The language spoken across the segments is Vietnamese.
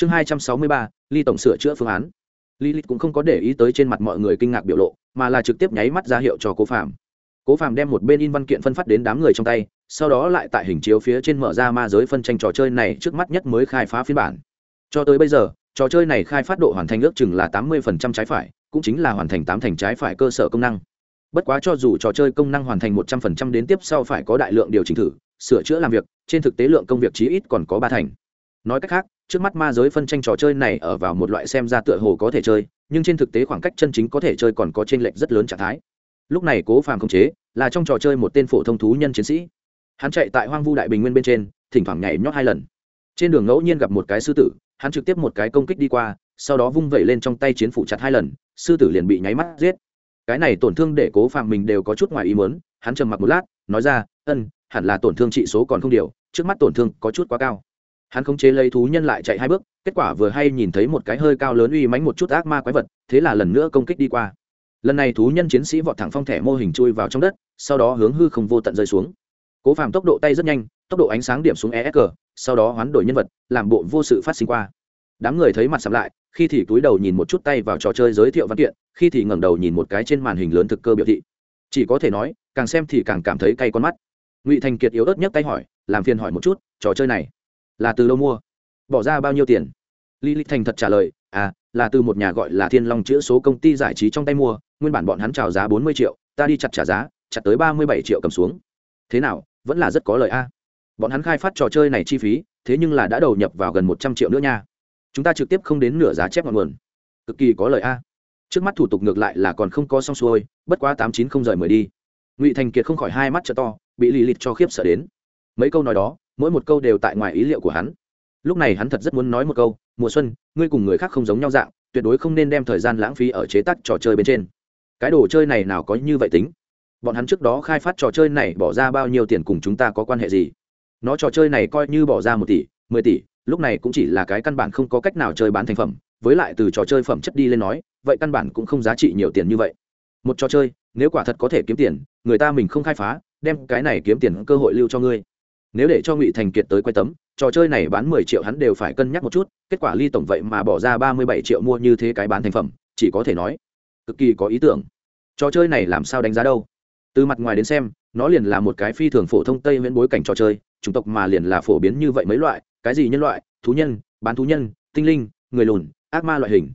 chương hai trăm sáu mươi ba, ly tổng sửa chữa phương án. Lilith cũng không có để ý tới trên mặt mọi người kinh ngạc biểu lộ, mà là trực tiếp nháy mắt ra hiệu cho cố phạm cố phạm đem một bên in văn kiện phân phát đến đám người trong tay, sau đó lại tại hình chiếu phía trên mở ra ma giới phân tranh trò chơi này trước mắt nhất mới khai phá phiên bản. Cho tới bây giờ, trò chơi này khai phát độ hoàn thành ước chừng là tám mươi trái phải, cũng chính là hoàn thành tám thành trái phải cơ sở công năng. Bất quá cho dù trò chơi công năng hoàn thành một trăm phần đến tiếp sau phải có đại lượng điều chỉnh thử, sửa chữa làm việc, trên thực tế lượng công việc chí ít còn có ba thành. Nói cách khác trước mắt ma giới phân tranh trò chơi này ở vào một loại xem ra tựa hồ có thể chơi, nhưng trên thực tế khoảng cách chân chính có thể chơi còn có t r ê n lệch rất lớn trạng thái. Lúc này cố phàm không chế, là trong trò chơi một tên phổ thông thú nhân chiến sĩ. Hắn chạy tại hoang vu đại bình nguyên bên trên, thỉnh thoảng nhảy nhót hai lần. Trên đường ngẫu nhiên gặp một cái sư tử, hắn trực tiếp một cái công kích đi qua, sau đó vung vẩy lên trong tay chiến phủ chặt hai lần, sư tử liền bị nháy mắt giết. Cái này tổn thương để cố phàm mình đều có chút ngoài ý mớn hắn trầm mặc một lát, nói ra, ân, hẳn là tổn thương trị số còn không điều, trước mắt tổn thương có chút quá cao hắn khống chế lấy thú nhân lại chạy hai bước, kết quả vừa hay nhìn thấy một cái hơi cao lớn uy mánh một chút ác ma quái vật, thế là lần nữa công kích đi qua. Lần này thú nhân chiến sĩ vọt thẳng phong thẻ mô hình chui vào trong đất, sau đó hướng hư không vô tận rơi xuống. Cố phàm tốc độ tay rất nhanh, tốc độ ánh sáng điểm xuống esg sau đó hoán đổi nhân vật, làm bộ vô sự phát sinh qua. Đám người thấy mặt sắm lại, khi thì túi đầu nhìn một chút tay vào trò chơi giới thiệu văn kiện, khi thì ngẩng đầu nhìn một cái trên màn hình lớn thực cơ biểu thị. Chỉ có thể nói, càng xem thì càng cảm thấy cay con mắt. Ngụy thành kiệt yếu ớt nhấc tay hỏi, làm phiền hỏi một chút, trò chơi này là từ đâu mua. Bỏ ra bao nhiêu tiền? Lý lịch thành thật trả lời à là từ một nhà gọi là thiên long chữ số công ty giải trí trong tay mua, nguyên bản bọn hắn trào giá bốn mươi triệu, ta đi chặt trả giá, chặt tới ba mươi bảy triệu cầm xuống. Thế nào, vẫn là rất có lời a. Bọn hắn khai phát trò chơi này chi phí, thế nhưng là đã đầu nhập vào gần một trăm triệu nữa nha. Chúng ta trực tiếp không đến nửa giá chép ngọn nguồn. Cực kỳ có lời a. Trước mắt thủ tục ngược lại là còn không có xong xuôi, bất quá tám chín không rời mười đi. Ngụy thành kiệt không khỏi hai mắt t to, bị lì lịt cho khiếp sợ đến. Mấy câu nói đó mỗi một câu đều tại ngoài ý liệu của hắn. Lúc này hắn thật rất muốn nói một câu, mùa xuân, ngươi cùng người khác không giống nhau dạng, tuyệt đối không nên đem thời gian lãng phí ở chế tác trò chơi bên trên. Cái đồ chơi này nào có như vậy tính? Bọn hắn trước đó khai phát trò chơi này bỏ ra bao nhiêu tiền cùng chúng ta có quan hệ gì? Nó trò chơi này coi như bỏ ra một tỷ, mười tỷ, lúc này cũng chỉ là cái căn bản không có cách nào chơi bán thành phẩm, với lại từ trò chơi phẩm chất đi lên nói, vậy căn bản cũng không giá trị nhiều tiền như vậy. Một trò chơi, nếu quả thật có thể kiếm tiền, người ta mình không khai phá, đem cái này kiếm tiền cơ hội lưu cho ngươi nếu để cho ngụy thành kiệt tới quay tấm, trò chơi này bán mười triệu hắn đều phải cân nhắc một chút, kết quả ly tổng vậy mà bỏ ra ba mươi bảy triệu mua như thế cái bán thành phẩm, chỉ có thể nói, cực kỳ có ý tưởng. Trò chơi này làm sao đánh giá đâu? Từ mặt ngoài đến xem, nó liền là một cái phi thường phổ thông tây miễn bối cảnh trò chơi, chủng tộc mà liền là phổ biến như vậy mấy loại, cái gì nhân loại, thú nhân, bán thú nhân, tinh linh, người lùn, ác ma loại hình.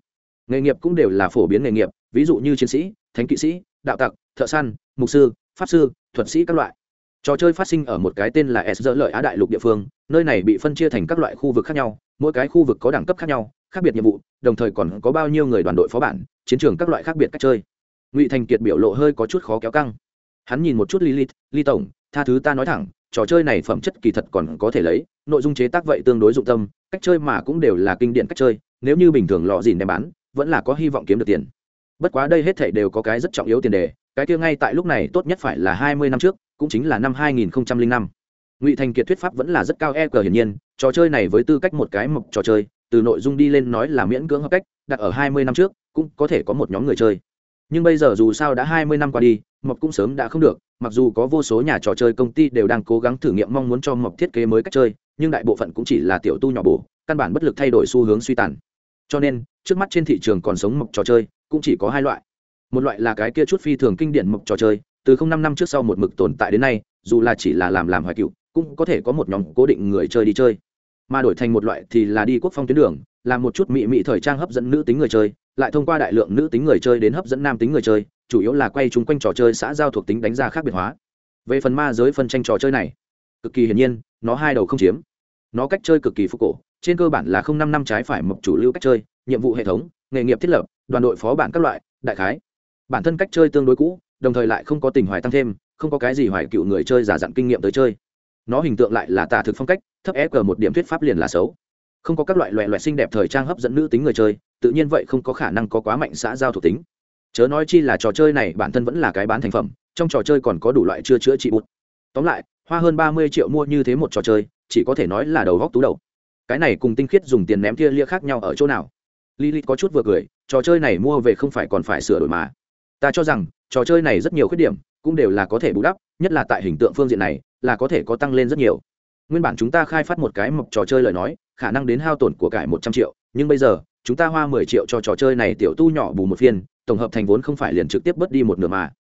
Nghề nghiệp cũng đều là phổ biến nghề nghiệp, ví dụ như chiến sĩ, thánh kỵ sĩ, đạo tặc, thợ săn, mục sư, pháp sư, thuật sĩ các loại trò chơi phát sinh ở một cái tên là s dỡ lợi á đại lục địa phương, nơi này bị phân chia thành các loại khu vực khác nhau, mỗi cái khu vực có đẳng cấp khác nhau, khác biệt nhiệm vụ, đồng thời còn có bao nhiêu người đoàn đội phó bản, chiến trường các loại khác biệt cách chơi. Ngụy thành kiệt biểu lộ hơi có chút khó kéo căng. Hắn nhìn một chút lilith, ly tổng, tha thứ ta nói thẳng, trò chơi này phẩm chất kỳ thật còn có thể lấy, nội dung chế tác vậy tương đối dụng tâm, cách chơi mà cũng đều là kinh điển cách chơi, nếu như bình thường lọ dìn đem bán, vẫn là có hy vọng kiếm được tiền. Bất quá đây hết thảy đều có cái rất trọng yếu tiền đề, cái kia ngay tại lúc này tốt nhất phải là hai mươi năm trước cũng chính là năm 2005. Ngụy Thành Kiệt thuyết pháp vẫn là rất cao e cờ hiển nhiên, trò chơi này với tư cách một cái mộc trò chơi, từ nội dung đi lên nói là miễn cưỡng hợp cách, đặt ở 20 năm trước, cũng có thể có một nhóm người chơi. Nhưng bây giờ dù sao đã 20 năm qua đi, mộc cũng sớm đã không được, mặc dù có vô số nhà trò chơi công ty đều đang cố gắng thử nghiệm mong muốn cho mộc thiết kế mới cách chơi, nhưng đại bộ phận cũng chỉ là tiểu tu nhỏ bổ, căn bản bất lực thay đổi xu hướng suy tàn. Cho nên, trước mắt trên thị trường còn sống mộc trò chơi, cũng chỉ có hai loại. Một loại là cái kia chút phi thường kinh điển mộc trò chơi, từ không năm năm trước sau một mực tồn tại đến nay, dù là chỉ là làm làm hoài cựu, cũng có thể có một nhóm cố định người chơi đi chơi. Mà đổi thành một loại thì là đi quốc phong tuyến đường làm một chút mị mị thời trang hấp dẫn nữ tính người chơi, lại thông qua đại lượng nữ tính người chơi đến hấp dẫn nam tính người chơi, chủ yếu là quay chung quanh trò chơi xã giao thuộc tính đánh ra khác biệt hóa. Về phần ma giới phân tranh trò chơi này, cực kỳ hiển nhiên, nó hai đầu không chiếm. Nó cách chơi cực kỳ phúc cổ, trên cơ bản là không năm năm trái phải mộc chủ lưu cách chơi, nhiệm vụ hệ thống, nghề nghiệp thiết lập, đoàn đội phó bản các loại, đại khái. Bản thân cách chơi tương đối cũ đồng thời lại không có tình hoài tăng thêm, không có cái gì hoài cựu người chơi giả dặn kinh nghiệm tới chơi. Nó hình tượng lại là tà thực phong cách, thấp ép một điểm thuyết pháp liền là xấu. Không có các loại loại loại xinh đẹp thời trang hấp dẫn nữ tính người chơi, tự nhiên vậy không có khả năng có quá mạnh xã giao thuộc tính. Chớ nói chi là trò chơi này bản thân vẫn là cái bán thành phẩm, trong trò chơi còn có đủ loại chưa chữa trị bút tóm lại, hoa hơn ba mươi triệu mua như thế một trò chơi, chỉ có thể nói là đầu góc tú đầu. Cái này cùng tinh khiết dùng tiền ném tia lia khác nhau ở chỗ nào? Lilith có chút vừa cười, trò chơi này mua về không phải còn phải sửa đổi mà. Ta cho rằng trò chơi này rất nhiều khuyết điểm, cũng đều là có thể bù đắp, nhất là tại hình tượng phương diện này, là có thể có tăng lên rất nhiều. Nguyên bản chúng ta khai phát một cái mộc trò chơi lời nói, khả năng đến hao tổn của cải một trăm triệu, nhưng bây giờ, chúng ta hoa mười triệu cho trò chơi này tiểu tu nhỏ bù một phiên, tổng hợp thành vốn không phải liền trực tiếp bớt đi một nửa mà.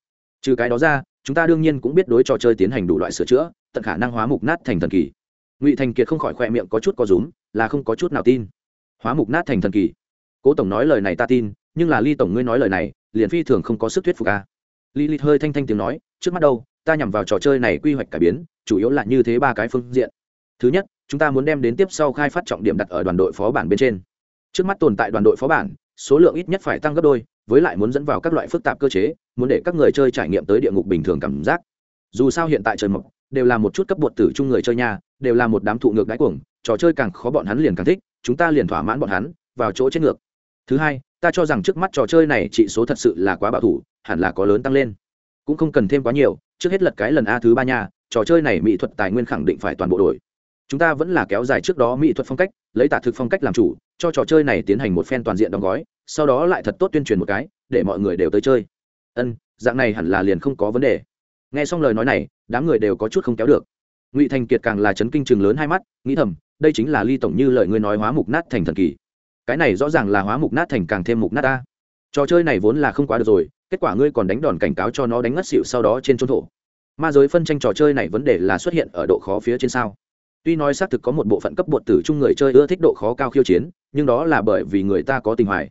Trừ cái đó ra, chúng ta đương nhiên cũng biết đối trò chơi tiến hành đủ loại sửa chữa, tận khả năng hóa mục nát thành thần kỳ. Ngụy thành kiệt không khỏi khoe miệng có chút có rúm, là không có chút nào tin. Hóa mục nát thành thần kỳ. Cố tổng nói lời này ta tin, nhưng là ly tổng ngươi nói lời này, liền phi thường không có sức thuyết phục a. à lý lịch hơi thanh thanh tiếng nói, trước mắt đâu, ta nhằm vào trò chơi này quy hoạch cải biến, chủ yếu là như thế ba cái phương diện. Thứ nhất, chúng ta muốn đem đến tiếp sau khai phát trọng điểm đặt ở đoàn đội phó bản bên trên. Trước mắt tồn tại đoàn đội phó bản, số lượng ít nhất phải tăng gấp đôi, với lại muốn dẫn vào các loại phức tạp cơ chế, muốn để các người chơi trải nghiệm tới địa ngục bình thường cảm giác. Dù sao hiện tại trời mộc đều là một chút cấp bột tử chung người chơi nhà đều là một đám thụ ngược đáy cuồng, trò chơi càng khó bọn hắn liền càng thích, chúng ta liền thỏa mãn bọn hắn, vào chỗ chết ngược thứ hai, ta cho rằng trước mắt trò chơi này trị số thật sự là quá bảo thủ, hẳn là có lớn tăng lên. Cũng không cần thêm quá nhiều, trước hết lật cái lần a thứ ba nha, trò chơi này mỹ thuật tài nguyên khẳng định phải toàn bộ đổi. Chúng ta vẫn là kéo dài trước đó mỹ thuật phong cách, lấy tả thực phong cách làm chủ, cho trò chơi này tiến hành một phen toàn diện đóng gói, sau đó lại thật tốt tuyên truyền một cái, để mọi người đều tới chơi. Ân, dạng này hẳn là liền không có vấn đề. Nghe xong lời nói này, đám người đều có chút không kéo được. Ngụy thành kiệt càng là chấn kinh chừng lớn hai mắt, nghĩ thầm, đây chính là ly tổng như lời ngươi nói hóa mục nát thành thần kỳ cái này rõ ràng là hóa mục nát thành càng thêm mục nát ta. Trò chơi này vốn là không quá được rồi, kết quả ngươi còn đánh đòn cảnh cáo cho nó đánh ngất xịu sau đó trên trốn thổ. Ma giới phân tranh trò chơi này vấn đề là xuất hiện ở độ khó phía trên sao? Tuy nói xác thực có một bộ phận cấp bột tử chung người chơi ưa thích độ khó cao khiêu chiến, nhưng đó là bởi vì người ta có tình hoài.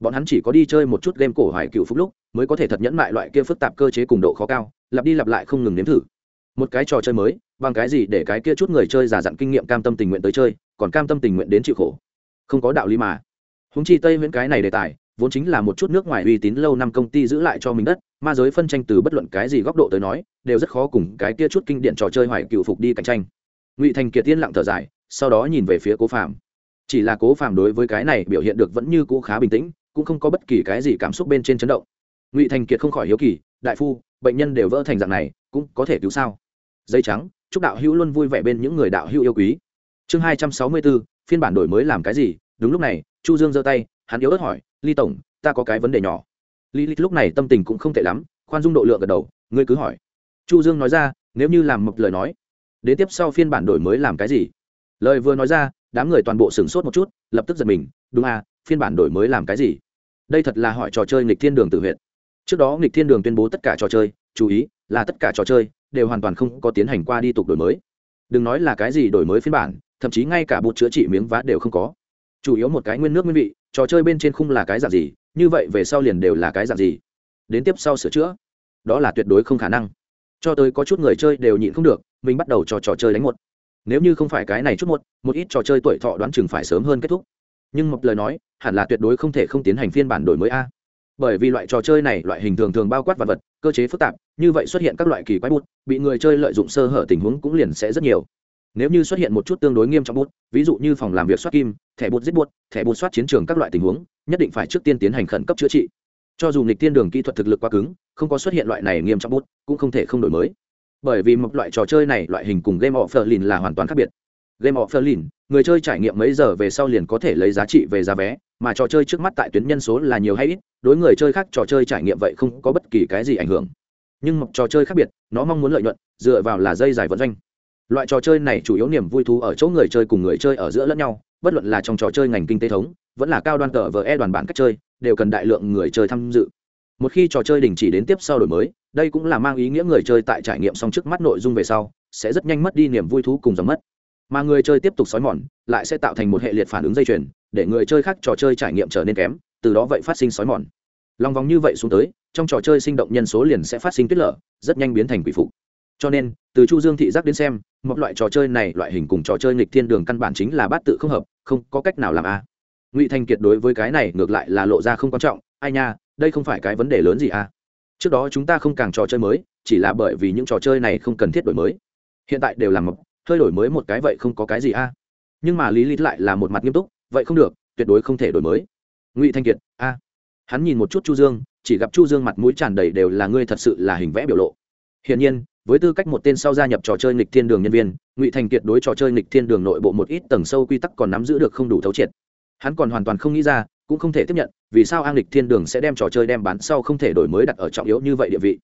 Bọn hắn chỉ có đi chơi một chút game cổ hoài cựu phúc lúc, mới có thể thật nhẫn mại loại kia phức tạp cơ chế cùng độ khó cao, lặp đi lặp lại không ngừng nếm thử. Một cái trò chơi mới, bằng cái gì để cái kia chút người chơi giả dặn kinh nghiệm cam tâm tình nguyện tới chơi, còn cam tâm tình nguyện đến chịu khổ không có đạo lý mà. Húng chi tây huyễn cái này đề tài, vốn chính là một chút nước ngoài uy tín lâu năm công ty giữ lại cho mình đất, ma giới phân tranh từ bất luận cái gì góc độ tới nói, đều rất khó cùng cái kia chút kinh điển trò chơi hoài cựu phục đi cạnh tranh. Ngụy thành kiệt tiên lặng thở dài, sau đó nhìn về phía cố phạm chỉ là cố phạm đối với cái này biểu hiện được vẫn như cũ khá bình tĩnh, cũng không có bất kỳ cái gì cảm xúc bên trên chấn động. Ngụy thành kiệt không khỏi hiếu kỳ, đại phu, bệnh nhân đều vỡ thành dạng này, cũng có thể cứu sao? Dây trắng, chúc đạo hữu luôn vui vẻ bên những người đạo hữu yêu quý. Chương hai trăm sáu mươi bốn phiên bản đổi mới làm cái gì? Đúng lúc này, chu dương giơ tay, hắn yếu ớt hỏi, ly tổng, ta có cái vấn đề nhỏ. Ly lịch lúc này tâm tình cũng không tệ lắm, khoan dung độ lượng gật đầu, ngươi cứ hỏi. Chu dương nói ra, nếu như làm mập lời nói, đến tiếp sau phiên bản đổi mới làm cái gì? Lời vừa nói ra, đám người toàn bộ sửng sốt một chút, lập tức giật mình, đúng à phiên bản đổi mới làm cái gì? Đây thật là hỏi trò chơi nghịch thiên đường tự huyện trước đó nghịch thiên đường tuyên bố tất cả trò chơi, chú ý là tất cả trò chơi đều hoàn toàn không có tiến hành qua đi tục đổi mới. Đừng nói là cái gì đổi mới phiên bản thậm chí ngay cả bột chữa trị miếng vá đều không có. Chủ yếu một cái nguyên nước nguyên vị, trò chơi bên trên khung là cái dạng gì, như vậy về sau liền đều là cái dạng gì. Đến tiếp sau sửa chữa, đó là tuyệt đối không khả năng. Cho tới có chút người chơi đều nhịn không được, mình bắt đầu cho trò chơi đánh một. Nếu như không phải cái này chút một một ít trò chơi tuổi thọ đoán chừng phải sớm hơn kết thúc. Nhưng một lời nói, hẳn là tuyệt đối không thể không tiến hành phiên bản đổi mới a. Bởi vì loại trò chơi này, loại hình thường thường bao quát vật vật, cơ chế phức tạp, như vậy xuất hiện các loại kỳ quái bút, bị người chơi lợi dụng sơ hở tình huống cũng liền sẽ rất nhiều nếu như xuất hiện một chút tương đối nghiêm trọng bút, ví dụ như phòng làm việc soát kim, thẻ bút giết bút, thẻ bút soát chiến trường các loại tình huống, nhất định phải trước tiên tiến hành khẩn cấp chữa trị. Cho dù nghịch tiên đường kỹ thuật thực lực quá cứng, không có xuất hiện loại này nghiêm trọng bút, cũng không thể không đổi mới. Bởi vì một loại trò chơi này loại hình cùng game of Berlin là hoàn toàn khác biệt. Game of Berlin người chơi trải nghiệm mấy giờ về sau liền có thể lấy giá trị về giá vé, mà trò chơi trước mắt tại tuyến nhân số là nhiều hay ít, đối người chơi khác trò chơi trải nghiệm vậy không có bất kỳ cái gì ảnh hưởng. Nhưng một trò chơi khác biệt, nó mong muốn lợi nhuận, dựa vào là dây dài vận doanh loại trò chơi này chủ yếu niềm vui thú ở chỗ người chơi cùng người chơi ở giữa lẫn nhau, bất luận là trong trò chơi ngành kinh tế thống, vẫn là cao đoan tờ vờ e đoàn bản cách chơi, đều cần đại lượng người chơi tham dự. Một khi trò chơi đình chỉ đến tiếp sau đổi mới, đây cũng là mang ý nghĩa người chơi tại trải nghiệm xong trước mắt nội dung về sau, sẽ rất nhanh mất đi niềm vui thú cùng dòng mất. Mà người chơi tiếp tục xói mòn, lại sẽ tạo thành một hệ liệt phản ứng dây chuyền, để người chơi khác trò chơi trải nghiệm trở nên kém, từ đó vậy phát sinh xói mòn. Lòng vòng như vậy xuống tới, trong trò chơi sinh động nhân số liền sẽ phát sinh tuyết lở, rất nhanh biến thành quỷ phục cho nên, từ chu dương thị giác đến xem, một loại trò chơi này, loại hình cùng trò chơi nghịch thiên đường căn bản chính là bát tự không hợp, không có cách nào làm a. Ngụy Thanh kiệt đối với cái này ngược lại là lộ ra không quan trọng, ai nha, đây không phải cái vấn đề lớn gì a. Trước đó chúng ta không càng trò chơi mới, chỉ là bởi vì những trò chơi này không cần thiết đổi mới. Hiện tại đều làm mập hơi đổi mới một cái vậy không có cái gì a. Nhưng mà lý lý lại là một mặt nghiêm túc, vậy không được, tuyệt đối không thể đổi mới. Ngụy thanh kiệt, a. Hắn nhìn một chút chu dương, chỉ gặp chu dương mặt mũi tràn đầy đều là ngươi thật sự là hình vẽ biểu lộ. Hiển nhiên với tư cách một tên sau gia nhập trò chơi nghịch thiên đường nhân viên, ngụy thành kiệt đối trò chơi nghịch thiên đường nội bộ một ít tầng sâu quy tắc còn nắm giữ được không đủ thấu triệt. Hắn còn hoàn toàn không nghĩ ra, cũng không thể tiếp nhận, vì sao an lịch thiên đường sẽ đem trò chơi đem bán sau không thể đổi mới đặt ở trọng yếu như vậy địa vị.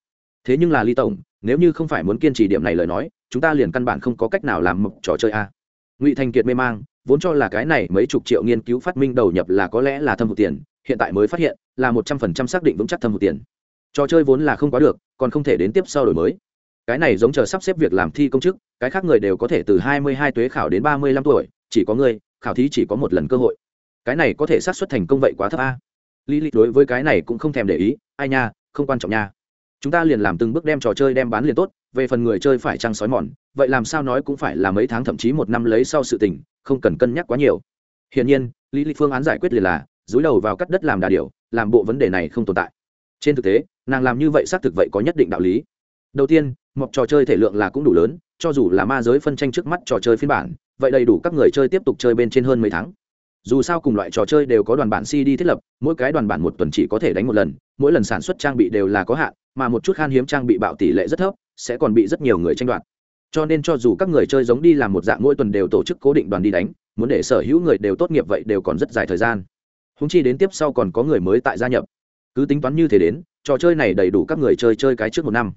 Thế nhưng là ly tổng, nếu như không phải muốn kiên trì điểm này lời nói, chúng ta liền căn bản không có cách nào làm mộc trò chơi a. Ngụy thành kiệt mê mang, vốn cho là cái này mấy chục triệu nghiên cứu phát minh đầu nhập là có lẽ là thâm hụt tiền, hiện tại mới phát hiện, là một trăm phần trăm xác định vững chắc thâm hụt tiền. Trò chơi vốn là không quá được, còn không thể đến tiếp sau đổi mới cái này giống chờ sắp xếp việc làm thi công chức cái khác người đều có thể từ hai mươi hai tuế khảo đến ba mươi lăm tuổi chỉ có ngươi, khảo thí chỉ có một lần cơ hội. Cái này có thể xác suất thành công vậy quá thấp a. Lý lịch đối với cái này cũng không thèm để ý ai nha không quan trọng nha. Chúng ta liền làm từng bước đem trò chơi đem bán liền tốt về phần người chơi phải trăng sói mòn vậy làm sao nói cũng phải là mấy tháng thậm chí một năm lấy sau sự tình không cần cân nhắc quá nhiều. Hiển nhiên lý lịch phương án giải quyết liền là dối đầu vào cắt đất làm đà điều làm bộ vấn đề này không tồn tại. Trên thực tế nàng làm như vậy xác thực vậy có nhất định đạo lý đầu tiên, mọc trò chơi thể lượng là cũng đủ lớn, cho dù là ma giới phân tranh trước mắt trò chơi phiên bản, vậy đầy đủ các người chơi tiếp tục chơi bên trên hơn mấy tháng. Dù sao cùng loại trò chơi đều có đoàn bản cd thiết lập, mỗi cái đoàn bản một tuần chỉ có thể đánh một lần, mỗi lần sản xuất trang bị đều là có hạn, mà một chút khan hiếm trang bị bạo tỷ lệ rất thấp, sẽ còn bị rất nhiều người tranh đoạt. Cho nên cho dù các người chơi giống đi làm một dạng mỗi tuần đều tổ chức cố định đoàn đi đánh, muốn để sở hữu người đều tốt nghiệp vậy đều còn rất dài thời gian. Húng chi đến tiếp sau còn có người mới tại gia nhập. Cứ tính toán như thế đến, trò chơi này đầy đủ các người chơi chơi cái trước một năm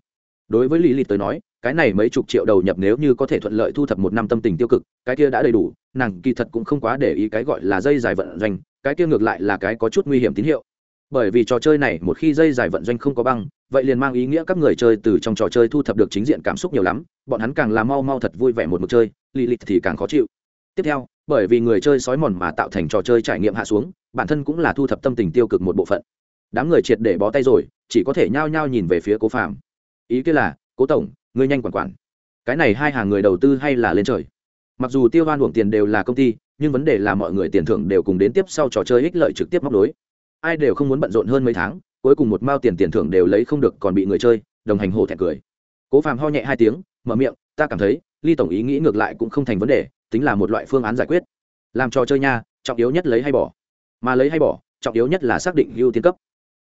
đối với lý lịch tới nói, cái này mấy chục triệu đầu nhập nếu như có thể thuận lợi thu thập một năm tâm tình tiêu cực, cái kia đã đầy đủ, nàng kỳ thật cũng không quá để ý cái gọi là dây dài vận doanh, cái kia ngược lại là cái có chút nguy hiểm tín hiệu. Bởi vì trò chơi này một khi dây dài vận doanh không có băng, vậy liền mang ý nghĩa các người chơi từ trong trò chơi thu thập được chính diện cảm xúc nhiều lắm, bọn hắn càng làm mau mau thật vui vẻ một mực chơi lì lịch thì càng khó chịu. Tiếp theo, bởi vì người chơi sói mòn mà tạo thành trò chơi trải nghiệm hạ xuống, bản thân cũng là thu thập tâm tình tiêu cực một bộ phận. Đám người triệt để bó tay rồi, chỉ có thể nhao nhao nhìn về phía cố phạm ý kia là, cố tổng, ngươi nhanh quản quản. Cái này hai hàng người đầu tư hay là lên trời? Mặc dù tiêu hoan uổng tiền đều là công ty, nhưng vấn đề là mọi người tiền thưởng đều cùng đến tiếp sau trò chơi ích lợi trực tiếp móc đối ai đều không muốn bận rộn hơn mấy tháng, cuối cùng một mao tiền tiền thưởng đều lấy không được còn bị người chơi, đồng hành hổ thẹn cười. Cố phàm ho nhẹ hai tiếng, mở miệng, ta cảm thấy, ly tổng ý nghĩ ngược lại cũng không thành vấn đề, tính là một loại phương án giải quyết. Làm trò chơi nha, trọng yếu nhất lấy hay bỏ. Mà lấy hay bỏ, trọng yếu nhất là xác định ưu tiên cấp.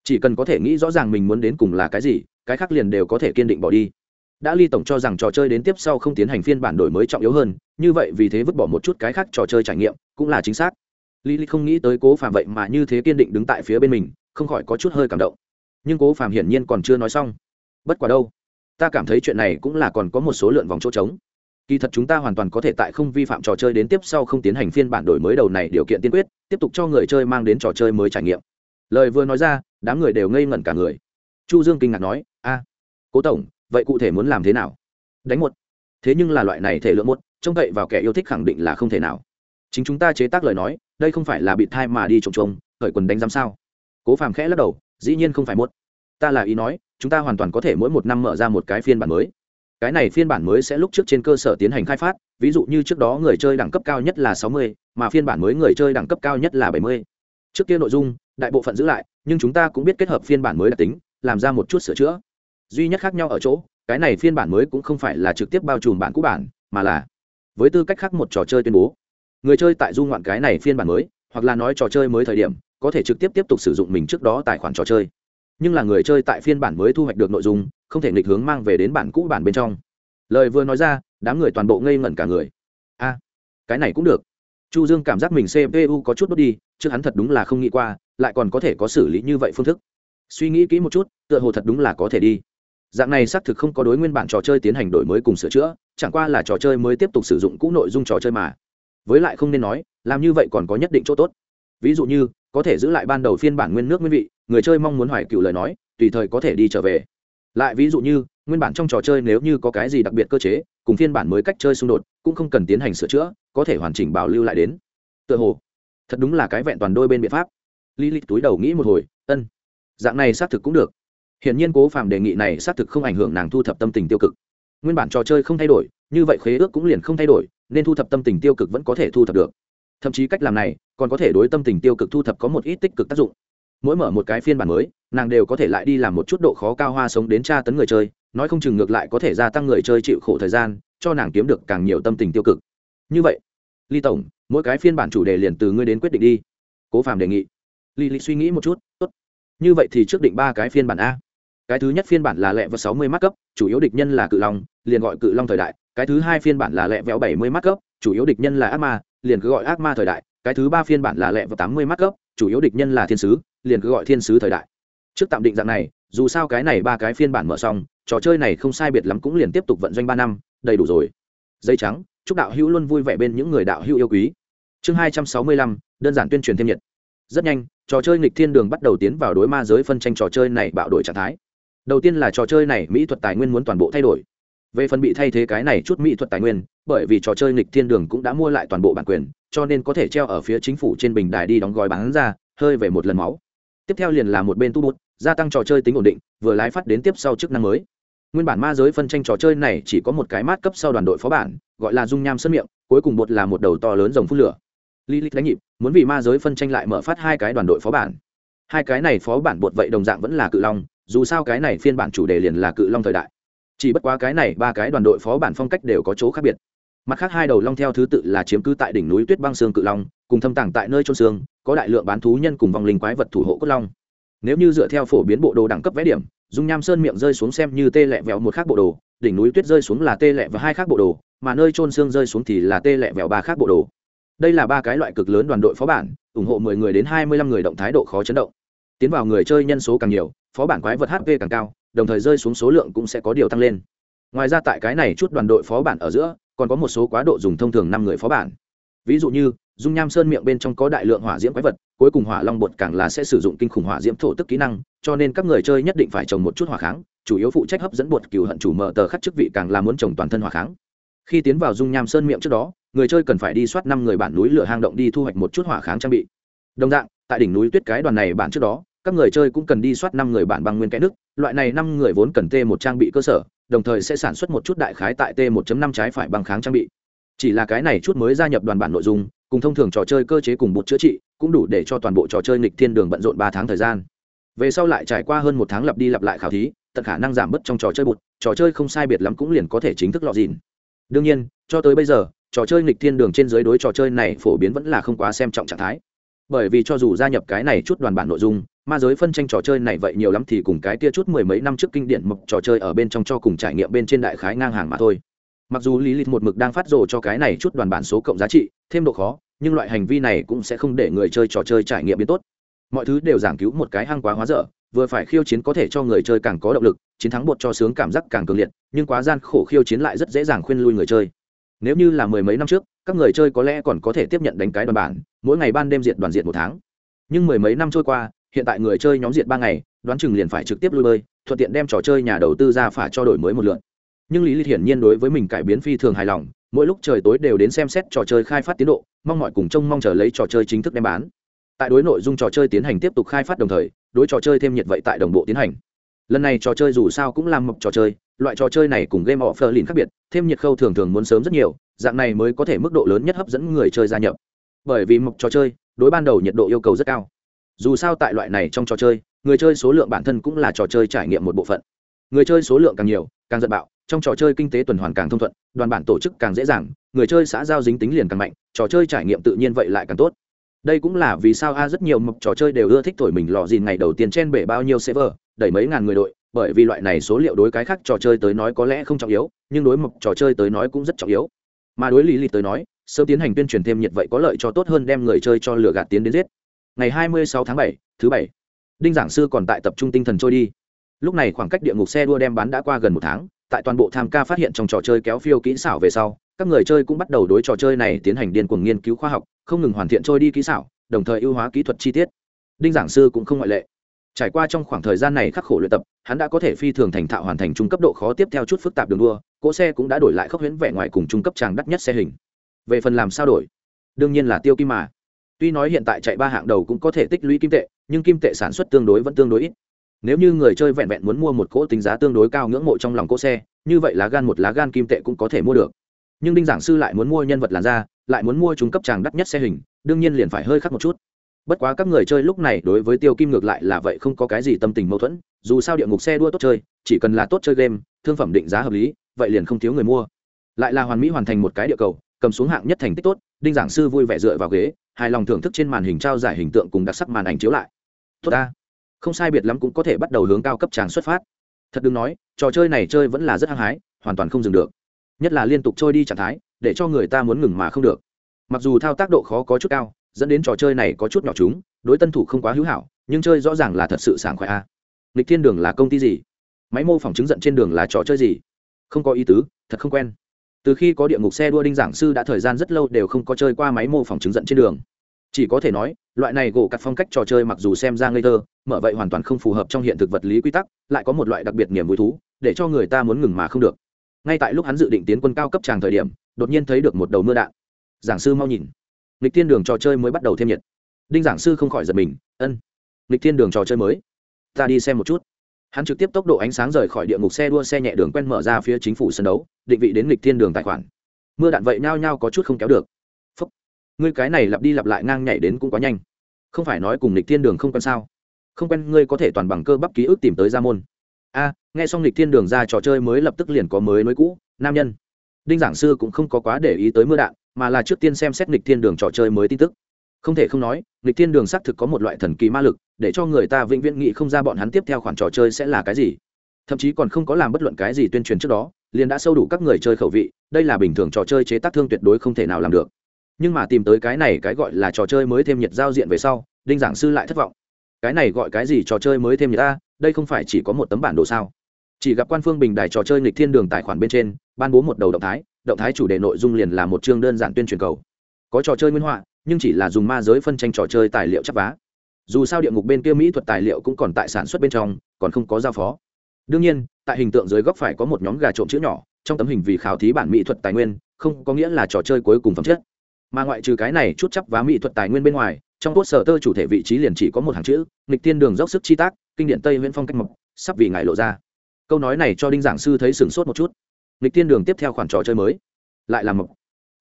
Chỉ cần có thể nghĩ rõ ràng mình muốn đến cùng là cái gì cái khác liền đều có thể kiên định bỏ đi. Đã ly tổng cho rằng trò chơi đến tiếp sau không tiến hành phiên bản đổi mới trọng yếu hơn, như vậy vì thế vứt bỏ một chút cái khác trò chơi trải nghiệm, cũng là chính xác. Lý ly không nghĩ tới cố phàm vậy mà như thế kiên định đứng tại phía bên mình, không khỏi có chút hơi cảm động. Nhưng cố phàm hiển nhiên còn chưa nói xong. Bất quả đâu? Ta cảm thấy chuyện này cũng là còn có một số lượn vòng chỗ trống. Kỳ thật chúng ta hoàn toàn có thể tại không vi phạm trò chơi đến tiếp sau không tiến hành phiên bản đổi mới đầu này điều kiện tiên quyết, tiếp tục cho người chơi mang đến trò chơi mới trải nghiệm. Lời vừa nói ra, đám người đều ngây ngẩn cả người. Chu dương kinh ngạc nói a, cố tổng, vậy cụ thể muốn làm thế nào? Đánh một. Thế nhưng là loại này thể lượng một, trông cậy vào kẻ yêu thích khẳng định là không thể nào. Chính chúng ta chế tác lời nói, đây không phải là bị thai mà đi trồng trồng khởi quần đánh giám sao? Cố phàm khẽ lắc đầu, dĩ nhiên không phải một. Ta là ý nói, chúng ta hoàn toàn có thể mỗi một năm mở ra một cái phiên bản mới. Cái này phiên bản mới sẽ lúc trước trên cơ sở tiến hành khai phát, ví dụ như trước đó người chơi đẳng cấp cao nhất là sáu mươi, mà phiên bản mới người chơi đẳng cấp cao nhất là bảy mươi. Trước kia nội dung, đại bộ phận giữ lại, nhưng chúng ta cũng biết kết hợp phiên bản mới đặc tính, làm ra một chút sửa chữa duy nhất khác nhau ở chỗ, cái này phiên bản mới cũng không phải là trực tiếp bao trùm bản cũ bản, mà là với tư cách khác một trò chơi tuyên bố. Người chơi tại du ngoạn cái này phiên bản mới, hoặc là nói trò chơi mới thời điểm, có thể trực tiếp tiếp tục sử dụng mình trước đó tài khoản trò chơi. Nhưng là người chơi tại phiên bản mới thu hoạch được nội dung, không thể nghịch hướng mang về đến bản cũ bản bên trong. Lời vừa nói ra, đám người toàn bộ ngây ngẩn cả người. A, cái này cũng được. Chu dương cảm giác mình cpu có chút đốt đi chứ hắn thật đúng là không nghĩ qua, lại còn có thể có xử lý như vậy phương thức. Suy nghĩ kỹ một chút, tựa hồ thật đúng là có thể đi dạng này xác thực không có đối nguyên bản trò chơi tiến hành đổi mới cùng sửa chữa, chẳng qua là trò chơi mới tiếp tục sử dụng cũ nội dung trò chơi mà. Với lại không nên nói, làm như vậy còn có nhất định chỗ tốt. Ví dụ như, có thể giữ lại ban đầu phiên bản nguyên nước nguyên vị, người chơi mong muốn hoài cựu lời nói, tùy thời có thể đi trở về. Lại ví dụ như, nguyên bản trong trò chơi nếu như có cái gì đặc biệt cơ chế, cùng phiên bản mới cách chơi xung đột, cũng không cần tiến hành sửa chữa, có thể hoàn chỉnh bảo lưu lại đến. Tựa hồ, thật đúng là cái vẹn toàn đôi bên biện pháp. Lý lịch túi đầu nghĩ một hồi, ân, dạng này xác thực cũng được hiển nhiên cố phàm đề nghị này xác thực không ảnh hưởng nàng thu thập tâm tình tiêu cực. Nguyên bản trò chơi không thay đổi, như vậy khế ước cũng liền không thay đổi, nên thu thập tâm tình tiêu cực vẫn có thể thu thập được. Thậm chí cách làm này, còn có thể đối tâm tình tiêu cực thu thập có một ít tích cực tác dụng. Mỗi mở một cái phiên bản mới, nàng đều có thể lại đi làm một chút độ khó cao hoa sống đến tra tấn người chơi, nói không chừng ngược lại có thể gia tăng người chơi chịu khổ thời gian, cho nàng kiếm được càng nhiều tâm tình tiêu cực. Như vậy, ly tổng, mỗi cái phiên bản chủ đề liền từ ngươi đến quyết định đi. Cố phàm đề nghị. Ly ly suy nghĩ một chút, tốt. Như vậy thì trước định ba cái phiên bản a cái thứ nhất phiên bản là lẹ và sáu mươi mắt cấp, chủ yếu địch nhân là cự long, liền gọi cự long thời đại. Cái thứ hai phiên bản là lẹ vẹo bảy mươi mắt cấp, chủ yếu địch nhân là ác ma, liền cứ gọi ác ma thời đại. Cái thứ ba phiên bản là lẹ và tám mươi mắt cấp, chủ yếu địch nhân là thiên sứ, liền cứ gọi thiên sứ thời đại. Trước tạm định dạng này, dù sao cái này ba cái phiên bản mở xong, trò chơi này không sai biệt lắm cũng liền tiếp tục vận doanh ba năm, đầy đủ rồi. Dây trắng, chúc đạo hữu luôn vui vẻ bên những người đạo hữu yêu quý. Chương hai trăm sáu mươi lăm, đơn giản tuyên truyền thêm nhiệt. Rất nhanh, trò chơi nghịch thiên đường bắt đầu tiến vào đối ma giới phân tranh trò chơi này bạo đổi trạng thái đầu tiên là trò chơi này mỹ thuật tài nguyên muốn toàn bộ thay đổi. Về phần bị thay thế cái này chút mỹ thuật tài nguyên bởi vì trò chơi nghịch thiên đường cũng đã mua lại toàn bộ bản quyền cho nên có thể treo ở phía chính phủ trên bình đài đi đóng gói bán ra hơi về một lần máu. Tiếp theo liền là một bên tu bút gia tăng trò chơi tính ổn định vừa lái phát đến tiếp sau chức năng mới. Nguyên bản ma giới phân tranh trò chơi này chỉ có một cái mát cấp sau đoàn đội phó bản gọi là dung nham sân miệng cuối cùng bột là một đầu to lớn rồng phun lửa. Lilith đánh nhịp, muốn vì ma giới phân tranh lại mở phát hai cái đoàn đội phó bản. Hai cái này phó bản bột vậy đồng dạng vẫn là cự long, dù sao cái này phiên bản chủ đề liền là cự long thời đại. Chỉ bất quá cái này ba cái đoàn đội phó bản phong cách đều có chỗ khác biệt. Mặt khác hai đầu long theo thứ tự là chiếm cứ tại đỉnh núi Tuyết Băng Sương cự long, cùng thâm tàng tại nơi chôn xương, có đại lượng bán thú nhân cùng vòng linh quái vật thủ hộ cốt long. Nếu như dựa theo phổ biến bộ đồ đẳng cấp vẽ điểm, dung nham sơn miệng rơi xuống xem như tê lẹ vẹo một khác bộ đồ, đỉnh núi tuyết rơi xuống là tê lẹ và hai khác bộ đồ, mà nơi chôn xương rơi xuống thì là tê lẹ vẹo ba khác bộ đồ đây là ba cái loại cực lớn đoàn đội phó bản ủng hộ mười người đến hai mươi lăm người động thái độ khó chấn động tiến vào người chơi nhân số càng nhiều phó bản quái vật hp càng cao, đồng thời rơi xuống số lượng cũng sẽ có điều tăng lên. Ngoài ra tại cái này chút đoàn đội phó bản ở giữa, còn có một số quá độ dùng thông thường năm người phó bản. Ví dụ như, dung nham sơn miệng bên trong có đại lượng hỏa diễm quái vật, cuối cùng hỏa long bột càng là sẽ sử dụng kinh khủng hỏa diễm thổ tức kỹ năng, cho nên các người chơi nhất định phải trồng một chút hỏa kháng, chủ yếu phụ trách hấp dẫn bột cừu hận chủ mở tờ khắc chức vị càng là muốn trồng toàn thân hỏa kháng. Khi tiến vào dung nham sơn miệng trước đó, người chơi cần phải đi soát năm người bản núi lửa hang động đi thu hoạch một chút hỏa kháng trang bị. Đồng dạng, tại đỉnh núi tuyết cái đoàn này bản trước đó các người chơi cũng cần đi soát năm người bản bằng nguyên kẽ nước, loại này năm người vốn cần t một trang bị cơ sở, đồng thời sẽ sản xuất một chút đại khái tại t 1 năm trái phải bằng kháng trang bị. Chỉ là cái này chút mới gia nhập đoàn bản nội dung, cùng thông thường trò chơi cơ chế cùng bột chữa trị, cũng đủ để cho toàn bộ trò chơi nghịch thiên đường bận rộn ba tháng thời gian. Về sau lại trải qua hơn một tháng lặp đi lặp lại khảo thí, tận khả năng giảm bớt trong trò chơi bột trò chơi không sai biệt lắm cũng liền có thể chính thức lọt dìn. Đương nhiên, cho tới bây giờ, trò chơi nghịch thiên đường trên dưới đối trò chơi này phổ biến vẫn là không quá xem trọng trạng thái bởi vì cho dù gia nhập cái này chút đoàn bản nội dung, ma giới phân tranh trò chơi này vậy nhiều lắm thì cùng cái kia chút mười mấy năm trước kinh điển mộc trò chơi ở bên trong cho cùng trải nghiệm bên trên đại khái ngang hàng mà thôi. Mặc dù lý lịch một mực đang phát rồ cho cái này chút đoàn bản số cộng giá trị, thêm độ khó, nhưng loại hành vi này cũng sẽ không để người chơi trò chơi trải nghiệm biến tốt. Mọi thứ đều giảng cứu một cái hăng quá hóa dở, vừa phải khiêu chiến có thể cho người chơi càng có động lực, chiến thắng bột cho sướng cảm giác càng cường liệt, nhưng quá gian khổ khiêu chiến lại rất dễ dàng khuyên lui người chơi. Nếu như là mười mấy năm trước, các người chơi có lẽ còn có thể tiếp nhận đánh cái đoàn bản mỗi ngày ban đêm diệt đoàn diệt một tháng. Nhưng mười mấy năm trôi qua, hiện tại người chơi nhóm diệt ba ngày, đoán chừng liền phải trực tiếp lui bơi, thuận tiện đem trò chơi nhà đầu tư ra phả cho đổi mới một lượn nhưng lý lịch hiển nhiên đối với mình cải biến phi thường hài lòng, mỗi lúc trời tối đều đến xem xét trò chơi khai phát tiến độ, mong mọi cùng trông mong chờ lấy trò chơi chính thức đem bán. Tại đối nội dung trò chơi tiến hành tiếp tục khai phát đồng thời, đối trò chơi thêm nhiệt vậy tại đồng bộ tiến hành. Lần này trò chơi dù sao cũng làm mộc trò chơi, loại trò chơi này cùng game offer lìn khác biệt, thêm nhiệt khâu thường thường muốn sớm rất nhiều, dạng này mới có thể mức độ lớn nhất hấp dẫn người chơi gia nhập bởi vì mộc trò chơi, đối ban đầu nhiệt độ yêu cầu rất cao. Dù sao tại loại này trong trò chơi, người chơi số lượng bản thân cũng là trò chơi trải nghiệm một bộ phận. Người chơi số lượng càng nhiều, càng giận bạo, trong trò chơi kinh tế tuần hoàn càng thông thuận, đoàn bản tổ chức càng dễ dàng, người chơi xã giao dính tính liền càng mạnh, trò chơi trải nghiệm tự nhiên vậy lại càng tốt. Đây cũng là vì sao a rất nhiều mộc trò chơi đều ưa thích thổi mình lò dìn ngày đầu tiên trên bể bao nhiêu server, đẩy mấy ngàn người đội, bởi vì loại này số liệu đối cái khác trò chơi tới nói có lẽ không trọng yếu, nhưng đối mộc trò chơi tới nói cũng rất trọng yếu. Mà đối lý lịch tới nói sớm tiến hành tuyên truyền thêm nhiệt vậy có lợi cho tốt hơn đem người chơi cho lửa gạt tiến đến giết. Ngày 26 tháng 7, thứ bảy. Đinh giảng sư còn tại tập trung tinh thần trôi đi. Lúc này khoảng cách địa ngục xe đua đem bán đã qua gần một tháng tại toàn bộ tham ca phát hiện trong trò chơi kéo phiêu kỹ xảo về sau các người chơi cũng bắt đầu đối trò chơi này tiến hành điên cuồng nghiên cứu khoa học không ngừng hoàn thiện trôi đi kỹ xảo đồng thời ưu hóa kỹ thuật chi tiết. Đinh giảng sư cũng không ngoại lệ. Trải qua trong khoảng thời gian này khắc khổ luyện tập hắn đã có thể phi thường thành thạo hoàn thành trung cấp độ khó tiếp theo chút phức tạp đường đua cỗ xe cũng đã đổi lại khốc huyễn vẻ ngoài cùng trung cấp tràng đắt nhất xe hình về phần làm sao đổi? Đương nhiên là tiêu kim mà. Tuy nói hiện tại chạy ba hạng đầu cũng có thể tích lũy kim tệ, nhưng kim tệ sản xuất tương đối vẫn tương đối ít. Nếu như người chơi vẹn vẹn muốn mua một cỗ tính giá tương đối cao ngưỡng mộ trong lòng cỗ xe, như vậy lá gan một lá gan kim tệ cũng có thể mua được. Nhưng đinh giảng sư lại muốn mua nhân vật làn da, lại muốn mua trung cấp tràng đắt nhất xe hình, đương nhiên liền phải hơi khắc một chút. Bất quá các người chơi lúc này đối với tiêu kim ngược lại là vậy không có cái gì tâm tình mâu thuẫn, dù sao địa ngục xe đua tốt chơi, chỉ cần là tốt chơi game, thương phẩm định giá hợp lý, vậy liền không thiếu người mua. Lại là hoàn mỹ hoàn thành một cái địa cầu cầm xuống hạng nhất thành tích tốt, đinh giảng sư vui vẻ dựa vào ghế, hài lòng thưởng thức trên màn hình trao giải hình tượng cùng đặc sắc màn ảnh chiếu lại. Tốt ta. Không sai biệt lắm cũng có thể bắt đầu hướng cao cấp tràng xuất phát. Thật đừng nói, trò chơi này chơi vẫn là rất hăng hái, hoàn toàn không dừng được. Nhất là liên tục trôi đi trạng thái, để cho người ta muốn ngừng mà không được. Mặc dù thao tác độ khó có chút cao, dẫn đến trò chơi này có chút nhỏ chúng, đối tân thủ không quá hữu hảo, nhưng chơi rõ ràng là thật sự sảng khoái a. Lịch thiên đường là công ty gì? Máy mô phỏng chứng giận trên đường là trò chơi gì? Không có ý tứ, thật không quen từ khi có địa ngục xe đua đinh giảng sư đã thời gian rất lâu đều không có chơi qua máy mô phỏng chứng giận trên đường. Chỉ có thể nói, loại này gỗ cặt phong cách trò chơi mặc dù xem ra ngây thơ, mở vậy hoàn toàn không phù hợp trong hiện thực vật lý quy tắc, lại có một loại đặc biệt niềm vui thú, để cho người ta muốn ngừng mà không được. Ngay tại lúc hắn dự định tiến quân cao cấp tràng thời điểm, đột nhiên thấy được một đầu mưa đạn. Giảng sư mau nhìn. Lịch thiên đường trò chơi mới bắt đầu thêm nhiệt. Đinh giảng sư không khỏi giật mình, ân lịch thiên đường trò chơi mới? Ta đi xem một chút hắn trực tiếp tốc độ ánh sáng rời khỏi địa ngục xe đua xe nhẹ đường quen mở ra phía chính phủ sân đấu, định vị đến lịch thiên đường tài khoản. Mưa đạn vậy nhao nhao có chút không kéo được. Phúc. ngươi cái này lặp đi lặp lại ngang nhảy đến cũng quá nhanh. Không phải nói cùng lịch thiên đường không quen sao? Không quen, ngươi có thể toàn bằng cơ bắp ký ức tìm tới ra môn. A, nghe xong lịch thiên đường ra trò chơi mới lập tức liền có mới nối cũ, nam nhân. Đinh giảng sư cũng không có quá để ý tới mưa đạn, mà là trước tiên xem xét lịch thiên đường trò chơi mới tin tức không thể không nói lịch thiên đường xác thực có một loại thần kỳ ma lực, để cho người ta vĩnh viễn nghĩ không ra bọn hắn tiếp theo khoản trò chơi sẽ là cái gì. Thậm chí còn không có làm bất luận cái gì tuyên truyền trước đó, liền đã sâu đủ các người chơi khẩu vị, đây là bình thường trò chơi chế tác thương tuyệt đối không thể nào làm được. Nhưng mà tìm tới cái này cái gọi là trò chơi mới thêm nhiệt giao diện về sau, đinh giảng sư lại thất vọng. Cái này gọi cái gì trò chơi mới thêm nhiệt ta đây không phải chỉ có một tấm bản đồ sao? Chỉ gặp quan phương bình đài trò chơi nghịch thiên đường tài khoản bên trên, ban bố một đầu động thái động thái chủ đề nội dung liền là một chương đơn giản tuyên truyền cầu. Có trò chơi nguyên họa nhưng chỉ là dùng ma giới phân tranh trò chơi tài liệu chắp vá. Dù sao địa ngục bên kia mỹ thuật tài liệu cũng còn tại sản xuất bên trong, còn không có giao phó. Đương nhiên, tại hình tượng dưới góc phải có một nhóm gà trộm chữ nhỏ, trong tấm hình vì khảo thí bản mỹ thuật tài nguyên, không có nghĩa là trò chơi cuối cùng phẩm chất. Mà ngoại trừ cái này chút chấp vá mỹ thuật tài nguyên bên ngoài, trong cốt sở tơ chủ thể vị trí liền chỉ có một hàng chữ, nghịch tiên đường dốc sức chi tác, kinh điển tây nguyễn phong cách mộc, sắp vì ngài lộ ra. Câu nói này cho đinh giảng sư thấy sửng sốt một chút. Nghịch tiên đường tiếp theo khoản trò chơi mới. Lại là mộc.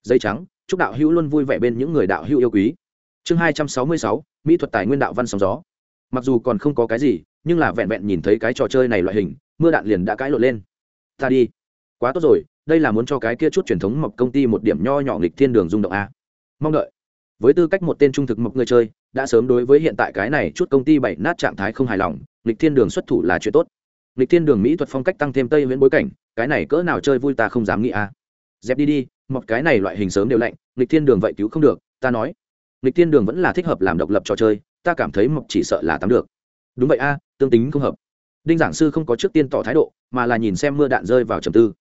Dây trắng chúc đạo hữu luôn vui vẻ bên những người đạo hữu yêu quý. Chương hai trăm sáu mươi sáu, mỹ thuật tài nguyên đạo văn sóng gió. Mặc dù còn không có cái gì, nhưng là vẹn vẹn nhìn thấy cái trò chơi này loại hình, mưa đạn liền đã cãi lộn lên. Ta đi. Quá tốt rồi, đây là muốn cho cái kia chút truyền thống mộc công ty một điểm nho nhỏ nghịch thiên đường rung động a. Mong đợi. Với tư cách một tên trung thực mộc người chơi, đã sớm đối với hiện tại cái này chút công ty bảy nát trạng thái không hài lòng, nghịch thiên đường xuất thủ là chuyện tốt. Nghịch thiên đường mỹ thuật phong cách tăng thêm tây viễn bối cảnh, cái này cỡ nào chơi vui ta không dám nghĩ a. Dẹp đi đi một cái này loại hình sớm đều lạnh, nghịch thiên đường vậy cứu không được, ta nói. Nghịch thiên đường vẫn là thích hợp làm độc lập trò chơi, ta cảm thấy mộc chỉ sợ là tắm được. Đúng vậy a, tương tính không hợp. Đinh giảng sư không có trước tiên tỏ thái độ, mà là nhìn xem mưa đạn rơi vào trầm tư.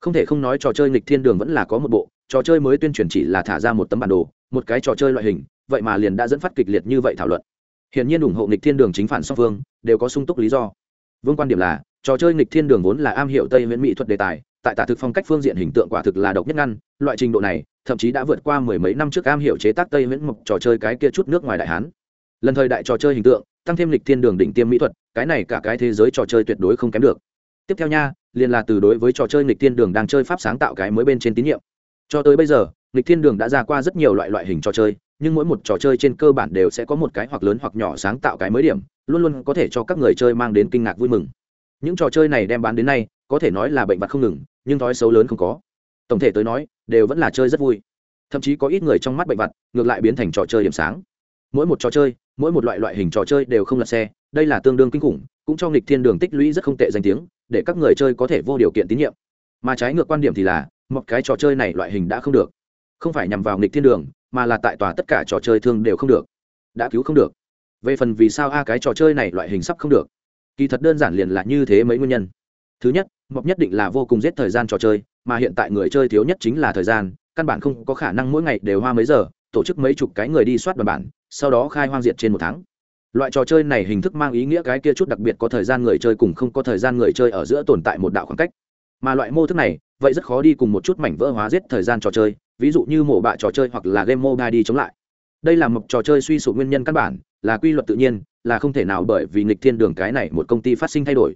Không thể không nói trò chơi nghịch thiên đường vẫn là có một bộ, trò chơi mới tuyên truyền chỉ là thả ra một tấm bản đồ, một cái trò chơi loại hình, vậy mà liền đã dẫn phát kịch liệt như vậy thảo luận. Hiện nhiên ủng hộ nghịch thiên đường chính phản song phương, đều có sung túc lý do. Vương quan điểm là, trò chơi nghịch thiên đường vốn là am hiểu tây miễn mỹ thuật đề tài tại tả thực phong cách phương diện hình tượng quả thực là độc nhất ngăn, loại trình độ này, thậm chí đã vượt qua mười mấy năm trước am hiểu chế tác tây nguyễn mộc trò chơi cái kia chút nước ngoài đại hán. Lần thời đại trò chơi hình tượng, tăng thêm lịch thiên đường đỉnh tiêm mỹ thuật, cái này cả cái thế giới trò chơi tuyệt đối không kém được. Tiếp theo nha, liền là từ đối với trò chơi lịch thiên đường đang chơi pháp sáng tạo cái mới bên trên tín nhiệm. Cho tới bây giờ, lịch thiên đường đã ra qua rất nhiều loại loại hình trò chơi, nhưng mỗi một trò chơi trên cơ bản đều sẽ có một cái hoặc lớn hoặc nhỏ sáng tạo cái mới điểm, luôn luôn có thể cho các người chơi mang đến kinh ngạc vui mừng. Những trò chơi này đem bán đến nay, có thể nói là bệnh vặt không ngừng nhưng thói xấu lớn không có. Tổng thể tới nói, đều vẫn là chơi rất vui. Thậm chí có ít người trong mắt bệnh vặt ngược lại biến thành trò chơi điểm sáng. Mỗi một trò chơi, mỗi một loại loại hình trò chơi đều không lật xe, đây là tương đương kinh khủng, cũng cho nghịch thiên đường tích lũy rất không tệ danh tiếng, để các người chơi có thể vô điều kiện tín nhiệm. Mà trái ngược quan điểm thì là, một cái trò chơi này loại hình đã không được. Không phải nhằm vào nghịch thiên đường, mà là tại tòa tất cả trò chơi thương đều không được. Đã cứu không được. Về phần vì sao a cái trò chơi này loại hình sắp không được. Kỳ thật đơn giản liền là như thế mấy nguyên nhân thứ nhất mọc nhất định là vô cùng giết thời gian trò chơi, mà hiện tại người chơi thiếu nhất chính là thời gian, căn bản không có khả năng mỗi ngày đều hoa mấy giờ, tổ chức mấy chục cái người đi soát bàn bản, sau đó khai hoang diệt trên một tháng. Loại trò chơi này hình thức mang ý nghĩa cái kia chút đặc biệt có thời gian người chơi cùng không có thời gian người chơi ở giữa tồn tại một đạo khoảng cách. Mà loại mô thức này, vậy rất khó đi cùng một chút mảnh vỡ hóa giết thời gian trò chơi, ví dụ như mổ bạ trò chơi hoặc là game mobile đi chống lại. Đây là một trò chơi suy sụp nguyên nhân căn bản, là quy luật tự nhiên, là không thể nào bởi vì nghịch thiên đường cái này một công ty phát sinh thay đổi.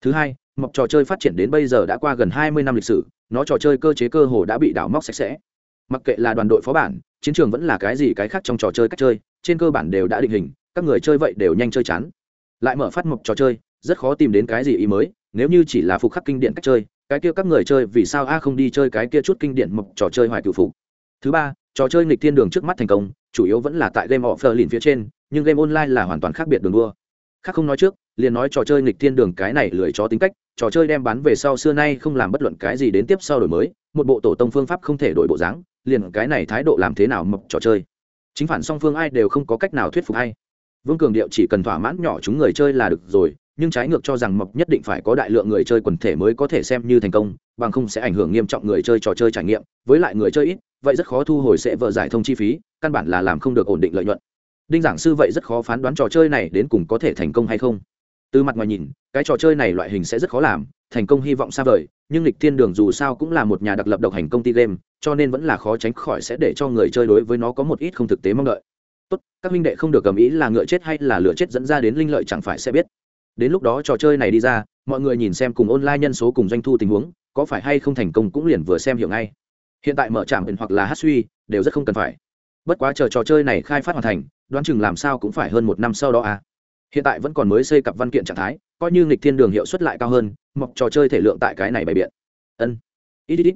Thứ hai mộc trò chơi phát triển đến bây giờ đã qua gần hai mươi năm lịch sử, nó trò chơi cơ chế cơ hồ đã bị đảo móc sạch sẽ. Mặc kệ là đoàn đội phó bản, chiến trường vẫn là cái gì cái khác trong trò chơi cách chơi, trên cơ bản đều đã định hình, các người chơi vậy đều nhanh chơi chán. Lại mở phát mộc trò chơi, rất khó tìm đến cái gì ý mới, nếu như chỉ là phục khắc kinh điển cách chơi, cái kia các người chơi vì sao a không đi chơi cái kia chút kinh điển mộc trò chơi hoài cựu phục. Thứ ba, trò chơi nghịch thiên đường trước mắt thành công, chủ yếu vẫn là tại game offline lìn phía trên, nhưng game online là hoàn toàn khác biệt đường đua. Khác không nói trước liền nói trò chơi nghịch thiên đường cái này lười cho tính cách, trò chơi đem bán về sau xưa nay không làm bất luận cái gì đến tiếp sau đổi mới, một bộ tổ tông phương pháp không thể đổi bộ dáng, liền cái này thái độ làm thế nào mập trò chơi. Chính phản song phương ai đều không có cách nào thuyết phục hay vương cường điệu chỉ cần thỏa mãn nhỏ chúng người chơi là được rồi, nhưng trái ngược cho rằng mộc nhất định phải có đại lượng người chơi quần thể mới có thể xem như thành công, bằng không sẽ ảnh hưởng nghiêm trọng người chơi trò chơi trải nghiệm, với lại người chơi ít, vậy rất khó thu hồi sẽ vợ giải thông chi phí, căn bản là làm không được ổn định lợi nhuận. Đinh giảng sư vậy rất khó phán đoán trò chơi này đến cùng có thể thành công hay không từ mặt ngoài nhìn, cái trò chơi này loại hình sẽ rất khó làm, thành công hy vọng xa vời, nhưng lịch thiên đường dù sao cũng là một nhà đặc lập độc hành công ty game, cho nên vẫn là khó tránh khỏi sẽ để cho người chơi đối với nó có một ít không thực tế mong đợi. Tốt, các minh đệ không được cầm ý là ngựa chết hay là lửa chết dẫn ra đến linh lợi chẳng phải sẽ biết. Đến lúc đó trò chơi này đi ra, mọi người nhìn xem cùng online nhân số cùng doanh thu tình huống, có phải hay không thành công cũng liền vừa xem hiểu ngay. Hiện tại mở trạm hoặc là hát suy, đều rất không cần phải. Bất quá chờ trò chơi này khai phát hoàn thành, đoán chừng làm sao cũng phải hơn một năm sau đó à hiện tại vẫn còn mới xây cặp văn kiện trạng thái, coi như nghịch thiên đường hiệu suất lại cao hơn, mọc trò chơi thể lượng tại cái này bày biện. Ân. Ít ít ít.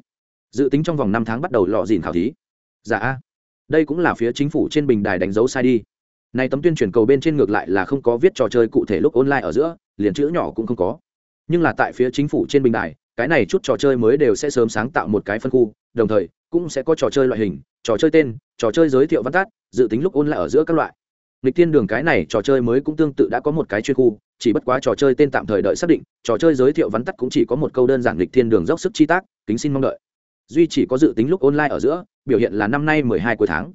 Dự tính trong vòng năm tháng bắt đầu lọ dìn khảo thí. Dạ a. Đây cũng là phía chính phủ trên bình đài đánh dấu sai đi. Nay tấm tuyên truyền cầu bên trên ngược lại là không có viết trò chơi cụ thể lúc online ở giữa, liền chữ nhỏ cũng không có. Nhưng là tại phía chính phủ trên bình đài, cái này chút trò chơi mới đều sẽ sớm sáng tạo một cái phân khu, đồng thời cũng sẽ có trò chơi loại hình, trò chơi tên, trò chơi giới thiệu văn tát dự tính lúc ôn lại ở giữa các loại lịch thiên đường cái này trò chơi mới cũng tương tự đã có một cái chuyên khu, chỉ bất quá trò chơi tên tạm thời đợi xác định, trò chơi giới thiệu vắn tắt cũng chỉ có một câu đơn giản lịch thiên đường dốc sức chi tác, kính xin mong đợi. Duy chỉ có dự tính lúc online ở giữa, biểu hiện là năm nay mười hai cuối tháng.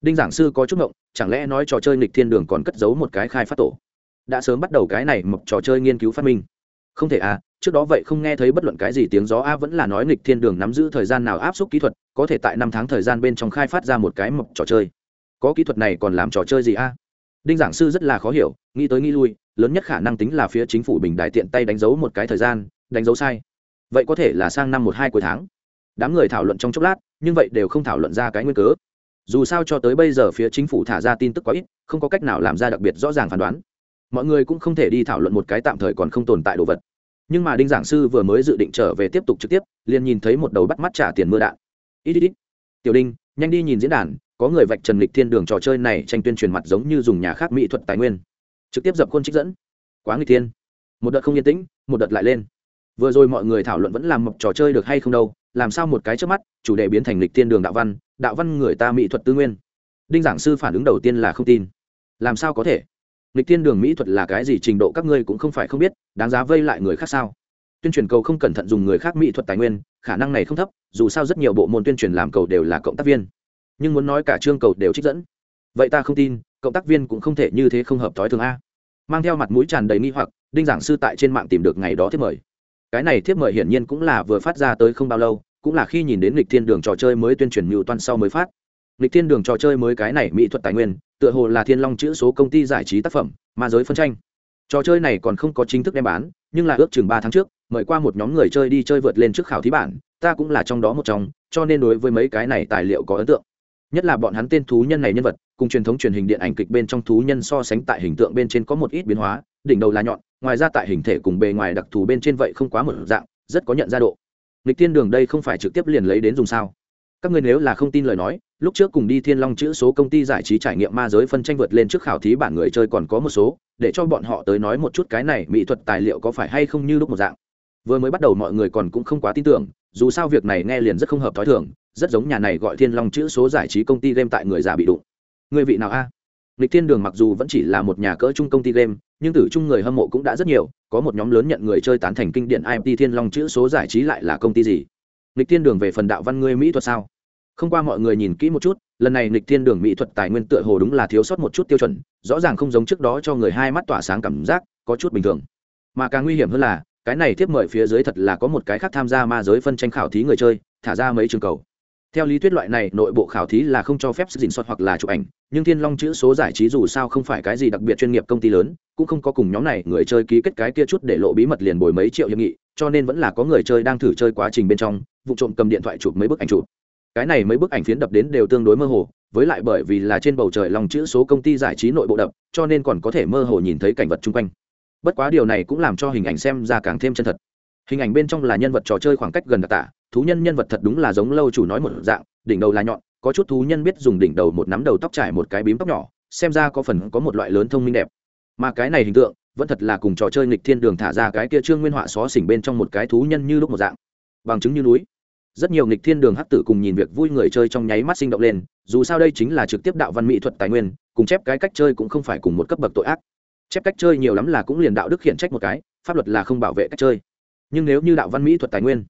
Đinh giảng sư có chút ngộng, chẳng lẽ nói trò chơi lịch thiên đường còn cất giấu một cái khai phát tổ? Đã sớm bắt đầu cái này mộc trò chơi nghiên cứu phát minh. Không thể à trước đó vậy không nghe thấy bất luận cái gì tiếng gió a vẫn là nói nghịch thiên đường nắm giữ thời gian nào áp suất kỹ thuật, có thể tại năm tháng thời gian bên trong khai phát ra một cái mộc trò chơi. Có kỹ thuật này còn làm trò chơi gì a? Đinh giảng sư rất là khó hiểu, nghĩ tới nghĩ lui, lớn nhất khả năng tính là phía chính phủ bình đại tiện tay đánh dấu một cái thời gian, đánh dấu sai. Vậy có thể là sang năm một hai cuối tháng. Đám người thảo luận trong chốc lát, nhưng vậy đều không thảo luận ra cái nguyên cớ. Dù sao cho tới bây giờ phía chính phủ thả ra tin tức quá ít, không có cách nào làm ra đặc biệt rõ ràng phán đoán. Mọi người cũng không thể đi thảo luận một cái tạm thời còn không tồn tại đồ vật. Nhưng mà đinh giảng sư vừa mới dự định trở về tiếp tục trực tiếp, liền nhìn thấy một đầu bắt mắt trả tiền mưa đạn. Ít ít ít. Tiểu đinh, nhanh đi nhìn diễn đàn có người vạch trần lịch thiên đường trò chơi này tranh tuyên truyền mặt giống như dùng nhà khác mỹ thuật tài nguyên. Trực tiếp dập khuôn trích dẫn. Quá nghịch thiên. Một đợt không yên tĩnh, một đợt lại lên. Vừa rồi mọi người thảo luận vẫn làm mộc trò chơi được hay không đâu, làm sao một cái trước mắt, chủ đề biến thành lịch thiên đường đạo văn đạo văn người ta mỹ thuật tư nguyên. Đinh giảng sư phản ứng đầu tiên là không tin. Làm sao có thể? Lịch thiên đường mỹ thuật là cái gì trình độ các ngươi cũng không phải không biết, đáng giá vây lại người khác sao? Tuyên truyền cầu không cẩn thận dùng người khác mỹ thuật tài nguyên, khả năng này không thấp, dù sao rất nhiều bộ môn tuyên truyền làm cầu đều là cộng tác viên nhưng muốn nói cả chương cầu đều trích dẫn. Vậy ta không tin, cộng tác viên cũng không thể như thế không hợp thói thường a. Mang theo mặt mũi tràn đầy nghi hoặc, đinh giảng sư tại trên mạng tìm được ngày đó thiếp mời. Cái này thiếp mời hiển nhiên cũng là vừa phát ra tới không bao lâu, cũng là khi nhìn đến lịch thiên đường trò chơi mới tuyên truyền mưu toan sau mới phát. Lịch thiên đường trò chơi mới cái này mỹ thuật tài nguyên, tựa hồ là thiên long chữ số công ty giải trí tác phẩm, ma giới phân tranh. Trò chơi này còn không có chính thức đem bán, nhưng là ước chừng ba tháng trước, mời qua một nhóm người chơi đi chơi vượt lên trước khảo thí bản, ta cũng là trong đó một trong, cho nên đối với mấy cái này tài liệu có ấn tượng nhất là bọn hắn tên thú nhân này nhân vật, cùng truyền thống truyền hình điện ảnh kịch bên trong thú nhân so sánh tại hình tượng bên trên có một ít biến hóa, đỉnh đầu là nhọn, ngoài ra tại hình thể cùng bề ngoài đặc thù bên trên vậy không quá một dạng, rất có nhận ra độ. Lịch tiên đường đây không phải trực tiếp liền lấy đến dùng sao? Các người nếu là không tin lời nói, lúc trước cùng đi thiên long chữ số công ty giải trí trải nghiệm ma giới phân tranh vượt lên trước khảo thí bản người chơi còn có một số, để cho bọn họ tới nói một chút cái này mỹ thuật tài liệu có phải hay không như lúc một dạng. Vừa mới bắt đầu mọi người còn cũng không quá tin tưởng, dù sao việc này nghe liền rất không hợp t h ó i thường rất giống nhà này gọi thiên long chữ số giải trí công ty game tại người già bị đụng. Người vị nào a? Lịch thiên đường mặc dù vẫn chỉ là một nhà cỡ chung công ty game, nhưng tử chung người hâm mộ cũng đã rất nhiều, có một nhóm lớn nhận người chơi tán thành kinh điển imt thiên long chữ số giải trí lại là công ty gì? Lịch thiên đường về phần đạo văn ngươi mỹ thuật sao? Không qua mọi người nhìn kỹ một chút, lần này lịch thiên đường mỹ thuật tài nguyên tựa hồ đúng là thiếu sót một chút tiêu chuẩn, rõ ràng không giống trước đó cho người hai mắt tỏa sáng cảm giác, có chút bình thường. Mà càng nguy hiểm hơn là, cái này tiếp mời phía dưới thật là có một cái khác tham gia ma giới phân tranh khảo thí người chơi, thả ra mấy trường cầu theo lý thuyết loại này, nội bộ khảo thí là không cho phép dình soạt hoặc là chụp ảnh, nhưng thiên long chữ số giải trí dù sao không phải cái gì đặc biệt chuyên nghiệp công ty lớn, cũng không có cùng nhóm này người chơi ký kết cái kia chút để lộ bí mật liền bồi mấy triệu hiệp nghị, cho nên vẫn là có người chơi đang thử chơi quá trình bên trong, vụ trộm cầm điện thoại chụp mấy bức ảnh chụp. Cái này mấy bức ảnh phiến đập đến đều tương đối mơ hồ, với lại bởi vì là trên bầu trời lòng chữ số công ty giải trí nội bộ đập, cho nên còn có thể mơ hồ nhìn thấy cảnh vật chung quanh. Bất quá điều này cũng làm cho hình ảnh xem ra càng thêm chân thật hình ảnh bên trong là nhân vật trò chơi khoảng cách gần đặc tả, thú nhân nhân vật thật đúng là giống lâu chủ nói một dạng, đỉnh đầu là nhọn, có chút thú nhân biết dùng đỉnh đầu một nắm đầu tóc trải một cái bím tóc nhỏ, xem ra có phần có một loại lớn thông minh đẹp. Mà cái này hình tượng, vẫn thật là cùng trò chơi nghịch thiên đường thả ra cái kia trương nguyên họa xó xỉnh bên trong một cái thú nhân như lúc một dạng. Bằng chứng như núi. Rất nhiều nghịch thiên đường hắc tử cùng nhìn việc vui người chơi trong nháy mắt sinh động lên, dù sao đây chính là trực tiếp đạo văn mỹ thuật tài nguyên, cùng chép cái cách chơi cũng không phải cùng một cấp bậc tội ác. Chép cách chơi nhiều lắm là cũng liền đạo đức khiển trách một cái, pháp luật là không bảo vệ cách chơi nhưng nếu như đạo văn mỹ thuật tài nguyên,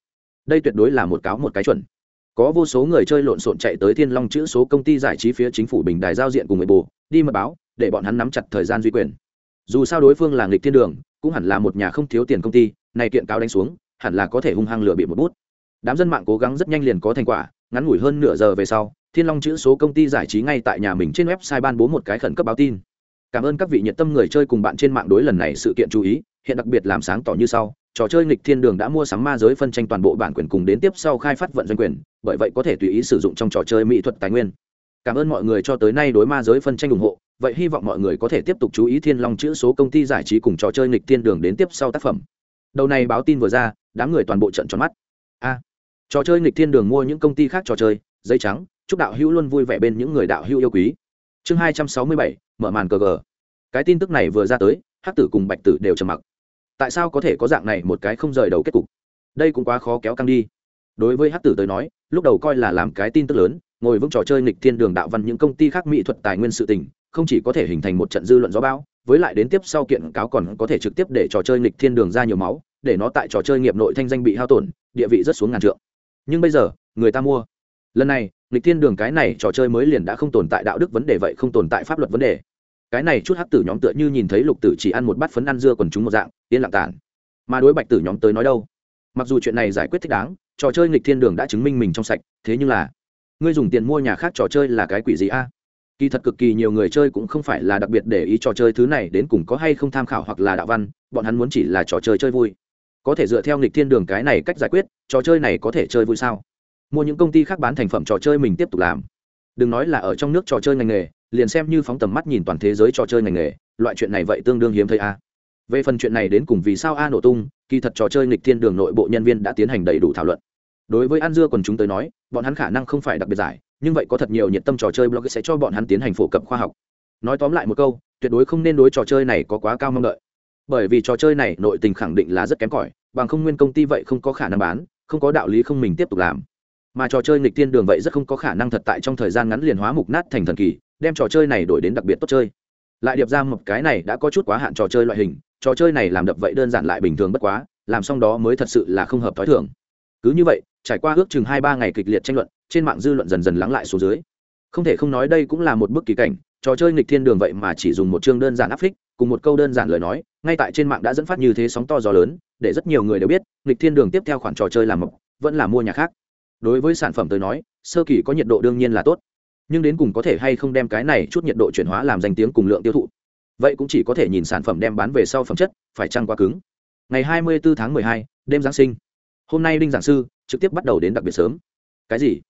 đây tuyệt đối là một cáo một cái chuẩn. Có vô số người chơi lộn xộn chạy tới thiên long chữ số công ty giải trí phía chính phủ bình đài giao diện cùng người bù, đi mật báo, để bọn hắn nắm chặt thời gian duy quyền. Dù sao đối phương là nghịch thiên đường, cũng hẳn là một nhà không thiếu tiền công ty, này kiện cáo đánh xuống, hẳn là có thể hung hăng lừa bị một bút. Đám dân mạng cố gắng rất nhanh liền có thành quả, ngắn ngủi hơn nửa giờ về sau, thiên long chữ số công ty giải trí ngay tại nhà mình trên website ban bố một cái khẩn cấp báo tin. Cảm ơn các vị nhiệt tâm người chơi cùng bạn trên mạng đối lần này sự kiện chú ý hiện đặc biệt làm sáng tỏ như sau, trò chơi nghịch thiên đường đã mua sắm ma giới phân tranh toàn bộ bản quyền cùng đến tiếp sau khai phát vận doanh quyền, bởi vậy có thể tùy ý sử dụng trong trò chơi mỹ thuật tài nguyên. Cảm ơn mọi người cho tới nay đối ma giới phân tranh ủng hộ, vậy hy vọng mọi người có thể tiếp tục chú ý thiên long chữ số công ty giải trí cùng trò chơi nghịch thiên đường đến tiếp sau tác phẩm. Đầu này báo tin vừa ra, đám người toàn bộ trận tròn mắt. A, trò chơi nghịch thiên đường mua những công ty khác trò chơi, giấy trắng, chúc đạo hữu luôn vui vẻ bên những người đạo hữu yêu quý. Chương hai trăm sáu mươi bảy, mở màn cờ gờ. Cái tin tức này vừa ra tới, hắc tử cùng bạch tử đều trầm mặc tại sao có thể có dạng này một cái không rời đầu kết cục? Đây cũng quá khó kéo căng đi. Đối với hắc tử tới nói, lúc đầu coi là làm cái tin tức lớn, ngồi vững trò chơi nghịch thiên đường đạo văn những công ty khác mỹ thuật tài nguyên sự tình, không chỉ có thể hình thành một trận dư luận gió bão, với lại đến tiếp sau kiện cáo còn có thể trực tiếp để trò chơi nghịch thiên đường ra nhiều máu, để nó tại trò chơi nghiệp nội thanh danh bị hao tổn, địa vị rất xuống ngàn trượng. Nhưng bây giờ, người ta mua. Lần này, nghịch thiên đường cái này trò chơi mới liền đã không tồn tại đạo đức vấn đề vậy không tồn tại pháp luật vấn đề cái này chút hắc tử nhóm tựa như nhìn thấy lục tử chỉ ăn một bát phấn ăn dưa còn chúng một dạng, yên lặng tản. Mà đối bạch tử nhóm tới nói đâu? Mặc dù chuyện này giải quyết thích đáng, trò chơi nghịch thiên đường đã chứng minh mình trong sạch, thế nhưng là, ngươi dùng tiền mua nhà khác trò chơi là cái quỷ gì a? Kỳ thật cực kỳ nhiều người chơi cũng không phải là đặc biệt để ý trò chơi thứ này, đến cùng có hay không tham khảo hoặc là đạo văn, bọn hắn muốn chỉ là trò chơi chơi vui. Có thể dựa theo nghịch thiên đường cái này cách giải quyết, trò chơi này có thể chơi vui sao? Mua những công ty khác bán thành phẩm trò chơi mình tiếp tục làm. Đừng nói là ở trong nước trò chơi ngành nghề liền xem như phóng tầm mắt nhìn toàn thế giới trò chơi ngành nghề, loại chuyện này vậy tương đương hiếm thấy a. Về phần chuyện này đến cùng vì sao a nổ tung, kỳ thật trò chơi nghịch thiên đường nội bộ nhân viên đã tiến hành đầy đủ thảo luận. Đối với an dưa còn chúng tới nói, bọn hắn khả năng không phải đặc biệt giải, nhưng vậy có thật nhiều nhiệt tâm trò chơi blog sẽ cho bọn hắn tiến hành phổ cập khoa học. Nói tóm lại một câu, tuyệt đối không nên đối trò chơi này có quá cao mong đợi. Bởi vì trò chơi này nội tình khẳng định là rất kém cỏi, bằng không nguyên công ty vậy không có khả năng bán, không có đạo lý không mình tiếp tục làm. Mà trò chơi nghịch thiên đường vậy rất không có khả năng thật tại trong thời gian ngắn liền hóa mục nát thành thần kỳ đem trò chơi này đổi đến đặc biệt tốt chơi. Lại điệp ra một cái này đã có chút quá hạn trò chơi loại hình, trò chơi này làm đập vậy đơn giản lại bình thường bất quá, làm xong đó mới thật sự là không hợp t h ó i thường. Cứ như vậy, trải qua ước chừng hai ba ngày kịch liệt tranh luận, trên mạng dư luận dần dần lắng lại xuống dưới. Không thể không nói đây cũng là một bức kỳ cảnh, trò chơi nghịch thiên đường vậy mà chỉ dùng một chương đơn giản áp phích, cùng một câu đơn giản lời nói, ngay tại trên mạng đã dẫn phát như thế sóng to gió lớn, để rất nhiều người đều biết, nghịch thiên đường tiếp theo khoản trò chơi làm mộc, vẫn là mua nhà khác. Đối với sản phẩm tới nói, sơ kỳ có nhiệt độ đương nhiên là tốt nhưng đến cùng có thể hay không đem cái này chút nhiệt độ chuyển hóa làm danh tiếng cùng lượng tiêu thụ? Vậy cũng chỉ có thể nhìn sản phẩm đem bán về sau phẩm chất phải chăng quá cứng? Ngày 24 tháng 12, đêm giáng sinh. Hôm nay đinh giảng sư trực tiếp bắt đầu đến đặc biệt sớm. Cái gì?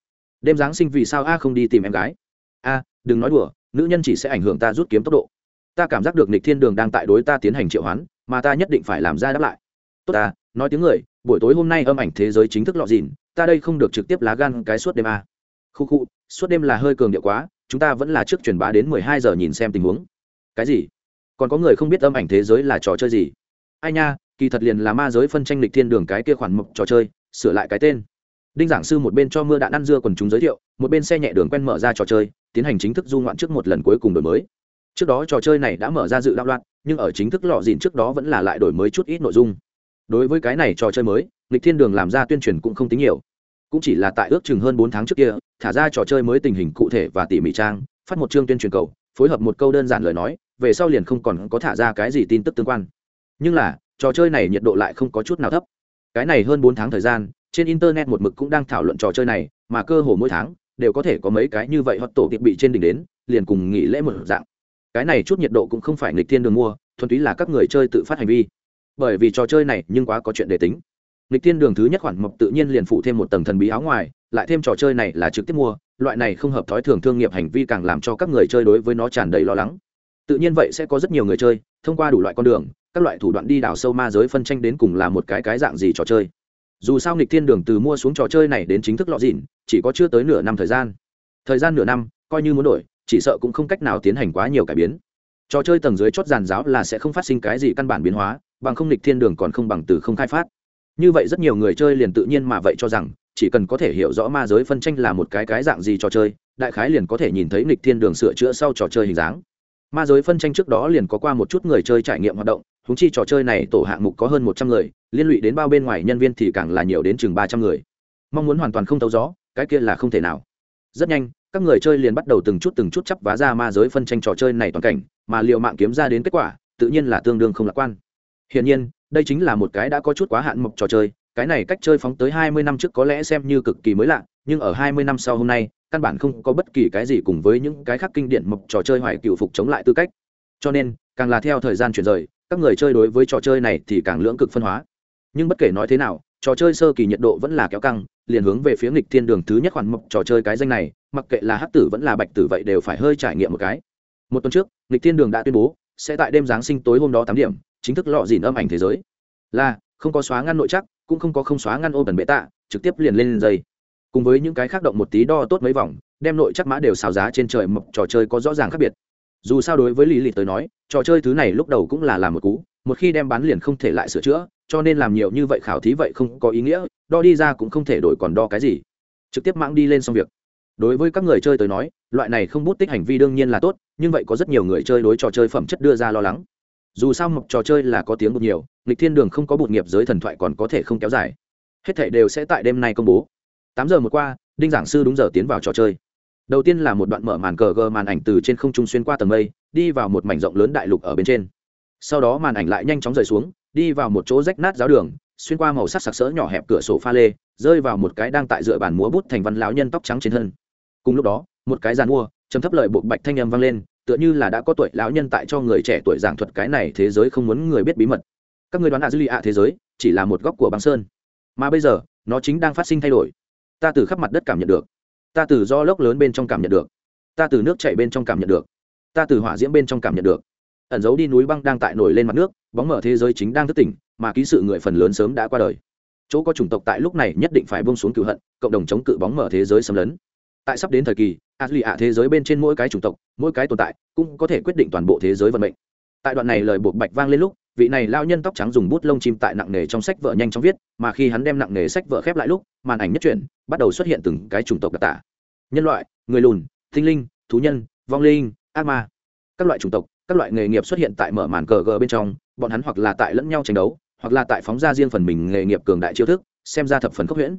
Đêm giáng sinh vì sao a không đi tìm em gái? A đừng nói đùa nữ nhân chỉ sẽ ảnh hưởng ta rút kiếm tốc độ. Ta cảm giác được nịch thiên đường đang tại đối ta tiến hành triệu hoán mà ta nhất định phải làm ra đáp lại. Tốt ta nói tiếng người buổi tối hôm nay âm ảnh thế giới chính thức lọt dìn ta đây không được trực tiếp lá gan cái suốt đêm a khu khu, suốt đêm là hơi cường điệu quá, chúng ta vẫn là trước truyền bá đến mười hai giờ nhìn xem tình huống. Cái gì? Còn có người không biết âm ảnh thế giới là trò chơi gì? Ai nha, kỳ thật liền là ma giới phân tranh lịch thiên đường cái kia khoản mộc trò chơi, sửa lại cái tên. Đinh giảng sư một bên cho mưa đạn ăn dưa quần chúng giới thiệu, một bên xe nhẹ đường quen mở ra trò chơi, tiến hành chính thức du ngoạn trước một lần cuối cùng đổi mới. Trước đó trò chơi này đã mở ra dự đạo loạn, nhưng ở chính thức lọ dịn trước đó vẫn là lại đổi mới chút ít nội dung. Đối với cái này trò chơi mới, lịch thiên đường làm ra tuyên truyền cũng không tính nhiều cũng chỉ là tại ước chừng hơn bốn tháng trước kia, thả ra trò chơi mới tình hình cụ thể và tỉ mỉ trang, phát một chương tuyên truyền cầu, phối hợp một câu đơn giản lời nói, về sau liền không còn có thả ra cái gì tin tức tương quan. Nhưng là, trò chơi này nhiệt độ lại không có chút nào thấp. Cái này hơn bốn tháng thời gian, trên internet một mực cũng đang thảo luận trò chơi này, mà cơ hồ mỗi tháng, đều có thể có mấy cái như vậy hoặc tổ kịp bị trên đỉnh đến, liền cùng nghỉ lễ một dạng. Cái này chút nhiệt độ cũng không phải nghịch thiên đường mua, thuần túy là các người chơi tự phát hành vi. Bởi vì trò chơi này nhưng quá có chuyện để tính lịch thiên đường thứ nhất khoản mộc tự nhiên liền phụ thêm một tầng thần bí áo ngoài, lại thêm trò chơi này là trực tiếp mua, loại này không hợp thói thường thương nghiệp hành vi càng làm cho các người chơi đối với nó tràn đầy lo lắng. Tự nhiên vậy sẽ có rất nhiều người chơi, thông qua đủ loại con đường, các loại thủ đoạn đi đào sâu ma giới phân tranh đến cùng là một cái cái dạng gì trò chơi. Dù sao nghịch thiên đường từ mua xuống trò chơi này đến chính thức lọ dịn, chỉ có chưa tới nửa năm thời gian. Thời gian nửa năm, coi như muốn đổi, chỉ sợ cũng không cách nào tiến hành quá nhiều cải biến. Trò chơi tầng dưới chót giàn giáo là sẽ không phát sinh cái gì căn bản biến hóa, bằng không nghịch thiên đường còn không bằng từ không khai phát như vậy rất nhiều người chơi liền tự nhiên mà vậy cho rằng, chỉ cần có thể hiểu rõ ma giới phân tranh là một cái cái dạng gì trò chơi, đại khái liền có thể nhìn thấy nghịch thiên đường sửa chữa sau trò chơi hình dáng. Ma giới phân tranh trước đó liền có qua một chút người chơi trải nghiệm hoạt động húng chi trò chơi này tổ hạng mục có hơn một trăm người, liên lụy đến bao bên ngoài nhân viên thì càng là nhiều đến chừng ba trăm người. Mong muốn hoàn toàn không thấu gió, cái kia là không thể nào. Rất nhanh, các người chơi liền bắt đầu từng chút từng chút chắp vá ra ma giới phân tranh trò chơi này toàn cảnh, mà liệu mạng kiếm ra đến kết quả, tự nhiên là tương đương không lạc quan. Hiển nhiên đây chính là một cái đã có chút quá hạn mộc trò chơi, cái này cách chơi phóng tới hai mươi năm trước có lẽ xem như cực kỳ mới lạ, nhưng ở hai mươi năm sau hôm nay, căn bản không có bất kỳ cái gì cùng với những cái khác kinh điển mộc trò chơi hoài cựu phục chống lại tư cách. Cho nên, càng là theo thời gian chuyển rời, các người chơi đối với trò chơi này thì càng lưỡng cực phân hóa. Nhưng bất kể nói thế nào, trò chơi sơ kỳ nhiệt độ vẫn là kéo căng, liền hướng về phía nghịch thiên đường thứ nhất khoản mộc trò chơi cái danh này, mặc kệ là hắc tử vẫn là bạch tử vậy đều phải hơi trải nghiệm một cái. Một tuần trước, nghịch thiên đường đã tuyên bố, sẽ tại đêm giáng sinh tối hôm đó tám điểm chính thức lọ dìn âm ảnh thế giới. Là, không có xóa ngăn nội chắc, cũng không có không xóa ngăn ô bẩn bệ tạ, trực tiếp liền lên dây. Cùng với những cái khác động một tí đo tốt mấy vòng, đem nội chắc mã đều xào giá trên trời mộc trò chơi có rõ ràng khác biệt. Dù sao đối với lý lịch tới nói, trò chơi thứ này lúc đầu cũng là làm một cú, một khi đem bán liền không thể lại sửa chữa, cho nên làm nhiều như vậy khảo thí vậy không có ý nghĩa, đo đi ra cũng không thể đổi còn đo cái gì. Trực tiếp mãng đi lên xong việc. Đối với các người chơi tới nói, loại này không bút tích hành vi đương nhiên là tốt, nhưng vậy có rất nhiều người chơi đối trò chơi phẩm chất đưa ra lo lắng dù sao mộc trò chơi là có tiếng bụt nhiều lịch thiên đường không có bụt nghiệp giới thần thoại còn có thể không kéo dài. Hết thể đều sẽ tại đêm nay công bố. Tám giờ một qua, đinh giảng sư đúng giờ tiến vào trò chơi. Đầu tiên là một đoạn mở màn cờ gờ màn ảnh từ trên không trung xuyên qua tầng mây, đi vào một mảnh rộng lớn đại lục ở bên trên. Sau đó màn ảnh lại nhanh chóng rời xuống, đi vào một chỗ rách nát giáo đường, xuyên qua màu sắc sặc sỡ nhỏ hẹp cửa sổ pha lê, rơi vào một cái đang tại dựa bàn múa bút thành văn lão nhân tóc trắng trên thân. Cùng lúc đó, một cái giàn mua chấm thấp lợi bộ bạch thanh âm vang lên tựa như là đã có tuổi lão nhân tại cho người trẻ tuổi giảng thuật cái này thế giới không muốn người biết bí mật. Các người đoán ạ dư lì ạ thế giới, chỉ là một góc của băng sơn. Mà bây giờ, nó chính đang phát sinh thay đổi. Ta từ khắp mặt đất cảm nhận được. Ta từ do lốc lớn bên trong cảm nhận được. Ta từ nước chảy bên trong cảm nhận được. Ta từ hỏa diễm bên trong cảm nhận được. Ẩn giấu đi núi băng đang tại nổi lên mặt nước, bóng mở thế giới chính đang thức tỉnh, mà ký sự người phần lớn sớm đã qua đời. Chỗ có chủng tộc tại lúc này nhất định phải bông xuống cựu hận, cộng đồng chống cự bóng mở thế giới xâm lấn tại sắp đến thời kỳ a duy ạ thế giới bên trên mỗi cái chủng tộc mỗi cái tồn tại cũng có thể quyết định toàn bộ thế giới vận mệnh. Tại đoạn này lời buộc bạch vang lên lúc vị này lao nhân tóc trắng dùng bút lông chim tại nặng nề trong sách vợ nhanh chóng viết mà khi hắn đem nặng nề sách vợ khép lại lúc màn ảnh nhất chuyển, bắt đầu xuất hiện từng cái chủng tộc đặc tả. Nhân loại người lùn thinh linh thú nhân vong linh ác ma. Các loại chủng tộc các loại nghề nghiệp xuất hiện tại mở màn cờ gờ bên trong bọn hắn hoặc là tại lẫn nhau tranh đấu hoặc là tại phóng ra riêng phần mình nghề nghiệp cường đại chiêu thức xem ra thập phần khốc huyễn.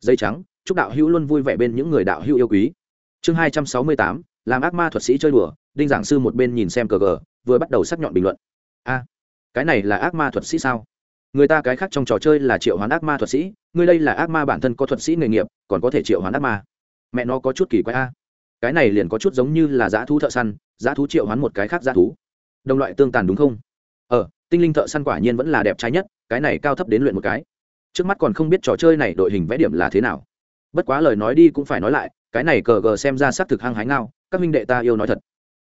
Dây trắng chúc đạo hữu luôn vui vẻ bên những người đạo hữu yêu quý. Chương hai trăm sáu mươi tám, làm ác ma thuật sĩ chơi đùa, đinh giảng sư một bên nhìn xem cờ gờ, vừa bắt đầu sắc nhọn bình luận. A, cái này là ác ma thuật sĩ sao? Người ta cái khác trong trò chơi là triệu hoán ác ma thuật sĩ, người đây là ác ma bản thân có thuật sĩ nghề nghiệp, còn có thể triệu hoán ác ma. Mẹ nó có chút kỳ quái a. Cái này liền có chút giống như là dã thú thợ săn, dã thú triệu hoán một cái khác dã thú. Đồng loại tương tàn đúng không? Ờ tinh linh thợ săn quả nhiên vẫn là đẹp trai nhất, cái này cao thấp đến luyện một cái. Trước mắt còn không biết trò chơi này đội hình vẽ điểm là thế nào bất quá lời nói đi cũng phải nói lại, cái này cờ gờ xem ra xác thực hăng hái ngao, các minh đệ ta yêu nói thật.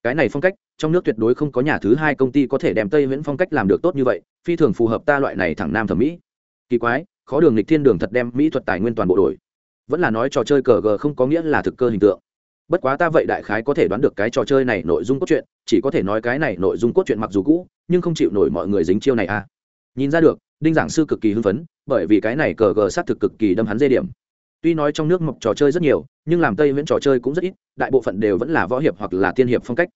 Cái này phong cách, trong nước tuyệt đối không có nhà thứ hai công ty có thể đem tây viễn phong cách làm được tốt như vậy, phi thường phù hợp ta loại này thẳng nam thẩm mỹ. Kỳ quái, khó đường lịch thiên đường thật đem mỹ thuật tài nguyên toàn bộ đổi. Vẫn là nói trò chơi cờ gờ không có nghĩa là thực cơ hình tượng. Bất quá ta vậy đại khái có thể đoán được cái trò chơi này nội dung cốt truyện, chỉ có thể nói cái này nội dung cốt truyện mặc dù cũ, nhưng không chịu nổi mọi người dính chiêu này à. Nhìn ra được, đinh giảng sư cực kỳ hưng phấn, bởi vì cái này cờ gờ sát thực cực kỳ đâm hắn dây điểm tuy nói trong nước mộc trò chơi rất nhiều, nhưng làm tây viễn trò chơi cũng rất ít, đại bộ phận đều vẫn là võ hiệp hoặc là tiên hiệp phong cách.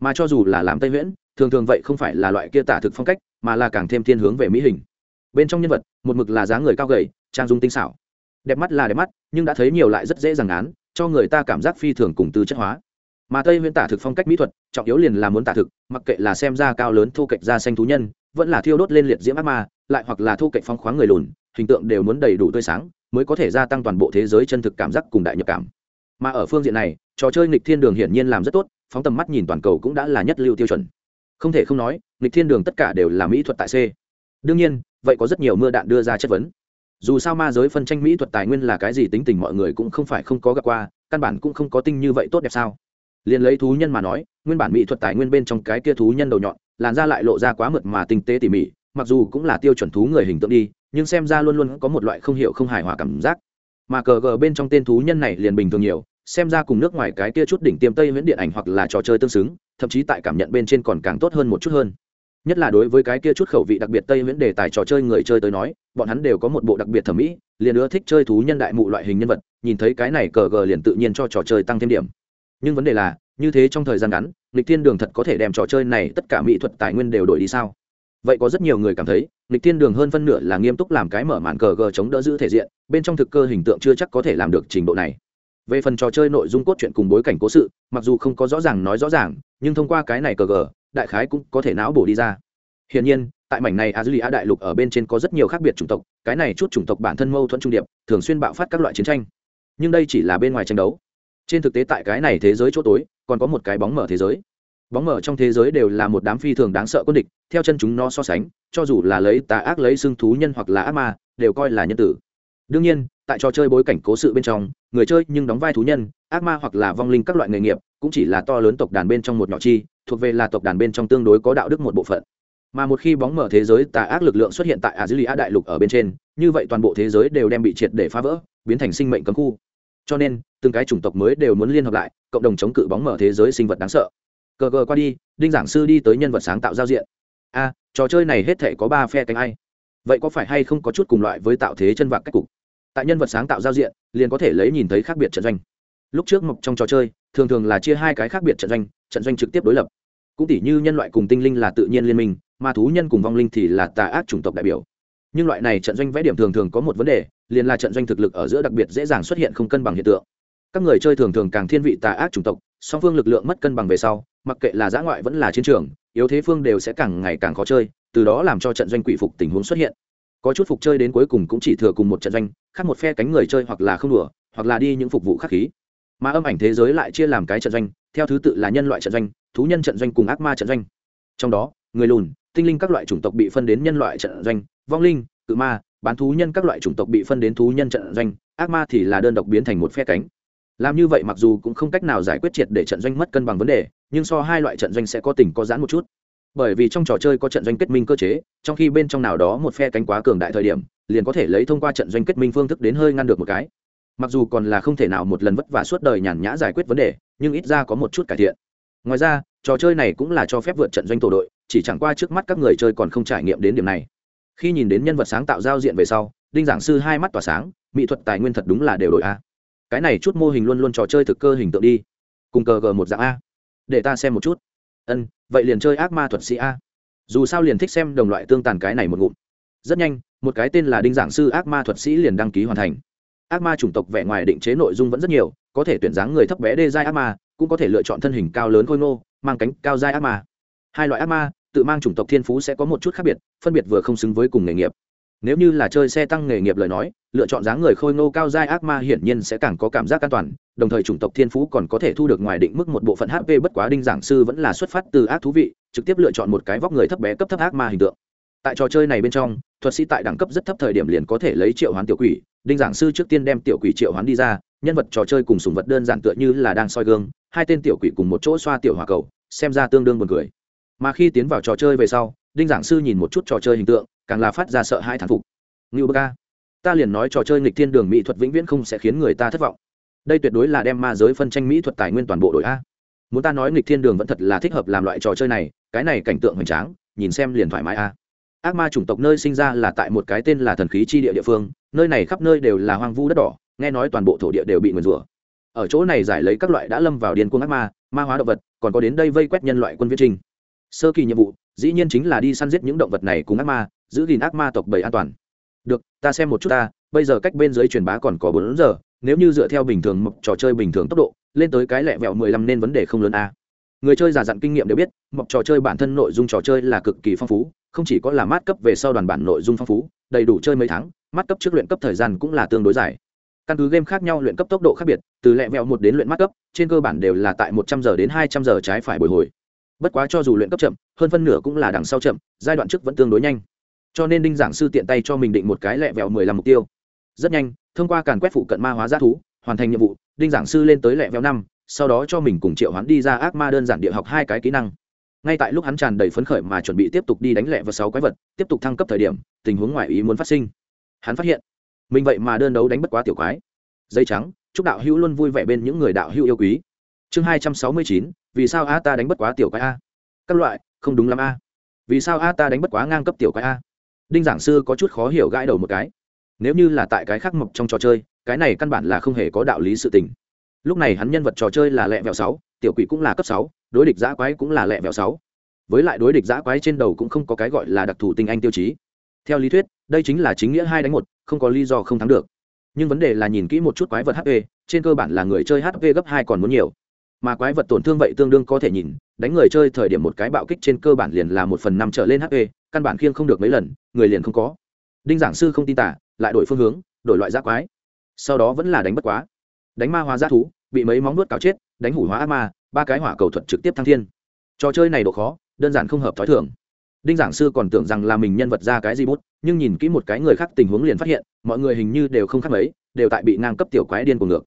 Mà cho dù là làm tây viễn, thường thường vậy không phải là loại kia tả thực phong cách, mà là càng thêm thiên hướng về mỹ hình. Bên trong nhân vật, một mực là dáng người cao gầy, trang dung tinh xảo. Đẹp mắt là đẹp mắt, nhưng đã thấy nhiều lại rất dễ dàng án, cho người ta cảm giác phi thường cùng tư chất hóa. Mà tây viễn tả thực phong cách mỹ thuật, trọng yếu liền là muốn tả thực, mặc kệ là xem ra cao lớn thu kệch da xanh thú nhân, vẫn là thiêu đốt lên liệt diễm ác ma, lại hoặc là thu kệch phong khoáng người lùn hình tượng đều muốn đầy đủ tươi sáng, mới có thể gia tăng toàn bộ thế giới chân thực cảm giác cùng đại nhập cảm. Mà ở phương diện này, trò chơi nghịch thiên đường hiển nhiên làm rất tốt, phóng tầm mắt nhìn toàn cầu cũng đã là nhất lưu tiêu chuẩn. Không thể không nói, nghịch thiên đường tất cả đều là mỹ thuật tại c. Đương nhiên, vậy có rất nhiều mưa đạn đưa ra chất vấn. Dù sao ma giới phân tranh mỹ thuật tài nguyên là cái gì tính tình mọi người cũng không phải không có gặp qua, căn bản cũng không có tinh như vậy tốt đẹp sao? Liền lấy thú nhân mà nói, nguyên bản mỹ thuật tài nguyên bên trong cái kia thú nhân đầu nhọn, làn da lại lộ ra quá mượt mà tinh tế tỉ mỉ mặc dù cũng là tiêu chuẩn thú người hình tượng đi, nhưng xem ra luôn luôn có một loại không hiểu không hài hòa cảm giác. Mà cờ gờ bên trong tên thú nhân này liền bình thường nhiều, xem ra cùng nước ngoài cái kia chút đỉnh tiêm tây miễn điện ảnh hoặc là trò chơi tương xứng, thậm chí tại cảm nhận bên trên còn càng tốt hơn một chút hơn. Nhất là đối với cái kia chút khẩu vị đặc biệt tây miễn đề tài trò chơi người chơi tới nói, bọn hắn đều có một bộ đặc biệt thẩm mỹ, liền ưa thích chơi thú nhân đại mụ loại hình nhân vật, nhìn thấy cái này cờ gờ liền tự nhiên cho trò chơi tăng thêm điểm. Nhưng vấn đề là, như thế trong thời gian ngắn lịch thiên đường thật có thể đem trò chơi này tất cả mỹ thuật tài nguyên đều đổi đi sao? Vậy có rất nhiều người cảm thấy lịch thiên đường hơn phân nửa là nghiêm túc làm cái mở màn cờ gờ chống đỡ giữ thể diện, bên trong thực cơ hình tượng chưa chắc có thể làm được trình độ này. Về phần trò chơi nội dung cốt truyện cùng bối cảnh cố sự, mặc dù không có rõ ràng nói rõ ràng, nhưng thông qua cái này cờ gờ, đại khái cũng có thể não bổ đi ra. Hiển nhiên, tại mảnh này a đại lục ở bên trên có rất nhiều khác biệt chủng tộc, cái này chút chủng tộc bản thân mâu thuẫn trung điệp, thường xuyên bạo phát các loại chiến tranh. Nhưng đây chỉ là bên ngoài tranh đấu. Trên thực tế tại cái này thế giới chỗ tối, còn có một cái bóng mở thế giới bóng mở trong thế giới đều là một đám phi thường đáng sợ quân địch, theo chân chúng nó so sánh, cho dù là lấy tà ác lấy xương thú nhân hoặc là ác ma, đều coi là nhân tử. Đương nhiên, tại trò chơi bối cảnh cố sự bên trong, người chơi nhưng đóng vai thú nhân, ác ma hoặc là vong linh các loại nghề nghiệp, cũng chỉ là to lớn tộc đàn bên trong một nhỏ chi, thuộc về là tộc đàn bên trong tương đối có đạo đức một bộ phận. Mà một khi bóng mở thế giới tà ác lực lượng xuất hiện tại a dư lý đại lục ở bên trên, như vậy toàn bộ thế giới đều đem bị triệt để phá vỡ, biến thành sinh mệnh cấm khu. Cho nên, từng cái chủng tộc mới đều muốn liên hợp lại, cộng đồng chống cự bóng mở thế giới sinh vật đáng sợ cờ cờ qua đi, đinh giảng sư đi tới nhân vật sáng tạo giao diện. A, trò chơi này hết thể có ba phe cánh ai? Vậy có phải hay không có chút cùng loại với tạo thế chân vạc cách cục? Tại nhân vật sáng tạo giao diện, liền có thể lấy nhìn thấy khác biệt trận doanh. Lúc trước mộc trong trò chơi, thường thường là chia hai cái khác biệt trận doanh trận doanh trực tiếp đối lập. Cũng tỷ như nhân loại cùng tinh linh là tự nhiên liên minh, mà thú nhân cùng vong linh thì là tà ác chủng tộc đại biểu. Nhưng loại này trận doanh vẽ điểm thường thường có một vấn đề, liền là trận doanh thực lực ở giữa đặc biệt dễ dàng xuất hiện không cân bằng hiện tượng. Các người chơi thường thường càng thiên vị tà ác chủng tộc, song phương lực lượng mất cân bằng về sau mặc kệ là giã ngoại vẫn là chiến trường, yếu thế phương đều sẽ càng ngày càng khó chơi, từ đó làm cho trận doanh quỷ phục tình huống xuất hiện. Có chút phục chơi đến cuối cùng cũng chỉ thừa cùng một trận doanh, khác một phe cánh người chơi hoặc là không đùa, hoặc là đi những phục vụ khắc khí. Mà âm ảnh thế giới lại chia làm cái trận doanh, theo thứ tự là nhân loại trận doanh, thú nhân trận doanh cùng ác ma trận doanh. Trong đó, người lùn, tinh linh các loại chủng tộc bị phân đến nhân loại trận doanh, vong linh, cự ma, bán thú nhân các loại chủng tộc bị phân đến thú nhân trận doanh, ác ma thì là đơn độc biến thành một phe cánh. Làm như vậy mặc dù cũng không cách nào giải quyết triệt để trận doanh mất cân bằng vấn đề nhưng so hai loại trận doanh sẽ có tình có giãn một chút. Bởi vì trong trò chơi có trận doanh kết minh cơ chế, trong khi bên trong nào đó một phe cánh quá cường đại thời điểm, liền có thể lấy thông qua trận doanh kết minh phương thức đến hơi ngăn được một cái. Mặc dù còn là không thể nào một lần vất vả suốt đời nhàn nhã giải quyết vấn đề, nhưng ít ra có một chút cải thiện. Ngoài ra, trò chơi này cũng là cho phép vượt trận doanh tổ đội, chỉ chẳng qua trước mắt các người chơi còn không trải nghiệm đến điểm này. Khi nhìn đến nhân vật sáng tạo giao diện về sau, đinh giảng sư hai mắt tỏa sáng, mỹ thuật tài nguyên thật đúng là đều đội a. Cái này chút mô hình luôn luôn trò chơi thực cơ hình tượng đi. Cùng cờ g một dạng a để ta xem một chút. Ân, vậy liền chơi ác ma thuật sĩ a. Dù sao liền thích xem đồng loại tương tàn cái này một ngụm. Rất nhanh, một cái tên là đinh giảng sư ác ma thuật sĩ liền đăng ký hoàn thành. Ác ma chủng tộc vẻ ngoài định chế nội dung vẫn rất nhiều, có thể tuyển dáng người thấp bé đê giai ác ma, cũng có thể lựa chọn thân hình cao lớn khôi ngô, mang cánh cao giai ác ma. Hai loại ác ma, tự mang chủng tộc thiên phú sẽ có một chút khác biệt, phân biệt vừa không xứng với cùng nghề nghiệp nếu như là chơi xe tăng nghề nghiệp lời nói, lựa chọn dáng người khôi ngô cao giai ác ma hiển nhiên sẽ càng có cảm giác an toàn, đồng thời chủng tộc thiên phú còn có thể thu được ngoài định mức một bộ phận hp bất quá đinh giảng sư vẫn là xuất phát từ ác thú vị, trực tiếp lựa chọn một cái vóc người thấp bé cấp thấp ác ma hình tượng. Tại trò chơi này bên trong, thuật sĩ tại đẳng cấp rất thấp thời điểm liền có thể lấy triệu hoán tiểu quỷ, đinh giảng sư trước tiên đem tiểu quỷ triệu hoán đi ra, nhân vật trò chơi cùng sùng vật đơn giản tựa như là đang soi gương, hai tên tiểu quỷ cùng một chỗ xoa tiểu hòa cầu, xem ra tương đương buồn cười. Mà khi tiến vào trò chơi về sau, đinh giảng sư nhìn một chút trò chơi hình tượng càng là phát ra sợ hai thán phục. Ngưu bơ ca, ta liền nói trò chơi nghịch thiên đường mỹ thuật vĩnh viễn không sẽ khiến người ta thất vọng. Đây tuyệt đối là đem ma giới phân tranh mỹ thuật tài nguyên toàn bộ đội a. Muốn ta nói nghịch thiên đường vẫn thật là thích hợp làm loại trò chơi này, cái này cảnh tượng hoành tráng, nhìn xem liền thoải mái a. Ác ma chủng tộc nơi sinh ra là tại một cái tên là thần khí chi địa địa phương, nơi này khắp nơi đều là hoang vu đất đỏ, nghe nói toàn bộ thổ địa đều bị nguyền rủa. Ở chỗ này giải lấy các loại đã lâm vào điên cuồng ác ma ma hóa động vật, còn có đến đây vây quét nhân loại quân viết trinh sơ kỳ nhiệm vụ, dĩ nhiên chính là đi săn giết những động vật này cùng ác ma giữ gìn ác ma tộc bầy an toàn. Được, ta xem một chút ta, bây giờ cách bên dưới truyền bá còn có bốn giờ, nếu như dựa theo bình thường mộc trò chơi bình thường tốc độ, lên tới cái lẹ vẹo mười lăm nên vấn đề không lớn a. Người chơi già dặn kinh nghiệm đều biết mộc trò chơi bản thân nội dung trò chơi là cực kỳ phong phú, không chỉ có là mát cấp về sau đoàn bản nội dung phong phú, đầy đủ chơi mấy tháng, mát cấp trước luyện cấp thời gian cũng là tương đối dài. Căn cứ game khác nhau luyện cấp tốc độ khác biệt, từ lẹ vẹo một đến luyện mát cấp, trên cơ bản đều là tại một trăm giờ đến hai trăm giờ trái phải bồi hồi. Bất quá cho dù luyện cấp chậm, hơn phân nửa cũng là đằng sau chậm, giai đoạn trước vẫn tương đối nhanh cho nên đinh giảng sư tiện tay cho mình định một cái lẹ vẹo mười lăm mục tiêu. Rất nhanh, thông qua càn quét phụ cận ma hóa g thú, hoàn thành nhiệm vụ, đinh giảng sư lên tới lẹ vẹo năm, sau đó cho mình cùng triệu hoán đi ra ác ma đơn giản địa học hai cái kỹ năng. Ngay tại lúc hắn tràn đầy phấn khởi mà chuẩn bị tiếp tục đi đánh lẹ vào sáu quái vật, tiếp tục thăng cấp thời điểm, tình huống ngoài ý muốn phát sinh. Hắn phát hiện, mình vậy mà đơn đấu đánh bất quá tiểu quái. Dây trắng, chúc đạo hữu luôn vui vẻ bên những người đạo hữu yêu quý. Chương hai trăm sáu mươi chín, vì sao a ta đánh bất quá tiểu quái a? Các loại, không đúng lắm a. Vì sao a ta đánh bất quá ngang cấp tiểu quái a? Đinh giảng sư có chút khó hiểu gãi đầu một cái. Nếu như là tại cái khác mộc trong trò chơi, cái này căn bản là không hề có đạo lý sự tình. Lúc này hắn nhân vật trò chơi là lẹ vẹo sáu, tiểu quỷ cũng là cấp sáu, đối địch giã quái cũng là lẹ vẹo sáu. Với lại đối địch giã quái trên đầu cũng không có cái gọi là đặc thù tinh anh tiêu chí. Theo lý thuyết, đây chính là chính nghĩa hai đánh một, không có lý do không thắng được. Nhưng vấn đề là nhìn kỹ một chút quái vật hp trên cơ bản là người chơi hp gấp hai còn muốn nhiều. Mà quái vật tổn thương vậy tương đương có thể nhìn, đánh người chơi thời điểm một cái bạo kích trên cơ bản liền là một phần năm trở lên hp căn bản khiêng không được mấy lần, người liền không có. Đinh giảng sư không tin tả, lại đổi phương hướng, đổi loại giác quái. Sau đó vẫn là đánh bất quá. Đánh ma hóa g thú, bị mấy móng nuốt cáo chết, đánh hủ hóa ác ma, ba cái hỏa cầu thuật trực tiếp thăng thiên. Trò chơi này độ khó, đơn giản không hợp t h ó i thường. Đinh giảng sư còn tưởng rằng là mình nhân vật ra cái gì bút, nhưng nhìn kỹ một cái người khác tình huống liền phát hiện, mọi người hình như đều không khác mấy, đều tại bị ngang cấp tiểu quái điên của ngược.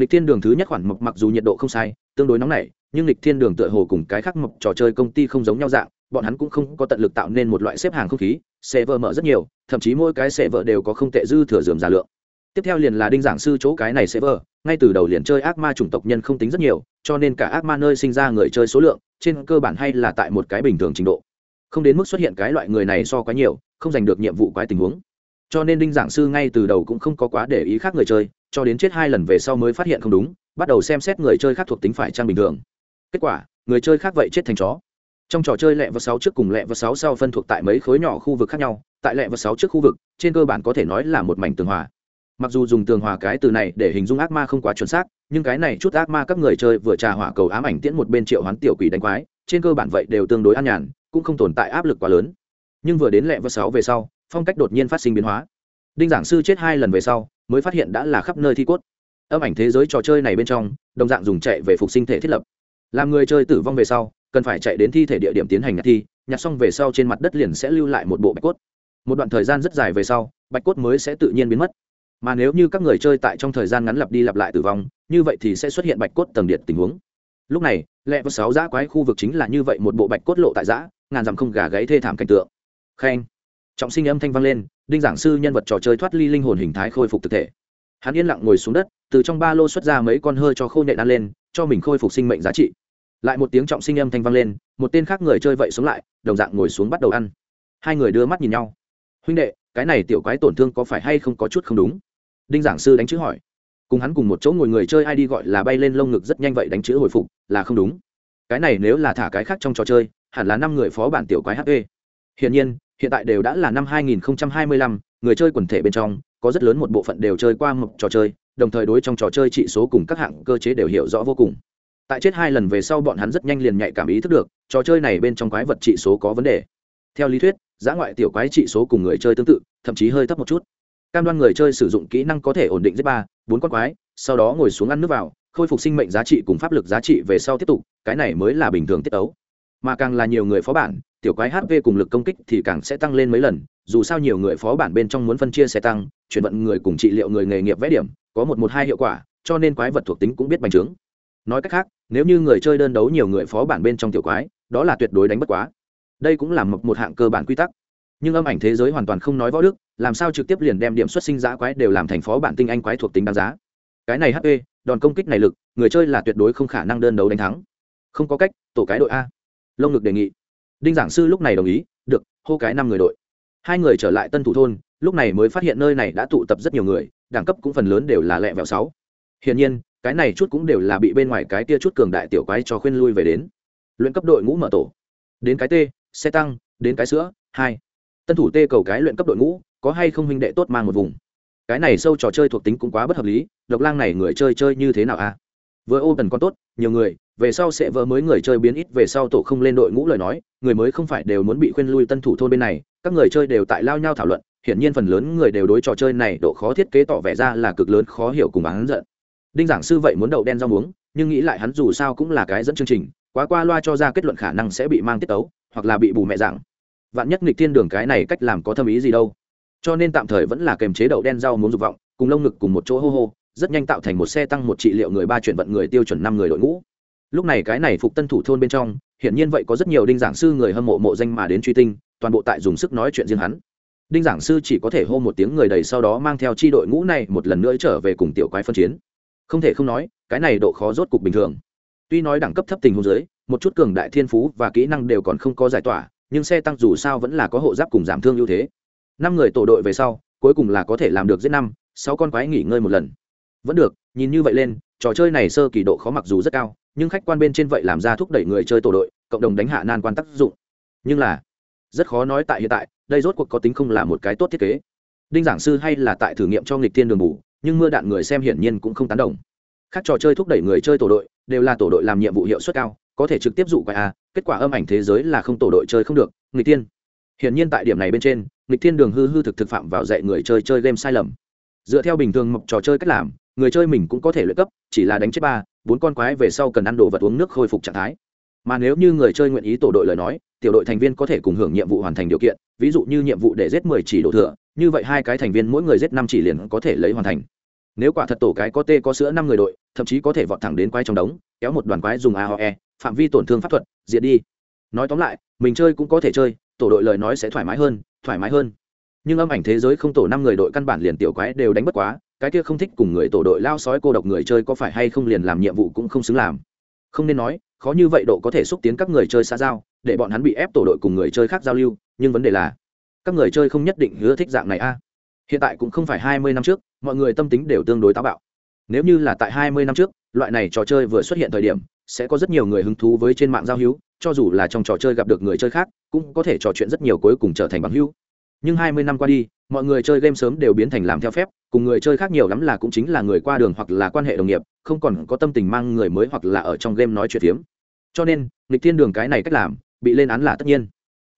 Lịch thiên đường thứ nhất khoản mộc mặc dù nhiệt độ không sai, tương đối nóng nảy, nhưng lịch thiên đường tựa hồ cùng cái khác mộc trò chơi công ty không giống nhau dạng bọn hắn cũng không có tận lực tạo nên một loại xếp hàng không khí, xe vợ mở rất nhiều, thậm chí mỗi cái xe vợ đều có không tệ dư thừa dườm giả lượng. Tiếp theo liền là đinh giảng sư chỗ cái này sẽ vờ ngay từ đầu liền chơi ác ma chủng tộc nhân không tính rất nhiều, cho nên cả ác ma nơi sinh ra người chơi số lượng, trên cơ bản hay là tại một cái bình thường trình độ. Không đến mức xuất hiện cái loại người này so quá nhiều, không giành được nhiệm vụ quái tình huống. Cho nên đinh giảng sư ngay từ đầu cũng không có quá để ý khác người chơi, cho đến chết hai lần về sau mới phát hiện không đúng, bắt đầu xem xét người chơi khác thuộc tính phải trang bình thường. Kết quả, người chơi khác vậy chết thành chó trong trò chơi lẹ và sáu trước cùng lẹ và sáu sau phân thuộc tại mấy khối nhỏ khu vực khác nhau, tại lẹ và sáu trước khu vực, trên cơ bản có thể nói là một mảnh tường hòa. Mặc dù dùng tường hòa cái từ này để hình dung ác ma không quá chuẩn xác, nhưng cái này chút ác ma các người chơi vừa trà hỏa cầu ám ảnh tiễn một bên triệu hoán tiểu quỷ đánh quái, trên cơ bản vậy đều tương đối an nhàn, cũng không tồn tại áp lực quá lớn. Nhưng vừa đến lẹ và sáu về sau, phong cách đột nhiên phát sinh biến hóa. Đinh giảng sư chết hai lần về sau, mới phát hiện đã là khắp nơi thi cốt. Âm ảnh thế giới trò chơi này bên trong, đồng dạng dùng chạy về phục sinh thể thiết lập. Làm người chơi tử vong về sau cần phải chạy đến thi thể địa điểm tiến hành nhặt thi nhặt xong về sau trên mặt đất liền sẽ lưu lại một bộ bạch cốt. Một đoạn thời gian rất dài về sau, bạch cốt mới sẽ tự nhiên biến mất. Mà nếu như các người chơi tại trong thời gian ngắn lặp đi lặp lại tử vong, như vậy thì sẽ xuất hiện bạch cốt tầng điện tình huống. Lúc này, lẹ vào sáu giã quái khu vực chính là như vậy một bộ bạch cốt lộ tại giã, ngàn dặm không gà gáy thê thảm cảnh tượng. Khen. Trọng sinh âm thanh vang lên, đinh giảng sư nhân vật trò chơi thoát ly linh hồn hình thái khôi phục thực thể. Hắn yên lặng ngồi xuống đất, từ trong ba lô xuất ra mấy con hơi cho khô nhện ăn lên, cho mình khôi phục sinh mệnh giá trị lại một tiếng trọng sinh âm thanh vang lên một tên khác người chơi vậy xuống lại đồng dạng ngồi xuống bắt đầu ăn. Hai người đưa mắt nhìn nhau. Huynh đệ cái này tiểu quái tổn thương có phải hay không có chút không đúng? Đinh giảng sư đánh chữ hỏi. Cùng hắn cùng một chỗ ngồi người chơi ai đi gọi là bay lên lông ngực rất nhanh vậy đánh chữ hồi phục là không đúng. Cái này nếu là thả cái khác trong trò chơi hẳn là năm người phó bản tiểu quái hp Hiện nhiên hiện tại đều đã là năm 2025, người chơi quần thể bên trong có rất lớn một bộ phận đều chơi qua một trò chơi đồng thời đối trong trò chơi trị số cùng các hạng cơ chế đều hiểu rõ vô cùng tại chết hai lần về sau bọn hắn rất nhanh liền nhạy cảm ý thức được, trò chơi này bên trong quái vật trị số có vấn đề. Theo lý thuyết, giã ngoại tiểu quái trị số cùng người chơi tương tự, thậm chí hơi thấp một chút. Cam đoan người chơi sử dụng kỹ năng có thể ổn định giết ba, bốn con quái, sau đó ngồi xuống ăn nước vào, khôi phục sinh mệnh giá trị cùng pháp lực giá trị về sau tiếp tục, cái này mới là bình thường tiết ấu. Mà càng là nhiều người phó bản, tiểu quái hp cùng lực công kích thì càng sẽ tăng lên mấy lần, dù sao nhiều người phó bản bên trong muốn phân chia sẽ tăng, chuyển vận người cùng trị liệu người nghề nghiệp vẽ điểm, có một một hai hiệu quả, cho nên quái vật thuộc tính cũng biết bành trướng. Nói cách khác nếu như người chơi đơn đấu nhiều người phó bản bên trong tiểu quái đó là tuyệt đối đánh bất quá. Đây cũng là một, một hạng cơ bản quy tắc. Nhưng âm ảnh thế giới hoàn toàn không nói võ đức làm sao trực tiếp liền đem điểm xuất sinh giã quái đều làm thành phó bản tinh anh quái thuộc tính đáng giá? Cái này hp đòn công kích này lực người chơi là tuyệt đối không khả năng đơn đấu đánh thắng. Không có cách tổ cái đội a. Lông ngực đề nghị. Đinh giảng sư lúc này đồng ý được hô cái năm người đội. Hai người trở lại tân thủ thôn lúc này mới phát hiện nơi này đã tụ tập rất nhiều người đẳng cấp cũng phần lớn đều là lẹ vẹo sáu. Hiển nhiên cái này chút cũng đều là bị bên ngoài cái tia chút cường đại tiểu quái cho khuyên lui về đến. Luyện cấp đội ngũ mở tổ. Đến cái t, xe tăng, đến cái sữa, hai. Tân thủ tê cầu cái luyện cấp đội ngũ, có hay không huynh đệ tốt mang một vùng? Cái này sâu trò chơi thuộc tính cũng quá bất hợp lý, độc lang này người chơi chơi như thế nào a? À? vừa ô tần con tốt, nhiều người, về sau sẽ vỡ mới người chơi biến ít, về sau tổ không lên đội ngũ lời nói, người mới không phải đều muốn bị khuyên lui tân thủ thôn bên này, các người chơi đều tại lao nhau thảo luận, hiển nhiên phần lớn người đều đối trò chơi này độ khó thiết kế tỏ vẻ ra là cực lớn khó hiểu cùng bán giận đinh giảng sư vậy muốn đậu đen rau muống, nhưng nghĩ lại hắn dù sao cũng là cái dẫn chương trình, quá qua loa cho ra kết luận khả năng sẽ bị mang tiết tấu, hoặc là bị bù mẹ giảng. Vạn nhất nghịch thiên đường cái này cách làm có thâm ý gì đâu. Cho nên tạm thời vẫn là kềm chế đậu đen rau muốn dục vọng, cùng lông ngực cùng một chỗ hô hô, rất nhanh tạo thành một xe tăng một trị liệu người ba chuyển vận người tiêu chuẩn năm người đội ngũ. Lúc này cái này phục tân thủ thôn bên trong, hiển nhiên vậy có rất nhiều đinh giảng sư người hâm mộ mộ danh mà đến truy tinh, toàn bộ tại dùng sức nói chuyện riêng hắn. Đinh giảng sư chỉ có thể hô một tiếng người đầy sau đó mang theo chi đội ngũ này một lần nữa trở về cùng tiểu quái phân chiến không thể không nói, cái này độ khó rốt cục bình thường. Tuy nói đẳng cấp thấp tình hôn giới một chút cường đại thiên phú và kỹ năng đều còn không có giải tỏa, nhưng xe tăng dù sao vẫn là có hộ giáp cùng giảm thương ưu thế. Năm người tổ đội về sau, cuối cùng là có thể làm được giết năm, sáu con quái nghỉ ngơi một lần. Vẫn được, nhìn như vậy lên, trò chơi này sơ kỳ độ khó mặc dù rất cao, nhưng khách quan bên trên vậy làm ra thúc đẩy người chơi tổ đội, cộng đồng đánh hạ nan quan tác dụng. Nhưng là, rất khó nói tại hiện tại, đây rốt cuộc có tính không là một cái tốt thiết kế. Đinh giảng sư hay là tại thử nghiệm cho nghịch thiên đường bù nhưng mưa đạn người xem hiển nhiên cũng không tán đồng. Các trò chơi thúc đẩy người chơi tổ đội, đều là tổ đội làm nhiệm vụ hiệu suất cao, có thể trực tiếp dụ quay a kết quả âm ảnh thế giới là không tổ đội chơi không được, nghịch thiên. Hiển nhiên tại điểm này bên trên, nghịch thiên đường hư hư thực thực phạm vào dạy người chơi chơi game sai lầm. Dựa theo bình thường mộc trò chơi cách làm, người chơi mình cũng có thể luyện cấp, chỉ là đánh chết ba, bốn con quái về sau cần ăn đồ vật uống nước khôi phục trạng thái. Mà nếu như người chơi nguyện ý tổ đội lời nói, tiểu đội thành viên có thể cùng hưởng nhiệm vụ hoàn thành điều kiện, ví dụ như nhiệm vụ để giết mười chỉ độ thừa, như vậy hai cái thành viên mỗi người giết năm chỉ liền có thể lấy hoàn thành nếu quả thật tổ cái có tê có sữa năm người đội, thậm chí có thể vọt thẳng đến quái trong đống, kéo một đoàn quái dùng aoe phạm vi tổn thương pháp thuật, diệt đi. Nói tóm lại, mình chơi cũng có thể chơi, tổ đội lời nói sẽ thoải mái hơn, thoải mái hơn. Nhưng âm ảnh thế giới không tổ năm người đội căn bản liền tiểu quái đều đánh bất quá, cái kia không thích cùng người tổ đội lao sói cô độc người chơi có phải hay không liền làm nhiệm vụ cũng không xứng làm. Không nên nói, khó như vậy độ có thể xúc tiến các người chơi xa giao, để bọn hắn bị ép tổ đội cùng người chơi khác giao lưu, nhưng vấn đề là, các người chơi không nhất định ưa thích dạng này a hiện tại cũng không phải hai mươi năm trước, mọi người tâm tính đều tương đối táo bạo. Nếu như là tại hai mươi năm trước, loại này trò chơi vừa xuất hiện thời điểm, sẽ có rất nhiều người hứng thú với trên mạng giao hữu, cho dù là trong trò chơi gặp được người chơi khác, cũng có thể trò chuyện rất nhiều cuối cùng trở thành bằng hữu. Nhưng hai mươi năm qua đi, mọi người chơi game sớm đều biến thành làm theo phép, cùng người chơi khác nhiều lắm là cũng chính là người qua đường hoặc là quan hệ đồng nghiệp, không còn có tâm tình mang người mới hoặc là ở trong game nói chuyện phiếm. Cho nên, nghịch thiên đường cái này cách làm, bị lên án là tất nhiên.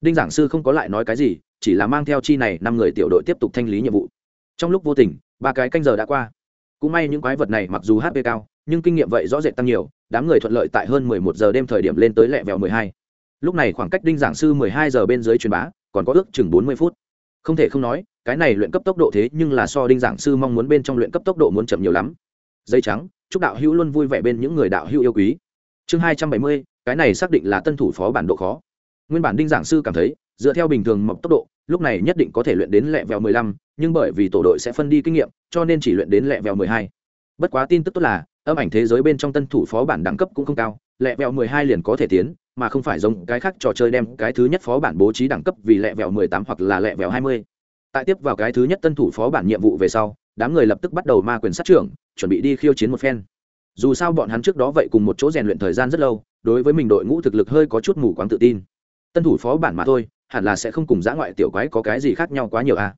Đinh giảng sư không có lại nói cái gì chỉ là mang theo chi này năm người tiểu đội tiếp tục thanh lý nhiệm vụ. Trong lúc vô tình, ba cái canh giờ đã qua. Cũng may những quái vật này mặc dù hp cao, nhưng kinh nghiệm vậy rõ rệt tăng nhiều, đám người thuận lợi tại hơn mười một giờ đêm thời điểm lên tới lẹ vẹo mười hai. Lúc này khoảng cách đinh giảng sư mười hai giờ bên dưới truyền bá, còn có ước chừng bốn mươi phút. Không thể không nói, cái này luyện cấp tốc độ thế nhưng là so đinh giảng sư mong muốn bên trong luyện cấp tốc độ muốn chậm nhiều lắm. Dây trắng, chúc đạo hữu luôn vui vẻ bên những người đạo hữu yêu quý. Chương hai trăm bảy mươi, cái này xác định là tân thủ phó bản độ khó. Nguyên bản đinh giảng sư cảm thấy dựa theo bình thường mộc tốc độ, lúc này nhất định có thể luyện đến lẹ vẹo mười lăm, nhưng bởi vì tổ đội sẽ phân đi kinh nghiệm, cho nên chỉ luyện đến lẹ vẹo mười hai. Bất quá tin tức tốt là, âm ảnh thế giới bên trong tân thủ phó bản đẳng cấp cũng không cao, lẹ vẹo mười hai liền có thể tiến, mà không phải giống cái khác trò chơi đem cái thứ nhất phó bản bố trí đẳng cấp vì lẹ vẹo mười tám hoặc là lẹ vẹo hai mươi. Tại tiếp vào cái thứ nhất tân thủ phó bản nhiệm vụ về sau, đám người lập tức bắt đầu ma quyền sát trưởng, chuẩn bị đi khiêu chiến một phen. Dù sao bọn hắn trước đó vậy cùng một chỗ rèn luyện thời gian rất lâu, đối với mình đội ngũ thực lực hơi có chút mù quáng tự tin. Tân thủ phó bản mà thôi hẳn là sẽ không cùng dã ngoại tiểu quái có cái gì khác nhau quá nhiều a à.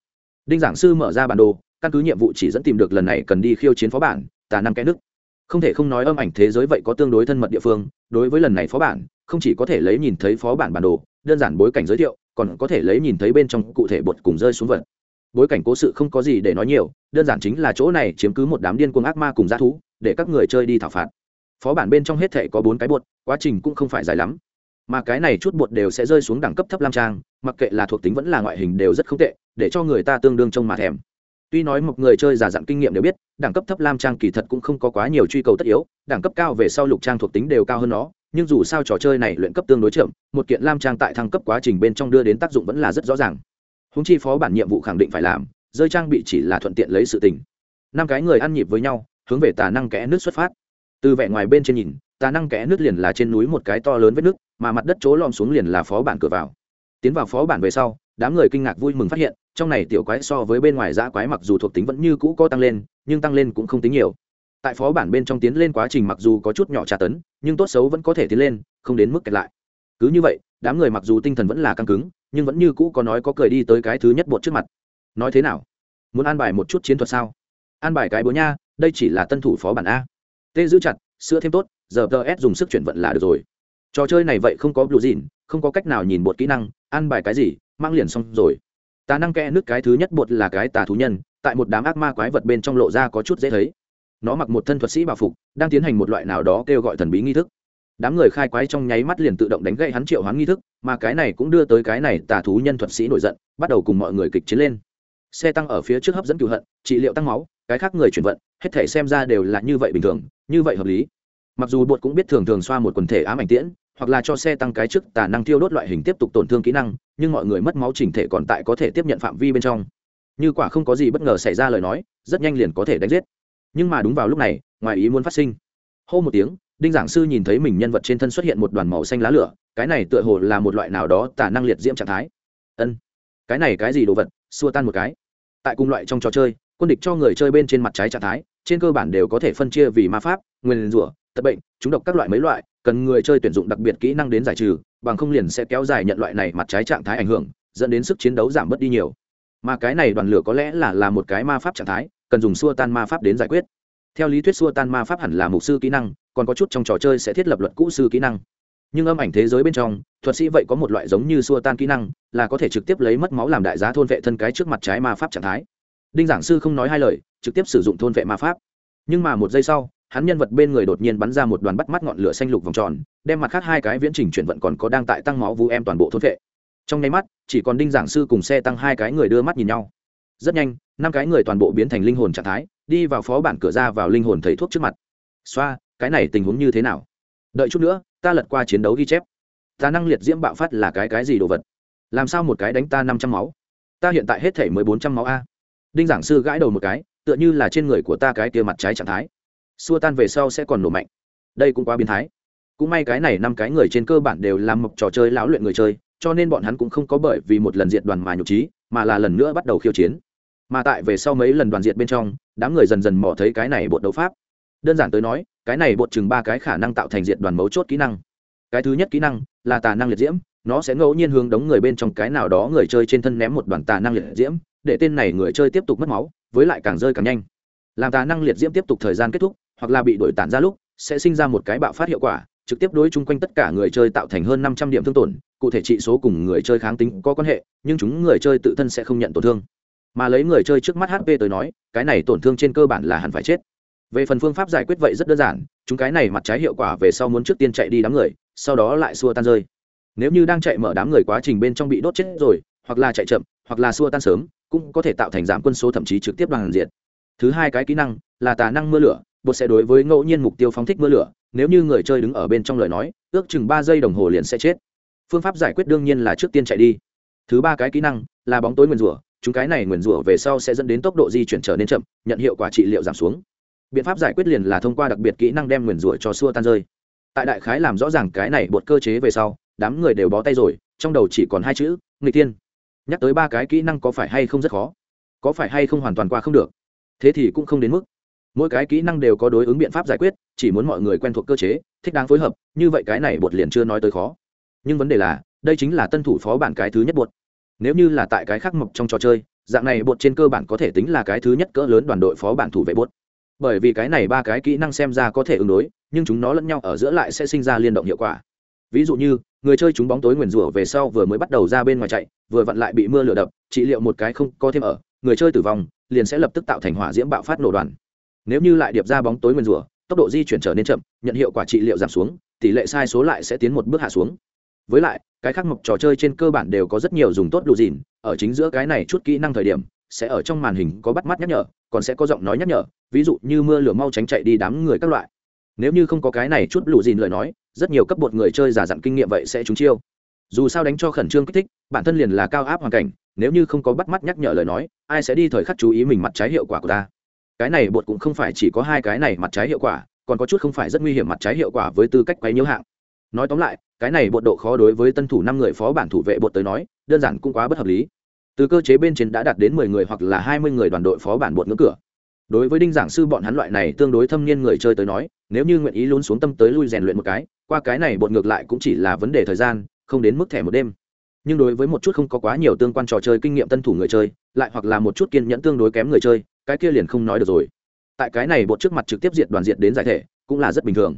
đinh giảng sư mở ra bản đồ, căn cứ nhiệm vụ chỉ dẫn tìm được lần này cần đi khiêu chiến phó bản, tà năm cái nước không thể không nói âm ảnh thế giới vậy có tương đối thân mật địa phương, đối với lần này phó bản, không chỉ có thể lấy nhìn thấy phó bản bản đồ, đơn giản bối cảnh giới thiệu, còn có thể lấy nhìn thấy bên trong cụ thể bột cùng rơi xuống vật. Bối cảnh cố sự không có gì để nói nhiều, đơn giản chính là chỗ này chiếm cứ một đám điên cuồng ác ma cùng g thú, để các người chơi đi thảo phạt. Phó bản bên trong hết thể có bốn cái bột, quá trình cũng không phải dài lắm mà cái này chút bột đều sẽ rơi xuống đẳng cấp thấp lam trang, mặc kệ là thuộc tính vẫn là ngoại hình đều rất không tệ, để cho người ta tương đương trông mà thèm. Tuy nói một người chơi giả dặn kinh nghiệm đều biết, đẳng cấp thấp lam trang kỳ thật cũng không có quá nhiều truy cầu tất yếu, đẳng cấp cao về sau lục trang thuộc tính đều cao hơn nó, nhưng dù sao trò chơi này luyện cấp tương đối chậm, một kiện lam trang tại thăng cấp quá trình bên trong đưa đến tác dụng vẫn là rất rõ ràng. Húng chi phó bản nhiệm vụ khẳng định phải làm, rơi trang bị chỉ là thuận tiện lấy sự tình. Năm cái người ăn nhịp với nhau, hướng về tà năng kẽ nước xuất phát. Từ vẻ ngoài bên trên nhìn tà năng kẽ nước liền là trên núi một cái to lớn vết nước mà mặt đất chỗ lom xuống liền là phó bản cửa vào. Tiến vào phó bản về sau, đám người kinh ngạc vui mừng phát hiện, trong này tiểu quái so với bên ngoài giã quái mặc dù thuộc tính vẫn như cũ có tăng lên, nhưng tăng lên cũng không tính nhiều. Tại phó bản bên trong tiến lên quá trình mặc dù có chút nhỏ tra tấn, nhưng tốt xấu vẫn có thể tiến lên, không đến mức kẹt lại. Cứ như vậy, đám người mặc dù tinh thần vẫn là căng cứng, nhưng vẫn như cũ có nói có cười đi tới cái thứ nhất bột trước mặt. Nói thế nào? Muốn an bài một chút chiến thuật sao? An bài cái bố nha, đây chỉ là tân thủ phó bản a. Tê giữ chặt, sữa thêm tốt giờ ts dùng sức chuyển vận là được rồi. Trò chơi này vậy không có blue dìn không có cách nào nhìn bột kỹ năng, ăn bài cái gì, mang liền xong rồi. Tà năng kẽ nước cái thứ nhất bột là cái tà thú nhân, tại một đám ác ma quái vật bên trong lộ ra có chút dễ thấy. Nó mặc một thân thuật sĩ bảo phục, đang tiến hành một loại nào đó kêu gọi thần bí nghi thức. Đám người khai quái trong nháy mắt liền tự động đánh gậy hắn triệu hoán nghi thức, mà cái này cũng đưa tới cái này tà thú nhân thuật sĩ nổi giận, bắt đầu cùng mọi người kịch chiến lên. Xe tăng ở phía trước hấp dẫn cựu hận, trị liệu tăng máu, cái khác người chuyển vận, hết thể xem ra đều là như vậy bình thường, như vậy hợp lý mặc dù bột cũng biết thường thường xoa một quần thể ám ảnh tiễn, hoặc là cho xe tăng cái trước tà năng tiêu đốt loại hình tiếp tục tổn thương kỹ năng, nhưng mọi người mất máu chỉnh thể còn tại có thể tiếp nhận phạm vi bên trong. Như quả không có gì bất ngờ xảy ra lời nói, rất nhanh liền có thể đánh giết. Nhưng mà đúng vào lúc này, ngoài ý muốn phát sinh. Hô một tiếng, đinh giảng sư nhìn thấy mình nhân vật trên thân xuất hiện một đoàn màu xanh lá lửa, cái này tựa hồ là một loại nào đó tà năng liệt diễm trạng thái. Ân, cái này cái gì đồ vật, xua tan một cái. Tại cùng loại trong trò chơi, quân địch cho người chơi bên trên mặt trái trạng thái, trên cơ bản đều có thể phân chia vì ma pháp, nguyên rủa tật bệnh, chúng độc các loại mấy loại, cần người chơi tuyển dụng đặc biệt kỹ năng đến giải trừ, bằng không liền sẽ kéo dài nhận loại này mặt trái trạng thái ảnh hưởng, dẫn đến sức chiến đấu giảm bớt đi nhiều. Mà cái này đoàn lửa có lẽ là là một cái ma pháp trạng thái, cần dùng xua tan ma pháp đến giải quyết. Theo lý thuyết xua tan ma pháp hẳn là mục sư kỹ năng, còn có chút trong trò chơi sẽ thiết lập luật cũ sư kỹ năng. Nhưng âm ảnh thế giới bên trong, thuật sĩ vậy có một loại giống như xua tan kỹ năng, là có thể trực tiếp lấy mất máu làm đại giá thôn vệ thân cái trước mặt trái ma pháp trạng thái. Đinh giảng sư không nói hai lời, trực tiếp sử dụng thôn vệ ma pháp. Nhưng mà một giây sau hắn nhân vật bên người đột nhiên bắn ra một đoàn bắt mắt ngọn lửa xanh lục vòng tròn, đem mặt khác hai cái viễn trình chuyển vận còn có đang tại tăng máu vũ em toàn bộ thôn vệ. Trong nháy mắt, chỉ còn đinh giảng sư cùng xe tăng hai cái người đưa mắt nhìn nhau. Rất nhanh, năm cái người toàn bộ biến thành linh hồn trạng thái, đi vào phó bản cửa ra vào linh hồn thầy thuốc trước mặt. Xoa, cái này tình huống như thế nào? Đợi chút nữa, ta lật qua chiến đấu ghi chép. Ta năng liệt diễm bạo phát là cái cái gì đồ vật? Làm sao một cái đánh ta năm trăm máu? Ta hiện tại hết thể mới bốn trăm máu a. Đinh giảng sư gãi đầu một cái, tựa như là trên người của ta cái kia mặt trái trạng thái xua tan về sau sẽ còn nổ mạnh. Đây cũng quá biến thái. Cũng may cái này năm cái người trên cơ bản đều làm mộc trò chơi lão luyện người chơi, cho nên bọn hắn cũng không có bởi vì một lần diệt đoàn mà nhục trí, mà là lần nữa bắt đầu khiêu chiến. Mà tại về sau mấy lần đoàn diệt bên trong, đám người dần dần mò thấy cái này bột đấu pháp. Đơn giản tới nói, cái này bột chừng ba cái khả năng tạo thành diệt đoàn mấu chốt kỹ năng. Cái thứ nhất kỹ năng là tà năng liệt diễm, nó sẽ ngẫu nhiên hướng đống người bên trong cái nào đó người chơi trên thân ném một đoàn tà năng liệt diễm, để tên này người chơi tiếp tục mất máu, với lại càng rơi càng nhanh. Làm tà năng liệt diễm tiếp tục thời gian kết thúc hoặc là bị đổi tản ra lúc, sẽ sinh ra một cái bạo phát hiệu quả, trực tiếp đối chung quanh tất cả người chơi tạo thành hơn năm trăm điểm thương tổn. Cụ thể trị số cùng người chơi kháng tính có quan hệ, nhưng chúng người chơi tự thân sẽ không nhận tổn thương. Mà lấy người chơi trước mắt hp tới nói, cái này tổn thương trên cơ bản là hẳn phải chết. Về phần phương pháp giải quyết vậy rất đơn giản, chúng cái này mặt trái hiệu quả về sau muốn trước tiên chạy đi đám người, sau đó lại xua tan rơi. Nếu như đang chạy mở đám người quá trình bên trong bị đốt chết rồi, hoặc là chạy chậm, hoặc là xua tan sớm, cũng có thể tạo thành giảm quân số thậm chí trực tiếp đoàn diện thứ hai cái kỹ năng là tà năng mưa lửa bột sẽ đối với ngẫu nhiên mục tiêu phóng thích mưa lửa, nếu như người chơi đứng ở bên trong lời nói, ước chừng ba giây đồng hồ liền sẽ chết. Phương pháp giải quyết đương nhiên là trước tiên chạy đi. Thứ ba cái kỹ năng là bóng tối nguyền rủa, chúng cái này nguyền rủa về sau sẽ dẫn đến tốc độ di chuyển trở nên chậm, nhận hiệu quả trị liệu giảm xuống. Biện pháp giải quyết liền là thông qua đặc biệt kỹ năng đem nguyền rủa cho xua tan rơi. Tại đại khái làm rõ ràng cái này bột cơ chế về sau, đám người đều bó tay rồi, trong đầu chỉ còn hai chữ, nghịch tiên nhắc tới ba cái kỹ năng có phải hay không rất khó? Có phải hay không hoàn toàn qua không được? Thế thì cũng không đến mức mỗi cái kỹ năng đều có đối ứng biện pháp giải quyết, chỉ muốn mọi người quen thuộc cơ chế, thích đáng phối hợp, như vậy cái này bột liền chưa nói tới khó. Nhưng vấn đề là, đây chính là tân thủ phó bản cái thứ nhất bột. Nếu như là tại cái khác mộc trong trò chơi, dạng này bột trên cơ bản có thể tính là cái thứ nhất cỡ lớn đoàn đội phó bản thủ vệ bột. Bởi vì cái này ba cái kỹ năng xem ra có thể ứng đối, nhưng chúng nó lẫn nhau ở giữa lại sẽ sinh ra liên động hiệu quả. Ví dụ như, người chơi chúng bóng tối nguyền rủa về sau vừa mới bắt đầu ra bên ngoài chạy, vừa vặn lại bị mưa lửa đập, trị liệu một cái không có thêm ở, người chơi tử vong, liền sẽ lập tức tạo thành hỏa diễm bạo phát nổ đoàn nếu như lại điệp ra bóng tối nguyên rủa, tốc độ di chuyển trở nên chậm, nhận hiệu quả trị liệu giảm xuống, tỷ lệ sai số lại sẽ tiến một bước hạ xuống. Với lại, cái khác mộc trò chơi trên cơ bản đều có rất nhiều dùng tốt đủ dìn, ở chính giữa cái này chút kỹ năng thời điểm, sẽ ở trong màn hình có bắt mắt nhắc nhở, còn sẽ có giọng nói nhắc nhở, ví dụ như mưa lửa mau tránh chạy đi đám người các loại. Nếu như không có cái này chút lù dìn lời nói, rất nhiều cấp bột người chơi giả dặn kinh nghiệm vậy sẽ trúng chiêu. Dù sao đánh cho khẩn trương kích thích, bản thân liền là cao áp hoàn cảnh, nếu như không có bắt mắt nhắc nhở lời nói, ai sẽ đi thời khắc chú ý mình mặt trái hiệu quả của ta? Cái này bột cũng không phải chỉ có hai cái này mặt trái hiệu quả, còn có chút không phải rất nguy hiểm mặt trái hiệu quả với tư cách quấy nhiễu hạng. Nói tóm lại, cái này bột độ khó đối với tân thủ năm người phó bản thủ vệ bột tới nói, đơn giản cũng quá bất hợp lý. Từ cơ chế bên trên đã đạt đến mười người hoặc là hai mươi người đoàn đội phó bản bột ngưỡng cửa. Đối với đinh giảng sư bọn hắn loại này tương đối thâm niên người chơi tới nói, nếu như nguyện ý lún xuống tâm tới lui rèn luyện một cái, qua cái này bột ngược lại cũng chỉ là vấn đề thời gian, không đến mức thẻ một đêm. Nhưng đối với một chút không có quá nhiều tương quan trò chơi kinh nghiệm tân thủ người chơi, lại hoặc là một chút kiên nhẫn tương đối kém người chơi cái kia liền không nói được rồi. Tại cái này bột trước mặt trực tiếp diệt đoàn diệt đến giải thể, cũng là rất bình thường.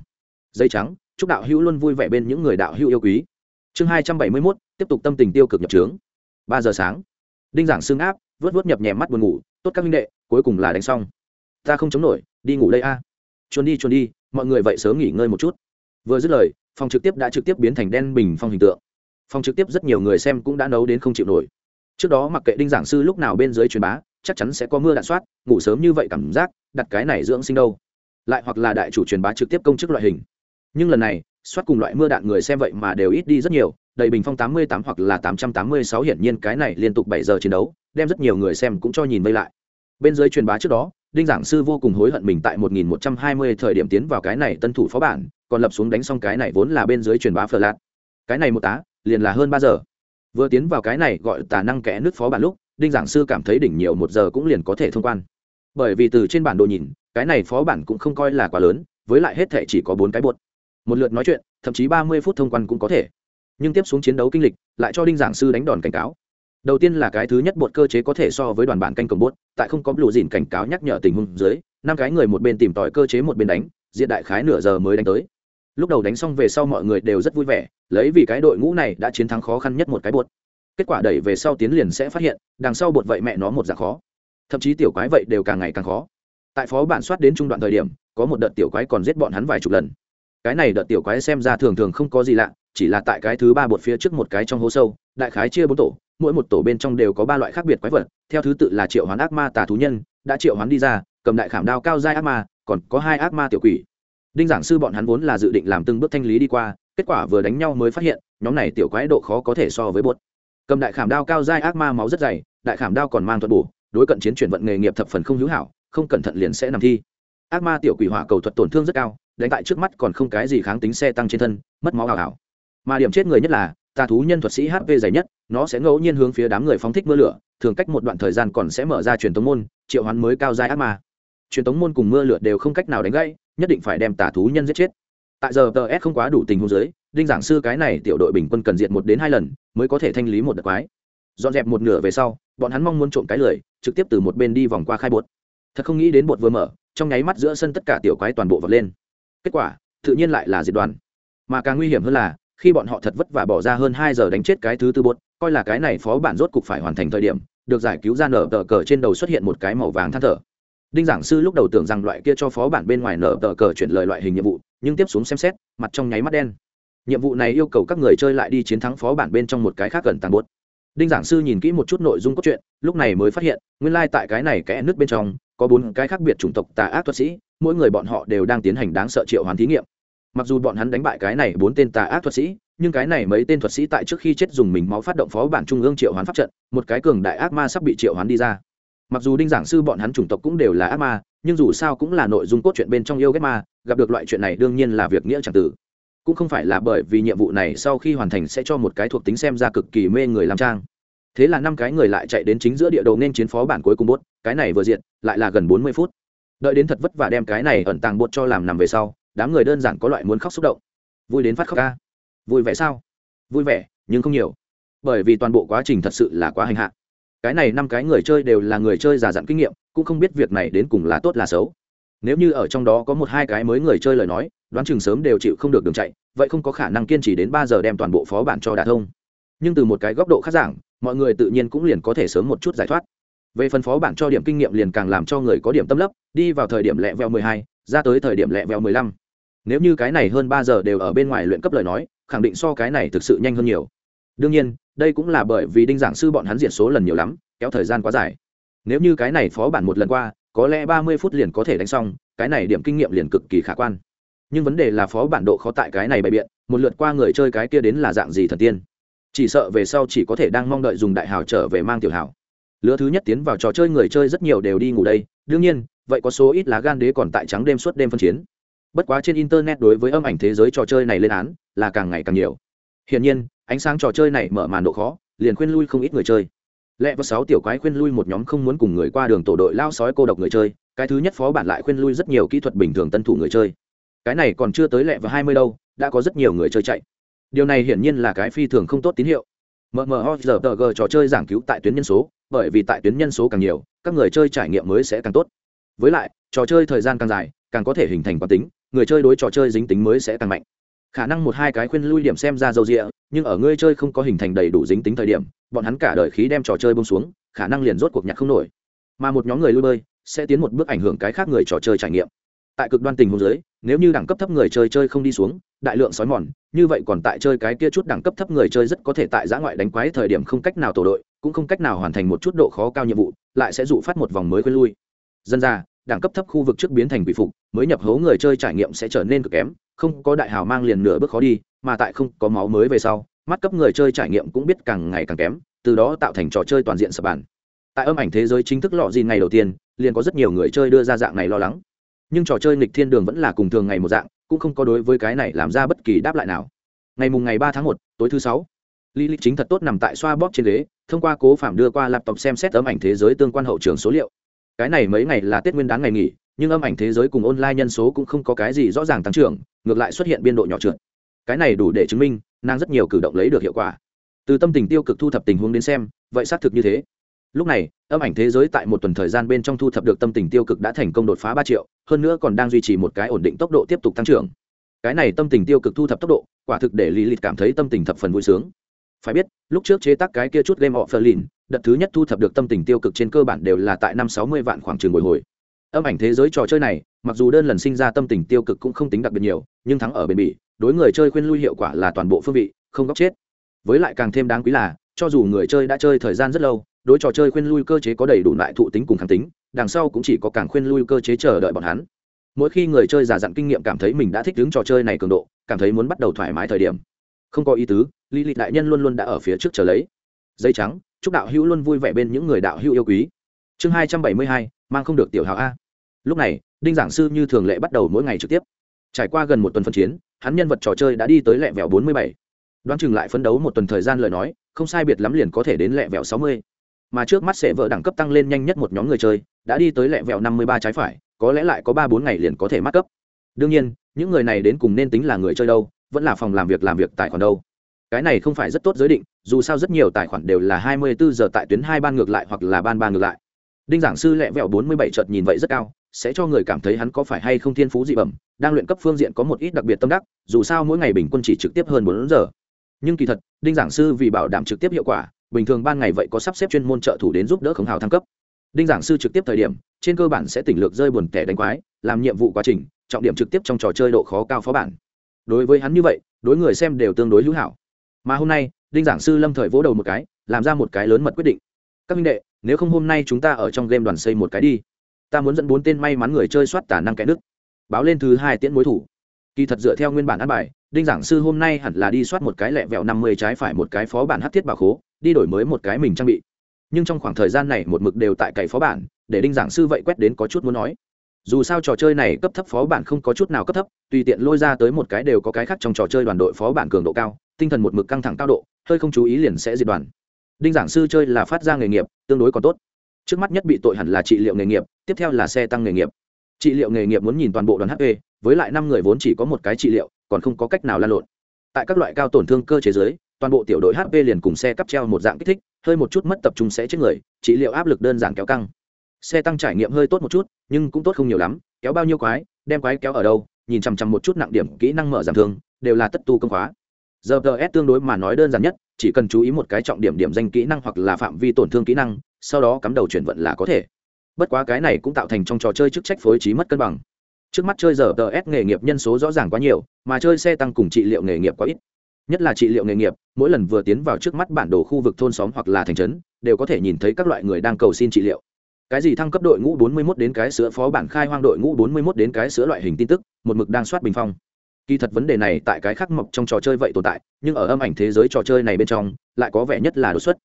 Dây trắng, chúc đạo hữu luôn vui vẻ bên những người đạo hữu yêu quý. Chương hai trăm bảy mươi mốt, tiếp tục tâm tình tiêu cực nhập trướng. Ba giờ sáng. Đinh giảng xương áp, vớt vớt nhập nhèm mắt buồn ngủ, tốt các minh đệ, cuối cùng là đánh xong. Ta không chống nổi, đi ngủ đây a. À. chuồn đi chuồn đi, mọi người vậy sớm nghỉ ngơi một chút. Vừa dứt lời, phòng trực tiếp đã trực tiếp biến thành đen bình phong hình tượng. Phòng trực tiếp rất nhiều người xem cũng đã nấu đến không chịu nổi. Trước đó mặc kệ đinh giảng sư lúc nào bên dưới truyền bá chắc chắn sẽ có mưa đạn soát, ngủ sớm như vậy cảm giác, đặt cái này dưỡng sinh đâu. Lại hoặc là đại chủ truyền bá trực tiếp công chức loại hình. Nhưng lần này, soát cùng loại mưa đạn người xem vậy mà đều ít đi rất nhiều, đầy bình phong 88 hoặc là 886 hiển nhiên cái này liên tục 7 giờ chiến đấu, đem rất nhiều người xem cũng cho nhìn vây lại. Bên dưới truyền bá trước đó, đinh giảng sư vô cùng hối hận mình tại 1120 thời điểm tiến vào cái này tân thủ phó bản, còn lập xuống đánh xong cái này vốn là bên dưới truyền bá phở lạt cái này một tá, liền là hơn ba giờ. Vừa tiến vào cái này gọi tà năng kẽ nước phó bản lúc đinh giảng sư cảm thấy đỉnh nhiều một giờ cũng liền có thể thông quan. Bởi vì từ trên bản đồ nhìn, cái này phó bản cũng không coi là quá lớn, với lại hết thể chỉ có bốn cái bột. Một lượt nói chuyện, thậm chí ba mươi phút thông quan cũng có thể. Nhưng tiếp xuống chiến đấu kinh lịch, lại cho đinh giảng sư đánh đòn cảnh cáo. Đầu tiên là cái thứ nhất bột cơ chế có thể so với đoàn bản canh cổng bốt tại không có lụ dìn cảnh cáo nhắc nhở tình huống dưới, năm cái người một bên tìm tòi cơ chế một bên đánh, diện đại khái nửa giờ mới đánh tới. Lúc đầu đánh xong về sau mọi người đều rất vui vẻ, lấy vì cái đội ngũ này đã chiến thắng khó khăn nhất một cái bột kết quả đẩy về sau tiến liền sẽ phát hiện, đằng sau bột vậy mẹ nó một dạng khó. Thậm chí tiểu quái vậy đều càng ngày càng khó. Tại phó bản soát đến trung đoạn thời điểm, có một đợt tiểu quái còn giết bọn hắn vài chục lần. Cái này đợt tiểu quái xem ra thường thường không có gì lạ, chỉ là tại cái thứ ba bột phía trước một cái trong hố sâu, đại khái chia bốn tổ, mỗi một tổ bên trong đều có ba loại khác biệt quái vật, theo thứ tự là triệu hoán ác ma tà thú nhân, đã triệu hoán đi ra, cầm đại khảm đao cao giai ác ma, còn có hai ác ma tiểu quỷ. Đinh giảng sư bọn hắn vốn là dự định làm từng bước thanh lý đi qua, kết quả vừa đánh nhau mới phát hiện, nhóm này tiểu quái độ khó có thể so với bột cầm đại khảm đao cao giai ác ma máu rất dày, đại khảm đao còn mang thuật bổ, đối cận chiến chuyển vận nghề nghiệp thập phần không hữu hảo, không cẩn thận liền sẽ nằm thi. Ác ma tiểu quỷ hỏa cầu thuật tổn thương rất cao, đánh tại trước mắt còn không cái gì kháng tính xe tăng trên thân, mất máu hào hảo mà điểm chết người nhất là, tà thú nhân thuật sĩ hp dày nhất, nó sẽ ngẫu nhiên hướng phía đám người phóng thích mưa lửa, thường cách một đoạn thời gian còn sẽ mở ra truyền tống môn, triệu hoán mới cao giai ác ma. Truyền tống môn cùng mưa lửa đều không cách nào đánh gãy, nhất định phải đem tà thú nhân giết chết. Tại giờ tờ s không quá đủ tình huống giới đinh giảng sư cái này tiểu đội bình quân cần diện một đến hai lần, mới có thể thanh lý một đợt quái. Dọn dẹp một nửa về sau, bọn hắn mong muốn trộm cái lười, trực tiếp từ một bên đi vòng qua khai bột. Thật không nghĩ đến bột vừa mở, trong nháy mắt giữa sân tất cả tiểu quái toàn bộ vật lên. Kết quả, tự nhiên lại là diệt đoàn. Mà càng nguy hiểm hơn là, khi bọn họ thật vất vả bỏ ra hơn hai giờ đánh chết cái thứ tư bột, coi là cái này phó bản rốt cục phải hoàn thành thời điểm, được giải cứu ra nở tờ cờ trên đầu xuất hiện một cái màu vàng than thở. Đinh giảng sư lúc đầu tưởng rằng loại kia cho phó bản bên ngoài nở tờ cờ chuyển lời loại hình nhiệm vụ, nhưng tiếp xuống xem xét, mặt trong nháy mắt đen nhiệm vụ này yêu cầu các người chơi lại đi chiến thắng phó bản bên trong một cái khác gần tàn buốt. Đinh giảng sư nhìn kỹ một chút nội dung cốt truyện, lúc này mới phát hiện, nguyên lai、like、tại cái này kẽ nước bên trong, có bốn cái khác biệt chủng tộc tà ác thuật sĩ, mỗi người bọn họ đều đang tiến hành đáng sợ triệu hoàn thí nghiệm. Mặc dù bọn hắn đánh bại cái này bốn tên tà ác thuật sĩ, nhưng cái này mấy tên thuật sĩ tại trước khi chết dùng mình máu phát động phó bản trung ương triệu hoán pháp trận, một cái cường đại ác ma sắp bị triệu hoán đi ra. Mặc dù đinh giảng sư bọn hắn chủng tộc cũng đều là ác ma, nhưng dù sao cũng là nội dung cốt truyện bên trong yêu ghét ma, gặp được loại chuyện này đương nhiên là việc nghĩa c tử cũng không phải là bởi vì nhiệm vụ này sau khi hoàn thành sẽ cho một cái thuộc tính xem ra cực kỳ mê người làm trang. Thế là năm cái người lại chạy đến chính giữa địa đồ nên chiến phó bản cuối cùng bốt, cái này vừa diện lại là gần bốn mươi phút. Đợi đến thật vất vả đem cái này ẩn tàng bột cho làm nằm về sau, đám người đơn giản có loại muốn khóc xúc động. Vui đến phát khóc ca. Vui vẻ sao? Vui vẻ, nhưng không nhiều. Bởi vì toàn bộ quá trình thật sự là quá hành hạ. Cái này năm cái người chơi đều là người chơi già dặn kinh nghiệm, cũng không biết việc này đến cùng là tốt là xấu. Nếu như ở trong đó có một hai cái mới người chơi lời nói đoán chừng sớm đều chịu không được đường chạy, vậy không có khả năng kiên trì đến ba giờ đem toàn bộ phó bản cho đả thông. Nhưng từ một cái góc độ khác giảng, mọi người tự nhiên cũng liền có thể sớm một chút giải thoát. Về phần phó bản cho điểm kinh nghiệm liền càng làm cho người có điểm tâm lấp, đi vào thời điểm lẹ veo mười hai, ra tới thời điểm lẹ veo mười lăm. Nếu như cái này hơn ba giờ đều ở bên ngoài luyện cấp lời nói, khẳng định so cái này thực sự nhanh hơn nhiều. Đương nhiên, đây cũng là bởi vì đinh giảng sư bọn hắn diện số lần nhiều lắm, kéo thời gian quá dài. Nếu như cái này phó bản một lần qua, có lẽ ba mươi phút liền có thể đánh xong, cái này điểm kinh nghiệm liền cực kỳ khả quan nhưng vấn đề là phó bản độ khó tại cái này bày biện, một lượt qua người chơi cái kia đến là dạng gì thần tiên. Chỉ sợ về sau chỉ có thể đang mong đợi dùng đại hào trở về mang tiểu hào. Lứa thứ nhất tiến vào trò chơi người chơi rất nhiều đều đi ngủ đây, đương nhiên, vậy có số ít lá gan đế còn tại trắng đêm suốt đêm phân chiến. Bất quá trên internet đối với âm ảnh thế giới trò chơi này lên án, là càng ngày càng nhiều. Hiển nhiên, ánh sáng trò chơi này mở màn độ khó, liền khuyên lui không ít người chơi. Lẽ và sáu tiểu quái khuyên lui một nhóm không muốn cùng người qua đường tổ đội lao sói cô độc người chơi, cái thứ nhất phó bản lại khuyên lui rất nhiều kỹ thuật bình thường tân thủ người chơi cái này còn chưa tới lẹ và hai mươi đâu, đã có rất nhiều người chơi chạy. Điều này hiển nhiên là cái phi thường không tốt tín hiệu. Mmhg trò chơi giảng cứu tại tuyến nhân số, bởi vì tại tuyến nhân số càng nhiều, các người chơi trải nghiệm mới sẽ càng tốt. Với lại, trò chơi thời gian càng dài, càng có thể hình thành quán tính, người chơi đối trò chơi dính tính mới sẽ càng mạnh. Khả năng một hai cái khuyên lui điểm xem ra dầu rịa nhưng ở người chơi không có hình thành đầy đủ dính tính thời điểm, bọn hắn cả đời khí đem trò chơi bông xuống, khả năng liền rốt cuộc nhặt không nổi. Mà một nhóm người lui bơi, sẽ tiến một bước ảnh hưởng cái khác người trò chơi trải nghiệm tại cực đoan tình huống giới nếu như đẳng cấp thấp người chơi chơi không đi xuống, đại lượng sói mòn, như vậy còn tại chơi cái kia chút đẳng cấp thấp người chơi rất có thể tại giã ngoại đánh quái thời điểm không cách nào tổ đội, cũng không cách nào hoàn thành một chút độ khó cao nhiệm vụ, lại sẽ dụ phát một vòng mới quên lui. Dân ra, đẳng cấp thấp khu vực trước biến thành bị phục, mới nhập hố người chơi trải nghiệm sẽ trở nên cực kém, không có đại hào mang liền nửa bước khó đi, mà tại không có máu mới về sau, mắt cấp người chơi trải nghiệm cũng biết càng ngày càng kém, từ đó tạo thành trò chơi toàn diện sập bàn. Tại âm ảnh thế giới chính thức lọ gì ngày đầu tiên, liền có rất nhiều người chơi đưa ra dạng này lo lắng nhưng trò chơi nghịch thiên đường vẫn là cùng thường ngày một dạng, cũng không có đối với cái này làm ra bất kỳ đáp lại nào. Ngày mùng ngày ba tháng một, tối thứ sáu, lý lịch chính thật tốt nằm tại xoa bóp trên ghế, thông qua cố phạm đưa qua laptop xem xét âm ảnh thế giới tương quan hậu trường số liệu. Cái này mấy ngày là tết nguyên đán ngày nghỉ, nhưng âm ảnh thế giới cùng online nhân số cũng không có cái gì rõ ràng tăng trưởng, ngược lại xuất hiện biên độ nhỏ trượt. Cái này đủ để chứng minh, nàng rất nhiều cử động lấy được hiệu quả. Từ tâm tình tiêu cực thu thập tình huống đến xem, vậy xác thực như thế lúc này, âm ảnh thế giới tại một tuần thời gian bên trong thu thập được tâm tình tiêu cực đã thành công đột phá ba triệu, hơn nữa còn đang duy trì một cái ổn định tốc độ tiếp tục tăng trưởng. Cái này tâm tình tiêu cực thu thập tốc độ, quả thực để lý lịch cảm thấy tâm tình thập phần vui sướng. Phải biết, lúc trước chế tác cái kia chút game of berlin đợt thứ nhất thu thập được tâm tình tiêu cực trên cơ bản đều là tại năm sáu mươi vạn khoảng trường bồi hồi. Âm ảnh thế giới trò chơi này, mặc dù đơn lần sinh ra tâm tình tiêu cực cũng không tính đặc biệt nhiều, nhưng thắng ở bền bỉ, đối người chơi khuyên lui hiệu quả là toàn bộ phương vị, không góc chết. Với lại càng thêm đáng quý là, cho dù người chơi đã chơi thời gian rất lâu đối trò chơi khuyên lui cơ chế có đầy đủ lại thụ tính cùng kháng tính, đằng sau cũng chỉ có càng khuyên lui cơ chế chờ đợi bọn hắn. Mỗi khi người chơi già dặn kinh nghiệm cảm thấy mình đã thích ứng trò chơi này cường độ, cảm thấy muốn bắt đầu thoải mái thời điểm. Không có ý tứ lý lịch đại nhân luôn luôn đã ở phía trước chờ lấy. Dây trắng, chúc đạo hữu luôn vui vẻ bên những người đạo hữu yêu quý. Chương hai trăm bảy mươi hai, mang không được tiểu hào a. Lúc này, đinh giảng sư như thường lệ bắt đầu mỗi ngày trực tiếp. Trải qua gần một tuần phân chiến, hắn nhân vật trò chơi đã đi tới lẹ vẹo bốn mươi bảy. Đoán chừng lại phấn đấu một tuần thời gian lời nói, không sai biệt lắm liền có thể đến lẹ vẹo sáu mươi mà trước mắt sẽ vợ đẳng cấp tăng lên nhanh nhất một nhóm người chơi, đã đi tới lẹ vẹo năm mươi ba trái phải, có lẽ lại có ba bốn ngày liền có thể mắc cấp. Đương nhiên, những người này đến cùng nên tính là người chơi đâu, vẫn là phòng làm việc làm việc tài khoản đâu. Cái này không phải rất tốt giới định, dù sao rất nhiều tài khoản đều là hai mươi bốn giờ tại tuyến hai ban ngược lại hoặc là ban ba ngược lại. Đinh giảng sư lẹ vẹo bốn mươi bảy chợt nhìn vậy rất cao, sẽ cho người cảm thấy hắn có phải hay không thiên phú dị bẩm, đang luyện cấp phương diện có một ít đặc biệt tâm đắc, dù sao mỗi ngày bình quân chỉ trực tiếp hơn bốn giờ. Nhưng kỳ thật, đinh giảng sư vì bảo đảm trực tiếp hiệu quả bình thường ban ngày vậy có sắp xếp chuyên môn trợ thủ đến giúp đỡ khống hào thăng cấp. Đinh giảng sư trực tiếp thời điểm, trên cơ bản sẽ tỉnh lược rơi buồn tẻ đánh quái, làm nhiệm vụ quá trình, trọng điểm trực tiếp trong trò chơi độ khó cao phó bản. Đối với hắn như vậy, đối người xem đều tương đối hữu hảo. Mà hôm nay, đinh giảng sư lâm thời vỗ đầu một cái, làm ra một cái lớn mật quyết định. Các minh đệ, nếu không hôm nay chúng ta ở trong game đoàn xây một cái đi. Ta muốn dẫn bốn tên may mắn người chơi soát tả năng kẽ đức báo lên thứ hai tiễn mối thủ. Kỳ thật dựa theo nguyên bản ăn bài đinh giảng sư hôm nay hẳn là đi soát một cái lẹ vẹo năm mươi trái phải một cái phó bản hát thiết bảo khố, đi đổi mới một cái mình trang bị. Nhưng trong khoảng thời gian này một mực đều tại cậy phó bản, để đinh giảng sư vậy quét đến có chút muốn nói. Dù sao trò chơi này cấp thấp phó bản không có chút nào cấp thấp, tùy tiện lôi ra tới một cái đều có cái khác trong trò chơi đoàn đội phó bản cường độ cao, tinh thần một mực căng thẳng cao độ, hơi không chú ý liền sẽ diệt đoàn. Đinh giảng sư chơi là phát ra nghề nghiệp, tương đối còn tốt. Trước mắt nhất bị tội hẳn là trị liệu nghề nghiệp, tiếp theo là xe tăng nghề nghiệp. Trị liệu nghề nghiệp muốn nhìn toàn bộ đoàn hp với lại năm người vốn chỉ có một cái trị liệu còn không có cách nào lan lộn. Tại các loại cao tổn thương cơ chế giới toàn bộ tiểu đội hp liền cùng xe cắp treo một dạng kích thích, hơi một chút mất tập trung sẽ chết người, trị liệu áp lực đơn giản kéo căng. Xe tăng trải nghiệm hơi tốt một chút, nhưng cũng tốt không nhiều lắm, kéo bao nhiêu quái, đem quái kéo ở đâu, nhìn chằm chằm một chút nặng điểm kỹ năng mở giảm thương, đều là tất tu công khóa. Giờ ts tương đối mà nói đơn giản nhất, chỉ cần chú ý một cái trọng điểm điểm danh kỹ năng hoặc là phạm vi tổn thương kỹ năng, sau đó cắm đầu chuyển vận là có thể. Bất quá cái này cũng tạo thành trong trò chơi chức trách phối trí mất cân bằng trước mắt chơi giờ ts nghề nghiệp nhân số rõ ràng quá nhiều, mà chơi xe tăng cùng trị liệu nghề nghiệp quá ít. Nhất là trị liệu nghề nghiệp, mỗi lần vừa tiến vào trước mắt bản đồ khu vực thôn xóm hoặc là thành trấn, đều có thể nhìn thấy các loại người đang cầu xin trị liệu. Cái gì thăng cấp đội ngũ 41 đến cái sữa phó bản khai hoang đội ngũ 41 đến cái sữa loại hình tin tức, một mực đang soát bình phong. Kỳ thật vấn đề này tại cái khắc mộc trong trò chơi vậy tồn tại, nhưng ở âm ảnh thế giới trò chơi này bên trong, lại có vẻ nhất là đột xuất.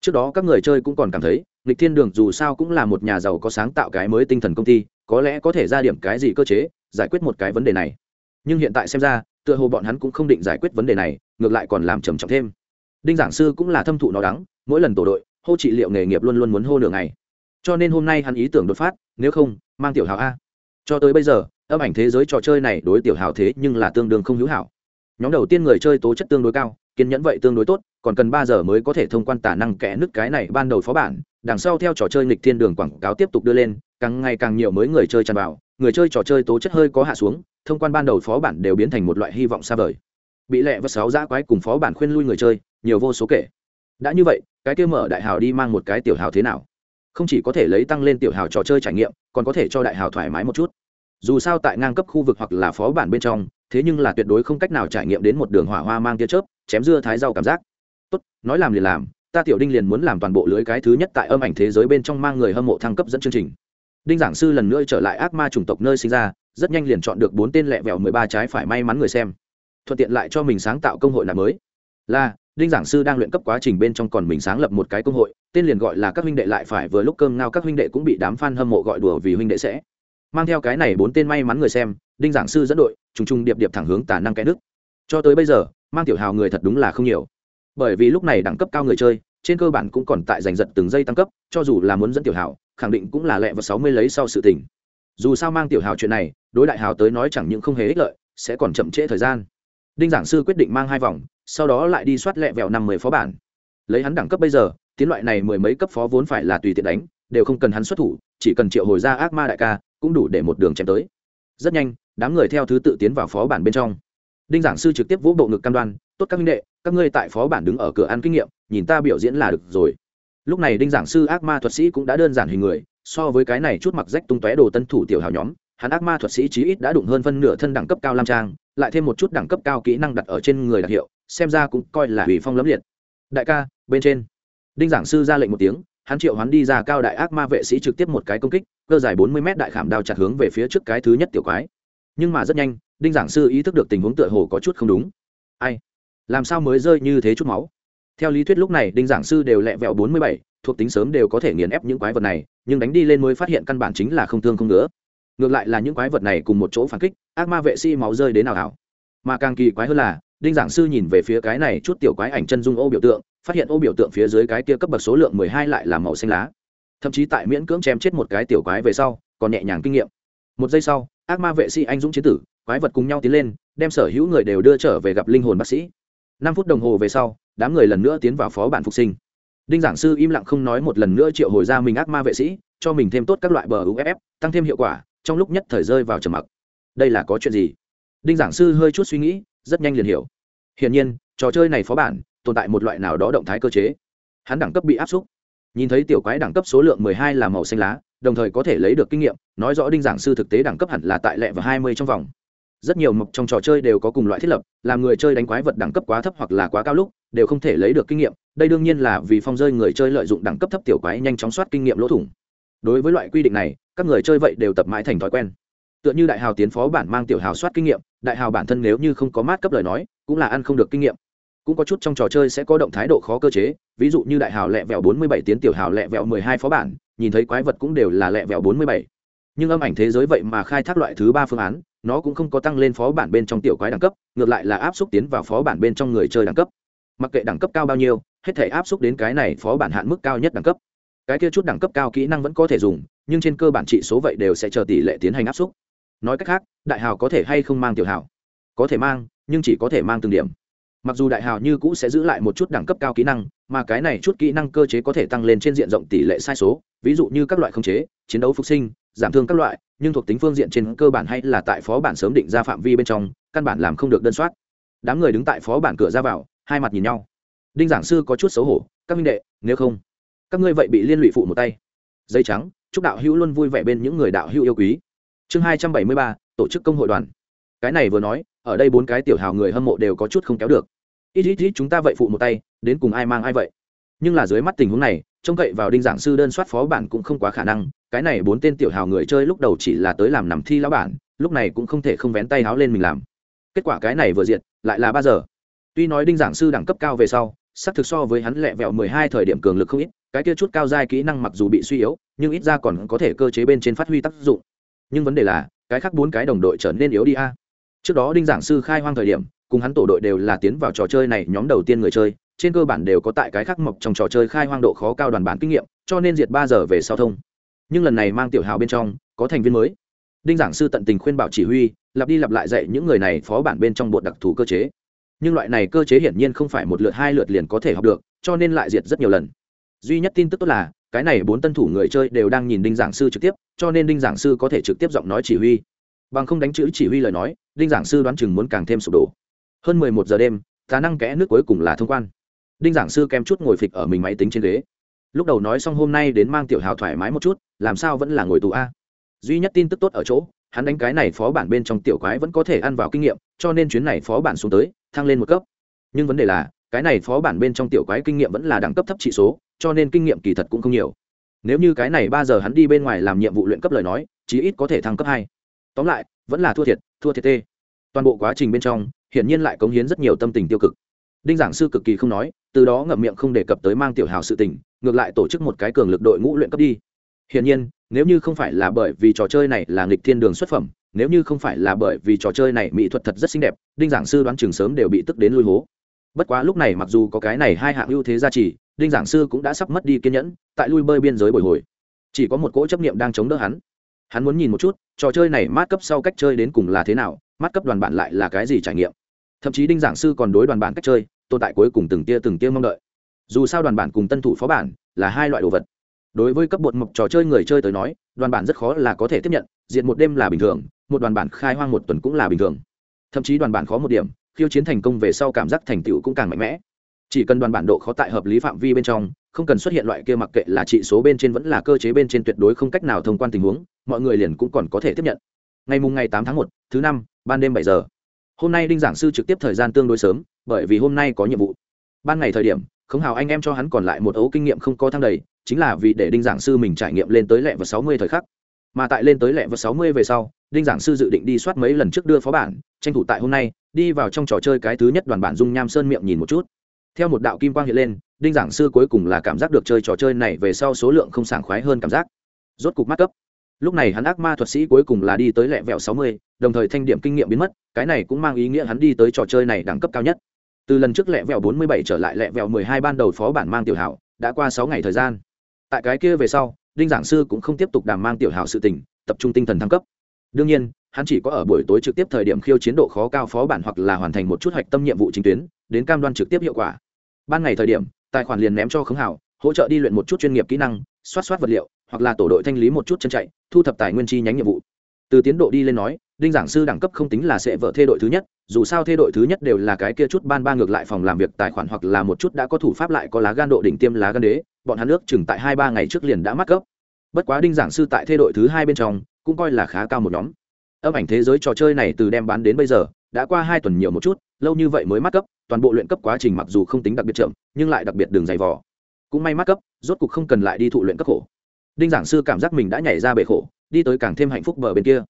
Trước đó các người chơi cũng còn cảm thấy lịch thiên đường dù sao cũng là một nhà giàu có sáng tạo cái mới tinh thần công ty có lẽ có thể ra điểm cái gì cơ chế, giải quyết một cái vấn đề này. Nhưng hiện tại xem ra, tựa hồ bọn hắn cũng không định giải quyết vấn đề này, ngược lại còn làm trầm trọng thêm. Đinh giảng sư cũng là thâm thụ nó đắng, mỗi lần tổ đội, hô trị liệu nghề nghiệp luôn luôn muốn hô nửa ngày. Cho nên hôm nay hắn ý tưởng đột phát, nếu không, mang tiểu hào a. Cho tới bây giờ, âm ảnh thế giới trò chơi này đối tiểu hào thế nhưng là tương đương không hữu hảo. Nhóm đầu tiên người chơi tố chất tương đối cao, kiên nhẫn vậy tương đối tốt, còn cần ba giờ mới có thể thông quan tả năng kẽ nứt cái này ban đầu phó bản, đằng sau theo trò chơi nghịch thiên đường quảng cáo tiếp tục đưa lên càng ngày càng nhiều mới người chơi tràn vào, người chơi trò chơi tố chất hơi có hạ xuống, thông quan ban đầu phó bản đều biến thành một loại hy vọng xa vời. Bị lẹ và sáu giã quái cùng phó bản khuyên lui người chơi, nhiều vô số kể. Đã như vậy, cái kia mở đại hào đi mang một cái tiểu hào thế nào? Không chỉ có thể lấy tăng lên tiểu hào trò chơi trải nghiệm, còn có thể cho đại hào thoải mái một chút. Dù sao tại ngang cấp khu vực hoặc là phó bản bên trong, thế nhưng là tuyệt đối không cách nào trải nghiệm đến một đường hỏa hoa mang tia chớp, chém dưa thái rau cảm giác. Tốt, nói làm liền làm, ta tiểu đinh liền muốn làm toàn bộ lưới cái thứ nhất tại âm ảnh thế giới bên trong mang người hâm mộ thăng cấp dẫn chương trình đinh giảng sư lần nữa trở lại ác ma chủng tộc nơi sinh ra, rất nhanh liền chọn được bốn tên lẹ vẹo mười ba trái phải may mắn người xem. Thuận tiện lại cho mình sáng tạo công hội nào mới. Là, đinh giảng sư đang luyện cấp quá trình bên trong còn mình sáng lập một cái công hội, tên liền gọi là các huynh đệ lại phải vừa lúc cơm ngao các huynh đệ cũng bị đám f a n hâm mộ gọi đùa vì huynh đệ sẽ. Mang theo cái này bốn tên may mắn người xem, đinh giảng sư dẫn đội, trùng trùng điệp điệp thẳng hướng tả năng cái nước. Cho tới bây giờ, mang tiểu hào người thật đúng là không nhiều. Bởi vì lúc này đẳng cấp cao người chơi, trên cơ bản cũng còn tại giành giật từng giây tăng cấp, cho dù là muốn dẫn tiểu hào khẳng định cũng là lẹ và sáu mươi lấy sau sự tình. Dù sao mang tiểu hào chuyện này, đối đại hào tới nói chẳng những không hề ích lợi, sẽ còn chậm trễ thời gian. Đinh giảng sư quyết định mang hai vòng, sau đó lại đi soát lẹ vẹo năm mươi phó bản. Lấy hắn đẳng cấp bây giờ, tiến loại này mười mấy cấp phó vốn phải là tùy tiện đánh, đều không cần hắn xuất thủ, chỉ cần triệu hồi ra ác ma đại ca, cũng đủ để một đường chém tới. Rất nhanh, đám người theo thứ tự tiến vào phó bản bên trong. Đinh giảng sư trực tiếp vũ bộ ngực cam đoan, tốt các minh đệ, các ngươi tại phó bản đứng ở cửa ăn kinh nghiệm, nhìn ta biểu diễn là được rồi lúc này đinh giảng sư ác ma thuật sĩ cũng đã đơn giản hình người, so với cái này chút mặc rách tung tóe đồ tân thủ tiểu hào nhóm, hắn ác ma thuật sĩ chí ít đã đụng hơn phân nửa thân đẳng cấp cao lam trang, lại thêm một chút đẳng cấp cao kỹ năng đặt ở trên người đặc hiệu, xem ra cũng coi là hủy phong lẫm liệt. Đại ca, bên trên. Đinh giảng sư ra lệnh một tiếng, hắn triệu hắn đi ra cao đại ác ma vệ sĩ trực tiếp một cái công kích, cơ dài bốn mươi mét đại khảm đao chặt hướng về phía trước cái thứ nhất tiểu quái. Nhưng mà rất nhanh, đinh giảng sư ý thức được tình huống tựa hồ có chút không đúng. Ai? Làm sao mới rơi như thế chút máu? Theo lý thuyết lúc này đinh giảng sư đều lẹ vẹo bốn mươi bảy, thuộc tính sớm đều có thể nghiền ép những quái vật này, nhưng đánh đi lên mới phát hiện căn bản chính là không thương không nữa ngược lại là những quái vật này cùng một chỗ phản kích, ác ma vệ sĩ máu rơi đến nào hảo mà càng kỳ quái hơn là, đinh giảng sư nhìn về phía cái này chút tiểu quái ảnh chân dung ô biểu tượng, phát hiện ô biểu tượng phía dưới cái kia cấp bậc số lượng mười hai lại là màu xanh lá. Thậm chí tại miễn cưỡng chém chết một cái tiểu quái về sau, còn nhẹ nhàng kinh nghiệm. Một giây sau, ác ma vệ sĩ anh dũng chiến tử, quái vật cùng nhau tiến lên, đem sở hữu người đều đưa trở về gặp linh hồn bác sĩ năm phút đồng hồ về sau, đám người lần nữa tiến vào phó bản phục sinh. Đinh giảng sư im lặng không nói một lần nữa triệu hồi ra mình ác ma vệ sĩ, cho mình thêm tốt các loại bờ uff tăng thêm hiệu quả, trong lúc nhất thời rơi vào trầm mặc. Đây là có chuyện gì? Đinh giảng sư hơi chút suy nghĩ, rất nhanh liền hiểu. Hiển nhiên, trò chơi này phó bản, tồn tại một loại nào đó động thái cơ chế. Hắn đẳng cấp bị áp xúc. Nhìn thấy tiểu quái đẳng cấp số lượng mười hai là màu xanh lá, đồng thời có thể lấy được kinh nghiệm, nói rõ đinh giảng sư thực tế đẳng cấp hẳn là tại lệ và hai mươi trong vòng rất nhiều mộc trong trò chơi đều có cùng loại thiết lập, làm người chơi đánh quái vật đẳng cấp quá thấp hoặc là quá cao lúc, đều không thể lấy được kinh nghiệm. Đây đương nhiên là vì phong rơi người chơi lợi dụng đẳng cấp thấp tiểu quái nhanh chóng soát kinh nghiệm lỗ thủng. Đối với loại quy định này, các người chơi vậy đều tập mãi thành thói quen. Tựa như đại hào tiến phó bản mang tiểu hào soát kinh nghiệm, đại hào bản thân nếu như không có mát cấp lời nói, cũng là ăn không được kinh nghiệm. Cũng có chút trong trò chơi sẽ có động thái độ khó cơ chế, ví dụ như đại hào lẹ vẹo bốn mươi bảy tiến tiểu hào lẹ vẹo mười hai phó bản, nhìn thấy quái vật cũng đều là lẹ vẹo bốn mươi bảy nhưng âm ảnh thế giới vậy mà khai thác loại thứ ba phương án, nó cũng không có tăng lên phó bản bên trong tiểu quái đẳng cấp, ngược lại là áp xúc tiến vào phó bản bên trong người chơi đẳng cấp. Mặc kệ đẳng cấp cao bao nhiêu, hết thể áp xúc đến cái này phó bản hạn mức cao nhất đẳng cấp. Cái kia chút đẳng cấp cao kỹ năng vẫn có thể dùng, nhưng trên cơ bản trị số vậy đều sẽ chờ tỷ lệ tiến hành áp xúc. Nói cách khác, đại hào có thể hay không mang tiểu hào? Có thể mang, nhưng chỉ có thể mang từng điểm. Mặc dù đại hào như cũ sẽ giữ lại một chút đẳng cấp cao kỹ năng, mà cái này chút kỹ năng cơ chế có thể tăng lên trên diện rộng tỷ lệ sai số, ví dụ như các loại khống chế, chiến đấu phục sinh giảm thương các loại, nhưng thuộc tính phương diện trên cơ bản hay là tại phó bản sớm định ra phạm vi bên trong, căn bản làm không được đơn soát. Đám người đứng tại phó bản cửa ra vào, hai mặt nhìn nhau. Đinh giảng sư có chút xấu hổ, các minh đệ, nếu không, các ngươi vậy bị liên lụy phụ một tay. Dây trắng, chúc đạo hữu luôn vui vẻ bên những người đạo hữu yêu quý. Chương hai trăm bảy mươi ba, tổ chức công hội đoàn. Cái này vừa nói, ở đây bốn cái tiểu hào người hâm mộ đều có chút không kéo được. Ít ít ít, chúng ta vậy phụ một tay, đến cùng ai mang ai vậy? Nhưng là dưới mắt tình huống này, trông cậy vào đinh giảng sư đơn soát phó bản cũng không quá khả năng cái này bốn tên tiểu hào người chơi lúc đầu chỉ là tới làm nằm thi lão bản, lúc này cũng không thể không vén tay háo lên mình làm. Kết quả cái này vừa diệt, lại là ba giờ. Tuy nói đinh giảng sư đẳng cấp cao về sau, xác thực so với hắn lẹ vẹo mười hai thời điểm cường lực không ít, cái kia chút cao giai kỹ năng mặc dù bị suy yếu, nhưng ít ra còn có thể cơ chế bên trên phát huy tác dụng. Nhưng vấn đề là, cái khác bốn cái đồng đội trở nên yếu đi a. Trước đó đinh giảng sư khai hoang thời điểm, cùng hắn tổ đội đều là tiến vào trò chơi này nhóm đầu tiên người chơi, trên cơ bản đều có tại cái khác mộc trong trò chơi khai hoang độ khó cao đoàn bản kinh nghiệm, cho nên diệt ba giờ về sau thông nhưng lần này mang tiểu hào bên trong, có thành viên mới. Đinh giảng sư tận tình khuyên bảo chỉ huy, lặp đi lặp lại dạy những người này phó bản bên trong bột đặc thù cơ chế. Nhưng loại này cơ chế hiển nhiên không phải một lượt hai lượt liền có thể học được, cho nên lại diệt rất nhiều lần. Duy nhất tin tức tốt là, cái này bốn tân thủ người chơi đều đang nhìn đinh giảng sư trực tiếp, cho nên đinh giảng sư có thể trực tiếp giọng nói chỉ huy. Bằng không đánh chữ chỉ huy lời nói, đinh giảng sư đoán chừng muốn càng thêm sụp đổ. Hơn mười một giờ đêm khả năng kẽ nước cuối cùng là thông quan. Đinh giảng sư kem chút ngồi phịch ở mình máy tính trên ghế lúc đầu nói xong hôm nay đến mang tiểu hào thoải mái một chút, làm sao vẫn là ngồi tù a. Duy nhất tin tức tốt ở chỗ, hắn đánh cái này phó bản bên trong tiểu quái vẫn có thể ăn vào kinh nghiệm, cho nên chuyến này phó bản xuống tới, thăng lên một cấp. Nhưng vấn đề là, cái này phó bản bên trong tiểu quái kinh nghiệm vẫn là đẳng cấp thấp trị số, cho nên kinh nghiệm kỳ thật cũng không nhiều. Nếu như cái này ba giờ hắn đi bên ngoài làm nhiệm vụ luyện cấp lời nói, chí ít có thể thăng cấp hai. Tóm lại, vẫn là thua thiệt thua thiệt tê. Toàn bộ quá trình bên trong, hiển nhiên lại cống hiến rất nhiều tâm tình tiêu cực. Đinh giảng sư cực kỳ không nói, từ đó ngậm miệng không đề cập tới mang tiểu hào sự tình ngược lại tổ chức một cái cường lực đội ngũ luyện cấp đi. Hiển nhiên, nếu như không phải là bởi vì trò chơi này là nghịch thiên đường xuất phẩm, nếu như không phải là bởi vì trò chơi này mỹ thuật thật rất xinh đẹp, đinh giảng sư đoán chừng sớm đều bị tức đến lui hố. Bất quá lúc này mặc dù có cái này hai hạng ưu thế gia trì, đinh giảng sư cũng đã sắp mất đi kiên nhẫn, tại lui bơi biên giới bồi hồi. Chỉ có một cỗ chấp niệm đang chống đỡ hắn. Hắn muốn nhìn một chút, trò chơi này mát cấp sau cách chơi đến cùng là thế nào, mát cấp đoàn bản lại là cái gì trải nghiệm. Thậm chí đinh giảng sư còn đối đoàn bản cách chơi, tồn tại cuối cùng từng tia từng tia mong đợi dù sao đoàn bản cùng tân thủ phó bản là hai loại đồ vật. Đối với cấp bột mộc trò chơi người chơi tới nói, đoàn bản rất khó là có thể tiếp nhận, diện một đêm là bình thường, một đoàn bản khai hoang một tuần cũng là bình thường. Thậm chí đoàn bản khó một điểm, khiêu chiến thành công về sau cảm giác thành tựu cũng càng mạnh mẽ. Chỉ cần đoàn bản độ khó tại hợp lý phạm vi bên trong, không cần xuất hiện loại kia mặc kệ là trị số bên trên vẫn là cơ chế bên trên tuyệt đối không cách nào thông quan tình huống, mọi người liền cũng còn có thể tiếp nhận. Ngày mùng ngày tám tháng một, thứ năm, ban đêm bảy giờ. Hôm nay đinh giảng sư trực tiếp thời gian tương đối sớm, bởi vì hôm nay có nhiệm vụ. Ban ngày thời điểm khống hào anh em cho hắn còn lại một ấu kinh nghiệm không có thăng đầy, chính là vì để đinh giảng sư mình trải nghiệm lên tới lẹ và sáu mươi thời khắc. Mà tại lên tới lẹ và sáu mươi về sau, đinh giảng sư dự định đi soát mấy lần trước đưa phó bản, tranh thủ tại hôm nay, đi vào trong trò chơi cái thứ nhất đoàn bản dung nham sơn miệng nhìn một chút. Theo một đạo kim quang hiện lên, đinh giảng sư cuối cùng là cảm giác được chơi trò chơi này về sau số lượng không sảng khoái hơn cảm giác. Rốt cục mắt cấp. Lúc này hắn ác ma thuật sĩ cuối cùng là đi tới lẹ vẹo sáu mươi, đồng thời thanh điểm kinh nghiệm biến mất, cái này cũng mang ý nghĩa hắn đi tới trò chơi này đẳng cấp cao nhất từ lần trước lẹ vẹo bốn mươi bảy trở lại lẹ vẹo mười hai ban đầu phó bản mang tiểu hảo, đã qua sáu ngày thời gian. Tại cái kia về sau, đinh giảng sư cũng không tiếp tục đàm mang tiểu hảo sự tình, tập trung tinh thần thăng cấp. Đương nhiên, hắn chỉ có ở buổi tối trực tiếp thời điểm khiêu chiến độ khó cao phó bản hoặc là hoàn thành một chút hạch tâm nhiệm vụ chính tuyến, đến cam đoan trực tiếp hiệu quả. Ban ngày thời điểm, tài khoản liền ném cho khống hảo, hỗ trợ đi luyện một chút chuyên nghiệp kỹ năng xoát xoát vật liệu, hoặc là tổ đội thanh lý một chút chân chạy, thu thập tài nguyên chi nhánh nhiệm vụ. Từ tiến độ đi lên nói đinh giảng sư đẳng cấp không tính là sẽ vợ thê đội thứ nhất, dù sao thê đội thứ nhất đều là cái kia chút ban ba ngược lại phòng làm việc tài khoản hoặc là một chút đã có thủ pháp lại có lá gan độ đỉnh tiêm lá gan đế, bọn hắn nước chừng tại hai ba ngày trước liền đã mắc cấp bất quá đinh giảng sư tại thê đội thứ hai bên trong, cũng coi là khá cao một nhóm. Âm ảnh thế giới trò chơi này từ đem bán đến bây giờ, đã qua hai tuần nhiều một chút, lâu như vậy mới mắc cấp toàn bộ luyện cấp quá trình mặc dù không tính đặc biệt chậm, nhưng lại đặc biệt đường dày vò. Cũng may mắc cấp rốt cục không cần lại đi thụ luyện cấp khổ. Đinh giảng sư cảm giác mình đã nhảy ra bể khổ, đi tới càng thêm hạnh phúc bờ bên kia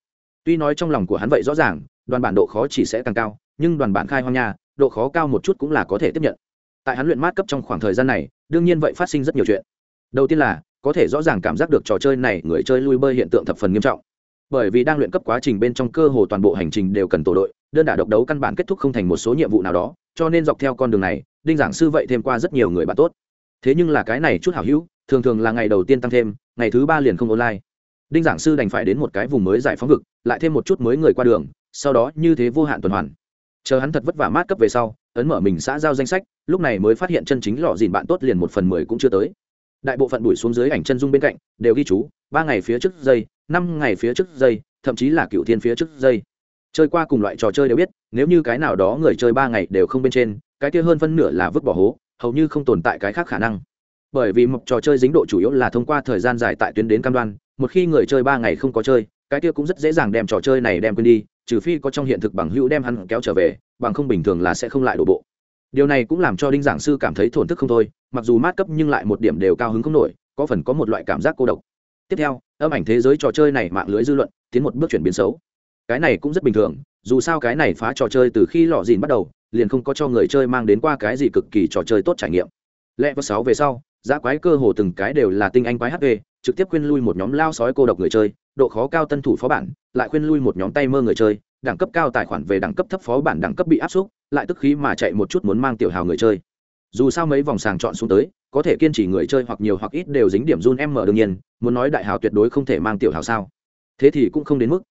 tuy nói trong lòng của hắn vậy rõ ràng, đoàn bản độ khó chỉ sẽ càng cao, nhưng đoàn bản khai hoang nha, độ khó cao một chút cũng là có thể tiếp nhận. Tại hắn luyện mát cấp trong khoảng thời gian này, đương nhiên vậy phát sinh rất nhiều chuyện. Đầu tiên là, có thể rõ ràng cảm giác được trò chơi này người chơi lui bơi hiện tượng thập phần nghiêm trọng. Bởi vì đang luyện cấp quá trình bên trong cơ hồ toàn bộ hành trình đều cần tổ đội, đơn đả độc đấu căn bản kết thúc không thành một số nhiệm vụ nào đó, cho nên dọc theo con đường này, đinh giảng sư vậy thêm qua rất nhiều người bạn tốt. Thế nhưng là cái này chút hảo hữu, thường thường là ngày đầu tiên tăng thêm, ngày thứ ba liền không online đinh giảng sư đành phải đến một cái vùng mới giải phóng vực, lại thêm một chút mới người qua đường, sau đó như thế vô hạn tuần hoàn. Chờ hắn thật vất vả mát cấp về sau, ấn mở mình xã giao danh sách, lúc này mới phát hiện chân chính lọ dìn bạn tốt liền một phần mười cũng chưa tới. Đại bộ phận đuổi xuống dưới ảnh chân dung bên cạnh, đều ghi chú, ba ngày phía trước giây, năm ngày phía trước giây, thậm chí là cựu thiên phía trước giây. Chơi qua cùng loại trò chơi đều biết, nếu như cái nào đó người chơi ba ngày đều không bên trên, cái kia hơn phân nửa là vứt bỏ hố, hầu như không tồn tại cái khác khả năng. Bởi vì một trò chơi dính độ chủ yếu là thông qua thời gian dài tại tuyến đến cam đoan một khi người chơi ba ngày không có chơi, cái kia cũng rất dễ dàng đem trò chơi này đem quên đi, trừ phi có trong hiện thực bằng hữu đem hắn kéo trở về, bằng không bình thường là sẽ không lại đổ bộ. Điều này cũng làm cho đinh giảng sư cảm thấy thổn thức không thôi, mặc dù mát cấp nhưng lại một điểm đều cao hứng không nổi, có phần có một loại cảm giác cô độc. Tiếp theo, âm ảnh thế giới trò chơi này mạng lưới dư luận tiến một bước chuyển biến xấu. Cái này cũng rất bình thường, dù sao cái này phá trò chơi từ khi lọ dìn bắt đầu, liền không có cho người chơi mang đến qua cái gì cực kỳ trò chơi tốt trải nghiệm lẽ vào sáu về sau giá quái cơ hồ từng cái đều là tinh anh quái hp trực tiếp khuyên lui một nhóm lao sói cô độc người chơi, độ khó cao tân thủ phó bản, lại khuyên lui một nhóm tay mơ người chơi, đẳng cấp cao tài khoản về đẳng cấp thấp phó bản đẳng cấp bị áp suất lại tức khí mà chạy một chút muốn mang tiểu hào người chơi. Dù sao mấy vòng sàng chọn xuống tới, có thể kiên trì người chơi hoặc nhiều hoặc ít đều dính điểm run em mở đương nhiên, muốn nói đại hào tuyệt đối không thể mang tiểu hào sao. Thế thì cũng không đến mức.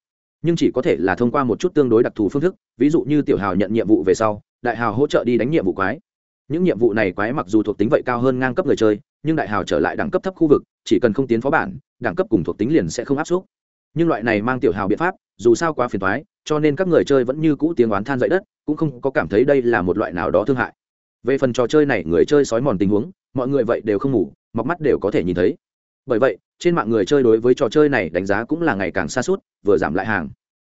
Nhưng chỉ có thể là thông qua một chút tương đối đặc thù phương thức, ví dụ như tiểu hào nhận nhiệm vụ về sau, đại hào hỗ trợ đi đánh nhiệm vụ quái những nhiệm vụ này quái mặc dù thuộc tính vậy cao hơn ngang cấp người chơi, nhưng đại hào trở lại đẳng cấp thấp khu vực, chỉ cần không tiến phó bản, đẳng cấp cùng thuộc tính liền sẽ không áp suất. Nhưng loại này mang tiểu hào biện pháp, dù sao quá phiền toái, cho nên các người chơi vẫn như cũ tiếng oán than dậy đất, cũng không có cảm thấy đây là một loại nào đó thương hại. Về phần trò chơi này, người chơi sói mòn tình huống, mọi người vậy đều không ngủ, mọc mắt đều có thể nhìn thấy. Bởi vậy, trên mạng người chơi đối với trò chơi này đánh giá cũng là ngày càng xa suốt, vừa giảm lại hàng.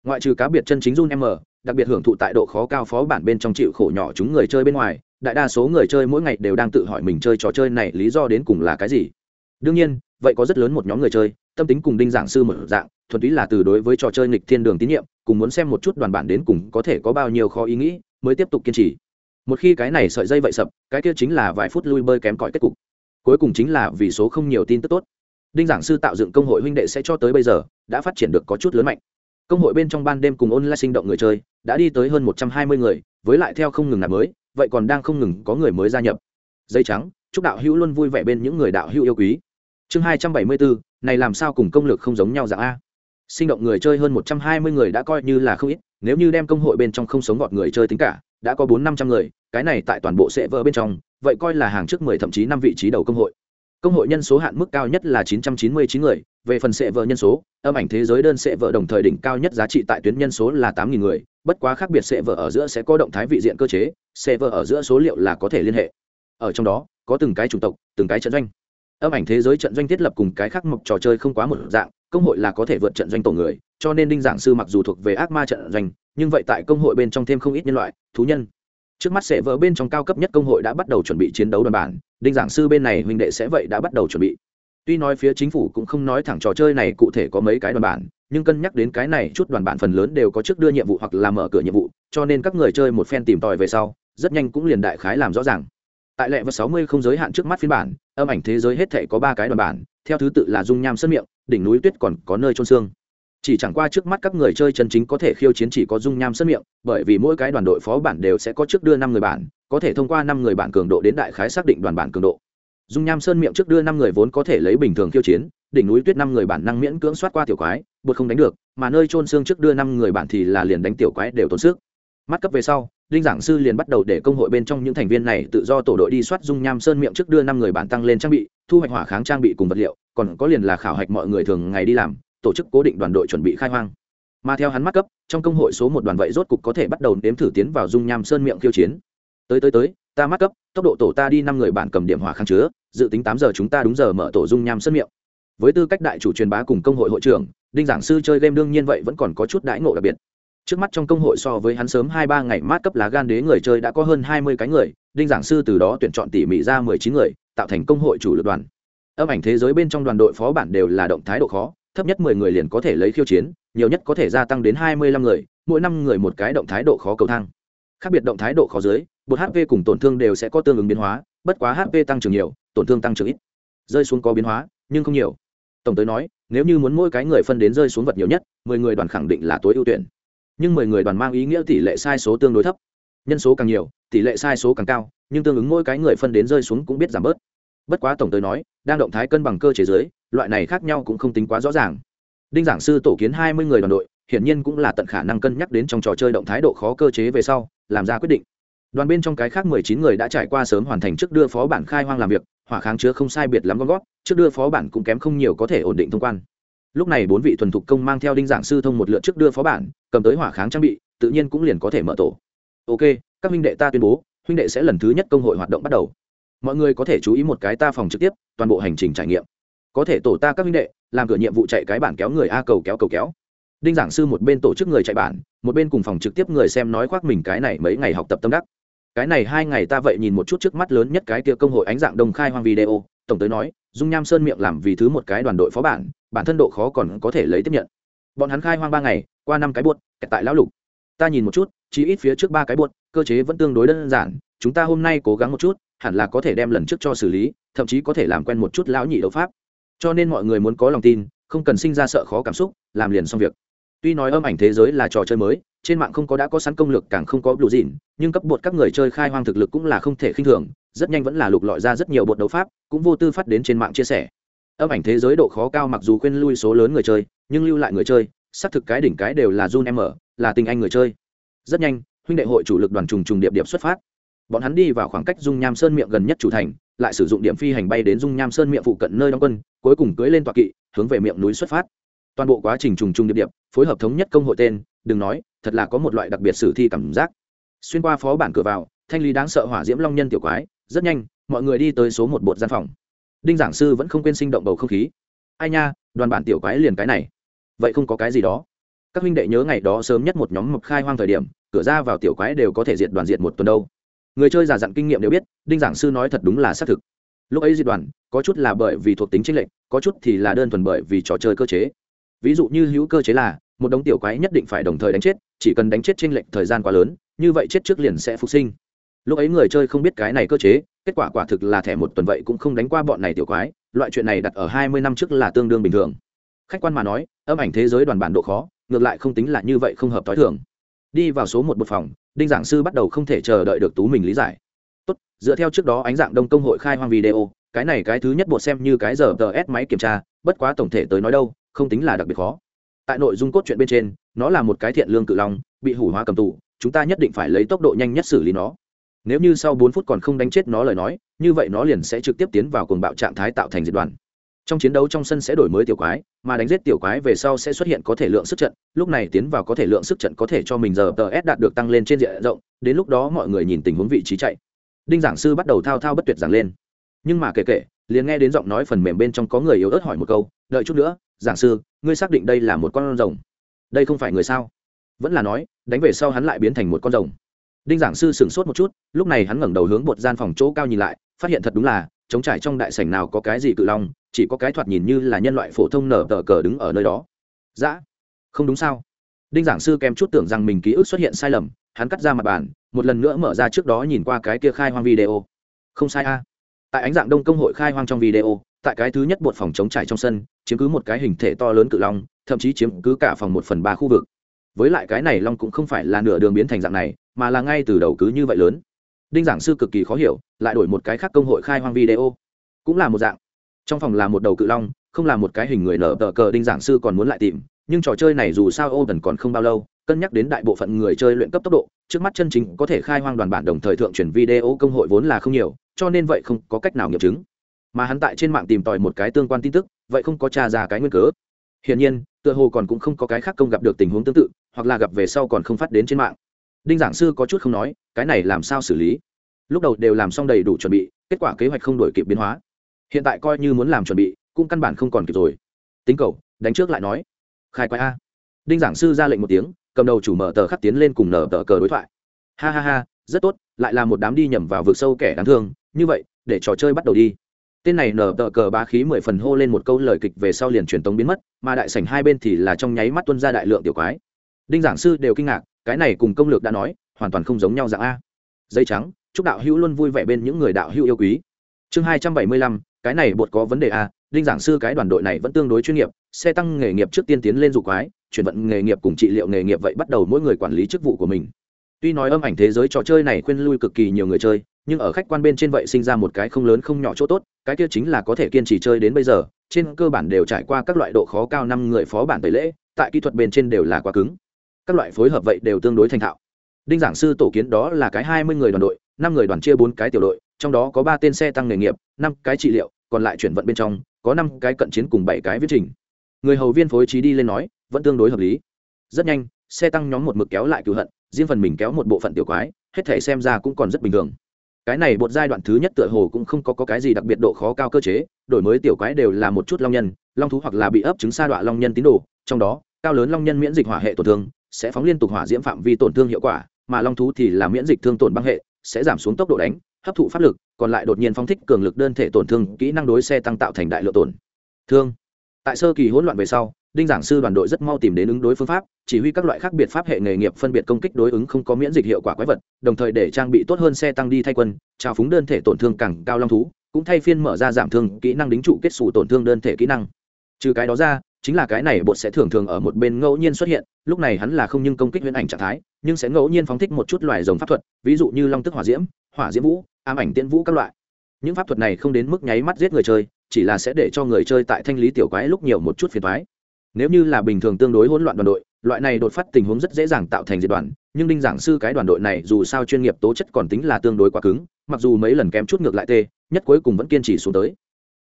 Ngoại trừ cá biệt chân chính run m, đặc biệt hưởng thụ tại độ khó cao phó bản bên trong chịu khổ nhỏ chúng người chơi bên ngoài đại đa số người chơi mỗi ngày đều đang tự hỏi mình chơi trò chơi này lý do đến cùng là cái gì. Đương nhiên, vậy có rất lớn một nhóm người chơi, tâm tính cùng đinh giảng sư một dạng, thuần túy là từ đối với trò chơi nghịch thiên đường tín nhiệm, cùng muốn xem một chút đoàn bản đến cùng có thể có bao nhiêu khó ý nghĩ, mới tiếp tục kiên trì. Một khi cái này sợi dây vậy sập, cái kia chính là vài phút lui bơi kém cỏi kết cục. Cuối cùng chính là vì số không nhiều tin tức tốt. Đinh giảng sư tạo dựng công hội huynh đệ sẽ cho tới bây giờ, đã phát triển được có chút lớn mạnh. Công hội bên trong ban đêm cùng online sinh động người chơi, đã đi tới hơn một trăm hai mươi người, với lại theo không ngừng nạp mới vậy còn đang không ngừng có người mới gia nhập. Dây trắng, chúc đạo hữu luôn vui vẻ bên những người đạo hữu yêu quý. Chương hai trăm bảy mươi bốn, này làm sao cùng công lực không giống nhau dạng a? Sinh động người chơi hơn một trăm hai mươi người đã coi như là không ít, nếu như đem công hội bên trong không sống gọt người chơi tính cả, đã có bốn năm trăm người, cái này tại toàn bộ sẽ vỡ bên trong, vậy coi là hàng trước mười thậm chí năm vị trí đầu công hội công hội nhân số hạn mức cao nhất là chín trăm chín mươi chín người, về phần sẽ vợ nhân số, âm ảnh thế giới đơn sẽ vợ đồng thời đỉnh cao nhất giá trị tại tuyến nhân số là tám nghìn người, bất quá khác biệt sẽ vợ ở giữa sẽ có động thái vị diện cơ chế sẽ vợ ở giữa số liệu là có thể liên hệ. Ở trong đó, có từng cái chủng tộc, từng cái trận doanh. Âm ảnh thế giới trận doanh thiết lập cùng cái khác mộc trò chơi không quá một dạng, công hội là có thể vượt trận doanh tổ người, cho nên đinh giảng sư mặc dù thuộc về ác ma trận doanh, nhưng vậy tại công hội bên trong thêm không ít nhân loại, thú nhân. Trước mắt sẽ vỡ bên trong cao cấp nhất công hội đã bắt đầu chuẩn bị chiến đấu đoàn bản đinh giảng sư bên này huynh đệ sẽ vậy đã bắt đầu chuẩn bị. Tuy nói phía chính phủ cũng không nói thẳng trò chơi này cụ thể có mấy cái đoàn bản, nhưng cân nhắc đến cái này chút đoàn bản phần lớn đều có trước đưa nhiệm vụ hoặc là mở cửa nhiệm vụ, cho nên các người chơi một phen tìm tòi về sau, rất nhanh cũng liền đại khái làm rõ ràng. Tại lệ vật sáu mươi không giới hạn trước mắt phiên bản, âm ảnh thế giới hết thể có ba cái đoàn bản, theo thứ tự là dung nham sân miệng, đỉnh núi tuyết còn có nơi trôn xương. Chỉ chẳng qua trước mắt các người chơi chân chính có thể khiêu chiến chỉ có dung nham sân miệng, bởi vì mỗi cái đoàn đội phó bản đều sẽ có trước đưa năm người bản có thể thông qua năm người bản cường độ đến đại khái xác định đoàn bản cường độ. Dung nham sơn miệng trước đưa năm người vốn có thể lấy bình thường khiêu chiến, đỉnh núi tuyết năm người bản năng miễn cưỡng soát qua tiểu quái bột không đánh được, mà nơi trôn xương trước đưa năm người bản thì là liền đánh tiểu quái đều tốn sức. Mắt cấp về sau, đinh giảng sư liền bắt đầu để công hội bên trong những thành viên này tự do tổ đội đi soát dung nham sơn miệng trước đưa năm người bản tăng lên trang bị, thu hoạch hỏa kháng trang bị cùng vật liệu, còn có liền là khảo hạch mọi người thường ngày đi làm, tổ chức cố định đoàn đội chuẩn bị khai hoang. Mà theo hắn mắt cấp, trong công hội số một đoàn vậy rốt cục có thể bắt đầu nếm thử tiến vào dung nham sơn miệng khiêu chiến tới tới tới, ta mắc cấp, tốc độ tổ ta đi năm người bản cầm điểm hỏa kháng chứa, dự tính tám giờ chúng ta đúng giờ mở tổ dung nham sơn miệng. Với tư cách đại chủ truyền bá cùng công hội hội trưởng, đinh giảng sư chơi game đương nhiên vậy vẫn còn có chút đãi ngộ đặc biệt. Trước mắt trong công hội so với hắn sớm hai ba ngày mát cấp lá gan đế người chơi đã có hơn hai mươi cái người, đinh giảng sư từ đó tuyển chọn tỉ mỉ ra mười chín người, tạo thành công hội chủ lực đoàn. Âm ảnh thế giới bên trong đoàn đội phó bản đều là động thái độ khó, thấp nhất mười người liền có thể lấy khiêu chiến, nhiều nhất có thể gia tăng đến hai mươi lăm người, mỗi năm người một cái động thái độ khó cầu thang khác biệt động thái độ khó dưới, bột hp cùng tổn thương đều sẽ có tương ứng biến hóa, bất quá hp tăng trưởng nhiều, tổn thương tăng trưởng ít. Rơi xuống có biến hóa, nhưng không nhiều. Tổng tới nói, nếu như muốn mỗi cái người phân đến rơi xuống vật nhiều nhất, mười người đoàn khẳng định là tối ưu tuyển. Nhưng mười người đoàn mang ý nghĩa tỷ lệ sai số tương đối thấp. Nhân số càng nhiều, tỷ lệ sai số càng cao, nhưng tương ứng mỗi cái người phân đến rơi xuống cũng biết giảm bớt. Bất quá tổng tới nói, đang động thái cân bằng cơ chế giới loại này khác nhau cũng không tính quá rõ ràng. Đinh giảng sư tổ kiến hai mươi người đoàn đội, hiển nhiên cũng là tận khả năng cân nhắc đến trong trò chơi động thái độ khó cơ chế về sau làm ra quyết định. Đoàn bên trong cái khác mười chín người đã trải qua sớm hoàn thành trước đưa phó bản khai hoang làm việc, hỏa kháng chứa không sai biệt lắm gom gót trước đưa phó bản cũng kém không nhiều có thể ổn định thông quan. Lúc này bốn vị thuần thục công mang theo đinh giảng sư thông một lượt trước đưa phó bản, cầm tới hỏa kháng trang bị, tự nhiên cũng liền có thể mở tổ. Ok, các huynh đệ ta tuyên bố, huynh đệ sẽ lần thứ nhất công hội hoạt động bắt đầu. Mọi người có thể chú ý một cái ta phòng trực tiếp, toàn bộ hành trình trải nghiệm. Có thể tổ ta các huynh đệ, làm cửa nhiệm vụ chạy cái bản kéo người a cầu kéo cầu kéo đinh giảng sư một bên tổ chức người chạy bản, một bên cùng phòng trực tiếp người xem nói khoác mình cái này mấy ngày học tập tâm đắc. Cái này hai ngày ta vậy nhìn một chút trước mắt lớn nhất cái kia công hội ánh dạng đồng khai hoang video, tổng tới nói, dung nham sơn miệng làm vì thứ một cái đoàn đội phó bản bản thân độ khó còn có thể lấy tiếp nhận. Bọn hắn khai hoang ba ngày, qua năm cái buốt tại lão lục. Ta nhìn một chút, chỉ ít phía trước ba cái buốt, cơ chế vẫn tương đối đơn giản, chúng ta hôm nay cố gắng một chút, hẳn là có thể đem lần trước cho xử lý, thậm chí có thể làm quen một chút lão nhị đấu pháp. Cho nên mọi người muốn có lòng tin, không cần sinh ra sợ khó cảm xúc, làm liền xong việc tuy nói âm ảnh thế giới là trò chơi mới trên mạng không có đã có sẵn công lực càng không có đủ dìn nhưng cấp bột các người chơi khai hoang thực lực cũng là không thể khinh thường rất nhanh vẫn là lục lọi ra rất nhiều bột đấu pháp cũng vô tư phát đến trên mạng chia sẻ âm ảnh thế giới độ khó cao mặc dù khuyên lui số lớn người chơi nhưng lưu lại người chơi xác thực cái đỉnh cái đều là Jun M, là tình anh người chơi. Rất nhanh, huynh đệ hội chủ lực đoàn trùng trùng điệp điệp xuất phát. Bọn hắn đi vào khoảng cách Dung Nham Sơn miệng gần nhất chủ thành, lại sử dụng điểm phi hành bay đến Dung Nham Sơn miệng phụ cận nơi đóng quân, cuối cùng cưỡi lên tọa kỵ, hướng về miệng núi xuất phát. Toàn bộ quá trình trùng trùng điệp điệp, phối hợp thống nhất công hội tên, đừng nói, thật là có một loại đặc biệt sử thi cảm giác. Xuyên qua phó bản cửa vào, thanh lý đáng sợ hỏa diễm long nhân tiểu quái, rất nhanh, mọi người đi tới số một bột gian phòng. Đinh giảng sư vẫn không quên sinh động bầu không khí. Ai nha, đoàn bản tiểu quái liền cái này vậy không có cái gì đó các huynh đệ nhớ ngày đó sớm nhất một nhóm mộc khai hoang thời điểm cửa ra vào tiểu quái đều có thể diệt đoàn diệt một tuần đâu người chơi giả dặn kinh nghiệm đều biết đinh giảng sư nói thật đúng là xác thực lúc ấy diệt đoàn có chút là bởi vì thuộc tính tranh lệch có chút thì là đơn thuần bởi vì trò chơi cơ chế ví dụ như hữu cơ chế là, một đống tiểu quái nhất định phải đồng thời đánh chết, chỉ cần đánh chết tranh lệch thời gian quá lớn, như vậy chết trước liền sẽ phục sinh. Lúc ấy người chơi không biết cái này cơ chế, kết quả quả thực là thẻ một tuần vậy cũng không đánh qua bọn này tiểu quái, loại chuyện này đặt ở hai mươi năm trước là tương đương bình thường. Khách quan mà nói, âm ảnh thế giới đoàn bản độ khó, ngược lại không tính là như vậy không hợp t h o i thường. Đi vào số một bột phòng, đinh giảng sư bắt đầu không thể chờ đợi được tú mình lý giải. Tốt, dựa theo trước đó ánh dạng đông công hội khai hoang video, cái này cái thứ nhất bộ xem như cái giờ tờ s máy kiểm tra, bất quá tổng thể tới nói đâu không tính là đặc biệt khó. Tại nội dung cốt truyện bên trên, nó là một cái thiện lương cự long, bị hủ hóa cầm tù, chúng ta nhất định phải lấy tốc độ nhanh nhất xử lý nó. Nếu như sau bốn phút còn không đánh chết nó lời nói, như vậy nó liền sẽ trực tiếp tiến vào cuồng bạo trạng thái tạo thành diệt đoàn. Trong chiến đấu trong sân sẽ đổi mới tiểu quái, mà đánh giết tiểu quái về sau sẽ xuất hiện có thể lượng sức trận, lúc này tiến vào có thể lượng sức trận có thể cho mình giờ tờ s đạt được tăng lên trên diện rộng, đến lúc đó mọi người nhìn tình huống vị trí chạy. Đinh giảng sư bắt đầu thao thao bất tuyệt giảng lên. Nhưng mà kể kể liền nghe đến giọng nói phần mềm bên trong có người yếu ớt hỏi một câu, đợi chút nữa, giảng sư, ngươi xác định đây là một con rồng? Đây không phải người sao? Vẫn là nói, đánh về sau hắn lại biến thành một con rồng. Đinh giảng sư sửng sốt một chút, lúc này hắn ngẩng đầu hướng một gian phòng chỗ cao nhìn lại, phát hiện thật đúng là chống trải trong đại sảnh nào có cái gì cự long, chỉ có cái thoạt nhìn như là nhân loại phổ thông nở tờ cờ đứng ở nơi đó. Dã dạ. không đúng sao? Đinh giảng sư kèm chút tưởng rằng mình ký ức xuất hiện sai lầm, hắn cắt ra mặt bàn, một lần nữa mở ra trước đó nhìn qua cái kia khai hoang video. Không sai a tại ánh dạng đông công hội khai hoang trong video, tại cái thứ nhất bột phòng chống trải trong sân, chiếm cứ một cái hình thể to lớn cự long, thậm chí chiếm cứ cả phòng một phần ba khu vực. Với lại cái này long cũng không phải là nửa đường biến thành dạng này, mà là ngay từ đầu cứ như vậy lớn. Đinh giảng sư cực kỳ khó hiểu, lại đổi một cái khác công hội khai hoang video. Cũng là một dạng. Trong phòng là một đầu cự long, không là một cái hình người nở tờ cờ, đinh giảng sư còn muốn lại tìm, nhưng trò chơi này dù sao ô tần còn không bao lâu cân nhắc đến đại bộ phận người chơi luyện cấp tốc độ, trước mắt chân chính có thể khai hoang đoàn bản đồng thời thượng chuyển video công hội vốn là không nhiều, cho nên vậy không có cách nào nghiệm chứng. Mà hắn tại trên mạng tìm tòi một cái tương quan tin tức, vậy không có t r a ra cái nguyên cớ. Hiển nhiên, tựa hồ còn cũng không có cái khác công gặp được tình huống tương tự, hoặc là gặp về sau còn không phát đến trên mạng. Đinh giảng sư có chút không nói, cái này làm sao xử lý? Lúc đầu đều làm xong đầy đủ chuẩn bị, kết quả kế hoạch không đổi kịp biến hóa. Hiện tại coi như muốn làm chuẩn bị, cũng căn bản không còn kịp rồi. Tính cầu, đánh trước lại nói. Khai quái a. Đinh giảng sư ra lệnh một tiếng cầm đầu chủ mở tờ khắc tiến lên cùng nở tờ cờ đối thoại. Ha ha ha, rất tốt, lại là một đám đi nhầm vào vực sâu kẻ đáng thương, như vậy, để trò chơi bắt đầu đi. Tên này nở tờ cờ ba khí mười phần hô lên một câu lời kịch về sau liền truyền tống biến mất, mà đại sảnh hai bên thì là trong nháy mắt tuân ra đại lượng tiểu quái. Đinh giảng sư đều kinh ngạc, cái này cùng công lược đã nói, hoàn toàn không giống nhau dạng a. Dây trắng, chúc đạo hữu luôn vui vẻ bên những người đạo hữu yêu quý. Chương hai trăm bảy mươi lăm, cái này bột có vấn đề a, đinh giảng sư cái đoàn đội này vẫn tương đối chuyên nghiệp, xe tăng nghề nghiệp trước tiên tiến lên dụ quái chuyển vận nghề nghiệp cùng trị liệu nghề nghiệp vậy bắt đầu mỗi người quản lý chức vụ của mình. Tuy nói âm ảnh thế giới trò chơi này khuyên lui cực kỳ nhiều người chơi, nhưng ở khách quan bên trên vậy sinh ra một cái không lớn không nhỏ chỗ tốt, cái kia chính là có thể kiên trì chơi đến bây giờ, trên cơ bản đều trải qua các loại độ khó cao năm người phó bản tẩy lễ, tại kỹ thuật bên trên đều là quá cứng. Các loại phối hợp vậy đều tương đối thành thạo. Đinh giảng sư tổ kiến đó là cái hai mươi người đoàn đội, năm người đoàn chia bốn cái tiểu đội, trong đó có ba tên xe tăng nghề nghiệp, năm cái trị liệu, còn lại chuyển vận bên trong, có năm cái cận chiến cùng bảy cái viết trình. Người hầu viên phối trí đi lên nói vẫn tương đối hợp lý. Rất nhanh xe tăng nhóm một mực kéo lại cựu hận riêng phần mình kéo một bộ phận tiểu quái hết thể xem ra cũng còn rất bình thường. Cái này bột giai đoạn thứ nhất tựa hồ cũng không có, có cái gì đặc biệt độ khó cao cơ chế đổi mới tiểu quái đều là một chút long nhân long thú hoặc là bị ấp trứng sa đọa long nhân tín đồ trong đó cao lớn long nhân miễn dịch hỏa hệ tổn thương sẽ phóng liên tục hỏa diễm phạm vi tổn thương hiệu quả mà long thú thì là miễn dịch thương tổn băng hệ sẽ giảm xuống tốc độ đánh hấp thụ pháp lực còn lại đột nhiên phóng thích cường lực đơn thể tổn thương kỹ năng đối xe tăng tạo thành đại lượng tổn thương. Tại sơ kỳ hỗn loạn về sau đinh giảng sư đoàn đội rất mau tìm đến ứng đối phương pháp, chỉ huy các loại khác biệt pháp hệ nghề nghiệp phân biệt công kích đối ứng không có miễn dịch hiệu quả quái vật, đồng thời để trang bị tốt hơn xe tăng đi thay quân trào phúng đơn thể tổn thương càng cao long thú, cũng thay phiên mở ra giảm thương kỹ năng đính trụ kết xù tổn thương đơn thể kỹ năng. Trừ cái đó ra, chính là cái này bột sẽ thường thường ở một bên ngẫu nhiên xuất hiện, lúc này hắn là không nhưng công kích huyễn ảnh trạng thái, nhưng sẽ ngẫu nhiên phóng thích một chút loài rồng pháp thuật, ví dụ như long tức hỏa diễm hỏa diễm vũ, ám ảnh tiễn vũ các loại. Những pháp thuật này không đến mức nháy mắt giết người chơi, chỉ là sẽ để cho người chơi tại thanh lý tiểu quái lúc nhiều một chút phiền thoái nếu như là bình thường tương đối hỗn loạn đoàn đội, loại này đột phát tình huống rất dễ dàng tạo thành diệt đoàn, nhưng đinh giảng sư cái đoàn đội này dù sao chuyên nghiệp tố chất còn tính là tương đối quá cứng, mặc dù mấy lần kém chút ngược lại tê, nhất cuối cùng vẫn kiên trì xuống tới.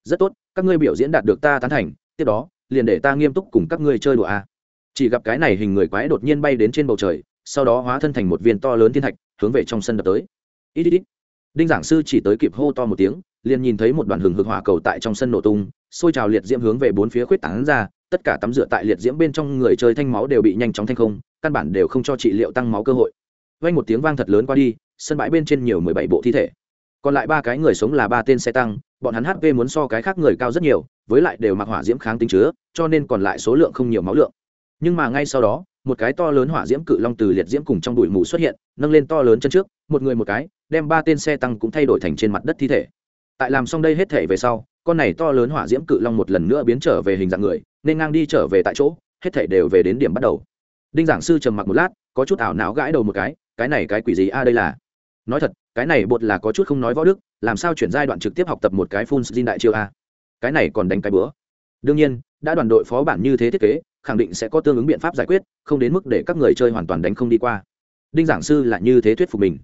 Rất tốt, các ngươi biểu diễn đạt được ta tán thành, tiếp đó, liền để ta nghiêm túc cùng các ngươi chơi đùa a. Chỉ gặp cái này hình người quái đột nhiên bay đến trên bầu trời, sau đó hóa thân thành một viên to lớn thiên thạch, hướng về trong sân đập tới. Ít ít ít. Đinh giảng sư chỉ tới kịp hô to một tiếng, liền nhìn thấy một đoàn hừng hực hỏa cầu tại trong sân nổ tung, xôi trào liệt diễm hướng về bốn phía khuyết tảng ra tất cả tắm rửa tại liệt diễm bên trong người chơi thanh máu đều bị nhanh chóng thanh không, căn bản đều không cho trị liệu tăng máu cơ hội. Vang một tiếng vang thật lớn qua đi, sân bãi bên trên nhiều mười bảy bộ thi thể. Còn lại ba cái người sống là ba tên xe tăng, bọn hắn hp muốn so cái khác người cao rất nhiều, với lại đều mặc hỏa diễm kháng tính chứa, cho nên còn lại số lượng không nhiều máu lượng. Nhưng mà ngay sau đó, một cái to lớn hỏa diễm cự long từ liệt diễm cùng trong đùi mù xuất hiện, nâng lên to lớn chân trước, một người một cái, đem ba tên xe tăng cũng thay đổi thành trên mặt đất thi thể. Tại làm xong đây hết thể về sau, con này to lớn hỏa diễm cự long một lần nữa biến trở về hình dạng người nên ngang đi trở về tại chỗ, hết thể đều về đến điểm bắt đầu. Đinh giảng sư trầm mặc một lát, có chút ảo não gãi đầu một cái cái này cái quỷ gì a à đây là? Nói thật, cái này bột là có chút không nói võ đức, làm sao chuyển giai đoạn trực tiếp học tập một cái full xin đại chiêu a? Cái này còn đánh cái bữa. Đương nhiên, đã đoàn đội phó bản như thế thiết kế, khẳng định sẽ có tương ứng biện pháp giải quyết, không đến mức để các người chơi hoàn toàn đánh không đi qua. Đinh giảng sư là như thế thuyết phục mình.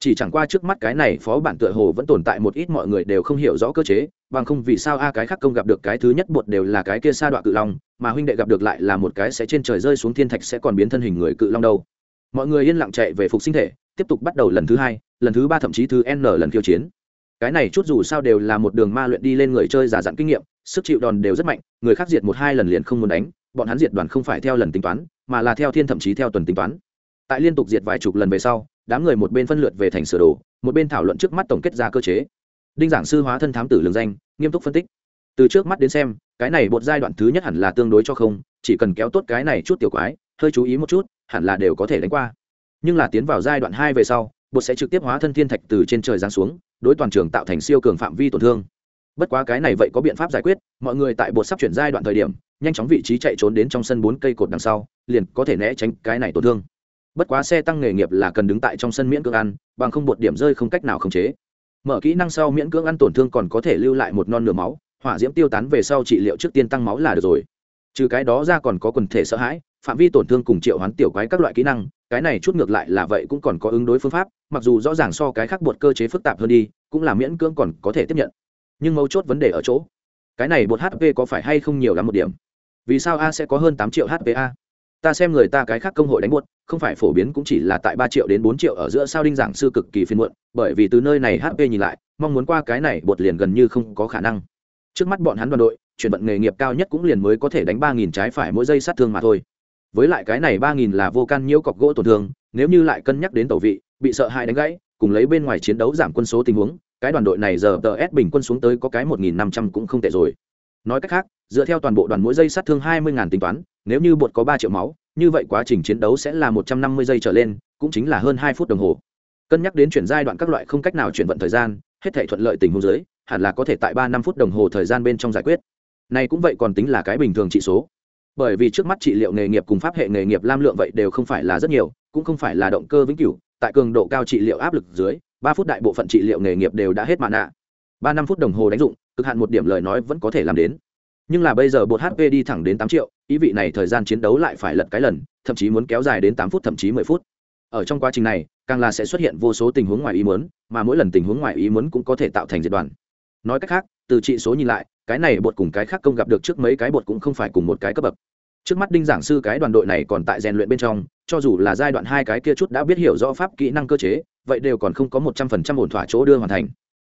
Chỉ chẳng qua trước mắt cái này phó bản tựa hồ vẫn tồn tại một ít mọi người đều không hiểu rõ cơ chế bằng không vì sao a cái khác công gặp được cái thứ nhất bột đều là cái kia sa đoạn cự long, mà huynh đệ gặp được lại là một cái sẽ trên trời rơi xuống thiên thạch sẽ còn biến thân hình người cự long đâu. Mọi người yên lặng chạy về phục sinh thể, tiếp tục bắt đầu lần thứ hai, lần thứ ba thậm chí thứ n lần khiêu chiến. Cái này chút dù sao đều là một đường ma luyện đi lên người chơi giả dặn kinh nghiệm, sức chịu đòn đều rất mạnh, người khác diệt một hai lần liền không muốn đánh, bọn hắn diệt đoàn không phải theo lần tính toán, mà là theo thiên thậm chí theo tuần tính toán. Tại liên tục diệt vài chục lần về sau, đám người một bên phân lượt về thành sửa đồ, một bên thảo luận trước mắt tổng kết ra cơ chế đinh giảng sư hóa thân thám tử lường danh, nghiêm túc phân tích. Từ trước mắt đến xem, cái này bột giai đoạn thứ nhất hẳn là tương đối cho không, chỉ cần kéo tốt cái này chút tiểu quái, hơi chú ý một chút, hẳn là đều có thể đánh qua. Nhưng là tiến vào giai đoạn hai về sau, bột sẽ trực tiếp hóa thân thiên thạch từ trên trời giáng xuống, đối toàn trường tạo thành siêu cường phạm vi tổn thương. Bất quá cái này vậy có biện pháp giải quyết, mọi người tại bột sắp chuyển giai đoạn thời điểm, nhanh chóng vị trí chạy trốn đến trong sân bốn cây cột đằng sau, liền có thể né tránh cái này tổn thương. Bất quá xe tăng nghề nghiệp là cần đứng tại trong sân miễn cưỡng ăn, bằng không bột điểm rơi không cách nào khống chế mở kỹ năng sau miễn cưỡng ăn tổn thương còn có thể lưu lại một non nửa máu, hỏa diễm tiêu tán về sau trị liệu trước tiên tăng máu là được rồi. Trừ cái đó ra còn có quần thể sợ hãi, phạm vi tổn thương cùng triệu hoán tiểu quái các loại kỹ năng, cái này chút ngược lại là vậy cũng còn có ứng đối phương pháp, mặc dù rõ ràng so cái khác bột cơ chế phức tạp hơn đi, cũng là miễn cưỡng còn có thể tiếp nhận. Nhưng mấu chốt vấn đề ở chỗ, cái này bột hp có phải hay không nhiều lắm một điểm? Vì sao a sẽ có hơn tám triệu hp a? Ta xem người ta cái khác công hội đánh buốt, không phải phổ biến cũng chỉ là tại ba triệu đến bốn triệu ở giữa sao đinh giảng sư cực kỳ phiên muộn, bởi vì từ nơi này hp nhìn lại, mong muốn qua cái này bột liền gần như không có khả năng. Trước mắt bọn hắn đoàn đội, chuyển vận nghề nghiệp cao nhất cũng liền mới có thể đánh ba nghìn trái phải mỗi giây sát thương mà thôi. Với lại cái này ba nghìn là vô can nhiễu cọc gỗ tổn thương, nếu như lại cân nhắc đến tẩu vị, bị sợ hãi đánh gãy, cùng lấy bên ngoài chiến đấu giảm quân số tình huống, cái đoàn đội này giờ tờ s bình quân xuống tới có cái một nghìn năm trăm cũng không tệ rồi. Nói cách khác, dựa theo toàn bộ đoàn mỗi giây sát thương hai mươi tính toán nếu như bột có ba triệu máu, như vậy quá trình chiến đấu sẽ là một trăm năm mươi giây trở lên, cũng chính là hơn hai phút đồng hồ. Cân nhắc đến chuyển giai đoạn các loại không cách nào chuyển vận thời gian, hết thể thuận lợi tình huống dưới, hẳn là có thể tại ba năm phút đồng hồ thời gian bên trong giải quyết. Này cũng vậy còn tính là cái bình thường trị số. Bởi vì trước mắt trị liệu nghề nghiệp cùng pháp hệ nghề nghiệp lam lượng vậy đều không phải là rất nhiều, cũng không phải là động cơ vĩnh cửu, tại cường độ cao trị liệu áp lực dưới, ba phút đại bộ phận trị liệu nghề nghiệp đều đã hết mạ nạ ba năm phút đồng hồ đánh dụng, cực hạn một điểm lời nói vẫn có thể làm đến nhưng là bây giờ bột hp đi thẳng đến tám triệu, ý vị này thời gian chiến đấu lại phải lật cái lần, thậm chí muốn kéo dài đến tám phút, thậm chí mười phút. Ở trong quá trình này, càng là sẽ xuất hiện vô số tình huống ngoài ý muốn, mà mỗi lần tình huống ngoài ý muốn cũng có thể tạo thành diệt đoàn. Nói cách khác, từ trị số nhìn lại, cái này bột cùng cái khác công gặp được trước mấy cái bột cũng không phải cùng một cái cấp bậc. Trước mắt đinh giảng sư cái đoàn đội này còn tại rèn luyện bên trong, cho dù là giai đoạn hai cái kia chút đã biết hiểu rõ pháp kỹ năng cơ chế, vậy đều còn không có một trăm phần trăm ổn thỏa chỗ đưa hoàn thành.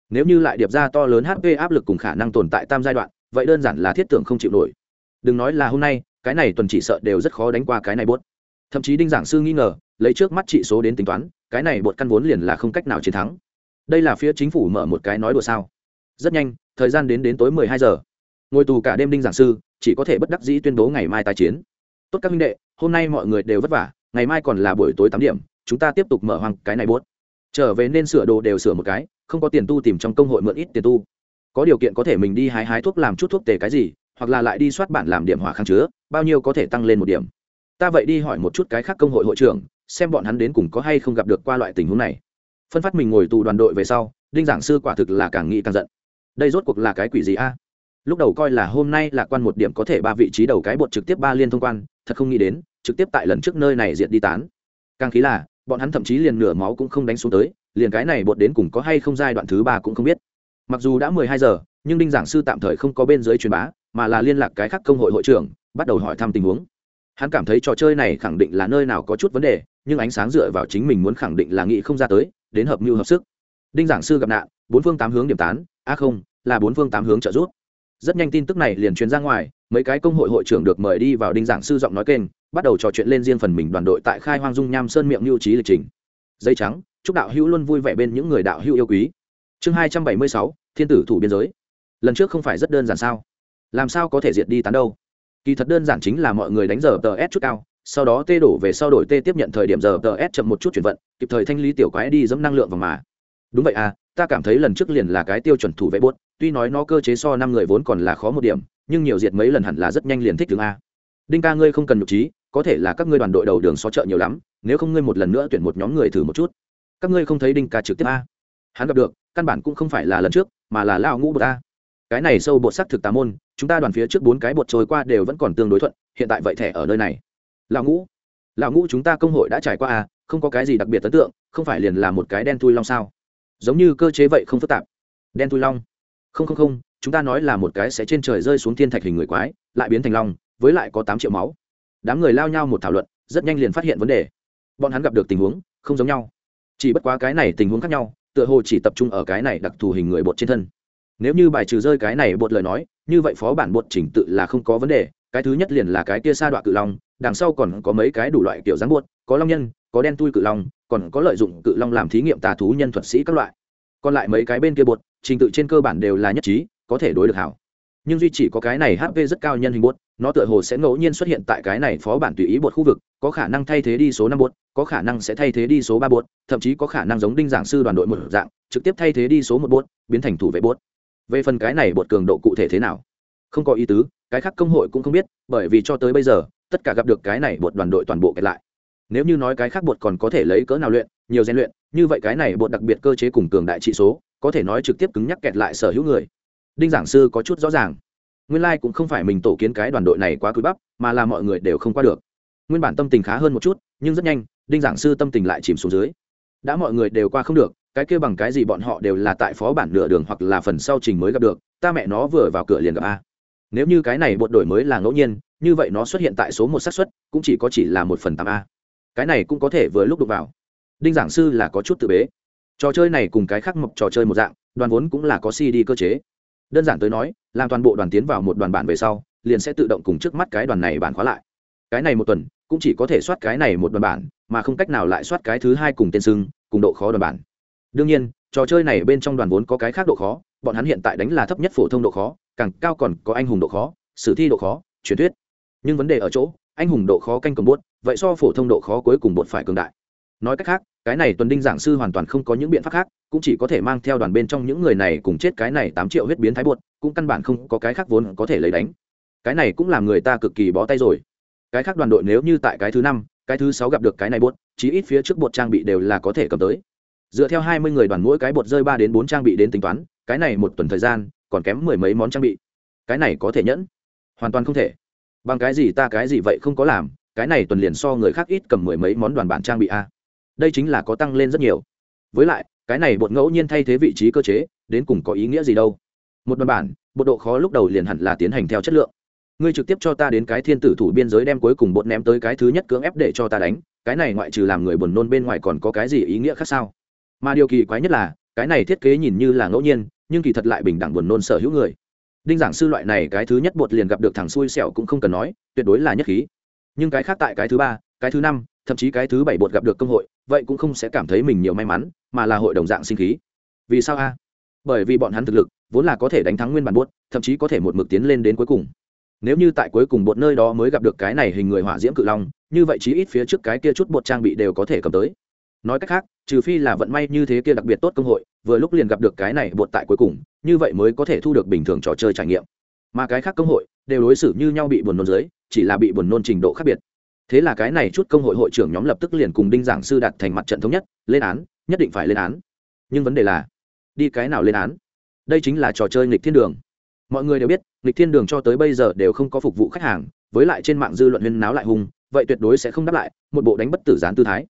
Nếu như lại điệp ra to lớn hp áp lực cùng khả năng tồn tại tam giai đoạn vậy đơn giản là thiết tưởng không chịu nổi. Đừng nói là hôm nay, cái này tuần chỉ sợ đều rất khó đánh qua cái này bốt thậm chí đinh giảng sư nghi ngờ, lấy trước mắt trị số đến tính toán, cái này bột căn vốn liền là không cách nào chiến thắng. Đây là phía chính phủ mở một cái nói đùa sao? Rất nhanh, thời gian đến đến tối mười hai giờ. Ngồi tù cả đêm đinh giảng sư, chỉ có thể bất đắc dĩ tuyên bố ngày mai tái chiến. Tốt các minh đệ, hôm nay mọi người đều vất vả, ngày mai còn là buổi tối tám điểm, chúng ta tiếp tục mở hoang cái này bốt trở về nên sửa đồ đều sửa một cái, không có tiền tu tìm trong công hội mượn ít tiền tu có điều kiện có thể mình đi hái hái thuốc làm chút thuốc tề cái gì, hoặc là lại đi soát bản làm điểm hỏa kháng chứa, bao nhiêu có thể tăng lên một điểm. Ta vậy đi hỏi một chút cái khác công hội hội trưởng, xem bọn hắn đến cùng có hay không gặp được qua loại tình huống này. Phân phát mình ngồi tù đoàn đội về sau, đinh giảng sư quả thực là càng nghĩ càng giận. Đây rốt cuộc là cái quỷ gì a? Lúc đầu coi là hôm nay là quan một điểm có thể ba vị trí đầu cái bột trực tiếp ba liên thông quan, thật không nghĩ đến, trực tiếp tại lần trước nơi này diệt đi tán. Càng khí là, bọn hắn thậm chí liền nửa máu cũng không đánh xuống tới, liền cái này bột đến cùng có hay không giai đoạn thứ ba cũng không biết mặc dù đã mười hai giờ, nhưng đinh giảng sư tạm thời không có bên dưới truyền bá, mà là liên lạc cái khác công hội hội trưởng, bắt đầu hỏi thăm tình huống. Hắn cảm thấy trò chơi này khẳng định là nơi nào có chút vấn đề, nhưng ánh sáng dựa vào chính mình muốn khẳng định là nghị không ra tới, đến hợp mưu hợp sức. Đinh giảng sư gặp nạn, bốn phương tám hướng điểm tán, a không, là bốn phương tám hướng trợ giúp. Rất nhanh tin tức này liền truyền ra ngoài, mấy cái công hội hội trưởng được mời đi vào đinh giảng sư giọng nói kênh, bắt đầu trò chuyện lên riêng phần mình đoàn đội tại khai hoang dung nham sơn miệng lưu trí lịch trình. Dây trắng, chúc đạo hữu luôn vui vẻ bên những người đạo hữu yêu quý chương hai trăm bảy mươi sáu, thiên tử thủ biên giới. Lần trước không phải rất đơn giản sao? Làm sao có thể diệt đi tán đâu? Kỳ thật đơn giản chính là mọi người đánh giờ tờ s chút cao, sau đó tê đổ về sau đổi tê tiếp nhận thời điểm giờ tờ s chậm một chút chuyển vận, kịp thời thanh lý tiểu quái đi dẫm năng lượng vào mà. Đúng vậy à ta cảm thấy lần trước liền là cái tiêu chuẩn thủ vệ buốt, tuy nói nó cơ chế so năm người vốn còn là khó một điểm, nhưng nhiều diệt mấy lần hẳn là rất nhanh liền thích tướng a. Đinh ca ngươi không cần nhục trí, có thể là các ngươi đoàn đội đầu đường xó chợ nhiều lắm, nếu không ngươi một lần nữa tuyển một nhóm người thử một chút. Các ngươi không thấy đinh ca trực tiếp a? Hắn gặp được, căn bản cũng không phải là lần trước, mà là lao ngũ bột ta. Cái này sâu bột sắc thực tà môn, chúng ta đoàn phía trước bốn cái bột trôi qua đều vẫn còn tương đối thuận, hiện tại vậy thẻ ở nơi này. Lão ngũ lão ngũ chúng ta công hội đã trải qua à không có cái gì đặc biệt ấn tượng, không phải liền là một cái đen thui long sao? Giống như cơ chế vậy không phức tạp. Đen thui long. Không không không, chúng ta nói là một cái sẽ trên trời rơi xuống thiên thạch hình người quái, lại biến thành long, với lại có tám triệu máu. Đám người lao nhau một thảo luận, rất nhanh liền phát hiện vấn đề. Bọn hắn gặp được tình huống, không giống nhau. Chỉ bất quá cái này tình huống khác nhau tựa hồ chỉ tập trung ở cái này đặc thù hình người bột trên thân. Nếu như bài trừ rơi cái này bột lời nói, như vậy phó bản bột chỉnh tự là không có vấn đề, cái thứ nhất liền là cái kia sa đoạn cự long, đằng sau còn có mấy cái đủ loại kiểu dáng bột, có long nhân, có đen tui cự long, còn có lợi dụng cự long làm thí nghiệm tà thú nhân thuật sĩ các loại. Còn lại mấy cái bên kia bột, trình tự trên cơ bản đều là nhất trí, có thể đối được hảo. Nhưng duy chỉ có cái này hp rất cao nhân hình bột nó tựa hồ sẽ ngẫu nhiên xuất hiện tại cái này phó bản tùy ý bột khu vực, có khả năng thay thế đi số năm bột, có khả năng sẽ thay thế đi số ba bột, thậm chí có khả năng giống đinh giảng sư đoàn đội một dạng, trực tiếp thay thế đi số một bột, biến thành thủ vệ bột. Về phần cái này bột cường độ cụ thể thế nào? Không có ý tứ, cái khác công hội cũng không biết, bởi vì cho tới bây giờ, tất cả gặp được cái này bột đoàn đội toàn bộ kẹt lại. Nếu như nói cái khác bột còn có thể lấy cỡ nào luyện, nhiều rèn luyện, như vậy cái này bột đặc biệt cơ chế cùng cường đại trị số, có thể nói trực tiếp cứng nhắc kẹt lại sở hữu người. Đinh giảng sư có chút rõ ràng nguyên lai、like、cũng không phải mình tổ kiến cái đoàn đội này quá cúi bắp, mà là mọi người đều không qua được. Nguyên bản tâm tình khá hơn một chút, nhưng rất nhanh, đinh giảng sư tâm tình lại chìm xuống dưới. Đã mọi người đều qua không được, cái kia bằng cái gì bọn họ đều là tại phó bản nửa đường hoặc là phần sau trình mới gặp được, ta mẹ nó vừa vào cửa liền gặp a. Nếu như cái này bột đổi mới là ngẫu nhiên, như vậy nó xuất hiện tại số một xác suất, cũng chỉ có chỉ là một phần tám a. Cái này cũng có thể vừa lúc đụng vào. Đinh giảng sư là có chút tự bế. Trò chơi này cùng cái khác mộc trò chơi một dạng, đoàn vốn cũng là có cd cơ chế đơn giản tới nói, làm toàn bộ đoàn tiến vào một đoàn bản về sau, liền sẽ tự động cùng trước mắt cái đoàn này bản khóa lại. Cái này một tuần, cũng chỉ có thể soát cái này một đoàn bản, mà không cách nào lại soát cái thứ hai cùng tên sưng cùng độ khó đoàn bản. Đương nhiên, trò chơi này bên trong đoàn vốn có cái khác độ khó, bọn hắn hiện tại đánh là thấp nhất phổ thông độ khó, càng cao còn có anh hùng độ khó, sử thi độ khó, truyền thuyết. Nhưng vấn đề ở chỗ, anh hùng độ khó canh cầm bốt vậy so phổ thông độ khó cuối cùng bột phải cường đại. Nói cách khác cái này tuần đinh giảng sư hoàn toàn không có những biện pháp khác, cũng chỉ có thể mang theo đoàn bên trong những người này cùng chết cái này tám triệu huyết biến thái bột cũng căn bản không có cái khác vốn có thể lấy đánh. Cái này cũng làm người ta cực kỳ bó tay rồi. Cái khác đoàn đội nếu như tại cái thứ năm, cái thứ sáu gặp được cái này bột chí ít phía trước bột trang bị đều là có thể cầm tới. Dựa theo hai mươi người đoàn mỗi cái bột rơi ba đến bốn trang bị đến tính toán, cái này một tuần thời gian, còn kém mười mấy món trang bị. Cái này có thể nhẫn? Hoàn toàn không thể. Bằng cái gì ta cái gì vậy không có làm, cái này tuần liền so người khác ít cầm mười mấy món đoàn bản trang bị a đây chính là có tăng lên rất nhiều. Với lại, cái này bột ngẫu nhiên thay thế vị trí cơ chế, đến cùng có ý nghĩa gì đâu? Một đoàn bản bộ độ khó lúc đầu liền hẳn là tiến hành theo chất lượng. Ngươi trực tiếp cho ta đến cái thiên tử thủ biên giới đem cuối cùng bột ném tới cái thứ nhất cưỡng ép để cho ta đánh, cái này ngoại trừ làm người buồn nôn bên ngoài còn có cái gì ý nghĩa khác sao? Mà điều kỳ quái nhất là, cái này thiết kế nhìn như là ngẫu nhiên, nhưng kỳ thật lại bình đẳng buồn nôn sở hữu người. Đinh giảng sư loại này cái thứ nhất bột liền gặp được thằng xui xẻo cũng không cần nói, tuyệt đối là nhất khí. Nhưng cái khác tại cái thứ ba, cái thứ năm, thậm chí cái thứ bảy bột gặp được công hội vậy cũng không sẽ cảm thấy mình nhiều may mắn, mà là hội đồng dạng sinh khí. Vì sao a? Bởi vì bọn hắn thực lực vốn là có thể đánh thắng nguyên bản bột thậm chí có thể một mực tiến lên đến cuối cùng. Nếu như tại cuối cùng bột nơi đó mới gặp được cái này hình người hỏa diễm cự long, như vậy chí ít phía trước cái kia chút bột trang bị đều có thể cầm tới. Nói cách khác, trừ phi là vận may như thế kia đặc biệt tốt công hội, vừa lúc liền gặp được cái này bột tại cuối cùng, như vậy mới có thể thu được bình thường trò chơi trải nghiệm. Mà cái khác công hội đều đối xử như nhau bị buồn nôn dưới, chỉ là bị buồn nôn trình độ khác biệt thế là cái này chút công hội hội trưởng nhóm lập tức liền cùng đinh giảng sư đạt thành mặt trận thống nhất, lên án, nhất định phải lên án. Nhưng vấn đề là, đi cái nào lên án? Đây chính là trò chơi nghịch thiên đường. Mọi người đều biết, nghịch thiên đường cho tới bây giờ đều không có phục vụ khách hàng, với lại trên mạng dư luận huyên náo lại hung, vậy tuyệt đối sẽ không đáp lại, một bộ đánh bất tử gián tư thái.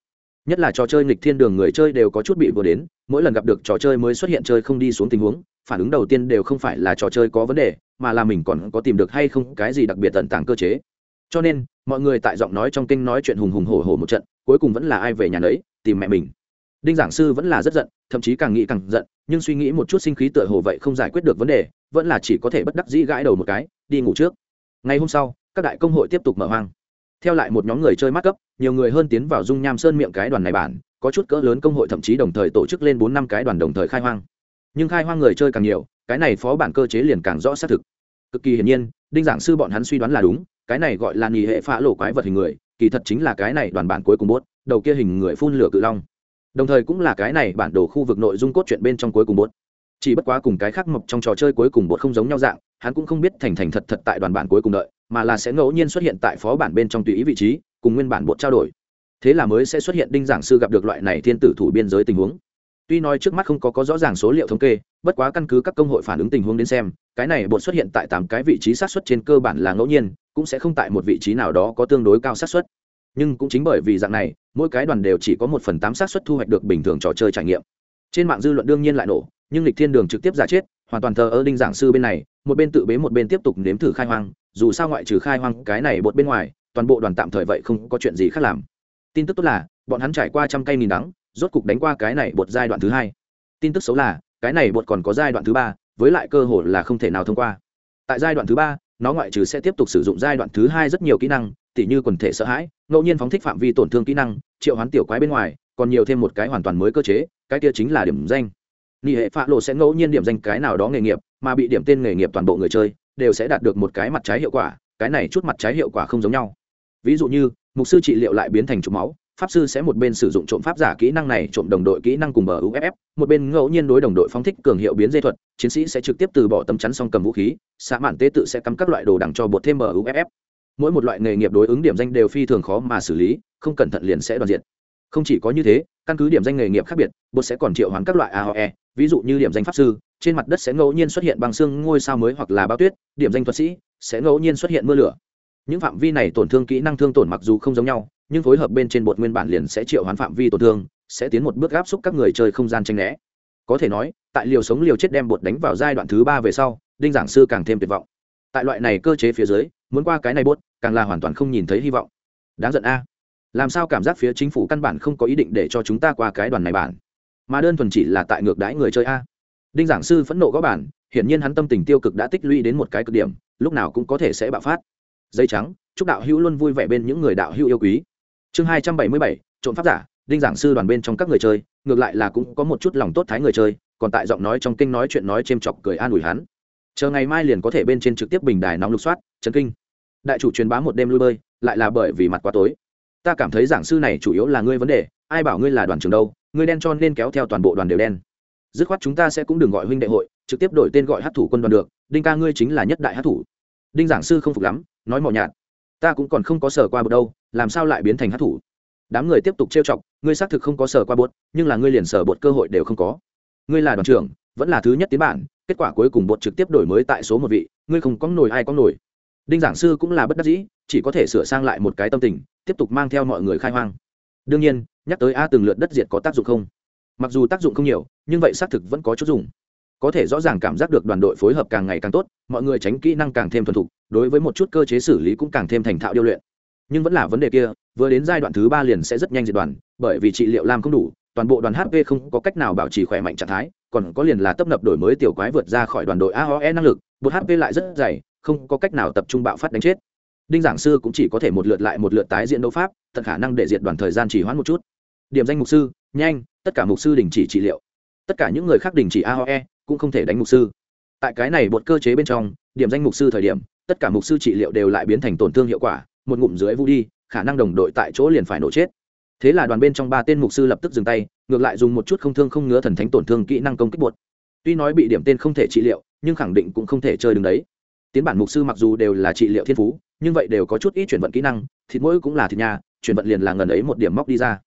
Nhất là trò chơi nghịch thiên đường người chơi đều có chút bị vừa đến, mỗi lần gặp được trò chơi mới xuất hiện chơi không đi xuống tình huống, phản ứng đầu tiên đều không phải là trò chơi có vấn đề, mà là mình còn có tìm được hay không cái gì đặc biệt tận tàng cơ chế. Cho nên mọi người tại giọng nói trong kinh nói chuyện hùng hùng hổ hổ một trận, cuối cùng vẫn là ai về nhà nấy, tìm mẹ mình. Đinh giảng sư vẫn là rất giận, thậm chí càng nghĩ càng giận, nhưng suy nghĩ một chút sinh khí tựa hồ vậy không giải quyết được vấn đề, vẫn là chỉ có thể bất đắc dĩ gãi đầu một cái, đi ngủ trước. Ngày hôm sau, các đại công hội tiếp tục mở hoang. Theo lại một nhóm người chơi mắt cấp, nhiều người hơn tiến vào dung nham sơn miệng cái đoàn này bản, có chút cỡ lớn công hội thậm chí đồng thời tổ chức lên bốn năm cái đoàn đồng thời khai hoang. Nhưng khai hoang người chơi càng nhiều, cái này phó bản cơ chế liền càng rõ xác thực. Cực kỳ hiển nhiên, đinh giảng sư bọn hắn suy đoán là đúng cái này gọi là nghỉ hệ phá lộ quái vật hình người, kỳ thật chính là cái này đoàn bản cuối cùng bốt, đầu kia hình người phun lửa cự long. Đồng thời cũng là cái này bản đồ khu vực nội dung cốt truyện bên trong cuối cùng bốt. Chỉ bất quá cùng cái khác mộc trong trò chơi cuối cùng bột không giống nhau dạng, hắn cũng không biết thành thành thật thật tại đoàn bản cuối cùng đợi, mà là sẽ ngẫu nhiên xuất hiện tại phó bản bên trong tùy ý vị trí, cùng nguyên bản bột trao đổi. Thế là mới sẽ xuất hiện đinh giảng sư gặp được loại này thiên tử thủ biên giới tình huống. Tuy nói trước mắt không có có rõ ràng số liệu thống kê, bất quá căn cứ các công hội phản ứng tình huống đến xem, cái này bột xuất hiện tại tám cái vị trí sát xuất trên cơ bản là ngẫu nhiên cũng sẽ không tại một vị trí nào đó có tương đối cao xác suất. nhưng cũng chính bởi vì dạng này, mỗi cái đoàn đều chỉ có một phần tám xác suất thu hoạch được bình thường trò chơi trải nghiệm. Trên mạng dư luận đương nhiên lại nổ, nhưng lịch thiên đường trực tiếp giả chết, hoàn toàn thờ ơ đinh giảng sư bên này, một bên tự bế một bên tiếp tục nếm thử khai hoang, dù sao ngoại trừ khai hoang cái này bột bên ngoài, toàn bộ đoàn tạm thời vậy không có chuyện gì khác làm. Tin tức tốt là, bọn hắn trải qua trăm cây nghìn đắng, rốt cục đánh qua cái này bột giai đoạn thứ hai. Tin tức xấu là, cái này bột còn có giai đoạn thứ ba, với lại cơ hội là không thể nào thông qua. Tại giai đoạn thứ ba nó ngoại trừ sẽ tiếp tục sử dụng giai đoạn thứ hai rất nhiều kỹ năng, tỉ như quần thể sợ hãi, ngẫu nhiên phóng thích phạm vi tổn thương kỹ năng, triệu hoán tiểu quái bên ngoài, còn nhiều thêm một cái hoàn toàn mới cơ chế, cái kia chính là điểm danh. Nghỉ hệ phạ lộ sẽ ngẫu nhiên điểm danh cái nào đó nghề nghiệp, mà bị điểm tên nghề nghiệp toàn bộ người chơi, đều sẽ đạt được một cái mặt trái hiệu quả, cái này chút mặt trái hiệu quả không giống nhau. Ví dụ như, mục sư trị liệu lại biến thành chụp máu pháp sư sẽ một bên sử dụng trộm pháp giả kỹ năng này trộm đồng đội kỹ năng cùng bờ uff một bên ngẫu nhiên đối đồng đội phóng thích cường hiệu biến dây thuật, chiến sĩ sẽ trực tiếp từ bỏ tấm chắn xong cầm vũ khí, xạ mạn tế tự sẽ cắm các loại đồ đằng cho bột thêm bờ uff mỗi một loại nghề nghiệp đối ứng điểm danh đều phi thường khó mà xử lý, không cẩn thận liền sẽ đoàn diện không chỉ có như thế, căn cứ điểm danh nghề nghiệp khác biệt, bột sẽ còn triệu hoán các loại aoe ví dụ như điểm danh pháp sư, trên mặt đất sẽ ngẫu nhiên xuất hiện bằng xương ngôi sao mới hoặc là bao tuyết, điểm danh thuật sĩ sẽ ngẫu nhiên xuất hiện mưa lửa. Những phạm vi này tổn thương kỹ năng thương tổn mặc dù không giống nhau nhưng phối hợp bên trên bột nguyên bản liền sẽ triệu hoán phạm vi tổn thương, sẽ tiến một bước áp xúc các người chơi không gian tranh né. Có thể nói, tại liều sống liều chết đem bột đánh vào giai đoạn thứ ba về sau, đinh giảng sư càng thêm tuyệt vọng. Tại loại này cơ chế phía dưới, muốn qua cái này bốt càng là hoàn toàn không nhìn thấy hy vọng. Đáng giận a. Làm sao cảm giác phía chính phủ căn bản không có ý định để cho chúng ta qua cái đoàn này bản? Mà đơn thuần chỉ là tại ngược đãi người chơi a. Đinh giảng sư phẫn nộ có bản hiển nhiên hắn tâm tình tiêu cực đã tích lũy đến một cái cực điểm, lúc nào cũng có thể sẽ bạo phát. Dây trắng, chúc đạo hữu luôn vui vẻ bên những người đạo hữu yêu quý chương hai trăm bảy mươi bảy, trộm pháp giả, đinh giảng sư đoàn bên trong các người chơi, ngược lại là cũng có một chút lòng tốt thái người chơi, còn tại giọng nói trong kinh nói chuyện nói c h ê m chọc cười an ủi hắn. Chờ ngày mai liền có thể bên trên trực tiếp bình đài nóng lục soát, chấn kinh. Đại chủ truyền bá một đêm lui bơi, lại là bởi vì mặt quá tối. Ta cảm thấy giảng sư này chủ yếu là ngươi vấn đề, ai bảo ngươi là đoàn trường đâu, ngươi đen cho nên kéo theo toàn bộ đoàn đều đen. Dứt khoát chúng ta sẽ cũng đừng gọi huynh đệ hội, trực tiếp đổi tên gọi hát thủ quân đoàn được, đinh ca ngươi chính là nhất đại hát thủ. Đinh giảng sư không phục lắm, nói mỏ nhạt ta cũng còn không có sở qua bột đâu, làm sao lại biến thành hát thủ? Đám người tiếp tục trêu chọc, ngươi xác thực không có sở qua bột, nhưng là ngươi liền sở bột cơ hội đều không có. Ngươi là đoàn trưởng, vẫn là thứ nhất tiến bản, kết quả cuối cùng bột trực tiếp đổi mới tại số một vị, ngươi không có nổi ai có nổi. Đinh giảng sư cũng là bất đắc dĩ, chỉ có thể sửa sang lại một cái tâm tình, tiếp tục mang theo mọi người khai hoang. Đương nhiên, nhắc tới a từng lượt đất diệt có tác dụng không? Mặc dù tác dụng không nhiều, nhưng vậy xác thực vẫn có chút dùng có thể rõ ràng cảm giác được đoàn đội phối hợp càng ngày càng tốt, mọi người tránh kỹ năng càng thêm thuần thục, đối với một chút cơ chế xử lý cũng càng thêm thành thạo điêu luyện. Nhưng vẫn là vấn đề kia, vừa đến giai đoạn thứ ba liền sẽ rất nhanh diệt đoàn, bởi vì trị liệu làm không đủ, toàn bộ đoàn hp không có cách nào bảo trì khỏe mạnh trạng thái, còn có liền là tấp nập đổi mới tiểu quái vượt ra khỏi đoàn đội aoe năng lực bột hp lại rất dày, không có cách nào tập trung bạo phát đánh chết. Đinh giảng sư cũng chỉ có thể một lượt lại một lượt tái diễn đấu pháp, tận khả năng để diệt đoàn thời gian chỉ hoãn một chút. Điểm danh mục sư, nhanh, tất cả mục sư đình chỉ trị liệu tất cả những người khác đình chỉ aoe cũng không thể đánh mục sư. Tại cái này bột cơ chế bên trong, điểm danh mục sư thời điểm, tất cả mục sư trị liệu đều lại biến thành tổn thương hiệu quả, một ngụm dưới vu đi, khả năng đồng đội tại chỗ liền phải nổ chết. Thế là đoàn bên trong ba tên mục sư lập tức dừng tay, ngược lại dùng một chút không thương không ngứa thần thánh tổn thương kỹ năng công kích bột. Tuy nói bị điểm tên không thể trị liệu, nhưng khẳng định cũng không thể chơi đứng đấy. Tiến bản mục sư mặc dù đều là trị liệu thiên phú, nhưng vậy đều có chút ít chuyển vận kỹ năng, thịt mỗi cũng là thịt nhà, chuyển vận liền là ngần ấy một điểm móc đi ra.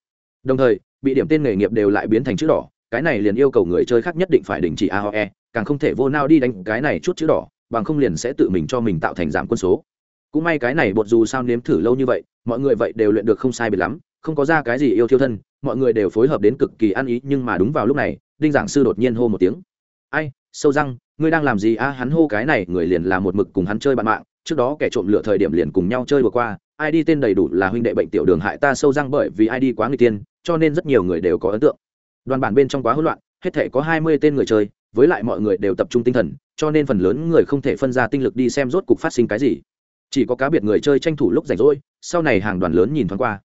Đồng thời, bị điểm tên nghề nghiệp đều lại biến thành chữ đỏ cái này liền yêu cầu người chơi khác nhất định phải đình chỉ aoe càng không thể vô nao đi đánh cái này chút chữ đỏ, bằng không liền sẽ tự mình cho mình tạo thành giảm quân số. Cũng may cái này bột dù sao nếm thử lâu như vậy, mọi người vậy đều luyện được không sai biệt lắm, không có ra cái gì yêu thiêu thân, mọi người đều phối hợp đến cực kỳ ăn ý, nhưng mà đúng vào lúc này, đinh giảng sư đột nhiên hô một tiếng. Ai, sâu răng, ngươi đang làm gì a? Hắn hô cái này, người liền là một mực cùng hắn chơi bạn mạng, trước đó kẻ trộm lựa thời điểm liền cùng nhau chơi vừa qua, ai đi tên đầy đủ là huynh đệ bệnh tiểu đường hại ta sâu răng bởi vì ai đi quá người tiên, cho nên rất nhiều người đều có ấn tượng đoàn bản bên trong quá hỗn loạn, hết thể có hai mươi tên người chơi, với lại mọi người đều tập trung tinh thần, cho nên phần lớn người không thể phân ra tinh lực đi xem rốt cục phát sinh cái gì. Chỉ có cá biệt người chơi tranh thủ lúc rảnh rỗi, sau này hàng đoàn lớn nhìn thoáng qua.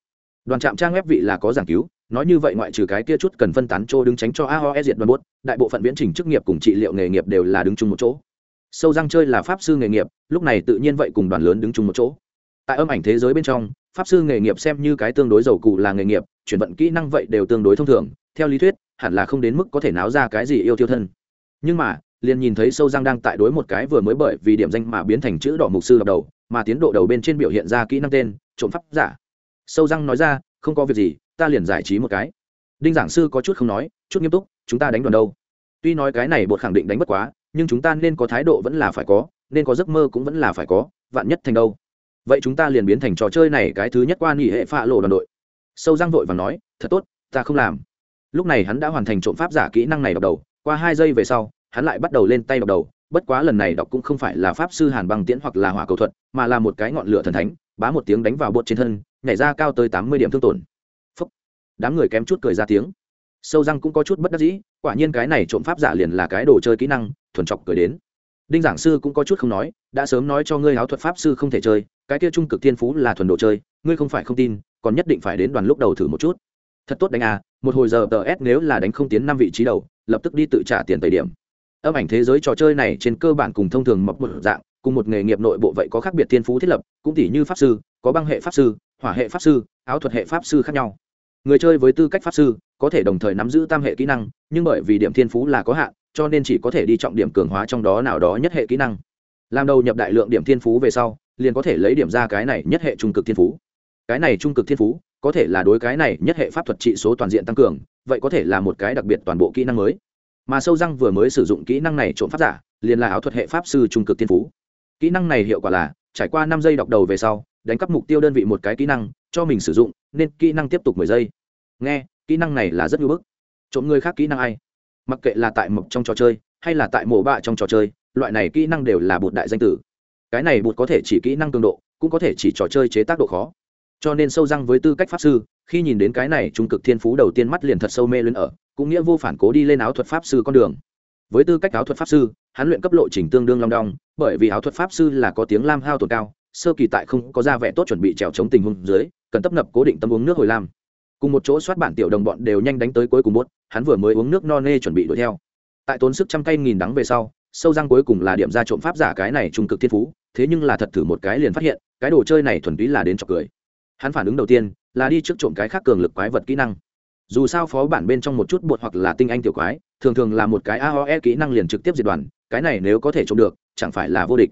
Đoàn trạm trang web vị là có giảng cứu, nói như vậy ngoại trừ cái kia chút cần phân tán chỗ đứng tránh cho aoe diệt đoàn bốt đại bộ phận viễn trình chức nghiệp cùng trị liệu nghề nghiệp đều là đứng chung một chỗ. Sâu răng chơi là pháp sư nghề nghiệp, lúc này tự nhiên vậy cùng đoàn lớn đứng chung một chỗ. Tại âm ảnh thế giới bên trong pháp sư nghề nghiệp xem như cái tương đối giàu cụ là nghề nghiệp, chuyển vận kỹ năng vậy đều tương đối thông thường, theo lý thuyết, hẳn là không đến mức có thể náo ra cái gì yêu tiêu thân. Nhưng mà, liền nhìn thấy sâu răng đang tại đối một cái vừa mới bởi vì điểm danh mà biến thành chữ đỏ mục sư đập đầu, mà tiến độ đầu bên trên biểu hiện ra kỹ năng tên, trộm pháp giả. Sâu răng nói ra, không có việc gì, ta liền giải trí một cái. Đinh giảng sư có chút không nói, chút nghiêm túc, chúng ta đánh đoàn đâu? Tuy nói cái này bột khẳng định đánh bất quá, nhưng chúng ta nên có thái độ vẫn là phải có, nên có giấc mơ cũng vẫn là phải có, vạn nhất thành đâu? Vậy chúng ta liền biến thành trò chơi này cái thứ nhất qua nghỉ hệ phạ lộ đoàn đội. Sâu răng vội và nói, thật tốt, ta không làm. Lúc này hắn đã hoàn thành trộm pháp giả kỹ năng này đọc đầu, qua hai giây về sau, hắn lại bắt đầu lên tay đọc đầu, bất quá lần này đọc cũng không phải là pháp sư hàn băng tiễn hoặc là hỏa cầu thuật, mà là một cái ngọn lửa thần thánh, bá một tiếng đánh vào bột trên thân, nhảy ra cao tới tám mươi điểm thương tổn. Phúc. đám người kém chút cười ra tiếng. Sâu răng cũng có chút bất đắc dĩ, quả nhiên cái này trộm pháp giả liền là cái đồ chơi kỹ năng, thuần chọc cười đến đinh giảng sư cũng có chút không nói, đã sớm nói cho ngươi áo thuật pháp sư không thể chơi, cái kia trung cực thiên phú là thuần đồ chơi, ngươi không phải không tin, còn nhất định phải đến đoàn lúc đầu thử một chút. Thật tốt đánh à một hồi giờ tờ s nếu là đánh không tiến năm vị trí đầu, lập tức đi tự trả tiền tẩy điểm. Âm ảnh thế giới trò chơi này trên cơ bản cùng thông thường mọc một dạng, cùng một nghề nghiệp nội bộ vậy có khác biệt thiên phú thiết lập, cũng tỷ như pháp sư, có băng hệ pháp sư, hỏa hệ pháp sư, áo thuật hệ pháp sư khác nhau. Người chơi với tư cách pháp sư, có thể đồng thời nắm giữ tam hệ kỹ năng, nhưng bởi vì điểm thiên phú là có hạn cho nên chỉ có thể đi trọng điểm cường hóa trong đó nào đó nhất hệ kỹ năng. Làm đầu nhập đại lượng điểm thiên phú về sau, liền có thể lấy điểm ra cái này nhất hệ trung cực thiên phú. Cái này trung cực thiên phú, có thể là đối cái này nhất hệ pháp thuật trị số toàn diện tăng cường, vậy có thể là một cái đặc biệt toàn bộ kỹ năng mới. Mà sâu răng vừa mới sử dụng kỹ năng này trộm pháp giả, liền là áo thuật hệ pháp sư trung cực thiên phú. Kỹ năng này hiệu quả là, trải qua năm giây đọc đầu về sau, đánh cắp mục tiêu đơn vị một cái kỹ năng, cho mình sử dụng, nên kỹ năng tiếp tục mười giây. Nghe, kỹ năng này là rất ngưỡng bức. Trộm người khác kỹ năng ai? Mặc kệ là tại mộc trong trò chơi, hay là tại mổ bạ trong trò chơi, loại này kỹ năng đều là bột đại danh tử. Cái này bột có thể chỉ kỹ năng cường độ, cũng có thể chỉ trò chơi chế tác độ khó. Cho nên sâu răng với tư cách pháp sư, khi nhìn đến cái này trung cực thiên phú đầu tiên mắt liền thật sâu mê lên ở, cũng nghĩa vô phản cố đi lên áo thuật pháp sư con đường. Với tư cách áo thuật pháp sư, hắn luyện cấp lộ trình tương đương long đong, bởi vì áo thuật pháp sư là có tiếng lam hao tổn cao, sơ kỳ tại không có ra vẻ tốt chuẩn bị trèo chống tình huống dưới, cần tấp nập cố định tâm uống nước hồi lam cùng một chỗ soát bản tiểu đồng bọn đều nhanh đánh tới cuối cùng bốt hắn vừa mới uống nước no nê chuẩn bị đuổi theo. Tại tốn sức trăm cây nghìn đắng về sau, sâu răng cuối cùng là điểm ra trộm pháp giả cái này trung cực thiên phú, thế nhưng là thật thử một cái liền phát hiện, cái đồ chơi này thuần túy là đến chọc cười. Hắn phản ứng đầu tiên là đi trước trộm cái khác cường lực quái vật kỹ năng. Dù sao phó bản bên trong một chút bột hoặc là tinh anh tiểu quái, thường thường là một cái aoe kỹ năng liền trực tiếp diệt đoàn, cái này nếu có thể trộm được, chẳng phải là vô địch.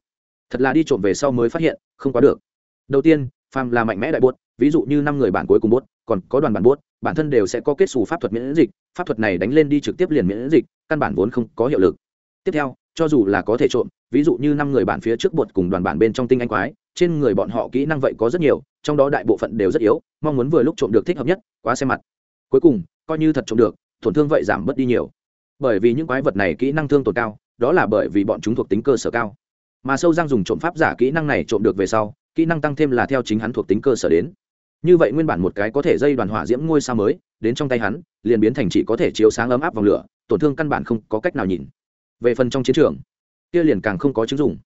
Thật là đi trộm về sau mới phát hiện, không quá được. Đầu tiên, phàm là mạnh mẽ đại bột ví dụ như năm người bản cuối cùng bốt, còn có đoàn bản bốt, bản thân đều sẽ có kết xù pháp thuật miễn dịch, pháp thuật này đánh lên đi trực tiếp liền miễn dịch, căn bản vốn không có hiệu lực. Tiếp theo, cho dù là có thể trộm, ví dụ như năm người bản phía trước bột cùng đoàn bản bên trong tinh anh quái, trên người bọn họ kỹ năng vậy có rất nhiều, trong đó đại bộ phận đều rất yếu, mong muốn vừa lúc trộm được thích hợp nhất, quá xem mặt. Cuối cùng, coi như thật trộm được, tổn thương vậy giảm bớt đi nhiều. Bởi vì những quái vật này kỹ năng thương tổn cao, đó là bởi vì bọn chúng thuộc tính cơ sở cao. Mà sâu giang dùng trộm pháp giả kỹ năng này trộm được về sau, kỹ năng tăng thêm là theo chính hắn thuộc tính cơ sở đến như vậy nguyên bản một cái có thể dây đoàn hỏa diễm ngôi sao mới, đến trong tay hắn, liền biến thành chỉ có thể chiếu sáng ấm áp vòng lửa, tổn thương căn bản không có cách nào nhìn. Về phần trong chiến trường, kia liền càng không có chứng dụng.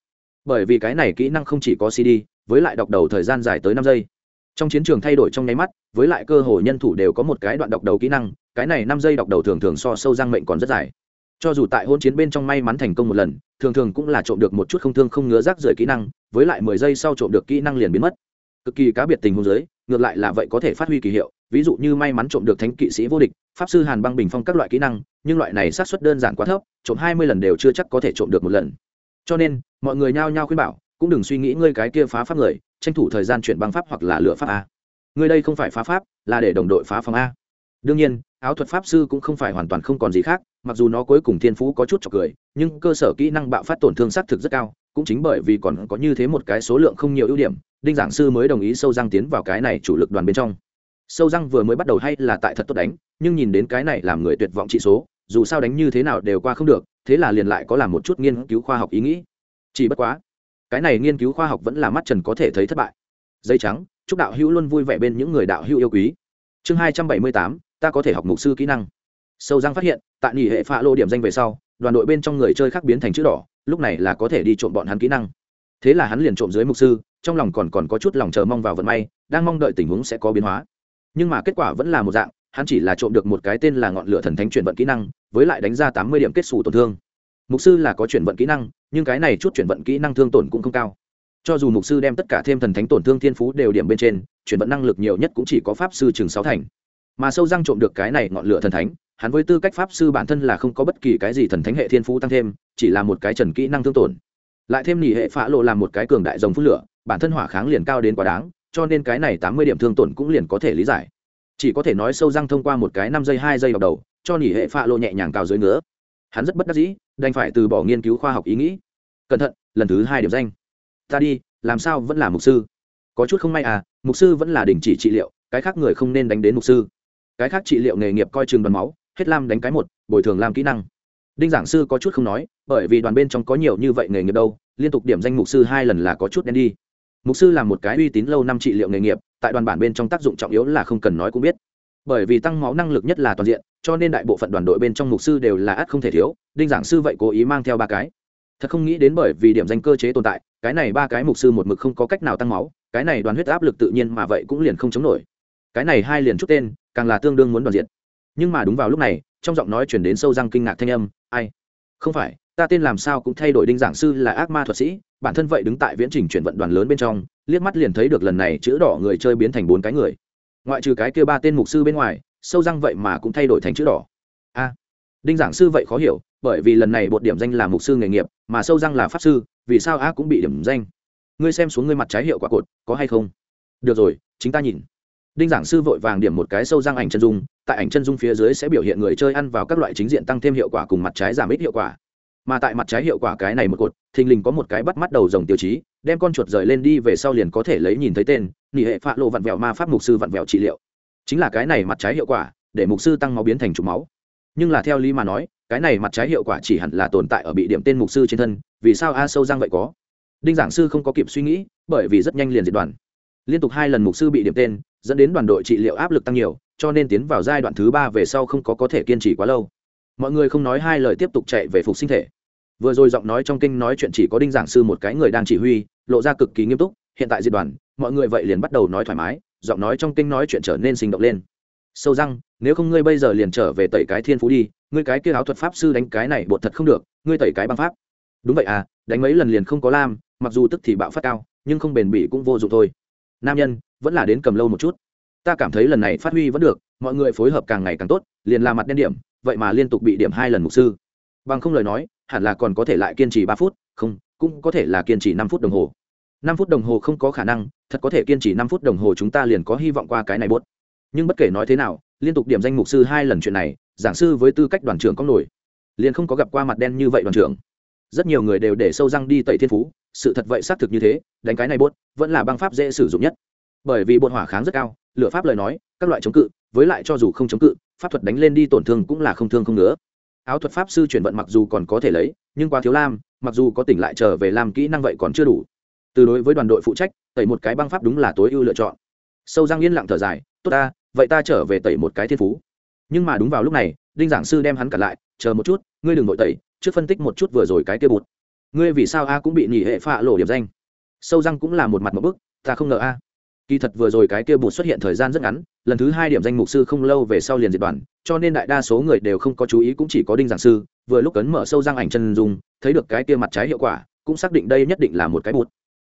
Bởi vì cái này kỹ năng không chỉ có cd với lại đọc đầu thời gian dài tới năm giây. Trong chiến trường thay đổi trong nháy mắt, với lại cơ hội nhân thủ đều có một cái đoạn đọc đầu kỹ năng, cái này năm giây đọc đầu thường thường so sâu răng mệnh còn rất dài. Cho dù tại hôn chiến bên trong may mắn thành công một lần, thường thường cũng là trộm được một chút không thương không ngứa rác rưởi kỹ năng, với lại mười giây sau trộm được kỹ năng liền biến mất cực kỳ cá biệt tình huống giới ngược lại là vậy có thể phát huy kỳ hiệu, ví dụ như may mắn trộm được thánh kỵ sĩ vô địch, pháp sư hàn băng bình phong các loại kỹ năng, nhưng loại này sát xuất đơn giản quá thấp, trộm hai mươi lần đều chưa chắc có thể trộm được một lần. Cho nên, mọi người nhao nhao khuyên bảo, cũng đừng suy nghĩ ngươi cái kia phá pháp người, tranh thủ thời gian chuyển băng pháp hoặc là lửa pháp a. Ngươi đây không phải phá pháp, là để đồng đội phá phòng a. Đương nhiên, áo thuật pháp sư cũng không phải hoàn toàn không còn gì khác, mặc dù nó cuối cùng thiên phú có chút chọc cười, nhưng cơ sở kỹ năng bạo phát tổn thương xác thực rất cao, cũng chính bởi vì còn có như thế một cái số lượng không nhiều ưu điểm đinh giảng sư mới đồng ý sâu răng tiến vào cái này chủ lực đoàn bên trong. Sâu răng vừa mới bắt đầu hay là tại thật tốt đánh, nhưng nhìn đến cái này làm người tuyệt vọng trị số, dù sao đánh như thế nào đều qua không được, thế là liền lại có làm một chút nghiên cứu khoa học ý nghĩ. Chỉ bất quá, cái này nghiên cứu khoa học vẫn là mắt trần có thể thấy thất bại. Dây trắng, chúc đạo hữu luôn vui vẻ bên những người đạo hữu yêu quý. Chương hai trăm bảy mươi tám, ta có thể học mục sư kỹ năng. Sâu răng phát hiện, tại nghỉ hệ phạ lô điểm danh về sau, đoàn đội bên trong người chơi khác biến thành chữ đỏ, lúc này là có thể đi trộm bọn hắn kỹ năng. Thế là hắn liền trộm dưới mục sư trong lòng còn còn có chút lòng chờ mong vào vận may, đang mong đợi tình huống sẽ có biến hóa. Nhưng mà kết quả vẫn là một dạng, hắn chỉ là trộm được một cái tên là ngọn lửa thần thánh chuyển vận kỹ năng, với lại đánh ra tám mươi điểm kết xù tổn thương. Mục sư là có chuyển vận kỹ năng, nhưng cái này chút chuyển vận kỹ năng thương tổn cũng không cao. Cho dù mục sư đem tất cả thêm thần thánh tổn thương thiên phú đều điểm bên trên, chuyển vận năng lực nhiều nhất cũng chỉ có pháp sư chừng sáu thành. Mà sâu răng trộm được cái này ngọn lửa thần thánh, hắn với tư cách pháp sư bản thân là không có bất kỳ cái gì thần thánh hệ thiên phú tăng thêm, chỉ là một cái trần kỹ năng thương tổn. Lại thêm nỉ hệ phá lộ làm một cái cường đại dòng phút lửa bản thân hỏa kháng liền cao đến quá đáng, cho nên cái này tám mươi điểm thương tổn cũng liền có thể lý giải. Chỉ có thể nói sâu răng thông qua một cái năm giây, hai giây đọc đầu, cho nỉ hệ phạ lộ nhẹ nhàng cào dưới ngứa. Hắn rất bất đắc dĩ, đành phải từ bỏ nghiên cứu khoa học ý nghĩ. Cẩn thận, lần thứ hai điểm danh. Ta đi, làm sao vẫn là mục sư? Có chút không may à mục sư vẫn là đình chỉ trị liệu, cái khác người không nên đánh đến mục sư. Cái khác trị liệu nghề nghiệp coi chừng đoàn máu, hết lam đánh cái một, bồi thường làm kỹ năng. Đinh giảng sư có chút không nói, bởi vì đoàn bên trong có nhiều như vậy nghề nghiệp đâu, liên tục điểm danh mục sư hai lần là có chút đen đi mục sư là một cái uy tín lâu năm trị liệu nghề nghiệp, tại đoàn bản bên trong tác dụng trọng yếu là không cần nói cũng biết. Bởi vì tăng máu năng lực nhất là toàn diện, cho nên đại bộ phận đoàn đội bên trong mục sư đều là ắt không thể thiếu, đinh giảng sư vậy cố ý mang theo ba cái. Thật không nghĩ đến bởi vì điểm danh cơ chế tồn tại, cái này ba cái mục sư một mực không có cách nào tăng máu, cái này đoàn huyết áp lực tự nhiên mà vậy cũng liền không chống nổi. Cái này hai liền chút tên, càng là tương đương muốn đoàn diện. Nhưng mà đúng vào lúc này, trong giọng nói chuyển đến sâu răng kinh ngạc thanh âm, ai? Không phải ta tên làm sao cũng thay đổi đinh giảng sư là ác ma thuật sĩ, bản thân vậy đứng tại viễn trình chuyển vận đoàn lớn bên trong, liếc mắt liền thấy được lần này chữ đỏ người chơi biến thành bốn cái người. Ngoại trừ cái kia ba tên mục sư bên ngoài, sâu răng vậy mà cũng thay đổi thành chữ đỏ. A, đinh giảng sư vậy khó hiểu, bởi vì lần này bột điểm danh là mục sư nghề nghiệp, mà sâu răng là pháp sư, vì sao a cũng bị điểm danh? Ngươi xem xuống ngươi mặt trái hiệu quả cột, có hay không? Được rồi, chính ta nhìn. Đinh giảng sư vội vàng điểm một cái sâu răng ảnh chân dung, tại ảnh chân dung phía dưới sẽ biểu hiện người chơi ăn vào các loại chính diện tăng thêm hiệu quả cùng mặt trái giảm ít hiệu quả mà tại mặt trái hiệu quả cái này một cột, thình lình có một cái bắt mắt đầu dòng tiêu chí, đem con chuột rời lên đi về sau liền có thể lấy nhìn thấy tên nghỉ hệ phạ lộ vặn vẹo ma pháp mục sư vặn vẹo trị liệu. Chính là cái này mặt trái hiệu quả, để mục sư tăng máu biến thành chủ máu. Nhưng là theo lý mà nói, cái này mặt trái hiệu quả chỉ hẳn là tồn tại ở bị điểm tên mục sư trên thân, vì sao a sâu giang vậy có? Đinh giảng sư không có kịp suy nghĩ, bởi vì rất nhanh liền diệt đoàn. Liên tục hai lần mục sư bị điểm tên, dẫn đến đoàn đội trị liệu áp lực tăng nhiều, cho nên tiến vào giai đoạn thứ ba về sau không có có thể kiên trì quá lâu. Mọi người không nói hai lời tiếp tục chạy về phục sinh thể vừa rồi giọng nói trong kinh nói chuyện chỉ có đinh giảng sư một cái người đang chỉ huy, lộ ra cực kỳ nghiêm túc, hiện tại diệt đoàn, mọi người vậy liền bắt đầu nói thoải mái, giọng nói trong kinh nói chuyện trở nên sinh động lên. Sâu răng, nếu không ngươi bây giờ liền trở về tẩy cái thiên phú đi, ngươi cái kia áo thuật pháp sư đánh cái này bột thật không được, ngươi tẩy cái băng pháp. Đúng vậy à đánh mấy lần liền không có lam, mặc dù tức thì bạo phát cao, nhưng không bền bỉ cũng vô dụng thôi. Nam nhân, vẫn là đến cầm lâu một chút. Ta cảm thấy lần này phát huy vẫn được, mọi người phối hợp càng ngày càng tốt, liền là mặt đen điểm, vậy mà liên tục bị điểm hai lần mục sư bằng không lời nói, hẳn là còn có thể lại kiên trì ba phút, không, cũng có thể là kiên trì năm phút đồng hồ. Năm phút đồng hồ không có khả năng, thật có thể kiên trì năm phút đồng hồ chúng ta liền có hy vọng qua cái này buốt. Nhưng bất kể nói thế nào, liên tục điểm danh mục sư hai lần chuyện này, giảng sư với tư cách đoàn trưởng có nổi. Liền không có gặp qua mặt đen như vậy đoàn trưởng. Rất nhiều người đều để sâu răng đi tẩy thiên phú, sự thật vậy xác thực như thế, đánh cái này bốt vẫn là băng pháp dễ sử dụng nhất. Bởi vì bột hỏa kháng rất cao lựa pháp lời nói, các loại chống cự, với lại cho dù không chống cự, pháp thuật đánh lên đi tổn thương cũng là không thương không nữa áo thuật pháp sư chuyển vận mặc dù còn có thể lấy, nhưng quá thiếu lam, mặc dù có tỉnh lại trở về làm kỹ năng vậy còn chưa đủ. Từ đối với đoàn đội phụ trách, tẩy một cái băng pháp đúng là tối ưu lựa chọn. Sâu răng yên lặng thở dài, tốt ta, vậy ta trở về tẩy một cái thiên phú. Nhưng mà đúng vào lúc này, đinh giảng sư đem hắn cả lại, chờ một chút, ngươi đừng nội tẩy, trước phân tích một chút vừa rồi cái kia bụt. Ngươi vì sao a cũng bị nhỉ hệ phạ lộ điểm danh? Sâu răng cũng là một mặt một bức, ta không ngờ a kỳ thật vừa rồi cái kia bụt xuất hiện thời gian rất ngắn, lần thứ hai điểm danh mục sư không lâu về sau liền diệt đoàn cho nên đại đa số người đều không có chú ý cũng chỉ có đinh giảng sư, vừa lúc cấn mở sâu răng ảnh chân dùng thấy được cái kia mặt trái hiệu quả, cũng xác định đây nhất định là một cái bụt.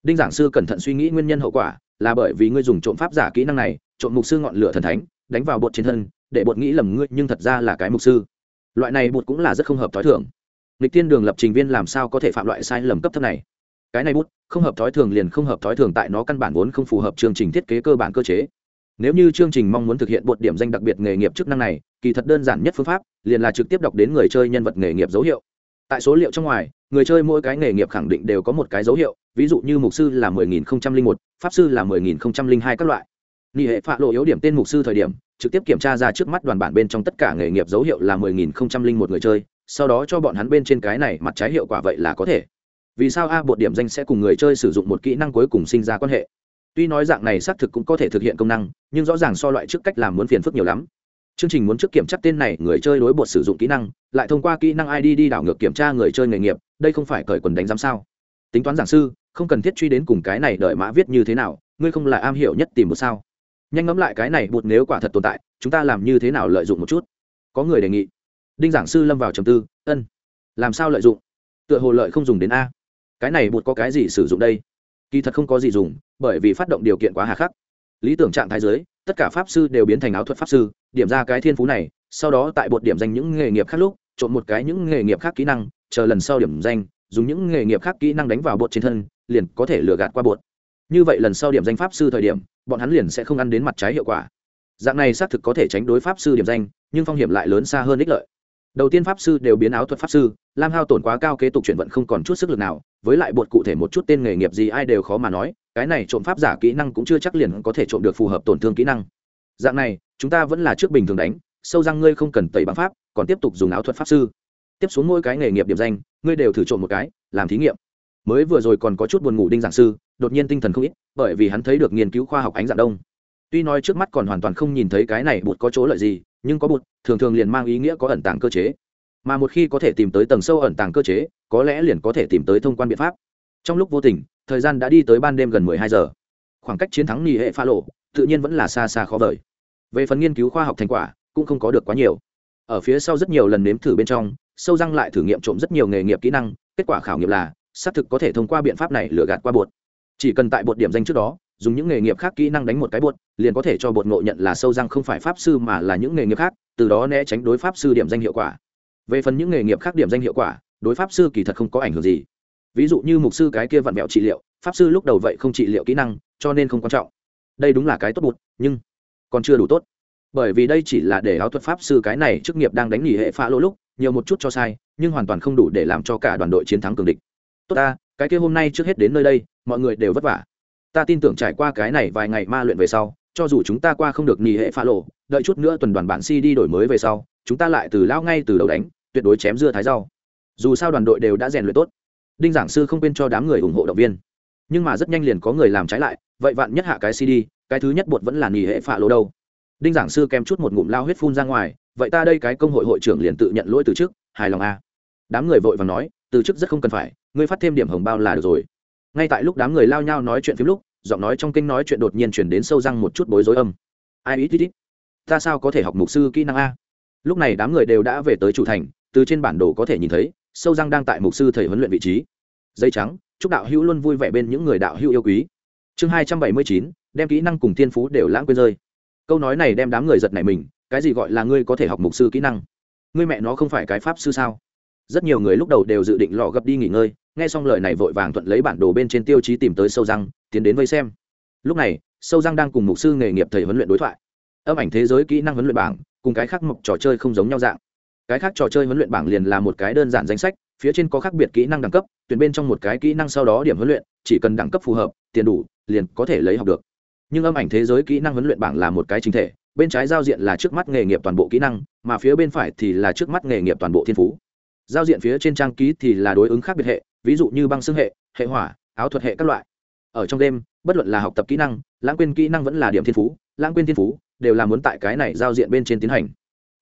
Đinh giảng sư cẩn thận suy nghĩ nguyên nhân hậu quả, là bởi vì ngươi dùng trộm pháp giả kỹ năng này, trộm mục sư ngọn lửa thần thánh, đánh vào bột trên thân, để bột nghĩ lầm ngươi, nhưng thật ra là cái mục sư. Loại này bột cũng là rất không hợp t h ó i thưởng lịch tiên đường lập trình viên làm sao có thể phạm loại sai lầm cấp thấp này? Cái này bút không hợp thói thường liền không hợp thói thường tại nó căn bản vốn không phù hợp chương trình thiết kế cơ bản cơ chế. Nếu như chương trình mong muốn thực hiện bột điểm danh đặc biệt nghề nghiệp chức năng này kỳ thật đơn giản nhất phương pháp liền là trực tiếp đọc đến người chơi nhân vật nghề nghiệp dấu hiệu. Tại số liệu trong ngoài người chơi mỗi cái nghề nghiệp khẳng định đều có một cái dấu hiệu ví dụ như mục sư là 10.001, pháp sư là 10.002 các loại. Nghỉ hệ phạ lộ yếu điểm tên mục sư thời điểm trực tiếp kiểm tra ra trước mắt đoàn bản bên trong tất cả nghề nghiệp dấu hiệu là 10.001 người chơi sau đó cho bọn hắn bên trên cái này mặt trái hiệu quả vậy là có thể vì sao a bột điểm danh sẽ cùng người chơi sử dụng một kỹ năng cuối cùng sinh ra quan hệ? Tuy nói dạng này xác thực cũng có thể thực hiện công năng, nhưng rõ ràng so loại trước cách làm muốn phiền phức nhiều lắm. Chương trình muốn trước kiểm tra tên này, người chơi đối bột sử dụng kỹ năng, lại thông qua kỹ năng id đi đảo ngược kiểm tra người chơi nghề nghiệp, đây không phải cởi quần đánh giám sao? Tính toán giảng sư, không cần thiết truy đến cùng cái này đợi mã viết như thế nào, ngươi không là am hiểu nhất tìm một sao? Nhanh ngẫm lại cái này bột nếu quả thật tồn tại, chúng ta làm như thế nào lợi dụng một chút? Có người đề nghị. Đinh giảng sư lâm vào trầm tư, ân, làm sao lợi dụng? Tựa hồ lợi không dùng đến a cái này bụt có cái gì sử dụng đây? Kỳ thật không có gì dùng, bởi vì phát động điều kiện quá hà khắc. Lý tưởng trạng thái giới tất cả pháp sư đều biến thành áo thuật pháp sư, điểm ra cái thiên phú này, sau đó tại bột điểm danh những nghề nghiệp khác lúc, trộn một cái những nghề nghiệp khác kỹ năng, chờ lần sau điểm danh, dùng những nghề nghiệp khác kỹ năng đánh vào bột trên thân, liền có thể lừa gạt qua bột. Như vậy lần sau điểm danh pháp sư thời điểm, bọn hắn liền sẽ không ăn đến mặt trái hiệu quả. Dạng này xác thực có thể tránh đối pháp sư điểm danh, nhưng phong hiểm lại lớn xa hơn ích lợi đầu tiên pháp sư đều biến áo thuật pháp sư, lam hao tổn quá cao kế tục chuyển vận không còn chút sức lực nào, với lại bột cụ thể một chút tên nghề nghiệp gì ai đều khó mà nói, cái này trộm pháp giả kỹ năng cũng chưa chắc liền có thể trộm được phù hợp tổn thương kỹ năng. Dạng này, chúng ta vẫn là trước bình thường đánh, sâu răng ngươi không cần tẩy bằng pháp, còn tiếp tục dùng áo thuật pháp sư. Tiếp xuống mỗi cái nghề nghiệp điểm danh, ngươi đều thử trộm một cái, làm thí nghiệm. Mới vừa rồi còn có chút buồn ngủ đinh giảng sư, đột nhiên tinh thần không ít, bởi vì hắn thấy được nghiên cứu khoa học ánh dạng đông. Tuy nói trước mắt còn hoàn toàn không nhìn thấy cái này bụt có chỗ lợi gì nhưng có bụt, thường thường liền mang ý nghĩa có ẩn tàng cơ chế. Mà một khi có thể tìm tới tầng sâu ẩn tàng cơ chế, có lẽ liền có thể tìm tới thông quan biện pháp. Trong lúc vô tình, thời gian đã đi tới ban đêm gần mười hai giờ. Khoảng cách chiến thắng nghỉ hệ pha lộ, tự nhiên vẫn là xa xa khó vời. Về phần nghiên cứu khoa học thành quả, cũng không có được quá nhiều. Ở phía sau rất nhiều lần nếm thử bên trong, sâu răng lại thử nghiệm trộm rất nhiều nghề nghiệp kỹ năng, kết quả khảo nghiệm là, xác thực có thể thông qua biện pháp này lừa gạt qua bột. Chỉ cần tại bột điểm danh trước đó dùng những nghề nghiệp khác kỹ năng đánh một cái bột liền có thể cho bột ngộ nhận là sâu răng không phải pháp sư mà là những nghề nghiệp khác, từ đó né tránh đối pháp sư điểm danh hiệu quả. Về phần những nghề nghiệp khác điểm danh hiệu quả, đối pháp sư kỳ thật không có ảnh hưởng gì. Ví dụ như mục sư cái kia vặn vẹo trị liệu, pháp sư lúc đầu vậy không trị liệu kỹ năng, cho nên không quan trọng. Đây đúng là cái tốt bụt nhưng còn chưa đủ tốt. Bởi vì đây chỉ là để áo thuật pháp sư cái này chức nghiệp đang đánh nghỉ hệ phá lỗ lúc, nhiều một chút cho sai, nhưng hoàn toàn không đủ để làm cho cả đoàn đội chiến thắng cường địch. Tốt ta, cái kia hôm nay trước hết đến nơi đây, mọi người đều vất vả ta tin tưởng trải qua cái này vài ngày ma luyện về sau, cho dù chúng ta qua không được nghỉ hệ pha lộ, đợi chút nữa tuần đoàn bản si đi đổi mới về sau, chúng ta lại từ lao ngay từ đầu đánh, tuyệt đối chém dưa thái rau. Dù sao đoàn đội đều đã rèn luyện tốt. Đinh giảng sư không quên cho đám người ủng hộ động viên. Nhưng mà rất nhanh liền có người làm trái lại, vậy vạn nhất hạ cái cd cái thứ nhất bột vẫn là nghỉ hệ phạ lỗ đâu. Đinh giảng sư kèm chút một ngụm lao huyết phun ra ngoài, vậy ta đây cái công hội hội trưởng liền tự nhận lỗi từ chức hài lòng a đám người vội và nói, từ chức rất không cần phải, ngươi phát thêm điểm hồng bao là được rồi ngay tại lúc đám người lao nhau nói chuyện phim lúc, giọng nói trong kinh nói chuyện đột nhiên chuyển đến sâu răng một chút bối rối âm. Ai ít ít ít ta sao có thể học mục sư kỹ năng a? Lúc này đám người đều đã về tới chủ thành, từ trên bản đồ có thể nhìn thấy, sâu răng đang tại mục sư thầy huấn luyện vị trí. Dây trắng, chúc đạo hữu luôn vui vẻ bên những người đạo hữu yêu quý. Chương hai trăm bảy mươi chín, đem kỹ năng cùng thiên phú đều lãng quên rơi. Câu nói này đem đám người giật này mình, cái gì gọi là ngươi có thể học mục sư kỹ năng? Ngươi mẹ nó không phải cái pháp sư sao? Rất nhiều người lúc đầu đều dự định lò gấp đi nghỉ ngơi, nghe xong lời này vội vàng thuận lấy bản đồ bên trên tiêu chí tìm tới sâu răng, tiến đến vây xem. Lúc này, sâu răng đang cùng mục sư nghề nghiệp thầy huấn luyện đối thoại. Âm ảnh thế giới kỹ năng huấn luyện bảng, cùng cái khác mộc trò chơi không giống nhau dạng. Cái khác trò chơi huấn luyện bảng liền là một cái đơn giản danh sách, phía trên có khác biệt kỹ năng đẳng cấp, tuyển bên trong một cái kỹ năng sau đó điểm huấn luyện, chỉ cần đẳng cấp phù hợp, tiền đủ, liền có thể lấy học được. Nhưng âm ảnh thế giới kỹ năng huấn luyện bảng là một cái chính thể, bên trái giao diện là trước mắt nghề nghiệp toàn bộ kỹ năng, mà phía bên phải thì là trước mắt nghề nghiệp toàn bộ thiên phú giao diện phía trên trang ký thì là đối ứng khác biệt hệ, ví dụ như băng xương hệ hệ hỏa, áo thuật hệ các loại. Ở trong đêm bất luận là học tập kỹ năng, lãng quên kỹ năng vẫn là điểm thiên phú, lãng quên thiên phú đều là muốn tại cái này giao diện bên trên tiến hành.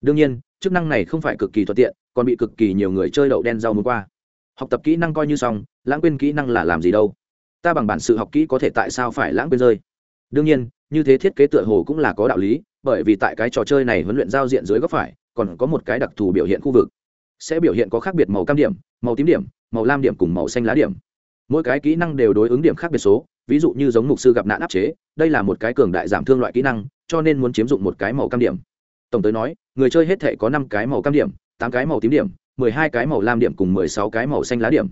Đương nhiên, chức năng này không phải cực kỳ thuận tiện, còn bị cực kỳ nhiều người chơi đậu đen rau muốn qua. Học tập kỹ năng coi như xong, lãng quên kỹ năng là làm gì đâu? Ta bằng bản sự học kỹ có thể tại sao phải lãng quên rơi? Đương nhiên, như thế thiết kế tựa hồ cũng là có đạo lý, bởi vì tại cái trò chơi này huấn luyện giao diện dưới góc phải, còn có một cái đặc thù biểu hiện khu vực sẽ biểu hiện có khác biệt màu cam điểm, màu tím điểm, màu lam điểm cùng màu xanh lá điểm. Mỗi cái kỹ năng đều đối ứng điểm khác biệt số, ví dụ như giống mục sư gặp nạn áp chế, đây là một cái cường đại giảm thương loại kỹ năng, cho nên muốn chiếm dụng một cái màu cam điểm. Tổng tới nói, người chơi hết thể có năm cái màu cam điểm, tám cái màu tím điểm, mười hai cái màu lam điểm cùng mười sáu cái màu xanh lá điểm.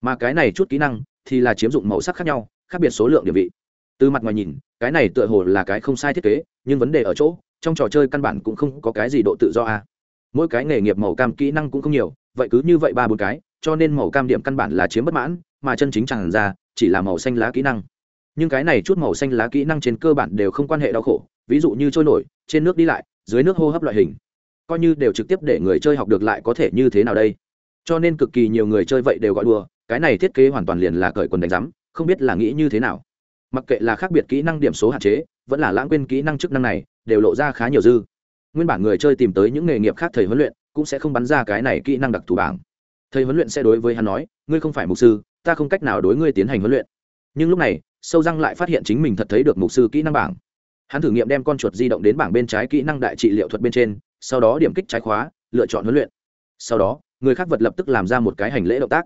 Mà cái này chút kỹ năng thì là chiếm dụng màu sắc khác nhau, khác biệt số lượng điểm vị. Từ mặt ngoài nhìn, cái này tựa hồ là cái không sai thiết kế, nhưng vấn đề ở chỗ, trong trò chơi căn bản cũng không có cái gì độ tự do a mỗi cái nghề nghiệp màu cam kỹ năng cũng không nhiều, vậy cứ như vậy ba bốn cái, cho nên màu cam điểm căn bản là chiếm bất mãn, mà chân chính chẳng ra, chỉ là màu xanh lá kỹ năng. Nhưng cái này chút màu xanh lá kỹ năng trên cơ bản đều không quan hệ đau khổ, ví dụ như trôi nổi, trên nước đi lại, dưới nước hô hấp loại hình. Coi như đều trực tiếp để người chơi học được lại có thể như thế nào đây? Cho nên cực kỳ nhiều người chơi vậy đều gọi đùa, cái này thiết kế hoàn toàn liền là cởi quần đánh giám không biết là nghĩ như thế nào. Mặc kệ là khác biệt kỹ năng điểm số hạn chế, vẫn là lãng quên kỹ năng chức năng này, đều lộ ra khá nhiều dư nguyên bản người chơi tìm tới những nghề nghiệp khác thầy huấn luyện cũng sẽ không bắn ra cái này kỹ năng đặc thù bảng. Thầy huấn luyện sẽ đối với hắn nói, ngươi không phải mục sư, ta không cách nào đối ngươi tiến hành huấn luyện. Nhưng lúc này, sâu răng lại phát hiện chính mình thật thấy được mục sư kỹ năng bảng. Hắn thử nghiệm đem con chuột di động đến bảng bên trái kỹ năng đại trị liệu thuật bên trên, sau đó điểm kích trái khóa, lựa chọn huấn luyện. Sau đó, người khác vật lập tức làm ra một cái hành lễ động tác.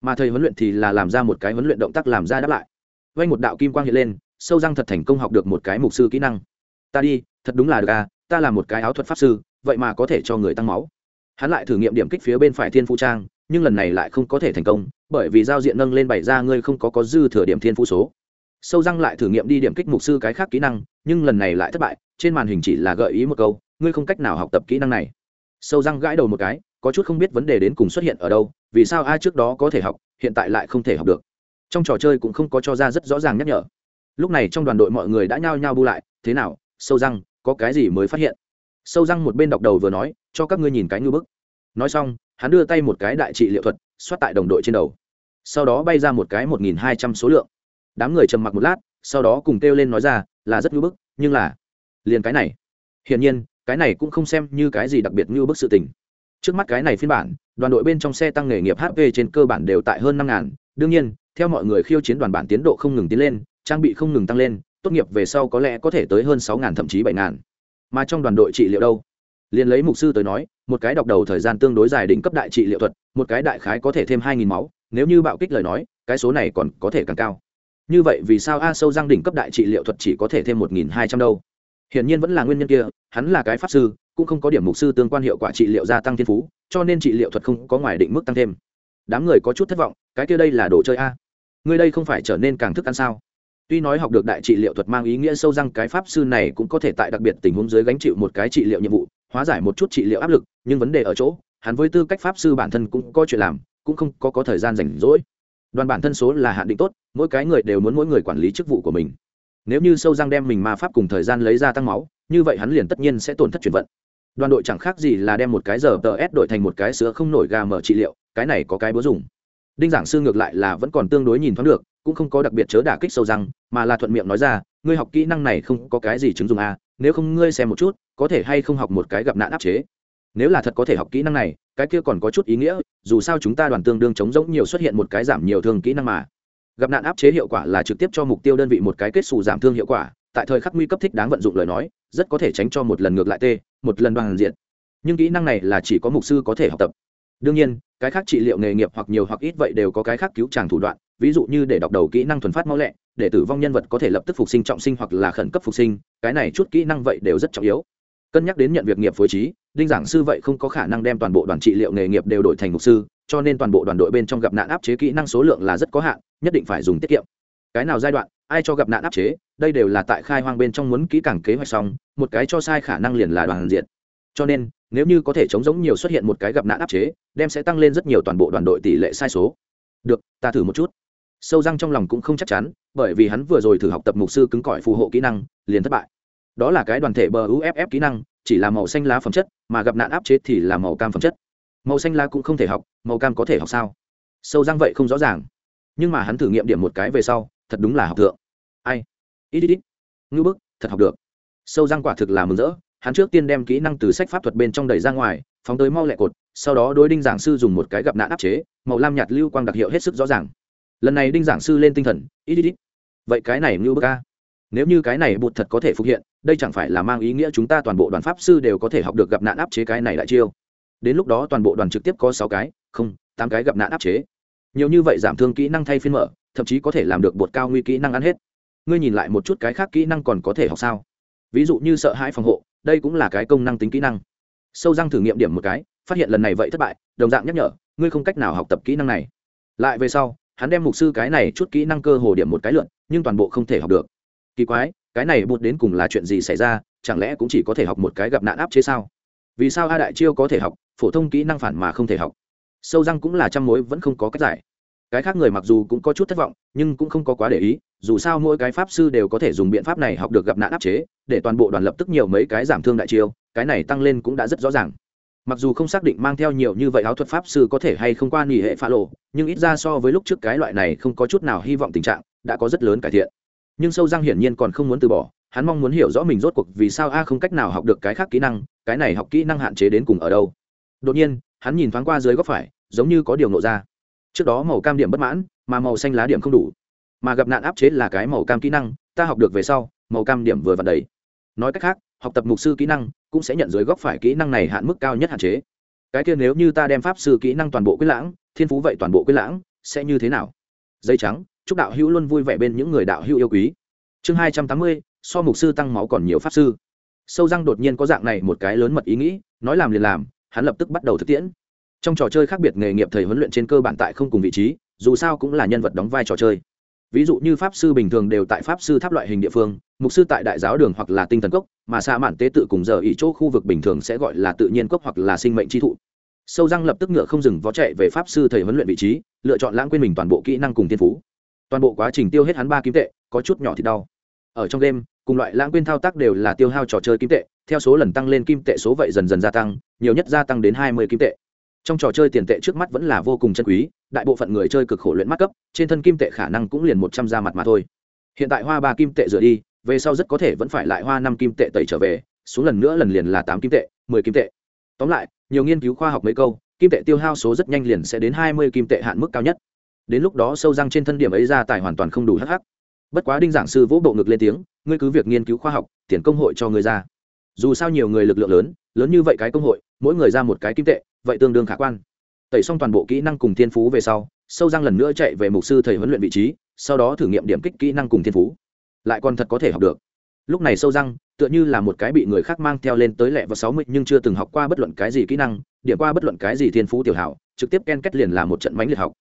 Mà thầy huấn luyện thì là làm ra một cái huấn luyện động tác làm ra đáp lại. Vay một đạo kim quang hiện lên, sâu răng thật thành công học được một cái mục sư kỹ năng. Ta đi, thật đúng là được à ta là một cái áo thuật pháp sư, vậy mà có thể cho người tăng máu. Hắn lại thử nghiệm điểm kích phía bên phải thiên phu trang, nhưng lần này lại không có thể thành công, bởi vì giao diện nâng lên bảy ra ngươi không có có dư thừa điểm thiên phu số. Sâu răng lại thử nghiệm đi điểm kích mục sư cái khác kỹ năng, nhưng lần này lại thất bại, trên màn hình chỉ là gợi ý một câu, ngươi không cách nào học tập kỹ năng này. Sâu răng gãi đầu một cái, có chút không biết vấn đề đến cùng xuất hiện ở đâu, vì sao ai trước đó có thể học, hiện tại lại không thể học được. Trong trò chơi cũng không có cho ra rất rõ ràng nhắc nhở. Lúc này trong đoàn đội mọi người đã nhao nhao bu lại, thế nào, sâu răng có cái gì mới phát hiện? Sâu răng một bên đọc đầu vừa nói, cho các ngươi nhìn cái ngư bức. Nói xong, hắn đưa tay một cái đại trị liệu thuật, xoát tại đồng đội trên đầu. Sau đó bay ra một cái một nghìn hai trăm số lượng. Đám người trầm mặc một lát, sau đó cùng kêu lên nói ra, là rất ngư bức, nhưng là, liền cái này. Hiển nhiên, cái này cũng không xem như cái gì đặc biệt ngư bức sự tình. Trước mắt cái này phiên bản, đoàn đội bên trong xe tăng nghề nghiệp hp trên cơ bản đều tại hơn năm ngàn. Đương nhiên, theo mọi người khiêu chiến đoàn bản tiến độ không ngừng tiến lên, trang bị không ngừng tăng lên tốt nghiệp về sau có lẽ có thể tới hơn sáu ngàn, thậm chí bảy ngàn. Mà trong đoàn đội trị liệu đâu? Liền lấy mục sư tới nói, một cái đọc đầu thời gian tương đối dài đỉnh cấp đại trị liệu thuật, một cái đại khái có thể thêm hai nghìn máu, nếu như bạo kích lời nói, cái số này còn có thể càng cao. Như vậy vì sao a sâu răng đỉnh cấp đại trị liệu thuật chỉ có thể thêm một nghìn hai trăm đâu? Hiển nhiên vẫn là nguyên nhân kia, hắn là cái pháp sư, cũng không có điểm mục sư tương quan hiệu quả trị liệu gia tăng thiên phú, cho nên trị liệu thuật không có ngoài định mức tăng thêm. Đám người có chút thất vọng, cái kia đây là đồ chơi a. Người đây không phải trở nên càng thức ăn sao? Tuy nói học được đại trị liệu thuật mang ý nghĩa sâu răng cái pháp sư này cũng có thể tại đặc biệt tình huống dưới gánh chịu một cái trị liệu nhiệm vụ hóa giải một chút trị liệu áp lực nhưng vấn đề ở chỗ hắn với tư cách pháp sư bản thân cũng có chuyện làm cũng không có, có thời gian rảnh rỗi. Đoàn bản thân số là hạn định tốt mỗi cái người đều muốn mỗi người quản lý chức vụ của mình. Nếu như sâu răng đem mình ma pháp cùng thời gian lấy ra tăng máu như vậy hắn liền tất nhiên sẽ tổn thất chuyển vận. Đoàn đội chẳng khác gì là đem một cái giờ tờ s đổi thành một cái sữa không nổi gà mở trị liệu cái này có cái búa dùng đinh giảng sư ngược lại là vẫn còn tương đối nhìn thoáng được cũng không có đặc biệt chớ đả kích sâu răng, mà là thuận miệng nói ra, ngươi học kỹ năng này không có cái gì chứng dùng à nếu không ngươi xem một chút, có thể hay không học một cái gặp nạn áp chế. Nếu là thật có thể học kỹ năng này, cái kia còn có chút ý nghĩa, dù sao chúng ta đoàn tương đương chống giống nhiều xuất hiện một cái giảm nhiều thương kỹ năng mà. Gặp nạn áp chế hiệu quả là trực tiếp cho mục tiêu đơn vị một cái kết xù giảm thương hiệu quả, tại thời khắc nguy cấp thích đáng vận dụng lời nói, rất có thể tránh cho một lần ngược lại t một lần đoàn diện. Nhưng kỹ năng này là chỉ có mục sư có thể học tập. Đương nhiên, cái khác trị liệu nghề nghiệp hoặc nhiều hoặc ít vậy đều có cái khác cứu tràng thủ đoạn ví dụ như để đọc đầu kỹ năng thuần phát mau lẹ, để tử vong nhân vật có thể lập tức phục sinh trọng sinh hoặc là khẩn cấp phục sinh, cái này chút kỹ năng vậy đều rất trọng yếu. Cân nhắc đến nhận việc nghiệp phối trí, đinh giảng sư vậy không có khả năng đem toàn bộ đoàn trị liệu nghề nghiệp đều đổi thành mục sư, cho nên toàn bộ đoàn đội bên trong gặp nạn áp chế kỹ năng số lượng là rất có hạn, nhất định phải dùng tiết kiệm. Cái nào giai đoạn, ai cho gặp nạn áp chế, đây đều là tại khai hoang bên trong muốn kỹ càng kế hoạch xong, một cái cho sai khả năng liền là đoàn diện. Cho nên, nếu như có thể chống giống nhiều xuất hiện một cái gặp nạn áp chế, đem sẽ tăng lên rất nhiều toàn bộ đoàn đội tỷ lệ sai số. Được, ta thử một chút sâu răng trong lòng cũng không chắc chắn, bởi vì hắn vừa rồi thử học tập mục sư cứng cỏi phù hộ kỹ năng, liền thất bại. Đó là cái đoàn thể bờ uff kỹ năng, chỉ là màu xanh lá phẩm chất, mà gặp nạn áp chế thì là màu cam phẩm chất. Màu xanh lá cũng không thể học, màu cam có thể học sao? Sâu răng vậy không rõ ràng. Nhưng mà hắn thử nghiệm điểm một cái về sau, thật đúng là học thượng. Ai? Ít ít ít. Ngư bức, thật học được. Sâu răng quả thực là mừng rỡ, hắn trước tiên đem kỹ năng từ sách pháp thuật bên trong đẩy ra ngoài, phóng tới mau lẹ cột, sau đó đối đinh giảng sư dùng một cái gặp nạn áp chế, màu lam nhạt lưu quang đặc hiệu hết sức rõ ràng lần này đinh giảng sư lên tinh thần ít ít ít vậy cái này ngưu bức ca nếu như cái này bụt thật có thể phục hiện, đây chẳng phải là mang ý nghĩa chúng ta toàn bộ đoàn pháp sư đều có thể học được gặp nạn áp chế cái này lại chiêu. Đến lúc đó toàn bộ đoàn trực tiếp có sáu cái, không, tám cái gặp nạn áp chế. Nhiều như vậy giảm thương kỹ năng thay phiên mở, thậm chí có thể làm được bột cao nguy kỹ năng ăn hết. Ngươi nhìn lại một chút cái khác kỹ năng còn có thể học sao? Ví dụ như sợ hãi phòng hộ, đây cũng là cái công năng tính kỹ năng. Sâu răng thử nghiệm điểm một cái, phát hiện lần này vậy thất bại, đồng dạng nhắc nhở, ngươi không cách nào học tập kỹ năng này. Lại về sau hắn đem mục sư cái này chút kỹ năng cơ hồ điểm một cái lượn, nhưng toàn bộ không thể học được. Kỳ quái, cái này bụt đến cùng là chuyện gì xảy ra, chẳng lẽ cũng chỉ có thể học một cái gặp nạn áp chế sao? Vì sao a đại chiêu có thể học, phổ thông kỹ năng phản mà không thể học? Sâu răng cũng là trăm mối, vẫn không có cách giải. Cái khác người mặc dù cũng có chút thất vọng, nhưng cũng không có quá để ý, dù sao mỗi cái pháp sư đều có thể dùng biện pháp này học được gặp nạn áp chế, để toàn bộ đoàn lập tức nhiều mấy cái giảm thương đại chiêu, cái này tăng lên cũng đã rất rõ ràng mặc dù không xác định mang theo nhiều như vậy áo thuật pháp sư có thể hay không qua nghỉ hệ pha lộ, nhưng ít ra so với lúc trước cái loại này không có chút nào hy vọng tình trạng đã có rất lớn cải thiện. Nhưng sâu răng hiển nhiên còn không muốn từ bỏ, hắn mong muốn hiểu rõ mình rốt cuộc vì sao a không cách nào học được cái khác kỹ năng, cái này học kỹ năng hạn chế đến cùng ở đâu. Đột nhiên, hắn nhìn thoáng qua dưới góc phải, giống như có điều nộ ra. Trước đó màu cam điểm bất mãn, mà màu xanh lá điểm không đủ. Mà gặp nạn áp chế là cái màu cam kỹ năng, ta học được về sau, màu cam điểm vừa vặn đầy. Nói cách khác học tập mục sư kỹ năng, cũng sẽ nhận dưới góc phải kỹ năng này hạn mức cao nhất hạn chế. Cái kia nếu như ta đem pháp sư kỹ năng toàn bộ quyết lãng, thiên phú vậy toàn bộ quyết lãng, sẽ như thế nào? Dây trắng, chúc đạo hữu luôn vui vẻ bên những người đạo hữu yêu quý. Chương hai trăm tám mươi, so mục sư tăng máu còn nhiều pháp sư. Sâu răng đột nhiên có dạng này một cái lớn mật ý nghĩ, nói làm liền làm, hắn lập tức bắt đầu thực tiễn. Trong trò chơi khác biệt nghề nghiệp thầy huấn luyện trên cơ bản tại không cùng vị trí, dù sao cũng là nhân vật đóng vai trò chơi ví dụ như pháp sư bình thường đều tại pháp sư tháp loại hình địa phương, mục sư tại đại giáo đường hoặc là tinh thần cốc, mà xa mạn tế tự cùng giờ ý chỗ khu vực bình thường sẽ gọi là tự nhiên cốc hoặc là sinh mệnh chi thụ. Sâu răng lập tức ngựa không dừng vó chạy về pháp sư thầy huấn luyện vị trí, lựa chọn lãng quên mình toàn bộ kỹ năng cùng tiên phú. Toàn bộ quá trình tiêu hết hắn ba kim tệ, có chút nhỏ thì đau. Ở trong game cùng loại lãng quên thao tác đều là tiêu hao trò chơi kim tệ, theo số lần tăng lên kim tệ số vậy dần dần gia tăng, nhiều nhất gia tăng đến hai mươi kim tệ trong trò chơi tiền tệ trước mắt vẫn là vô cùng chân quý, đại bộ phận người chơi cực khổ luyện mắt cấp, trên thân kim tệ khả năng cũng liền một trăm ra mặt mà thôi. Hiện tại hoa ba kim tệ rửa đi, về sau rất có thể vẫn phải lại hoa năm kim tệ tẩy trở về, xuống lần nữa lần liền là tám kim tệ, mười kim tệ. Tóm lại, nhiều nghiên cứu khoa học mấy câu, kim tệ tiêu hao số rất nhanh liền sẽ đến hai mươi kim tệ hạn mức cao nhất. Đến lúc đó sâu răng trên thân điểm ấy ra tài hoàn toàn không đủ hh bất quá đinh giảng sư vỗ bộ ngực lên tiếng, ngươi cứ việc nghiên cứu khoa học, tiền công hội cho ngươi ra. Dù sao nhiều người lực lượng lớn lớn như vậy cái công hội mỗi người ra một cái kim tệ, vậy tương đương khả quan. Tẩy xong toàn bộ kỹ năng cùng thiên phú về sau, sâu răng lần nữa chạy về mục sư thầy huấn luyện vị trí, sau đó thử nghiệm điểm kích kỹ năng cùng thiên phú. Lại còn thật có thể học được. Lúc này sâu răng tựa như là một cái bị người khác mang theo lên tới lẹ vào sáu mươi, nhưng chưa từng học qua bất luận cái gì kỹ năng, điểm qua bất luận cái gì thiên phú tiểu hảo, trực tiếp ken kết liền là một trận mánh liệt học.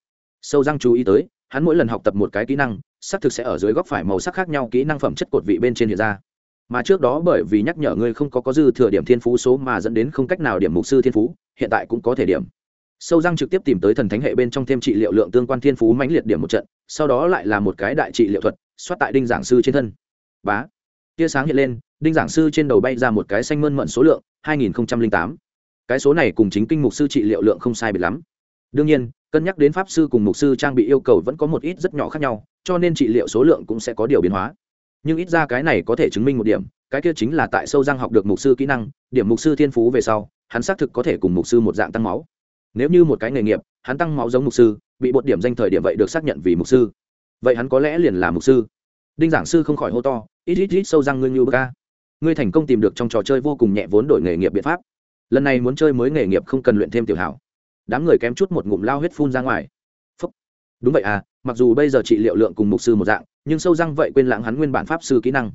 Sâu răng chú ý tới, hắn mỗi lần học tập một cái kỹ năng, xác thực sẽ ở dưới góc phải màu sắc khác nhau kỹ năng phẩm chất cột vị bên trên hiện ra mà trước đó bởi vì nhắc nhở ngươi không có có dư thừa điểm thiên phú số mà dẫn đến không cách nào điểm mục sư thiên phú, hiện tại cũng có thể điểm. Sâu răng trực tiếp tìm tới thần thánh hệ bên trong thêm trị liệu lượng tương quan thiên phú mãnh liệt điểm một trận, sau đó lại là một cái đại trị liệu thuật xoát tại đinh giảng sư trên thân. Bá. Tia sáng hiện lên, đinh giảng sư trên đầu bay ra một cái xanh mơn mận số lượng 2008. cái số này cùng chính kinh mục sư trị liệu lượng không sai biệt lắm. Đương nhiên, cân nhắc đến pháp sư cùng mục sư trang bị yêu cầu vẫn có một ít rất nhỏ khác nhau, cho nên trị liệu số lượng cũng sẽ có điều biến hóa nhưng ít ra cái này có thể chứng minh một điểm, cái kia chính là tại sâu răng học được mục sư kỹ năng, điểm mục sư thiên phú về sau, hắn xác thực có thể cùng mục sư một dạng tăng máu. Nếu như một cái nghề nghiệp, hắn tăng máu giống mục sư, bị bột điểm danh thời điểm vậy được xác nhận vì mục sư. Vậy hắn có lẽ liền là mục sư. Đinh giảng sư không khỏi hô to, ít ít ít, sâu răng ngươi như ca ngươi thành công tìm được trong trò chơi vô cùng nhẹ vốn đổi nghề nghiệp biện pháp. Lần này muốn chơi mới nghề nghiệp không cần luyện thêm tiểu hảo. Đám người kém chút một ngụm lao huyết phun ra ngoài. Phúc. đúng vậy à mặc dù bây giờ trị liệu lượng cùng mục sư một dạng nhưng sâu răng vậy quên lãng hắn nguyên bản pháp sư kỹ năng.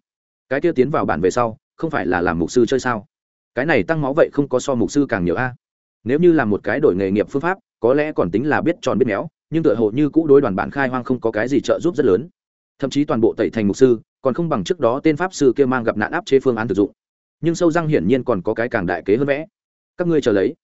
Cái kia tiến vào bản về sau, không phải là làm mục sư chơi sao? Cái này tăng máu vậy không có so mục sư càng nhiều a. Nếu như là một cái đổi nghề nghiệp phương pháp, có lẽ còn tính là biết tròn biết méo, nhưng tựa hồ như cũ đối đoàn bản khai hoang không có cái gì trợ giúp rất lớn. Thậm chí toàn bộ tẩy thành mục sư, còn không bằng trước đó tên pháp sư kia mang gặp nạn áp chế phương án thực dụng. Nhưng sâu răng hiển nhiên còn có cái càng đại kế hơn vẽ. Các ngươi chờ lấy.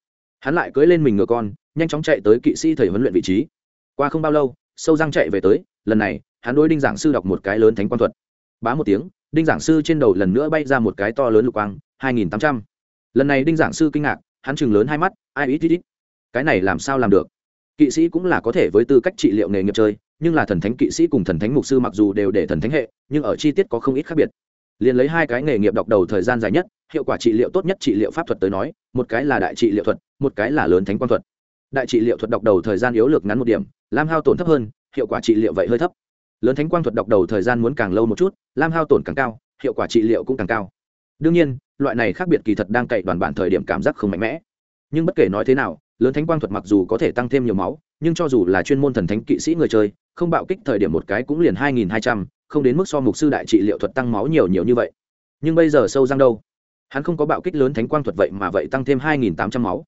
Hắn lại cưỡi lên mình ngựa con, nhanh chóng chạy tới kỵ sĩ thầy huấn luyện vị trí. Qua không bao lâu sâu răng chạy về tới, lần này, hắn đối đinh giảng sư đọc một cái lớn thánh quan thuật. Bá một tiếng, đinh giảng sư trên đầu lần nữa bay ra một cái to lớn lục quang, hai nghìn tám trăm. Lần này đinh giảng sư kinh ngạc, hắn chừng lớn hai mắt, ai ít ít ít. Cái này làm sao làm được? Kỵ sĩ cũng là có thể với tư cách trị liệu nghề nghiệp chơi, nhưng là thần thánh kỵ sĩ cùng thần thánh mục sư mặc dù đều để thần thánh hệ, nhưng ở chi tiết có không ít khác biệt. Liền lấy hai cái nghề nghiệp đọc đầu thời gian dài nhất, hiệu quả trị liệu tốt nhất trị liệu pháp thuật tới nói, một cái là đại trị liệu thuật, một cái là lớn thánh quan thuật. Đại trị liệu thuật đọc đầu thời gian yếu lược ngắn một điểm lam hao tổn thấp hơn, hiệu quả trị liệu vậy hơi thấp. Lớn thánh quang thuật đọc đầu thời gian muốn càng lâu một chút, lam hao tổn càng cao, hiệu quả trị liệu cũng càng cao. Đương nhiên, loại này khác biệt kỳ thật đang cậy đoàn bản thời điểm cảm giác không mạnh mẽ. Nhưng bất kể nói thế nào, lớn thánh quang thuật mặc dù có thể tăng thêm nhiều máu, nhưng cho dù là chuyên môn thần thánh kỵ sĩ người chơi, không bạo kích thời điểm một cái cũng liền hai nghìn hai trăm, không đến mức so mục sư đại trị liệu thuật tăng máu nhiều nhiều như vậy. Nhưng bây giờ sâu răng đâu? Hắn không có bạo kích lớn thánh quang thuật vậy mà vậy tăng thêm hai nghìn tám trăm máu.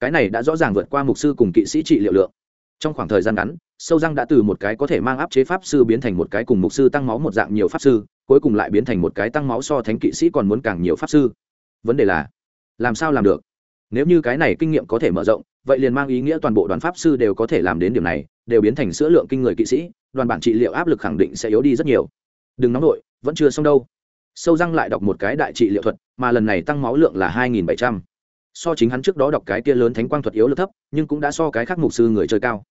Cái này đã rõ ràng vượt qua mục sư cùng kỵ sĩ trị liệu lượng trong khoảng thời gian ngắn sâu răng đã từ một cái có thể mang áp chế pháp sư biến thành một cái cùng mục sư tăng máu một dạng nhiều pháp sư cuối cùng lại biến thành một cái tăng máu so thánh kỵ sĩ còn muốn càng nhiều pháp sư. Vấn đề là làm sao làm được? Nếu như cái này kinh nghiệm có thể mở rộng vậy liền mang ý nghĩa toàn bộ đoàn pháp sư đều có thể làm đến điểm này đều biến thành sữa lượng kinh người kỵ sĩ đoàn bản trị liệu áp lực khẳng định sẽ yếu đi rất nhiều. Đừng nóng nổi, vẫn chưa xong đâu. Sâu răng lại đọc một cái đại trị liệu thuật mà lần này tăng máu lượng là hai nghìn bảy trăm. So chính hắn trước đó đọc cái kia lớn thánh quang thuật yếu lực thấp nhưng cũng đã so cái khác mục sư người chơi cao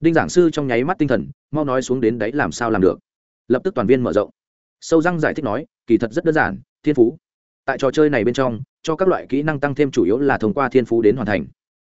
đinh giảng sư trong nháy mắt tinh thần, mau nói xuống đến đấy làm sao làm được. Lập tức toàn viên mở rộng. Sâu răng giải thích nói, kỳ thật rất đơn giản, thiên phú. Tại trò chơi này bên trong, cho các loại kỹ năng tăng thêm chủ yếu là thông qua thiên phú đến hoàn thành.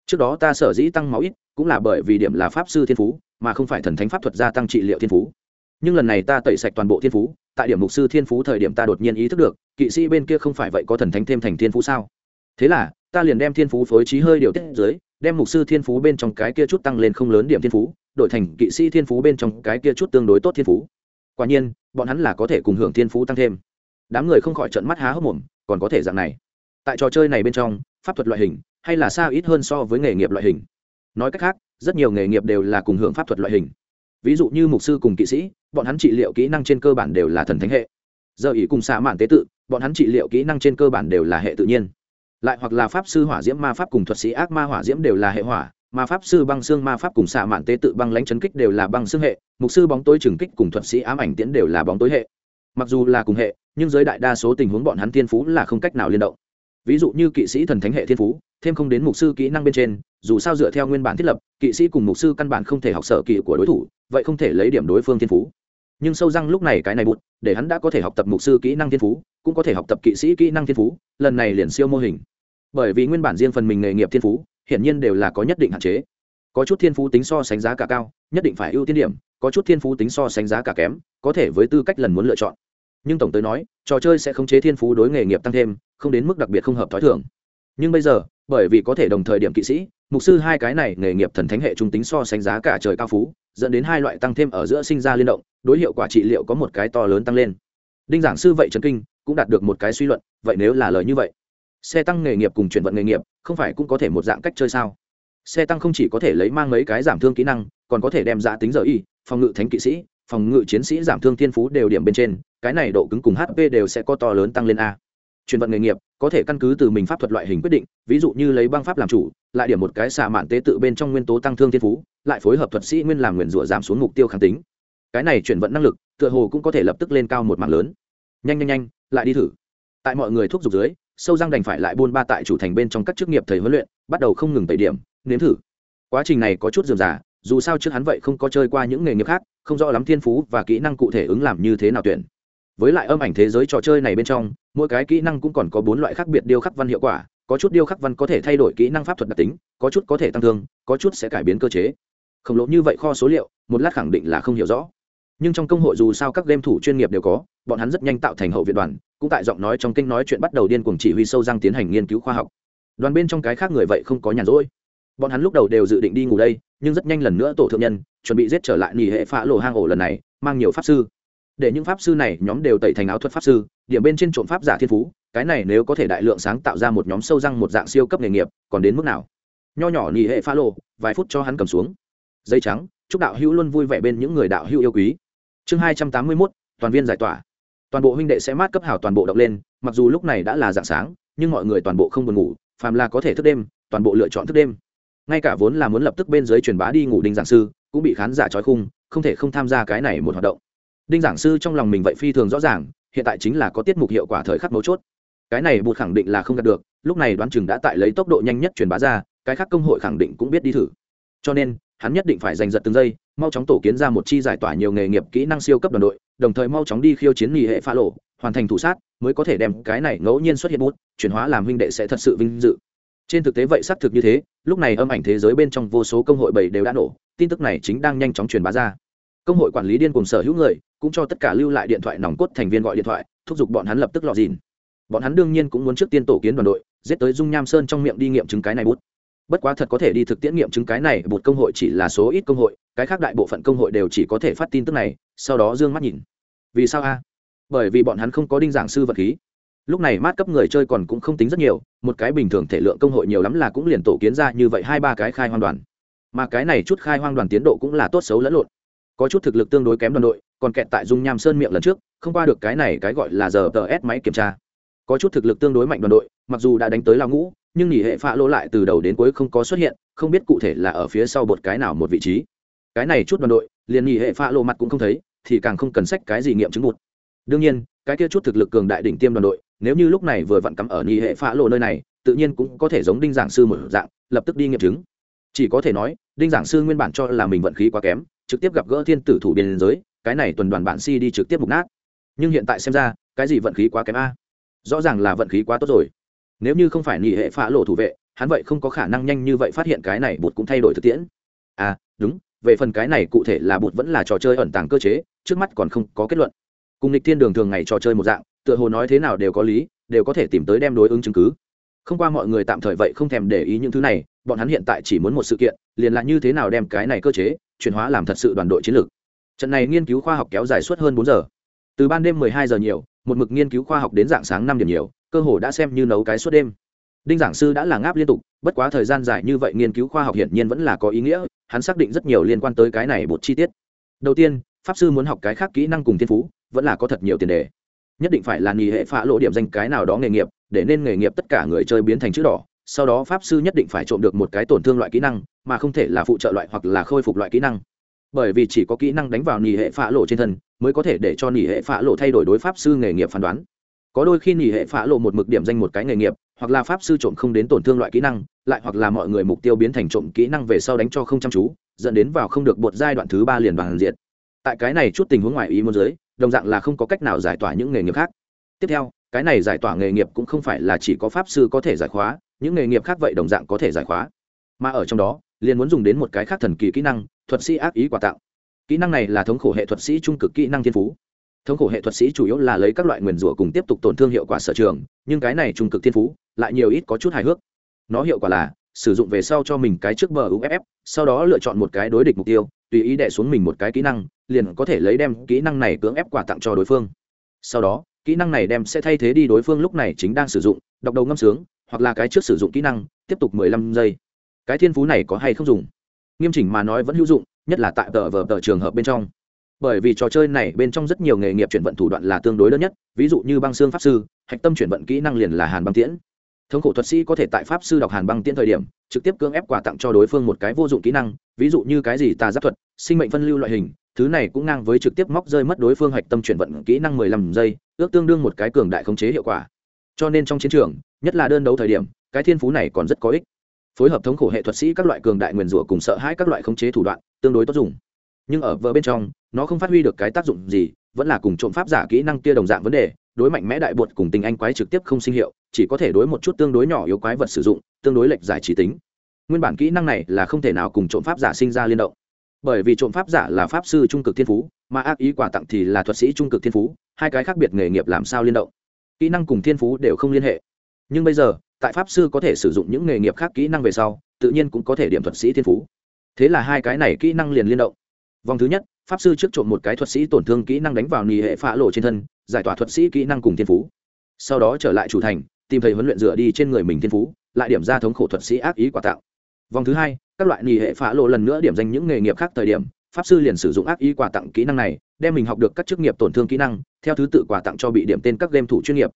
Trước đó ta sở dĩ tăng máu ít, cũng là bởi vì điểm là pháp sư thiên phú, mà không phải thần thánh pháp thuật gia tăng trị liệu thiên phú. Nhưng lần này ta tẩy sạch toàn bộ thiên phú, tại điểm mục sư thiên phú thời điểm ta đột nhiên ý thức được, kỵ sĩ bên kia không phải vậy có thần thánh thêm thành thiên phú sao? Thế là, ta liền đem thiên phú phối trí hơi điều tiết dưới đem mục sư thiên phú bên trong cái kia chút tăng lên không lớn điểm thiên phú, đổi thành kỵ sĩ thiên phú bên trong cái kia chút tương đối tốt thiên phú. Quả nhiên, bọn hắn là có thể cùng hưởng thiên phú tăng thêm. Đám người không khỏi trận mắt há hốc mồm, còn có thể dạng này. Tại trò chơi này bên trong, pháp thuật loại hình hay là xa ít hơn so với nghề nghiệp loại hình. Nói cách khác, rất nhiều nghề nghiệp đều là cùng hưởng pháp thuật loại hình. Ví dụ như mục sư cùng kỵ sĩ, bọn hắn trị liệu kỹ năng trên cơ bản đều là thần thánh hệ. Giờ ý cùng xạ mạn tế tự, bọn hắn trị liệu kỹ năng trên cơ bản đều là hệ tự nhiên lại hoặc là pháp sư hỏa diễm, ma pháp cùng thuật sĩ ác ma hỏa diễm đều là hệ hỏa, ma pháp sư băng xương, ma pháp cùng xạ mạn tế tự băng lãnh chấn kích đều là băng xương hệ, mục sư bóng tối trừng kích cùng thuật sĩ ám ảnh tiễn đều là bóng tối hệ. Mặc dù là cùng hệ, nhưng dưới đại đa số tình huống bọn hắn thiên phú là không cách nào liên động. Ví dụ như kỵ sĩ thần thánh hệ thiên phú, thêm không đến mục sư kỹ năng bên trên, dù sao dựa theo nguyên bản thiết lập, kỵ sĩ cùng mục sư căn bản không thể học sở kỵ của đối thủ, vậy không thể lấy điểm đối phương thiên phú. Nhưng sâu răng lúc này cái này bụt, để hắn đã có thể học tập mục sư kỹ năng thiên phú, cũng có thể học tập kỵ sĩ kỹ năng thiên phú, lần này liền siêu mô hình bởi vì nguyên bản riêng phần mình nghề nghiệp thiên phú, hiển nhiên đều là có nhất định hạn chế. Có chút thiên phú tính so sánh giá cả cao, nhất định phải ưu tiên điểm, có chút thiên phú tính so sánh giá cả kém, có thể với tư cách lần muốn lựa chọn. Nhưng tổng tới nói, trò chơi sẽ khống chế thiên phú đối nghề nghiệp tăng thêm, không đến mức đặc biệt không hợp t h ó i thường. Nhưng bây giờ, bởi vì có thể đồng thời điểm kỵ sĩ, mục sư hai cái này nghề nghiệp thần thánh hệ trung tính so sánh giá cả trời cao phú, dẫn đến hai loại tăng thêm ở giữa sinh ra liên động, đối hiệu quả trị liệu có một cái to lớn tăng lên. Đinh giảng sư vậy trấn kinh, cũng đạt được một cái suy luận, vậy nếu là lời như vậy xe tăng nghề nghiệp cùng chuyển vận nghề nghiệp, không phải cũng có thể một dạng cách chơi sao? Xe tăng không chỉ có thể lấy mang mấy cái giảm thương kỹ năng, còn có thể đem giá tính giờ y, phòng ngự thánh kỵ sĩ, phòng ngự chiến sĩ giảm thương thiên phú đều điểm bên trên, cái này độ cứng cùng hp đều sẽ có to lớn tăng lên a. Chuyển vận nghề nghiệp, có thể căn cứ từ mình pháp thuật loại hình quyết định, ví dụ như lấy băng pháp làm chủ, lại điểm một cái xạ mạn tế tự bên trong nguyên tố tăng thương thiên phú, lại phối hợp thuật sĩ nguyên làm nguyền rủa giảm xuống mục tiêu kháng tính. Cái này chuyển vận năng lực, tựa hồ cũng có thể lập tức lên cao một mạng lớn. Nhanh nhanh nhanh, lại đi thử. Tại mọi người thúc giục dưới sâu răng đành phải lại buôn ba tại chủ thành bên trong các chức nghiệp thầy huấn luyện, bắt đầu không ngừng tẩy điểm, nếm thử. Quá trình này có chút dườm giả dù sao trước hắn vậy không có chơi qua những nghề nghiệp khác, không rõ lắm thiên phú và kỹ năng cụ thể ứng làm như thế nào tuyển. Với lại âm ảnh thế giới trò chơi này bên trong, mỗi cái kỹ năng cũng còn có bốn loại khác biệt điêu khắc văn hiệu quả, có chút điêu khắc văn có thể thay đổi kỹ năng pháp thuật đặc tính, có chút có thể tăng thương, có chút sẽ cải biến cơ chế. Khổng lồ như vậy kho số liệu, một lát khẳng định là không hiểu rõ. Nhưng trong công hội dù sao các game thủ chuyên nghiệp đều có bọn hắn rất nhanh tạo thành hậu viện đoàn, cũng tại giọng nói trong kinh nói chuyện bắt đầu điên cuồng chỉ huy sâu răng tiến hành nghiên cứu khoa học. Đoàn bên trong cái khác người vậy không có nhàn rỗi. Bọn hắn lúc đầu đều dự định đi ngủ đây, nhưng rất nhanh lần nữa tổ thượng nhân, chuẩn bị giết trở lại nghỉ hệ phá lộ hang ổ lần này, mang nhiều pháp sư. Để những pháp sư này, nhóm đều tẩy thành áo thuật pháp sư, điểm bên trên trộm pháp giả thiên phú, cái này nếu có thể đại lượng sáng tạo ra một nhóm sâu răng một dạng siêu cấp nghề nghiệp, còn đến mức nào? Nho nhỏ nghỉ hệ phá lộ, vài phút cho hắn cầm xuống. Dây trắng, chúc đạo hữu luôn vui vẻ bên những người đạo hữu yêu quý. Chương hai trăm tám mươi mốt, toàn viên giải tỏa toàn bộ huynh đệ sẽ mát cấp hảo toàn bộ động lên, mặc dù lúc này đã là dạng sáng, nhưng mọi người toàn bộ không buồn ngủ, phàm là có thể thức đêm, toàn bộ lựa chọn thức đêm. Ngay cả vốn là muốn lập tức bên dưới truyền bá đi ngủ đinh giảng sư, cũng bị khán giả trói khung, không thể không tham gia cái này một hoạt động. Đinh giảng sư trong lòng mình vậy phi thường rõ ràng, hiện tại chính là có tiết mục hiệu quả thời khắc mấu chốt. Cái này bụt khẳng định là không đạt được, lúc này đoán chừng đã tại lấy tốc độ nhanh nhất truyền bá ra, cái khác công hội khẳng định cũng biết đi thử. Cho nên, hắn nhất định phải giành giật từng giây mau chóng tổ kiến ra một chi giải tỏa nhiều nghề nghiệp kỹ năng siêu cấp đoàn đội, đồng thời mau chóng đi khiêu chiến nghỉ hệ pha lộ hoàn thành thủ sát, mới có thể đem cái này ngẫu nhiên xuất hiện bút, chuyển hóa làm huynh đệ sẽ thật sự vinh dự. Trên thực tế vậy xác thực như thế, lúc này âm ảnh thế giới bên trong vô số công hội bảy đều đã nổ, tin tức này chính đang nhanh chóng truyền bá ra. Công hội quản lý điên cùng sở hữu người, cũng cho tất cả lưu lại điện thoại nòng cốt thành viên gọi điện thoại, thúc giục bọn hắn lập tức lọt dìn. Bọn hắn đương nhiên cũng muốn trước tiên tổ kiến đoàn đội, giết tới dung nham sơn trong miệng đi nghiệm chứng cái này bút. Bất quá thật có thể đi thực tiễn nghiệm chứng cái này bột công hội chỉ là số ít công hội cái khác đại bộ phận công hội đều chỉ có thể phát tin tức này, sau đó d ư ơ n g mắt nhìn. Vì sao a? Bởi vì bọn hắn không có đinh giảng sư vật khí. Lúc này mát cấp người chơi còn cũng không tính rất nhiều, một cái bình thường thể lượng công hội nhiều lắm là cũng liền tổ kiến ra như vậy hai ba cái khai hoang đoàn. Mà cái này chút khai hoang đoàn tiến độ cũng là tốt xấu lẫn lộn. Có chút thực lực tương đối kém đoàn đội, còn kẹt tại dung nham sơn miệng lần trước, không qua được cái này cái gọi là giờ tờ s máy kiểm tra. Có chút thực lực tương đối mạnh đoàn đội, mặc dù đã đánh tới lao ngũ, nhưng nghỉ hệ phạ lỗ lại từ đầu đến cuối không có xuất hiện, không biết cụ thể là ở phía sau bột cái nào một vị trí cái này chút đoàn đội, liền nghỉ hệ pha lộ mặt cũng không thấy, thì càng không cần sách cái gì nghiệm chứng một đương nhiên, cái kia chút thực lực cường đại đỉnh tiêm đoàn đội, nếu như lúc này vừa vặn cắm ở nghỉ hệ pha lộ nơi này, tự nhiên cũng có thể giống đinh giảng sư một dạng, lập tức đi nghiệm chứng. Chỉ có thể nói, đinh giảng sư nguyên bản cho là mình vận khí quá kém, trực tiếp gặp gỡ thiên tử thủ biên giới, cái này tuần đoàn bản si đi trực tiếp mục nát. Nhưng hiện tại xem ra, cái gì vận khí quá kém a? Rõ ràng là vận khí quá tốt rồi. Nếu như không phải nghỉ hệ phá lộ thủ vệ, hắn vậy không có khả năng nhanh như vậy phát hiện cái này bột cũng thay đổi thực tiễn. À đúng về phần cái này cụ thể là bụt vẫn là trò chơi ẩn tàng cơ chế, trước mắt còn không có kết luận. Cùng lịch thiên đường thường ngày trò chơi một dạng, tựa hồ nói thế nào đều có lý, đều có thể tìm tới đem đối ứng chứng cứ. Không qua mọi người tạm thời vậy không thèm để ý những thứ này, bọn hắn hiện tại chỉ muốn một sự kiện, liền là như thế nào đem cái này cơ chế, chuyển hóa làm thật sự đoàn đội chiến lược. Trận này nghiên cứu khoa học kéo dài suốt hơn bốn giờ. Từ ban đêm 12 giờ nhiều, một mực nghiên cứu khoa học đến dạng sáng năm điểm nhiều, cơ hồ đã xem như nấu cái suốt đêm đinh giảng sư đã là ngáp liên tục, bất quá thời gian dài như vậy nghiên cứu khoa học hiển nhiên vẫn là có ý nghĩa, hắn xác định rất nhiều liên quan tới cái này một chi tiết. Đầu tiên, pháp sư muốn học cái khác kỹ năng cùng thiên phú, vẫn là có thật nhiều tiền đề. Nhất định phải là nghỉ hệ phá lộ điểm danh cái nào đó nghề nghiệp, để nên nghề nghiệp tất cả người chơi biến thành chữ đỏ, sau đó pháp sư nhất định phải trộm được một cái tổn thương loại kỹ năng, mà không thể là phụ trợ loại hoặc là khôi phục loại kỹ năng. Bởi vì chỉ có kỹ năng đánh vào nghỉ hệ phá lộ trên thân, mới có thể để cho nghỉ hệ phá lộ thay đổi đối pháp sư nghề nghiệp phán đoán. Có đôi khi nghỉ hệ phá lộ một mực điểm danh một cái nghề nghiệp hoặc là pháp sư trộm không đến tổn thương loại kỹ năng, lại hoặc là mọi người mục tiêu biến thành trộm kỹ năng về sau đánh cho không chăm chú, dẫn đến vào không được bột giai đoạn thứ ba liền bằng diện tại cái này chút tình huống ngoài ý muốn giới đồng dạng là không có cách nào giải tỏa những nghề nghiệp khác. Tiếp theo, cái này giải tỏa nghề nghiệp cũng không phải là chỉ có pháp sư có thể giải khóa, những nghề nghiệp khác vậy đồng dạng có thể giải khóa. Mà ở trong đó, liền muốn dùng đến một cái khác thần kỳ kỹ năng, thuật sĩ ác ý quà tặng kỹ năng này là thống khổ hệ thuật sĩ trung cực kỹ năng thiên phú. Thống khổ hệ thuật sĩ chủ yếu là lấy các loại nguyền rủa cùng tiếp tục tổn thương hiệu quả sở trường nhưng cái này trung cực thiên phú lại nhiều ít có chút hài hước. Nó hiệu quả là, sử dụng về sau cho mình cái trước bờ uff sau đó lựa chọn một cái đối địch mục tiêu, tùy ý đẻ xuống mình một cái kỹ năng, liền có thể lấy đem kỹ năng này cưỡng ép quà tặng cho đối phương. Sau đó, kỹ năng này đem sẽ thay thế đi đối phương lúc này chính đang sử dụng, đọc đầu ngâm sướng, hoặc là cái trước sử dụng kỹ năng, tiếp tục mười lăm giây. Cái thiên phú này có hay không dùng? Nghiêm chỉnh mà nói vẫn hữu dụng, nhất là tại tờ vờ tờ trường hợp bên trong. Bởi vì trò chơi này bên trong rất nhiều nghề nghiệp chuyển vận thủ đoạn là tương đối đơn nhất, ví dụ như băng xương pháp sư hạch tâm chuyển vận kỹ năng liền là hàn băng tiễn. Thống khổ thuật sĩ có thể tại pháp sư đọc hàn băng tiễn thời điểm, trực tiếp cưỡng ép quà tặng cho đối phương một cái vô dụng kỹ năng, ví dụ như cái gì tà giáp thuật, sinh mệnh phân lưu loại hình, thứ này cũng ngang với trực tiếp móc rơi mất đối phương hạch tâm chuyển vận kỹ năng mười lăm giây, ước tương đương một cái cường đại khống chế hiệu quả. Cho nên trong chiến trường, nhất là đơn đấu thời điểm, cái thiên phú này còn rất có ích. Phối hợp thống khổ hệ thuật sĩ các loại cường đại nguyền rủa cùng sợ hãi các loại khống chế thủ đoạn, tương đối tốt dùng. Nhưng ở vợ bên trong, nó không phát huy được cái tác dụng gì, vẫn là cùng trộm pháp giả kỹ năng kia đồng dạng vấn đề đối mạnh mẽ đại bột cùng tình anh quái trực tiếp không sinh hiệu, chỉ có thể đối một chút tương đối nhỏ yếu quái vật sử dụng, tương đối lệch giải trí tính. Nguyên bản kỹ năng này là không thể nào cùng trộm pháp giả sinh ra liên động. Bởi vì trộm pháp giả là pháp sư trung cực thiên phú, mà ác ý quà tặng thì là thuật sĩ trung cực thiên phú, hai cái khác biệt nghề nghiệp làm sao liên động. Kỹ năng cùng thiên phú đều không liên hệ. Nhưng bây giờ, tại pháp sư có thể sử dụng những nghề nghiệp khác kỹ năng về sau, tự nhiên cũng có thể điểm thuật sĩ thiên phú. Thế là hai cái này kỹ năng liền liên động. Vòng thứ nhất, pháp sư trước trộm một cái thuật sĩ tổn thương kỹ năng đánh vào nì hệ phá lộ trên thân giải tỏa thuật sĩ kỹ năng cùng thiên phú. Sau đó trở lại chủ thành, tìm thầy huấn luyện dựa đi trên người mình thiên phú, lại điểm ra thống khổ thuật sĩ ác ý quả tạo. Vòng thứ hai, các loại nghỉ hệ phá lộ lần nữa điểm danh những nghề nghiệp khác thời điểm, pháp sư liền sử dụng ác ý quà tặng kỹ năng này, đem mình học được các chức nghiệp tổn thương kỹ năng, theo thứ tự quà tặng cho bị điểm tên các game thủ chuyên nghiệp.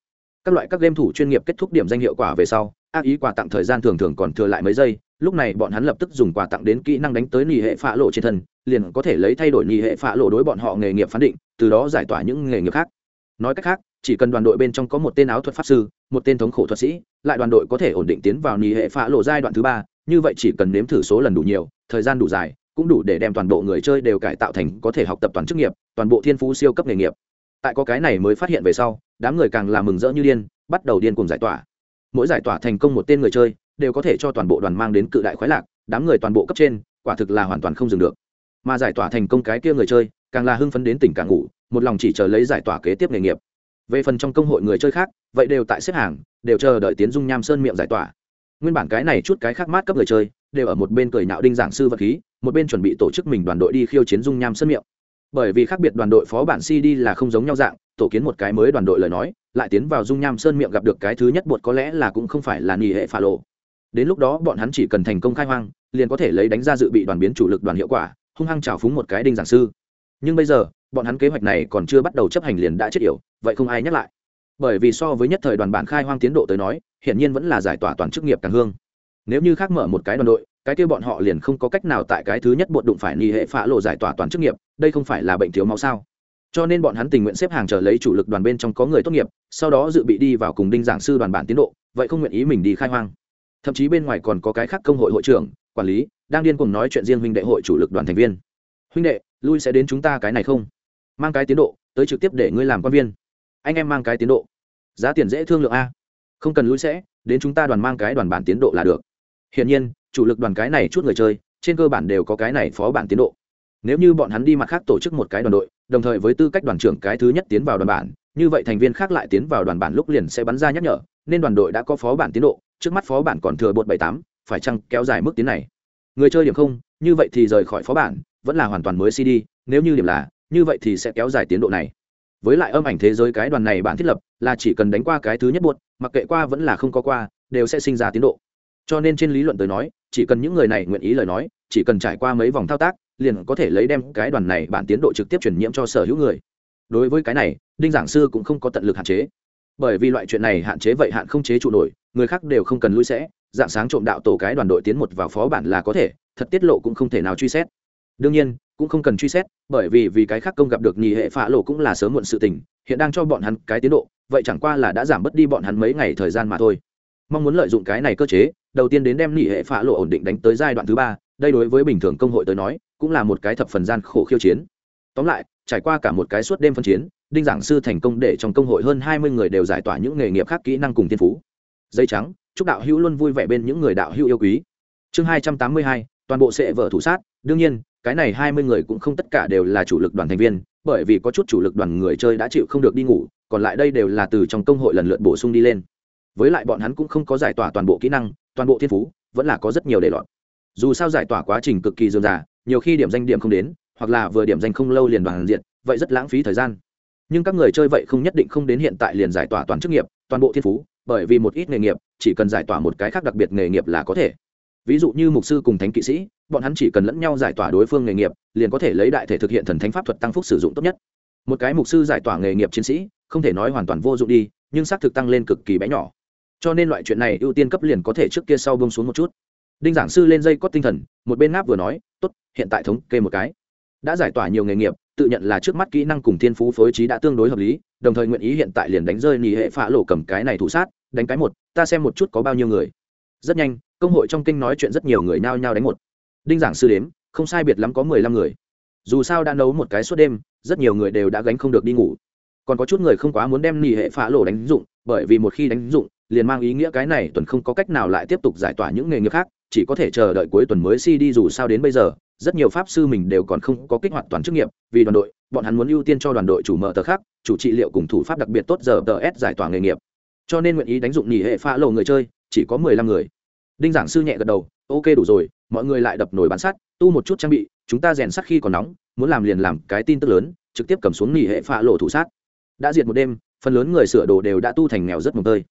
Các loại các game thủ chuyên nghiệp kết thúc điểm danh hiệu quả về sau, ác ý quà tặng thời gian thường thường còn thừa lại mấy giây, lúc này bọn hắn lập tức dùng quà tặng đến kỹ năng đánh tới nghỉ hệ phá lộ trên thân, liền có thể lấy thay đổi nghỉ hệ phá lộ đối bọn họ nghề nghiệp phán định, từ đó giải tỏa những nghề nghiệp khác nói cách khác, chỉ cần đoàn đội bên trong có một tên áo thuật pháp sư, một tên thống khổ thuật sĩ, lại đoàn đội có thể ổn định tiến vào nỉ hệ phá lộ giai đoạn thứ ba, như vậy chỉ cần nếm thử số lần đủ nhiều, thời gian đủ dài, cũng đủ để đem toàn bộ người chơi đều cải tạo thành có thể học tập toàn chức nghiệp, toàn bộ thiên phú siêu cấp nghề nghiệp. Tại có cái này mới phát hiện về sau, đám người càng làm mừng rỡ như điên, bắt đầu điên cùng giải tỏa. Mỗi giải tỏa thành công một tên người chơi, đều có thể cho toàn bộ đoàn mang đến cự đại khoái lạc, đám người toàn bộ cấp trên, quả thực là hoàn toàn không dừng được. Mà giải tỏa thành công cái kia người chơi, càng là hưng phấn đến tỉnh càng ngủ một lòng chỉ chờ lấy giải tỏa kế tiếp nghề nghiệp. Về phần trong công hội người chơi khác, vậy đều tại xếp hàng, đều chờ đợi tiến dung nham sơn miệng giải tỏa. Nguyên bản cái này chút cái khác mát cấp người chơi, đều ở một bên cười nạo đinh giảng sư vật khí, một bên chuẩn bị tổ chức mình đoàn đội đi khiêu chiến dung nham sơn miệng. Bởi vì khác biệt đoàn đội phó bản cd là không giống nhau dạng, tổ kiến một cái mới đoàn đội lời nói, lại tiến vào dung nham sơn miệng gặp được cái thứ nhất bột có lẽ là cũng không phải là nghỉ hệ phà lộ. Đến lúc đó bọn hắn chỉ cần thành công khai hoang, liền có thể lấy đánh ra dự bị đoàn biến chủ lực đoàn hiệu quả, hung hăng trào phúng một cái đinh giảng sư. Nhưng bây giờ bọn hắn kế hoạch này còn chưa bắt đầu chấp hành liền đã chết yểu, vậy không ai nhắc lại. Bởi vì so với nhất thời đoàn bản khai hoang tiến độ tới nói, hiển nhiên vẫn là giải tỏa toàn chức nghiệp càng hương. Nếu như khác mở một cái đoàn đội, cái kia bọn họ liền không có cách nào tại cái thứ nhất bột đụng phải nghi hệ phá lộ giải tỏa toàn chức nghiệp, đây không phải là bệnh thiếu máu sao? Cho nên bọn hắn tình nguyện xếp hàng chờ lấy chủ lực đoàn bên trong có người tốt nghiệp, sau đó dự bị đi vào cùng đinh giảng sư đoàn bản tiến độ, vậy không nguyện ý mình đi khai hoang. Thậm chí bên ngoài còn có cái khác công hội hội trưởng, quản lý, đang điên cùng nói chuyện riêng huynh đệ hội chủ lực đoàn thành viên. Huynh đệ, lui sẽ đến chúng ta cái này không? Mang cái tiến độ, tới trực tiếp để ngươi làm quan viên. Anh em mang cái tiến độ. Giá tiền dễ thương lượng a. Không cần lũi sẽ, đến chúng ta đoàn mang cái đoàn bản tiến độ là được. Hiển nhiên, chủ lực đoàn cái này chút người chơi, trên cơ bản đều có cái này phó bản tiến độ. Nếu như bọn hắn đi mặt khác tổ chức một cái đoàn đội, đồng thời với tư cách đoàn trưởng cái thứ nhất tiến vào đoàn bản, như vậy thành viên khác lại tiến vào đoàn bản lúc liền sẽ bắn ra nhắc nhở, nên đoàn đội đã có phó bản tiến độ, trước mắt phó bản còn thừa bột bảy tám, phải chăng kéo dài mức tiến này? Người chơi điểm không, như vậy thì rời khỏi phó bản, vẫn là hoàn toàn mới cd, nếu như điểm là như vậy thì sẽ kéo dài tiến độ này. Với lại âm ảnh thế giới cái đoàn này bạn thiết lập là chỉ cần đánh qua cái thứ nhất buột mặc kệ qua vẫn là không có qua, đều sẽ sinh ra tiến độ. Cho nên trên lý luận tới nói, chỉ cần những người này nguyện ý lời nói, chỉ cần trải qua mấy vòng thao tác, liền có thể lấy đem cái đoàn này bản tiến độ trực tiếp chuyển nhiễm cho sở hữu người. Đối với cái này, đinh giảng sư cũng không có tận lực hạn chế. Bởi vì loại chuyện này hạn chế vậy hạn không chế trụ nổi, người khác đều không cần lui sẽ, dạng sáng trộm đạo tổ cái đoàn đội tiến một vào phó bản là có thể, thật tiết lộ cũng không thể nào truy xét đương nhiên, cũng không cần truy xét, bởi vì vì cái khác công gặp được nhì hệ phá lộ cũng là sớm muộn sự tình, hiện đang cho bọn hắn cái tiến độ, vậy chẳng qua là đã giảm bớt đi bọn hắn mấy ngày thời gian mà thôi. Mong muốn lợi dụng cái này cơ chế, đầu tiên đến đem nhì hệ phá lộ ổn định đánh tới giai đoạn thứ ba, đây đối với bình thường công hội tới nói, cũng là một cái thập phần gian khổ khiêu chiến. Tóm lại, trải qua cả một cái suốt đêm phân chiến, đinh giảng sư thành công để trong công hội hơn hai mươi người đều giải tỏa những nghề nghiệp khác kỹ năng cùng tiên phú. Dây trắng, chúc đạo hữu luôn vui vẻ bên những người đạo hữu yêu quý. Chương hai trăm tám mươi hai, toàn bộ sẽ vở thủ sát, đương nhiên cái này hai mươi người cũng không tất cả đều là chủ lực đoàn thành viên bởi vì có chút chủ lực đoàn người chơi đã chịu không được đi ngủ còn lại đây đều là từ trong công hội lần lượt bổ sung đi lên. Với lại bọn hắn cũng không có giải tỏa toàn bộ kỹ năng toàn bộ thiên phú vẫn là có rất nhiều để lọt. Dù sao giải tỏa quá trình cực kỳ dườm dà, nhiều khi điểm danh điểm không đến hoặc là vừa điểm danh không lâu liền đoàn diện vậy rất lãng phí thời gian. Nhưng các người chơi vậy không nhất định không đến hiện tại liền giải tỏa toàn chức nghiệp toàn bộ thiên phú bởi vì một ít nghề nghiệp chỉ cần giải tỏa một cái khác đặc biệt nghề nghiệp là có thể. Ví dụ như mục sư cùng thánh kỵ sĩ bọn hắn chỉ cần lẫn nhau giải tỏa đối phương nghề nghiệp, liền có thể lấy đại thể thực hiện thần thánh pháp thuật tăng phúc sử dụng tốt nhất. Một cái mục sư giải tỏa nghề nghiệp chiến sĩ, không thể nói hoàn toàn vô dụng đi, nhưng xác thực tăng lên cực kỳ bé nhỏ. Cho nên loại chuyện này ưu tiên cấp liền có thể trước kia sau bông xuống một chút. Đinh giảng sư lên dây cót tinh thần, một bên ngáp vừa nói, tốt, hiện tại thống kê một cái. Đã giải tỏa nhiều nghề nghiệp, tự nhận là trước mắt kỹ năng cùng thiên phú phối trí đã tương đối hợp lý, đồng thời nguyện ý hiện tại liền đánh rơi nhì hệ phá lộ cầm cái này thủ sát, đánh cái một, ta xem một chút có bao nhiêu người. Rất nhanh, công hội trong kinh nói chuyện rất nhiều người nao nhao đánh một đinh giảng sư đếm, không sai biệt lắm có mười lăm người. Dù sao đã nấu một cái suốt đêm, rất nhiều người đều đã gánh không được đi ngủ. Còn có chút người không quá muốn đem nỉ hệ phá lộ đánh dụng, bởi vì một khi đánh dụng, liền mang ý nghĩa cái này tuần không có cách nào lại tiếp tục giải tỏa những nghề nghiệp khác, chỉ có thể chờ đợi cuối tuần mới si đi dù sao đến bây giờ, rất nhiều pháp sư mình đều còn không có kích hoạt toàn chức nghiệp, vì đoàn đội, bọn hắn muốn ưu tiên cho đoàn đội chủ mở tờ khác, chủ trị liệu cùng thủ pháp đặc biệt tốt giờ tờ s giải tỏa nghề nghiệp. Cho nên nguyện ý đánh dụng nghỉ hệ pha lộ người chơi, chỉ có mười lăm người. Đinh giảng sư nhẹ gật đầu, ok đủ rồi mọi người lại đập nổi bán sắt, tu một chút trang bị, chúng ta rèn sắt khi còn nóng, muốn làm liền làm, cái tin tức lớn, trực tiếp cầm xuống nghỉ hệ phạ lộ thủ sát. Đã diệt một đêm, phần lớn người sửa đồ đều đã tu thành nghèo rất mồm tơi.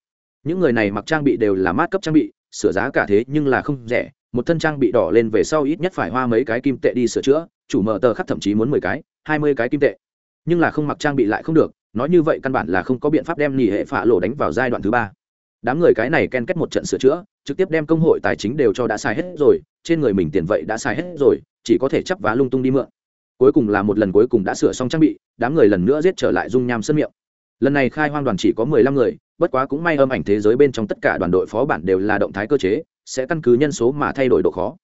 Những người này mặc trang bị đều là mát cấp trang bị, sửa giá cả thế nhưng là không rẻ. Một thân trang bị đỏ lên về sau ít nhất phải hoa mấy cái kim tệ đi sửa chữa, chủ mở tờ khắc thậm chí muốn mười cái, hai mươi cái kim tệ. Nhưng là không mặc trang bị lại không được, nói như vậy căn bản là không có biện pháp đem nghỉ hệ phạ lộ đánh vào giai đoạn thứ ba đám người cái này ken kết một trận sửa chữa, trực tiếp đem công hội tài chính đều cho đã xài hết rồi, trên người mình tiền vậy đã xài hết rồi, chỉ có thể chấp vá lung tung đi mượn. Cuối cùng là một lần cuối cùng đã sửa xong trang bị, đám người lần nữa giết trở lại dung nham sân miệng. Lần này khai hoang đoàn chỉ có mười lăm người, bất quá cũng may âm ảnh thế giới bên trong tất cả đoàn đội phó bản đều là động thái cơ chế, sẽ căn cứ nhân số mà thay đổi độ khó.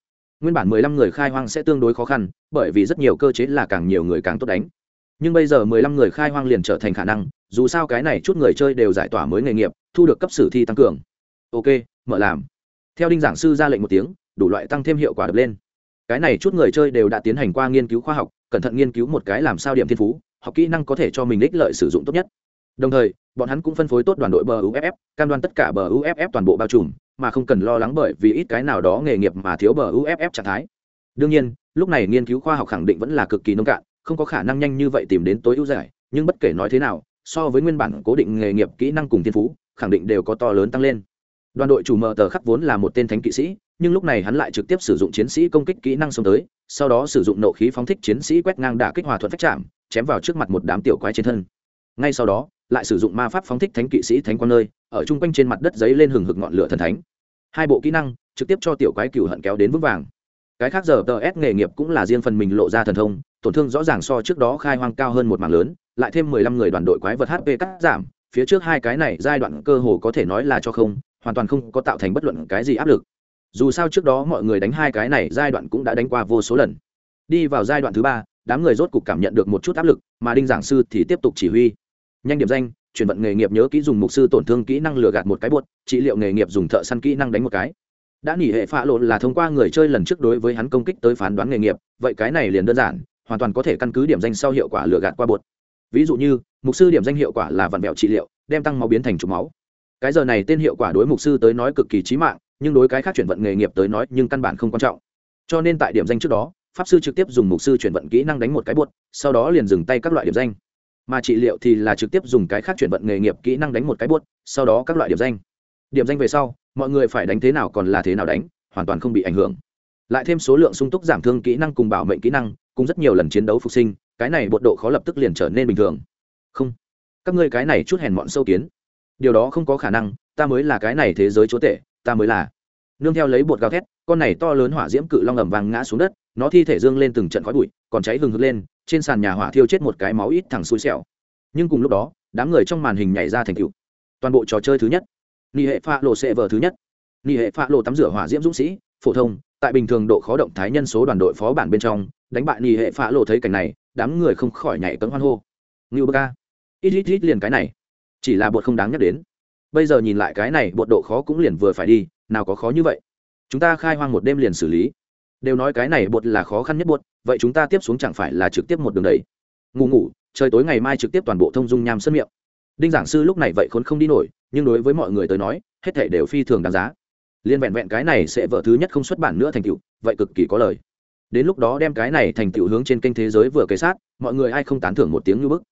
Nguyên bản mười lăm người khai hoang sẽ tương đối khó khăn, bởi vì rất nhiều cơ chế là càng nhiều người càng tốt đánh nhưng bây giờ mười lăm người khai hoang liền trở thành khả năng, dù sao cái này chút người chơi đều giải tỏa mới nghề nghiệp, thu được cấp sử thi tăng cường. Ok, mở làm. Theo đinh giảng sư ra lệnh một tiếng, đủ loại tăng thêm hiệu quả đập lên. Cái này chút người chơi đều đã tiến hành qua nghiên cứu khoa học, cẩn thận nghiên cứu một cái làm sao điểm thiên phú, học kỹ năng có thể cho mình ích lợi sử dụng tốt nhất. Đồng thời, bọn hắn cũng phân phối tốt đoàn đội bờ uff cam đoan tất cả bờ uff toàn bộ bao trùm, mà không cần lo lắng bởi vì ít cái nào đó nghề nghiệp mà thiếu bờ uff trạng thái. Đương nhiên, lúc này nghiên cứu khoa học khẳng định vẫn là cực kỳ nông cạn không có khả năng nhanh như vậy tìm đến tối ưu giải, nhưng bất kể nói thế nào, so với nguyên bản cố định nghề nghiệp kỹ năng cùng thiên phú, khẳng định đều có to lớn tăng lên. Đoàn đội chủ mở tờ khắc vốn là một tên thánh kỵ sĩ, nhưng lúc này hắn lại trực tiếp sử dụng chiến sĩ công kích kỹ năng xông tới, sau đó sử dụng nộ khí phóng thích chiến sĩ quét ngang đả kích hòa thuận phách chạm, chém vào trước mặt một đám tiểu quái trên thân. Ngay sau đó, lại sử dụng ma pháp phóng thích thánh kỵ sĩ thánh quan nơi, ở chung quanh trên mặt đất giấy lên hừng hực ngọn lửa thần thánh. Hai bộ kỹ năng, trực tiếp cho tiểu quái cửu hận kéo đến vững vàng. Cái khác giờ tờ s nghề nghiệp cũng là riêng phần mình lộ ra thần thông tổn thương rõ ràng so trước đó khai hoang cao hơn một mảng lớn, lại thêm mười lăm người đoàn đội quái vật hp cắt giảm, phía trước hai cái này giai đoạn cơ hồ có thể nói là cho không, hoàn toàn không có tạo thành bất luận cái gì áp lực. Dù sao trước đó mọi người đánh hai cái này giai đoạn cũng đã đánh qua vô số lần. Đi vào giai đoạn thứ ba, đám người rốt cục cảm nhận được một chút áp lực, mà đinh giảng sư thì tiếp tục chỉ huy. Nhanh điểm danh, chuyển vận nghề nghiệp nhớ kỹ dùng mục sư tổn thương kỹ năng lừa gạt một cái buốt trị liệu nghề nghiệp dùng thợ săn kỹ năng đánh một cái. Đã nghỉ hệ phạ lộn là thông qua người chơi lần trước đối với hắn công kích tới phán đoán nghề nghiệp, vậy cái này liền đơn giản hoàn toàn có thể căn cứ điểm danh sau hiệu quả lừa gạt qua bột. Ví dụ như mục sư điểm danh hiệu quả là vặn vẹo trị liệu đem tăng máu biến thành chủ máu. Cái giờ này tên hiệu quả đối mục sư tới nói cực kỳ trí mạng nhưng đối cái khác chuyển vận nghề nghiệp tới nói nhưng căn bản không quan trọng. Cho nên tại điểm danh trước đó pháp sư trực tiếp dùng mục sư chuyển vận kỹ năng đánh một cái buột, sau đó liền dừng tay các loại điểm danh. Mà trị liệu thì là trực tiếp dùng cái khác chuyển vận nghề nghiệp kỹ năng đánh một cái buột, sau đó các loại điểm danh. Điểm danh về sau mọi người phải đánh thế nào còn là thế nào đánh hoàn toàn không bị ảnh hưởng. Lại thêm số lượng sung túc giảm thương kỹ năng cùng bảo mệnh kỹ năng cùng rất nhiều lần chiến đấu phục sinh, cái này bột độ khó lập tức liền trở nên bình thường. Không, các ngươi cái này chút hèn mọn sâu kiến. Điều đó không có khả năng, ta mới là cái này thế giới chúa tể, ta mới là. Nương theo lấy bột gào thét, con này to lớn hỏa diễm cự long ầm vàng ngã xuống đất, nó thi thể dương lên từng trận khói bụi, còn cháy hừng hực lên, trên sàn nhà hỏa thiêu chết một cái máu ít thẳng xui xẻo. Nhưng cùng lúc đó, đám người trong màn hình nhảy ra thành cựu toàn bộ trò chơi thứ nhất. Ni hệ pha lộ sẽ vờ thứ nhất. Ni hệ pha lộ tắm rửa hỏa diễm dũng sĩ, phổ thông, tại bình thường độ khó động thái nhân số đoàn đội phó bản bên trong đánh bại nhì hệ pha lộ thấy cảnh này, đám người không khỏi nhảy cấm hoan hô. Ngưu bơ ca ít ít ít liền cái này. Chỉ là bột không đáng nhắc đến. Bây giờ nhìn lại cái này, bột độ khó cũng liền vừa phải đi, nào có khó như vậy. Chúng ta khai hoang một đêm liền xử lý. Đều nói cái này bột là khó khăn nhất bột, vậy chúng ta tiếp xuống chẳng phải là trực tiếp một đường đầy ngủ ngủ, trời tối ngày mai trực tiếp toàn bộ thông dung nham sân miệng. Đinh giảng sư lúc này vậy khốn không đi nổi, nhưng đối với mọi người tới nói, hết thể đều phi thường đáng giá. Liên vẹn vẹn cái này sẽ vợ thứ nhất không xuất bản nữa thành tựu, vậy cực kỳ có lời đến lúc đó đem cái này thành tựu hướng trên kênh thế giới vừa kế sát, mọi người ai không tán thưởng một tiếng như bức.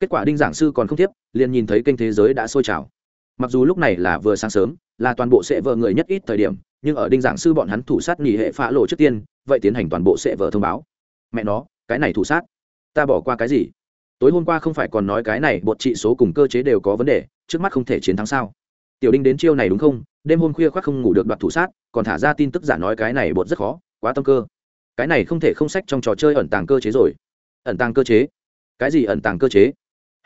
Kết quả đinh giảng sư còn không tiếp, liền nhìn thấy kênh thế giới đã sôi trào. Mặc dù lúc này là vừa sáng sớm, là toàn bộ sẽ vợ người nhất ít thời điểm, nhưng ở đinh giảng sư bọn hắn thủ sát nghỉ hệ phá lộ trước tiên, vậy tiến hành toàn bộ sẽ vợ thông báo. Mẹ nó, cái này thủ sát. Ta bỏ qua cái gì? Tối hôm qua không phải còn nói cái này, bột trị số cùng cơ chế đều có vấn đề, trước mắt không thể chiến thắng sao? Tiểu đinh đến chiêu này đúng không? Đêm hôm khuya khoác không ngủ được đoạt thủ sát, còn thả ra tin tức giả nói cái này bột rất khó, quá tâm cơ cái này không thể không sách trong trò chơi ẩn tàng cơ chế rồi. Ẩn tàng cơ chế? Cái gì ẩn tàng cơ chế?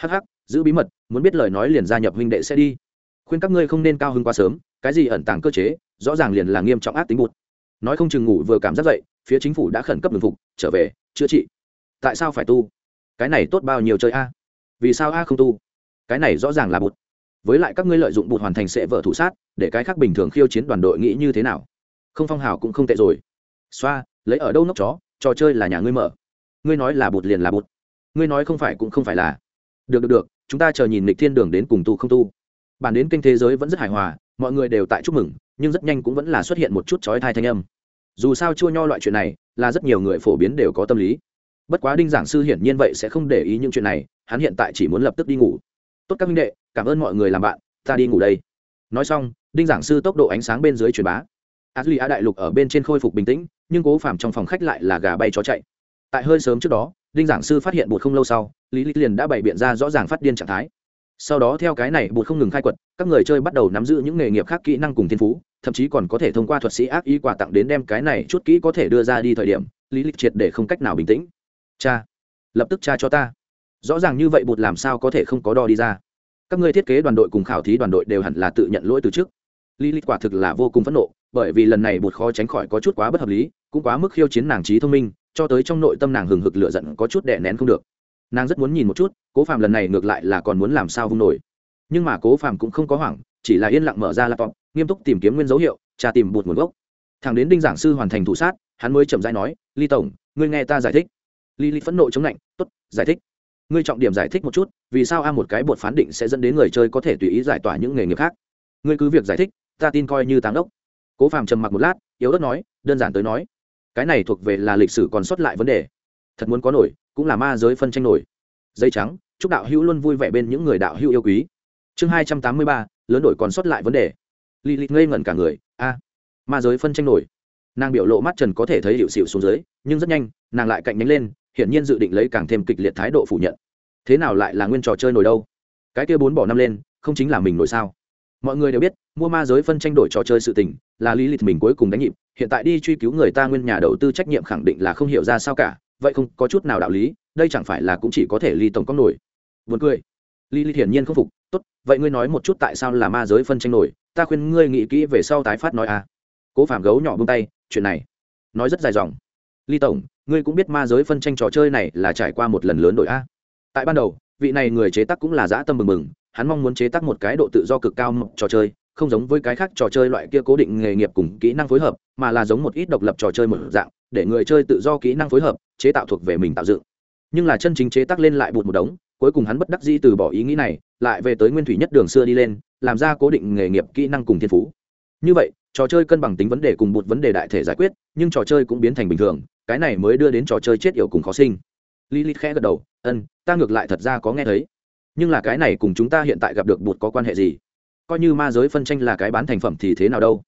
Hh giữ bí mật, muốn biết lời nói liền gia nhập huynh đệ sẽ đi. Khuyên các ngươi không nên cao hơn quá sớm, cái gì ẩn tàng cơ chế, rõ ràng liền là nghiêm trọng ác tính bụt. Nói không chừng ngủ vừa cảm giác dậy, phía chính phủ đã khẩn cấp đường phục, trở về, chữa trị. Tại sao phải tu? Cái này tốt bao nhiêu chơi a? Vì sao a không tu? Cái này rõ ràng là bụt. Với lại các ngươi lợi dụng bụt hoàn thành sẽ vợ thủ sát, để cái khác bình thường khiêu chiến đoàn đội nghĩ như thế nào? Không phong hào cũng không tệ rồi. Xoa lấy ở đâu nóc chó, trò chơi là nhà ngươi mở. Ngươi nói là bột liền là bột ngươi nói không phải cũng không phải là. Được được được, chúng ta chờ nhìn lịch thiên đường đến cùng tu không tu. Bản đến kênh thế giới vẫn rất hài hòa, mọi người đều tại chúc mừng, nhưng rất nhanh cũng vẫn là xuất hiện một chút trói thai thanh âm. Dù sao chua nho loại chuyện này, là rất nhiều người phổ biến đều có tâm lý. Bất quá đinh giảng sư hiển nhiên vậy sẽ không để ý những chuyện này, hắn hiện tại chỉ muốn lập tức đi ngủ. Tốt các minh đệ, cảm ơn mọi người làm bạn, ta đi ngủ đây. Nói xong, đinh giảng sư tốc độ ánh sáng bên dưới truyền bá adli Á đại lục ở bên trên khôi phục bình tĩnh, nhưng cố phạm trong phòng khách lại là gà bay chó chạy. Tại hơi sớm trước đó, đinh giảng sư phát hiện bột không lâu sau, lý lịch liền đã bày biện ra rõ ràng phát điên trạng thái. Sau đó theo cái này bột không ngừng khai quật, các người chơi bắt đầu nắm giữ những nghề nghiệp khác kỹ năng cùng thiên phú, thậm chí còn có thể thông qua thuật sĩ ác ý quà tặng đến đem cái này chút kỹ có thể đưa ra đi thời điểm, lý lịch triệt để không cách nào bình tĩnh. Cha, lập tức cha cho ta. Rõ ràng như vậy bột làm sao có thể không có đo đi ra. Các người thiết kế đoàn đội cùng khảo thí đoàn đội đều hẳn là tự nhận lỗi từ trước. Lý lịch quả thực là vô cùng phẫn nộ bởi vì lần này bột khó tránh khỏi có chút quá bất hợp lý, cũng quá mức khiêu chiến nàng trí thông minh, cho tới trong nội tâm nàng hừng hực lửa giận có chút đè nén không được. Nàng rất muốn nhìn một chút, cố phàm lần này ngược lại là còn muốn làm sao vung nổi. Nhưng mà cố phàm cũng không có hoảng, chỉ là yên lặng mở ra laptop, nghiêm túc tìm kiếm nguyên dấu hiệu, tra tìm bột nguồn gốc. Thằng đến đinh giảng sư hoàn thành thủ sát, hắn mới chậm rãi nói, ly tổng, ngươi nghe ta giải thích. Ly ly phẫn nộ chống lạnh, tốt, giải thích. Ngươi trọng điểm giải thích một chút, vì sao a một cái bột phán định sẽ dẫn đến người chơi có thể tùy ý giải tỏa những nghề nghiệp khác? Ngươi cứ việc giải thích, ta tin coi như táng đốc cố phàm trầm mặc một lát, yếu ớt nói, đơn giản tới nói, cái này thuộc về là lịch sử còn sót lại vấn đề. Thật muốn có nổi, cũng là ma giới phân tranh nổi. Dây trắng, chúc đạo hữu luôn vui vẻ bên những người đạo hữu yêu quý. Chương hai trăm tám mươi ba, lớn đổi còn sót lại vấn đề. Lì lì ngây ngẩn cả người, a, ma giới phân tranh nổi. Nàng biểu lộ mắt trần có thể thấy hiệu xịu xuống dưới, nhưng rất nhanh, nàng lại cạnh nhánh lên, hiển nhiên dự định lấy càng thêm kịch liệt thái độ phủ nhận. Thế nào lại là nguyên trò chơi nổi đâu? Cái kia bốn bỏ năm lên, không chính là mình nổi sao? Mọi người đều biết, mua ma giới phân tranh đổi trò chơi sự tình là lý lịch mình cuối cùng đánh nhịp, hiện tại đi truy cứu người ta nguyên nhà đầu tư trách nhiệm khẳng định là không hiểu ra sao cả, vậy không có chút nào đạo lý, đây chẳng phải là cũng chỉ có thể ly tổng có nổi. Vượt cười. Lý lịch hiển nhiên không phục, tốt, vậy ngươi nói một chút tại sao là ma giới phân tranh nổi, ta khuyên ngươi nghĩ kỹ về sau tái phát nói à cố phạm gấu nhỏ bông tay, chuyện này, nói rất dài dòng. Ly tổng, ngươi cũng biết ma giới phân tranh trò chơi này là trải qua một lần lớn đổi a. Tại ban đầu, vị này người chế tác cũng là dã tâm mừng mừng, hắn mong muốn chế tác một cái độ tự do cực cao trò chơi không giống với cái khác trò chơi loại kia cố định nghề nghiệp cùng kỹ năng phối hợp, mà là giống một ít độc lập trò chơi một dạng, để người chơi tự do kỹ năng phối hợp, chế tạo thuộc về mình tạo dựng. Nhưng là chân chính chế tác lên lại bụt một đống, cuối cùng hắn bất đắc dĩ từ bỏ ý nghĩ này, lại về tới nguyên thủy nhất đường xưa đi lên, làm ra cố định nghề nghiệp kỹ năng cùng thiên phú. Như vậy, trò chơi cân bằng tính vấn đề cùng một vấn đề đại thể giải quyết, nhưng trò chơi cũng biến thành bình thường, cái này mới đưa đến trò chơi chết yểu cùng khó sinh. Lilith khẽ gật đầu ân ta ngược lại thật ra có nghe thấy. Nhưng là cái này cùng chúng ta hiện tại gặp được bụt có quan hệ gì? Coi như ma giới phân tranh là cái bán thành phẩm thì thế nào đâu?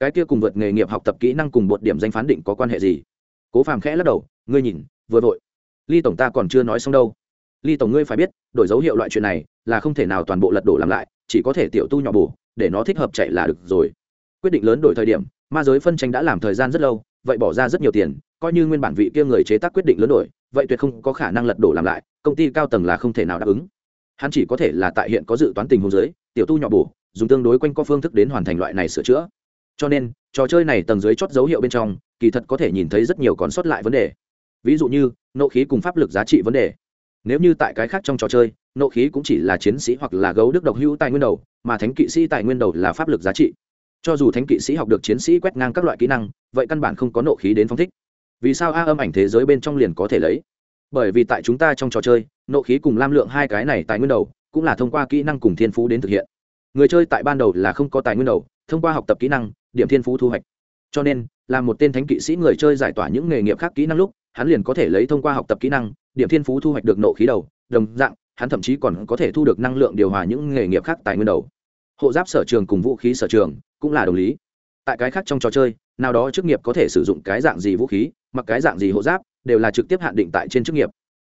Cái kia cùng vượt nghề nghiệp học tập kỹ năng cùng bột điểm danh phán định có quan hệ gì? Cố phàm khẽ lắc đầu, ngươi nhìn, vừa vội. Ly tổng ta còn chưa nói xong đâu. Ly tổng ngươi phải biết, đổi dấu hiệu loại chuyện này là không thể nào toàn bộ lật đổ làm lại, chỉ có thể tiểu tu nhỏ bổ để nó thích hợp chạy là được rồi. Quyết định lớn đổi thời điểm, ma giới phân tranh đã làm thời gian rất lâu, vậy bỏ ra rất nhiều tiền, coi như nguyên bản vị kia người chế tác quyết định lớn đổi, vậy tuyệt không có khả năng lật đổ làm lại, công ty cao tầng là không thể nào đáp ứng. Hắn chỉ có thể là tại hiện có dự toán tình huống dưới, tiểu tu nhỏ bổ dùng tương đối quanh co phương thức đến hoàn thành loại này sửa chữa. Cho nên, trò chơi này tầng dưới chót dấu hiệu bên trong, kỳ thật có thể nhìn thấy rất nhiều còn sót lại vấn đề. Ví dụ như, nộ khí cùng pháp lực giá trị vấn đề. Nếu như tại cái khác trong trò chơi, nộ khí cũng chỉ là chiến sĩ hoặc là gấu đức độc hữu tài nguyên đầu, mà thánh kỵ sĩ tài nguyên đầu là pháp lực giá trị. Cho dù thánh kỵ sĩ học được chiến sĩ quét ngang các loại kỹ năng, vậy căn bản không có nộ khí đến phong thích. Vì sao a âm ảnh thế giới bên trong liền có thể lấy? Bởi vì tại chúng ta trong trò chơi, nộ khí cùng lam lượng hai cái này tài nguyên đầu, cũng là thông qua kỹ năng cùng thiên phú đến thực hiện người chơi tại ban đầu là không có tài nguyên đầu, thông qua học tập kỹ năng, điểm thiên phú thu hoạch. Cho nên, là một tên thánh kỵ sĩ người chơi giải tỏa những nghề nghiệp khác kỹ năng lúc, hắn liền có thể lấy thông qua học tập kỹ năng, điểm thiên phú thu hoạch được nộ khí đầu, đồng dạng, hắn thậm chí còn có thể thu được năng lượng điều hòa những nghề nghiệp khác tài nguyên đầu. Hộ giáp sở trường cùng vũ khí sở trường cũng là đồng lý. Tại cái khác trong trò chơi, nào đó chức nghiệp có thể sử dụng cái dạng gì vũ khí, mặc cái dạng gì hộ giáp, đều là trực tiếp hạn định tại trên chức nghiệp.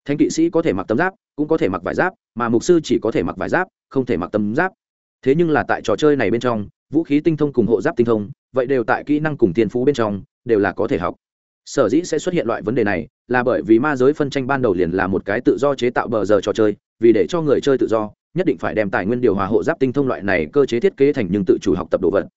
Thánh kỵ sĩ có thể mặc tấm giáp, cũng có thể mặc vải giáp, mà mục sư chỉ có thể mặc vải giáp, không thể mặc tấm giáp thế nhưng là tại trò chơi này bên trong, vũ khí tinh thông cùng hộ giáp tinh thông, vậy đều tại kỹ năng cùng tiền phú bên trong, đều là có thể học. Sở dĩ sẽ xuất hiện loại vấn đề này, là bởi vì ma giới phân tranh ban đầu liền là một cái tự do chế tạo bờ giờ trò chơi, vì để cho người chơi tự do, nhất định phải đem tài nguyên điều hòa hộ giáp tinh thông loại này cơ chế thiết kế thành nhưng tự chủ học tập đồ vật.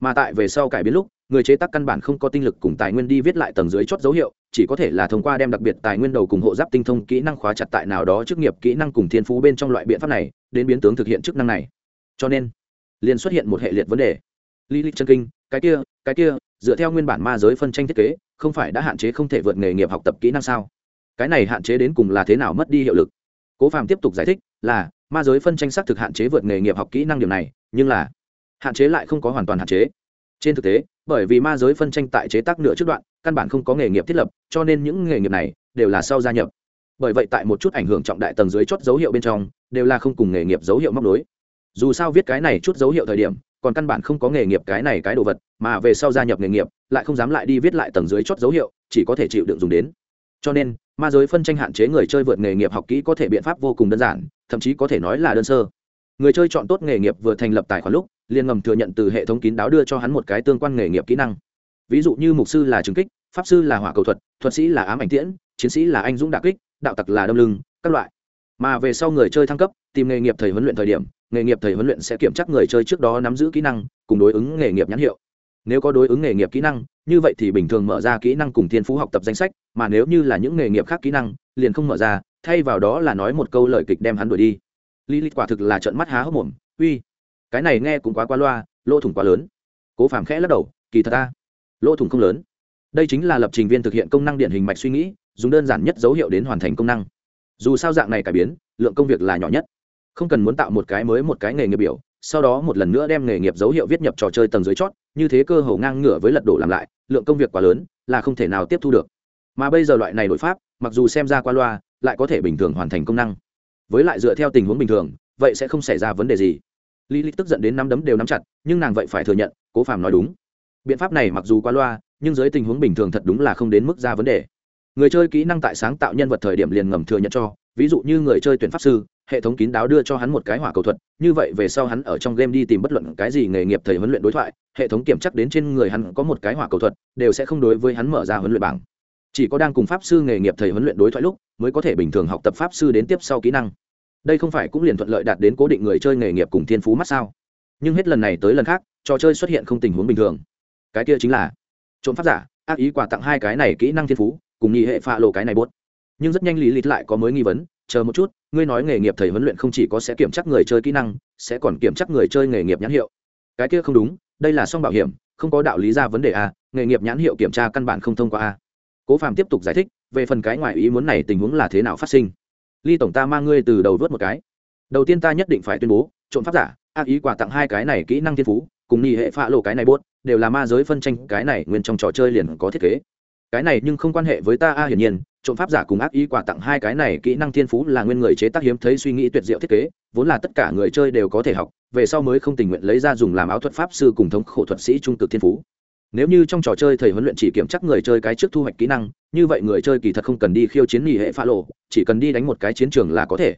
Mà tại về sau cải biến lúc, người chế tác căn bản không có tinh lực cùng tài nguyên đi viết lại tầng dưới chót dấu hiệu, chỉ có thể là thông qua đem đặc biệt tài nguyên đầu cùng hộ giáp tinh thông kỹ năng khóa chặt tại nào đó chức nghiệp kỹ năng cùng thiên phú bên trong loại biện pháp này, đến biến tướng thực hiện chức năng này cho nên, liền xuất hiện một hệ liệt vấn đề. Lý lịch chân kinh, cái kia cái kia, dựa theo nguyên bản ma giới phân tranh thiết kế, không phải đã hạn chế không thể vượt nghề nghiệp học tập kỹ năng sao? Cái này hạn chế đến cùng là thế nào mất đi hiệu lực? Cố phàm tiếp tục giải thích là, ma giới phân tranh xác thực hạn chế vượt nghề nghiệp học kỹ năng điều này, nhưng là, hạn chế lại không có hoàn toàn hạn chế. Trên thực tế, bởi vì ma giới phân tranh tại chế tác nửa trước đoạn, căn bản không có nghề nghiệp thiết lập, cho nên những nghề nghiệp này đều là sau gia nhập. Bởi vậy tại một chút ảnh hưởng trọng đại tầng dưới chót dấu hiệu bên trong, đều là không cùng nghề nghiệp dấu hiệu móc nối dù sao viết cái này chút dấu hiệu thời điểm, còn căn bản không có nghề nghiệp cái này cái đồ vật, mà về sau gia nhập nghề nghiệp, lại không dám lại đi viết lại tầng dưới chót dấu hiệu, chỉ có thể chịu đựng dùng đến. Cho nên, ma giới phân tranh hạn chế người chơi vượt nghề nghiệp học kỹ có thể biện pháp vô cùng đơn giản, thậm chí có thể nói là đơn sơ. Người chơi chọn tốt nghề nghiệp vừa thành lập tài khoản lúc, liền ngầm thừa nhận từ hệ thống kín đáo đưa cho hắn một cái tương quan nghề nghiệp kỹ năng. Ví dụ như mục sư là trừng kích, pháp sư là hỏa cầu thuật thuật sĩ là ám ảnh tiễn, chiến sĩ là anh dũng đạ kích, đạo tặc là đâm lưng, các loại. Mà về sau người chơi thăng cấp, tìm nghề nghiệp thầy huấn luyện thời điểm nghề nghiệp thầy huấn luyện sẽ kiểm tra người chơi trước đó nắm giữ kỹ năng, cùng đối ứng nghề nghiệp nhãn hiệu. Nếu có đối ứng nghề nghiệp kỹ năng, như vậy thì bình thường mở ra kỹ năng cùng thiên phú học tập danh sách, mà nếu như là những nghề nghiệp khác kỹ năng, liền không mở ra, thay vào đó là nói một câu lời kịch đem hắn đuổi đi. Lý lịch quả thực là trận mắt há hốc mồm, uy, cái này nghe cũng quá qua loa, lỗ thủng quá lớn. Cố phàm khẽ lắc đầu, kỳ thật ta, lỗ thủng không lớn. Đây chính là lập trình viên thực hiện công năng điển hình mạch suy nghĩ, dùng đơn giản nhất dấu hiệu đến hoàn thành công năng. Dù sao dạng này cải biến, lượng công việc là nhỏ nhất không cần muốn tạo một cái mới một cái nghề nghiệp biểu, sau đó một lần nữa đem nghề nghiệp dấu hiệu viết nhập trò chơi tầng dưới chót, như thế cơ hồ ngang ngửa với lật đổ làm lại, lượng công việc quá lớn, là không thể nào tiếp thu được. Mà bây giờ loại này đổi pháp, mặc dù xem ra qua loa, lại có thể bình thường hoàn thành công năng. Với lại dựa theo tình huống bình thường, vậy sẽ không xảy ra vấn đề gì. Lý lịch tức giận đến năm đấm đều nắm chặt, nhưng nàng vậy phải thừa nhận, cố phàm nói đúng. Biện pháp này mặc dù qua loa, nhưng dưới tình huống bình thường thật đúng là không đến mức ra vấn đề. Người chơi kỹ năng tại sáng tạo nhân vật thời điểm liền ngầm thừa nhận cho ví dụ như người chơi tuyển pháp sư, hệ thống kín đáo đưa cho hắn một cái hỏa cầu thuật, như vậy về sau hắn ở trong game đi tìm bất luận cái gì nghề nghiệp thầy huấn luyện đối thoại, hệ thống kiểm chắc đến trên người hắn có một cái hỏa cầu thuật, đều sẽ không đối với hắn mở ra huấn luyện bảng. Chỉ có đang cùng pháp sư nghề nghiệp thầy huấn luyện đối thoại lúc, mới có thể bình thường học tập pháp sư đến tiếp sau kỹ năng. Đây không phải cũng liền thuận lợi đạt đến cố định người chơi nghề nghiệp cùng thiên phú mắt sao? Nhưng hết lần này tới lần khác, trò chơi xuất hiện không tình huống bình thường. Cái kia chính là, trộm pháp giả, ác ý quà tặng hai cái này kỹ năng thiên phú, cùng nhị hệ pha lộ cái này bốt nhưng rất nhanh lý lịch lại có mới nghi vấn, chờ một chút, ngươi nói nghề nghiệp thầy huấn luyện không chỉ có sẽ kiểm tra người chơi kỹ năng, sẽ còn kiểm tra người chơi nghề nghiệp nhãn hiệu. Cái kia không đúng, đây là song bảo hiểm, không có đạo lý ra vấn đề a nghề nghiệp nhãn hiệu kiểm tra căn bản không thông qua a cố phàm tiếp tục giải thích, về phần cái ngoài ý muốn này tình huống là thế nào phát sinh. Ly tổng ta mang ngươi từ đầu vớt một cái. Đầu tiên ta nhất định phải tuyên bố, trộm pháp giả, ác ý quà tặng hai cái này kỹ năng thiên phú, cùng nhị hệ phạ lộ cái này bốt đều là ma giới phân tranh, cái này nguyên trong trò chơi liền có thiết kế. Cái này nhưng không quan hệ với ta a hiển nhiên trộm pháp giả cùng ác ý quà tặng hai cái này kỹ năng thiên phú là nguyên người chế tác hiếm thấy suy nghĩ tuyệt diệu thiết kế, vốn là tất cả người chơi đều có thể học, về sau mới không tình nguyện lấy ra dùng làm áo thuật pháp sư cùng thống khổ thuật sĩ trung cực thiên phú. Nếu như trong trò chơi thầy huấn luyện chỉ kiểm chắc người chơi cái trước thu hoạch kỹ năng, như vậy người chơi kỳ thật không cần đi khiêu chiến nghỉ hệ pha lộ, chỉ cần đi đánh một cái chiến trường là có thể.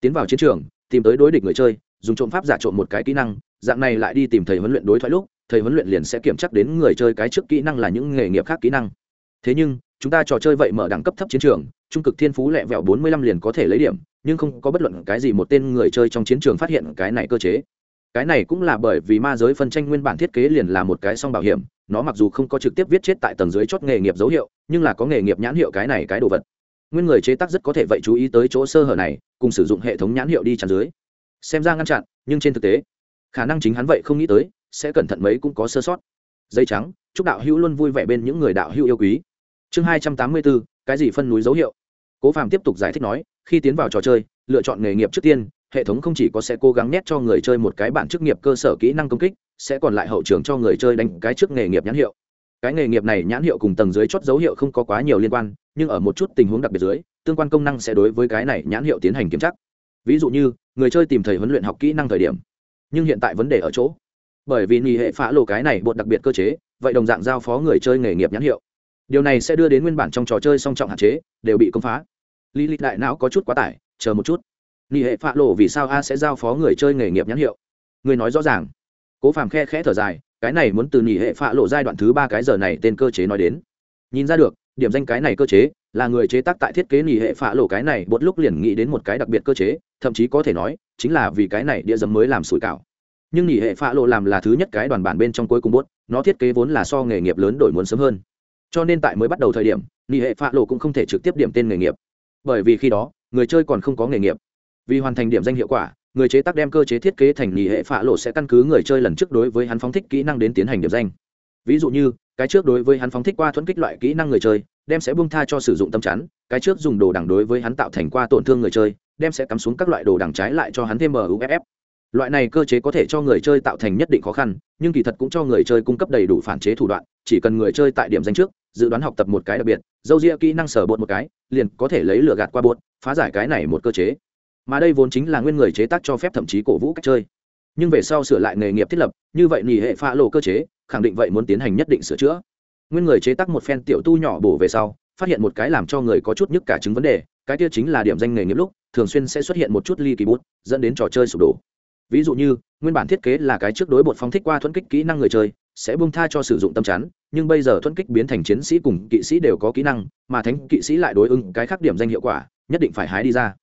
Tiến vào chiến trường, tìm tới đối địch người chơi, dùng trộm pháp giả trộm một cái kỹ năng, dạng này lại đi tìm thầy huấn luyện đối thoại lúc, thầy huấn luyện liền sẽ kiểm chắc đến người chơi cái trước kỹ năng là những nghề nghiệp khác kỹ năng. Thế nhưng chúng ta trò chơi vậy mở đẳng cấp thấp chiến trường, trung cực thiên phú lẹ vẹo bốn mươi lăm liền có thể lấy điểm, nhưng không có bất luận cái gì một tên người chơi trong chiến trường phát hiện cái này cơ chế. Cái này cũng là bởi vì ma giới phân tranh nguyên bản thiết kế liền là một cái song bảo hiểm, nó mặc dù không có trực tiếp viết chết tại tầng dưới chót nghề nghiệp dấu hiệu, nhưng là có nghề nghiệp nhãn hiệu cái này cái đồ vật. Nguyên người chế tác rất có thể vậy chú ý tới chỗ sơ hở này, cùng sử dụng hệ thống nhãn hiệu đi chặn dưới. Xem ra ngăn chặn, nhưng trên thực tế, khả năng chính hắn vậy không nghĩ tới, sẽ cẩn thận mấy cũng có sơ sót. Dây trắng, chúc đạo hữu luôn vui vẻ bên những người đạo hữu yêu quý chương hai trăm tám mươi bốn cái gì phân núi dấu hiệu? Cố phàm tiếp tục giải thích nói, khi tiến vào trò chơi, lựa chọn nghề nghiệp trước tiên, hệ thống không chỉ có sẽ cố gắng nhét cho người chơi một cái bản chức nghiệp cơ sở kỹ năng công kích, sẽ còn lại hậu trường cho người chơi đánh cái trước nghề nghiệp nhãn hiệu. Cái nghề nghiệp này nhãn hiệu cùng tầng dưới chót dấu hiệu không có quá nhiều liên quan, nhưng ở một chút tình huống đặc biệt dưới, tương quan công năng sẽ đối với cái này nhãn hiệu tiến hành kiểm tra. Ví dụ như, người chơi tìm thầy huấn luyện học kỹ năng thời điểm. Nhưng hiện tại vấn đề ở chỗ. Bởi vì nghỉ hệ phá lộ cái này bột đặc biệt cơ chế, vậy đồng dạng giao phó người chơi nghề nghiệp nhãn hiệu điều này sẽ đưa đến nguyên bản trong trò chơi song trọng hạn chế đều bị công phá. Lý lịch đại não có chút quá tải, chờ một chút. Nghỉ hệ phạ lộ vì sao a sẽ giao phó người chơi nghề nghiệp nhãn hiệu? Người nói rõ ràng. Cố phàm khe khẽ thở dài, cái này muốn từ nghỉ hệ phạ lộ giai đoạn thứ ba cái giờ này tên cơ chế nói đến. Nhìn ra được, điểm danh cái này cơ chế là người chế tác tại thiết kế nghỉ hệ phạ lộ cái này một lúc liền nghĩ đến một cái đặc biệt cơ chế, thậm chí có thể nói chính là vì cái này địa dấm mới làm sủi cảo. Nhưng nghỉ hệ phạ lộ làm là thứ nhất cái đoàn bản bên trong cuối cùng bốt nó thiết kế vốn là so nghề nghiệp lớn đổi muốn sớm hơn cho nên tại mới bắt đầu thời điểm nghỉ hệ phạ lộ cũng không thể trực tiếp điểm tên nghề nghiệp. Bởi vì khi đó, người chơi còn không có nghề nghiệp. Vì hoàn thành điểm danh hiệu quả, người chế tác đem cơ chế thiết kế thành nghỉ hệ phạ lộ sẽ căn cứ người chơi lần trước đối với hắn phóng thích kỹ năng đến tiến hành điểm danh. Ví dụ như, cái trước đối với hắn phóng thích qua thuẫn kích loại kỹ năng người chơi, đem sẽ buông tha cho sử dụng tâm chắn, cái trước dùng đồ đằng đối với hắn tạo thành qua tổn thương người chơi, đem sẽ cắm xuống các loại đồ đằng trái lại cho hắn thêm muff loại này cơ chế có thể cho người chơi tạo thành nhất định khó khăn, nhưng kỳ thật cũng cho người chơi cung cấp đầy đủ phản chế thủ đoạn, chỉ cần người chơi tại điểm danh trước, dự đoán học tập một cái đặc biệt, dâu ria kỹ năng sở bột một cái, liền có thể lấy lửa gạt qua bột, phá giải cái này một cơ chế. Mà đây vốn chính là nguyên người chế tác cho phép thậm chí cổ vũ cách chơi. Nhưng về sau sửa lại nghề nghiệp thiết lập, như vậy nghỉ hệ pha lộ cơ chế, khẳng định vậy muốn tiến hành nhất định sửa chữa. Nguyên người chế tác một phen tiểu tu nhỏ bổ về sau, phát hiện một cái làm cho người có chút nhức cả chứng vấn đề, cái kia chính là điểm danh nghề nghiệp lúc, thường xuyên sẽ xuất hiện một chút ly kỳ bút, dẫn đến trò chơi sụp đổ ví dụ như, nguyên bản thiết kế là cái trước đối bột phóng thích qua thuẫn kích kỹ năng người chơi, sẽ bung tha cho sử dụng tâm chắn, nhưng bây giờ thuẫn kích biến thành chiến sĩ cùng kỵ sĩ đều có kỹ năng, mà thánh kỵ sĩ lại đối ứng cái khác điểm danh hiệu quả, nhất định phải hái đi ra.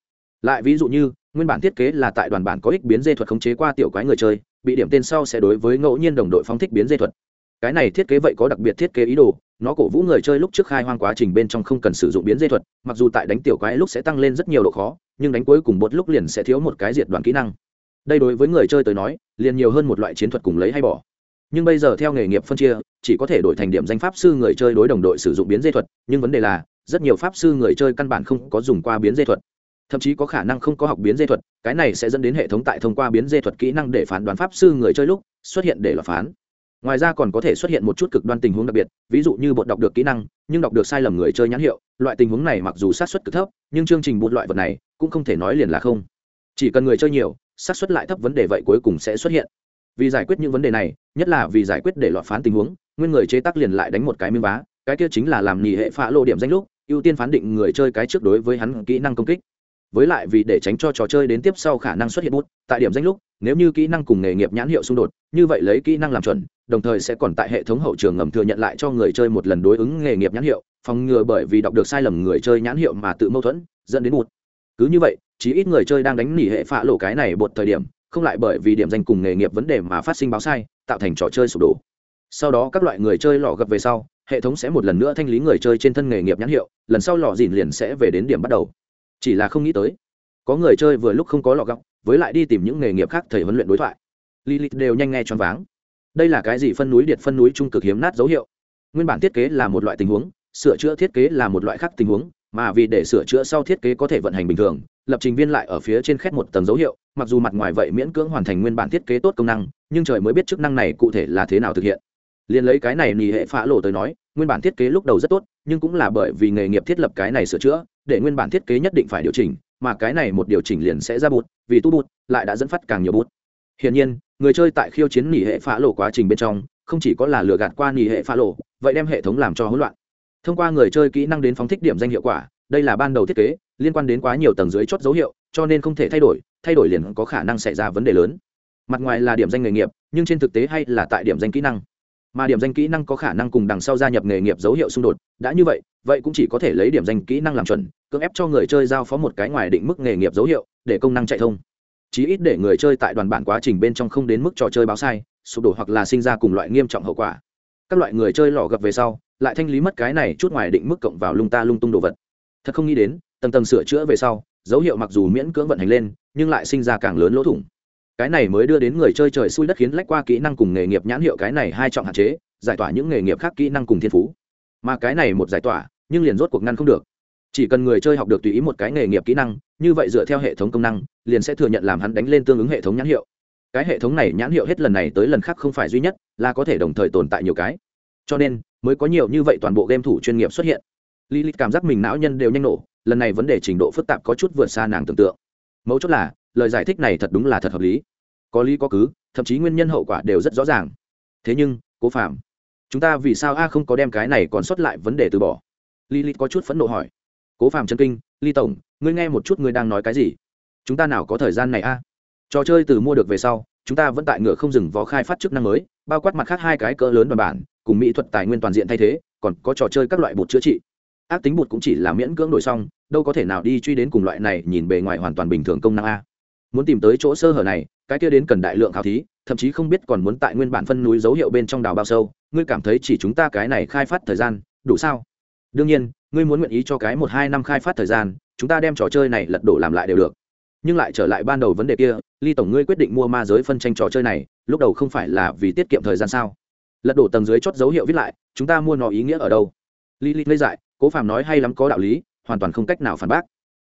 Lại ví dụ như, nguyên bản thiết kế là tại đoàn bản có ích biến dê thuật khống chế qua tiểu quái người chơi, bị điểm tên sau sẽ đối với ngẫu nhiên đồng đội phóng thích biến dê thuật. Cái này thiết kế vậy có đặc biệt thiết kế ý đồ, nó cổ vũ người chơi lúc trước khai hoang quá trình bên trong không cần sử dụng biến dê thuật, mặc dù tại đánh tiểu quái lúc sẽ tăng lên rất nhiều độ khó, nhưng đánh cuối cùng bột lúc liền sẽ thiếu một cái diệt đoàn kỹ năng đây đối với người chơi tới nói, liền nhiều hơn một loại chiến thuật cùng lấy hay bỏ. Nhưng bây giờ theo nghề nghiệp phân chia, chỉ có thể đổi thành điểm danh pháp sư người chơi đối đồng đội sử dụng biến dây thuật, nhưng vấn đề là, rất nhiều pháp sư người chơi căn bản không có dùng qua biến dây thuật. Thậm chí có khả năng không có học biến dây thuật, cái này sẽ dẫn đến hệ thống tại thông qua biến dây thuật kỹ năng để phán đoán pháp sư người chơi lúc xuất hiện để lọt phán. Ngoài ra còn có thể xuất hiện một chút cực đoan tình huống đặc biệt, ví dụ như bột đọc được kỹ năng, nhưng đọc được sai lầm người chơi nhãn hiệu, loại tình huống này mặc dù sát xuất cực thấp, nhưng chương trình bột loại vật này cũng không thể nói liền là không chỉ cần người chơi nhiều, xác suất lại thấp vấn đề vậy cuối cùng sẽ xuất hiện. Vì giải quyết những vấn đề này, nhất là vì giải quyết để lọt phán tình huống, nguyên người chế tác liền lại đánh một cái miếng vá, cái kia chính là làm nhì hệ phá lộ điểm danh lúc, ưu tiên phán định người chơi cái trước đối với hắn kỹ năng công kích. Với lại vì để tránh cho trò chơi đến tiếp sau khả năng xuất hiện bút, tại điểm danh lúc, nếu như kỹ năng cùng nghề nghiệp nhãn hiệu xung đột, như vậy lấy kỹ năng làm chuẩn, đồng thời sẽ còn tại hệ thống hậu trường ngầm thừa nhận lại cho người chơi một lần đối ứng nghề nghiệp nhãn hiệu, phòng ngừa bởi vì đọc được sai lầm người chơi nhãn hiệu mà tự mâu thuẫn, dẫn đến bút. Cứ như vậy chỉ ít người chơi đang đánh nỉ hệ phạ lộ cái này bột thời điểm không lại bởi vì điểm danh cùng nghề nghiệp vấn đề mà phát sinh báo sai tạo thành trò chơi sụp đổ sau đó các loại người chơi lò gập về sau hệ thống sẽ một lần nữa thanh lý người chơi trên thân nghề nghiệp nhãn hiệu lần sau lò dìn liền sẽ về đến điểm bắt đầu chỉ là không nghĩ tới có người chơi vừa lúc không có lò gọc với lại đi tìm những nghề nghiệp khác thầy huấn luyện đối thoại Lilith đều nhanh nghe choáng váng. Đây là cái gì phân núi điệt phân núi trung cực hiếm nát dấu hiệu. Nguyên bản thiết kế là một loại tình huống, sửa chữa thiết kế là một loại khác tình huống, mà vì để sửa chữa sau thiết kế có thể vận hành bình thường, lập trình viên lại ở phía trên khét một tầng dấu hiệu, mặc dù mặt ngoài vậy miễn cưỡng hoàn thành nguyên bản thiết kế tốt công năng, nhưng trời mới biết chức năng này cụ thể là thế nào thực hiện. Liên lấy cái này nghỉ hệ phá lộ tới nói, nguyên bản thiết kế lúc đầu rất tốt, nhưng cũng là bởi vì nghề nghiệp thiết lập cái này sửa chữa, để nguyên bản thiết kế nhất định phải điều chỉnh, mà cái này một điều chỉnh liền sẽ ra bút, vì tu bút lại đã dẫn phát càng nhiều bút hiển nhiên người chơi tại khiêu chiến nghỉ hệ phá lộ quá trình bên trong không chỉ có là lừa gạt qua nghỉ hệ pha lộ vậy đem hệ thống làm cho hỗn loạn thông qua người chơi kỹ năng đến phóng thích điểm danh hiệu quả đây là ban đầu thiết kế, liên quan đến quá nhiều tầng dưới chốt dấu hiệu, cho nên không thể thay đổi thay đổi liền có khả năng xảy ra vấn đề lớn. Mặt ngoài là điểm danh nghề nghiệp, nhưng trên thực tế hay là tại điểm danh kỹ năng. Mà điểm danh kỹ năng có khả năng cùng đằng sau gia nhập nghề nghiệp dấu hiệu xung đột, đã như vậy vậy cũng chỉ có thể lấy điểm danh kỹ năng làm chuẩn, cưỡng ép cho người chơi giao phó một cái ngoài định mức nghề nghiệp dấu hiệu, để công năng chạy thông. Chí ít để người chơi tại đoàn bản quá trình bên trong không đến mức trò chơi báo sai, sụp đổ hoặc là sinh ra cùng loại nghiêm trọng hậu quả. Các loại người chơi lò gặp về sau, lại thanh lý mất cái này chút ngoài định mức cộng vào lung ta lung tung đồ vật thật không nghĩ đến, tầng tầng sửa chữa về sau, dấu hiệu mặc dù miễn cưỡng vận hành lên, nhưng lại sinh ra càng lớn lỗ thủng. Cái này mới đưa đến người chơi trời xui đất khiến lách qua kỹ năng cùng nghề nghiệp nhãn hiệu cái này hai trọng hạn chế, giải tỏa những nghề nghiệp khác kỹ năng cùng thiên phú. Mà cái này một giải tỏa, nhưng liền rốt cuộc ngăn không được. Chỉ cần người chơi học được tùy ý một cái nghề nghiệp kỹ năng, như vậy dựa theo hệ thống công năng, liền sẽ thừa nhận làm hắn đánh lên tương ứng hệ thống nhãn hiệu. Cái hệ thống này nhãn hiệu hết lần này tới lần khác không phải duy nhất, là có thể đồng thời tồn tại nhiều cái. Cho nên, mới có nhiều như vậy toàn bộ game thủ chuyên nghiệp xuất hiện. Lilith cảm giác mình não nhân đều nhanh nổ, lần này vấn đề trình độ phức tạp có chút vượt xa nàng tưởng tượng. Mấu chốt là, lời giải thích này thật đúng là thật hợp lý. Có lý có cứ, thậm chí nguyên nhân hậu quả đều rất rõ ràng. Thế nhưng, cố phạm, chúng ta vì sao a không có đem cái này còn sót lại vấn đề từ bỏ? Lilith có chút phẫn nộ hỏi. Cố phạm chân kinh, ly tổng, ngươi nghe một chút ngươi đang nói cái gì? Chúng ta nào có thời gian này a? Trò chơi từ mua được về sau, chúng ta vẫn tại ngựa không dừng vò khai phát chức năng mới, bao quát mặt khác hai cái cỡ lớn đoàn bản, cùng mỹ thuật tài nguyên toàn diện thay thế, còn có trò chơi các loại bột chữa trị ác tính bột cũng chỉ là miễn cưỡng đổi xong, đâu có thể nào đi truy đến cùng loại này nhìn bề ngoài hoàn toàn bình thường công năng a. Muốn tìm tới chỗ sơ hở này, cái kia đến cần đại lượng khảo thí, thậm chí không biết còn muốn tại nguyên bản phân núi dấu hiệu bên trong đào bao sâu, ngươi cảm thấy chỉ chúng ta cái này khai phát thời gian, đủ sao? Đương nhiên, ngươi muốn nguyện ý cho cái một hai năm khai phát thời gian, chúng ta đem trò chơi này lật đổ làm lại đều được. Nhưng lại trở lại ban đầu vấn đề kia, ly tổng ngươi quyết định mua ma giới phân tranh trò chơi này, lúc đầu không phải là vì tiết kiệm thời gian sao? Lật đổ tầng dưới chót dấu hiệu viết lại, chúng ta mua nó ý nghĩa ở đâu? Ly ly lê dại cố phàm nói hay lắm có đạo lý, hoàn toàn không cách nào phản bác.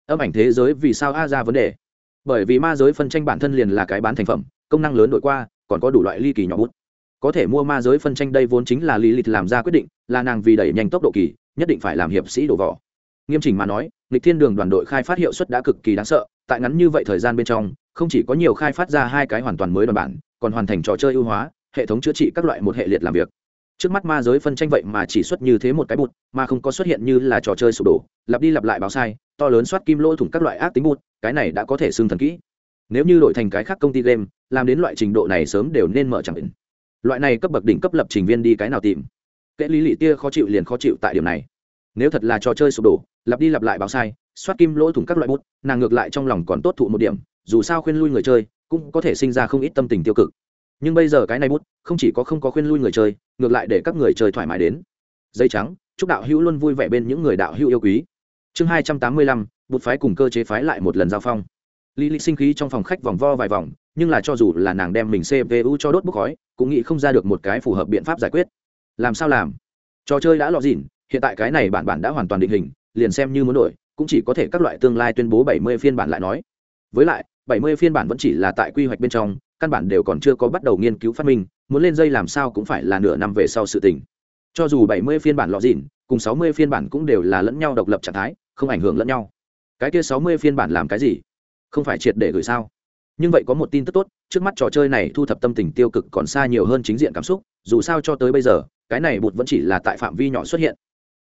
Âm ảnh thế giới vì sao a ra vấn đề? Bởi vì ma giới phân tranh bản thân liền là cái bán thành phẩm, công năng lớn đổi qua, còn có đủ loại ly kỳ nhỏ bút. Có thể mua ma giới phân tranh đây vốn chính là lý lịch làm ra quyết định, là nàng vì đẩy nhanh tốc độ kỳ, nhất định phải làm hiệp sĩ đổ vỏ. Nghiêm chỉnh mà nói, lịch thiên đường đoàn đội khai phát hiệu suất đã cực kỳ đáng sợ, tại ngắn như vậy thời gian bên trong, không chỉ có nhiều khai phát ra hai cái hoàn toàn mới đoàn bản, còn hoàn thành trò chơi ưu hóa, hệ thống chữa trị các loại một hệ liệt làm việc trước mắt ma giới phân tranh vậy mà chỉ xuất như thế một cái bụt, mà không có xuất hiện như là trò chơi sụp đổ, lặp đi lặp lại báo sai, to lớn soát kim lỗ thủng các loại ác tính bụt, cái này đã có thể xưng thần kỹ. Nếu như đổi thành cái khác công ty game, làm đến loại trình độ này sớm đều nên mở chẳng định loại này cấp bậc đỉnh cấp lập trình viên đi cái nào tìm? Kệ lý lị tia khó chịu liền khó chịu tại điểm này. Nếu thật là trò chơi sụp đổ, lặp đi lặp lại báo sai, soát kim lỗ thủng các loại bút nàng ngược lại trong lòng còn tốt thụ một điểm, dù sao khuyên lui người chơi, cũng có thể sinh ra không ít tâm tình tiêu cực nhưng bây giờ cái này bút, không chỉ có không có khuyên lui người chơi, ngược lại để các người chơi thoải mái đến. Dây trắng, chúc đạo hữu luôn vui vẻ bên những người đạo hữu yêu quý. Chương hai trăm tám mươi lăm, bút phái cùng cơ chế phái lại một lần giao phong. Lý lịch sinh khí trong phòng khách vòng vo vài vòng, nhưng là cho dù là nàng đem mình cpu cho đốt bốc khói, cũng nghĩ không ra được một cái phù hợp biện pháp giải quyết. Làm sao làm? Trò chơi đã lọt dỉn hiện tại cái này bản bản đã hoàn toàn định hình, liền xem như muốn đổi, cũng chỉ có thể các loại tương lai tuyên bố 70 phiên bản lại nói. Với lại 70 phiên bản vẫn chỉ là tại quy hoạch bên trong căn bản đều còn chưa có bắt đầu nghiên cứu phát minh, muốn lên dây làm sao cũng phải là nửa năm về sau sự tình. Cho dù 70 phiên bản lọ dịn, cùng 60 phiên bản cũng đều là lẫn nhau độc lập trạng thái, không ảnh hưởng lẫn nhau. Cái kia 60 phiên bản làm cái gì? Không phải triệt để gửi sao? Nhưng vậy có một tin tức tốt, trước mắt trò chơi này thu thập tâm tình tiêu cực còn xa nhiều hơn chính diện cảm xúc, dù sao cho tới bây giờ, cái này bụt vẫn chỉ là tại phạm vi nhỏ xuất hiện.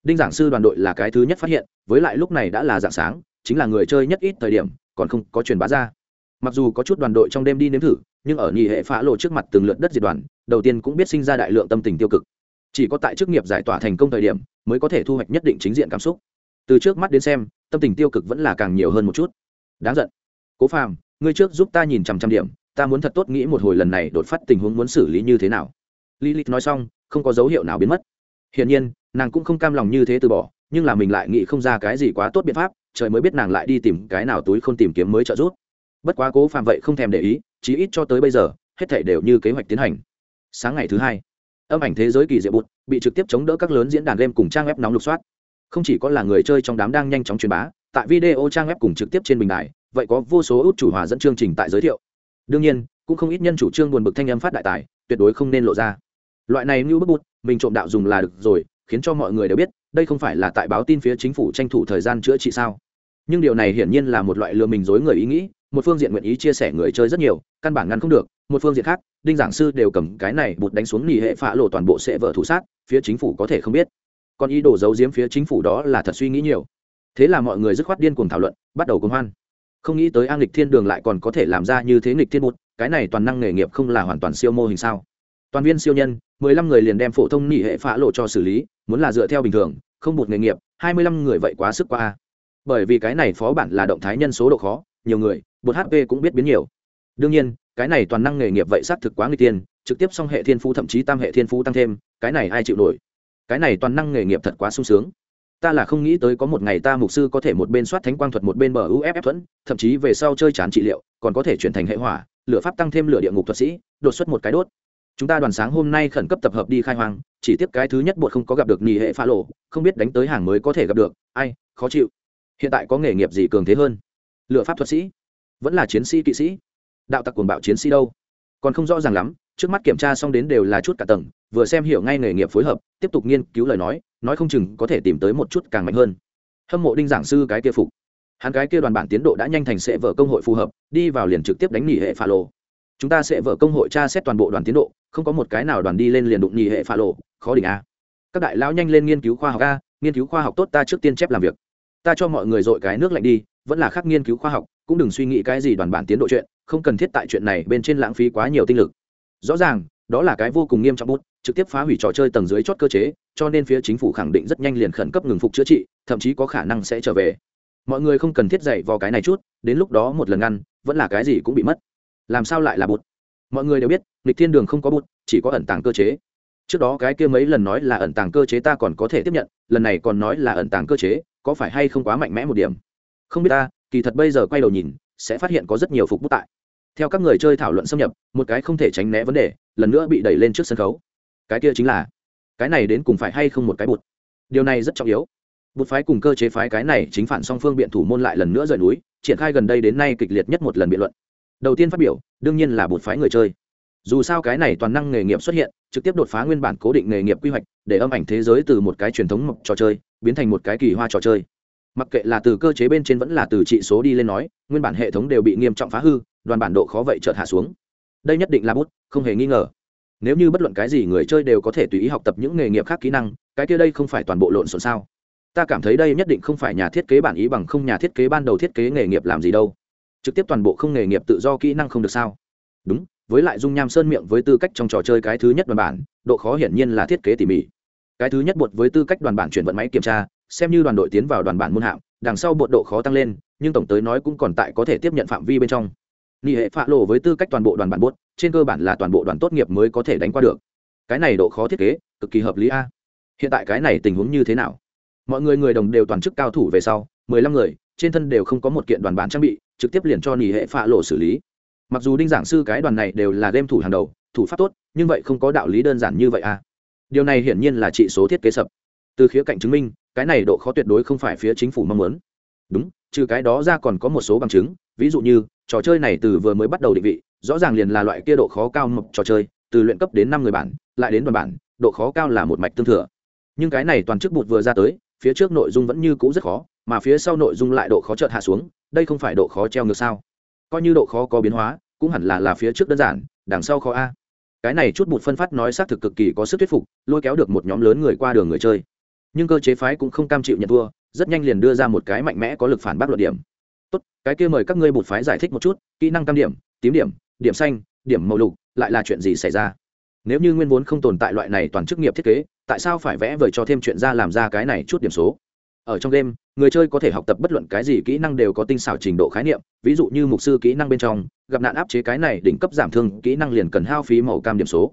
Đinh giảng sư đoàn đội là cái thứ nhất phát hiện, với lại lúc này đã là dạng sáng, chính là người chơi nhất ít thời điểm, còn không có truyền bá ra mặc dù có chút đoàn đội trong đêm đi nếm thử, nhưng ở nhị hệ phá lộ trước mặt từng lượt đất diệt đoàn, đầu tiên cũng biết sinh ra đại lượng tâm tình tiêu cực. Chỉ có tại chức nghiệp giải tỏa thành công thời điểm, mới có thể thu hoạch nhất định chính diện cảm xúc. Từ trước mắt đến xem, tâm tình tiêu cực vẫn là càng nhiều hơn một chút. Đáng giận. Cố phàm, ngươi trước giúp ta nhìn chằm chằm điểm, ta muốn thật tốt nghĩ một hồi lần này đột phát tình huống muốn xử lý như thế nào. Lilith nói xong, không có dấu hiệu nào biến mất. Hiển nhiên, nàng cũng không cam lòng như thế từ bỏ, nhưng là mình lại nghĩ không ra cái gì quá tốt biện pháp, trời mới biết nàng lại đi tìm cái nào túi không tìm kiếm mới trợ giúp bất quá cố phạm vậy không thèm để ý, chí ít cho tới bây giờ, hết thể đều như kế hoạch tiến hành. Sáng ngày thứ hai, âm ảnh thế giới kỳ diệu bụt, bị trực tiếp chống đỡ các lớn diễn đàn game cùng trang web nóng lục soát. Không chỉ có là người chơi trong đám đang nhanh chóng truyền bá, tại video trang web cùng trực tiếp trên bình đài, vậy có vô số út chủ hòa dẫn chương trình tại giới thiệu. Đương nhiên, cũng không ít nhân chủ trương buồn bực thanh âm phát đại tài, tuyệt đối không nên lộ ra. Loại này như bức bút mình trộm đạo dùng là được rồi, khiến cho mọi người đều biết, đây không phải là tại báo tin phía chính phủ tranh thủ thời gian chữa trị sao? Nhưng điều này hiển nhiên là một loại lừa mình dối người ý nghĩ một phương diện nguyện ý chia sẻ người chơi rất nhiều, căn bản ngăn không được, một phương diện khác, đinh giảng sư đều cầm cái này bụt đánh xuống nghỉ hệ phá lộ toàn bộ sẽ vợ thủ sát, phía chính phủ có thể không biết. Còn ý đồ giấu giếm phía chính phủ đó là thật suy nghĩ nhiều. Thế là mọi người dứt khoát điên cuồng thảo luận, bắt đầu công hoan. Không nghĩ tới an lịch thiên đường lại còn có thể làm ra như thế nghịch thiên bụt, cái này toàn năng nghề nghiệp không là hoàn toàn siêu mô hình sao? Toàn viên siêu nhân, mười lăm người liền đem phổ thông nghỉ hệ phá lộ cho xử lý, muốn là dựa theo bình thường, không bụt nghề nghiệp, hai mươi lăm người vậy quá sức qua bởi vì cái này phó bản là động thái nhân số độ khó nhiều người, bột hp cũng biết biến nhiều. Đương nhiên, cái này toàn năng nghề nghiệp vậy xác thực quá người tiên trực tiếp xong hệ thiên phú thậm chí tam hệ thiên phú tăng thêm, cái này ai chịu nổi? Cái này toàn năng nghề nghiệp thật quá sung sướng. Ta là không nghĩ tới có một ngày ta mục sư có thể một bên soát thánh quang thuật một bên bờ uff thuẫn, thậm chí về sau chơi chán trị liệu, còn có thể chuyển thành hệ hỏa, lửa pháp tăng thêm lửa địa ngục thuật sĩ, đột xuất một cái đốt. Chúng ta đoàn sáng hôm nay khẩn cấp tập hợp đi khai hoang, chỉ tiếp cái thứ nhất bột không có gặp được nghỉ hệ pha lộ, không biết đánh tới hàng mới có thể gặp được, ai, khó chịu. Hiện tại có nghề nghiệp gì cường thế hơn? Lựa pháp thuật sĩ, vẫn là chiến sĩ kỵ sĩ. Đạo tặc cuồng bạo chiến sĩ đâu? Còn không rõ ràng lắm, trước mắt kiểm tra xong đến đều là chút cả tầng, vừa xem hiểu ngay nghề nghiệp phối hợp, tiếp tục nghiên cứu lời nói nói không chừng có thể tìm tới một chút càng mạnh hơn. Hâm mộ đinh giảng sư cái kia phục. Hắn cái kia đoàn bản tiến độ đã nhanh thành sẽ vở công hội phù hợp, đi vào liền trực tiếp đánh nghỉ hệ pha lộ. Chúng ta sẽ vở công hội tra xét toàn bộ đoàn tiến độ, không có một cái nào đoàn đi lên liền đụng nghỉ hệ pha lộ. Khó đỉnh a. Các đại lão nhanh lên nghiên cứu khoa học a, nghiên cứu khoa học tốt ta trước tiên chép làm việc. Ta cho mọi người dội cái nước lạnh đi vẫn là khác nghiên cứu khoa học, cũng đừng suy nghĩ cái gì đoàn bản tiến độ chuyện, không cần thiết tại chuyện này bên trên lãng phí quá nhiều tinh lực. Rõ ràng, đó là cái vô cùng nghiêm trọng bút, trực tiếp phá hủy trò chơi tầng dưới chót cơ chế, cho nên phía chính phủ khẳng định rất nhanh liền khẩn cấp ngừng phục chữa trị, thậm chí có khả năng sẽ trở về. Mọi người không cần thiết dạy vào cái này chút, đến lúc đó một lần ngăn, vẫn là cái gì cũng bị mất. Làm sao lại là bút? Mọi người đều biết lịch thiên đường không có bút, chỉ có ẩn tàng cơ chế. Trước đó cái kia mấy lần nói là ẩn tàng cơ chế ta còn có thể tiếp nhận, lần này còn nói là ẩn tàng cơ chế, có phải hay không quá mạnh mẽ một điểm? Không biết ta, kỳ thật bây giờ quay đầu nhìn, sẽ phát hiện có rất nhiều phục bút tại. Theo các người chơi thảo luận xâm nhập, một cái không thể tránh né vấn đề, lần nữa bị đẩy lên trước sân khấu. Cái kia chính là, cái này đến cùng phải hay không một cái bụt? Điều này rất trọng yếu. Bụt phái cùng cơ chế phái cái này chính phản song phương biện thủ môn lại lần nữa rời núi, triển khai gần đây đến nay kịch liệt nhất một lần biện luận. Đầu tiên phát biểu, đương nhiên là bụt phái người chơi. Dù sao cái này toàn năng nghề nghiệp xuất hiện, trực tiếp đột phá nguyên bản cố định nghề nghiệp quy hoạch, để âm ảnh thế giới từ một cái truyền thống mộc trò chơi, biến thành một cái kỳ hoa trò chơi mặc kệ là từ cơ chế bên trên vẫn là từ trị số đi lên nói, nguyên bản hệ thống đều bị nghiêm trọng phá hư, đoàn bản độ khó vậy chợt hạ xuống. Đây nhất định là bút, không hề nghi ngờ. Nếu như bất luận cái gì người chơi đều có thể tùy ý học tập những nghề nghiệp khác kỹ năng, cái kia đây không phải toàn bộ lộn xộn sao? Ta cảm thấy đây nhất định không phải nhà thiết kế bản ý bằng không nhà thiết kế ban đầu thiết kế nghề nghiệp làm gì đâu. Trực tiếp toàn bộ không nghề nghiệp tự do kỹ năng không được sao? Đúng, với lại dung nham sơn miệng với tư cách trong trò chơi cái thứ nhất đoàn bản, độ khó hiển nhiên là thiết kế tỉ mỉ. Cái thứ nhất bột với tư cách đoàn bản chuyển vận máy kiểm tra xem như đoàn đội tiến vào đoàn bản môn hạng đằng sau bột độ khó tăng lên, nhưng tổng tới nói cũng còn tại có thể tiếp nhận phạm vi bên trong. Nghỉ hệ phạ lộ với tư cách toàn bộ đoàn bản bốt trên cơ bản là toàn bộ đoàn tốt nghiệp mới có thể đánh qua được. Cái này độ khó thiết kế, cực kỳ hợp lý a. Hiện tại cái này tình huống như thế nào? Mọi người người đồng đều toàn chức cao thủ về sau, mười lăm người, trên thân đều không có một kiện đoàn bán trang bị, trực tiếp liền cho nghỉ hệ phạ lộ xử lý. Mặc dù đinh giảng sư cái đoàn này đều là game thủ hàng đầu, thủ pháp tốt, nhưng vậy không có đạo lý đơn giản như vậy a. Điều này hiển nhiên là trị số thiết kế sập. Từ khía cạnh chứng minh cái này độ khó tuyệt đối không phải phía chính phủ mong muốn. Đúng, trừ cái đó ra còn có một số bằng chứng, ví dụ như, trò chơi này từ vừa mới bắt đầu định vị, rõ ràng liền là loại kia độ khó cao mộc trò chơi, từ luyện cấp đến năm người bản, lại đến đoàn bản, độ khó cao là một mạch tương thừa. Nhưng cái này toàn chức bụt vừa ra tới, phía trước nội dung vẫn như cũ rất khó, mà phía sau nội dung lại độ khó chợt hạ xuống, đây không phải độ khó treo ngược sao? Coi như độ khó có biến hóa, cũng hẳn là là phía trước đơn giản, đằng sau khó a. Cái này chút bụt phân phát nói xác thực cực kỳ có sức thuyết phục, lôi kéo được một nhóm lớn người qua đường người chơi nhưng cơ chế phái cũng không cam chịu nhận thua, rất nhanh liền đưa ra một cái mạnh mẽ có lực phản bác luận điểm. Tốt, cái kia mời các ngươi bột phái giải thích một chút, kỹ năng tam điểm, tím điểm điểm xanh, điểm màu lục, lại là chuyện gì xảy ra? Nếu như nguyên vốn không tồn tại loại này toàn chức nghiệp thiết kế, tại sao phải vẽ vời cho thêm chuyện ra làm ra cái này chút điểm số? Ở trong game, người chơi có thể học tập bất luận cái gì kỹ năng đều có tinh xảo trình độ khái niệm, ví dụ như mục sư kỹ năng bên trong, gặp nạn áp chế cái này đỉnh cấp giảm thương, kỹ năng liền cần hao phí màu cam điểm số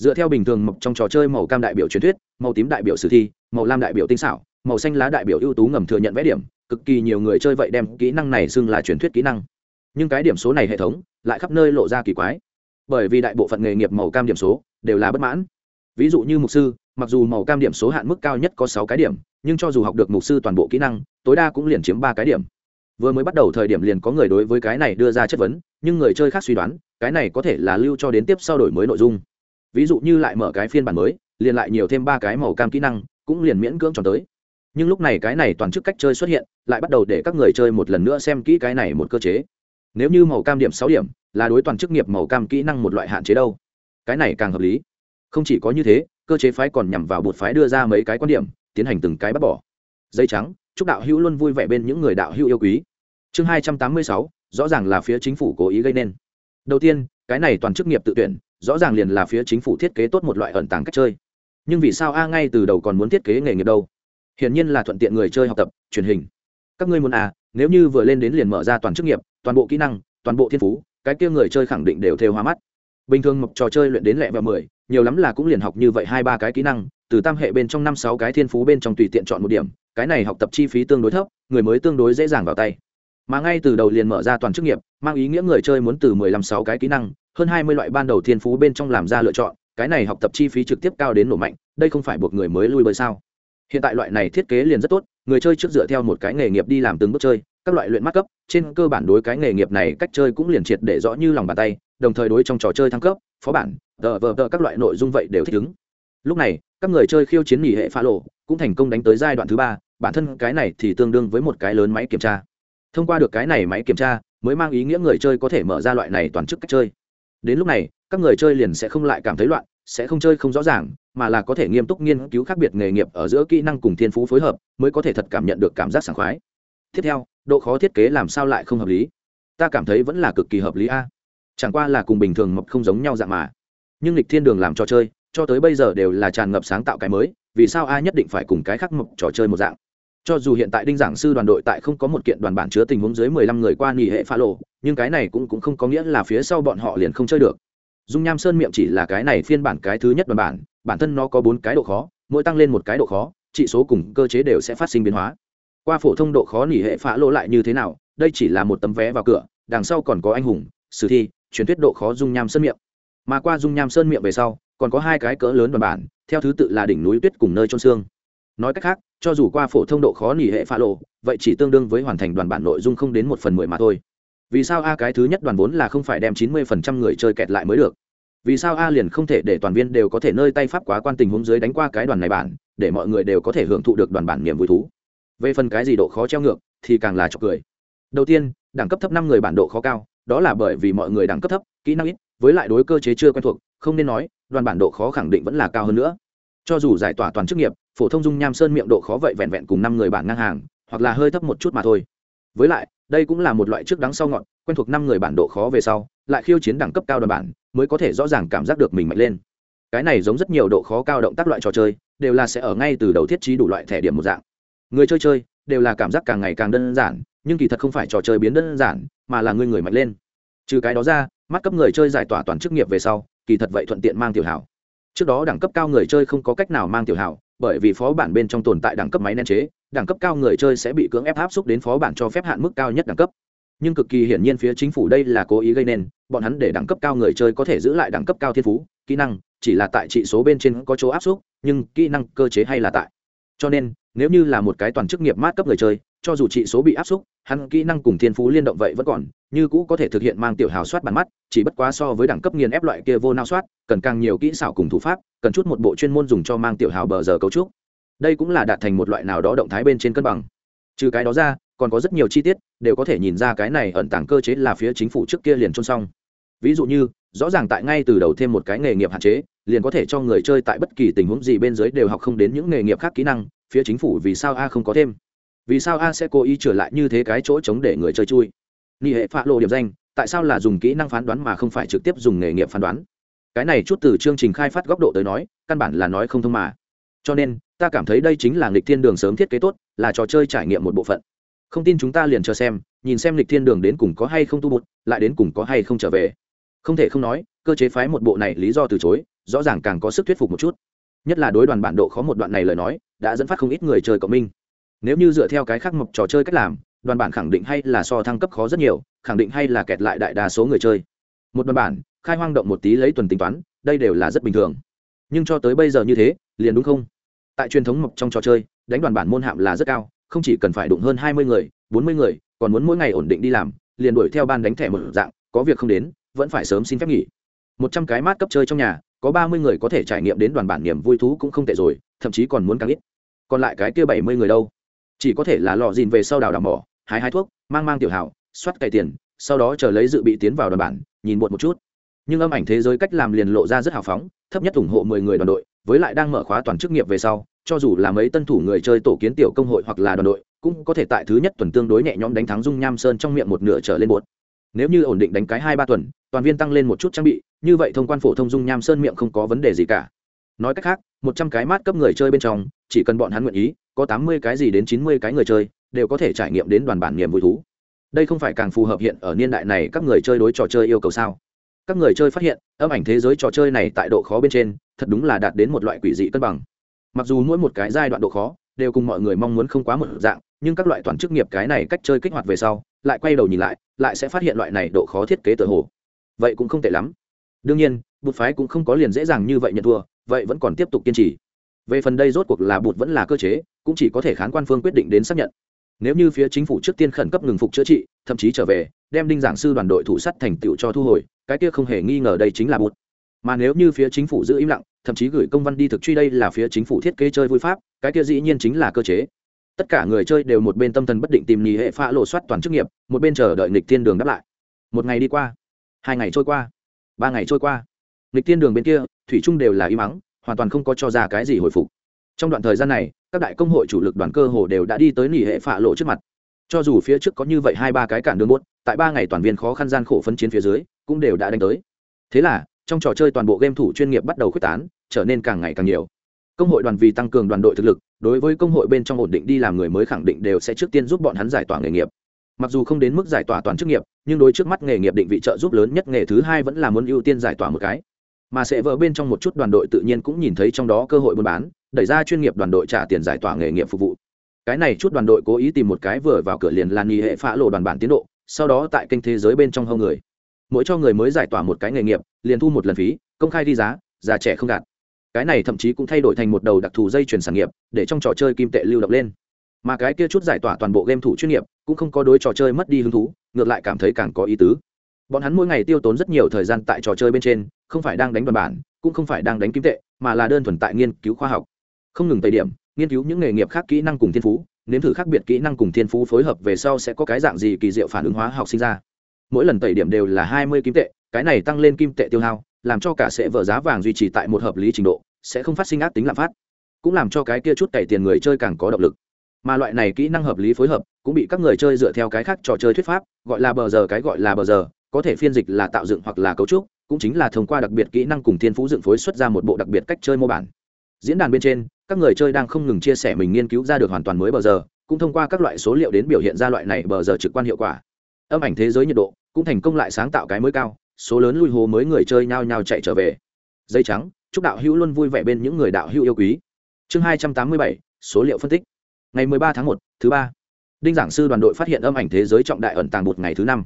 dựa theo bình thường mộc trong trò chơi màu cam đại biểu truyền thuyết, màu tím đại biểu sử thi, màu lam đại biểu tinh xảo, màu xanh lá đại biểu ưu tú ngầm thừa nhận vẽ điểm, cực kỳ nhiều người chơi vậy đem kỹ năng này xưng là truyền thuyết kỹ năng. Nhưng cái điểm số này hệ thống lại khắp nơi lộ ra kỳ quái. Bởi vì đại bộ phận nghề nghiệp màu cam điểm số đều là bất mãn. Ví dụ như mục sư, mặc dù màu cam điểm số hạn mức cao nhất có sáu cái điểm, nhưng cho dù học được mục sư toàn bộ kỹ năng, tối đa cũng liền chiếm ba cái điểm. Vừa mới bắt đầu thời điểm liền có người đối với cái này đưa ra chất vấn, nhưng người chơi khác suy đoán, cái này có thể là lưu cho đến tiếp sau đổi mới nội dung ví dụ như lại mở cái phiên bản mới, liền lại nhiều thêm ba cái màu cam kỹ năng, cũng liền miễn cưỡng tròn tới. Nhưng lúc này cái này toàn chức cách chơi xuất hiện, lại bắt đầu để các người chơi một lần nữa xem kỹ cái này một cơ chế. Nếu như màu cam điểm sáu điểm, là đối toàn chức nghiệp màu cam kỹ năng một loại hạn chế đâu. Cái này càng hợp lý. Không chỉ có như thế, cơ chế phái còn nhằm vào bột phái đưa ra mấy cái quan điểm, tiến hành từng cái bắt bỏ. Dây trắng, chúc đạo hữu luôn vui vẻ bên những người đạo hữu yêu quý. Chương hai trăm tám mươi sáu, rõ ràng là phía chính phủ cố ý gây nên. Đầu tiên, cái này toàn chức nghiệp tự tuyển rõ ràng liền là phía chính phủ thiết kế tốt một loại ẩn tàng cách chơi. Nhưng vì sao a ngay từ đầu còn muốn thiết kế nghề nghiệp đâu? Hiển nhiên là thuận tiện người chơi học tập, truyền hình. Các ngươi muốn à nếu như vừa lên đến liền mở ra toàn chức nghiệp, toàn bộ kỹ năng, toàn bộ thiên phú, cái kia người chơi khẳng định đều theo hoa mắt. Bình thường mộc trò chơi luyện đến lẹ vào mười, nhiều lắm là cũng liền học như vậy hai ba cái kỹ năng, từ tam hệ bên trong năm sáu cái thiên phú bên trong tùy tiện chọn một điểm, cái này học tập chi phí tương đối thấp, người mới tương đối dễ dàng vào tay. Mà ngay từ đầu liền mở ra toàn chức nghiệp, mang ý nghĩa người chơi muốn từ mười lăm sáu cái kỹ năng hơn hai mươi loại ban đầu thiên phú bên trong làm ra lựa chọn, cái này học tập chi phí trực tiếp cao đến nổ mạnh, đây không phải buộc người mới lui bơi sao? Hiện tại loại này thiết kế liền rất tốt, người chơi trước dựa theo một cái nghề nghiệp đi làm từng bước chơi, các loại luyện mắt cấp, trên cơ bản đối cái nghề nghiệp này cách chơi cũng liền triệt để rõ như lòng bàn tay, đồng thời đối trong trò chơi thăng cấp, phó bản, tờ, vờ, tờ, các loại nội dung vậy đều thích ứng. Lúc này, các người chơi khiêu chiến nghỉ hệ pha lộ cũng thành công đánh tới giai đoạn thứ ba, bản thân cái này thì tương đương với một cái lớn máy kiểm tra. Thông qua được cái này máy kiểm tra, mới mang ý nghĩa người chơi có thể mở ra loại này toàn chức cách chơi đến lúc này, các người chơi liền sẽ không lại cảm thấy loạn, sẽ không chơi không rõ ràng, mà là có thể nghiêm túc nghiên cứu khác biệt nghề nghiệp ở giữa kỹ năng cùng thiên phú phối hợp, mới có thể thật cảm nhận được cảm giác sảng khoái. Tiếp theo, độ khó thiết kế làm sao lại không hợp lý? Ta cảm thấy vẫn là cực kỳ hợp lý a. Chẳng qua là cùng bình thường mập không giống nhau dạng mà. Nhưng lịch thiên đường làm trò chơi, cho tới bây giờ đều là tràn ngập sáng tạo cái mới, vì sao a nhất định phải cùng cái khác mập trò chơi một dạng? Cho dù hiện tại đinh giảng sư đoàn đội tại không có một kiện đoàn bản chứa tình huống dưới mười lăm người qua nghỉ hệ pha lộ, nhưng cái này cũng cũng không có nghĩa là phía sau bọn họ liền không chơi được. Dung nham sơn miệng chỉ là cái này phiên bản cái thứ nhất đoàn bản bản thân nó có bốn cái độ khó, mỗi tăng lên một cái độ khó trị số cùng cơ chế đều sẽ phát sinh biến hóa. Qua phổ thông độ khó nghỉ hệ phá lỗ lại như thế nào, đây chỉ là một tấm vé vào cửa, đằng sau còn có anh hùng, sử thi, truyền thuyết độ khó dung nham sơn miệng. Mà qua dung nham sơn miệng về sau, còn có hai cái cỡ lớn đoàn bản, theo thứ tự là đỉnh núi tuyết cùng nơi trôn xương. Nói cách khác cho dù qua phổ thông độ khó nghỉ hệ pha lộ, vậy chỉ tương đương với hoàn thành đoàn bản nội dung không đến một phần mười mà thôi. Vì sao a cái thứ nhất đoàn vốn là không phải đem chín mươi phần trăm người chơi kẹt lại mới được? Vì sao a liền không thể để toàn viên đều có thể nơi tay pháp quá quan tình huống dưới đánh qua cái đoàn này bản, để mọi người đều có thể hưởng thụ được đoàn bản niềm vui thú? Về phần cái gì độ khó treo ngược, thì càng là chọc cười. Đầu tiên, đẳng cấp thấp năm người bản độ khó cao, đó là bởi vì mọi người đẳng cấp thấp, kỹ năng ít, với lại đối cơ chế chưa quen thuộc, không nên nói, đoàn bản độ khó khẳng định vẫn là cao hơn nữa cho dù giải tỏa toàn chức nghiệp, phổ thông dung nham sơn miệng độ khó vậy vẹn vẹn cùng năm người bản ngang hàng, hoặc là hơi thấp một chút mà thôi. Với lại, đây cũng là một loại trước đắng sau ngọn quen thuộc năm người bản độ khó về sau, lại khiêu chiến đẳng cấp cao đoàn bản, mới có thể rõ ràng cảm giác được mình mạnh lên. Cái này giống rất nhiều độ khó cao động tác loại trò chơi, đều là sẽ ở ngay từ đầu thiết trí đủ loại thẻ điểm một dạng. Người chơi chơi, đều là cảm giác càng ngày càng đơn giản, nhưng kỳ thật không phải trò chơi biến đơn giản, mà là người người mạnh lên. Trừ cái đó ra, mắt cấp người chơi giải tỏa toàn chức nghiệp về sau, kỳ thật vậy thuận tiện mang tiểu hảo trước đó đẳng cấp cao người chơi không có cách nào mang tiểu hảo bởi vì phó bản bên trong tồn tại đẳng cấp máy nén chế, đẳng cấp cao người chơi sẽ bị cưỡng ép áp xúc đến phó bản cho phép hạn mức cao nhất đẳng cấp. Nhưng cực kỳ hiển nhiên phía chính phủ đây là cố ý gây nên, bọn hắn để đẳng cấp cao người chơi có thể giữ lại đẳng cấp cao thiên phú, kỹ năng chỉ là tại trị số bên trên có chỗ áp xúc, nhưng kỹ năng cơ chế hay là tại. Cho nên, nếu như là một cái toàn chức nghiệp mát cấp người chơi cho dù trị số bị áp xúc, hắn kỹ năng cùng thiên phú liên động vậy vẫn còn, như cũ có thể thực hiện mang tiểu hào soát bàn mắt, chỉ bất quá so với đẳng cấp nghiền ép loại kia vô nao soát, cần càng nhiều kỹ xảo cùng thủ pháp, cần chút một bộ chuyên môn dùng cho mang tiểu hào bờ giờ cấu trúc. Đây cũng là đạt thành một loại nào đó động thái bên trên cân bằng. Trừ cái đó ra, còn có rất nhiều chi tiết, đều có thể nhìn ra cái này ẩn tàng cơ chế là phía chính phủ trước kia liền trôn xong. Ví dụ như, rõ ràng tại ngay từ đầu thêm một cái nghề nghiệp hạn chế, liền có thể cho người chơi tại bất kỳ tình huống gì bên dưới đều học không đến những nghề nghiệp khác kỹ năng, phía chính phủ vì sao a không có thêm? Vì sao a sẽ cố ý trở lại như thế cái chỗ chống để người chơi chui? Nghi hệ phạ lộ điểm danh, tại sao là dùng kỹ năng phán đoán mà không phải trực tiếp dùng nghề nghiệp phán đoán? Cái này chút từ chương trình khai phát góc độ tới nói, căn bản là nói không thông mà. Cho nên, ta cảm thấy đây chính là nghịch thiên đường sớm thiết kế tốt, là trò chơi trải nghiệm một bộ phận. Không tin chúng ta liền chờ xem, nhìn xem lịch thiên đường đến cùng có hay không tu bụt lại đến cùng có hay không trở về. Không thể không nói, cơ chế phái một bộ này lý do từ chối, rõ ràng càng có sức thuyết phục một chút. Nhất là đối đoàn bản độ khó một đoạn này lời nói, đã dẫn phát không ít người chơi cộng minh nếu như dựa theo cái khác mộc trò chơi cách làm, đoàn bản khẳng định hay là so thăng cấp khó rất nhiều, khẳng định hay là kẹt lại đại đa số người chơi. Một đoàn bản, khai hoang động một tí lấy tuần tính toán, đây đều là rất bình thường. Nhưng cho tới bây giờ như thế, liền đúng không? Tại truyền thống mộc trong trò chơi, đánh đoàn bản môn hạm là rất cao, không chỉ cần phải đụng hơn hai mươi người, bốn mươi người, còn muốn mỗi ngày ổn định đi làm, liền đuổi theo ban đánh thẻ một dạng, có việc không đến, vẫn phải sớm xin phép nghỉ. Một trăm cái mát cấp chơi trong nhà, có ba mươi người có thể trải nghiệm đến đoàn bản niềm vui thú cũng không tệ rồi, thậm chí còn muốn càng ít. Còn lại cái kia bảy mươi người đâu? Chỉ có thể là lò dìn về sau đào đào bỏ, hái hái thuốc mang mang tiểu hảo soát cày tiền sau đó chờ lấy dự bị tiến vào đoàn bản nhìn một một chút. Nhưng âm ảnh thế giới cách làm liền lộ ra rất hào phóng thấp nhất ủng hộ mười người đoàn đội với lại đang mở khóa toàn chức nghiệp về sau cho dù là mấy tân thủ người chơi tổ kiến tiểu công hội hoặc là đoàn đội cũng có thể tại thứ nhất tuần tương đối nhẹ nhõm đánh thắng dung nham sơn trong miệng một nửa trở lên bột nếu như ổn định đánh cái hai ba tuần toàn viên tăng lên một chút trang bị như vậy thông quan phổ thông dung nham sơn miệng không có vấn đề gì cả. Nói cách khác một trăm cái mát cấp người chơi bên trong chỉ cần bọn hắn nguyện ý có tám mươi cái gì đến chín mươi cái người chơi, đều có thể trải nghiệm đến đoàn bản niềm vui thú. Đây không phải càng phù hợp hiện ở niên đại này các người chơi đối trò chơi yêu cầu sao? Các người chơi phát hiện, âm ảnh thế giới trò chơi này tại độ khó bên trên, thật đúng là đạt đến một loại quỷ dị cân bằng. Mặc dù mỗi một cái giai đoạn độ khó, đều cùng mọi người mong muốn không quá một dạng, nhưng các loại toàn chức nghiệp cái này cách chơi kích hoạt về sau, lại quay đầu nhìn lại lại sẽ phát hiện loại này độ khó thiết kế tự hồ. Vậy cũng không tệ lắm. Đương nhiên, bụt phái cũng không có liền dễ dàng như vậy nhận thua, vậy vẫn còn tiếp tục kiên trì về phần đây rốt cuộc là bụt vẫn là cơ chế, cũng chỉ có thể khán quan phương quyết định đến xác nhận. Nếu như phía chính phủ trước tiên khẩn cấp ngừng phục chữa trị, thậm chí trở về, đem đinh giảng sư đoàn đội thủ sắt thành tựu cho thu hồi, cái kia không hề nghi ngờ đây chính là bụt. Mà nếu như phía chính phủ giữ im lặng, thậm chí gửi công văn đi thực truy đây là phía chính phủ thiết kế chơi vui pháp, cái kia dĩ nhiên chính là cơ chế. Tất cả người chơi đều một bên tâm thần bất định tìm nhì hệ pha lộ soát toàn chức nghiệp, một bên chờ đợi nghịch thiên đường đáp lại. Một ngày đi qua, hai ngày trôi qua, ba ngày trôi qua, nghịch thiên đường bên kia, thủy chung đều là im mắng hoàn toàn không có cho ra cái gì hồi phục. Trong đoạn thời gian này, các đại công hội chủ lực đoàn cơ hồ đều đã đi tới nỉ hệ phạ lộ trước mặt. Cho dù phía trước có như vậy hai ba cái cản đường bốt tại ba ngày toàn viên khó khăn gian khổ phấn chiến phía dưới, cũng đều đã đánh tới. Thế là, trong trò chơi toàn bộ game thủ chuyên nghiệp bắt đầu quyết tán, trở nên càng ngày càng nhiều. Công hội đoàn vì tăng cường đoàn đội thực lực, đối với công hội bên trong ổn định đi làm người mới khẳng định đều sẽ trước tiên giúp bọn hắn giải tỏa nghề nghiệp. Mặc dù không đến mức giải tỏa toàn chức nghiệp, nhưng đối trước mắt nghề nghiệp định vị trợ giúp lớn nhất nghề thứ hai vẫn là muốn ưu tiên giải tỏa một cái mà sẽ vỡ bên trong một chút đoàn đội tự nhiên cũng nhìn thấy trong đó cơ hội buôn bán, đẩy ra chuyên nghiệp đoàn đội trả tiền giải tỏa nghề nghiệp phục vụ. Cái này chút đoàn đội cố ý tìm một cái vừa vào cửa liền là nghỉ hệ phá lộ đoàn bản tiến độ, sau đó tại kênh thế giới bên trong hông người. Mỗi cho người mới giải tỏa một cái nghề nghiệp, liền thu một lần phí, công khai đi giá, già trẻ không gạt. Cái này thậm chí cũng thay đổi thành một đầu đặc thù dây chuyển sản nghiệp, để trong trò chơi kim tệ lưu động lên. Mà cái kia chút giải tỏa toàn bộ game thủ chuyên nghiệp, cũng không có đối trò chơi mất đi hứng thú, ngược lại cảm thấy càng có ý tứ bọn hắn mỗi ngày tiêu tốn rất nhiều thời gian tại trò chơi bên trên, không phải đang đánh đoàn bản, cũng không phải đang đánh kim tệ, mà là đơn thuần tại nghiên cứu khoa học. Không ngừng tây điểm, nghiên cứu những nghề nghiệp khác kỹ năng cùng thiên phú, nếm thử khác biệt kỹ năng cùng thiên phú phối hợp về sau sẽ có cái dạng gì kỳ diệu phản ứng hóa học sinh ra. Mỗi lần tẩy điểm đều là hai mươi kim tệ, cái này tăng lên kim tệ tiêu hao, làm cho cả sẽ vở giá vàng duy trì tại một hợp lý trình độ, sẽ không phát sinh ác tính lạm phát. Cũng làm cho cái kia chút cày tiền người chơi càng có động lực. Mà loại này kỹ năng hợp lý phối hợp, cũng bị các người chơi dựa theo cái khác trò chơi thuyết pháp, gọi là bờ giờ cái gọi là bờ giờ có thể phiên dịch là tạo dựng hoặc là cấu trúc, cũng chính là thông qua đặc biệt kỹ năng cùng thiên phú dựng phối xuất ra một bộ đặc biệt cách chơi mô bản. Diễn đàn bên trên, các người chơi đang không ngừng chia sẻ mình nghiên cứu ra được hoàn toàn mới bờ giờ, cũng thông qua các loại số liệu đến biểu hiện ra loại này bờ giờ trực quan hiệu quả. Âm ảnh thế giới nhiệt độ cũng thành công lại sáng tạo cái mới cao, số lớn lui hồ mới người chơi nhao nhao chạy trở về. Dây trắng, chúc đạo hữu luôn vui vẻ bên những người đạo hữu yêu quý. Chương hai trăm tám mươi bảy, số liệu phân tích. Ngày mười ba tháng một, thứ ba. Đinh giảng sư đoàn đội phát hiện âm ảnh thế giới trọng đại ẩn tàng một ngày thứ năm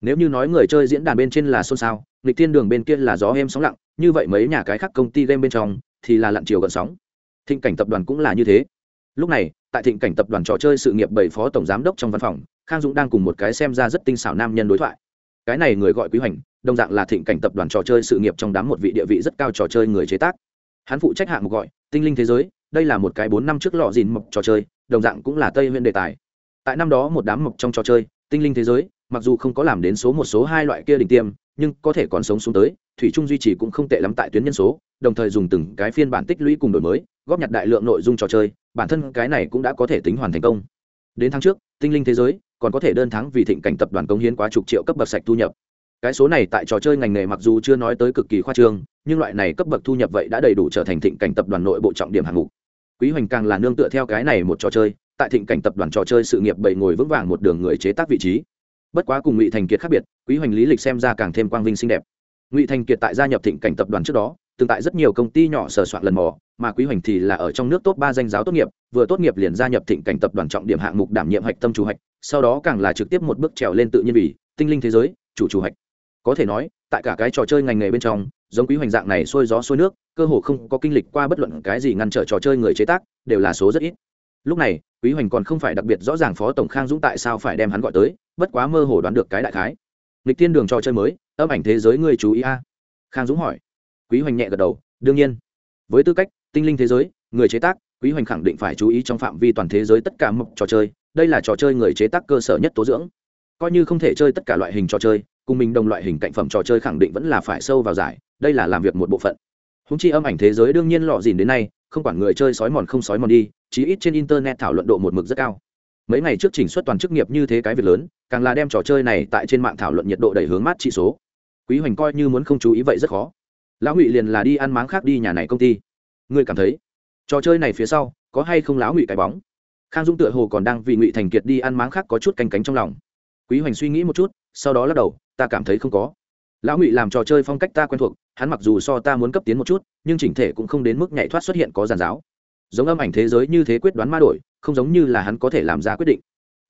nếu như nói người chơi diễn đàn bên trên là xôn xao, nghịch thiên đường bên kia là gió êm sóng lặng, như vậy mấy nhà cái khác công ty game bên trong thì là lặn chiều gần sóng. Thịnh cảnh tập đoàn cũng là như thế. Lúc này, tại thịnh cảnh tập đoàn trò chơi sự nghiệp bảy phó tổng giám đốc trong văn phòng, khang dũng đang cùng một cái xem ra rất tinh xảo nam nhân đối thoại. Cái này người gọi quý hoành, đồng dạng là thịnh cảnh tập đoàn trò chơi sự nghiệp trong đám một vị địa vị rất cao trò chơi người chế tác. Hắn phụ trách hạng mục gọi, tinh linh thế giới, đây là một cái bốn năm trước lọ dìn mộc trò chơi, đồng dạng cũng là tây huyện đề tài. Tại năm đó một đám mộc trong trò chơi, tinh linh thế giới mặc dù không có làm đến số một số hai loại kia đỉnh tiêm, nhưng có thể còn sống xuống tới, thủy trung duy trì cũng không tệ lắm tại tuyến nhân số, đồng thời dùng từng cái phiên bản tích lũy cùng đổi mới, góp nhặt đại lượng nội dung trò chơi, bản thân cái này cũng đã có thể tính hoàn thành công. Đến tháng trước, tinh linh thế giới còn có thể đơn tháng vì thịnh cảnh tập đoàn công hiến quá chục triệu cấp bậc sạch thu nhập. Cái số này tại trò chơi ngành nghề mặc dù chưa nói tới cực kỳ khoa trương, nhưng loại này cấp bậc thu nhập vậy đã đầy đủ trở thành thịnh cảnh tập đoàn nội bộ trọng điểm hạng mục. Quý hoành càng là nương tựa theo cái này một trò chơi, tại thịnh cảnh tập đoàn trò chơi sự nghiệp bầy ngồi vững vàng một đường người chế tác vị trí bất quá cùng ngụy thành kiệt khác biệt, quý hoành lý lịch xem ra càng thêm quang vinh xinh đẹp. Ngụy thành kiệt tại gia nhập thịnh cảnh tập đoàn trước đó, từng tại rất nhiều công ty nhỏ sờ soạn lần mò, mà quý hoành thì là ở trong nước top ba danh giáo tốt nghiệp, vừa tốt nghiệp liền gia nhập thịnh cảnh tập đoàn trọng điểm hạng mục đảm nhiệm hạch tâm chủ hạch, sau đó càng là trực tiếp một bước trèo lên tự nhiên vì, tinh linh thế giới, chủ chủ hạch. Có thể nói, tại cả cái trò chơi ngành nghề bên trong, giống quý hoành dạng này xuôi gió xuôi nước, cơ hồ không có kinh lịch qua bất luận cái gì ngăn trở trò chơi người chế tác, đều là số rất ít lúc này, quý hoành còn không phải đặc biệt rõ ràng phó tổng khang dũng tại sao phải đem hắn gọi tới, bất quá mơ hồ đoán được cái đại khái. Lịch tiên đường trò chơi mới, âm ảnh thế giới ngươi chú ý a? Khang dũng hỏi. Quý hoành nhẹ gật đầu, đương nhiên. Với tư cách, tinh linh thế giới, người chế tác, quý hoành khẳng định phải chú ý trong phạm vi toàn thế giới tất cả mộc trò chơi, đây là trò chơi người chế tác cơ sở nhất tố dưỡng. Coi như không thể chơi tất cả loại hình trò chơi, cùng mình đồng loại hình cạnh phẩm trò chơi khẳng định vẫn là phải sâu vào giải, đây là làm việc một bộ phận. Húng chi âm ảnh thế giới đương nhiên lọ dìn đến nay không quản người chơi sói mòn không sói mòn đi, chí ít trên internet thảo luận độ một mực rất cao. Mấy ngày trước chỉnh xuất toàn chức nghiệp như thế cái việc lớn, càng là đem trò chơi này tại trên mạng thảo luận nhiệt độ đẩy hướng mát trị số. Quý hoành coi như muốn không chú ý vậy rất khó. Lão ngụy liền là đi ăn máng khác đi nhà này công ty. Ngươi cảm thấy, trò chơi này phía sau, có hay không lão ngụy cái bóng? Khang dung tựa hồ còn đang vì ngụy thành kiệt đi ăn máng khác có chút canh cánh trong lòng. Quý hoành suy nghĩ một chút, sau đó lắc đầu, ta cảm thấy không có lão ngụy làm trò chơi phong cách ta quen thuộc, hắn mặc dù so ta muốn cấp tiến một chút, nhưng chỉnh thể cũng không đến mức nhảy thoát xuất hiện có giàn giáo. Giống âm ảnh thế giới như thế quyết đoán ma đổi, không giống như là hắn có thể làm ra quyết định.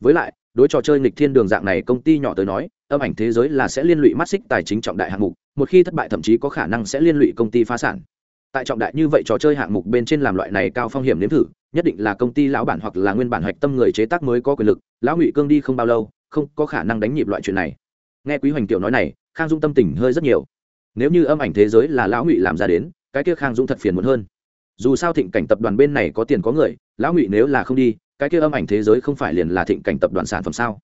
Với lại, đối trò chơi nghịch thiên đường dạng này công ty nhỏ tới nói, âm ảnh thế giới là sẽ liên lụy mắt xích tài chính trọng đại hạng mục, một khi thất bại thậm chí có khả năng sẽ liên lụy công ty phá sản. Tại trọng đại như vậy trò chơi hạng mục bên trên làm loại này cao phong hiểm nếm thử, nhất định là công ty lão bản hoặc là nguyên bản hoạch tâm người chế tác mới có quyền lực, lão ngụy cương đi không bao lâu, không có khả năng đánh nhịp loại chuyện này. Nghe quý hoành tiểu nói này khang dung tâm tình hơi rất nhiều. Nếu như âm ảnh thế giới là lão ngụy làm ra đến, cái kia khang dung thật phiền muốn hơn. Dù sao thịnh cảnh tập đoàn bên này có tiền có người, lão ngụy nếu là không đi, cái kia âm ảnh thế giới không phải liền là thịnh cảnh tập đoàn sản phẩm sao?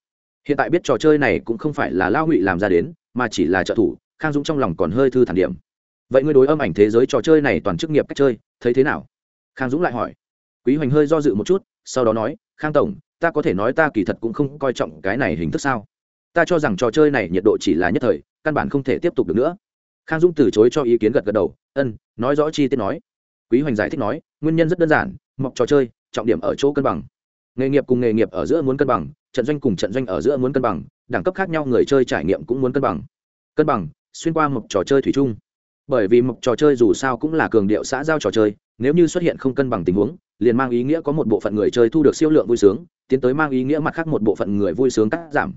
Hiện tại biết trò chơi này cũng không phải là lão ngụy làm ra đến, mà chỉ là trợ thủ, khang dung trong lòng còn hơi thư thản điểm. Vậy ngươi đối âm ảnh thế giới trò chơi này toàn chức nghiệp cách chơi, thấy thế nào? Khang dũng lại hỏi. Quý hoành hơi do dự một chút, sau đó nói, khang tổng, ta có thể nói ta kỳ thật cũng không coi trọng cái này hình thức sao? Ta cho rằng trò chơi này nhiệt độ chỉ là nhất thời căn bản không thể tiếp tục được nữa. Khang dũng từ chối cho ý kiến gật gật đầu, ân, nói rõ chi tiết nói. Quý hoành giải thích nói, nguyên nhân rất đơn giản, mọc trò chơi, trọng điểm ở chỗ cân bằng. Nghề nghiệp cùng nghề nghiệp ở giữa muốn cân bằng, trận doanh cùng trận doanh ở giữa muốn cân bằng, đẳng cấp khác nhau người chơi trải nghiệm cũng muốn cân bằng. Cân bằng, xuyên qua mộc trò chơi thủy chung. Bởi vì mộc trò chơi dù sao cũng là cường điệu xã giao trò chơi, nếu như xuất hiện không cân bằng tình huống, liền mang ý nghĩa có một bộ phận người chơi thu được siêu lượng vui sướng, tiến tới mang ý nghĩa mặt khác một bộ phận người vui sướng cắt giảm.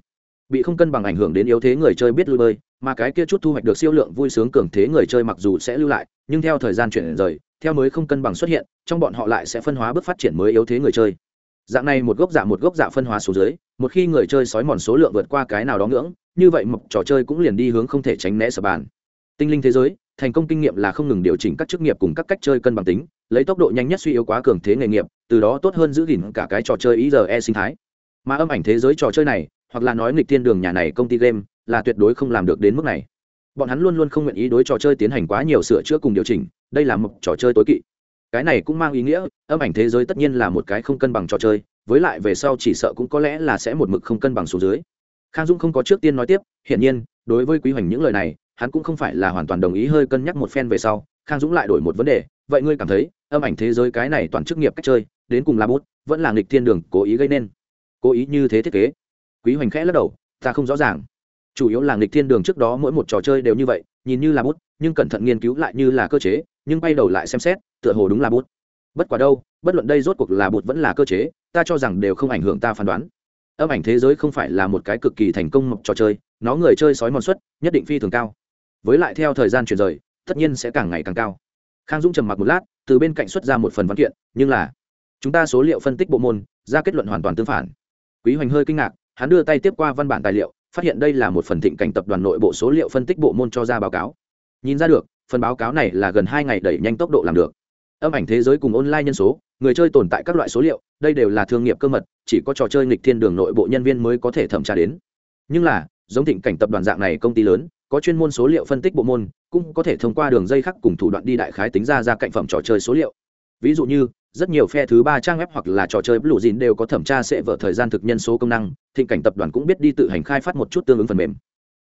Bị không cân bằng ảnh hưởng đến yếu thế người chơi biết lui bơi mà cái kia chút thu hoạch được siêu lượng vui sướng cường thế người chơi mặc dù sẽ lưu lại, nhưng theo thời gian chuyển rời, theo mới không cân bằng xuất hiện, trong bọn họ lại sẽ phân hóa bước phát triển mới yếu thế người chơi. Dạng này một gốc giả một gốc giả phân hóa số dưới, một khi người chơi sói mòn số lượng vượt qua cái nào đó ngưỡng, như vậy mộc trò chơi cũng liền đi hướng không thể tránh né sở bàn. Tinh linh thế giới, thành công kinh nghiệm là không ngừng điều chỉnh các chức nghiệp cùng các cách chơi cân bằng tính, lấy tốc độ nhanh nhất suy yếu quá cường thế nghề nghiệp, từ đó tốt hơn giữ gìn cả cái trò chơi ý giờ e sinh thái. Mà âm ảnh thế giới trò chơi này, hoặc là nói nghịch thiên đường nhà này công ty game là tuyệt đối không làm được đến mức này. Bọn hắn luôn luôn không nguyện ý đối trò chơi tiến hành quá nhiều sửa chữa cùng điều chỉnh, đây là một trò chơi tối kỵ. Cái này cũng mang ý nghĩa, âm ảnh thế giới tất nhiên là một cái không cân bằng trò chơi, với lại về sau chỉ sợ cũng có lẽ là sẽ một mực không cân bằng số dưới. Khang dung không có trước tiên nói tiếp, hiển nhiên, đối với quý hoành những lời này, hắn cũng không phải là hoàn toàn đồng ý hơi cân nhắc một phen về sau, khang dũng lại đổi một vấn đề, vậy ngươi cảm thấy, âm ảnh thế giới cái này toàn chức nghiệp cách chơi, đến cùng là bút, vẫn là nghịch thiên đường, cố ý gây nên. Cố ý như thế thiết kế. Quý hoành khẽ lắc đầu, ta không rõ ràng chủ yếu là nghịch thiên đường trước đó mỗi một trò chơi đều như vậy, nhìn như là bút, nhưng cẩn thận nghiên cứu lại như là cơ chế, nhưng bay đầu lại xem xét, tựa hồ đúng là bút. Bất quả đâu, bất luận đây rốt cuộc là bút vẫn là cơ chế, ta cho rằng đều không ảnh hưởng ta phán đoán. Âm ảnh thế giới không phải là một cái cực kỳ thành công một trò chơi, nó người chơi sói mòn suất, nhất định phi thường cao. Với lại theo thời gian chuyển rời, tất nhiên sẽ càng ngày càng cao. Khang dũng trầm mặc một lát, từ bên cạnh xuất ra một phần văn kiện, nhưng là, chúng ta số liệu phân tích bộ môn, ra kết luận hoàn toàn tương phản. Quý hoành hơi kinh ngạc, hắn đưa tay tiếp qua văn bản tài liệu phát hiện đây là một phần thịnh cảnh tập đoàn nội bộ số liệu phân tích bộ môn cho ra báo cáo. Nhìn ra được, phần báo cáo này là gần hai ngày đẩy nhanh tốc độ làm được. Âm ảnh thế giới cùng online nhân số, người chơi tồn tại các loại số liệu, đây đều là thương nghiệp cơ mật, chỉ có trò chơi nghịch thiên đường nội bộ nhân viên mới có thể thẩm tra đến. Nhưng là, giống thịnh cảnh tập đoàn dạng này công ty lớn, có chuyên môn số liệu phân tích bộ môn, cũng có thể thông qua đường dây khác cùng thủ đoạn đi đại khái tính ra ra cạnh phẩm trò chơi số liệu. Ví dụ như rất nhiều phe thứ ba trang web hoặc là trò chơi blue jean đều có thẩm tra sẽ vở thời gian thực nhân số công năng, thịnh cảnh tập đoàn cũng biết đi tự hành khai phát một chút tương ứng phần mềm.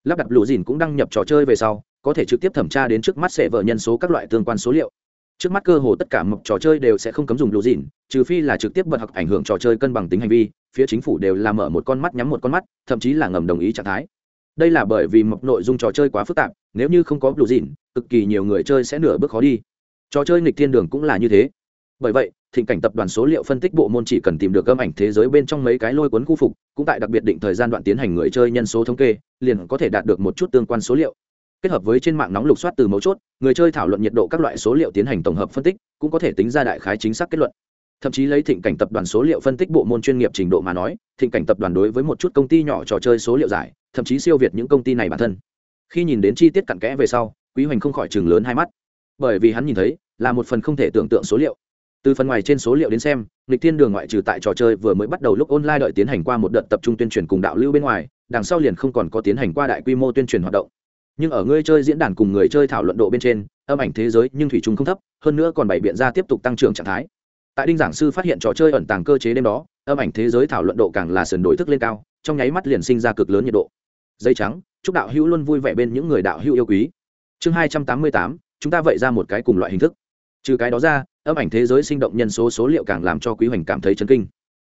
Lắp đặt blue jean cũng đăng nhập trò chơi về sau, có thể trực tiếp thẩm tra đến trước mắt sẽ vở nhân số các loại tương quan số liệu. Trước mắt cơ hồ tất cả mộc trò chơi đều sẽ không cấm dùng blue jean, trừ phi là trực tiếp bật học ảnh hưởng trò chơi cân bằng tính hành vi, phía chính phủ đều làm mở một con mắt nhắm một con mắt, thậm chí là ngầm đồng ý trạng thái. Đây là bởi vì mộc nội dung trò chơi quá phức tạp, nếu như không có blue jean, cực kỳ nhiều người chơi sẽ nửa bước khó đi. Trò chơi nghịch thiên đường cũng là như thế bởi vậy, thịnh cảnh tập đoàn số liệu phân tích bộ môn chỉ cần tìm được âm ảnh thế giới bên trong mấy cái lôi cuốn khu phục, cũng tại đặc biệt định thời gian đoạn tiến hành người chơi nhân số thống kê, liền có thể đạt được một chút tương quan số liệu. Kết hợp với trên mạng nóng lục soát từ mấu chốt, người chơi thảo luận nhiệt độ các loại số liệu tiến hành tổng hợp phân tích, cũng có thể tính ra đại khái chính xác kết luận. Thậm chí lấy thịnh cảnh tập đoàn số liệu phân tích bộ môn chuyên nghiệp trình độ mà nói, thịnh cảnh tập đoàn đối với một chút công ty nhỏ trò chơi số liệu giải, thậm chí siêu việt những công ty này bản thân. Khi nhìn đến chi tiết cặn kẽ về sau, quý hoành không khỏi chừng lớn hai mắt. Bởi vì hắn nhìn thấy, là một phần không thể tưởng tượng số liệu từ phần ngoài trên số liệu đến xem lịch thiên đường ngoại trừ tại trò chơi vừa mới bắt đầu lúc online đợi tiến hành qua một đợt tập trung tuyên truyền cùng đạo lưu bên ngoài, đằng sau liền không còn có tiến hành qua đại quy mô tuyên truyền hoạt động. Nhưng ở ngươi chơi diễn đàn cùng người chơi thảo luận độ bên trên, âm ảnh thế giới nhưng thủy chung không thấp, hơn nữa còn bày biện ra tiếp tục tăng trưởng trạng thái. Tại đinh giảng sư phát hiện trò chơi ẩn tàng cơ chế đêm đó, âm ảnh thế giới thảo luận độ càng là sườn đổi thức lên cao, trong nháy mắt liền sinh ra cực lớn nhiệt độ. Dây trắng, chúc đạo hữu luôn vui vẻ bên những người đạo hữu yêu quý. Chương hai trăm tám mươi tám, chúng ta vậy ra một cái cùng loại hình thức. Trừ cái đó ra âm ảnh thế giới sinh động nhân số số liệu càng làm cho quý hoành cảm thấy chấn kinh.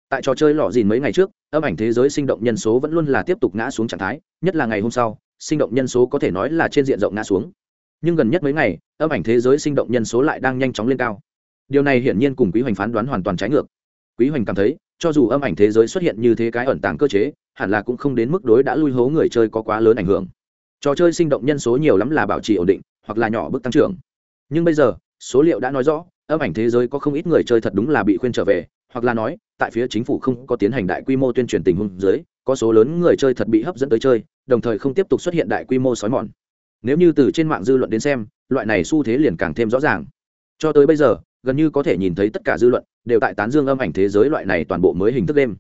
Tại trò chơi lọ dìn mấy ngày trước, âm ảnh thế giới sinh động nhân số vẫn luôn là tiếp tục ngã xuống trạng thái, nhất là ngày hôm sau, sinh động nhân số có thể nói là trên diện rộng ngã xuống. Nhưng gần nhất mấy ngày, âm ảnh thế giới sinh động nhân số lại đang nhanh chóng lên cao. Điều này hiển nhiên cùng quý hoành phán đoán hoàn toàn trái ngược. Quý hoành cảm thấy, cho dù âm ảnh thế giới xuất hiện như thế cái ẩn tàng cơ chế, hẳn là cũng không đến mức đối đã lui hố người chơi có quá lớn ảnh hưởng. Trò chơi sinh động nhân số nhiều lắm là bảo trì ổn định, hoặc là nhỏ bước tăng trưởng. Nhưng bây giờ, số liệu đã nói rõ âm ảnh thế giới có không ít người chơi thật đúng là bị khuyên trở về, hoặc là nói, tại phía chính phủ không có tiến hành đại quy mô tuyên truyền tình huống dưới, có số lớn người chơi thật bị hấp dẫn tới chơi, đồng thời không tiếp tục xuất hiện đại quy mô sói mòn. Nếu như từ trên mạng dư luận đến xem, loại này xu thế liền càng thêm rõ ràng. Cho tới bây giờ, gần như có thể nhìn thấy tất cả dư luận đều tại tán dương âm ảnh thế giới loại này toàn bộ mới hình thức đêm.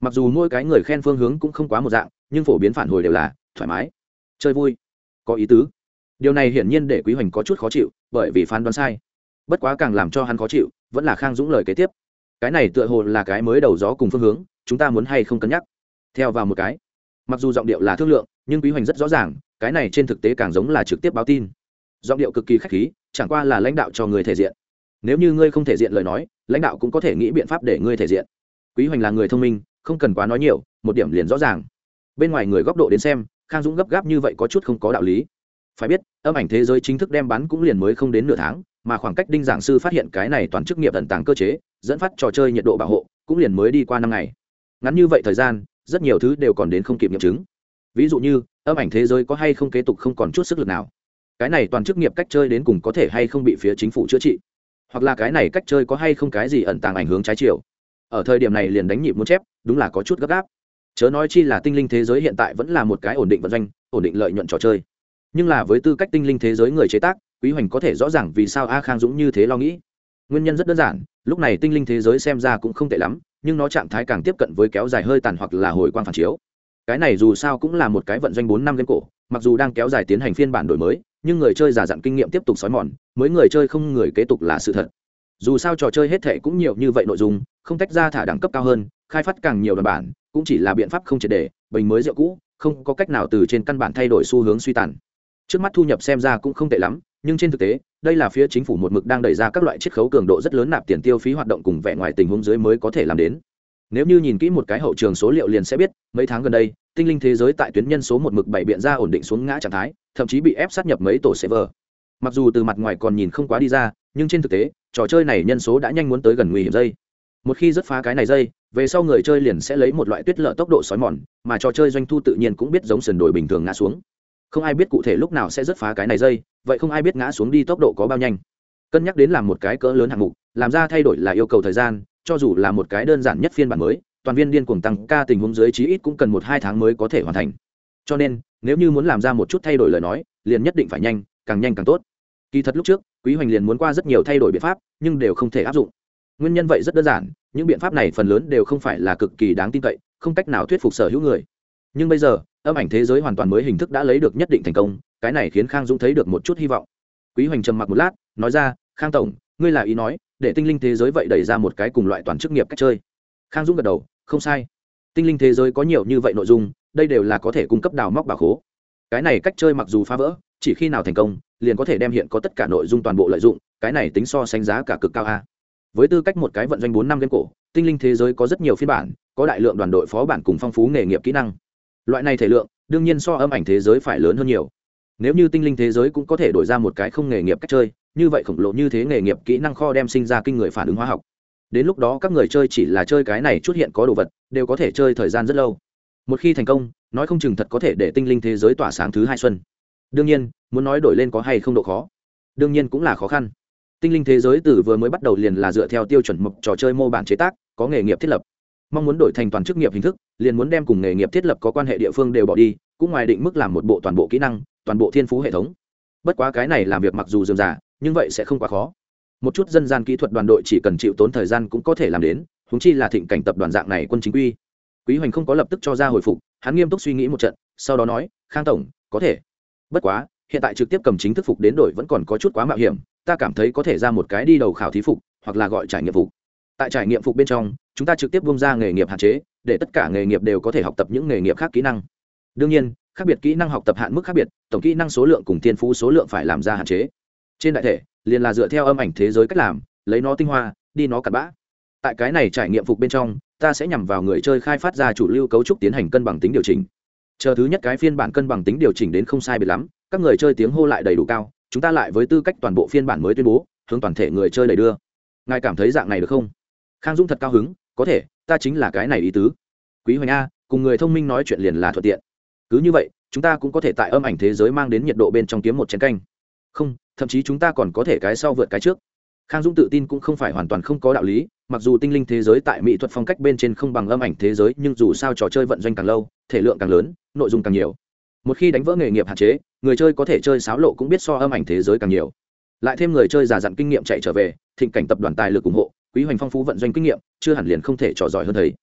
Mặc dù mỗi cái người khen phương hướng cũng không quá một dạng, nhưng phổ biến phản hồi đều là thoải mái, chơi vui, có ý tứ. Điều này hiển nhiên để quý hoành có chút khó chịu, bởi vì phán đoán sai bất quá càng làm cho hắn khó chịu, vẫn là khang dũng lời kế tiếp. Cái này tựa hồ là cái mới đầu gió cùng phương hướng, chúng ta muốn hay không cân nhắc? Theo vào một cái. Mặc dù giọng điệu là thương lượng, nhưng quý hoành rất rõ ràng, cái này trên thực tế càng giống là trực tiếp báo tin. Giọng điệu cực kỳ khách khí, chẳng qua là lãnh đạo cho người thể diện. Nếu như ngươi không thể diện lời nói, lãnh đạo cũng có thể nghĩ biện pháp để ngươi thể diện. Quý hoành là người thông minh, không cần quá nói nhiều, một điểm liền rõ ràng. Bên ngoài người góc độ đến xem, khang dũng gấp gáp như vậy có chút không có đạo lý. Phải biết, âm ảnh thế giới chính thức đem bán cũng liền mới không đến nửa tháng mà khoảng cách đinh giảng sư phát hiện cái này toàn chức nghiệp tận tàng cơ chế, dẫn phát trò chơi nhiệt độ bảo hộ, cũng liền mới đi qua năm ngày. Ngắn như vậy thời gian, rất nhiều thứ đều còn đến không kịp nghiệm chứng. Ví dụ như, âm ảnh thế giới có hay không kế tục không còn chút sức lực nào? Cái này toàn chức nghiệp cách chơi đến cùng có thể hay không bị phía chính phủ chữa trị? Hoặc là cái này cách chơi có hay không cái gì ẩn tàng ảnh hướng trái chiều? Ở thời điểm này liền đánh nhịp muốn chép, đúng là có chút gấp gáp. Chớ nói chi là tinh linh thế giới hiện tại vẫn là một cái ổn định vận doanh, ổn định lợi nhuận trò chơi. Nhưng là với tư cách tinh linh thế giới người chế tác quý hoành có thể rõ ràng vì sao a khang dũng như thế lo nghĩ. Nguyên nhân rất đơn giản, lúc này tinh linh thế giới xem ra cũng không tệ lắm, nhưng nó trạng thái càng tiếp cận với kéo dài hơi tàn hoặc là hồi quang phản chiếu. Cái này dù sao cũng là một cái vận doanh bốn năm game cổ, mặc dù đang kéo dài tiến hành phiên bản đổi mới, nhưng người chơi giả dặn kinh nghiệm tiếp tục xói mòn, mới người chơi không người kế tục là sự thật. Dù sao trò chơi hết thệ cũng nhiều như vậy nội dung, không tách ra thả đẳng cấp cao hơn, khai phát càng nhiều đoàn bản, cũng chỉ là biện pháp không triệt đề bình mới rượu cũ, không có cách nào từ trên căn bản thay đổi xu hướng suy tàn. Trước mắt thu nhập xem ra cũng không tệ lắm nhưng trên thực tế, đây là phía chính phủ một mực đang đẩy ra các loại chiết khấu cường độ rất lớn nạp tiền tiêu phí hoạt động cùng vẻ ngoài tình huống dưới mới có thể làm đến. Nếu như nhìn kỹ một cái hậu trường số liệu liền sẽ biết, mấy tháng gần đây, tinh linh thế giới tại tuyến nhân số một mực bảy biện ra ổn định xuống ngã trạng thái, thậm chí bị ép sát nhập mấy tổ server. Mặc dù từ mặt ngoài còn nhìn không quá đi ra, nhưng trên thực tế, trò chơi này nhân số đã nhanh muốn tới gần nguy hiểm dây. Một khi rất phá cái này dây, về sau người chơi liền sẽ lấy một loại tuyết lợ tốc độ xói mòn, mà trò chơi doanh thu tự nhiên cũng biết giống sườn đồi bình thường ngã xuống. Không ai biết cụ thể lúc nào sẽ rất phá cái này dây vậy không ai biết ngã xuống đi tốc độ có bao nhanh. Cân nhắc đến làm một cái cỡ lớn hạng mục, làm ra thay đổi là yêu cầu thời gian, cho dù là một cái đơn giản nhất phiên bản mới, toàn viên điên cuồng tăng ca tình huống dưới chí ít cũng cần một hai tháng mới có thể hoàn thành. Cho nên, nếu như muốn làm ra một chút thay đổi lời nói, liền nhất định phải nhanh, càng nhanh càng tốt. Kỳ thật lúc trước, quý hoành liền muốn qua rất nhiều thay đổi biện pháp, nhưng đều không thể áp dụng. Nguyên nhân vậy rất đơn giản, những biện pháp này phần lớn đều không phải là cực kỳ đáng tin cậy, không cách nào thuyết phục sở hữu người. Nhưng bây giờ, âm ảnh thế giới hoàn toàn mới hình thức đã lấy được nhất định thành công cái này khiến khang dũng thấy được một chút hy vọng. Quý hoành trầm mặc một lát, nói ra, khang tổng, ngươi là ý nói, để tinh linh thế giới vậy đẩy ra một cái cùng loại toàn chức nghiệp cách chơi. Khang dũng gật đầu, không sai. Tinh linh thế giới có nhiều như vậy nội dung, đây đều là có thể cung cấp đào móc bà khố. Cái này cách chơi mặc dù phá vỡ, chỉ khi nào thành công, liền có thể đem hiện có tất cả nội dung toàn bộ lợi dụng, cái này tính so sánh giá cả cực cao a. Với tư cách một cái vận doanh bốn năm game cổ, tinh linh thế giới có rất nhiều phiên bản, có đại lượng đoàn đội phó bản cùng phong phú nghề nghiệp kỹ năng. Loại này thể lượng, đương nhiên so âm ảnh thế giới phải lớn hơn nhiều nếu như tinh linh thế giới cũng có thể đổi ra một cái không nghề nghiệp cách chơi, như vậy khổng lồ như thế nghề nghiệp kỹ năng kho đem sinh ra kinh người phản ứng hóa học. Đến lúc đó các người chơi chỉ là chơi cái này chút hiện có đồ vật, đều có thể chơi thời gian rất lâu. Một khi thành công, nói không chừng thật có thể để tinh linh thế giới tỏa sáng thứ hai xuân. Đương nhiên, muốn nói đổi lên có hay không độ khó, đương nhiên cũng là khó khăn. Tinh linh thế giới từ vừa mới bắt đầu liền là dựa theo tiêu chuẩn mộc trò chơi mô bản chế tác, có nghề nghiệp thiết lập. Mong muốn đổi thành toàn chức nghiệp hình thức, liền muốn đem cùng nghề nghiệp thiết lập có quan hệ địa phương đều bỏ đi, cũng ngoài định mức làm một bộ toàn bộ kỹ năng toàn bộ thiên phú hệ thống. Bất quá cái này làm việc mặc dù dườm giả nhưng vậy sẽ không quá khó. Một chút dân gian kỹ thuật đoàn đội chỉ cần chịu tốn thời gian cũng có thể làm đến húng chi là thịnh cảnh tập đoàn dạng này quân chính quy. Quý hoành không có lập tức cho ra hồi phục, hắn nghiêm túc suy nghĩ một trận, sau đó nói, khang tổng, có thể. Bất quá, hiện tại trực tiếp cầm chính thức phục đến đội vẫn còn có chút quá mạo hiểm, ta cảm thấy có thể ra một cái đi đầu khảo thí phục, hoặc là gọi trải nghiệm phục. Tại trải nghiệm phục bên trong, chúng ta trực tiếp bung ra nghề nghiệp hạn chế, để tất cả nghề nghiệp đều có thể học tập những nghề nghiệp khác kỹ năng. Đương nhiên khác biệt kỹ năng học tập hạn mức khác biệt, tổng kỹ năng số lượng cùng thiên phú số lượng phải làm ra hạn chế. Trên đại thể, liền là dựa theo âm ảnh thế giới cách làm, lấy nó tinh hoa, đi nó cặn bã. Tại cái này trải nghiệm phục bên trong, ta sẽ nhằm vào người chơi khai phát ra chủ lưu cấu trúc tiến hành cân bằng tính điều chỉnh. Chờ thứ nhất cái phiên bản cân bằng tính điều chỉnh đến không sai biệt lắm, các người chơi tiếng hô lại đầy đủ cao, chúng ta lại với tư cách toàn bộ phiên bản mới tuyên bố, hướng toàn thể người chơi đầy đưa. Ngài cảm thấy dạng này được không? Khang dũng thật cao hứng, có thể, ta chính là cái này ý tứ. Quý hoành a, cùng người thông minh nói chuyện liền là thuận tiện cứ như vậy, chúng ta cũng có thể tại âm ảnh thế giới mang đến nhiệt độ bên trong kiếm một chén canh. Không, thậm chí chúng ta còn có thể cái sau vượt cái trước. Khang dũng tự tin cũng không phải hoàn toàn không có đạo lý, mặc dù tinh linh thế giới tại mỹ thuật phong cách bên trên không bằng âm ảnh thế giới, nhưng dù sao trò chơi vận doanh càng lâu, thể lượng càng lớn, nội dung càng nhiều. Một khi đánh vỡ nghề nghiệp hạn chế, người chơi có thể chơi sáo lộ cũng biết so âm ảnh thế giới càng nhiều. Lại thêm người chơi già dặn kinh nghiệm chạy trở về, thịnh cảnh tập đoàn tài lực ủng hộ, quý hoành phong phú vận doanh kinh nghiệm, chưa hẳn liền không thể trò giỏi hơn thầy.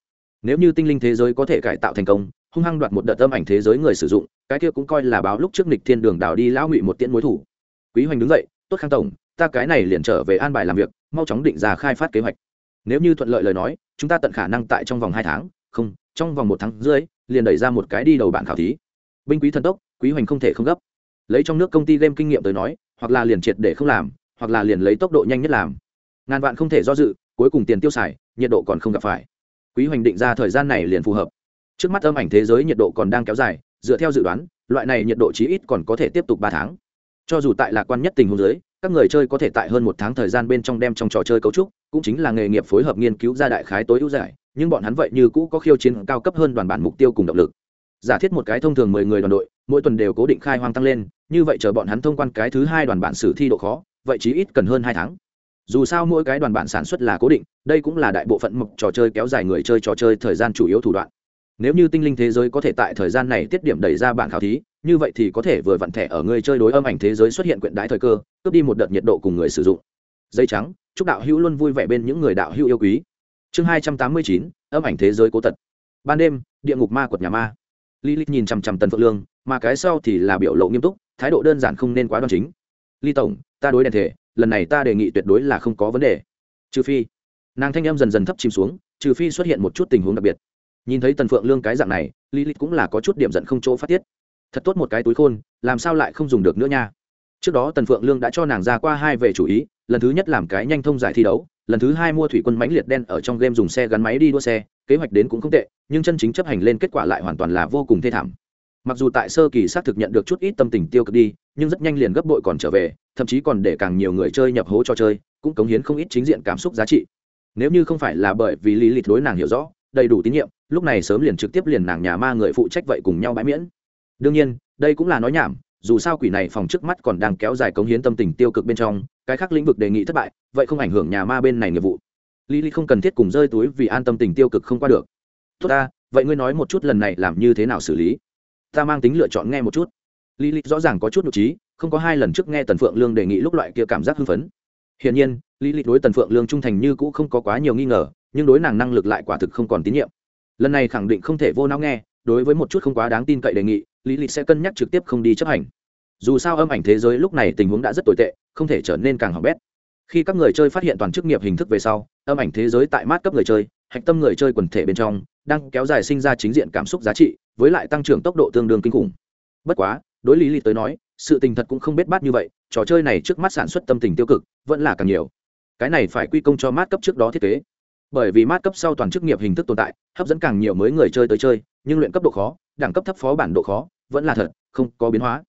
Nếu như tinh linh thế giới có thể cải tạo thành công hung hăng đoạt một đợt âm ảnh thế giới người sử dụng, cái kia cũng coi là báo lúc trước nịch thiên đường đào đi lão ngụy một tiễn mối thủ. Quý hoành đứng dậy, tốt khang tổng, ta cái này liền trở về an bài làm việc, mau chóng định ra khai phát kế hoạch. Nếu như thuận lợi lời nói, chúng ta tận khả năng tại trong vòng hai tháng, không, trong vòng một tháng rưỡi, liền đẩy ra một cái đi đầu bản khảo thí. Binh quý thần tốc, quý hoành không thể không gấp. Lấy trong nước công ty game kinh nghiệm tới nói, hoặc là liền triệt để không làm, hoặc là liền lấy tốc độ nhanh nhất làm. Ngàn vạn không thể do dự, cuối cùng tiền tiêu xài, nhiệt độ còn không gặp phải. Quý hoành định ra thời gian này liền phù hợp trước mắt âm ảnh thế giới nhiệt độ còn đang kéo dài, dựa theo dự đoán, loại này nhiệt độ chí ít còn có thể tiếp tục ba tháng. Cho dù tại lạc quan nhất tình huống giới các người chơi có thể tại hơn một tháng thời gian bên trong đem trong trò chơi cấu trúc, cũng chính là nghề nghiệp phối hợp nghiên cứu ra đại khái tối ưu giải, nhưng bọn hắn vậy như cũ có khiêu chiến cao cấp hơn đoàn bản mục tiêu cùng động lực. Giả thiết một cái thông thường mười người đoàn đội, mỗi tuần đều cố định khai hoang tăng lên, như vậy chờ bọn hắn thông quan cái thứ hai đoàn bản sử thi độ khó, vậy chí ít cần hơn hai tháng. Dù sao mỗi cái đoàn bản sản xuất là cố định, đây cũng là đại bộ phận mục trò chơi kéo dài người chơi trò chơi thời gian chủ yếu thủ đoạn nếu như tinh linh thế giới có thể tại thời gian này tiết điểm đẩy ra bản khảo thí như vậy thì có thể vừa vặn thẻ ở người chơi đối âm ảnh thế giới xuất hiện quyện đái thời cơ cướp đi một đợt nhiệt độ cùng người sử dụng dây trắng chúc đạo hữu luôn vui vẻ bên những người đạo hữu yêu quý chương hai trăm tám mươi chín âm ảnh thế giới cố tật ban đêm địa ngục ma quật nhà ma Lilith nhìn chằm chằm Tần Phượng Lương, mà cái sau thì là biểu lộ nghiêm túc, thái độ đơn giản không nên quá đoan chính. "Ly tổng, ta đối đèn thể, lần này ta đề nghị tuyệt đối là không có vấn đề. Trừ phi." Nàng thanh âm dần dần thấp chìm xuống, trừ phi xuất hiện một chút tình huống đặc biệt. Nhìn thấy Tần Phượng Lương cái dạng này, lý lịch cũng là có chút điểm giận không chỗ phát tiết. Thật tốt một cái túi khôn, làm sao lại không dùng được nữa nha. Trước đó Tần Phượng Lương đã cho nàng ra qua hai về chủ ý, lần thứ nhất làm cái nhanh thông giải thi đấu, lần thứ hai mua thủy quân mãnh liệt đen ở trong game dùng xe gắn máy đi đua xe kế hoạch đến cũng không tệ nhưng chân chính chấp hành lên kết quả lại hoàn toàn là vô cùng thê thảm mặc dù tại sơ kỳ xác thực nhận được chút ít tâm tình tiêu cực đi nhưng rất nhanh liền gấp bội còn trở về thậm chí còn để càng nhiều người chơi nhập hố cho chơi cũng cống hiến không ít chính diện cảm xúc giá trị nếu như không phải là bởi vì lý lịch đối nàng hiểu rõ đầy đủ tín nhiệm, lúc này sớm liền trực tiếp liền nàng nhà ma người phụ trách vậy cùng nhau bãi miễn. Đương nhiên, đây cũng là nói nhảm, dù sao quỷ này phòng trước mắt còn đang kéo dài cống hiến tâm tình tiêu cực bên trong, cái khác lĩnh vực đề nghị thất bại, vậy không ảnh hưởng nhà ma bên này nghiệp vụ. Lý lý không cần thiết cùng rơi túi vì an tâm tình tiêu cực không qua được. Tốt ta, vậy ngươi nói một chút lần này làm như thế nào xử lý? Ta mang tính lựa chọn nghe một chút. Lý lý rõ ràng có chút nội trí, không có hai lần trước nghe tần phượng lương đề nghị lúc loại kia cảm giác hưng phấn. Hiển nhiên lý lý đối tần phượng lương trung thành như cũ không có quá nhiều nghi ngờ nhưng đối nàng năng lực lại quả thực không còn tín nhiệm. Lần này khẳng định không thể vô não nghe, đối với một chút không quá đáng tin cậy đề nghị, lý lịch sẽ cân nhắc trực tiếp không đi chấp hành. Dù sao âm ảnh thế giới lúc này tình huống đã rất tồi tệ, không thể trở nên càng hỏng bét. Khi các người chơi phát hiện toàn chức nghiệp hình thức về sau, âm ảnh thế giới tại mát cấp người chơi, hạch tâm người chơi quần thể bên trong, đang kéo dài sinh ra chính diện cảm xúc giá trị, với lại tăng trưởng tốc độ tương đương kinh khủng. Bất quá, đối lý lịch tới nói, sự tình thật cũng không biết bát như vậy, trò chơi này trước mắt sản xuất tâm tình tiêu cực, vẫn là càng nhiều. Cái này phải quy công cho mát cấp trước đó thiết kế bởi vì mát cấp sau toàn chức nghiệp hình thức tồn tại, hấp dẫn càng nhiều mới người chơi tới chơi, nhưng luyện cấp độ khó, đẳng cấp thấp phó bản độ khó, vẫn là thật, không có biến hóa.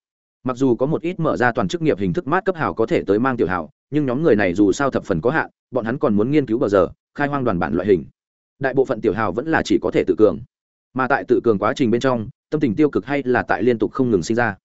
Mặc dù có một ít mở ra toàn chức nghiệp hình thức mát cấp hào có thể tới mang tiểu hào, nhưng nhóm người này dù sao thập phần có hạn, bọn hắn còn muốn nghiên cứu bờ giờ, khai hoang đoàn bản loại hình. Đại bộ phận tiểu hào vẫn là chỉ có thể tự cường. Mà tại tự cường quá trình bên trong, tâm tình tiêu cực hay là tại liên tục không ngừng sinh ra.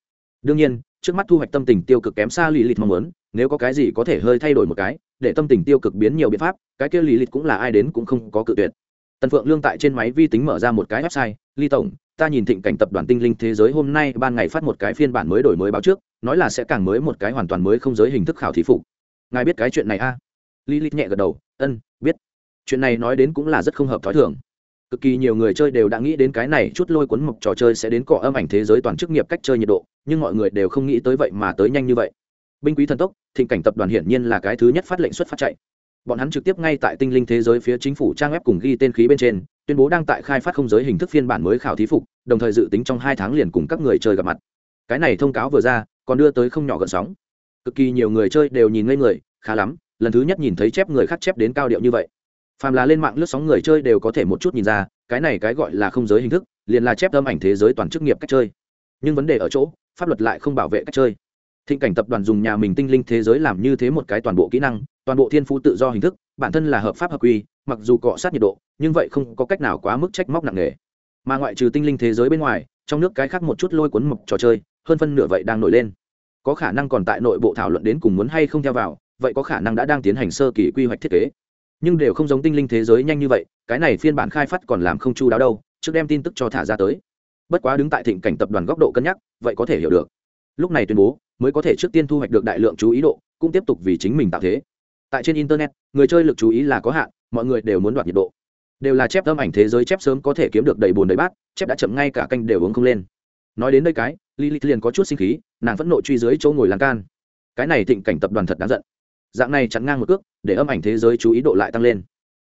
Đương nhiên trước mắt thu hoạch tâm tình tiêu cực kém xa lì lịt mong muốn, nếu có cái gì có thể hơi thay đổi một cái, để tâm tình tiêu cực biến nhiều biện pháp, cái kia lì lịt cũng là ai đến cũng không có cự tuyệt. Tần phượng lương tại trên máy vi tính mở ra một cái website ly tổng, ta nhìn thịnh cảnh tập đoàn tinh linh thế giới hôm nay ban ngày phát một cái phiên bản mới đổi mới báo trước, nói là sẽ càng mới một cái hoàn toàn mới không giới hình thức khảo thí phục. Ngài biết cái chuyện này a? Lilith nhẹ gật đầu, ân, biết. Chuyện này nói đến cũng là rất không hợp thói thường cực kỳ nhiều người chơi đều đã nghĩ đến cái này chút lôi cuốn mộc trò chơi sẽ đến cọ âm ảnh thế giới toàn chức nghiệp cách chơi nhiệt độ, nhưng mọi người đều không nghĩ tới vậy mà tới nhanh như vậy. Binh quý thần tốc, thịnh cảnh tập đoàn hiển nhiên là cái thứ nhất phát lệnh xuất phát chạy. Bọn hắn trực tiếp ngay tại tinh linh thế giới phía chính phủ trang web cùng ghi tên khí bên trên, tuyên bố đang tại khai phát không giới hình thức phiên bản mới khảo thí phục, đồng thời dự tính trong hai tháng liền cùng các người chơi gặp mặt. Cái này thông cáo vừa ra, còn đưa tới không nhỏ gợn sóng. Cực kỳ nhiều người chơi đều nhìn ngây người, khá lắm, lần thứ nhất nhìn thấy chép người khác chép đến cao điệu như vậy phàm là lên mạng lướt sóng người chơi đều có thể một chút nhìn ra, cái này cái gọi là không giới hình thức, liền là chép âm ảnh thế giới toàn chức nghiệp cách chơi. Nhưng vấn đề ở chỗ, pháp luật lại không bảo vệ cách chơi. Thịnh cảnh tập đoàn dùng nhà mình tinh linh thế giới làm như thế một cái toàn bộ kỹ năng, toàn bộ thiên phú tự do hình thức, bản thân là hợp pháp hợp quy, mặc dù cọ sát nhiệt độ, nhưng vậy không có cách nào quá mức trách móc nặng nề. Mà ngoại trừ tinh linh thế giới bên ngoài, trong nước cái khác một chút lôi cuốn mộc trò chơi, hơn phân nửa vậy đang nổi lên. Có khả năng còn tại nội bộ thảo luận đến cùng muốn hay không theo vào, vậy có khả năng đã đang tiến hành sơ kỳ quy hoạch thiết kế nhưng đều không giống tinh linh thế giới nhanh như vậy, cái này phiên bản khai phát còn làm không chu đáo đâu, trước đem tin tức cho thả ra tới. Bất quá đứng tại thịnh cảnh tập đoàn góc độ cân nhắc, vậy có thể hiểu được. Lúc này tuyên bố, mới có thể trước tiên thu hoạch được đại lượng chú ý độ, cũng tiếp tục vì chính mình tạo thế. Tại trên internet, người chơi lực chú ý là có hạn, mọi người đều muốn đoạt nhiệt độ. Đều là chép âm ảnh thế giới chép sớm có thể kiếm được đầy bồn đầy bát, chép đã chậm ngay cả canh đều uống không lên. Nói đến đây cái, lilith liền có chút sinh khí, nàng vẫn nộ truy dưới chỗ ngồi lan can. Cái này thịnh cảnh tập đoàn thật đáng giận dạng này chặn ngang một cước, để âm ảnh thế giới chú ý độ lại tăng lên.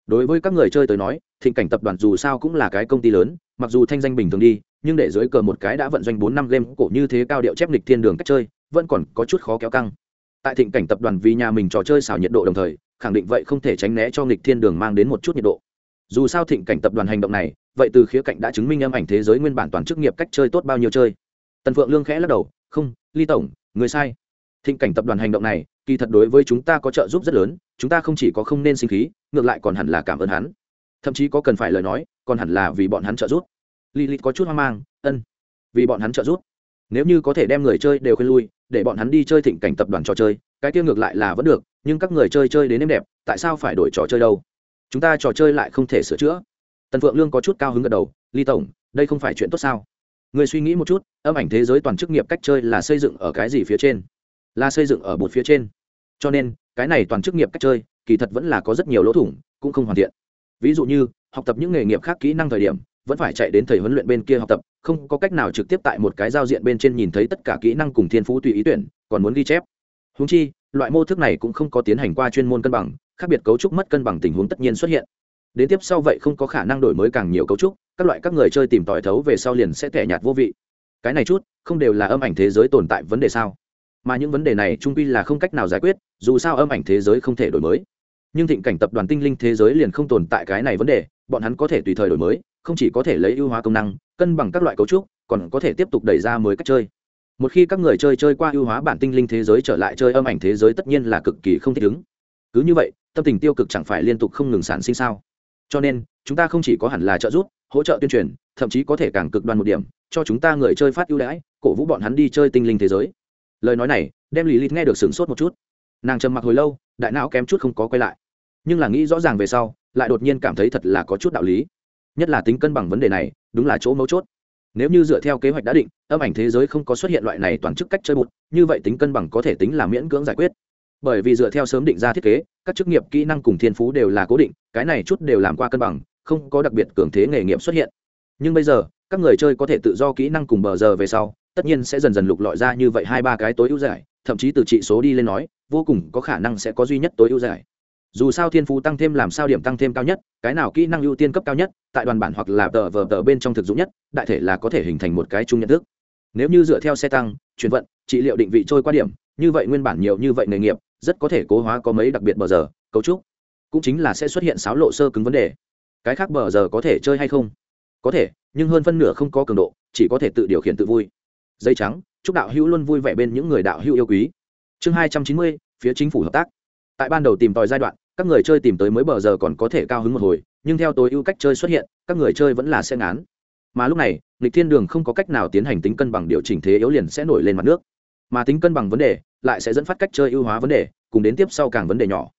Đối với các người chơi tới nói, thịnh cảnh tập đoàn dù sao cũng là cái công ty lớn, mặc dù thanh danh bình thường đi, nhưng để dưới cờ một cái đã vận doanh bốn năm game cổ như thế cao điệu chép lịch thiên đường cách chơi, vẫn còn có chút khó kéo căng. Tại thịnh cảnh tập đoàn vì nhà mình trò chơi xảo nhiệt độ đồng thời, khẳng định vậy không thể tránh né cho nghịch thiên đường mang đến một chút nhiệt độ. Dù sao thịnh cảnh tập đoàn hành động này, vậy từ khía cạnh đã chứng minh âm ảnh thế giới nguyên bản toàn chức nghiệp cách chơi tốt bao nhiêu chơi. Tần phượng lương khẽ lắc đầu, không, ly tổng, người sai. Thịnh cảnh tập đoàn hành động này kỳ thật đối với chúng ta có trợ giúp rất lớn chúng ta không chỉ có không nên sinh khí ngược lại còn hẳn là cảm ơn hắn thậm chí có cần phải lời nói còn hẳn là vì bọn hắn trợ giúp Lilith có chút hoang mang, ân, vì bọn hắn trợ giúp. Nếu như có thể đem người chơi đều khuyên lui, để bọn hắn đi chơi thịnh cảnh tập đoàn trò chơi, cái kia ngược lại là vẫn được, nhưng các người chơi chơi đến êm đẹp, tại sao phải đổi trò chơi đâu? Chúng ta trò chơi lại không thể sửa chữa. Tần Phượng Lương có chút cao hứng gật đầu, Ly tổng, đây không phải chuyện tốt sao? Người suy nghĩ một chút, âm ảnh thế giới toàn chức nghiệp cách chơi là xây dựng ở cái gì phía trên? Là xây dựng ở một phía trên. Cho nên, cái này toàn chức nghiệp cách chơi, kỳ thật vẫn là có rất nhiều lỗ thủng, cũng không hoàn thiện. Ví dụ như, học tập những nghề nghiệp khác kỹ năng thời điểm, vẫn phải chạy đến thầy huấn luyện bên kia học tập không có cách nào trực tiếp tại một cái giao diện bên trên nhìn thấy tất cả kỹ năng cùng thiên phú tùy ý tuyển còn muốn ghi chép. Húng chi loại mô thức này cũng không có tiến hành qua chuyên môn cân bằng khác biệt cấu trúc mất cân bằng tình huống tất nhiên xuất hiện. Đến tiếp sau vậy không có khả năng đổi mới càng nhiều cấu trúc các loại các người chơi tìm tòi thấu về sau liền sẽ tẻ nhạt vô vị. Cái này chút không đều là âm ảnh thế giới tồn tại vấn đề sao? Mà những vấn đề này trung quy là không cách nào giải quyết, dù sao âm ảnh thế giới không thể đổi mới. Nhưng thịnh cảnh tập đoàn tinh linh thế giới liền không tồn tại cái này vấn đề, bọn hắn có thể tùy thời đổi mới, không chỉ có thể lấy ưu hóa công năng, cân bằng các loại cấu trúc, còn có thể tiếp tục đẩy ra mới cách chơi. Một khi các người chơi chơi qua ưu hóa bản tinh linh thế giới trở lại chơi âm ảnh thế giới tất nhiên là cực kỳ không thích ứng. Cứ như vậy, tâm tình tiêu cực chẳng phải liên tục không ngừng sản sinh sao? Cho nên, chúng ta không chỉ có hẳn là trợ giúp, hỗ trợ tuyên truyền, thậm chí có thể càng cực đoan một điểm, cho chúng ta người chơi phát ưu đãi, cổ vũ bọn hắn đi chơi tinh linh thế giới lời nói này đem lì lìt nghe được sửng sốt một chút. Nàng trầm mặc hồi lâu, đại não kém chút không có quay lại. Nhưng là nghĩ rõ ràng về sau, lại đột nhiên cảm thấy thật là có chút đạo lý. Nhất là tính cân bằng vấn đề này, đúng là chỗ mấu chốt. Nếu như dựa theo kế hoạch đã định, âm ảnh thế giới không có xuất hiện loại này toàn chức cách chơi bụt, như vậy tính cân bằng có thể tính là miễn cưỡng giải quyết. Bởi vì dựa theo sớm định ra thiết kế, các chức nghiệp kỹ năng cùng thiên phú đều là cố định, cái này chút đều làm qua cân bằng, không có đặc biệt cường thế nghề nghiệp xuất hiện. Nhưng bây giờ các người chơi có thể tự do kỹ năng cùng bờ giờ về sau, tất nhiên sẽ dần dần lục lọi ra như vậy hai ba cái tối ưu giải, thậm chí từ trị số đi lên nói, vô cùng có khả năng sẽ có duy nhất tối ưu giải. Dù sao thiên phú tăng thêm làm sao điểm tăng thêm cao nhất, cái nào kỹ năng ưu tiên cấp cao nhất, tại đoàn bản hoặc là tờ vờ tờ bên trong thực dụng nhất, đại thể là có thể hình thành một cái chung nhận thức. Nếu như dựa theo xe tăng, chuyển vận, trị liệu định vị trôi qua điểm, như vậy nguyên bản nhiều như vậy nghề nghiệp, rất có thể cố hóa có mấy đặc biệt bờ giờ, cấu trúc. Cũng chính là sẽ xuất hiện sáo lộ sơ cứng vấn đề. Cái khác bờ giờ có thể chơi hay không? Có thể, nhưng hơn phân nửa không có cường độ, chỉ có thể tự điều khiển tự vui. Dây trắng, chúc đạo hữu luôn vui vẻ bên những người đạo hữu yêu quý. Chương hai trăm chín mươi, phía chính phủ hợp tác. Tại ban đầu tìm tòi giai đoạn, các người chơi tìm tới mới bờ giờ còn có thể cao hứng một hồi, nhưng theo tối ưu cách chơi xuất hiện, các người chơi vẫn là sẽ ngán. Mà lúc này lịch thiên đường không có cách nào tiến hành tính cân bằng điều chỉnh thế yếu liền sẽ nổi lên mặt nước. Mà tính cân bằng vấn đề, lại sẽ dẫn phát cách chơi ưu hóa vấn đề, cùng đến tiếp sau càng vấn đề nhỏ.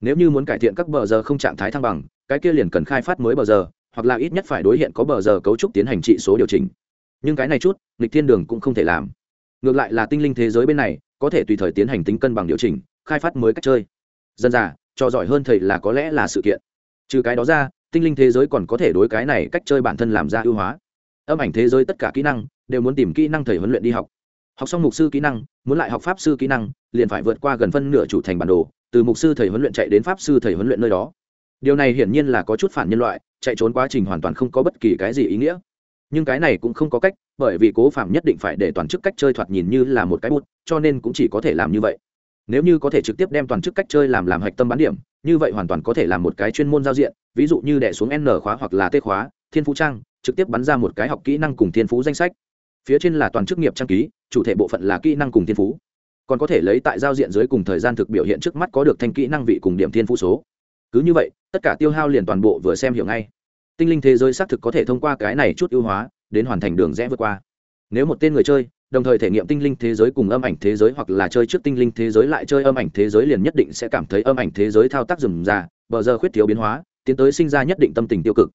Nếu như muốn cải thiện các bờ giờ không trạng thái thăng bằng, cái kia liền cần khai phát mới bờ giờ hoặc là ít nhất phải đối hiện có bờ giờ cấu trúc tiến hành trị số điều chỉnh. Nhưng cái này chút lịch thiên đường cũng không thể làm. Ngược lại là tinh linh thế giới bên này, có thể tùy thời tiến hành tính cân bằng điều chỉnh, khai phát mới cách chơi. Dân già, cho giỏi hơn thầy là có lẽ là sự kiện. Trừ cái đó ra, tinh linh thế giới còn có thể đối cái này cách chơi bản thân làm ra ưu hóa. Âm ảnh thế giới tất cả kỹ năng đều muốn tìm kỹ năng thầy huấn luyện đi học. Học xong mục sư kỹ năng, muốn lại học pháp sư kỹ năng, liền phải vượt qua gần phân nửa chủ thành bản đồ, từ mục sư thầy huấn luyện chạy đến pháp sư thầy huấn luyện nơi đó. Điều này hiển nhiên là có chút phản nhân loại chạy trốn quá trình hoàn toàn không có bất kỳ cái gì ý nghĩa. Nhưng cái này cũng không có cách, bởi vì cố phạm nhất định phải để toàn chức cách chơi thoạt nhìn như là một cái bút, cho nên cũng chỉ có thể làm như vậy. Nếu như có thể trực tiếp đem toàn chức cách chơi làm làm hạch tâm bán điểm, như vậy hoàn toàn có thể làm một cái chuyên môn giao diện, ví dụ như đẻ xuống n khóa hoặc là t khóa, thiên phú trang, trực tiếp bắn ra một cái học kỹ năng cùng thiên phú danh sách. Phía trên là toàn chức nghiệp trang ký, chủ thể bộ phận là kỹ năng cùng thiên phú. Còn có thể lấy tại giao diện dưới cùng thời gian thực biểu hiện trước mắt có được thanh kỹ năng vị cùng điểm thiên phú số cứ như vậy, tất cả tiêu hao liền toàn bộ vừa xem hiểu ngay. Tinh linh thế giới xác thực có thể thông qua cái này chút ưu hóa, đến hoàn thành đường rẽ vượt qua. Nếu một tên người chơi, đồng thời thể nghiệm tinh linh thế giới cùng âm ảnh thế giới hoặc là chơi trước tinh linh thế giới lại chơi âm ảnh thế giới liền nhất định sẽ cảm thấy âm ảnh thế giới thao tác rườm già bờ giờ khuyết thiếu biến hóa, tiến tới sinh ra nhất định tâm tình tiêu cực.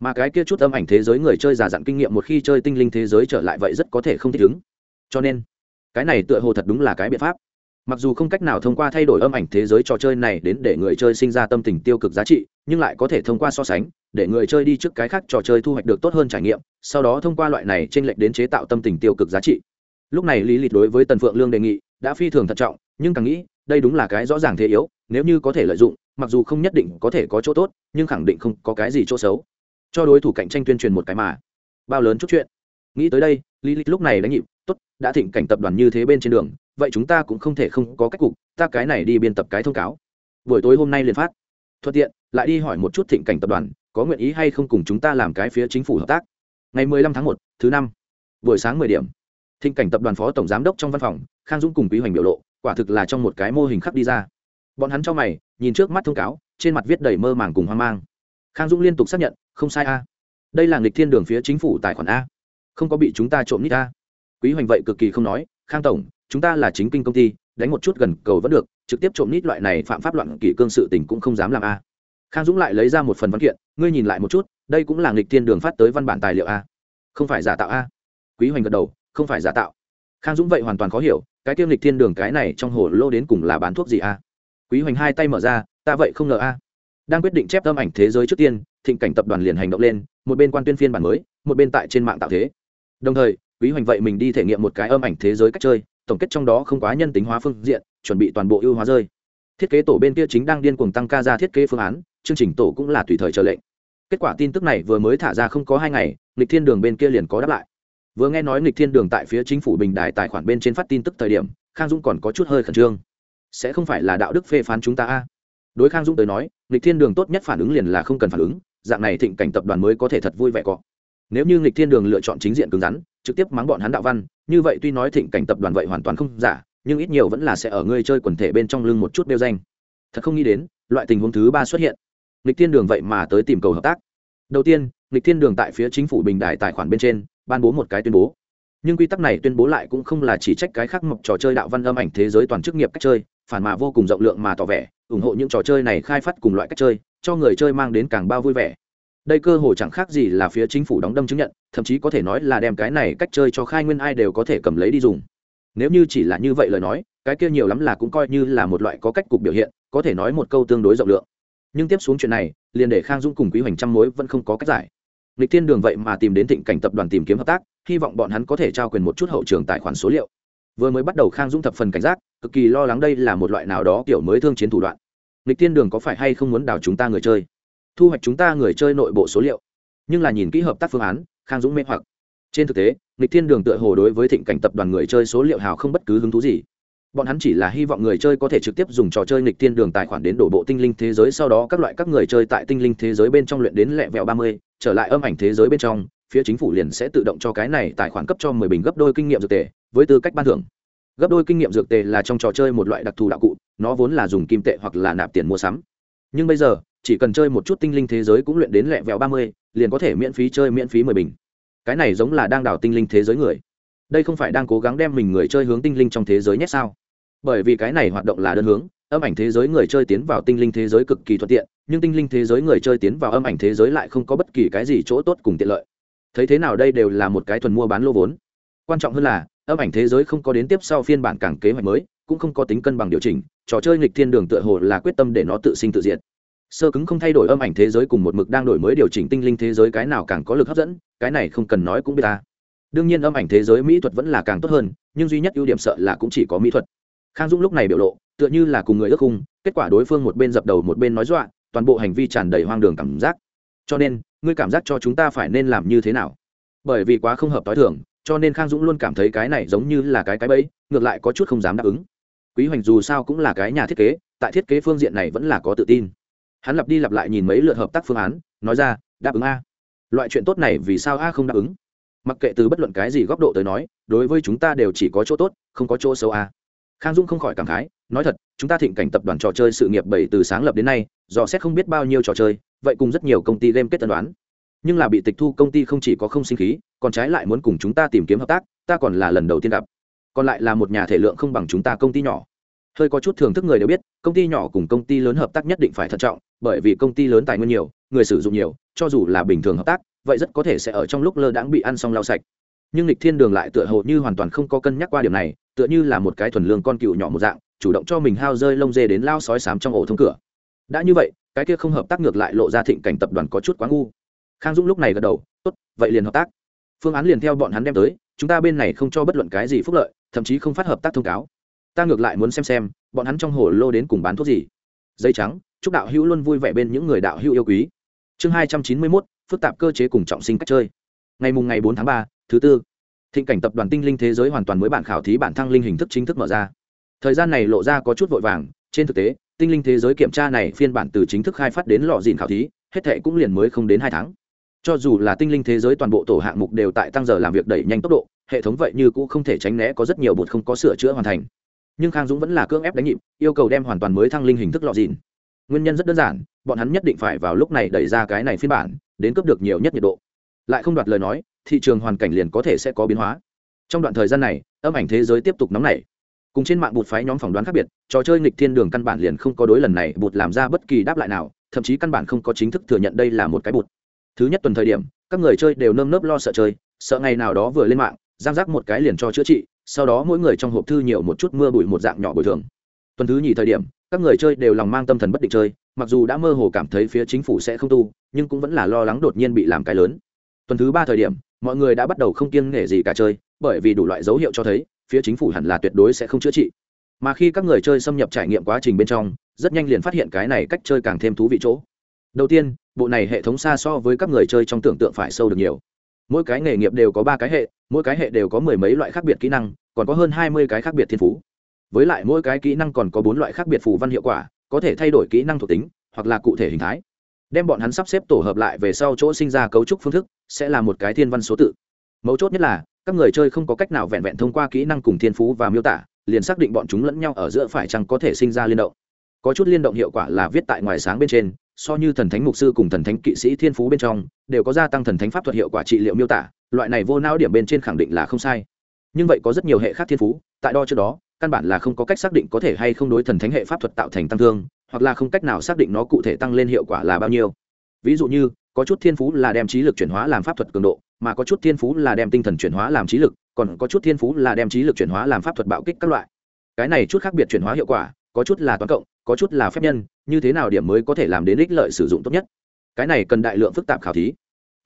Mà cái kia chút âm ảnh thế giới người chơi già dặn kinh nghiệm một khi chơi tinh linh thế giới trở lại vậy rất có thể không thích ứng. Cho nên, cái này tựa hồ thật đúng là cái biện pháp mặc dù không cách nào thông qua thay đổi âm ảnh thế giới trò chơi này đến để người chơi sinh ra tâm tình tiêu cực giá trị, nhưng lại có thể thông qua so sánh, để người chơi đi trước cái khác trò chơi thu hoạch được tốt hơn trải nghiệm, sau đó thông qua loại này t r ê n lệch đến chế tạo tâm tình tiêu cực giá trị. Lúc này lý lịch đối với tần phượng lương đề nghị, đã phi thường thận trọng, nhưng càng nghĩ, đây đúng là cái rõ ràng thế yếu, nếu như có thể lợi dụng, mặc dù không nhất định có thể có chỗ tốt, nhưng khẳng định không có cái gì chỗ xấu. Cho đối thủ cạnh tranh tuyên truyền một cái mà. Bao lớn chút chuyện. Nghĩ tới đây, lý lịch lúc này đánh nhịp tốt đã thịnh cảnh tập đoàn như thế bên trên đường vậy chúng ta cũng không thể không có cách cục ta cái này đi biên tập cái thông cáo. Buổi tối hôm nay liền phát. Thuận tiện lại đi hỏi một chút thịnh cảnh tập đoàn có nguyện ý hay không cùng chúng ta làm cái phía chính phủ hợp tác. Ngày 15 tháng 1, thứ năm buổi sáng 10 điểm. Thịnh cảnh tập đoàn phó tổng giám đốc trong văn phòng khang dũng cùng quý hoành biểu lộ quả thực là trong một cái mô hình khắc đi ra. Bọn hắn cho mày nhìn trước mắt thông cáo trên mặt viết đầy mơ màng cùng hoang mang. Khang dũng liên tục xác nhận không sai a. Đây là nghịch thiên đường phía chính phủ tài khoản a. Không có bị chúng ta trộm nít a quý hoành vậy cực kỳ không nói, khang tổng, chúng ta là chính kinh công ty, đánh một chút gần cầu vẫn được, trực tiếp trộm nít loại này phạm pháp loạn kỷ cương sự tình cũng không dám làm a. Khang dũng lại lấy ra một phần văn kiện, ngươi nhìn lại một chút, đây cũng là nghịch thiên đường phát tới văn bản tài liệu a. Không phải giả tạo a. Quý hoành gật đầu, không phải giả tạo. Khang dũng vậy hoàn toàn khó hiểu, cái tiêu nghịch thiên đường cái này trong hồ lô đến cùng là bán thuốc gì a? Quý hoành hai tay mở ra, ta vậy không ngờ a. Đang quyết định chép tâm ảnh thế giới trước tiên, thịnh cảnh tập đoàn liền hành động lên, một bên quan tuyên phiên bản mới, một bên tại trên mạng tạo thế. Đồng thời quý hoành vậy mình đi thể nghiệm một cái âm ảnh thế giới cách chơi, tổng kết trong đó không quá nhân tính hóa phương diện, chuẩn bị toàn bộ ưu hóa rơi. Thiết kế tổ bên kia chính đang điên cuồng tăng ca ra thiết kế phương án, chương trình tổ cũng là tùy thời chờ lệnh. Kết quả tin tức này vừa mới thả ra không có hai ngày, nghịch thiên đường bên kia liền có đáp lại. Vừa nghe nói nghịch thiên đường tại phía chính phủ bình đại tài khoản bên trên phát tin tức thời điểm, khang dũng còn có chút hơi khẩn trương. Sẽ không phải là đạo đức phê phán chúng ta a? Đối khang dũng tới nói, nghịch thiên đường tốt nhất phản ứng liền là không cần phản ứng, dạng này thịnh cảnh tập đoàn mới có thể thật vui vẻ có. Nếu như nghịch thiên đường lựa chọn chính diện cứng rắn trực tiếp mắng bọn hắn đạo văn, như vậy tuy nói thịnh cảnh tập đoàn vậy hoàn toàn không giả, nhưng ít nhiều vẫn là sẽ ở ngươi chơi quần thể bên trong lưng một chút đeo danh. Thật không nghĩ đến, loại tình huống thứ ba xuất hiện. Lịch thiên đường vậy mà tới tìm cầu hợp tác. Đầu tiên lịch thiên đường tại phía chính phủ bình đại tài khoản bên trên, ban bố một cái tuyên bố. Nhưng quy tắc này tuyên bố lại cũng không là chỉ trách cái khác mộc trò chơi đạo văn âm ảnh thế giới toàn chức nghiệp cách chơi, phản mà vô cùng rộng lượng mà tỏ vẻ, ủng hộ những trò chơi này khai phát cùng loại cách chơi, cho người chơi mang đến càng bao vui vẻ đây cơ hội chẳng khác gì là phía chính phủ đóng đâm chứng nhận, thậm chí có thể nói là đem cái này cách chơi cho khai nguyên ai đều có thể cầm lấy đi dùng. Nếu như chỉ là như vậy lời nói, cái kia nhiều lắm là cũng coi như là một loại có cách cục biểu hiện, có thể nói một câu tương đối rộng lượng. Nhưng tiếp xuống chuyện này, liền để khang dung cùng quý hoành trăm mối vẫn không có cách giải. Lịch thiên đường vậy mà tìm đến thịnh cảnh tập đoàn tìm kiếm hợp tác, hy vọng bọn hắn có thể trao quyền một chút hậu trường tài khoản số liệu. Vừa mới bắt đầu khang dung thập phần cảnh giác, cực kỳ lo lắng đây là một loại nào đó kiểu mới thương chiến thủ đoạn. Lịch thiên đường có phải hay không muốn đào chúng ta người chơi? Thu hoạch chúng ta người chơi nội bộ số liệu. Nhưng là nhìn kỹ hợp tác phương án, khang dũng mê hoặc. Trên thực tế, nghịch thiên đường tựa hồ đối với thịnh cảnh tập đoàn người chơi số liệu hào không bất cứ hứng thú gì. Bọn hắn chỉ là hy vọng người chơi có thể trực tiếp dùng trò chơi nghịch thiên đường tài khoản đến đổ bộ tinh linh thế giới, sau đó các loại các người chơi tại tinh linh thế giới bên trong luyện đến lẹ vẹo ba mươi, trở lại âm ảnh thế giới bên trong, phía chính phủ liền sẽ tự động cho cái này tài khoản cấp cho mười bình gấp đôi kinh nghiệm dược tề, với tư cách ban thưởng. Gấp đôi kinh nghiệm dược tề là trong trò chơi một loại đặc thù đạo cụ, nó vốn là dùng kim tệ hoặc là nạp tiền mua sắm. Nhưng bây giờ chỉ cần chơi một chút tinh linh thế giới cũng luyện đến lẹ vẹo ba mươi, liền có thể miễn phí chơi miễn phí mười bình. Cái này giống là đang đào tinh linh thế giới người. Đây không phải đang cố gắng đem mình người chơi hướng tinh linh trong thế giới nhét sao? Bởi vì cái này hoạt động là đơn hướng, âm ảnh thế giới người chơi tiến vào tinh linh thế giới cực kỳ thuận tiện, nhưng tinh linh thế giới người chơi tiến vào âm ảnh thế giới lại không có bất kỳ cái gì chỗ tốt cùng tiện lợi. Thấy thế nào đây đều là một cái thuần mua bán lô vốn. Quan trọng hơn là, âm ảnh thế giới không có đến tiếp sau phiên bản cảng kế hoạch mới, cũng không có tính cân bằng điều chỉnh, trò chơi nghịch thiên đường tựa hồ là quyết tâm để nó tự sinh tự diệt sơ cứng không thay đổi âm ảnh thế giới cùng một mực đang đổi mới điều chỉnh tinh linh thế giới cái nào càng có lực hấp dẫn, cái này không cần nói cũng biết ta. Đương nhiên âm ảnh thế giới mỹ thuật vẫn là càng tốt hơn, nhưng duy nhất ưu điểm sợ là cũng chỉ có mỹ thuật. Khang dũng lúc này biểu lộ, tựa như là cùng người ước khung, kết quả đối phương một bên dập đầu một bên nói dọa, toàn bộ hành vi tràn đầy hoang đường cảm giác. Cho nên, ngươi cảm giác cho chúng ta phải nên làm như thế nào? Bởi vì quá không hợp t h i thường, cho nên khang dũng luôn cảm thấy cái này giống như là cái cái bẫy, ngược lại có chút không dám đáp ứng. Quý hoành dù sao cũng là cái nhà thiết kế, tại thiết kế phương diện này vẫn là có tự tin hắn lặp đi lặp lại nhìn mấy lượt hợp tác phương án, nói ra, đáp ứng a. Loại chuyện tốt này vì sao a không đáp ứng? Mặc kệ từ bất luận cái gì góc độ tới nói, đối với chúng ta đều chỉ có chỗ tốt, không có chỗ xấu a. Khang dung không khỏi cảm khái, nói thật, chúng ta thịnh cảnh tập đoàn trò chơi sự nghiệp bảy từ sáng lập đến nay, dò xét không biết bao nhiêu trò chơi, vậy cùng rất nhiều công ty game kết tân đoán. Nhưng là bị tịch thu công ty không chỉ có không sinh khí, còn trái lại muốn cùng chúng ta tìm kiếm hợp tác, ta còn là lần đầu tiên gặp. Còn lại là một nhà thể lượng không bằng chúng ta công ty nhỏ hơi có chút thưởng thức người đều biết, công ty nhỏ cùng công ty lớn hợp tác nhất định phải thận trọng, bởi vì công ty lớn tài nguyên nhiều, người sử dụng nhiều, cho dù là bình thường hợp tác, vậy rất có thể sẽ ở trong lúc lơ đãng bị ăn xong lau sạch. Nhưng lịch thiên đường lại tựa hồ như hoàn toàn không có cân nhắc qua điểm này, tựa như là một cái thuần lương con cựu nhỏ một dạng, chủ động cho mình hao rơi lông dê đến lao sói sám trong ổ thông cửa. Đã như vậy, cái kia không hợp tác ngược lại lộ ra thịnh cảnh tập đoàn có chút quá ngu. Khang dũng lúc này gật đầu, tốt, vậy liền hợp tác. Phương án liền theo bọn hắn đem tới, chúng ta bên này không cho bất luận cái gì phúc lợi, thậm chí không phát hợp tác thông cáo ta ngược lại muốn xem xem, bọn hắn trong hồ lô đến cùng bán thuốc gì. Dây trắng, chúc đạo hữu luôn vui vẻ bên những người đạo hữu yêu quý. Chương hai trăm chín mươi mốt, phức tạp cơ chế cùng trọng sinh cách chơi. Ngày mùng ngày bốn tháng ba, thứ tư. Thịnh cảnh tập đoàn tinh linh thế giới hoàn toàn mới bản khảo thí bản thăng linh hình thức chính thức mở ra. Thời gian này lộ ra có chút vội vàng, trên thực tế, tinh linh thế giới kiểm tra này phiên bản từ chính thức khai phát đến lò dìn khảo thí, hết thệ cũng liền mới không đến hai tháng. Cho dù là tinh linh thế giới toàn bộ tổ hạng mục đều tại tăng giờ làm việc đẩy nhanh tốc độ, hệ thống vậy như cũng không thể tránh né, có rất nhiều bột không có sửa chữa hoàn thành nhưng khang dũng vẫn là cưỡng ép đánh nhịp, yêu cầu đem hoàn toàn mới thăng linh hình thức lọ dìn. Nguyên nhân rất đơn giản, bọn hắn nhất định phải vào lúc này đẩy ra cái này phiên bản, đến cấp được nhiều nhất nhiệt độ. Lại không đoạt lời nói, thị trường hoàn cảnh liền có thể sẽ có biến hóa. Trong đoạn thời gian này, âm ảnh thế giới tiếp tục nóng nảy. Cùng trên mạng bụt phái nhóm phỏng đoán khác biệt, trò chơi nghịch thiên đường căn bản liền không có đối lần này bụt làm ra bất kỳ đáp lại nào, thậm chí căn bản không có chính thức thừa nhận đây là một cái bụt. Thứ nhất tuần thời điểm, các người chơi đều nơm nớp lo sợ chơi, sợ ngày nào đó vừa lên mạng, giang giác một cái liền cho chữa trị sau đó mỗi người trong hộp thư nhiều một chút mưa bụi một dạng nhỏ bồi thường. Tuần thứ nhì thời điểm, các người chơi đều lòng mang tâm thần bất định chơi, mặc dù đã mơ hồ cảm thấy phía chính phủ sẽ không tu, nhưng cũng vẫn là lo lắng đột nhiên bị làm cái lớn. Tuần thứ ba thời điểm, mọi người đã bắt đầu không kiêng nể gì cả chơi, bởi vì đủ loại dấu hiệu cho thấy, phía chính phủ hẳn là tuyệt đối sẽ không chữa trị. Mà khi các người chơi xâm nhập trải nghiệm quá trình bên trong, rất nhanh liền phát hiện cái này cách chơi càng thêm thú vị chỗ. Đầu tiên, bộ này hệ thống xa so với các người chơi trong tưởng tượng phải sâu được nhiều. Mỗi cái nghề nghiệp đều có ba cái hệ mỗi cái hệ đều có mười mấy loại khác biệt kỹ năng, còn có hơn hai mươi cái khác biệt thiên phú. Với lại mỗi cái kỹ năng còn có bốn loại khác biệt phù văn hiệu quả, có thể thay đổi kỹ năng thuộc tính, hoặc là cụ thể hình thái. Đem bọn hắn sắp xếp tổ hợp lại về sau chỗ sinh ra cấu trúc phương thức, sẽ là một cái thiên văn số tự. Mấu chốt nhất là, các người chơi không có cách nào vẹn vẹn thông qua kỹ năng cùng thiên phú và miêu tả, liền xác định bọn chúng lẫn nhau ở giữa phải chăng có thể sinh ra liên động. Có chút liên động hiệu quả là viết tại ngoài sáng bên trên, so như thần thánh mục sư cùng thần thánh kỵ sĩ thiên phú bên trong, đều có gia tăng thần thánh pháp thuật hiệu quả trị liệu miêu tả loại này vô não điểm bên trên khẳng định là không sai. Nhưng vậy có rất nhiều hệ khác thiên phú, tại đo trước đó, căn bản là không có cách xác định có thể hay không đối thần thánh hệ pháp thuật tạo thành tăng thương, hoặc là không cách nào xác định nó cụ thể tăng lên hiệu quả là bao nhiêu. Ví dụ như, có chút thiên phú là đem trí lực chuyển hóa làm pháp thuật cường độ, mà có chút thiên phú là đem tinh thần chuyển hóa làm trí lực, còn có chút thiên phú là đem trí lực chuyển hóa làm pháp thuật bạo kích các loại. Cái này chút khác biệt chuyển hóa hiệu quả, có chút là toán cộng, có chút là phép nhân, như thế nào điểm mới có thể làm đến ích lợi sử dụng tốt nhất? Cái này cần đại lượng phức tạp khảo thí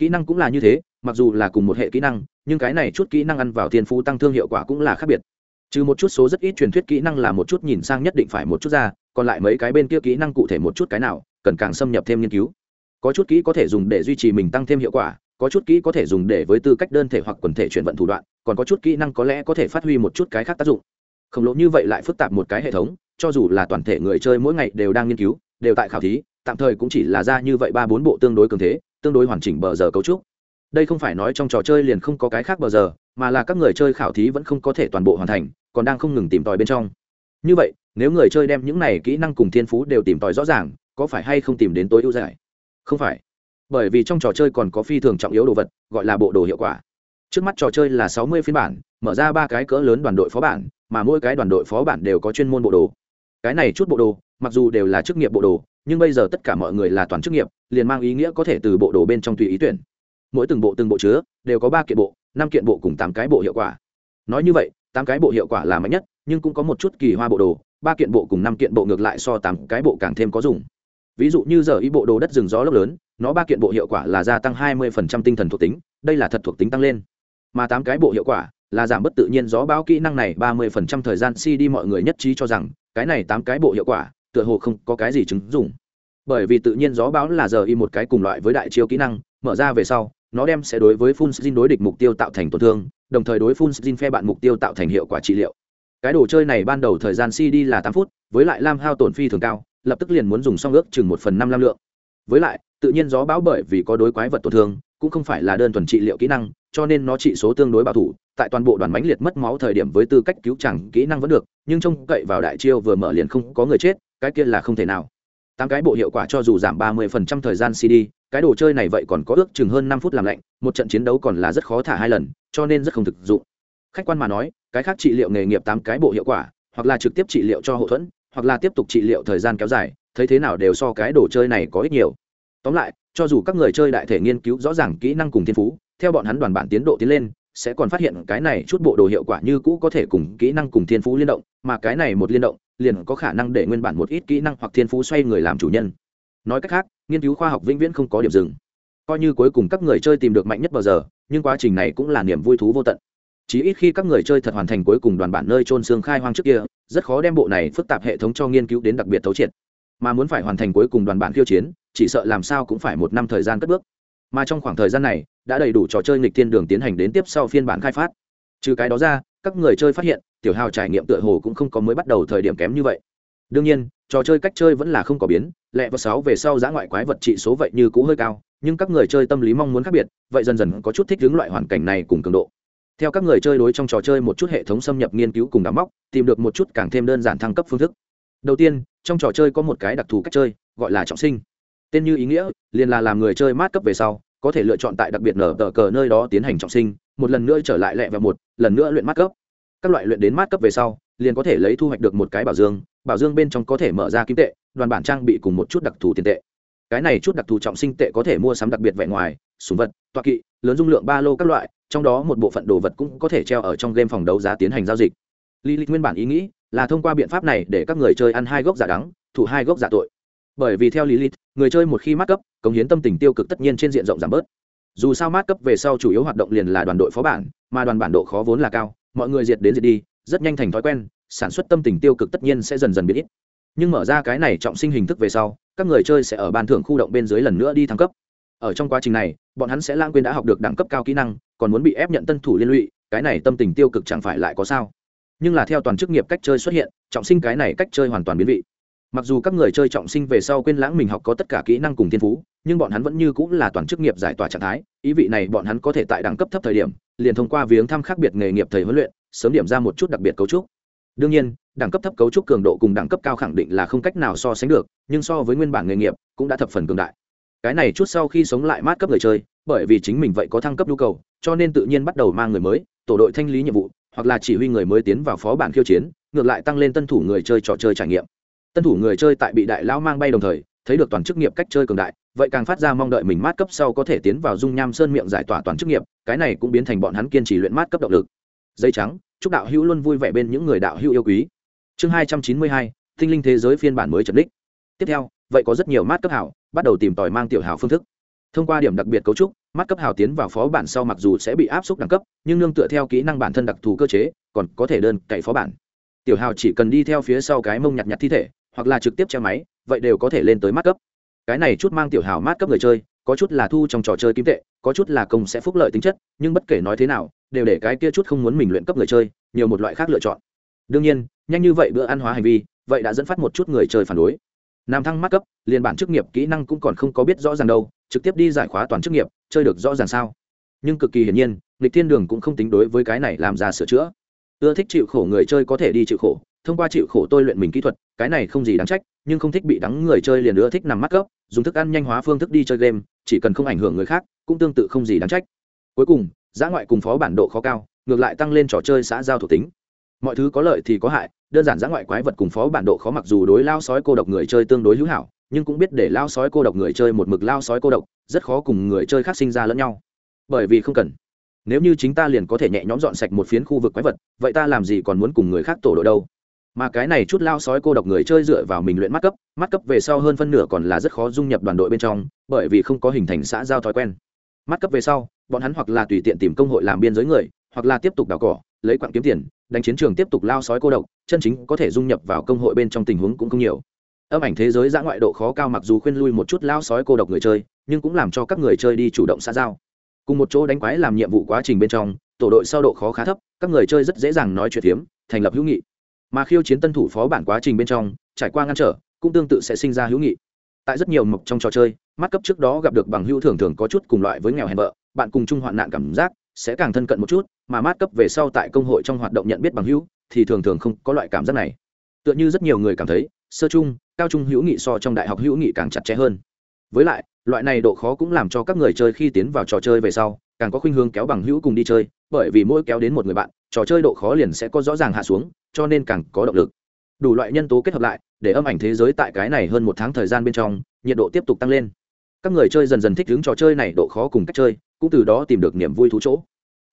kỹ năng cũng là như thế, mặc dù là cùng một hệ kỹ năng, nhưng cái này chút kỹ năng ăn vào thiên phú tăng thương hiệu quả cũng là khác biệt. Trừ một chút số rất ít truyền thuyết kỹ năng là một chút nhìn sang nhất định phải một chút ra, còn lại mấy cái bên kia kỹ năng cụ thể một chút cái nào, cần càng xâm nhập thêm nghiên cứu. Có chút kỹ có thể dùng để duy trì mình tăng thêm hiệu quả, có chút kỹ có thể dùng để với tư cách đơn thể hoặc quần thể chuyển vận thủ đoạn, còn có chút kỹ năng có lẽ có thể phát huy một chút cái khác tác dụng. Khổng lồ như vậy lại phức tạp một cái hệ thống, cho dù là toàn thể người chơi mỗi ngày đều đang nghiên cứu, đều tại khảo thí, tạm thời cũng chỉ là ra như vậy ba bốn bộ tương đối cường thế tương đối hoàn chỉnh bờ giờ cấu trúc. Đây không phải nói trong trò chơi liền không có cái khác bờ giờ, mà là các người chơi khảo thí vẫn không có thể toàn bộ hoàn thành, còn đang không ngừng tìm tòi bên trong. Như vậy, nếu người chơi đem những này kỹ năng cùng thiên phú đều tìm tòi rõ ràng, có phải hay không tìm đến tối ưu giải? Không phải. Bởi vì trong trò chơi còn có phi thường trọng yếu đồ vật, gọi là bộ đồ hiệu quả. Trước mắt trò chơi là sáu mươi phiên bản, mở ra ba cái cỡ lớn đoàn đội phó bản, mà mỗi cái đoàn đội phó bản đều có chuyên môn bộ đồ. Cái này chút bộ đồ, mặc dù đều là chức nghiệp bộ đồ nhưng bây giờ tất cả mọi người là toàn chức nghiệp, liền mang ý nghĩa có thể từ bộ đồ bên trong tùy ý tuyển. Mỗi từng bộ từng bộ chứa, đều có ba kiện bộ, năm kiện bộ cùng tám cái bộ hiệu quả. Nói như vậy, tám cái bộ hiệu quả là mạnh nhất, nhưng cũng có một chút kỳ hoa bộ đồ, ba kiện bộ cùng năm kiện bộ ngược lại so tám cái bộ càng thêm có dùng. Ví dụ như giờ ý bộ đồ đất rừng gió lốc lớn, nó ba kiện bộ hiệu quả là gia tăng hai mươi tinh thần thuộc tính, đây là thật thuộc tính tăng lên. Mà tám cái bộ hiệu quả là giảm bất tự nhiên gió bão kỹ năng này ba mươi thời gian cd mọi người nhất trí cho rằng, cái này tám cái bộ hiệu quả tựa hồ không có cái gì chứng dụng. Bởi vì tự nhiên gió bão là giờ y một cái cùng loại với đại chiêu kỹ năng, mở ra về sau, nó đem sẽ đối với phun đối địch mục tiêu tạo thành tổn thương, đồng thời đối phun phe bạn mục tiêu tạo thành hiệu quả trị liệu. Cái đồ chơi này ban đầu thời gian cd là tám phút, với lại lam hao tổn phi thường cao, lập tức liền muốn dùng xong ước chừng một phần năm lam lượng. Với lại, tự nhiên gió bão bởi vì có đối quái vật tổn thương, cũng không phải là đơn thuần trị liệu kỹ năng, cho nên nó trị số tương đối bảo thủ, tại toàn bộ đoàn mãnh liệt mất máu thời điểm với tư cách cứu chẳng kỹ năng vẫn được, nhưng trông cậy vào đại chiêu vừa mở liền không có người chết cái kia là không thể nào. Tám cái bộ hiệu quả cho dù giảm ba mươi phần trăm thời gian cd cái đồ chơi này vậy còn có ước chừng hơn năm phút làm lạnh, một trận chiến đấu còn là rất khó thả hai lần, cho nên rất không thực dụng. Khách quan mà nói, cái khác trị liệu nghề nghiệp tám cái bộ hiệu quả, hoặc là trực tiếp trị liệu cho hậu thuẫn, hoặc là tiếp tục trị liệu thời gian kéo dài, thấy thế nào đều so cái đồ chơi này có ít nhiều. Tóm lại, cho dù các người chơi đại thể nghiên cứu rõ ràng kỹ năng cùng thiên phú, theo bọn hắn đoàn bản tiến độ tiến lên sẽ còn phát hiện cái này chút bộ đồ hiệu quả như cũ có thể cùng kỹ năng cùng thiên phú liên động, mà cái này một liên động, liền có khả năng để nguyên bản một ít kỹ năng hoặc thiên phú xoay người làm chủ nhân. Nói cách khác, nghiên cứu khoa học vĩnh viễn không có điểm dừng. Coi như cuối cùng các người chơi tìm được mạnh nhất bao giờ, nhưng quá trình này cũng là niềm vui thú vô tận. Chỉ ít khi các người chơi thật hoàn thành cuối cùng đoàn bản nơi trôn xương khai hoang trước kia, rất khó đem bộ này phức tạp hệ thống cho nghiên cứu đến đặc biệt thấu triệt. Mà muốn phải hoàn thành cuối cùng đoàn bản khiêu chiến, chỉ sợ làm sao cũng phải một năm thời gian cất bước. Mà trong khoảng thời gian này đã đầy đủ trò chơi nghịch thiên đường tiến hành đến tiếp sau phiên bản khai phát. Trừ cái đó ra, các người chơi phát hiện, tiểu hào trải nghiệm tựa hồ cũng không có mới bắt đầu thời điểm kém như vậy. Đương nhiên, trò chơi cách chơi vẫn là không có biến, lẹ và sáu về sau giã ngoại quái vật trị số vậy như cũ hơi cao, nhưng các người chơi tâm lý mong muốn khác biệt, vậy dần dần có chút thích ứng loại hoàn cảnh này cùng cường độ. Theo các người chơi đối trong trò chơi một chút hệ thống xâm nhập nghiên cứu cùng đắm móc, tìm được một chút càng thêm đơn giản thăng cấp phương thức. Đầu tiên, trong trò chơi có một cái đặc thù cách chơi, gọi là trọng sinh. Tên như ý nghĩa, liền là làm người chơi mát cấp về sau có thể lựa chọn tại đặc biệt nở tờ cờ nơi đó tiến hành trọng sinh, một lần nữa trở lại lẹ và một, lần nữa luyện mát cấp. Các loại luyện đến mát cấp về sau, liền có thể lấy thu hoạch được một cái bảo dương bảo dương bên trong có thể mở ra kim tệ, đoàn bản trang bị cùng một chút đặc thù tiền tệ. Cái này chút đặc thù trọng sinh tệ có thể mua sắm đặc biệt vẻ ngoài, súng vật, toa kỵ, lớn dung lượng ba lô các loại, trong đó một bộ phận đồ vật cũng có thể treo ở trong game phòng đấu giá tiến hành giao dịch. Lý lịch nguyên bản ý nghĩ là thông qua biện pháp này để các người chơi ăn hai gốc giả đắng thủ hai gốc giả tội bởi vì theo Lilith, người chơi một khi mát cấp cống hiến tâm tình tiêu cực tất nhiên trên diện rộng giảm bớt. Dù sao mát cấp về sau chủ yếu hoạt động liền là đoàn đội phó bản mà đoàn bản độ khó vốn là cao mọi người diệt đến diệt đi rất nhanh thành thói quen sản xuất tâm tình tiêu cực tất nhiên sẽ dần dần biến ít. Nhưng mở ra cái này trọng sinh hình thức về sau các người chơi sẽ ở ban thưởng khu động bên dưới lần nữa đi thăng cấp. Ở trong quá trình này bọn hắn sẽ lãng quên đã học được đẳng cấp cao kỹ năng còn muốn bị ép nhận tân thủ liên lụy cái này tâm tình tiêu cực chẳng phải lại có sao. Nhưng là theo toàn chức nghiệp cách chơi xuất hiện trọng sinh cái này cách chơi hoàn toàn biến vị mặc dù các người chơi trọng sinh về sau quên lãng mình học có tất cả kỹ năng cùng thiên phú, nhưng bọn hắn vẫn như cũng là toàn chức nghiệp giải tỏa trạng thái, ý vị này bọn hắn có thể tại đẳng cấp thấp thời điểm, liền thông qua viếng thăm khác biệt nghề nghiệp thầy huấn luyện, sớm điểm ra một chút đặc biệt cấu trúc. Đương nhiên, đẳng cấp thấp cấu trúc cường độ cùng đẳng cấp cao khẳng định là không cách nào so sánh được, nhưng so với nguyên bản nghề nghiệp cũng đã thập phần cường đại. Cái này chút sau khi sống lại mát cấp người chơi, bởi vì chính mình vậy có thăng cấp nhu cầu, cho nên tự nhiên bắt đầu mang người mới, tổ đội thanh lý nhiệm vụ, hoặc là chỉ huy người mới tiến vào phó bản khiêu chiến, ngược lại tăng lên tân thủ người chơi trò chơi trải nghiệm tân thủ người chơi tại bị đại lão mang bay đồng thời, thấy được toàn chức nghiệp cách chơi cường đại, vậy càng phát ra mong đợi mình mát cấp sau có thể tiến vào dung nham sơn miệng giải tỏa toàn chức nghiệp, cái này cũng biến thành bọn hắn kiên trì luyện mát cấp động lực. Dây trắng, chúc đạo hữu luôn vui vẻ bên những người đạo hữu yêu quý. Chương hai trăm chín mươi hai, tinh linh thế giới phiên bản mới trần đích. Tiếp theo, vậy có rất nhiều mát cấp hảo, bắt đầu tìm tòi mang tiểu hảo phương thức. Thông qua điểm đặc biệt cấu trúc mắt cấp hào tiến vào phó bản sau mặc dù sẽ bị áp suất đẳng cấp, nhưng nương tựa theo kỹ năng bản thân đặc thù cơ chế, còn có thể đơn cậy phó bản. Tiểu hào chỉ cần đi theo phía sau cái mông nhặt nhặt thi thể hoặc là trực tiếp che máy, vậy đều có thể lên tới mắt cấp. Cái này chút mang tiểu hào mát cấp người chơi, có chút là thu trong trò chơi kim tệ, có chút là công sẽ phúc lợi tính chất, nhưng bất kể nói thế nào, đều để cái kia chút không muốn mình luyện cấp người chơi, nhiều một loại khác lựa chọn. Đương nhiên, nhanh như vậy bữa ăn hóa hành vi, vậy đã dẫn phát một chút người chơi phản đối. Nam thăng mát cấp, liền bản chức nghiệp kỹ năng cũng còn không có biết rõ ràng đâu, trực tiếp đi giải khóa toàn chức nghiệp, chơi được rõ ràng sao? Nhưng cực kỳ hiển nhiên, lịch thiên đường cũng không tính đối với cái này làm ra sửa chữa. Ưa thích chịu khổ người chơi có thể đi chịu khổ thông qua chịu khổ tôi luyện mình kỹ thuật, cái này không gì đáng trách, nhưng không thích bị đắng người chơi liền ưa thích nằm mắt gốc dùng thức ăn nhanh hóa phương thức đi chơi game, chỉ cần không ảnh hưởng người khác, cũng tương tự không gì đáng trách. Cuối cùng, giã ngoại cùng phó bản độ khó cao, ngược lại tăng lên trò chơi xã giao thuộc tính. Mọi thứ có lợi thì có hại, đơn giản giã ngoại quái vật cùng phó bản độ khó mặc dù đối lao sói cô độc người chơi tương đối hữu hảo, nhưng cũng biết để lao sói cô độc người chơi một mực lao sói cô độc, rất khó cùng người chơi khác sinh ra lẫn nhau. Bởi vì không cần. Nếu như chính ta liền có thể nhẹ nhõm dọn sạch một phiến khu vực quái vật, vậy ta làm gì còn muốn cùng người khác tổ đội đâu? Mà cái này chút lao sói cô độc người chơi dựa vào mình luyện mắt cấp mắt cấp về sau hơn phân nửa còn là rất khó dung nhập đoàn đội bên trong, bởi vì không có hình thành xã giao thói quen. Mắt cấp về sau, bọn hắn hoặc là tùy tiện tìm công hội làm biên giới người, hoặc là tiếp tục đào cỏ, lấy quặng kiếm tiền, đánh chiến trường tiếp tục lao sói cô độc, chân chính có thể dung nhập vào công hội bên trong tình huống cũng không nhiều. Âm ảnh thế giới giã ngoại độ khó cao mặc dù khuyên lui một chút lao sói cô độc người chơi, nhưng cũng làm cho các người chơi đi chủ động xã giao. Cùng một chỗ đánh quái làm nhiệm vụ quá trình bên trong, tổ đội sau độ khó khá thấp, các người chơi rất dễ dàng nói chuyện phiếm, thành lập hữu nghị mà khiêu chiến tân thủ phó bản quá trình bên trong, trải qua ngăn trở, cũng tương tự sẽ sinh ra hữu nghị. Tại rất nhiều mục trong trò chơi, mắt cấp trước đó gặp được bằng hữu thường thường có chút cùng loại với nghèo hèn vợ, bạn cùng chung hoạn nạn cảm giác sẽ càng thân cận một chút, mà mát cấp về sau tại công hội trong hoạt động nhận biết bằng hữu thì thường thường không có loại cảm giác này. Tựa như rất nhiều người cảm thấy, sơ chung cao trung hữu nghị so trong đại học hữu nghị càng chặt chẽ hơn. Với lại, loại này độ khó cũng làm cho các người chơi khi tiến vào trò chơi về sau càng có khuynh hướng kéo bằng hữu cùng đi chơi, bởi vì mỗi kéo đến một người bạn, trò chơi độ khó liền sẽ có rõ ràng hạ xuống, cho nên càng có động lực. Đủ loại nhân tố kết hợp lại, để âm ảnh thế giới tại cái này hơn một tháng thời gian bên trong, nhiệt độ tiếp tục tăng lên. Các người chơi dần dần thích ứng trò chơi này độ khó cùng cách chơi, cũng từ đó tìm được niềm vui thú chỗ.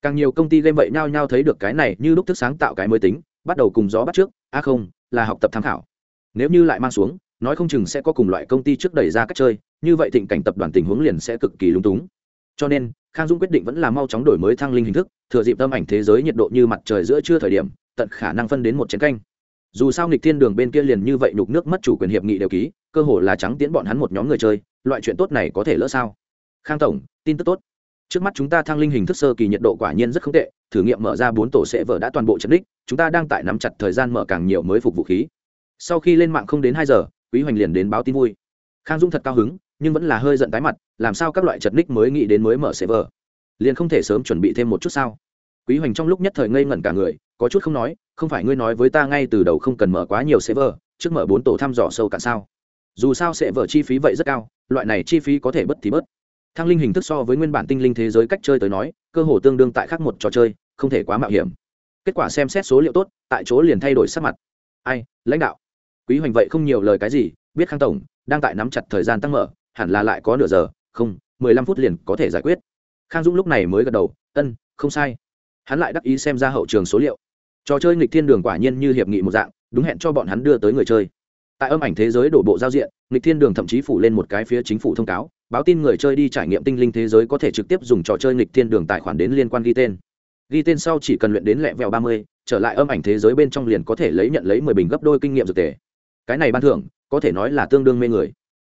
Càng nhiều công ty game vậy nhau nhau thấy được cái này như lúc thức sáng tạo cái mới tính, bắt đầu cùng gió bắt trước, a à không, là học tập tham khảo. Nếu như lại mang xuống, nói không chừng sẽ có cùng loại công ty trước đẩy ra cách chơi, như vậy thịnh cảnh tập đoàn tình huống liền sẽ cực kỳ lung túng. Cho nên khang dung quyết định vẫn là mau chóng đổi mới thăng linh hình thức, thừa dịp tâm ảnh thế giới nhiệt độ như mặt trời giữa trưa thời điểm, tận khả năng phân đến một chén canh. Dù sao nghịch thiên đường bên kia liền như vậy nhục nước mất chủ quyền hiệp nghị đều ký, cơ hồ là trắng tiến bọn hắn một nhóm người chơi, loại chuyện tốt này có thể lỡ sao? Khang tổng, tin tức tốt. Trước mắt chúng ta thăng linh hình thức sơ kỳ nhiệt độ quả nhiên rất không tệ, thử nghiệm mở ra bốn tổ sẽ vở đã toàn bộ chấn đích, chúng ta đang tại nắm chặt thời gian mở càng nhiều mới phục vũ khí. Sau khi lên mạng không đến hai giờ, quý hoành liền đến báo tin vui. Khang dung thật cao hứng nhưng vẫn là hơi giận tái mặt, làm sao các loại chật ních mới nghĩ đến mới mở server liền không thể sớm chuẩn bị thêm một chút sao? Quý hoành trong lúc nhất thời ngây ngẩn cả người, có chút không nói, không phải ngươi nói với ta ngay từ đầu không cần mở quá nhiều server trước mở bốn tổ thăm dò sâu cả sao? Dù sao server chi phí vậy rất cao, loại này chi phí có thể bất thì bớt. Thăng linh hình thức so với nguyên bản tinh linh thế giới cách chơi tới nói, cơ hồ tương đương tại khác một trò chơi, không thể quá mạo hiểm. Kết quả xem xét số liệu tốt, tại chỗ liền thay đổi sắc mặt. Ai, lãnh đạo. Quý hoành vậy không nhiều lời cái gì, biết khang tổng đang tại nắm chặt thời gian tăng mở hẳn là lại có nửa giờ, không, mười lăm phút liền có thể giải quyết. Khang dũng lúc này mới gật đầu, ân, không sai. Hắn lại đắc ý xem ra hậu trường số liệu. Trò chơi nghịch thiên đường quả nhiên như hiệp nghị một dạng, đúng hẹn cho bọn hắn đưa tới người chơi. Tại âm ảnh thế giới đổ bộ giao diện, nghịch thiên đường thậm chí phủ lên một cái phía chính phủ thông cáo, báo tin người chơi đi trải nghiệm tinh linh thế giới có thể trực tiếp dùng trò chơi nghịch thiên đường tài khoản đến liên quan ghi tên. Ghi tên sau chỉ cần luyện đến lẹ vẹo ba mươi, trở lại âm ảnh thế giới bên trong liền có thể lấy nhận lấy mười bình gấp đôi kinh nghiệm dược tề. Cái này ban thưởng, có thể nói là tương đương mê người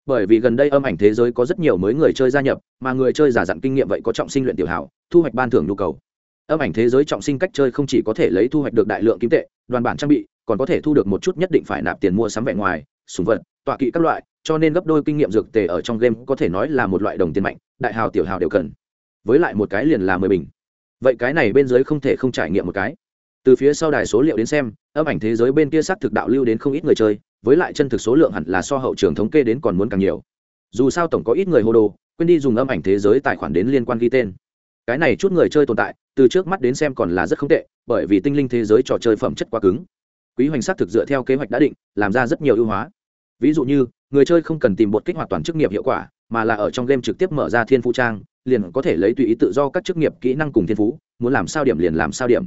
bởi vì gần đây âm ảnh thế giới có rất nhiều mới người chơi gia nhập, mà người chơi giả dặn kinh nghiệm vậy có trọng sinh luyện tiểu hảo, thu hoạch ban thưởng nhu cầu. Âm ảnh thế giới trọng sinh cách chơi không chỉ có thể lấy thu hoạch được đại lượng kim tệ, đoàn bản trang bị, còn có thể thu được một chút nhất định phải nạp tiền mua sắm vẻ ngoài, súng vật, tọa kỵ các loại, cho nên gấp đôi kinh nghiệm dược tề ở trong game có thể nói là một loại đồng tiền mạnh, đại hào tiểu hào đều cần. Với lại một cái liền là mười bình. Vậy cái này bên dưới không thể không trải nghiệm một cái từ phía sau đài số liệu đến xem, âm ảnh thế giới bên kia xác thực đạo lưu đến không ít người chơi, với lại chân thực số lượng hẳn là so hậu trường thống kê đến còn muốn càng nhiều. Dù sao tổng có ít người hô đồ, quên đi dùng âm ảnh thế giới tài khoản đến liên quan ghi tên. Cái này chút người chơi tồn tại, từ trước mắt đến xem còn là rất không tệ, bởi vì tinh linh thế giới trò chơi phẩm chất quá cứng. Quý hoành xác thực dựa theo kế hoạch đã định, làm ra rất nhiều ưu hóa. Ví dụ như, người chơi không cần tìm bột kích hoạt toàn chức nghiệp hiệu quả, mà là ở trong game trực tiếp mở ra thiên phú trang, liền có thể lấy tùy ý tự do các chức nghiệp kỹ năng cùng thiên phú, muốn làm sao điểm liền làm sao điểm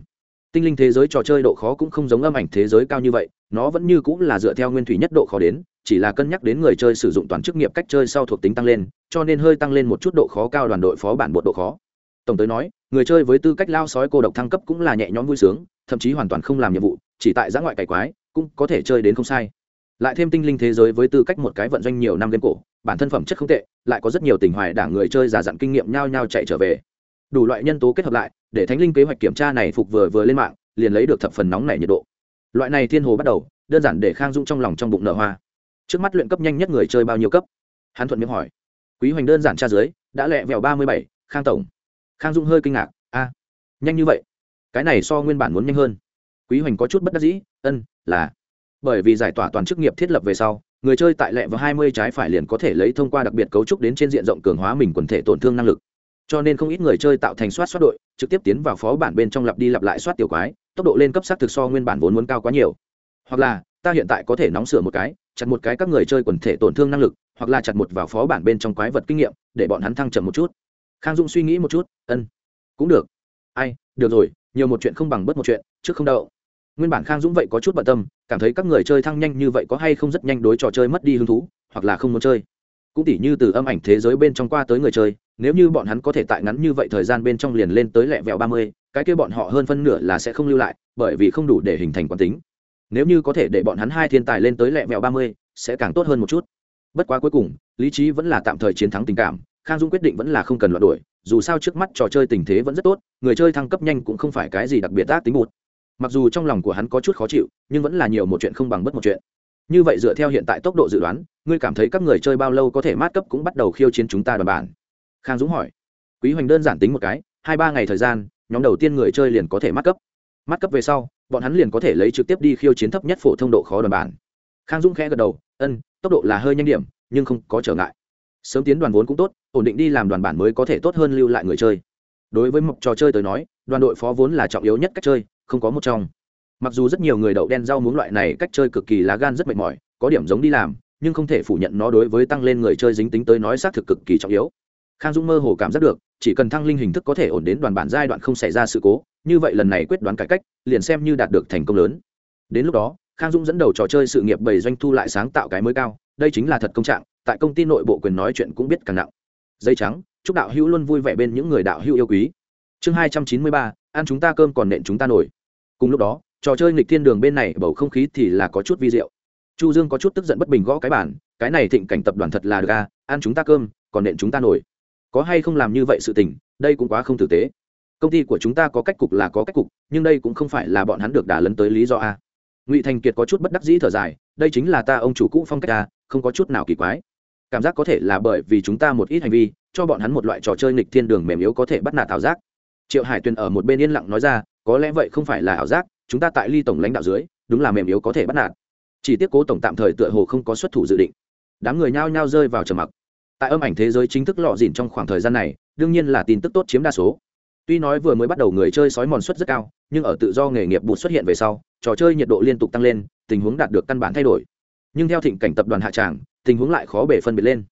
tinh linh thế giới trò chơi độ khó cũng không giống âm ảnh thế giới cao như vậy, nó vẫn như cũng là dựa theo nguyên thủy nhất độ khó đến, chỉ là cân nhắc đến người chơi sử dụng toàn chức nghiệp cách chơi sau thuộc tính tăng lên, cho nên hơi tăng lên một chút độ khó cao đoàn đội phó bản bột độ khó. Tổng tới nói, người chơi với tư cách lao sói cô độc thăng cấp cũng là nhẹ nhõm vui sướng, thậm chí hoàn toàn không làm nhiệm vụ, chỉ tại giã ngoại cải quái, cũng có thể chơi đến không sai. Lại thêm tinh linh thế giới với tư cách một cái vận doanh nhiều năm game cổ, bản thân phẩm chất không tệ, lại có rất nhiều tình hoài đảng người chơi giả dặn kinh nghiệm nhao nhao chạy trở về. Đủ loại nhân tố kết hợp lại để thánh linh kế hoạch kiểm tra này phục vừa vừa lên mạng, liền lấy được thập phần nóng này nhiệt độ. Loại này thiên hồ bắt đầu, đơn giản để khang dung trong lòng trong bụng nở hoa. Trước mắt luyện cấp nhanh nhất người chơi bao nhiêu cấp? Hắn thuận miệng hỏi. Quý hoành đơn giản tra dưới, đã lẹ vẹo ba mươi bảy, khang tổng. Khang dung hơi kinh ngạc. A, nhanh như vậy? Cái này so nguyên bản muốn nhanh hơn. Quý hoành có chút bất đắc dĩ, ân, là. Bởi vì giải tỏa toàn chức nghiệp thiết lập về sau, người chơi tại lẹ vào hai mươi trái phải liền có thể lấy thông qua đặc biệt cấu trúc đến trên diện rộng cường hóa mình quần thể tổn thương năng lực cho nên không ít người chơi tạo thành soát soát đội, trực tiếp tiến vào phó bản bên trong lặp đi lặp lại soát tiểu quái, tốc độ lên cấp xác thực so nguyên bản vốn muốn cao quá nhiều. Hoặc là, ta hiện tại có thể nóng sửa một cái, chặt một cái các người chơi quần thể tổn thương năng lực, hoặc là chặt một vào phó bản bên trong quái vật kinh nghiệm, để bọn hắn thăng chậm một chút. Khang dung suy nghĩ một chút, ân, cũng được. Ai, được rồi, nhiều một chuyện không bằng bớt một chuyện, trước không đậu. Nguyên bản khang dũng vậy có chút bận tâm, cảm thấy các người chơi thăng nhanh như vậy có hay không rất nhanh đối trò chơi mất đi hứng thú, hoặc là không muốn chơi cũng tỉ như từ âm ảnh thế giới bên trong qua tới người chơi, nếu như bọn hắn có thể tại ngắn như vậy thời gian bên trong liền lên tới lẹ vẹo ba mươi, cái kia bọn họ hơn phân nửa là sẽ không lưu lại, bởi vì không đủ để hình thành quán tính. Nếu như có thể để bọn hắn hai thiên tài lên tới lẹ vẹo ba mươi, sẽ càng tốt hơn một chút. Bất quá cuối cùng, lý trí vẫn là tạm thời chiến thắng tình cảm, khang dung quyết định vẫn là không cần loạn đổi dù sao trước mắt trò chơi tình thế vẫn rất tốt, người chơi thăng cấp nhanh cũng không phải cái gì đặc biệt tác tính một. Mặc dù trong lòng của hắn có chút khó chịu, nhưng vẫn là nhiều một chuyện không bằng bất một chuyện như vậy dựa theo hiện tại tốc độ dự đoán, ngươi cảm thấy các người chơi bao lâu có thể mát cấp cũng bắt đầu khiêu chiến chúng ta đoàn bản? Khang dũng hỏi. Quý hoành đơn giản tính một cái, hai ba ngày thời gian, nhóm đầu tiên người chơi liền có thể mát cấp. Mát cấp về sau, bọn hắn liền có thể lấy trực tiếp đi khiêu chiến thấp nhất phổ thông độ khó đoàn bản. Khang dũng khẽ gật đầu ân tốc độ là hơi nhanh điểm, nhưng không có trở ngại. Sớm tiến đoàn vốn cũng tốt, ổn định đi làm đoàn bản mới có thể tốt hơn lưu lại người chơi. Đối với mộc trò chơi tới nói, đoàn đội phó vốn là trọng yếu nhất cách chơi, không có một trong mặc dù rất nhiều người đậu đen rau muống loại này cách chơi cực kỳ lá gan rất mệt mỏi, có điểm giống đi làm, nhưng không thể phủ nhận nó đối với tăng lên người chơi dính tính tới nói xác thực cực kỳ trọng yếu. Khang dũng mơ hồ cảm giác được, chỉ cần thăng linh hình thức có thể ổn đến đoàn bản giai đoạn không xảy ra sự cố, như vậy lần này quyết đoán cải cách, liền xem như đạt được thành công lớn. Đến lúc đó, khang dũng dẫn đầu trò chơi sự nghiệp bày doanh thu lại sáng tạo cái mới cao, đây chính là thật công trạng, tại công ty nội bộ quyền nói chuyện cũng biết càng nặng. Dây trắng, chúc đạo hữu luôn vui vẻ bên những người đạo hữu yêu quý. Chương hai trăm chín mươi ba, ăn chúng ta cơm còn nện chúng ta nổi. Cùng lúc đó trò chơi nghịch thiên đường bên này bầu không khí thì là có chút vi diệu. Chu dương có chút tức giận bất bình gõ cái bản cái này thịnh cảnh tập đoàn thật là được à, ăn chúng ta cơm, còn nện chúng ta nổi. Có hay không làm như vậy sự tình, đây cũng quá không tử tế. Công ty của chúng ta có cách cục là có cách cục, nhưng đây cũng không phải là bọn hắn được đả lấn tới lý do a ngụy thành kiệt có chút bất đắc dĩ thở dài, đây chính là ta ông chủ cũ phong cách a không có chút nào kỳ quái. Cảm giác có thể là bởi vì chúng ta một ít hành vi, cho bọn hắn một loại trò chơi nghịch thiên đường mềm yếu có thể bắt nạt ảo giác. Triệu hải tuyền ở một bên yên lặng nói ra, có lẽ vậy không phải là ảo giác chúng ta tại ly tổng lãnh đạo dưới, đúng là mềm yếu có thể bắt nạt. Chỉ tiếc cố tổng tạm thời tựa hồ không có xuất thủ dự định. Đám người nhao nhao rơi vào trầm mặc. Tại âm ảnh thế giới chính thức lọ dìn trong khoảng thời gian này, đương nhiên là tin tức tốt chiếm đa số. Tuy nói vừa mới bắt đầu người chơi sói mòn suất rất cao, nhưng ở tự do nghề nghiệp bụt xuất hiện về sau, trò chơi nhiệt độ liên tục tăng lên, tình huống đạt được căn bản thay đổi. Nhưng theo thịnh cảnh tập đoàn hạ tràng, tình huống lại khó bể phân biệt lên.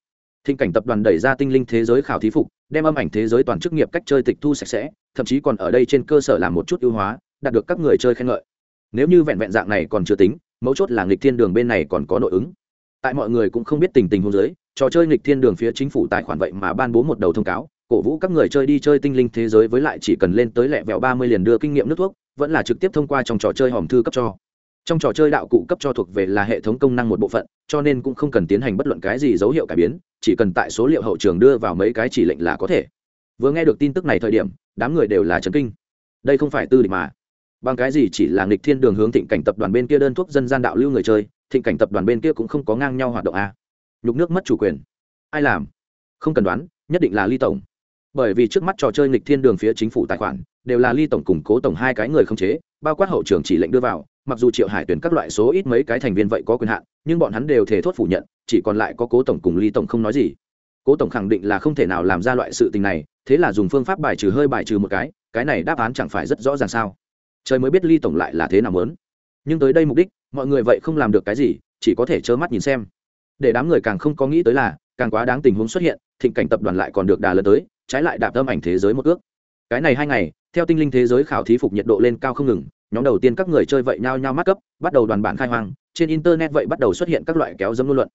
Thịnh cảnh tập đoàn đẩy ra tinh linh thế giới khảo thí phục, đem âm ảnh thế giới toàn chức nghiệp cách chơi tịch thu sạch sẽ, thậm chí còn ở đây trên cơ sở làm một chút ưu hóa đạt được các người chơi khen ngợi. Nếu như vẹn vẹn dạng này còn chưa tính, mấu chốt là nghịch thiên đường bên này còn có nội ứng. Tại mọi người cũng không biết tình tình hôn giới trò chơi nghịch thiên đường phía chính phủ tài khoản vậy mà ban bố một đầu thông cáo, cổ vũ các người chơi đi chơi tinh linh thế giới với lại chỉ cần lên tới lẹ vẹo ba mươi liền đưa kinh nghiệm nước thuốc, vẫn là trực tiếp thông qua trong trò chơi hòm thư cấp cho. Trong trò chơi đạo cụ cấp cho thuộc về là hệ thống công năng một bộ phận, cho nên cũng không cần tiến hành bất luận cái gì dấu hiệu cải biến, chỉ cần tại số liệu hậu trường đưa vào mấy cái chỉ lệnh là có thể. Vừa nghe được tin tức này thời điểm, đám người đều là chấn kinh. Đây không phải tư địch mà bằng cái gì chỉ là nghịch thiên đường hướng thịnh cảnh tập đoàn bên kia đơn thuốc dân gian đạo lưu người chơi, thịnh cảnh tập đoàn bên kia cũng không có ngang nhau hoạt động a. Nhục nước mất chủ quyền. Ai làm? Không cần đoán, nhất định là ly tổng. Bởi vì trước mắt trò chơi nghịch thiên đường phía chính phủ tài khoản, đều là ly tổng củng cố tổng hai cái người không chế, bao quát hậu trường chỉ lệnh đưa vào, mặc dù triệu hải tuyển các loại số ít mấy cái thành viên vậy có quyền hạn, nhưng bọn hắn đều thể thốt phủ nhận, chỉ còn lại có cố tổng cùng ly tổng không nói gì. Cố tổng khẳng định là không thể nào làm ra loại sự tình này, thế là dùng phương pháp bài trừ hơi bài trừ một cái cái này đáp án chẳng phải rất rõ ràng sao? Trời mới biết ly tổng lại là thế nào lớn nhưng tới đây mục đích, mọi người vậy không làm được cái gì, chỉ có thể trơ mắt nhìn xem. Để đám người càng không có nghĩ tới là, càng quá đáng tình huống xuất hiện, thịnh cảnh tập đoàn lại còn được đà lớn tới, trái lại đạp tâm ảnh thế giới một ước. Cái này hai ngày, theo tinh linh thế giới khảo thí phục nhiệt độ lên cao không ngừng, nhóm đầu tiên các người chơi vậy nhao nhao mắt cấp, bắt đầu đoàn bản khai hoang, trên internet vậy bắt đầu xuất hiện các loại kéo dâm ngôn luận.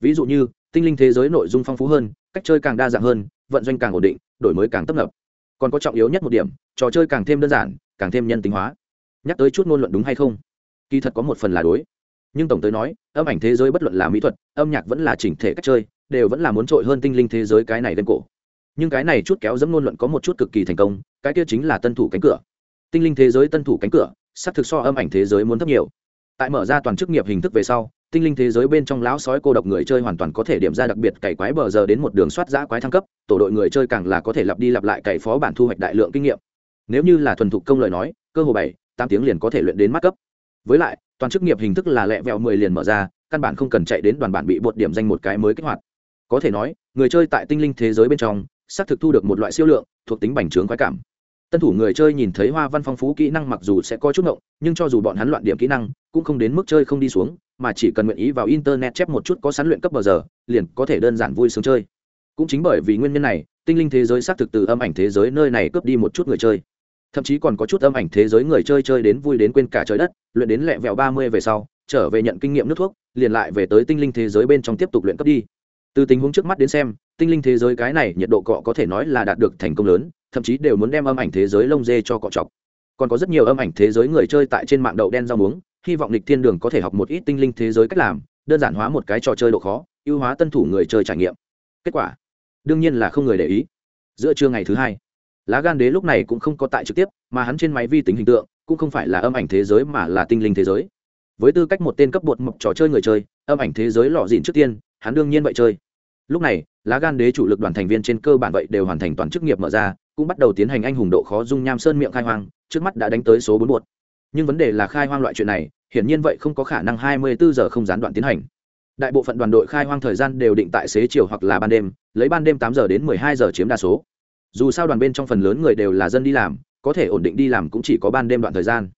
Ví dụ như, tinh linh thế giới nội dung phong phú hơn, cách chơi càng đa dạng hơn, vận doanh càng ổn định, đổi mới càng tấp nập. Còn có trọng yếu nhất một điểm, trò chơi càng thêm đơn giản càng thêm nhân tính hóa. Nhắc tới chút ngôn luận đúng hay không? Kỳ thật có một phần là đối. Nhưng tổng tới nói, âm ảnh thế giới bất luận là mỹ thuật, âm nhạc vẫn là chỉnh thể cách chơi, đều vẫn là muốn trội hơn tinh linh thế giới cái này lên cổ. Nhưng cái này chút kéo dẫm ngôn luận có một chút cực kỳ thành công, cái kia chính là tân thủ cánh cửa. Tinh linh thế giới tân thủ cánh cửa, sắp thực so âm ảnh thế giới muốn thấp nhiều. Tại mở ra toàn chức nghiệp hình thức về sau, tinh linh thế giới bên trong lão sói cô độc người chơi hoàn toàn có thể điểm ra đặc biệt cày quái bờ giờ đến một đường soát giã quái thăng cấp, tổ đội người chơi càng là có thể lặp đi lặp lại cày phó bản thu hoạch đại lượng kinh nghiệm nếu như là thuần thục công lời nói, cơ hồ bảy, tám tiếng liền có thể luyện đến mắt cấp. Với lại, toàn chức nghiệp hình thức là lẹ vẹo mười liền mở ra, căn bản không cần chạy đến đoàn bản bị bột điểm danh một cái mới kích hoạt. Có thể nói, người chơi tại tinh linh thế giới bên trong, xác thực thu được một loại siêu lượng, thuộc tính bành trướng khoái cảm. Tân thủ người chơi nhìn thấy hoa văn phong phú kỹ năng mặc dù sẽ có chút ngộng, nhưng cho dù bọn hắn loạn điểm kỹ năng, cũng không đến mức chơi không đi xuống, mà chỉ cần nguyện ý vào internet chép một chút có sẵn luyện cấp bờ giờ, liền có thể đơn giản vui sướng chơi. Cũng chính bởi vì nguyên nhân này, tinh linh thế giới xác thực từ âm ảnh thế giới nơi này cướp đi một chút người chơi thậm chí còn có chút âm ảnh thế giới người chơi chơi đến vui đến quên cả trời đất, luyện đến lẹ vẹo ba mươi về sau, trở về nhận kinh nghiệm nước thuốc, liền lại về tới tinh linh thế giới bên trong tiếp tục luyện cấp đi. Từ tình huống trước mắt đến xem, tinh linh thế giới cái này nhiệt độ cọ có thể nói là đạt được thành công lớn, thậm chí đều muốn đem âm ảnh thế giới lông dê cho cọ chọc. Còn có rất nhiều âm ảnh thế giới người chơi tại trên mạng đậu đen rau muống, hy vọng lịch thiên đường có thể học một ít tinh linh thế giới cách làm, đơn giản hóa một cái trò chơi độ khó, ưu hóa tân thủ người chơi trải nghiệm. Kết quả, đương nhiên là không người để ý. Giữa trưa ngày thứ hai lá gan đế lúc này cũng không có tại trực tiếp, mà hắn trên máy vi tính hình tượng cũng không phải là âm ảnh thế giới mà là tinh linh thế giới. Với tư cách một tên cấp bột mộc trò chơi người chơi, âm ảnh thế giới lọ dịn trước tiên, hắn đương nhiên vậy chơi. Lúc này, lá gan đế chủ lực đoàn thành viên trên cơ bản vậy đều hoàn thành toàn chức nghiệp mở ra, cũng bắt đầu tiến hành anh hùng độ khó dung nham sơn miệng khai hoang, trước mắt đã đánh tới số bốn bột. Nhưng vấn đề là khai hoang loại chuyện này, hiển nhiên vậy không có khả năng hai mươi bốn giờ không gián đoạn tiến hành. Đại bộ phận đoàn đội khai hoang thời gian đều định tại xế chiều hoặc là ban đêm, lấy ban đêm tám giờ đến mười hai giờ chiếm đa số dù sao đoàn bên trong phần lớn người đều là dân đi làm, có thể ổn định đi làm cũng chỉ có ban đêm đoạn thời gian.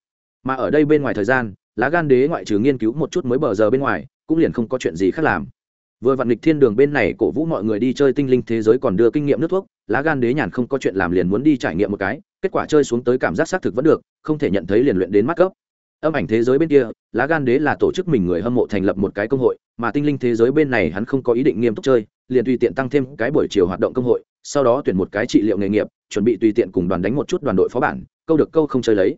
Mà ở đây bên ngoài thời gian, lá gan đế ngoại trừ nghiên cứu một chút mới bờ giờ bên ngoài, cũng liền không có chuyện gì khác làm. Vừa vặn lịch thiên đường bên này, cổ vũ mọi người đi chơi tinh linh thế giới còn đưa kinh nghiệm nước thuốc, lá gan đế nhàn không có chuyện làm liền muốn đi trải nghiệm một cái, kết quả chơi xuống tới cảm giác xác thực vẫn được, không thể nhận thấy liền luyện đến mắt cấp. Âm ảnh thế giới bên kia, lá gan đế là tổ chức mình người hâm mộ thành lập một cái công hội, mà tinh linh thế giới bên này hắn không có ý định nghiêm túc chơi, liền tùy tiện tăng thêm cái buổi chiều hoạt động công hội sau đó tuyển một cái trị liệu nghề nghiệp, chuẩn bị tùy tiện cùng đoàn đánh một chút đoàn đội phó bản, câu được câu không chơi lấy.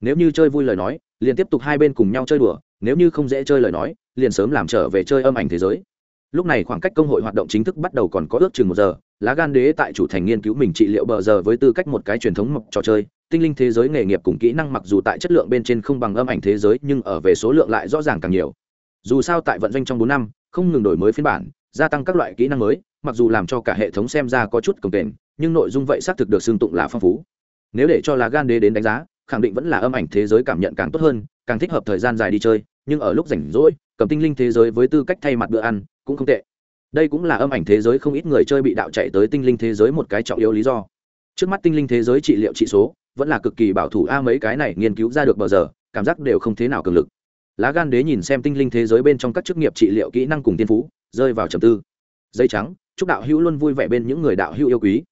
Nếu như chơi vui lời nói, liền tiếp tục hai bên cùng nhau chơi đùa, nếu như không dễ chơi lời nói, liền sớm làm trở về chơi âm ảnh thế giới. Lúc này khoảng cách công hội hoạt động chính thức bắt đầu còn có ước chừng một giờ, lá gan đế tại chủ thành nghiên cứu mình trị liệu bờ giờ với tư cách một cái truyền thống mộc trò chơi, tinh linh thế giới nghề nghiệp cùng kỹ năng mặc dù tại chất lượng bên trên không bằng âm ảnh thế giới, nhưng ở về số lượng lại rõ ràng càng nhiều. Dù sao tại vận doanh trong bốn năm, không ngừng đổi mới phiên bản gia tăng các loại kỹ năng mới, mặc dù làm cho cả hệ thống xem ra có chút cồng kềnh, nhưng nội dung vậy xác thực được xưng tụng là phong phú. Nếu để cho lá gan đế đến đánh giá, khẳng định vẫn là âm ảnh thế giới cảm nhận càng tốt hơn, càng thích hợp thời gian dài đi chơi, nhưng ở lúc rảnh rỗi, cầm tinh linh thế giới với tư cách thay mặt bữa ăn, cũng không tệ. Đây cũng là âm ảnh thế giới không ít người chơi bị đạo chạy tới tinh linh thế giới một cái trọng yếu lý do. Trước mắt tinh linh thế giới trị liệu trị số, vẫn là cực kỳ bảo thủ a mấy cái này nghiên cứu ra được bao giờ, cảm giác đều không thế nào cường lực. Lá gan đế nhìn xem tinh linh thế giới bên trong các chức nghiệp trị liệu kỹ năng cùng tiên phú rơi vào trầm tư. Dây trắng, chúc đạo hữu luôn vui vẻ bên những người đạo hữu yêu quý.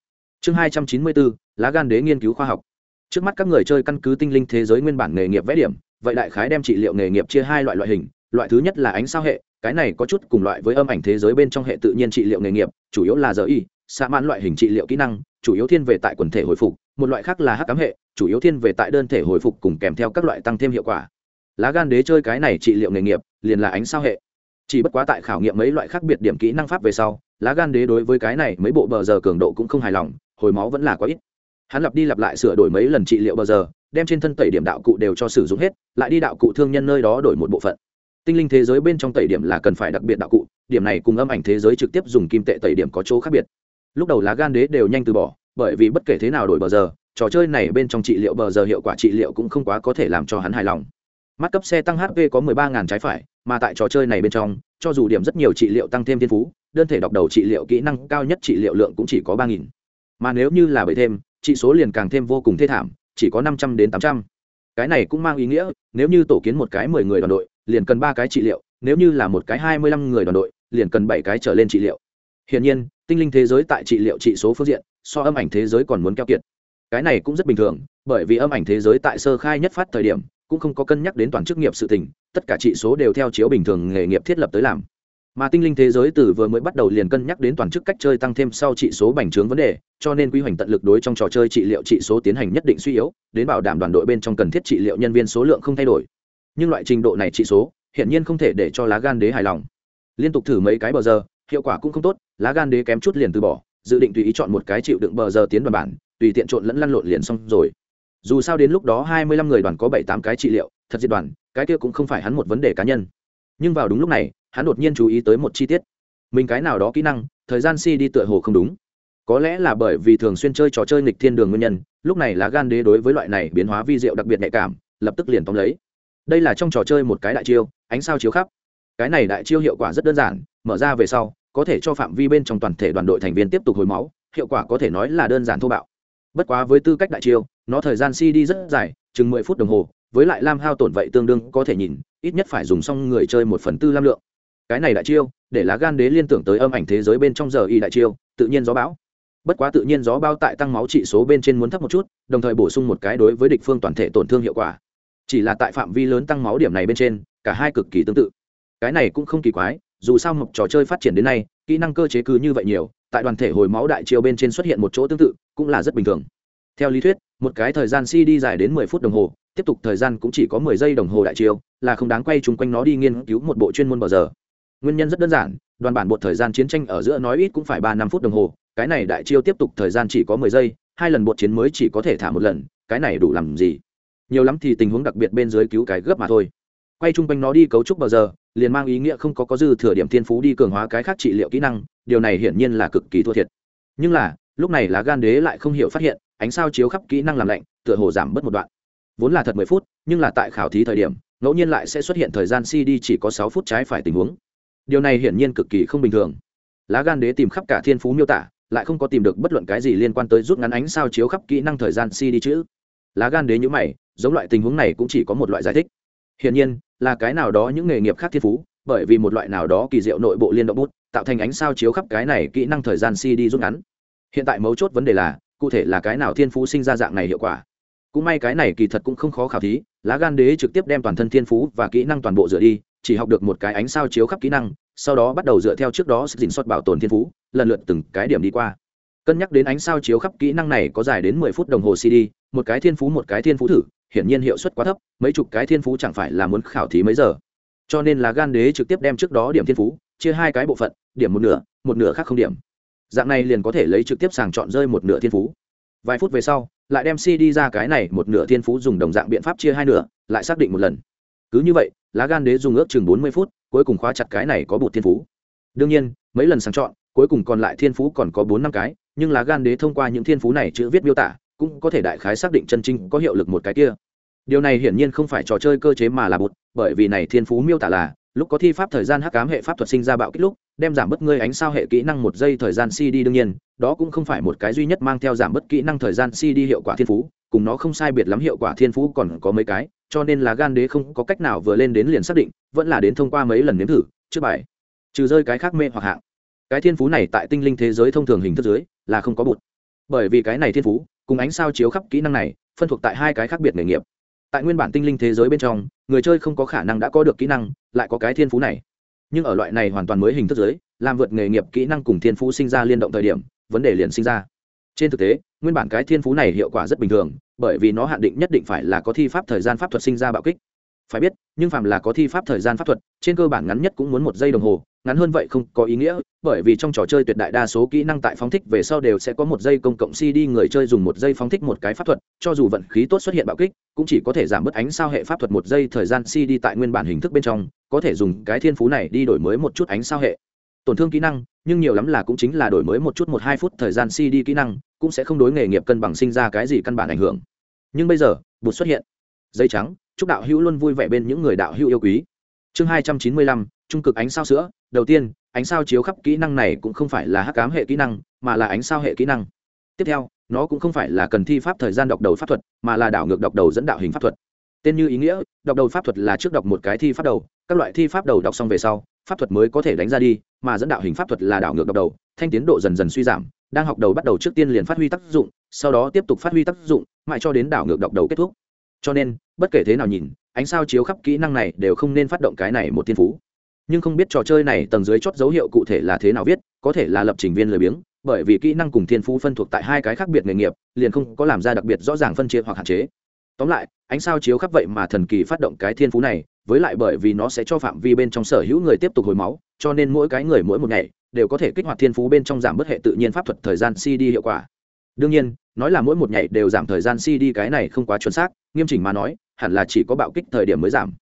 Chương hai trăm chín mươi bốn, lá gan đế nghiên cứu khoa học. Trước mắt các người chơi căn cứ tinh linh thế giới nguyên bản nghề nghiệp vẽ điểm, vậy đại khái đem trị liệu nghề nghiệp chia hai loại loại hình, loại thứ nhất là ánh sao hệ, cái này có chút cùng loại với âm ảnh thế giới bên trong hệ tự nhiên trị liệu nghề nghiệp, chủ yếu là giờ y xa mãn loại hình trị liệu kỹ năng, chủ yếu thiên về tại quần thể hồi phục, một loại khác là hắc cám hệ, chủ yếu thiên về tại đơn thể hồi phục cùng kèm theo các loại tăng thêm hiệu quả. Lá gan đế chơi cái này trị liệu nghề nghiệp, liền là ánh sao hệ chỉ bất quá tại khảo nghiệm mấy loại khác biệt điểm kỹ năng pháp về sau, lá gan đế đối với cái này mấy bộ bờ giờ cường độ cũng không hài lòng, hồi máu vẫn là quá ít. Hắn lặp đi lặp lại sửa đổi mấy lần trị liệu bờ giờ, đem trên thân tẩy điểm đạo cụ đều cho sử dụng hết, lại đi đạo cụ thương nhân nơi đó đổi một bộ phận. Tinh linh thế giới bên trong tẩy điểm là cần phải đặc biệt đạo cụ, điểm này cùng âm ảnh thế giới trực tiếp dùng kim tệ tẩy điểm có chỗ khác biệt. Lúc đầu lá gan đế đều nhanh từ bỏ, bởi vì bất kể thế nào đổi bờ giờ, trò chơi này bên trong trị liệu bờ giờ hiệu quả trị liệu cũng không quá có thể làm cho hắn hài lòng mắt cấp xe tăng hp có mười ba ngàn trái phải, mà tại trò chơi này bên trong, cho dù điểm rất nhiều trị liệu tăng thêm thiên phú, đơn thể đọc đầu trị liệu kỹ năng cao nhất trị liệu lượng cũng chỉ có ba nghìn. Mà nếu như là bởi thêm, trị số liền càng thêm vô cùng thê thảm, chỉ có năm trăm đến tám trăm. Cái này cũng mang ý nghĩa, nếu như tổ kiến một cái mười người đoàn đội, liền cần ba cái trị liệu, nếu như là một cái hai mươi lăm người đoàn đội, liền cần bảy cái trở lên trị liệu. Hiển nhiên, tinh linh thế giới tại trị liệu trị số phương diện, so âm ảnh thế giới còn muốn keo kiệt. Cái này cũng rất bình thường, bởi vì âm ảnh thế giới tại sơ khai nhất phát thời điểm cũng không có cân nhắc đến toàn chức nghiệp sự tình, tất cả trị số đều theo chiếu bình thường nghề nghiệp thiết lập tới làm. Mà tinh linh thế giới từ vừa mới bắt đầu liền cân nhắc đến toàn chức cách chơi tăng thêm sau trị số bành trướng vấn đề, cho nên quy hoạch tận lực đối trong trò chơi trị liệu trị số tiến hành nhất định suy yếu, đến bảo đảm đoàn đội bên trong cần thiết trị liệu nhân viên số lượng không thay đổi. Nhưng loại trình độ này trị số hiện nhiên không thể để cho lá gan đế hài lòng. Liên tục thử mấy cái bờ giờ, hiệu quả cũng không tốt, lá gan đế kém chút liền từ bỏ, dự định tùy ý chọn một cái chịu đựng bờ giờ tiến đoàn bản, tùy tiện trộn lẫn lăn lộn liền xong rồi dù sao đến lúc đó hai mươi lăm người đoàn có bảy tám cái trị liệu, thật diệt đoàn, cái kia cũng không phải hắn một vấn đề cá nhân. Nhưng vào đúng lúc này, hắn đột nhiên chú ý tới một chi tiết. Mình cái nào đó kỹ năng, thời gian si đi tựa hồ không đúng. Có lẽ là bởi vì thường xuyên chơi trò chơi nghịch thiên đường nguyên nhân, lúc này lá gan đế đối với loại này biến hóa vi diệu đặc biệt nhạy cảm, lập tức liền tóm lấy. Đây là trong trò chơi một cái đại chiêu, ánh sao chiếu khắp. Cái này đại chiêu hiệu quả rất đơn giản, mở ra về sau, có thể cho phạm vi bên trong toàn thể đoàn đội thành viên tiếp tục hồi máu, hiệu quả có thể nói là đơn giản thô bạo bất quá với tư cách đại chiêu, nó thời gian cd rất dài, chừng mười phút đồng hồ, với lại lam hao tổn vậy tương đương có thể nhìn, ít nhất phải dùng xong người chơi một phần tư lam lượng. Cái này đại chiêu, để lá gan đế liên tưởng tới âm ảnh thế giới bên trong giờ y đại chiêu, tự nhiên gió bão. Bất quá tự nhiên gió bao tại tăng máu trị số bên trên muốn thấp một chút, đồng thời bổ sung một cái đối với địch phương toàn thể tổn thương hiệu quả. Chỉ là tại phạm vi lớn tăng máu điểm này bên trên, cả hai cực kỳ tương tự. Cái này cũng không kỳ quái dù sao một trò chơi phát triển đến nay, kỹ năng cơ chế cứ như vậy nhiều, tại đoàn thể hồi máu đại chiêu bên trên xuất hiện một chỗ tương tự, cũng là rất bình thường. Theo lý thuyết, một cái thời gian cd dài đến mười phút đồng hồ, tiếp tục thời gian cũng chỉ có mười giây đồng hồ đại chiêu, là không đáng quay chung quanh nó đi nghiên cứu một bộ chuyên môn bao giờ. Nguyên nhân rất đơn giản, đoàn bản bột thời gian chiến tranh ở giữa nói ít cũng phải ba năm phút đồng hồ, cái này đại chiêu tiếp tục thời gian chỉ có mười giây, hai lần bột chiến mới chỉ có thể thả một lần, cái này đủ làm gì? Nhiều lắm thì tình huống đặc biệt bên dưới cứu cái gấp mà thôi quay chung quanh nó đi cấu trúc bao giờ, liền mang ý nghĩa không có có dư thừa điểm thiên phú đi cường hóa cái khác trị liệu kỹ năng, điều này hiển nhiên là cực kỳ thua thiệt. Nhưng là, lúc này lá gan đế lại không hiểu phát hiện, ánh sao chiếu khắp kỹ năng làm lạnh, tựa hồ giảm bớt một đoạn. Vốn là thật mười phút, nhưng là tại khảo thí thời điểm, ngẫu nhiên lại sẽ xuất hiện thời gian cd chỉ có sáu phút trái phải tình huống. Điều này hiển nhiên cực kỳ không bình thường. Lá gan đế tìm khắp cả thiên phú miêu tả, lại không có tìm được bất luận cái gì liên quan tới rút ngắn ánh sao chiếu khắp kỹ năng thời gian cd chữ. Lá gan đế nhữ mày, giống loại tình huống này cũng chỉ có một loại giải thích hiển nhiên, là cái nào đó những nghề nghiệp khác thiên phú, bởi vì một loại nào đó kỳ diệu nội bộ liên động bút, tạo thành ánh sao chiếu khắp cái này kỹ năng thời gian cd rút ngắn. Hiện tại mấu chốt vấn đề là, cụ thể là cái nào thiên phú sinh ra dạng này hiệu quả. Cũng may cái này kỳ thật cũng không khó khảo thí, lá gan đế trực tiếp đem toàn thân thiên phú và kỹ năng toàn bộ dựa đi, chỉ học được một cái ánh sao chiếu khắp kỹ năng, sau đó bắt đầu dựa theo trước đó dình xuất bảo tồn thiên phú, lần lượt từng cái điểm đi qua. Cân nhắc đến ánh sao chiếu khắp kỹ năng này có dài đến mười phút đồng hồ cd, một cái thiên phú một cái thiên phú thử hiển nhiên hiệu suất quá thấp, mấy chục cái thiên phú chẳng phải là muốn khảo thí mấy giờ. Cho nên là gan đế trực tiếp đem trước đó điểm thiên phú, chia hai cái bộ phận, điểm một nửa một nửa khác không điểm. Dạng này liền có thể lấy trực tiếp sàng chọn rơi một nửa thiên phú. Vài phút về sau, lại đem cd ra cái này một nửa thiên phú dùng đồng dạng biện pháp chia hai nửa, lại xác định một lần. Cứ như vậy, lá gan đế dùng ước chừng bốn mươi phút, cuối cùng khóa chặt cái này có bột thiên phú. Đương nhiên, mấy lần sàng chọn, cuối cùng còn lại thiên phú còn có bốn năm cái, nhưng lá gan đế thông qua những thiên phú này chữ viết miêu tả cũng có thể đại khái xác định chân chính có hiệu lực một cái kia. Điều này hiển nhiên không phải trò chơi cơ chế mà là bột, bởi vì này thiên phú miêu tả là, lúc có thi pháp thời gian hắc cám hệ pháp thuật sinh ra bạo kích lúc, đem giảm bớt ngươi ánh sao hệ kỹ năng một giây thời gian cd đương nhiên, đó cũng không phải một cái duy nhất mang theo giảm bớt kỹ năng thời gian cd hiệu quả thiên phú, cùng nó không sai biệt lắm hiệu quả thiên phú còn có mấy cái, cho nên là gan đế không có cách nào vừa lên đến liền xác định, vẫn là đến thông qua mấy lần nếm thử, trước bài. Trừ rơi cái khác mê hoặc hạng. Cái thiên phú này tại tinh linh thế giới thông thường hình thức dưới là không có bụt bởi vì cái này thiên phú cùng ánh sao chiếu khắp kỹ năng này, phân thuộc tại hai cái khác biệt nghề nghiệp. Tại nguyên bản tinh linh thế giới bên trong, người chơi không có khả năng đã có được kỹ năng, lại có cái thiên phú này. Nhưng ở loại này hoàn toàn mới hình thức giới, làm vượt nghề nghiệp kỹ năng cùng thiên phú sinh ra liên động thời điểm, vấn đề liền sinh ra. Trên thực tế, nguyên bản cái thiên phú này hiệu quả rất bình thường, bởi vì nó hạn định nhất định phải là có thi pháp thời gian pháp thuật sinh ra bạo kích. Phải biết, nhưng phạm là có thi pháp thời gian pháp thuật, trên cơ bản ngắn nhất cũng muốn một giây đồng hồ ngắn hơn vậy không có ý nghĩa, bởi vì trong trò chơi tuyệt đại đa số kỹ năng tại phóng thích về sau đều sẽ có một giây công cộng cd người chơi dùng một giây phóng thích một cái pháp thuật, cho dù vận khí tốt xuất hiện bạo kích, cũng chỉ có thể giảm bớt ánh sao hệ pháp thuật một giây thời gian cd tại nguyên bản hình thức bên trong, có thể dùng cái thiên phú này đi đổi mới một chút ánh sao hệ. Tổn thương kỹ năng, nhưng nhiều lắm là cũng chính là đổi mới một chút một hai phút thời gian cd kỹ năng, cũng sẽ không đối nghề nghiệp cân bằng sinh ra cái gì căn bản ảnh hưởng. Nhưng bây giờ bụt xuất hiện. Dây trắng, chúc đạo hữu luôn vui vẻ bên những người đạo hữu yêu quý chương hai trăm chín mươi lăm, trung cực ánh sao sữa. Đầu tiên, ánh sao chiếu khắp kỹ năng này cũng không phải là hắc cám hệ kỹ năng, mà là ánh sao hệ kỹ năng. Tiếp theo, nó cũng không phải là cần thi pháp thời gian đọc đầu pháp thuật, mà là đảo ngược đọc đầu dẫn đạo hình pháp thuật. Tên như ý nghĩa, đọc đầu pháp thuật là trước đọc một cái thi pháp đầu, các loại thi pháp đầu đọc xong về sau, pháp thuật mới có thể đánh ra đi, mà dẫn đạo hình pháp thuật là đảo ngược đọc đầu, thanh tiến độ dần dần suy giảm, đang học đầu bắt đầu trước tiên liền phát huy tác dụng, sau đó tiếp tục phát huy tác dụng, mãi cho đến đảo ngược đọc đầu kết thúc cho nên, bất kể thế nào nhìn, ánh sao chiếu khắp kỹ năng này đều không nên phát động cái này một thiên phú. Nhưng không biết trò chơi này tầng dưới chót dấu hiệu cụ thể là thế nào viết, có thể là lập trình viên lười biếng, bởi vì kỹ năng cùng thiên phú phân thuộc tại hai cái khác biệt nghề nghiệp, liền không có làm ra đặc biệt rõ ràng phân chia hoặc hạn chế. Tóm lại, ánh sao chiếu khắp vậy mà thần kỳ phát động cái thiên phú này, với lại bởi vì nó sẽ cho phạm vi bên trong sở hữu người tiếp tục hồi máu, cho nên mỗi cái người mỗi một ngày đều có thể kích hoạt thiên phú bên trong giảm bất hệ tự nhiên pháp thuật thời gian cd hiệu quả đương nhiên, nói là mỗi một nhảy đều giảm thời gian cd cái này không quá chuẩn xác, nghiêm chỉnh mà nói, hẳn là chỉ có bạo kích thời điểm mới giảm.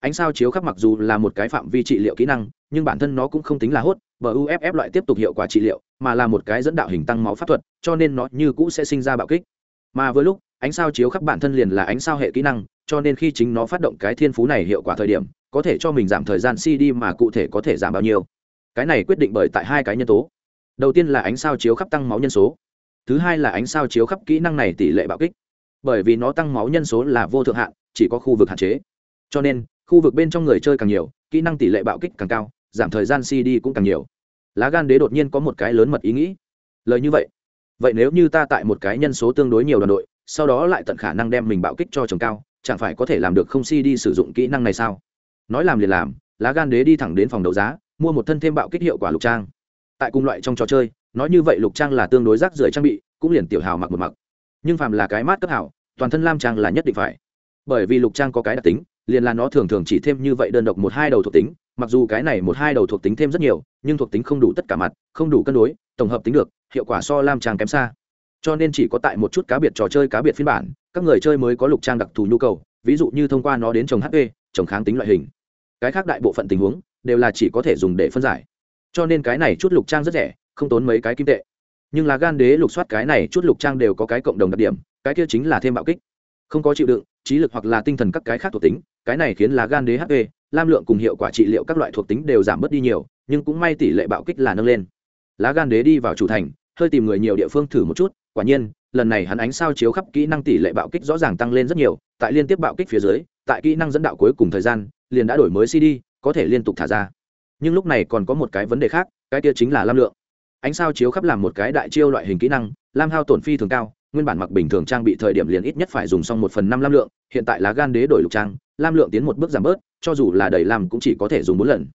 Ánh sao chiếu khắp mặc dù là một cái phạm vi trị liệu kỹ năng, nhưng bản thân nó cũng không tính là hốt và uff loại tiếp tục hiệu quả trị liệu, mà là một cái dẫn đạo hình tăng máu pháp thuật, cho nên nó như cũ sẽ sinh ra bạo kích. Mà với lúc, ánh sao chiếu khắp bản thân liền là ánh sao hệ kỹ năng, cho nên khi chính nó phát động cái thiên phú này hiệu quả thời điểm, có thể cho mình giảm thời gian cd mà cụ thể có thể giảm bao nhiêu. Cái này quyết định bởi tại hai cái nhân tố. Đầu tiên là ánh sao chiếu khắp tăng máu nhân số thứ hai là ánh sao chiếu khắp kỹ năng này tỷ lệ bạo kích. Bởi vì nó tăng máu nhân số là vô thượng hạn, chỉ có khu vực hạn chế. Cho nên, khu vực bên trong người chơi càng nhiều, kỹ năng tỷ lệ bạo kích càng cao, giảm thời gian cd cũng càng nhiều. Lá gan đế đột nhiên có một cái lớn mật ý nghĩ. Lời như vậy. Vậy nếu như ta tại một cái nhân số tương đối nhiều đoàn đội, sau đó lại tận khả năng đem mình bạo kích cho chồng cao, chẳng phải có thể làm được không si đi sử dụng kỹ năng này sao? Nói làm liền làm, lá gan đế đi thẳng đến phòng đấu giá, mua một thân thêm bạo kích hiệu quả lục trang. Tại cùng loại trong trò chơi nói như vậy lục trang là tương đối rác rưởi trang bị, cũng liền tiểu hào mặc một mặc. Nhưng phàm là cái mát cấp hảo toàn thân lam trang là nhất định phải. Bởi vì lục trang có cái đặc tính, liền là nó thường thường chỉ thêm như vậy đơn độc một hai đầu thuộc tính, mặc dù cái này một hai đầu thuộc tính thêm rất nhiều, nhưng thuộc tính không đủ tất cả mặt, không đủ cân đối, tổng hợp tính được, hiệu quả so lam trang kém xa. Cho nên chỉ có tại một chút cá biệt trò chơi cá biệt phiên bản, các người chơi mới có lục trang đặc thù nhu cầu, ví dụ như thông qua nó đến trồng hp trồng kháng tính loại hình. Cái khác đại bộ phận tình huống, đều là chỉ có thể dùng để phân giải. Cho nên cái này chút lục trang rất rẻ không tốn mấy cái kim tệ. Nhưng là gan đế lục soát cái này chút lục trang đều có cái cộng đồng đặc điểm, cái kia chính là thêm bạo kích. Không có chịu đựng, trí lực hoặc là tinh thần các cái khác thuộc tính, cái này khiến là gan đế hp lam lượng cùng hiệu quả trị liệu các loại thuộc tính đều giảm bớt đi nhiều, nhưng cũng may tỷ lệ bạo kích là nâng lên. Lá gan đế đi vào chủ thành, hơi tìm người nhiều địa phương thử một chút, quả nhiên, lần này hắn ánh sao chiếu khắp kỹ năng tỷ lệ bạo kích rõ ràng tăng lên rất nhiều, tại liên tiếp bạo kích phía dưới, tại kỹ năng dẫn đạo cuối cùng thời gian, liền đã đổi mới cd có thể liên tục thả ra. Nhưng lúc này còn có một cái vấn đề khác, cái kia chính là lam lượng ánh sao chiếu khắp làm một cái đại chiêu loại hình kỹ năng, lam hao tổn phi thường cao, nguyên bản mặc bình thường trang bị thời điểm liền ít nhất phải dùng xong một phần năm lam lượng, hiện tại lá gan đế đổi lục trang, lam lượng tiến một bước giảm bớt, cho dù là đầy làm cũng chỉ có thể dùng bốn lần.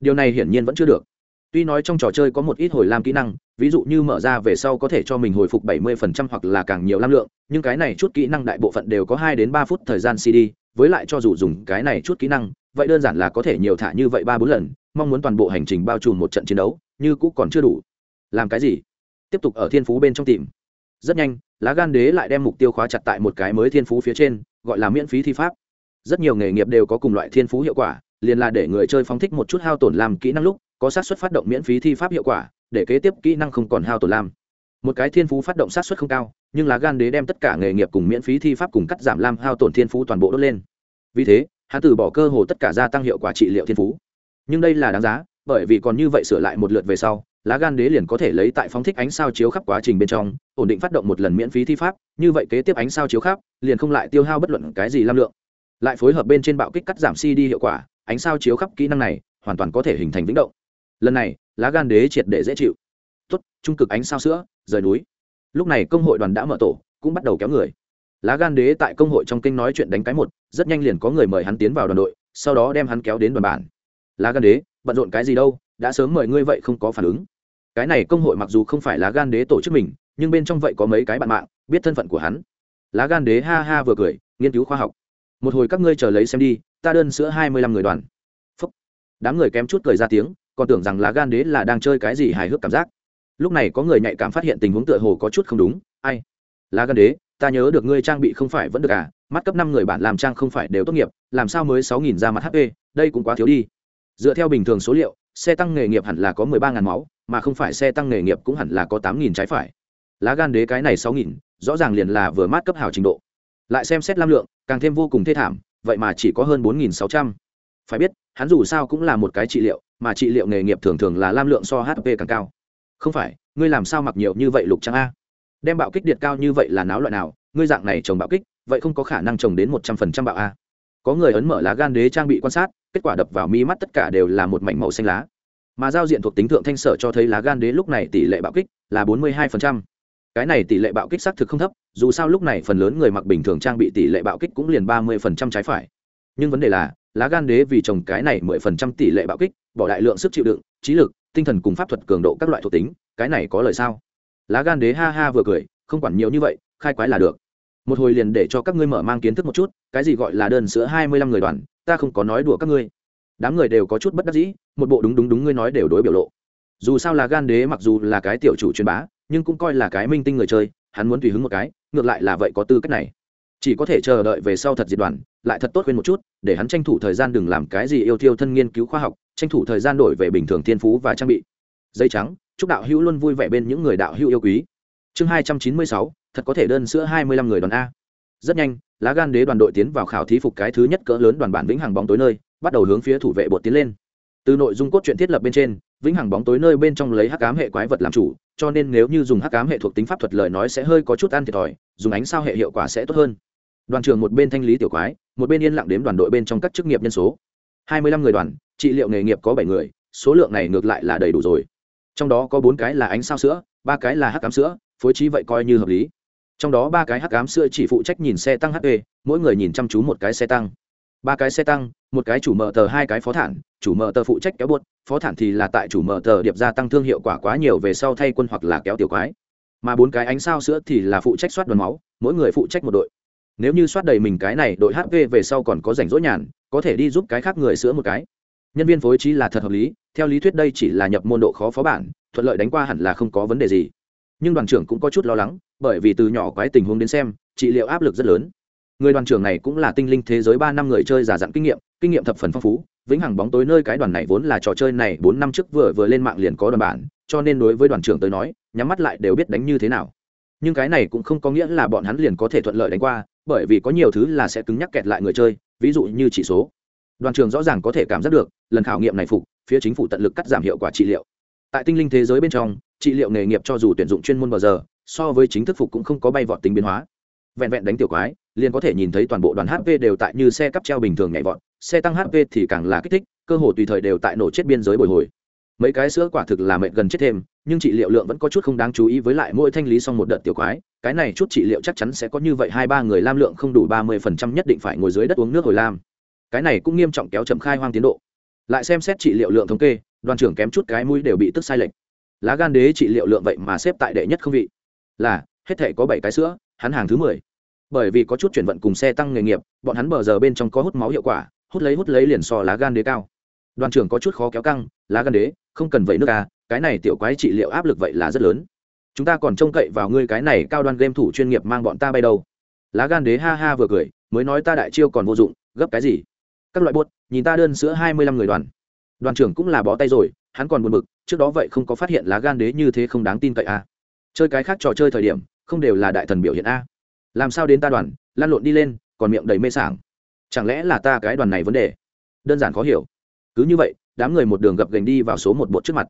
Điều này hiển nhiên vẫn chưa được. Tuy nói trong trò chơi có một ít hồi lam kỹ năng, ví dụ như mở ra về sau có thể cho mình hồi phục 70% hoặc là càng nhiều lam lượng, nhưng cái này chút kỹ năng đại bộ phận đều có hai đến ba phút thời gian cd với lại cho dù dùng cái này chút kỹ năng, vậy đơn giản là có thể nhiều thả như vậy ba bốn lần, mong muốn toàn bộ hành trình bao trùm một trận chiến đấu, như cũng còn chưa đủ làm cái gì? Tiếp tục ở thiên phú bên trong tìm. Rất nhanh, lá gan đế lại đem mục tiêu khóa chặt tại một cái mới thiên phú phía trên, gọi là miễn phí thi pháp. Rất nhiều nghề nghiệp đều có cùng loại thiên phú hiệu quả, liền là để người chơi phóng thích một chút hao tổn làm kỹ năng lúc, có sát xuất phát động miễn phí thi pháp hiệu quả, để kế tiếp kỹ năng không còn hao tổn làm. Một cái thiên phú phát động sát xuất không cao, nhưng lá gan đế đem tất cả nghề nghiệp cùng miễn phí thi pháp cùng cắt giảm làm hao tổn thiên phú toàn bộ đốt lên. Vì thế, hắn từ bỏ cơ hồ tất cả gia tăng hiệu quả trị liệu thiên phú. Nhưng đây là đáng giá, bởi vì còn như vậy sửa lại một lượt về sau lá gan đế liền có thể lấy tại phóng thích ánh sao chiếu khắp quá trình bên trong, ổn định phát động một lần miễn phí thi pháp, như vậy kế tiếp ánh sao chiếu khắp, liền không lại tiêu hao bất luận cái gì lam lượng. Lại phối hợp bên trên bạo kích cắt giảm cd hiệu quả, ánh sao chiếu khắp kỹ năng này hoàn toàn có thể hình thành vĩnh động. Lần này, lá gan đế triệt để dễ chịu. Tốt, trung cực ánh sao sữa, rời núi. Lúc này công hội đoàn đã mở tổ, cũng bắt đầu kéo người. Lá gan đế tại công hội trong kênh nói chuyện đánh cái một, rất nhanh liền có người mời hắn tiến vào đoàn đội, sau đó đem hắn kéo đến đoàn bản. Lá gan đế, bận rộn cái gì đâu, đã sớm mời ngươi vậy không có phản ứng cái này công hội mặc dù không phải lá gan đế tổ chức mình, nhưng bên trong vậy có mấy cái bạn mạng, biết thân phận của hắn. Lá gan đế ha ha vừa cười, nghiên cứu khoa học. Một hồi các ngươi chờ lấy xem đi, ta đơn sữa hai mươi lăm người đoàn. Phúc. đám người kém chút cười ra tiếng, còn tưởng rằng lá gan đế là đang chơi cái gì hài hước cảm giác. Lúc này có người nhạy cảm phát hiện tình huống tựa hồ có chút không đúng, ai? Lá gan đế, ta nhớ được ngươi trang bị không phải vẫn được à mắt cấp năm người bạn làm trang không phải đều tốt nghiệp, làm sao mới sáu nghìn ra mặt hp đây cũng quá thiếu đi. Dựa theo bình thường số liệu xe tăng nghề nghiệp hẳn là có mười ba ngàn máu, mà không phải xe tăng nghề nghiệp cũng hẳn là có tám nghìn trái phải. Lá gan đế cái này sáu nghìn, rõ ràng liền là vừa mát cấp hào trình độ. Lại xem xét lam lượng, càng thêm vô cùng thê thảm, vậy mà chỉ có hơn bốn nghìn sáu trăm. Phải biết, hắn dù sao cũng là một cái trị liệu, mà trị liệu nghề nghiệp thường thường là lam lượng so hp càng cao. Không phải, ngươi làm sao mặc nhiều như vậy lục trang a? Đem bạo kích điện cao như vậy là náo loại nào? Ngươi dạng này trồng bạo kích, vậy không có khả năng trồng đến một trăm phần trăm bạo a có người ấn mở lá gan đế trang bị quan sát, kết quả đập vào mi mắt tất cả đều là một mảnh màu xanh lá. Mà giao diện thuộc tính thượng thanh sở cho thấy lá gan đế lúc này tỷ lệ bạo kích là bốn mươi hai cái này tỷ lệ bạo kích xác thực không thấp, dù sao lúc này phần lớn người mặc bình thường trang bị tỷ lệ bạo kích cũng liền ba mươi trái phải. Nhưng vấn đề là, lá gan đế vì trồng cái này mười phần trăm tỷ lệ bạo kích, bỏ đại lượng sức chịu đựng, trí lực, tinh thần cùng pháp thuật cường độ các loại thuộc tính, cái này có lời sao? Lá gan đế ha ha vừa cười, không quản nhiều như vậy, khai quái là được một hồi liền để cho các ngươi mở mang kiến thức một chút, cái gì gọi là đơn sữa hai mươi lăm người đoàn, ta không có nói đùa các ngươi. Đám người đều có chút bất đắc dĩ, một bộ đúng đúng đúng ngươi nói đều đối biểu lộ. Dù sao là gan đế mặc dù là cái tiểu chủ truyền bá, nhưng cũng coi là cái minh tinh người chơi, hắn muốn tùy hứng một cái, ngược lại là vậy có tư cách này. Chỉ có thể chờ đợi về sau thật diệt đoàn, lại thật tốt khuyên một chút, để hắn tranh thủ thời gian đừng làm cái gì yêu thiêu thân nghiên cứu khoa học, tranh thủ thời gian đổi về bình thường thiên phú và trang bị. Dây trắng, chúc đạo hữu luôn vui vẻ bên những người đạo hữu yêu quý. Chương hai trăm chín mươi sáu thật có thể đơn sữa hai mươi lăm người đoàn a. Rất nhanh, lá gan đế đoàn đội tiến vào khảo thí phục cái thứ nhất cỡ lớn đoàn bản vĩnh hằng bóng tối nơi, bắt đầu hướng phía thủ vệ bột tiến lên. Từ nội dung cốt truyện thiết lập bên trên, vĩnh hằng bóng tối nơi bên trong lấy hắc ám hệ quái vật làm chủ, cho nên nếu như dùng hắc ám hệ thuộc tính pháp thuật lời nói sẽ hơi có chút ăn thiệt thòi, dùng ánh sao hệ hiệu quả sẽ tốt hơn. Đoàn trường một bên thanh lý tiểu quái, một bên yên lặng đếm đoàn đội bên trong các chức nghiệp nhân số. hai mươi lăm người đoàn, trị liệu nghề nghiệp có bảy người, số lượng này ngược lại là đầy đủ rồi. Trong đó có bốn cái là ánh sao sữa, ba cái là hắc cám sữa, phối trí vậy coi như hợp lý trong đó ba cái hắc ám sữa chỉ phụ trách nhìn xe tăng hp mỗi người nhìn chăm chú một cái xe tăng. Ba cái xe tăng, một cái chủ mở tờ, hai cái phó thản. Chủ mở tờ phụ trách kéo buốt, phó thản thì là tại chủ mở tờ điệp gia tăng thương hiệu quả quá nhiều về sau thay quân hoặc là kéo tiểu quái. Mà bốn cái ánh sao sữa thì là phụ trách soát đoàn máu, mỗi người phụ trách một đội. Nếu như soát đầy mình cái này, đội hp về sau còn có rảnh rỗi nhàn, có thể đi giúp cái khác người sữa một cái. Nhân viên phối trí là thật hợp lý, theo lý thuyết đây chỉ là nhập môn độ khó phó bản, thuận lợi đánh qua hẳn là không có vấn đề gì. Nhưng đoàn trưởng cũng có chút lo lắng bởi vì từ nhỏ quái tình huống đến xem, trị liệu áp lực rất lớn. Người đoàn trưởng này cũng là tinh linh thế giới ba năm người chơi giả dặn kinh nghiệm kinh nghiệm thập phần phong phú, vĩnh hằng bóng tối nơi cái đoàn này vốn là trò chơi này bốn năm trước vừa vừa lên mạng liền có đoàn bản, cho nên đối với đoàn trưởng tới nói, nhắm mắt lại đều biết đánh như thế nào. Nhưng cái này cũng không có nghĩa là bọn hắn liền có thể thuận lợi đánh qua, bởi vì có nhiều thứ là sẽ cứng nhắc kẹt lại người chơi, ví dụ như chỉ số. Đoàn trường rõ ràng có thể cảm giác được, lần khảo nghiệm này phục, phía chính phủ tận lực cắt giảm hiệu quả trị liệu. Tại tinh linh thế giới bên trong, trị liệu nghề nghiệp cho dù tuyển dụng chuyên môn bao giờ so với chính thức phục cũng không có bay vọt tính biến hóa. Vẹn vẹn đánh tiểu quái, liền có thể nhìn thấy toàn bộ đoàn hp đều tại như xe cắp treo bình thường nhảy vọt, xe tăng hp thì càng là kích thích, cơ hồ tùy thời đều tại nổ chết biên giới bồi hồi. Mấy cái sữa quả thực là mệt gần chết thêm, nhưng trị liệu lượng vẫn có chút không đáng chú ý với lại mỗi thanh lý xong một đợt tiểu quái, cái này chút trị liệu chắc chắn sẽ có như vậy hai ba người lam lượng không đủ ba mươi phần trăm nhất định phải ngồi dưới đất uống nước hồi lam. Cái này cũng nghiêm trọng kéo chậm khai hoang tiến độ. Lại xem xét trị liệu lượng thống kê, đoàn trưởng kém chút cái mũi đều bị tức sai lệch. Lá gan đế trị liệu lượng vậy mà xếp tại đệ nhất không vị là hết thể có bảy cái sữa hắn hàng thứ mười. Bởi vì có chút chuyển vận cùng xe tăng nghề nghiệp bọn hắn bờ giờ bên trong có hút máu hiệu quả hút lấy hút lấy liền so lá gan đế cao. Đoàn trưởng có chút khó kéo căng lá gan đế không cần vậy nước à cái này tiểu quái trị liệu áp lực vậy là rất lớn. Chúng ta còn trông cậy vào ngươi cái này cao đoan game thủ chuyên nghiệp mang bọn ta bay đâu. Lá gan đế ha ha vừa cười mới nói ta đại chiêu còn vô dụng gấp cái gì? Các loại bốt, nhìn ta đơn sữa hai mươi lăm người đoàn. Đoàn trưởng cũng là bó tay rồi hắn còn buồn bực trước đó vậy không có phát hiện lá gan đế như thế không đáng tin cậy à chơi cái khác trò chơi thời điểm, không đều là đại thần biểu hiện a. Làm sao đến ta đoàn lan lộn đi lên, còn miệng đầy mê sảng. Chẳng lẽ là ta cái đoàn này vấn đề? Đơn giản khó hiểu. Cứ như vậy, đám người một đường gập gành đi vào số một bột trước mặt.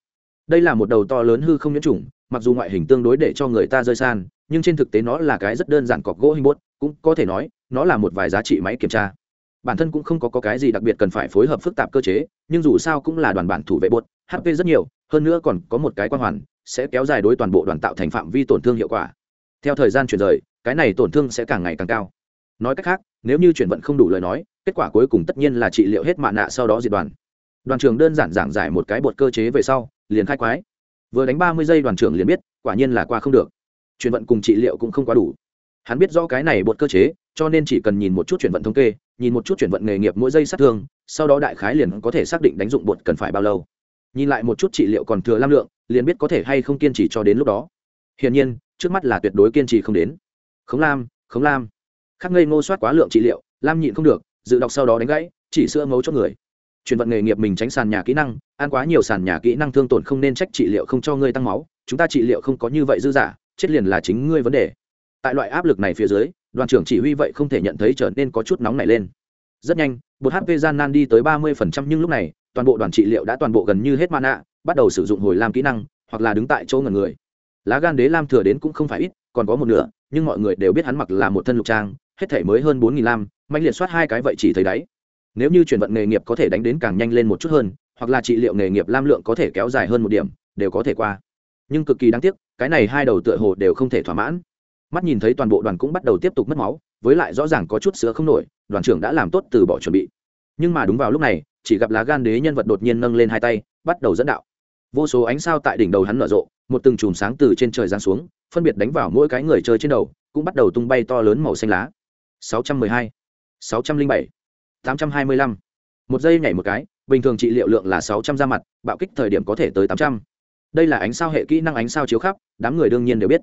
Đây là một đầu to lớn hư không nhiễm trùng, mặc dù ngoại hình tương đối để cho người ta rơi san, nhưng trên thực tế nó là cái rất đơn giản cọc gỗ hình bốt, cũng có thể nói, nó là một vài giá trị máy kiểm tra bản thân cũng không có, có cái gì đặc biệt cần phải phối hợp phức tạp cơ chế nhưng dù sao cũng là đoàn bản thủ vệ bột hp rất nhiều hơn nữa còn có một cái quan hoàn sẽ kéo dài đối toàn bộ đoàn tạo thành phạm vi tổn thương hiệu quả. Theo thời gian chuyển rời cái này tổn thương sẽ càng ngày càng cao. Nói cách khác nếu như chuyển vận không đủ lời nói kết quả cuối cùng tất nhiên là trị liệu hết mạ nạ sau đó diệt đoàn. Đoàn trường đơn giản giảng giải một cái bột cơ chế về sau liền khai quái. Vừa đánh ba mươi giây đoàn trưởng liền biết quả nhiên là qua không được. Chuyển vận cùng trị liệu cũng không quá đủ. Hắn biết rõ cái này bột cơ chế cho nên chỉ cần nhìn một chút chuyển vận thống kê nhìn một chút chuyển vận nghề nghiệp mỗi giây sát thương, sau đó đại khái liền có thể xác định đánh dụng bột cần phải bao lâu. Nhìn lại một chút trị liệu còn thừa lam lượng, liền biết có thể hay không kiên trì cho đến lúc đó. Hiển nhiên, trước mắt là tuyệt đối kiên trì không đến. Khống lam khống lam. Khắc ngây ngô soát quá lượng trị liệu, lam nhịn không được, dự đọc sau đó đánh gãy, chỉ sữa ngấu cho người. Chuyển vận nghề nghiệp mình tránh sàn nhà kỹ năng, ăn quá nhiều sàn nhà kỹ năng thương tổn không nên trách trị liệu không cho ngươi tăng máu, chúng ta trị liệu không có như vậy dư giả, chết liền là chính ngươi vấn đề. Tại loại áp lực này phía dưới đoàn trưởng chỉ huy vậy không thể nhận thấy trở nên có chút nóng nảy lên. Rất nhanh bột hp gian nan đi tới ba mươi phần trăm nhưng lúc này, toàn bộ đoàn trị liệu đã toàn bộ gần như hết mana, bắt đầu sử dụng hồi làm kỹ năng, hoặc là đứng tại chỗ ngần người. Lá gan đế lam thừa đến cũng không phải ít, còn có một nửa, nhưng mọi người đều biết hắn mặc là một thân lục trang, hết thể mới hơn bốn nghìn lam mạnh liệt soát hai cái vậy chỉ thấy đáy. Nếu như chuyển vận nghề nghiệp có thể đánh đến càng nhanh lên một chút hơn, hoặc là trị liệu nghề nghiệp lam lượng có thể kéo dài hơn một điểm, đều có thể qua. Nhưng cực kỳ đáng tiếc, cái này hai đầu tựa hồ đều không thể thỏa mãn mắt nhìn thấy toàn bộ đoàn cũng bắt đầu tiếp tục mất máu với lại rõ ràng có chút sữa không nổi đoàn trưởng đã làm tốt từ bỏ chuẩn bị nhưng mà đúng vào lúc này chỉ gặp lá gan đế nhân vật đột nhiên nâng lên hai tay bắt đầu dẫn đạo vô số ánh sao tại đỉnh đầu hắn nở rộ một từng chùm sáng từ trên trời giáng xuống phân biệt đánh vào mỗi cái người chơi trên đầu cũng bắt đầu tung bay to lớn màu xanh lá 612, 607, 825. một giây nhảy một cái bình thường trị liệu lượng là 600 ra mặt bạo kích thời điểm có thể tới 800. đây là ánh sao hệ kỹ năng ánh sao chiếu khắp đám người đương nhiên đều biết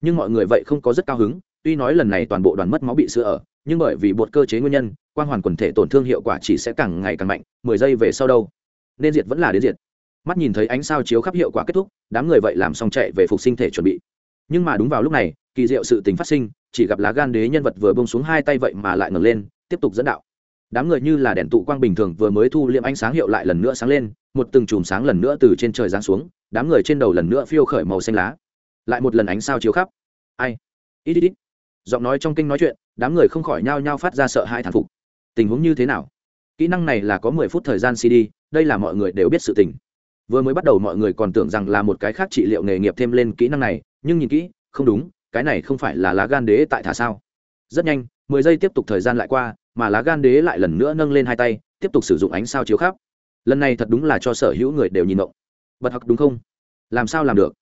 nhưng mọi người vậy không có rất cao hứng, tuy nói lần này toàn bộ đoàn mất máu bị sữa ở, nhưng bởi vì bột cơ chế nguyên nhân quan hoàn quần thể tổn thương hiệu quả chỉ sẽ càng ngày càng mạnh, mười giây về sau đâu. Nên diệt vẫn là đến diệt. Mắt nhìn thấy ánh sao chiếu khắp hiệu quả kết thúc, đám người vậy làm xong chạy về phục sinh thể chuẩn bị. Nhưng mà đúng vào lúc này, kỳ diệu sự tình phát sinh, chỉ gặp lá gan đế nhân vật vừa bông xuống hai tay vậy mà lại ngẩng lên, tiếp tục dẫn đạo. Đám người như là đèn tụ quang bình thường vừa mới thu liệm ánh sáng hiệu lại lần nữa sáng lên, một từng chùm sáng lần nữa từ trên trời giáng xuống, đám người trên đầu lần nữa phiêu khởi màu xanh lá lại một lần ánh sao chiếu khắp. Ai? Ít ít ít. Giọng nói trong kinh nói chuyện, đám người không khỏi nhao nhao phát ra sợ hai thản phục. Tình huống như thế nào? Kỹ năng này là có mười phút thời gian cd, đây là mọi người đều biết sự tình. Vừa mới bắt đầu mọi người còn tưởng rằng là một cái khác trị liệu nghề nghiệp thêm lên kỹ năng này, nhưng nhìn kỹ, không đúng, cái này không phải là lá gan đế tại thả sao? Rất nhanh, mười giây tiếp tục thời gian lại qua, mà lá gan đế lại lần nữa nâng lên hai tay, tiếp tục sử dụng ánh sao chiếu khắp. Lần này thật đúng là cho sở hữu người đều nhìn động bật học đúng không? Làm sao làm được?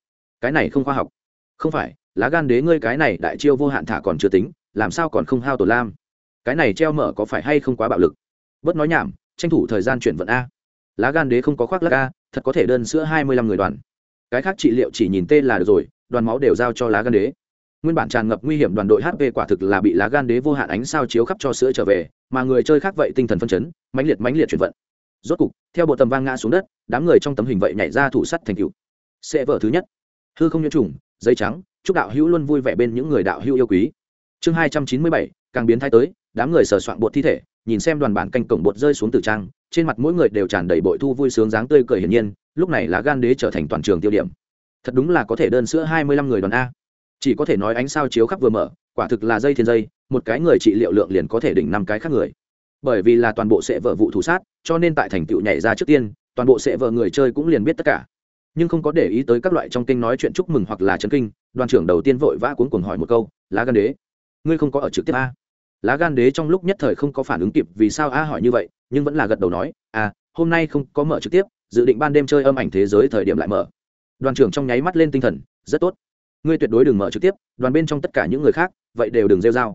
Cái này không khoa học. Không phải, lá gan đế ngươi cái này đại chiêu vô hạn thả còn chưa tính, làm sao còn không hao tổ lam? Cái này treo mở có phải hay không quá bạo lực? Bớt nói nhảm, tranh thủ thời gian chuyển vận a. Lá gan đế không có khoác lắc a, thật có thể đơn sữa hai mươi lăm người đoàn. Cái khác trị liệu chỉ nhìn tên là được rồi, đoàn máu đều giao cho lá gan đế. Nguyên bản tràn ngập nguy hiểm đoàn đội hp quả thực là bị lá gan đế vô hạn ánh sao chiếu khắp cho sữa trở về, mà người chơi khác vậy tinh thần phân chấn, mãnh liệt mãnh liệt chuyển vận. Rốt cục, theo bộ tầm vang ngã xuống đất, đám người trong tấm hình vậy nhảy ra thủ sắt thành cựu sẽ vở thứ nhất hư không nhiễm trùng dây trắng, chúc đạo hữu luôn vui vẻ bên những người đạo hữu yêu quý. Chương hai trăm chín mươi bảy, càng biến thái tới, đám người sờ soạn bột thi thể, nhìn xem đoàn bản canh cổng bột rơi xuống từ trang, trên mặt mỗi người đều tràn đầy bội thu vui sướng dáng tươi cười hiển nhiên, lúc này lá gan đế trở thành toàn trường tiêu điểm. Thật đúng là có thể đơn sữa hai mươi lăm người đoàn a. Chỉ có thể nói ánh sao chiếu khắp vừa mở, quả thực là dây thiên dây, một cái người trị liệu lượng liền có thể đỉnh năm cái khác người. Bởi vì là toàn bộ sẽ vợ vụ thủ sát, cho nên tại thành tựu nhảy ra trước tiên, toàn bộ sẽ vợ người chơi cũng liền biết tất cả nhưng không có để ý tới các loại trong kinh nói chuyện chúc mừng hoặc là chấn kinh, đoàn trưởng đầu tiên vội vã cuốn cuồng hỏi một câu, lá gan đế, ngươi không có ở trực tiếp a? Lá gan đế trong lúc nhất thời không có phản ứng kịp vì sao a hỏi như vậy, nhưng vẫn là gật đầu nói à hôm nay không có mở trực tiếp, dự định ban đêm chơi âm ảnh thế giới thời điểm lại mở. Đoàn trưởng trong nháy mắt lên tinh thần, rất tốt. Ngươi tuyệt đối đừng mở trực tiếp, đoàn bên trong tất cả những người khác, vậy đều đừng rêu r a o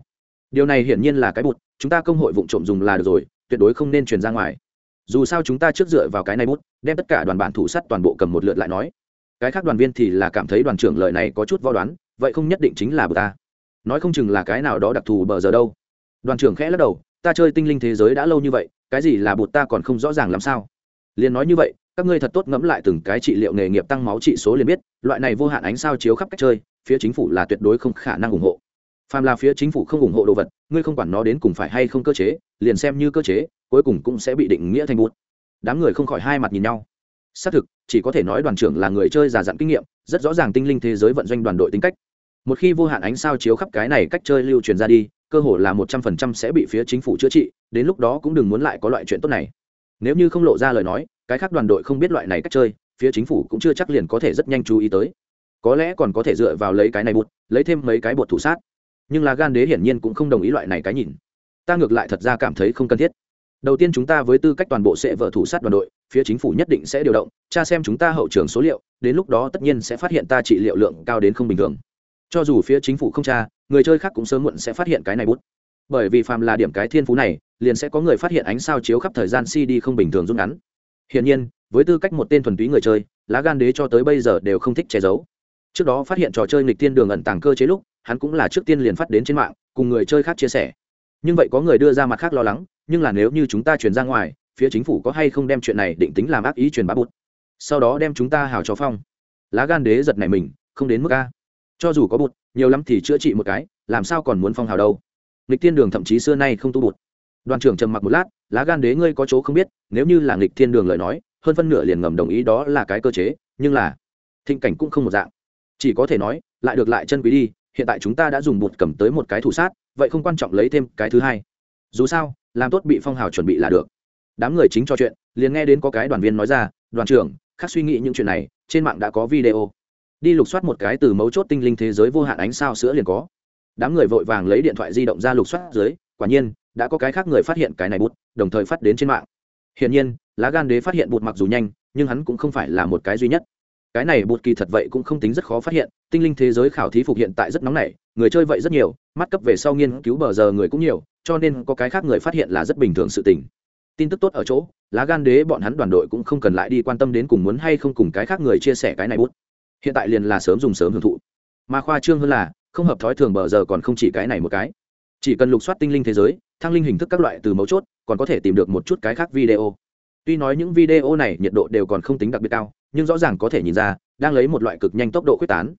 điều này hiển nhiên là cái bụt, chúng ta công hội vụ trộm dùng là được rồi, tuyệt đối không nên truyền ra ngoài dù sao chúng ta trước dựa vào cái này bút, đem tất cả đoàn bản thủ sắt toàn bộ cầm một lượt lại nói. Cái khác đoàn viên thì là cảm thấy đoàn trưởng lợi này có chút vo đoán, vậy không nhất định chính là bờ ta. Nói không chừng là cái nào đó đặc thù bờ giờ đâu. Đoàn trưởng khẽ lắc đầu, ta chơi tinh linh thế giới đã lâu như vậy, cái gì là bụt ta còn không rõ ràng làm sao. Liền nói như vậy, các ngươi thật tốt ngẫm lại từng cái trị liệu nghề nghiệp tăng máu trị số liền biết, loại này vô hạn ánh sao chiếu khắp cách chơi, phía chính phủ là tuyệt đối không khả năng ủng hộ phàm là phía chính phủ không ủng hộ đồ vật, ngươi không quản nó đến cùng phải hay không cơ chế, liền xem như cơ chế, cuối cùng cũng sẽ bị định nghĩa thành bút. Đám người không khỏi hai mặt nhìn nhau. Xác thực, chỉ có thể nói đoàn trưởng là người chơi già dặn kinh nghiệm, rất rõ ràng tinh linh thế giới vận doanh đoàn đội tính cách. Một khi vô hạn ánh sao chiếu khắp cái này cách chơi lưu truyền ra đi, cơ hội là một trăm phần trăm sẽ bị phía chính phủ chữa trị, đến lúc đó cũng đừng muốn lại có loại chuyện tốt này. Nếu như không lộ ra lời nói, cái khác đoàn đội không biết loại này cách chơi, phía chính phủ cũng chưa chắc liền có thể rất nhanh chú ý tới. Có lẽ còn có thể dựa vào lấy cái này bụt lấy thêm mấy cái bột thủ sát nhưng là gan đế hiển nhiên cũng không đồng ý loại này cái nhìn. Ta ngược lại thật ra cảm thấy không cần thiết. Đầu tiên chúng ta với tư cách toàn bộ sẽ vợ thủ sát đoàn đội, phía chính phủ nhất định sẽ điều động tra xem chúng ta hậu trường số liệu, đến lúc đó tất nhiên sẽ phát hiện ta trị liệu lượng cao đến không bình thường. Cho dù phía chính phủ không tra, người chơi khác cũng sớm muộn sẽ phát hiện cái này bút. Bởi vì phàm là điểm cái thiên phú này, liền sẽ có người phát hiện ánh sao chiếu khắp thời gian cd không bình thường rút ngắn. Hiển nhiên, với tư cách một tên thuần túy người chơi, lá gan đế cho tới bây giờ đều không thích che giấu. Trước đó phát hiện trò chơi nghịch tiên đường ẩn tàng cơ chế lúc hắn cũng là trước tiên liền phát đến trên mạng, cùng người chơi khác chia sẻ. Nhưng vậy có người đưa ra mặt khác lo lắng, nhưng là nếu như chúng ta truyền ra ngoài, phía chính phủ có hay không đem chuyện này định tính làm ác ý truyền bá bút sau đó đem chúng ta hào cho phong. Lá gan đế giật này mình, không đến mức a. Cho dù có bụt, nhiều lắm thì chữa trị một cái, làm sao còn muốn phong hào đâu? Nghịch thiên đường thậm chí xưa nay không tu bụt. Đoàn trưởng trầm mặc một lát, lá gan đế ngươi có chỗ không biết, nếu như là nghịch thiên đường lời nói, hơn phân nửa liền ngầm đồng ý đó là cái cơ chế, nhưng là thịnh cảnh cũng không một dạng. Chỉ có thể nói, lại được lại chân quý đi hiện tại chúng ta đã dùng bụt cầm tới một cái thủ sát, vậy không quan trọng lấy thêm cái thứ hai. Dù sao, làm tốt bị phong hào chuẩn bị là được. Đám người chính cho chuyện, liền nghe đến có cái đoàn viên nói ra, đoàn trưởng khác suy nghĩ những chuyện này, trên mạng đã có video. Đi lục soát một cái từ mấu chốt tinh linh thế giới vô hạn ánh sao sữa liền có. Đám người vội vàng lấy điện thoại di động ra lục soát dưới, quả nhiên, đã có cái khác người phát hiện cái này bút đồng thời phát đến trên mạng. Hiển nhiên, lá gan đế phát hiện bụt mặc dù nhanh, nhưng hắn cũng không phải là một cái duy nhất cái này bột kỳ thật vậy cũng không tính rất khó phát hiện, tinh linh thế giới khảo thí phục hiện tại rất nóng nảy, người chơi vậy rất nhiều, mắt cấp về sau nghiên cứu bờ giờ người cũng nhiều, cho nên có cái khác người phát hiện là rất bình thường sự tình. Tin tức tốt ở chỗ, lá gan đế bọn hắn đoàn đội cũng không cần lại đi quan tâm đến cùng muốn hay không cùng cái khác người chia sẻ cái này bút. Hiện tại liền là sớm dùng sớm hưởng thụ. Mà khoa trương hơn là, không hợp thói thường bờ giờ còn không chỉ cái này một cái. Chỉ cần lục soát tinh linh thế giới, thăng linh hình thức các loại từ mấu chốt, còn có thể tìm được một chút cái khác video. Tuy nói những video này nhiệt độ đều còn không tính đặc biệt cao nhưng rõ ràng có thể nhìn ra, đang lấy một loại cực nhanh tốc độ quyết tán.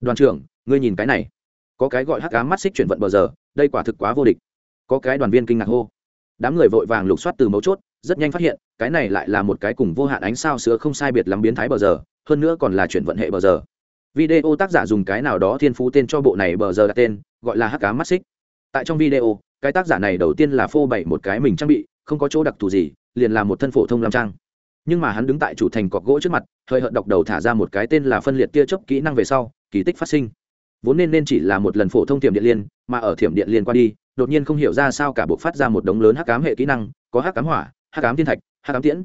Đoàn trưởng, ngươi nhìn cái này. Có cái gọi hắc cá mắt xích chuyển vận bờ giờ, đây quả thực quá vô địch. Có cái đoàn viên kinh ngạc hô. Đám người vội vàng lục soát từ mấu chốt, rất nhanh phát hiện, cái này lại là một cái cùng vô hạn ánh sao sữa không sai biệt lắm biến thái bờ giờ, hơn nữa còn là chuyển vận hệ bờ giờ. Video tác giả dùng cái nào đó thiên phú tên cho bộ này bờ giờ đặt tên, gọi là hắc cá mắt xích. Tại trong video, cái tác giả này đầu tiên là phô bày một cái mình trang bị, không có chỗ đặc thù gì, liền là một thân phổ thông làm trang nhưng mà hắn đứng tại chủ thành cọc gỗ trước mặt, hơi hợt đọc đầu thả ra một cái tên là phân liệt tia chớp kỹ năng về sau, kỳ tích phát sinh. Vốn nên nên chỉ là một lần phổ thông thiểm điện liên, mà ở thiểm điện liên qua đi, đột nhiên không hiểu ra sao cả buộc phát ra một đống lớn hắc cám hệ kỹ năng, có hắc cám hỏa, hắc cám thiên thạch, hắc cám tiễn.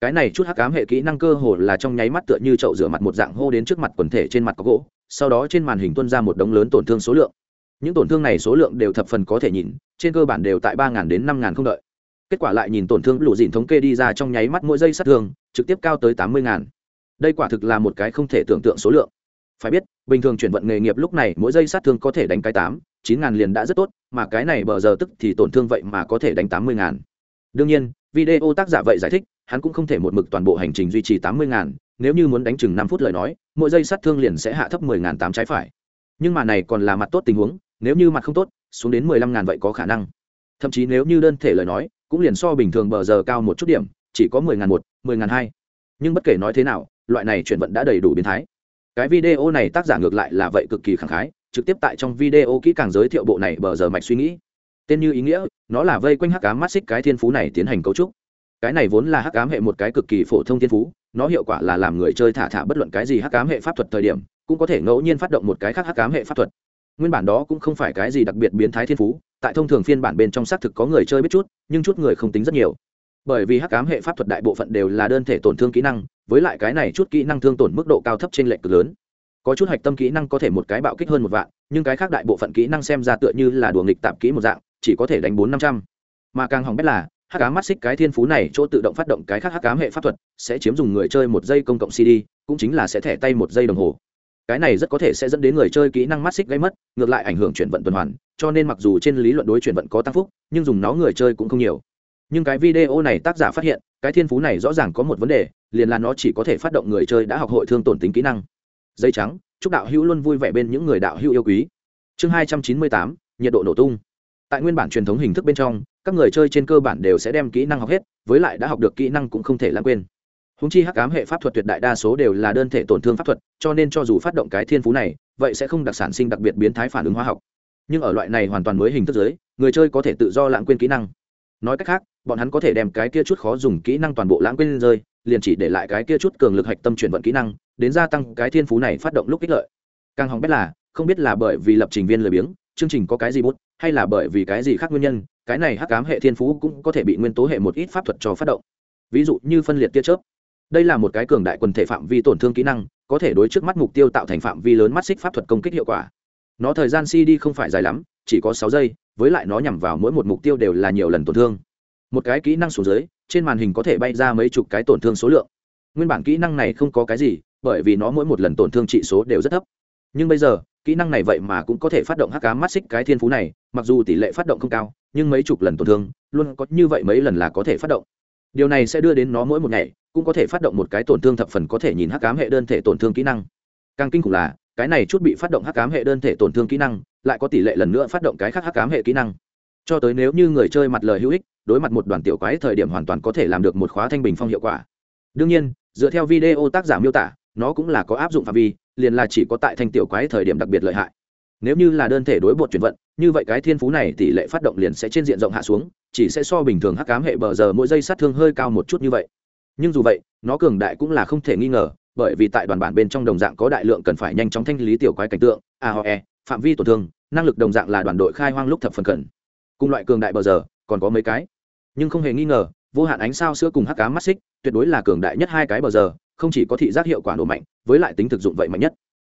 Cái này chút hắc cám hệ kỹ năng cơ hồ là trong nháy mắt tựa như chậu rửa mặt một dạng hô đến trước mặt quần thể trên mặt có gỗ, sau đó trên màn hình tuân ra một đống lớn tổn thương số lượng. Những tổn thương này số lượng đều thập phần có thể nhìn, trên cơ bản đều tại ba đến năm không đợi kết quả lại nhìn tổn thương lũ dìn thống kê đi ra trong nháy mắt mỗi giây sát thương, trực tiếp cao tới tám mươi ngàn. đây quả thực là một cái không thể tưởng tượng số lượng. Phải biết, bình thường chuyển vận nghề nghiệp lúc này mỗi giây sát thương có thể đánh cái tám, chín ngàn liền đã rất tốt, mà cái này bờ giờ tức thì tổn thương vậy mà có thể đánh tám mươi ngàn. Đương nhiên, video tác giả vậy giải thích, hắn cũng không thể một mực toàn bộ hành trình duy trì tám mươi ngàn, nếu như muốn đánh chừng năm phút lời nói, mỗi giây sát thương liền sẽ hạ thấp mười ngàn tám trái phải. Nhưng mà này còn là mặt tốt tình huống, nếu như mặt không tốt, xuống đến mười lăm ngàn vậy có khả năng. Thậm chí nếu như đơn thể lời nói cũng liền so bình thường bờ giờ cao một chút điểm, chỉ có mười ngàn một, mười ngàn hai. Nhưng bất kể nói thế nào, loại này chuyển vận đã đầy đủ biến thái. Cái video này tác giả ngược lại là vậy cực kỳ khẳng khái, trực tiếp tại trong video kỹ càng giới thiệu bộ này bờ giờ mạch suy nghĩ. Tên như ý nghĩa, nó là vây quanh hắc ám mắt xích cái thiên phú này tiến hành cấu trúc. Cái này vốn là hắc ám hệ một cái cực kỳ phổ thông thiên phú, nó hiệu quả là làm người chơi thả thả bất luận cái gì hắc ám hệ pháp thuật thời điểm, cũng có thể ngẫu nhiên phát động một cái khác hắc ám hệ pháp thuật. Nguyên bản đó cũng không phải cái gì đặc biệt biến thái thiên phú tại thông thường phiên bản bên trong xác thực có người chơi biết chút, nhưng chút người không tính rất nhiều. Bởi vì hắc ám hệ pháp thuật đại bộ phận đều là đơn thể tổn thương kỹ năng, với lại cái này chút kỹ năng thương tổn mức độ cao thấp trên lệch cực lớn. Có chút hạch tâm kỹ năng có thể một cái bạo kích hơn một vạn, nhưng cái khác đại bộ phận kỹ năng xem ra tựa như là đùa nghịch tạp kỹ một dạng, chỉ có thể đánh bốn năm trăm. Mà càng hỏng bét là, hắc ám mắt xích cái thiên phú này chỗ tự động phát động cái khác hắc ám hệ pháp thuật, sẽ chiếm dùng người chơi một giây công cộng cd, cũng chính là sẽ thẻ tay một giây đồng hồ cái này rất có thể sẽ dẫn đến người chơi kỹ năng mắt xích gây mất, ngược lại ảnh hưởng chuyển vận tuần hoàn, cho nên mặc dù trên lý luận đối chuyển vận có tăng phúc, nhưng dùng nó người chơi cũng không nhiều. Nhưng cái video này tác giả phát hiện, cái thiên phú này rõ ràng có một vấn đề, liền là nó chỉ có thể phát động người chơi đã học hội thương tổn tính kỹ năng. Dây trắng, chúc đạo hữu luôn vui vẻ bên những người đạo hữu yêu quý. Chương hai trăm chín mươi tám, nhiệt độ nổ tung. Tại nguyên bản truyền thống hình thức bên trong, các người chơi trên cơ bản đều sẽ đem kỹ năng học hết, với lại đã học được kỹ năng cũng không thể lãng quên húng chi hắc cám hệ pháp thuật tuyệt đại đa số đều là đơn thể tổn thương pháp thuật, cho nên cho dù phát động cái thiên phú này, vậy sẽ không đặc sản sinh đặc biệt biến thái phản ứng hóa học. Nhưng ở loại này hoàn toàn mới hình thức giới, người chơi có thể tự do lãng quên kỹ năng. Nói cách khác, bọn hắn có thể đem cái kia chút khó dùng kỹ năng toàn bộ lãng quên rơi, liền chỉ để lại cái kia chút cường lực hạch tâm chuyển vận kỹ năng, đến gia tăng cái thiên phú này phát động lúc ích lợi. Càng hỏng bét là, không biết là bởi vì lập trình viên lười biếng, chương trình có cái gì bút, hay là bởi vì cái gì khác nguyên nhân, cái này hắc ám hệ thiên phú cũng có thể bị nguyên tố hệ một ít pháp thuật cho phát động. Ví dụ như phân liệt tia chớp đây là một cái cường đại quần thể phạm vi tổn thương kỹ năng, có thể đối trước mắt mục tiêu tạo thành phạm vi lớn mắt xích pháp thuật công kích hiệu quả. Nó thời gian cd không phải dài lắm, chỉ có sáu giây, với lại nó nhằm vào mỗi một mục tiêu đều là nhiều lần tổn thương. Một cái kỹ năng xuống dưới, trên màn hình có thể bay ra mấy chục cái tổn thương số lượng. Nguyên bản kỹ năng này không có cái gì, bởi vì nó mỗi một lần tổn thương trị số đều rất thấp. Nhưng bây giờ, kỹ năng này vậy mà cũng có thể phát động hắc cá mắt xích cái thiên phú này, mặc dù tỷ lệ phát động không cao, nhưng mấy chục lần tổn thương, luôn có như vậy mấy lần là có thể phát động điều này sẽ đưa đến nó mỗi một ngày cũng có thể phát động một cái tổn thương thập phần có thể nhìn hắc cám hệ đơn thể tổn thương kỹ năng. Càng kinh khủng là, cái này chút bị phát động hắc cám hệ đơn thể tổn thương kỹ năng lại có tỷ lệ lần nữa phát động cái khác hắc cám hệ kỹ năng. Cho tới nếu như người chơi mặt lời hữu ích, đối mặt một đoàn tiểu quái thời điểm hoàn toàn có thể làm được một khóa thanh bình phong hiệu quả. Đương nhiên, dựa theo video tác giả miêu tả, nó cũng là có áp dụng phạm vi, liền là chỉ có tại thanh tiểu quái thời điểm đặc biệt lợi hại. Nếu như là đơn thể đối bột chuyển vận như vậy cái thiên phú này tỷ lệ phát động liền sẽ trên diện rộng hạ xuống, chỉ sẽ so bình thường hắc cám hệ bờ giờ mỗi giây sát thương hơi cao một chút như vậy. Nhưng dù vậy, nó cường đại cũng là không thể nghi ngờ, bởi vì tại đoàn bản bên trong đồng dạng có đại lượng cần phải nhanh chóng thanh lý tiểu quái cảnh tượng, a ho e phạm vi tổn thương, năng lực đồng dạng là đoàn đội khai hoang lúc thập phần cần. Cùng loại cường đại bờ giờ, còn có mấy cái. Nhưng không hề nghi ngờ, vô hạn ánh sao sữa cùng hắc cám mắt xích, tuyệt đối là cường đại nhất hai cái bờ giờ, không chỉ có thị giác hiệu quả nổ mạnh, với lại tính thực dụng vậy mạnh nhất.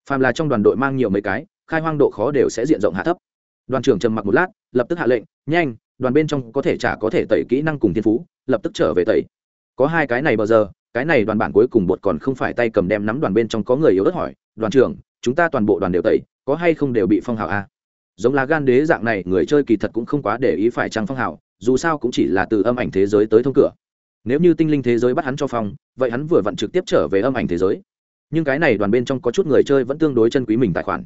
Phàm là trong đoàn đội mang nhiều mấy cái, khai hoang độ khó đều sẽ diện rộng hạ thấp đoàn trưởng trầm mặc một lát, lập tức hạ lệnh, nhanh, đoàn bên trong có thể trả có thể tẩy kỹ năng cùng thiên phú, lập tức trở về tẩy. Có hai cái này bờ giờ, cái này đoàn bản cuối cùng bột còn không phải tay cầm đem nắm đoàn bên trong có người yếu ớt hỏi, đoàn trưởng, chúng ta toàn bộ đoàn đều tẩy, có hay không đều bị phong hào a giống là gan đế dạng này, người chơi kỳ thật cũng không quá để ý phải trăng phong hào, dù sao cũng chỉ là từ âm ảnh thế giới tới thông cửa. Nếu như tinh linh thế giới bắt hắn cho phong, vậy hắn vừa vặn trực tiếp trở về âm ảnh thế giới. Nhưng cái này đoàn bên trong có chút người chơi vẫn tương đối chân quý mình tài khoản.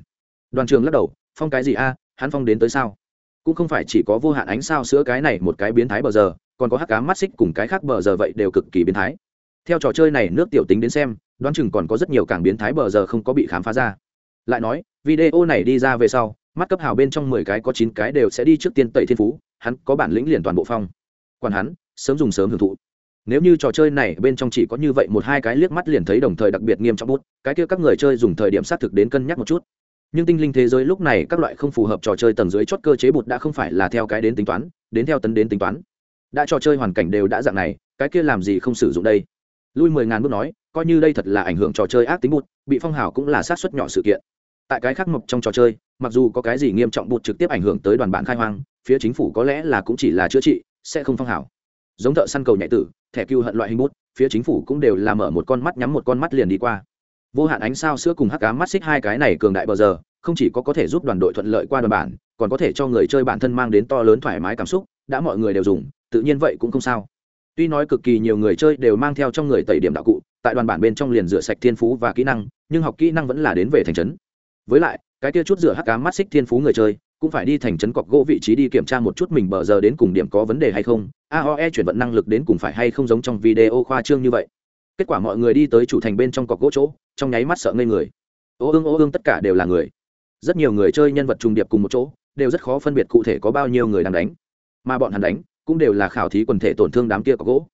Đoàn trường lắc đầu, phong cái gì a hắn phong đến tới sao? Cũng không phải chỉ có vô hạn ánh sao sữa cái này một cái biến thái bờ giờ, còn có hắc cá mắt xích cùng cái khác bờ giờ vậy đều cực kỳ biến thái. Theo trò chơi này nước tiểu tính đến xem, đoán chừng còn có rất nhiều cảng biến thái bờ giờ không có bị khám phá ra. Lại nói, video này đi ra về sau, mắt cấp hào bên trong mười cái có chín cái đều sẽ đi trước tiên tẩy thiên phú, hắn có bản lĩnh liền toàn bộ phong. Còn hắn, sớm dùng sớm hưởng thụ. Nếu như trò chơi này bên trong chỉ có như vậy một hai cái liếc mắt liền thấy đồng thời đặc biệt nghiêm trọng bút, cái kia các người chơi dùng thời điểm xác thực đến cân nhắc một chút nhưng tinh linh thế giới lúc này các loại không phù hợp trò chơi tầng dưới chót cơ chế bột đã không phải là theo cái đến tính toán, đến theo tấn đến tính toán. Đã trò chơi hoàn cảnh đều đã dạng này, cái kia làm gì không sử dụng đây? Lui mười ngàn bước nói, coi như đây thật là ảnh hưởng trò chơi ác tính bụt, bị phong hào cũng là sát xuất nhỏ sự kiện. Tại cái khác mộc trong trò chơi, mặc dù có cái gì nghiêm trọng bụt trực tiếp ảnh hưởng tới đoàn bản khai hoang, phía chính phủ có lẽ là cũng chỉ là chữa trị, sẽ không phong hào. Giống thợ săn cầu nhạy tử, thẻ cưu hận loại hình bút phía chính phủ cũng đều là mở một con mắt nhắm một con mắt liền đi qua vô hạn ánh sao sữa cùng hắc cá mắt xích hai cái này cường đại bờ giờ, không chỉ có có thể giúp đoàn đội thuận lợi qua đoàn bản, còn có thể cho người chơi bản thân mang đến to lớn thoải mái cảm xúc, đã mọi người đều dùng, tự nhiên vậy cũng không sao. Tuy nói cực kỳ nhiều người chơi đều mang theo trong người tẩy điểm đạo cụ, tại đoàn bản bên trong liền rửa sạch thiên phú và kỹ năng, nhưng học kỹ năng vẫn là đến về thành trấn. Với lại, cái kia chút rửa hắc cá mắt xích thiên phú người chơi, cũng phải đi thành trấn cọc gỗ vị trí đi kiểm tra một chút mình bờ giờ đến cùng điểm có vấn đề hay không. Aoe chuyển vận năng lực đến cùng phải hay không giống trong video khoa trương như vậy kết quả mọi người đi tới chủ thành bên trong cọc gỗ chỗ, trong nháy mắt sợ ngây người. Ô ương ô ương tất cả đều là người. Rất nhiều người chơi nhân vật trùng điệp cùng một chỗ, đều rất khó phân biệt cụ thể có bao nhiêu người đang đánh. Mà bọn hắn đánh, cũng đều là khảo thí quần thể tổn thương đám kia có gỗ.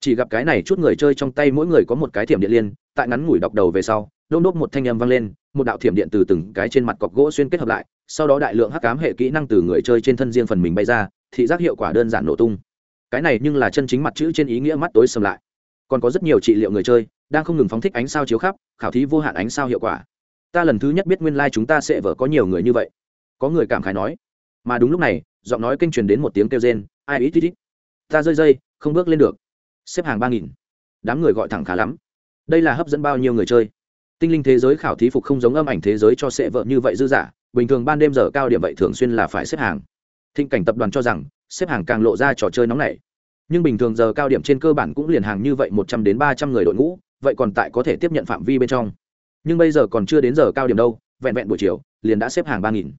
Chỉ gặp cái này chút người chơi trong tay mỗi người có một cái thiểm điện liên, tại ngắn ngủi đọc đầu về sau, đôn đốt một thanh âm vang lên, một đạo thiểm điện từ từng cái trên mặt cọc gỗ xuyên kết hợp lại, sau đó đại lượng hắc cám hệ kỹ năng từ người chơi trên thân riêng phần mình bay ra, thị giác hiệu quả đơn giản nổ tung. Cái này nhưng là chân chính mặt chữ trên ý nghĩa mắt tối sầm lại còn có rất nhiều trị liệu người chơi đang không ngừng phóng thích ánh sao chiếu khắp, khảo thí vô hạn ánh sao hiệu quả. Ta lần thứ nhất biết nguyên lai、like、chúng ta sẽ vỡ có nhiều người như vậy. Có người cảm khái nói. Mà đúng lúc này, giọng nói kênh truyền đến một tiếng kêu rên, ai ít ít ít ta rơi dây, không bước lên được. Xếp hàng ba nghìn. Đám người gọi thẳng khá lắm. Đây là hấp dẫn bao nhiêu người chơi? Tinh linh thế giới khảo thí phục không giống âm ảnh thế giới cho sệ vợ như vậy dư giả, bình thường ban đêm giờ cao điểm vậy thường xuyên là phải xếp hàng. Thịnh cảnh tập đoàn cho rằng, xếp hàng càng lộ ra trò chơi nóng này nhưng bình thường giờ cao điểm trên cơ bản cũng liền hàng như vậy, một trăm đến ba trăm người đội ngũ, vậy còn tại có thể tiếp nhận phạm vi bên trong. Nhưng bây giờ còn chưa đến giờ cao điểm đâu, vẹn vẹn buổi chiều, liền đã xếp hàng ba nghìn.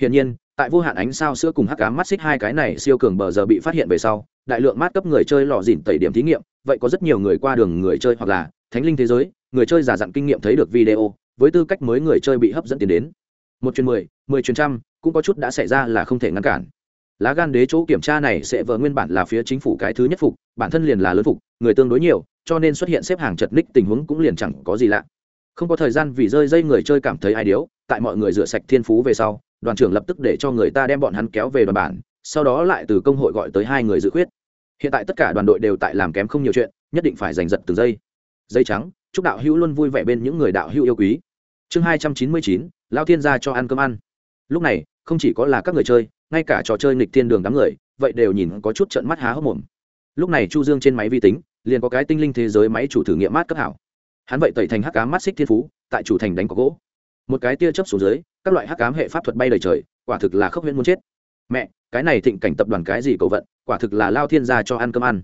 Hiển nhiên, tại vô hạn ánh sao sữa cùng hắc ám mắt xích hai cái này siêu cường bờ giờ bị phát hiện về sau, đại lượng mát cấp người chơi lò dỉn tẩy điểm thí nghiệm, vậy có rất nhiều người qua đường người chơi hoặc là thánh linh thế giới, người chơi giả dặn kinh nghiệm thấy được video, với tư cách mới người chơi bị hấp dẫn tiến đến. Một chuyến mười mười chuyến trăm, cũng có chút đã xảy ra là không thể ngăn cản lá gan đế chỗ kiểm tra này sẽ vờ nguyên bản là phía chính phủ cái thứ nhất phục, bản thân liền là lớn phục, người tương đối nhiều, cho nên xuất hiện xếp hàng chật ních tình huống cũng liền chẳng có gì lạ. Không có thời gian vì rơi dây người chơi cảm thấy ai điếu, tại mọi người rửa sạch thiên phú về sau, đoàn trưởng lập tức để cho người ta đem bọn hắn kéo về đoàn bản, sau đó lại từ công hội gọi tới hai người dự khuyết. Hiện tại tất cả đoàn đội đều tại làm kém không nhiều chuyện, nhất định phải giành giật từng giây. Dây trắng, chúc đạo hữu luôn vui vẻ bên những người đạo hữu yêu quý. Chương hai trăm chín mươi chín, lao thiên gia cho ăn cơm ăn. Lúc này không chỉ có là các người chơi, ngay cả trò chơi nghịch thiên đường đám người, vậy đều nhìn có chút trận mắt há hốc mồm. Lúc này chu dương trên máy vi tính, liền có cái tinh linh thế giới máy chủ thử nghiệm mát cấp hảo. Hắn vậy tẩy thành hắc cám mắt xích thiên phú, tại chủ thành đánh có gỗ. Một cái tia chớp xuống dưới, các loại hắc cám hệ pháp thuật bay đầy trời, quả thực là khốc huyễn muốn chết. Mẹ, cái này thịnh cảnh tập đoàn cái gì cầu vận, quả thực là lao thiên gia cho ăn cơm ăn.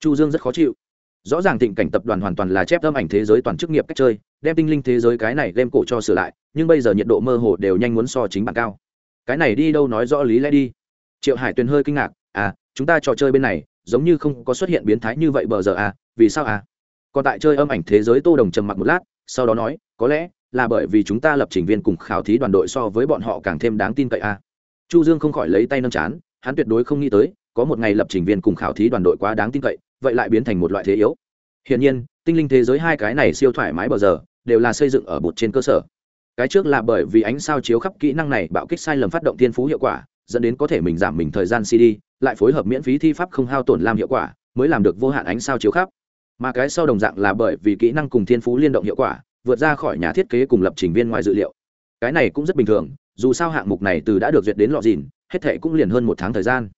Chu dương rất khó chịu. Rõ ràng thịnh cảnh tập đoàn hoàn toàn là chép âm ảnh thế giới toàn chức nghiệp cách chơi, đem tinh linh thế giới cái này đem cổ cho sửa lại, nhưng bây giờ nhiệt độ mơ hồ đều nhanh muốn so chính bản cao cái này đi đâu nói rõ lý lẽ đi. Triệu hải tuyền hơi kinh ngạc à chúng ta trò chơi bên này, giống như không có xuất hiện biến thái như vậy bờ giờ à vì sao à? Còn tại chơi âm ảnh thế giới tô đồng trầm mặc một lát, sau đó nói, có lẽ là bởi vì chúng ta lập trình viên cùng khảo thí đoàn đội so với bọn họ càng thêm đáng tin cậy à. Chu dương không khỏi lấy tay nâng chán, hắn tuyệt đối không nghĩ tới, có một ngày lập trình viên cùng khảo thí đoàn đội quá đáng tin cậy, vậy lại biến thành một loại thế yếu. Hiển nhiên, tinh linh thế giới hai cái này siêu thoải mái bờ giờ, đều là xây dựng ở bột trên cơ sở cái trước là bởi vì ánh sao chiếu khắp kỹ năng này bạo kích sai lầm phát động thiên phú hiệu quả, dẫn đến có thể mình giảm mình thời gian cd, lại phối hợp miễn phí thi pháp không hao tổn làm hiệu quả, mới làm được vô hạn ánh sao chiếu khắp. Mà cái sau đồng dạng là bởi vì kỹ năng cùng thiên phú liên động hiệu quả, vượt ra khỏi nhà thiết kế cùng lập trình viên ngoài dự liệu. Cái này cũng rất bình thường, dù sao hạng mục này từ đã được duyệt đến lọ dìn, hết thệ cũng liền hơn một tháng thời gian.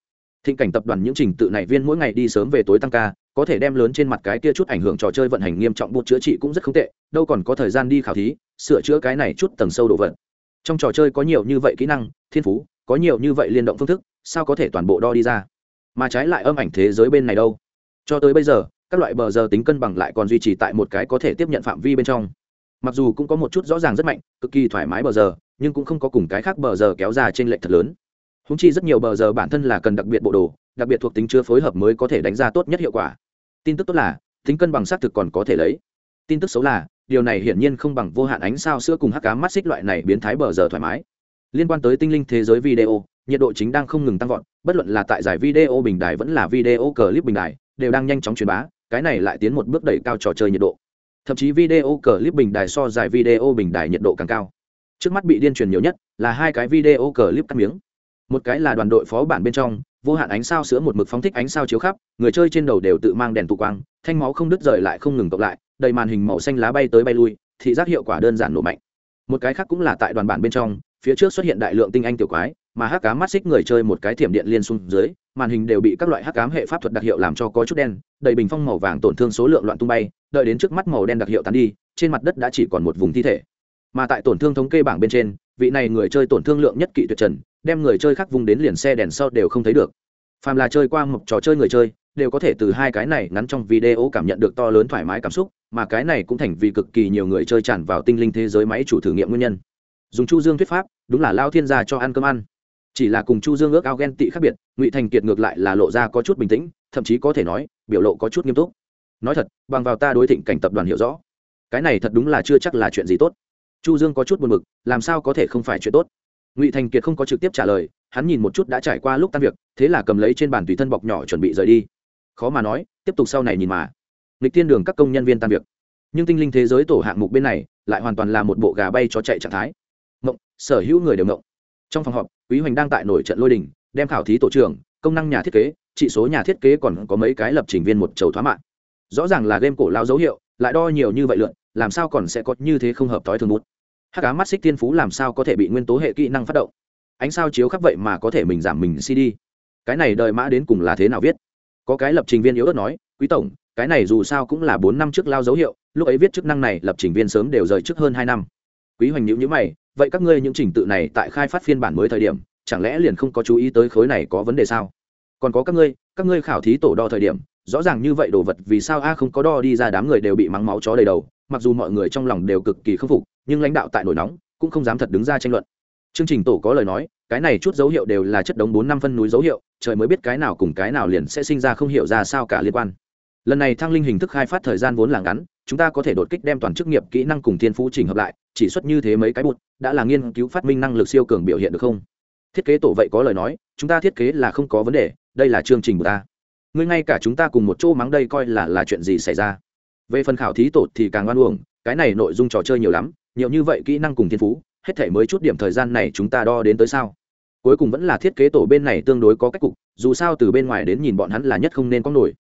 Thịnh cảnh tập đoàn những trình tự này viên mỗi ngày đi sớm về tối tăng ca có thể đem lớn trên mặt cái kia chút ảnh hưởng trò chơi vận hành nghiêm trọng bột chữa trị cũng rất không tệ, đâu còn có thời gian đi khảo thí, sửa chữa cái này chút tầng sâu đồ vật. Trong trò chơi có nhiều như vậy kỹ năng, thiên phú, có nhiều như vậy liên động phương thức, sao có thể toàn bộ đo đi ra? Mà trái lại âm ảnh thế giới bên này đâu? Cho tới bây giờ, các loại bờ giờ tính cân bằng lại còn duy trì tại một cái có thể tiếp nhận phạm vi bên trong. Mặc dù cũng có một chút rõ ràng rất mạnh, cực kỳ thoải mái bờ giờ, nhưng cũng không có cùng cái khác bờ giờ kéo ra trên lệch thật lớn. Húng chi rất nhiều bờ giờ bản thân là cần đặc biệt bộ đồ, đặc biệt thuộc tính chưa phối hợp mới có thể đánh ra tốt nhất hiệu quả tin tức tốt là tính cân bằng xác thực còn có thể lấy. Tin tức xấu là, điều này hiển nhiên không bằng vô hạn ánh sao sữa cùng hắc cá mắt xích loại này biến thái bờ giờ thoải mái. Liên quan tới tinh linh thế giới video, nhiệt độ chính đang không ngừng tăng vọt, bất luận là tại giải video bình đài vẫn là video clip bình đài, đều đang nhanh chóng truyền bá, cái này lại tiến một bước đẩy cao trò chơi nhiệt độ. Thậm chí video clip bình đài so giải video bình đài nhiệt độ càng cao. Trước mắt bị điên truyền nhiều nhất là hai cái video clip cắt miếng. Một cái là đoàn đội phó bản bên trong vô hạn ánh sao sữa một mực phóng thích ánh sao chiếu khắp, người chơi trên đầu đều tự mang đèn tụ quang, thanh máu không đứt rời lại không ngừng cộng lại, đầy màn hình màu xanh lá bay tới bay lui, thị giác hiệu quả đơn giản nổ mạnh. Một cái khác cũng là tại đoàn bản bên trong, phía trước xuất hiện đại lượng tinh anh tiểu quái, mà hắc cám mắt xích người chơi một cái thiểm điện liên xung dưới, màn hình đều bị các loại hắc cám hệ pháp thuật đặc hiệu làm cho có chút đen, đầy bình phong màu vàng tổn thương số lượng loạn tung bay, đợi đến trước mắt màu đen đặc hiệu tán đi, trên mặt đất đã chỉ còn một vùng thi thể. Mà tại tổn thương thống kê bảng bên trên, vị này người chơi tổn thương lượng nhất kỵ tuyệt trần đem người chơi khác vùng đến liền xe đèn sau đều không thấy được. Phàm là chơi qua một trò chơi người chơi, đều có thể từ hai cái này ngắn trong video cảm nhận được to lớn thoải mái cảm xúc, mà cái này cũng thành vì cực kỳ nhiều người chơi tràn vào tinh linh thế giới máy chủ thử nghiệm nguyên nhân. Dùng chu dương thuyết pháp, đúng là lao thiên gia cho ăn cơm ăn. Chỉ là cùng chu dương ước ao ghen tị khác biệt, ngụy thành kiệt ngược lại là lộ ra có chút bình tĩnh, thậm chí có thể nói, biểu lộ có chút nghiêm túc. Nói thật, bằng vào ta đối thịnh cảnh tập đoàn hiểu rõ, cái này thật đúng là chưa chắc là chuyện gì tốt. Chu dương có chút buồn bực, làm sao có thể không phải chuyện tốt? Ngụy thành kiệt không có trực tiếp trả lời hắn nhìn một chút đã trải qua lúc tan việc thế là cầm lấy trên bàn tùy thân bọc nhỏ chuẩn bị rời đi khó mà nói tiếp tục sau này nhìn mà nghịch thiên đường các công nhân viên tan việc nhưng tinh linh thế giới tổ hạng mục bên này lại hoàn toàn là một bộ gà bay cho chạy trạng thái mộng sở hữu người đều mộng trong phòng họp quý hoành đang tại nổi trận lôi đình đem khảo thí tổ trưởng công năng nhà thiết kế trị số nhà thiết kế còn có mấy cái lập trình viên một chầu thoá mạng rõ ràng là game cổ lao dấu hiệu lại đo nhiều như vậy lượn làm sao còn sẽ có như thế không hợp thói thường bút? Hát cá mắt xích tiên phú làm sao có thể bị nguyên tố hệ kỹ năng phát động? Ánh sao chiếu khắp vậy mà có thể mình giảm mình cd cái này đợi mã đến cùng là thế nào viết? Có cái lập trình viên yếu ớt nói, quý tổng, cái này dù sao cũng là bốn năm trước lao dấu hiệu, lúc ấy viết chức năng này lập trình viên sớm đều rời trước hơn hai năm. Quý hoành nhữ nhữ mày, vậy các ngươi những trình tự này tại khai phát phiên bản mới thời điểm, chẳng lẽ liền không có chú ý tới khối này có vấn đề sao? Còn có các ngươi các ngươi khảo thí tổ đo thời điểm, rõ ràng như vậy đồ vật vì sao a không có đo đi ra đám người đều bị mắng máu chó đầy đầu mặc dù mọi người trong lòng đều cực kỳ khâm phục, nhưng lãnh đạo tại nổi nóng, cũng không dám thật đứng ra tranh luận. Chương trình tổ có lời nói, cái này chút dấu hiệu đều là chất đống bốn năm phân núi dấu hiệu, trời mới biết cái nào cùng cái nào liền sẽ sinh ra không hiểu ra sao cả liên quan. Lần này thăng linh hình thức khai phát thời gian vốn là ngắn, chúng ta có thể đột kích đem toàn chức nghiệp kỹ năng cùng thiên phú chỉnh hợp lại, chỉ xuất như thế mấy cái bụt, đã là nghiên cứu phát minh năng lực siêu cường biểu hiện được không? Thiết kế tổ vậy có lời nói, chúng ta thiết kế là không có vấn đề, đây là chương trình của ta. Ngươi ngay cả chúng ta cùng một chỗ mắng đây coi là là chuyện gì xảy ra? Về phần khảo thí tổ thì càng oan uổng, cái này nội dung trò chơi nhiều lắm, nhiều như vậy kỹ năng cùng thiên phú, hết thể mới chút điểm thời gian này chúng ta đo đến tới sao? Cuối cùng vẫn là thiết kế tổ bên này tương đối có cách cục, dù sao từ bên ngoài đến nhìn bọn hắn là nhất không nên có nổi.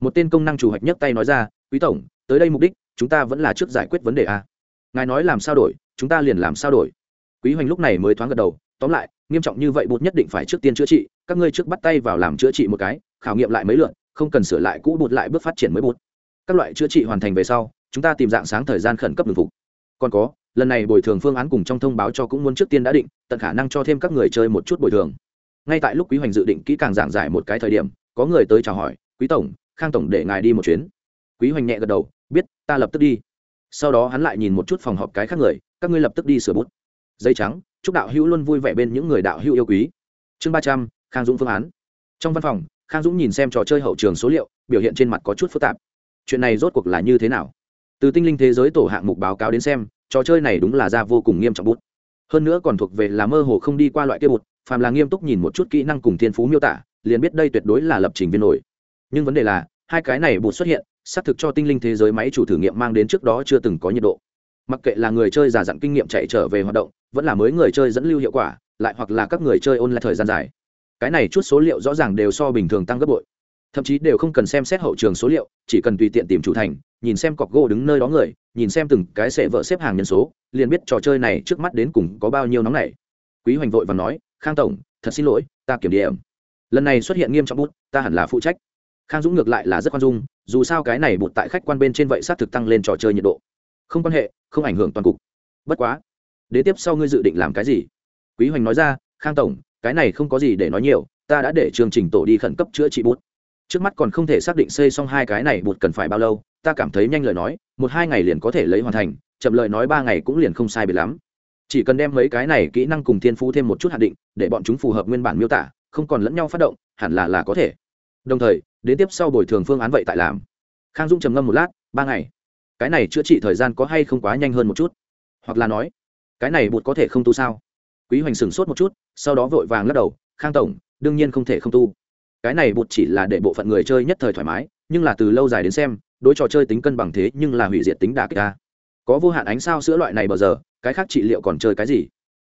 Một tên công năng chủ hoạch nhấc tay nói ra, quý tổng, tới đây mục đích, chúng ta vẫn là trước giải quyết vấn đề a. Ngài nói làm sao đổi, chúng ta liền làm sao đổi. Quý hoành lúc này mới thoáng gật đầu, tóm lại, nghiêm trọng như vậy bột nhất định phải trước tiên chữa trị, các ngươi trước bắt tay vào làm chữa trị một cái, khảo nghiệm lại mấy lượn không cần sửa lại cũ bột lại bước phát triển mới bột các loại chữa trị hoàn thành về sau, chúng ta tìm dạng sáng thời gian khẩn cấp đường phục. Còn có, lần này bồi thường phương án cùng trong thông báo cho cũng muốn trước tiên đã định, tận khả năng cho thêm các người chơi một chút bồi thường. Ngay tại lúc quý hoành dự định kỹ càng giảng giải một cái thời điểm, có người tới chào hỏi, quý tổng, khang tổng để ngài đi một chuyến. Quý hoành nhẹ gật đầu, biết, ta lập tức đi. Sau đó hắn lại nhìn một chút phòng họp cái khác người, các ngươi lập tức đi sửa bút. Dây trắng, chúc đạo hữu luôn vui vẻ bên những người đạo hữu yêu quý. Chương ba trăm, khang dũng phương án. Trong văn phòng, khang dũng nhìn xem trò chơi hậu trường số liệu, biểu hiện trên mặt có chút phức tạp chuyện này rốt cuộc là như thế nào? Từ tinh linh thế giới tổ hạng mục báo cáo đến xem, trò chơi này đúng là ra vô cùng nghiêm trọng bút. Hơn nữa còn thuộc về là mơ hồ không đi qua loại kia bút, phàm là nghiêm túc nhìn một chút kỹ năng cùng thiên phú miêu tả, liền biết đây tuyệt đối là lập trình viên nổi. Nhưng vấn đề là, hai cái này bụt xuất hiện, xác thực cho tinh linh thế giới máy chủ thử nghiệm mang đến trước đó chưa từng có nhiệt độ. Mặc kệ là người chơi già dặn kinh nghiệm chạy trở về hoạt động, vẫn là mới người chơi dẫn lưu hiệu quả, lại hoặc là các người chơi ôn lại thời gian dài. Cái này chút số liệu rõ ràng đều so bình thường tăng gấp bội thậm chí đều không cần xem xét hậu trường số liệu, chỉ cần tùy tiện tìm chủ thành, nhìn xem cọc gỗ đứng nơi đó người, nhìn xem từng cái sệ vợ xếp hàng nhân số, liền biết trò chơi này trước mắt đến cùng có bao nhiêu nóng này quý hoành vội và nói, khang tổng, thật xin lỗi, ta kiểm điểm. Lần này xuất hiện nghiêm trọng bút, ta hẳn là phụ trách. Khang dũng ngược lại là rất khoan dung, dù sao cái này bụt tại khách quan bên trên vậy xác thực tăng lên trò chơi nhiệt độ. Không quan hệ, không ảnh hưởng toàn cục. Bất quá, đế tiếp sau ngươi dự định làm cái gì? Quý hoành nói ra, khang tổng, cái này không có gì để nói nhiều, ta đã để chương trình tổ đi khẩn cấp chữa trị bút trước mắt còn không thể xác định xây xong hai cái này bột cần phải bao lâu, ta cảm thấy nhanh lời nói, một hai ngày liền có thể lấy hoàn thành, chậm lời nói ba ngày cũng liền không sai biệt lắm. Chỉ cần đem mấy cái này kỹ năng cùng thiên phú thêm một chút hạn định, để bọn chúng phù hợp nguyên bản miêu tả, không còn lẫn nhau phát động, hẳn là là có thể. Đồng thời, đến tiếp sau bồi thường phương án vậy tại làm. Khang dung trầm ngâm một lát, ba ngày. Cái này chữa trị thời gian có hay không quá nhanh hơn một chút? Hoặc là nói, cái này bột có thể không tu sao? Quý hoành sửng sốt một chút, sau đó vội vàng lắc đầu, khang tổng, đương nhiên không thể không tu cái này bụt chỉ là để bộ phận người chơi nhất thời thoải mái, nhưng là từ lâu dài đến xem, đối trò chơi tính cân bằng thế nhưng là hủy diệt tính đà kích ta. Có vô hạn ánh sao sữa loại này bờ giờ, cái khác trị liệu còn chơi cái gì?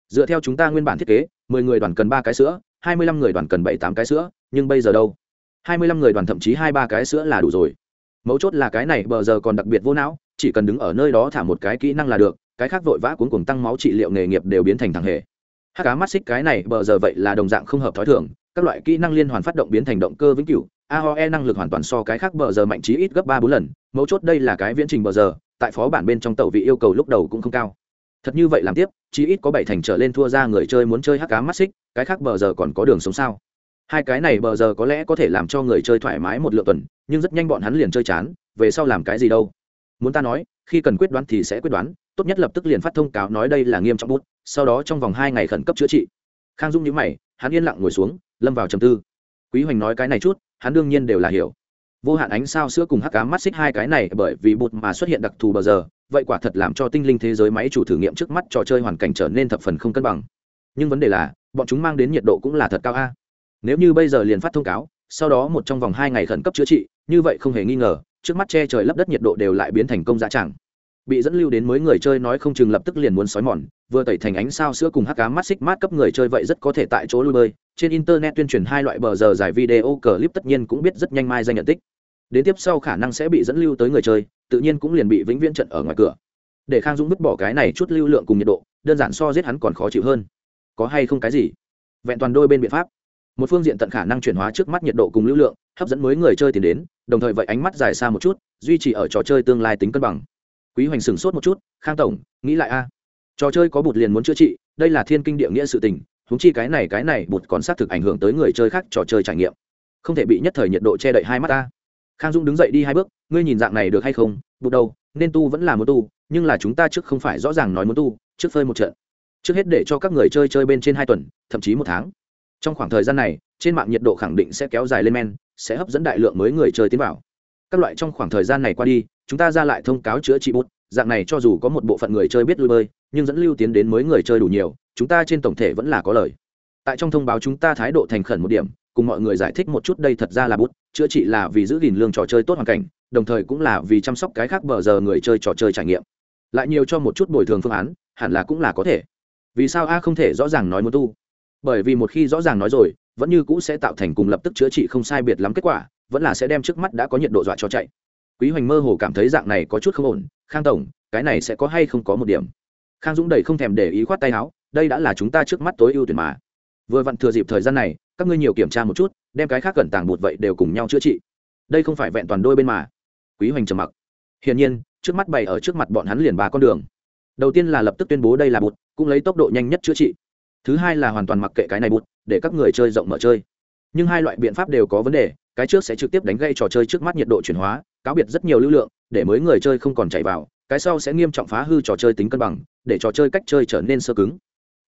Dựa theo chúng ta nguyên bản thiết kế, mười người đoàn cần ba cái sữa, hai mươi lăm người đoàn cần bảy tám cái sữa, nhưng bây giờ đâu? hai mươi lăm người đoàn thậm chí hai ba cái sữa là đủ rồi. Mấu chốt là cái này bờ giờ còn đặc biệt vô não, chỉ cần đứng ở nơi đó thả một cái kỹ năng là được, cái khác vội vã cuốn cùng tăng máu trị liệu nghề nghiệp đều biến thành thằng hề. Hát cá mắt xích cái này bờ giờ vậy là đồng dạng không hợp t h ó i thường các loại kỹ năng liên hoàn phát động biến thành động cơ vĩnh cửu aoe năng lực hoàn toàn so cái khác bờ giờ mạnh trí ít gấp ba bốn lần, mấu chốt đây là cái viễn trình bờ giờ, tại phó bản bên trong tàu vị yêu cầu lúc đầu cũng không cao. Thật như vậy làm tiếp, chí ít có bảy thành trở lên thua ra người chơi muốn chơi hắc cá mắt xích cái khác bờ giờ còn có đường sống sao? Hai cái này bờ giờ có lẽ có thể làm cho người chơi thoải mái một lượng tuần, nhưng rất nhanh bọn hắn liền chơi chán, về sau làm cái gì đâu? Muốn ta nói, khi cần quyết đoán thì sẽ quyết đoán, tốt nhất lập tức liền phát thông cáo nói đây là nghiêm trọng bút, sau đó trong vòng hai ngày khẩn cấp chữa trị. Khang dung nhữ mày, hắn yên lặng ngồi xuống lâm vào trầm tư. Quý hoành nói cái này chút, hắn đương nhiên đều là hiểu. Vô hạn ánh sao sữa cùng hắc cá mắt xích hai cái này bởi vì bột mà xuất hiện đặc thù bờ giờ, vậy quả thật làm cho tinh linh thế giới máy chủ thử nghiệm trước mắt trò chơi hoàn cảnh trở nên thập phần không cân bằng. Nhưng vấn đề là, bọn chúng mang đến nhiệt độ cũng là thật cao a. Nếu như bây giờ liền phát thông cáo, sau đó một trong vòng hai ngày khẩn cấp chữa trị, như vậy không hề nghi ngờ, trước mắt che trời lấp đất nhiệt độ đều lại biến thành công dạ chẳng bị dẫn lưu đến mới người chơi nói không chừng lập tức liền muốn sói mòn, vừa tẩy thành ánh sao sữa cùng hắc cá mắt xích mát cấp người chơi vậy rất có thể tại chỗ lui bơi. Trên internet tuyên truyền hai loại bờ giờ giải video clip tất nhiên cũng biết rất nhanh mai danh nhận tích. Đến tiếp sau khả năng sẽ bị dẫn lưu tới người chơi, tự nhiên cũng liền bị vĩnh viễn trận ở ngoài cửa. Để khang dũng vứt bỏ cái này chút lưu lượng cùng nhiệt độ, đơn giản so giết hắn còn khó chịu hơn. Có hay không cái gì? Vẹn toàn đôi bên biện pháp. Một phương diện tận khả năng chuyển hóa trước mắt nhiệt độ cùng lưu lượng, hấp dẫn mới người chơi tìm đến, đồng thời vậy ánh mắt dài xa một chút, duy trì ở trò chơi tương lai tính cân bằng quý hoành sửng sốt một chút, khang tổng, nghĩ lại a. Trò chơi có bụt liền muốn chữa trị, đây là thiên kinh địa nghĩa sự tình húng chi cái này cái này bụt còn xác thực ảnh hưởng tới người chơi khác trò chơi trải nghiệm. Không thể bị nhất thời nhiệt độ che đậy hai mắt ta. Khang dung đứng dậy đi hai bước, ngươi nhìn dạng này được hay không? Bụt đâu, nên tu vẫn là muốn tu, nhưng là chúng ta trước không phải rõ ràng nói muốn tu, trước phơi một trận. Trước hết để cho các người chơi chơi bên trên hai tuần, thậm chí một tháng. Trong khoảng thời gian này, trên mạng nhiệt độ khẳng định sẽ kéo dài lên men, sẽ hấp dẫn đại lượng mới người chơi tiến vào. Các loại trong khoảng thời gian này qua đi chúng ta ra lại thông cáo chữa trị bút, dạng này cho dù có một bộ phận người chơi biết lui bơi, nhưng dẫn lưu tiến đến mới người chơi đủ nhiều, chúng ta trên tổng thể vẫn là có lời. Tại trong thông báo chúng ta thái độ thành khẩn một điểm, cùng mọi người giải thích một chút đây thật ra là bút, chữa trị là vì giữ gìn lương trò chơi tốt hoàn cảnh, đồng thời cũng là vì chăm sóc cái khác bờ giờ người chơi trò chơi trải nghiệm. Lại nhiều cho một chút bồi thường phương án, hẳn là cũng là có thể. Vì sao a không thể rõ ràng nói muốn tu? Bởi vì một khi rõ ràng nói rồi, vẫn như cũ sẽ tạo thành cùng lập tức chữa trị không sai biệt lắm kết quả, vẫn là sẽ đem trước mắt đã có nhiệt độ dọa cho chạy quý hoành mơ hồ cảm thấy dạng này có chút không ổn, khang tổng, cái này sẽ có hay không có một điểm? Khang dũng đầy không thèm để ý khoát tay áo, đây đã là chúng ta trước mắt tối ưu tuyển mà. Vừa vặn thừa dịp thời gian này, các ngươi nhiều kiểm tra một chút, đem cái khác cẩn tàng bột vậy đều cùng nhau chữa trị. Đây không phải vẹn toàn đôi bên mà. Quý hoành trầm mặc. Hiển nhiên, trước mắt bày ở trước mặt bọn hắn liền ba con đường. Đầu tiên là lập tức tuyên bố đây là bột, cũng lấy tốc độ nhanh nhất chữa trị. Thứ hai là hoàn toàn mặc kệ cái này bột, để các người chơi rộng mở chơi. Nhưng hai loại biện pháp đều có vấn đề, cái trước sẽ trực tiếp đánh gây trò chơi trước mắt nhiệt độ chuyển hóa cáo biệt rất nhiều lưu lượng, để mới người chơi không còn chạy vào, cái sau sẽ nghiêm trọng phá hư trò chơi tính cân bằng, để trò chơi cách chơi trở nên sơ cứng.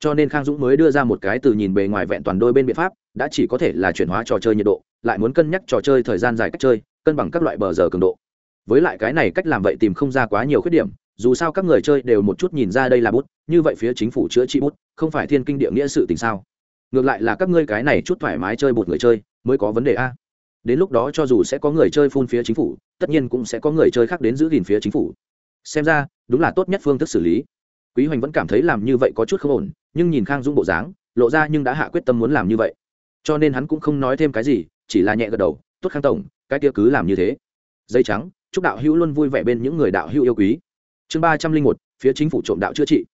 Cho nên khang dũng mới đưa ra một cái từ nhìn bề ngoài vẹn toàn đôi bên biện pháp, đã chỉ có thể là chuyển hóa trò chơi nhiệt độ, lại muốn cân nhắc trò chơi thời gian dài cách chơi, cân bằng các loại bờ giờ cường độ. Với lại cái này cách làm vậy tìm không ra quá nhiều khuyết điểm, dù sao các người chơi đều một chút nhìn ra đây là bút, như vậy phía chính phủ chữa trị bút, không phải thiên kinh địa nghĩa sự tình sao? Ngược lại là các ngươi cái này chút thoải mái chơi một người chơi, mới có vấn đề a đến lúc đó cho dù sẽ có người chơi phun phía chính phủ, tất nhiên cũng sẽ có người chơi khác đến giữ gìn phía chính phủ. Xem ra, đúng là tốt nhất phương thức xử lý. Quý hoành vẫn cảm thấy làm như vậy có chút không ổn, nhưng nhìn khang dũng bộ dáng, lộ ra nhưng đã hạ quyết tâm muốn làm như vậy. Cho nên hắn cũng không nói thêm cái gì, chỉ là nhẹ gật đầu, tốt khang tổng, cái kia cứ làm như thế. Dây trắng, chúc đạo hữu luôn vui vẻ bên những người đạo hữu yêu quý. Chương ba trăm linh một, phía chính phủ trộm đạo chữa trị.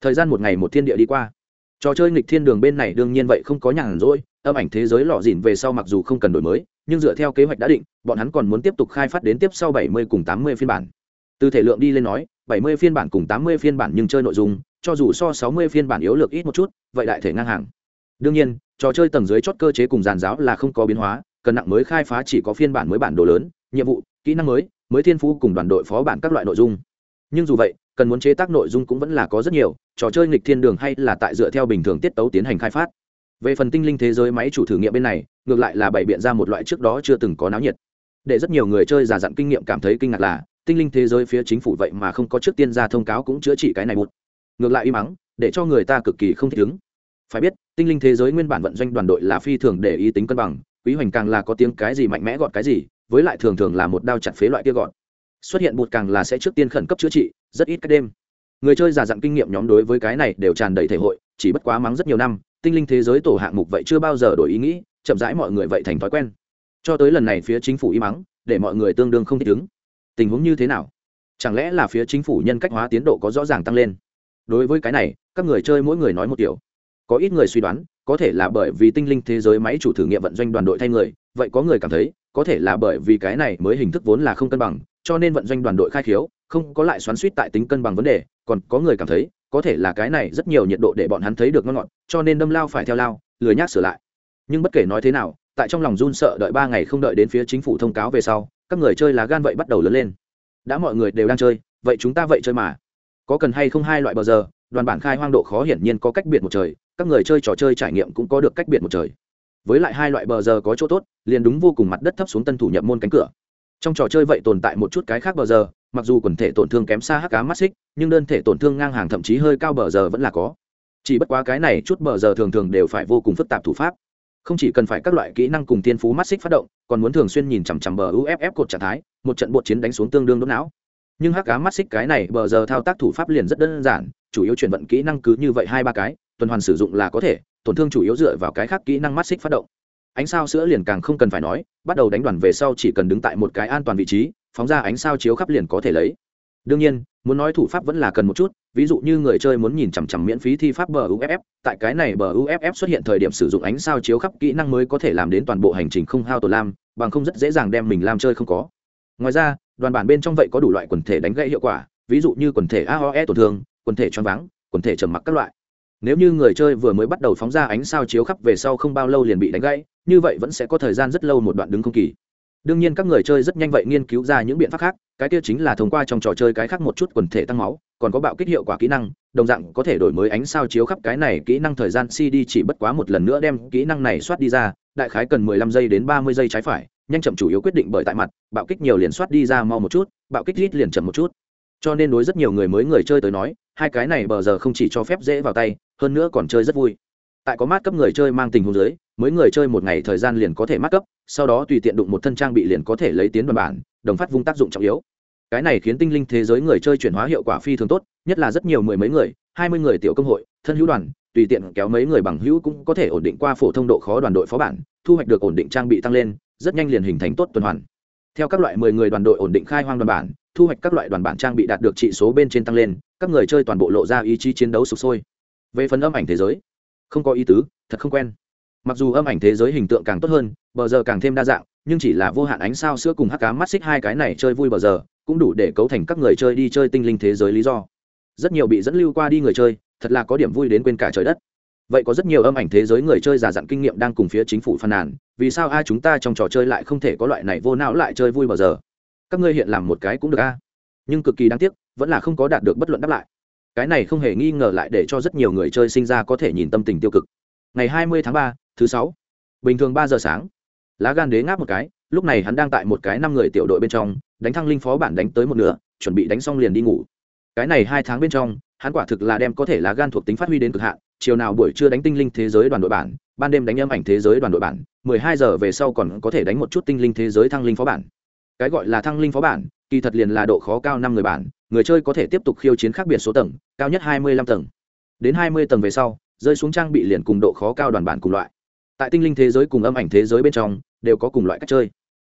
Thời gian một ngày một thiên địa đi qua. Trò chơi nghịch thiên đường bên này đương nhiên vậy không có nhàn rỗi, âm ảnh thế giới lọ dìn về sau mặc dù không cần đổi mới nhưng dựa theo kế hoạch đã định, bọn hắn còn muốn tiếp tục khai phát đến tiếp sau bảy mươi cùng tám mươi phiên bản. Từ thể lượng đi lên nói, bảy mươi phiên bản cùng tám mươi phiên bản nhưng chơi nội dung, cho dù so sáu mươi phiên bản yếu lược ít một chút, vậy đại thể ngang hàng. Đương nhiên, trò chơi tầng dưới chót cơ chế cùng giàn giáo là không có biến hóa, cần nặng mới khai phá chỉ có phiên bản mới bản đồ lớn, nhiệm vụ, kỹ năng mới mới thiên phú cùng đoàn đội phó bản các loại nội dung. Nhưng dù vậy, cần muốn chế tác nội dung cũng vẫn là có rất nhiều, trò chơi nghịch thiên đường hay là tại dựa theo bình thường tiết tấu tiến hành khai phát về phần tinh linh thế giới máy chủ thử nghiệm bên này, ngược lại là bày biện ra một loại trước đó chưa từng có náo nhiệt. Để rất nhiều người chơi giả dặn kinh nghiệm cảm thấy kinh ngạc là, tinh linh thế giới phía chính phủ vậy mà không có trước tiên ra thông cáo cũng chữa trị cái này một ngược lại im mắng để cho người ta cực kỳ không thích ứng. Phải biết, tinh linh thế giới nguyên bản vận doanh đoàn đội là phi thường để ý tính cân bằng, quý hoành càng là có tiếng cái gì mạnh mẽ gọt cái gì, với lại thường thường là một đao chặt phế loại kia gọn xuất hiện bụt càng là sẽ trước tiên khẩn cấp chữa trị, rất ít các đêm. Người chơi già dặn kinh nghiệm nhóm đối với cái này đều tràn đầy thể hội, chỉ bất quá mắng rất nhiều năm tinh linh thế giới tổ hạng mục vậy chưa bao giờ đổi ý nghĩ, chậm rãi mọi người vậy thành thói quen. Cho tới lần này phía chính phủ y mắng để mọi người tương đương không thích ứng. Tình huống như thế nào? Chẳng lẽ là phía chính phủ nhân cách hóa tiến độ có rõ ràng tăng lên? Đối với cái này, các người chơi mỗi người nói một kiểu có ít người suy đoán, có thể là bởi vì tinh linh thế giới máy chủ thử nghiệm vận doanh đoàn đội thay người, vậy có người cảm thấy, có thể là bởi vì cái này mới hình thức vốn là không cân bằng, cho nên vận doanh đoàn đội khai khiếu, không có lại xoắn suýt tại tính cân bằng vấn đề, còn có người cảm thấy có thể là cái này rất nhiều nhiệt độ để bọn hắn thấy được ngon ngọt, cho nên đâm lao phải theo lao, lười nhác sửa lại. Nhưng bất kể nói thế nào, tại trong lòng run sợ đợi ba ngày không đợi đến phía chính phủ thông cáo về sau, các người chơi lá gan vậy bắt đầu lớn lên. Đã mọi người đều đang chơi, vậy chúng ta vậy chơi mà. Có cần hay không hai loại bờ giờ đoàn bản khai hoang độ khó hiển nhiên có cách biệt một trời, các người chơi trò chơi trải nghiệm cũng có được cách biệt một trời. Với lại hai loại bờ giờ có chỗ tốt, liền đúng vô cùng mặt đất thấp xuống tân thủ nhập môn cánh cửa. Trong trò chơi vậy tồn tại một chút cái khác bờ giờ mặc dù quần thể tổn thương kém xa hắc cá mắt xích, nhưng đơn thể tổn thương ngang hàng thậm chí hơi cao bờ giờ vẫn là có. Chỉ bất quá cái này chút bờ giờ thường thường đều phải vô cùng phức tạp thủ pháp. Không chỉ cần phải các loại kỹ năng cùng tiên phú mắt xích phát động, còn muốn thường xuyên nhìn chằm chằm bờ uff cột trạng thái, một trận bột chiến đánh xuống tương đương đốt não. Nhưng hắc cá mắt xích cái này bờ giờ thao tác thủ pháp liền rất đơn giản, chủ yếu chuyển vận kỹ năng cứ như vậy hai ba cái, tuần hoàn sử dụng là có thể, tổn thương chủ yếu dựa vào cái khác kỹ năng mắt xích phát động. Ánh sao sữa liền càng không cần phải nói, bắt đầu đánh đoàn về sau chỉ cần đứng tại một cái an toàn vị trí phóng ra ánh sao chiếu khắp liền có thể lấy. Đương nhiên, muốn nói thủ pháp vẫn là cần một chút, ví dụ như người chơi muốn nhìn chằm chằm miễn phí thi pháp bờ uff tại cái này bờ uff xuất hiện thời điểm sử dụng ánh sao chiếu khắp kỹ năng mới có thể làm đến toàn bộ hành trình không hao tổn lam, bằng không rất dễ dàng đem mình làm chơi không có. Ngoài ra, đoàn bản bên trong vậy có đủ loại quần thể đánh gãy hiệu quả, ví dụ như quần thể aoe tổn thương, quần thể choáng váng, quần thể trầm mặc các loại. Nếu như người chơi vừa mới bắt đầu phóng ra ánh sao chiếu khắp về sau không bao lâu liền bị đánh gãy, như vậy vẫn sẽ có thời gian rất lâu một đoạn đứng không kỳ đương nhiên các người chơi rất nhanh vậy nghiên cứu ra những biện pháp khác, cái kia chính là thông qua trong trò chơi cái khác một chút quần thể tăng máu, còn có bạo kích hiệu quả kỹ năng, đồng dạng có thể đổi mới ánh sao chiếu khắp cái này kỹ năng thời gian cd chỉ bất quá một lần nữa đem kỹ năng này soát đi ra, đại khái cần 15 giây đến 30 giây trái phải, nhanh chậm chủ yếu quyết định bởi tại mặt, bạo kích nhiều liền soát đi ra mau một chút, bạo kích ít liền chậm một chút. Cho nên đối rất nhiều người mới người chơi tới nói, hai cái này bờ giờ không chỉ cho phép dễ vào tay, hơn nữa còn chơi rất vui tại có mát cấp người chơi mang tình huống dưới mới người chơi một ngày thời gian liền có thể mát cấp, sau đó tùy tiện đụng một thân trang bị liền có thể lấy tiến đoàn bản, đồng phát vung tác dụng trọng yếu. Cái này khiến tinh linh thế giới người chơi chuyển hóa hiệu quả phi thường tốt, nhất là rất nhiều mười mấy người, hai mươi người tiểu công hội, thân hữu đoàn, tùy tiện kéo mấy người bằng hữu cũng có thể ổn định qua phổ thông độ khó đoàn đội phó bản, thu hoạch được ổn định trang bị tăng lên, rất nhanh liền hình thành tốt tuần hoàn. Theo các loại mười người đoàn đội ổn định khai hoang đoàn bản, thu hoạch các loại đoàn bản trang bị đạt được trị số bên trên tăng lên, các người chơi toàn bộ lộ ra ý chí chiến đấu sụp sôi. Về phần âm ảnh thế giới không có ý tứ, thật không quen. Mặc dù âm ảnh thế giới hình tượng càng tốt hơn, bờ giờ càng thêm đa dạng, nhưng chỉ là vô hạn ánh sao sữa cùng hắc cá mắt xích hai cái này chơi vui bờ giờ, cũng đủ để cấu thành các người chơi đi chơi tinh linh thế giới lý do. Rất nhiều bị dẫn lưu qua đi người chơi, thật là có điểm vui đến quên cả trời đất. Vậy có rất nhiều âm ảnh thế giới người chơi giả dặn kinh nghiệm đang cùng phía chính phủ phàn nàn, vì sao ai chúng ta trong trò chơi lại không thể có loại này vô não lại chơi vui bờ giờ? Các ngươi hiện làm một cái cũng được a. Nhưng cực kỳ đáng tiếc, vẫn là không có đạt được bất luận đáp lại cái này không hề nghi ngờ lại để cho rất nhiều người chơi sinh ra có thể nhìn tâm tình tiêu cực. Ngày hai mươi tháng ba, thứ sáu. Bình thường ba giờ sáng, lá gan đế ngáp một cái, lúc này hắn đang tại một cái năm người tiểu đội bên trong, đánh thăng linh phó bản đánh tới một nửa, chuẩn bị đánh xong liền đi ngủ. Cái này hai tháng bên trong, hắn quả thực là đem có thể lá gan thuộc tính phát huy đến cực hạn, chiều nào buổi trưa đánh tinh linh thế giới đoàn đội bản, ban đêm đánh âm ảnh thế giới đoàn đội bản, mười hai giờ về sau còn có thể đánh một chút tinh linh thế giới thăng linh phó bản. Cái gọi là thăng linh phó bản kỳ thật liền là độ khó cao năm người bản, người chơi có thể tiếp tục khiêu chiến khác biệt số tầng, cao nhất hai mươi lăm tầng. Đến hai mươi tầng về sau, rơi xuống trang bị liền cùng độ khó cao đoàn bản cùng loại. Tại tinh linh thế giới cùng âm ảnh thế giới bên trong, đều có cùng loại cách chơi.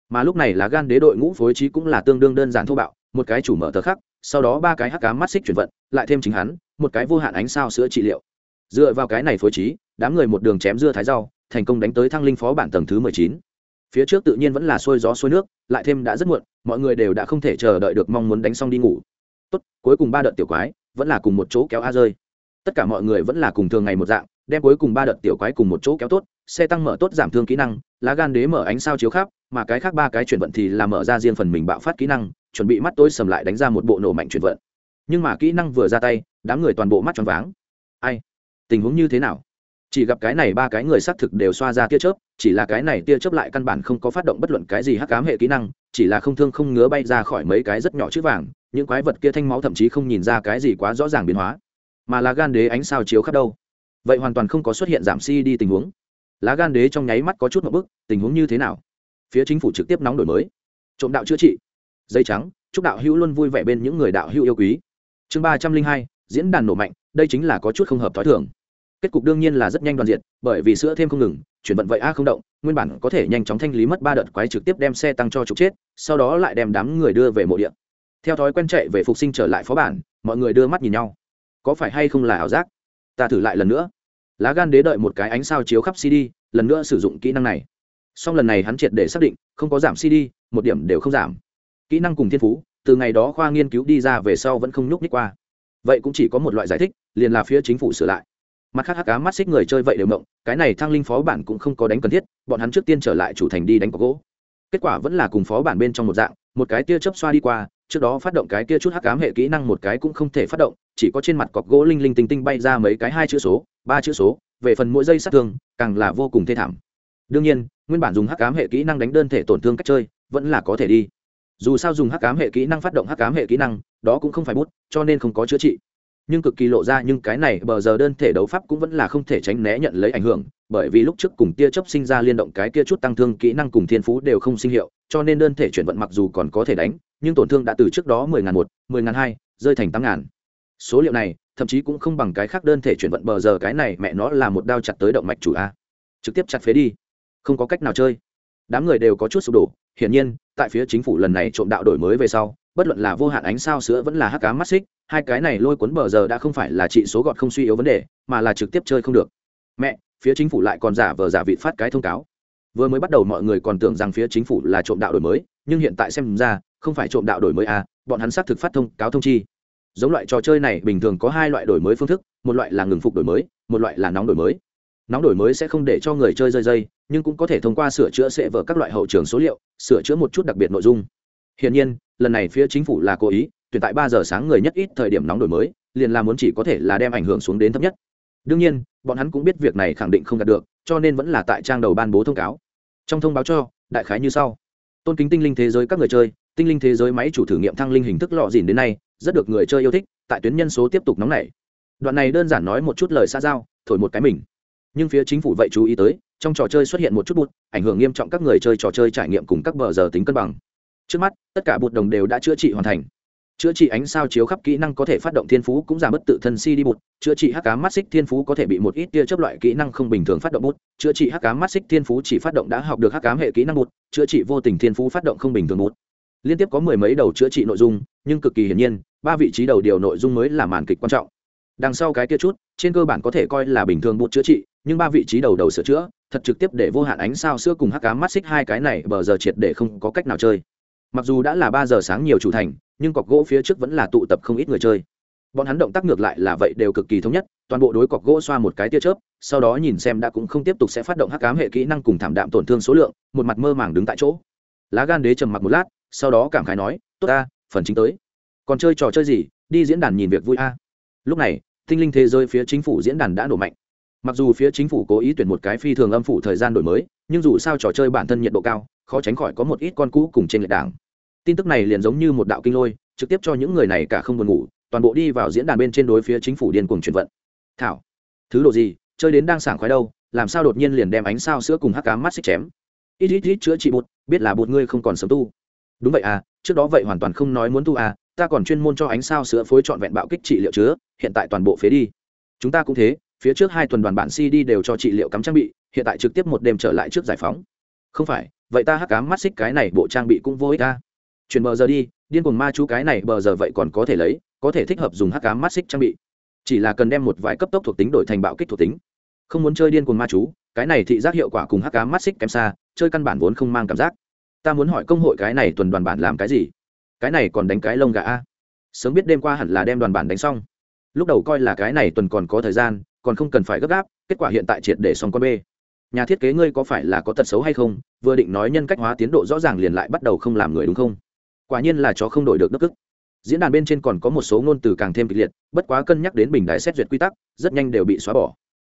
Mà lúc này là gan đế đội ngũ phối trí cũng là tương đương đơn giản thô bạo, một cái chủ mở tờ khắc, sau đó ba cái hắc cá mắt xích chuyển vận, lại thêm chính hắn, một cái vô hạn ánh sao sữa trị liệu. Dựa vào cái này phối trí, đám người một đường chém dưa thái rau, thành công đánh tới thăng linh phó bản tầng thứ mười chín phía trước tự nhiên vẫn là xuôi gió xuôi nước, lại thêm đã rất muộn, mọi người đều đã không thể chờ đợi được mong muốn đánh xong đi ngủ. Tốt, cuối cùng ba đợt tiểu quái, vẫn là cùng một chỗ kéo a rơi. Tất cả mọi người vẫn là cùng thường ngày một dạng, đem cuối cùng ba đợt tiểu quái cùng một chỗ kéo tốt, xe tăng mở tốt giảm thương kỹ năng, lá gan đế mở ánh sao chiếu khắp, mà cái khác ba cái chuyển vận thì là mở ra riêng phần mình bạo phát kỹ năng, chuẩn bị mắt tối sầm lại đánh ra một bộ nổ mạnh chuyển vận. Nhưng mà kỹ năng vừa ra tay, đám người toàn bộ mắt tròn váng. Ai? Tình huống như thế nào? Chỉ gặp cái này ba cái người xác thực đều xoa ra tia chớp, chỉ là cái này tia chớp lại căn bản không có phát động bất luận cái gì hắc cám hệ kỹ năng, chỉ là không thương không ngứa bay ra khỏi mấy cái rất nhỏ chữ vàng, những quái vật kia thanh máu thậm chí không nhìn ra cái gì quá rõ ràng biến hóa, mà là gan đế ánh sao chiếu khắp đâu. Vậy hoàn toàn không có xuất hiện giảm si đi tình huống. Lá gan đế trong nháy mắt có chút một bức tình huống như thế nào? Phía chính phủ trực tiếp nóng đổi mới. Trộm đạo chữa trị. Dây trắng, chúc đạo hữu luôn vui vẻ bên những người đạo hữu yêu quý. Chương ba trăm linh hai, diễn đàn nổ mạnh, đây chính là có chút không hợp t h ó i thường kết cục đương nhiên là rất nhanh đoàn diện bởi vì sữa thêm không ngừng, chuyển vận vậy a không động, nguyên bản có thể nhanh chóng thanh lý mất ba đợt quái trực tiếp đem xe tăng cho trục chết, sau đó lại đem đám người đưa về mộ điện theo thói quen chạy về phục sinh trở lại phó bản, mọi người đưa mắt nhìn nhau. Có phải hay không là ảo giác? Ta thử lại lần nữa. Lá gan đế đợi một cái ánh sao chiếu khắp cd lần nữa sử dụng kỹ năng này. Song lần này hắn triệt để xác định, không có giảm cd một điểm đều không giảm. Kỹ năng cùng thiên phú, từ ngày đó khoa nghiên cứu đi ra về sau vẫn không nhúc nhích qua. Vậy cũng chỉ có một loại giải thích, liền là phía chính phủ sửa lại mặt khác hắc cá mắt xích người chơi vậy đều mộng, cái này thăng linh phó bản cũng không có đánh cần thiết, bọn hắn trước tiên trở lại chủ thành đi đánh có gỗ. Kết quả vẫn là cùng phó bản bên trong một dạng, một cái tia chớp xoa đi qua, trước đó phát động cái kia chút hắc cám hệ kỹ năng một cái cũng không thể phát động, chỉ có trên mặt cọc gỗ linh linh tinh tinh bay ra mấy cái hai chữ số, ba chữ số, về phần mỗi giây sát thương, càng là vô cùng thê thảm. Đương nhiên, nguyên bản dùng hắc cám hệ kỹ năng đánh đơn thể tổn thương cách chơi, vẫn là có thể đi. Dù sao dùng hắc cám hệ kỹ năng phát động hắc cám hệ kỹ năng, đó cũng không phải bút, cho nên không có chữa trị nhưng cực kỳ lộ ra, nhưng cái này bờ giờ đơn thể đấu pháp cũng vẫn là không thể tránh né nhận lấy ảnh hưởng, bởi vì lúc trước cùng tia chấp sinh ra liên động cái kia chút tăng thương kỹ năng cùng thiên phú đều không sinh hiệu, cho nên đơn thể chuyển vận mặc dù còn có thể đánh, nhưng tổn thương đã từ trước đó mười ngàn một, mười ngàn hai, rơi thành tám ngàn. Số liệu này, thậm chí cũng không bằng cái khác đơn thể chuyển vận bờ giờ, cái này mẹ nó là một đao chặt tới động mạch chủ a. Trực tiếp chặt phế đi. Không có cách nào chơi. Đám người đều có chút sụp đổ hiển nhiên, tại phía chính phủ lần này trộm đạo đổi mới về sau, bất luận là vô hạn ánh sao sữa vẫn là hắc cá mắt xích, hai cái này lôi cuốn bờ giờ đã không phải là trị số gọt không suy yếu vấn đề, mà là trực tiếp chơi không được. Mẹ, phía chính phủ lại còn giả vờ giả vị phát cái thông cáo. Vừa mới bắt đầu mọi người còn tưởng rằng phía chính phủ là trộm đạo đổi mới, nhưng hiện tại xem ra, không phải trộm đạo đổi mới à bọn hắn xác thực phát thông cáo thông chi. Giống loại trò chơi này bình thường có hai loại đổi mới phương thức, một loại là ngừng phục đổi mới, một loại là nóng đổi mới nóng đổi mới sẽ không để cho người chơi rơi dây, nhưng cũng có thể thông qua sửa chữa sẽ vở các loại hậu trường số liệu, sửa chữa một chút đặc biệt nội dung. Hiển nhiên, lần này phía chính phủ là cố ý, tuyển tại ba giờ sáng người nhất ít thời điểm nóng đổi mới, liền là muốn chỉ có thể là đem ảnh hưởng xuống đến thấp nhất. Đương nhiên, bọn hắn cũng biết việc này khẳng định không đạt được, cho nên vẫn là tại trang đầu ban bố thông cáo. Trong thông báo cho, đại khái như sau. Tôn kính tinh linh thế giới các người chơi, tinh linh thế giới máy chủ thử nghiệm thăng linh hình thức lọ dìn đến nay, rất được người chơi yêu thích, tại tuyến nhân số tiếp tục nóng nảy. Đoạn này đơn giản nói một chút lời xa giao, thổi một cái mình nhưng phía chính phủ vậy chú ý tới, trong trò chơi xuất hiện một chút bụt, ảnh hưởng nghiêm trọng các người chơi trò chơi trải nghiệm cùng các bờ giờ tính cân bằng. Trước mắt, tất cả bụt đồng đều đã chữa trị hoàn thành. Chữa trị ánh sao chiếu khắp kỹ năng có thể phát động thiên phú cũng giảm mất tự thân si đi bụt, chữa trị hắc cá mắt xích thiên phú có thể bị một ít tia chấp loại kỹ năng không bình thường phát động bút chữa trị hắc cá mắt xích thiên phú chỉ phát động đã học được hắc cám hệ kỹ năng bụt, chữa trị vô tình thiên phú phát động không bình thường bút liên tiếp có mười mấy đầu chữa trị nội dung, nhưng cực kỳ hiển nhiên, ba vị trí đầu điều nội dung mới là màn kịch quan trọng. Đằng sau cái kia chút, trên cơ bản có thể coi là bình thường bút chữa trị nhưng ba vị trí đầu đầu sửa chữa, thật trực tiếp để vô hạn ánh sao xưa cùng hắc cá mắt xích hai cái này bờ giờ triệt để không có cách nào chơi. Mặc dù đã là ba giờ sáng nhiều chủ thành, nhưng cọc gỗ phía trước vẫn là tụ tập không ít người chơi. Bọn hắn động tác ngược lại là vậy đều cực kỳ thống nhất, toàn bộ đối cọc gỗ xoa một cái tia chớp, sau đó nhìn xem đã cũng không tiếp tục sẽ phát động hắc cám hệ kỹ năng cùng thảm đạm tổn thương số lượng, một mặt mơ màng đứng tại chỗ. Lá gan đế trầm mặc một lát, sau đó cảm khái nói, tốt ta, phần chính tới. Còn chơi trò chơi gì, đi diễn đàn nhìn việc vui a. Lúc này tinh linh thế giới phía chính phủ diễn đàn đã nổ mạnh mặc dù phía chính phủ cố ý tuyển một cái phi thường âm phủ thời gian đổi mới, nhưng dù sao trò chơi bản thân nhiệt độ cao, khó tránh khỏi có một ít con cũ cùng trên lệch đảng. Tin tức này liền giống như một đạo kinh lôi, trực tiếp cho những người này cả không buồn ngủ, toàn bộ đi vào diễn đàn bên trên đối phía chính phủ điên cuồng chuyển vận. Thảo, thứ độ gì, chơi đến đang sảng khoái đâu, làm sao đột nhiên liền đem ánh sao sữa cùng hắc cá mắt xích chém? Ít ít ít chữa trị bụt, biết là bụt ngươi không còn sống tu. Đúng vậy à trước đó vậy hoàn toàn không nói muốn tu à ta còn chuyên môn cho ánh sao sữa phối trọn vẹn bạo kích trị liệu chứa, hiện tại toàn bộ phế đi. Chúng ta cũng thế phía trước hai tuần đoàn bản cd đều cho trị liệu cắm trang bị, hiện tại trực tiếp một đêm trở lại trước giải phóng. Không phải, vậy ta hắc cám mắt xích cái này bộ trang bị cũng vô ích ta chuyển bờ giờ đi, điên cuồng ma chú cái này bờ giờ vậy còn có thể lấy, có thể thích hợp dùng hắc cám mắt xích trang bị. Chỉ là cần đem một vài cấp tốc thuộc tính đổi thành bạo kích thuộc tính. Không muốn chơi điên cuồng ma chú, cái này thị giác hiệu quả cùng hắc cám mắt xích kém xa, chơi căn bản vốn không mang cảm giác. Ta muốn hỏi công hội cái này tuần đoàn bản làm cái gì? Cái này còn đánh cái lông gà a? Sớm biết đêm qua hẳn là đem đoàn bản đánh xong. Lúc đầu coi là cái này tuần còn có thời gian còn không cần phải gấp gáp, kết quả hiện tại triệt để xong con b nhà thiết kế ngươi có phải là có tật xấu hay không? Vừa định nói nhân cách hóa tiến độ rõ ràng liền lại bắt đầu không làm người đúng không? Quả nhiên là chó không đổi được đức ức diễn đàn bên trên còn có một số ngôn từ càng thêm kịch liệt, bất quá cân nhắc đến bình đại xét duyệt quy tắc, rất nhanh đều bị xóa bỏ.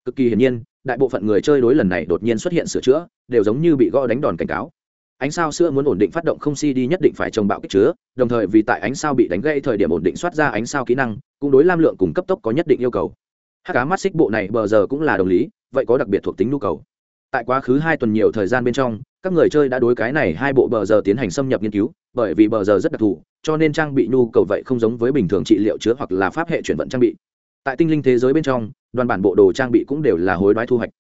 Cực kỳ hiển nhiên, đại bộ phận người chơi đối lần này đột nhiên xuất hiện sửa chữa, đều giống như bị gõ đánh đòn cảnh cáo. Ánh sao sữa muốn ổn định phát động không cd nhất định phải trồng bạo kích chứa, đồng thời vì tại ánh sao bị đánh gây thời điểm ổn định soát ra ánh sao kỹ năng, cũng đối lam lượng cùng cấp tốc có nhất định yêu cầu hát cá mắt xích bộ này bờ giờ cũng là đồng lý, vậy có đặc biệt thuộc tính nhu cầu. Tại quá khứ hai tuần nhiều thời gian bên trong, các người chơi đã đối cái này hai bộ bờ giờ tiến hành xâm nhập nghiên cứu, bởi vì bờ giờ rất đặc thù, cho nên trang bị nhu cầu vậy không giống với bình thường trị liệu chứa hoặc là pháp hệ chuyển vận trang bị. Tại tinh linh thế giới bên trong, đoàn bản bộ đồ trang bị cũng đều là hối đoái thu hoạch.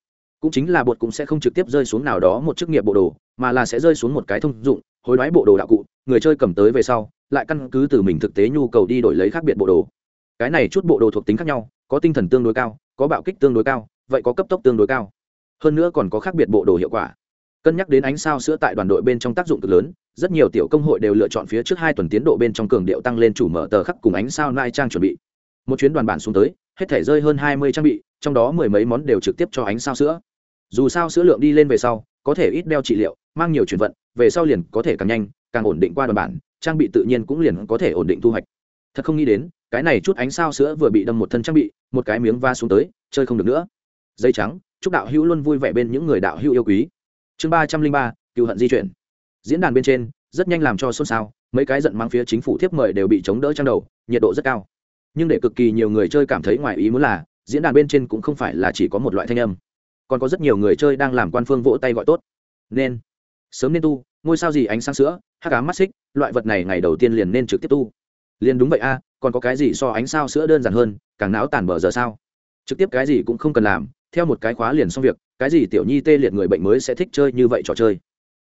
Cũng chính là bột cũng sẽ không trực tiếp rơi xuống nào đó một chức nghiệp bộ đồ, mà là sẽ rơi xuống một cái thông dụng, hối đoái bộ đồ đạo cụ, người chơi cầm tới về sau, lại căn cứ từ mình thực tế nhu cầu đi đổi lấy khác biệt bộ đồ. Cái này chút bộ đồ thuộc tính khác nhau có tinh thần tương đối cao, có bạo kích tương đối cao, vậy có cấp tốc tương đối cao. Hơn nữa còn có khác biệt bộ đồ hiệu quả. Cân nhắc đến ánh sao sữa tại đoàn đội bên trong tác dụng cực lớn, rất nhiều tiểu công hội đều lựa chọn phía trước hai tuần tiến độ bên trong cường điệu tăng lên chủ mở tờ khắc cùng ánh sao nai trang chuẩn bị. Một chuyến đoàn bản xuống tới, hết thể rơi hơn hai mươi trang bị, trong đó mười mấy món đều trực tiếp cho ánh sao sữa. Dù sao sữa lượng đi lên về sau, có thể ít đeo trị liệu, mang nhiều chuyển vận, về sau liền có thể càng nhanh, càng ổn định qua đoàn bản, trang bị tự nhiên cũng liền có thể ổn định thu hoạch. Thật không nghĩ đến, cái này chút ánh sao sữa vừa bị đâm một thân trang bị một cái miếng va xuống tới, chơi không được nữa. Dây trắng, chúc đạo hữu luôn vui vẻ bên những người đạo hữu yêu quý. Chương ba trăm linh ba, cựu hận di chuyển. Diễn đàn bên trên, rất nhanh làm cho xôn xao, mấy cái giận mang phía chính phủ thiếp mời đều bị chống đỡ trang đầu, nhiệt độ rất cao. Nhưng để cực kỳ nhiều người chơi cảm thấy ngoài ý muốn là, diễn đàn bên trên cũng không phải là chỉ có một loại thanh âm. Còn có rất nhiều người chơi đang làm quan phương vỗ tay gọi tốt. Nên, sớm nên tu, ngôi sao gì ánh sáng sữa, hắc ám mắt xích, loại vật này ngày đầu tiên liền nên trực tiếp tu. Liền đúng vậy a, còn có cái gì so ánh sao sữa đơn giản hơn càng não tàn bờ giờ sao? Trực tiếp cái gì cũng không cần làm, theo một cái khóa liền xong việc, cái gì tiểu nhi tê liệt người bệnh mới sẽ thích chơi như vậy trò chơi?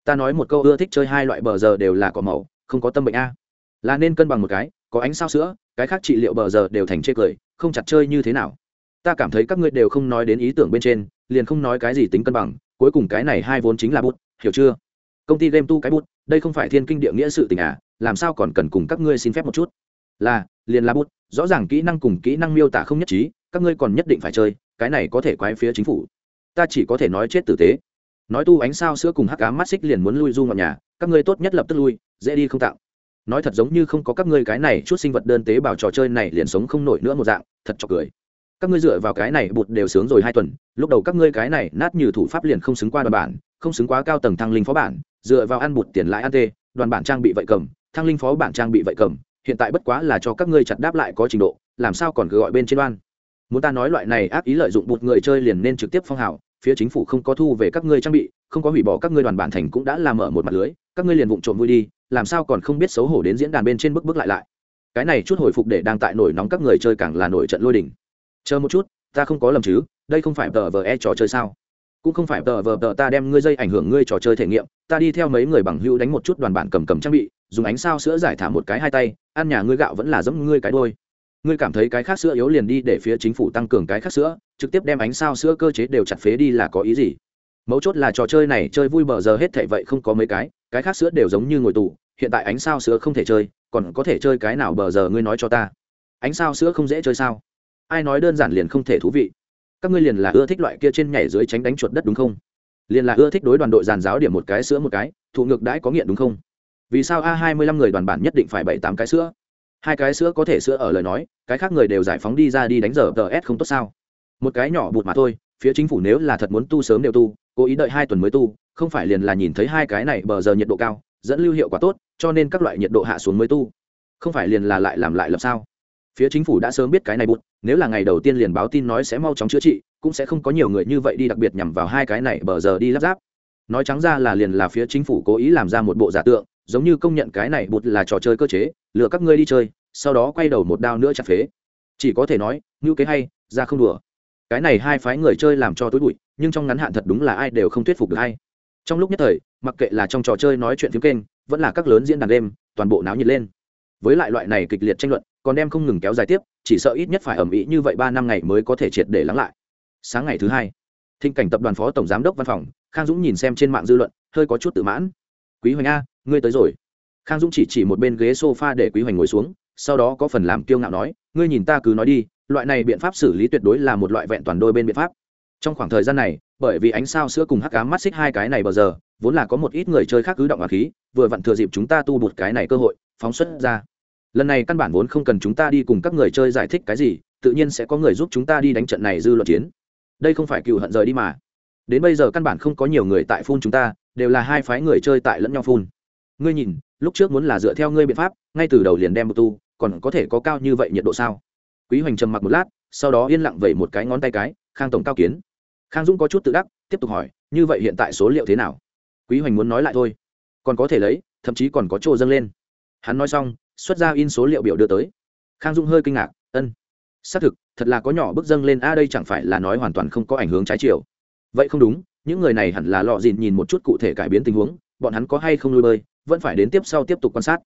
Ta nói một câu ưa thích chơi hai loại bờ giờ đều là cỏ màu, không có tâm bệnh a. Là nên cân bằng một cái, có ánh sao sữa, cái khác trị liệu bờ giờ đều thành chê cười, không chặt chơi như thế nào? Ta cảm thấy các ngươi đều không nói đến ý tưởng bên trên, liền không nói cái gì tính cân bằng, cuối cùng cái này hai vốn chính là bút, hiểu chưa? Công ty game tu cái bút, đây không phải thiên kinh địa nghĩa sự tình à làm sao còn cần cùng các ngươi xin phép một chút? Là, liền là bút, rõ ràng kỹ năng cùng kỹ năng miêu tả không nhất trí, các ngươi còn nhất định phải chơi, cái này có thể quái phía chính phủ. Ta chỉ có thể nói chết tử tế. Nói tu ánh sao sữa cùng hắc cá mắt xích liền muốn lui du ngọn nhà, các ngươi tốt nhất lập tức lui, dễ đi không tạo. Nói thật giống như không có các ngươi cái này chút sinh vật đơn tế bào trò chơi này liền sống không nổi nữa một dạng, thật cho cười. Các ngươi dựa vào cái này bụt đều sướng rồi hai tuần, lúc đầu các ngươi cái này nát như thủ pháp liền không xứng qua đoàn bản, không xứng quá cao tầng thăng linh phó bản, dựa vào ăn bụt tiền lãi ăn tê, đoàn bản trang bị vậy cầm, thăng linh phó bản trang bị vậy cầm hiện tại bất quá là cho các ngươi chặt đáp lại có trình độ, làm sao còn cứ gọi bên trên đoan muốn ta nói loại này ác ý lợi dụng bụt người chơi liền nên trực tiếp phong hào, phía chính phủ không có thu về các ngươi trang bị, không có hủy bỏ các ngươi đoàn bản thành cũng đã làm mở một mặt lưới, các ngươi liền vụng trộm vui đi, làm sao còn không biết xấu hổ đến diễn đàn bên trên bước bước lại lại. Cái này chút hồi phục để đang tại nổi nóng các người chơi càng là nổi trận lôi đình. Chờ một chút, ta không có lầm chứ, đây không phải tờ vờ e trò chơi sao? Cũng không phải tờ vờ tờ ta đem ngươi dây ảnh hưởng ngươi trò chơi thể nghiệm, ta đi theo mấy người bằng hữu đánh một chút đoàn bản cầm cầm trang bị dùng ánh sao sữa giải thả một cái hai tay, ăn nhà ngươi gạo vẫn là giống ngươi cái đôi. Ngươi cảm thấy cái khác sữa yếu liền đi để phía chính phủ tăng cường cái khác sữa, trực tiếp đem ánh sao sữa cơ chế đều chặt phế đi là có ý gì? Mấu chốt là trò chơi này chơi vui bờ giờ hết thảy vậy không có mấy cái cái khác sữa đều giống như ngồi tù, hiện tại ánh sao sữa không thể chơi, còn có thể chơi cái nào bờ giờ ngươi nói cho ta? Ánh sao sữa không dễ chơi sao? Ai nói đơn giản liền không thể thú vị. Các ngươi liền là ưa thích loại kia trên nhảy dưới tránh đánh chuột đất đúng không? Liền là ưa thích đối đoàn đội giàn giáo điểm một cái, sữa một cái, thụ ngược đãi có nghiện đúng không? Vì sao a hai mươi lăm người đoàn bản nhất định phải bảy tám cái sữa? Hai cái sữa có thể sữa ở lời nói, cái khác người đều giải phóng đi ra đi đánh giờ tờ s không tốt sao? Một cái nhỏ bụt mà thôi, phía chính phủ nếu là thật muốn tu sớm đều tu, cố ý đợi hai tuần mới tu, không phải liền là nhìn thấy hai cái này bờ giờ nhiệt độ cao, dẫn lưu hiệu quả tốt, cho nên các loại nhiệt độ hạ xuống mới tu. Không phải liền là lại làm lại làm sao? Phía chính phủ đã sớm biết cái này bụt, nếu là ngày đầu tiên liền báo tin nói sẽ mau chóng chữa trị, cũng sẽ không có nhiều người như vậy đi đặc biệt nhằm vào hai cái này bờ giờ đi lắp ráp. Nói trắng ra là liền là phía chính phủ cố ý làm ra một bộ giả tượng giống như công nhận cái này bụt là trò chơi cơ chế, lừa các ngươi đi chơi, sau đó quay đầu một đao nữa chặt phế. Chỉ có thể nói, ngữ kế hay, ra không đùa. Cái này hai phái người chơi làm cho tối bụi, nhưng trong ngắn hạn thật đúng là ai đều không thuyết phục được hay. Trong lúc nhất thời, mặc kệ là trong trò chơi nói chuyện phiếm kênh, vẫn là các lớn diễn đàn đêm, toàn bộ náo nhiệt lên. Với lại loại này kịch liệt tranh luận, còn đem không ngừng kéo dài tiếp, chỉ sợ ít nhất phải ẩm ĩ như vậy ba năm ngày mới có thể triệt để lắng lại. Sáng ngày thứ hai thinh cảnh tập đoàn phó tổng giám đốc văn phòng, khang dũng nhìn xem trên mạng dư luận, hơi có chút tự mãn. Quý hoành a ngươi tới rồi. Khang dũng chỉ chỉ một bên ghế s o f a để quý hoành ngồi xuống, sau đó có phần làm kiêu ngạo nói, ngươi nhìn ta cứ nói đi, loại này biện pháp xử lý tuyệt đối là một loại vẹn toàn đôi bên biện pháp. Trong khoảng thời gian này, bởi vì ánh sao sữa cùng hắc cá mắt xích hai cái này bờ giờ, vốn là có một ít người chơi khác cứ động hòa khí, vừa vặn thừa dịp chúng ta tu một cái này cơ hội, phóng xuất ra. Lần này căn bản vốn không cần chúng ta đi cùng các người chơi giải thích cái gì, tự nhiên sẽ có người giúp chúng ta đi đánh trận này dư luận chiến. Đây không phải cựu hận rời đi mà. Đến bây giờ căn bản không có nhiều người tại phun chúng ta, đều là hai phái người chơi tại lẫn nhau phun ngươi nhìn, lúc trước muốn là dựa theo ngươi biện pháp, ngay từ đầu liền đem một tu, còn có thể có cao như vậy nhiệt độ sao? Quý hoành trầm mặc một lát, sau đó yên lặng vẩy một cái ngón tay cái, khang tổng cao kiến. Khang dũng có chút tự đắc, tiếp tục hỏi, như vậy hiện tại số liệu thế nào? Quý hoành muốn nói lại thôi. Còn có thể lấy, thậm chí còn có chỗ dâng lên. Hắn nói xong, xuất ra in số liệu biểu đưa tới. Khang dung hơi kinh ngạc, ân, xác thực, thật là có nhỏ bước dâng lên, a, đây chẳng phải là nói hoàn toàn không có ảnh hưởng trái chiều. Vậy không đúng, những người này hẳn là lọ dịn nhìn một chút cụ thể cải biến tình huống, bọn hắn có hay không lui bơi? Vẫn phải đến tiếp sau tiếp tục quan sát.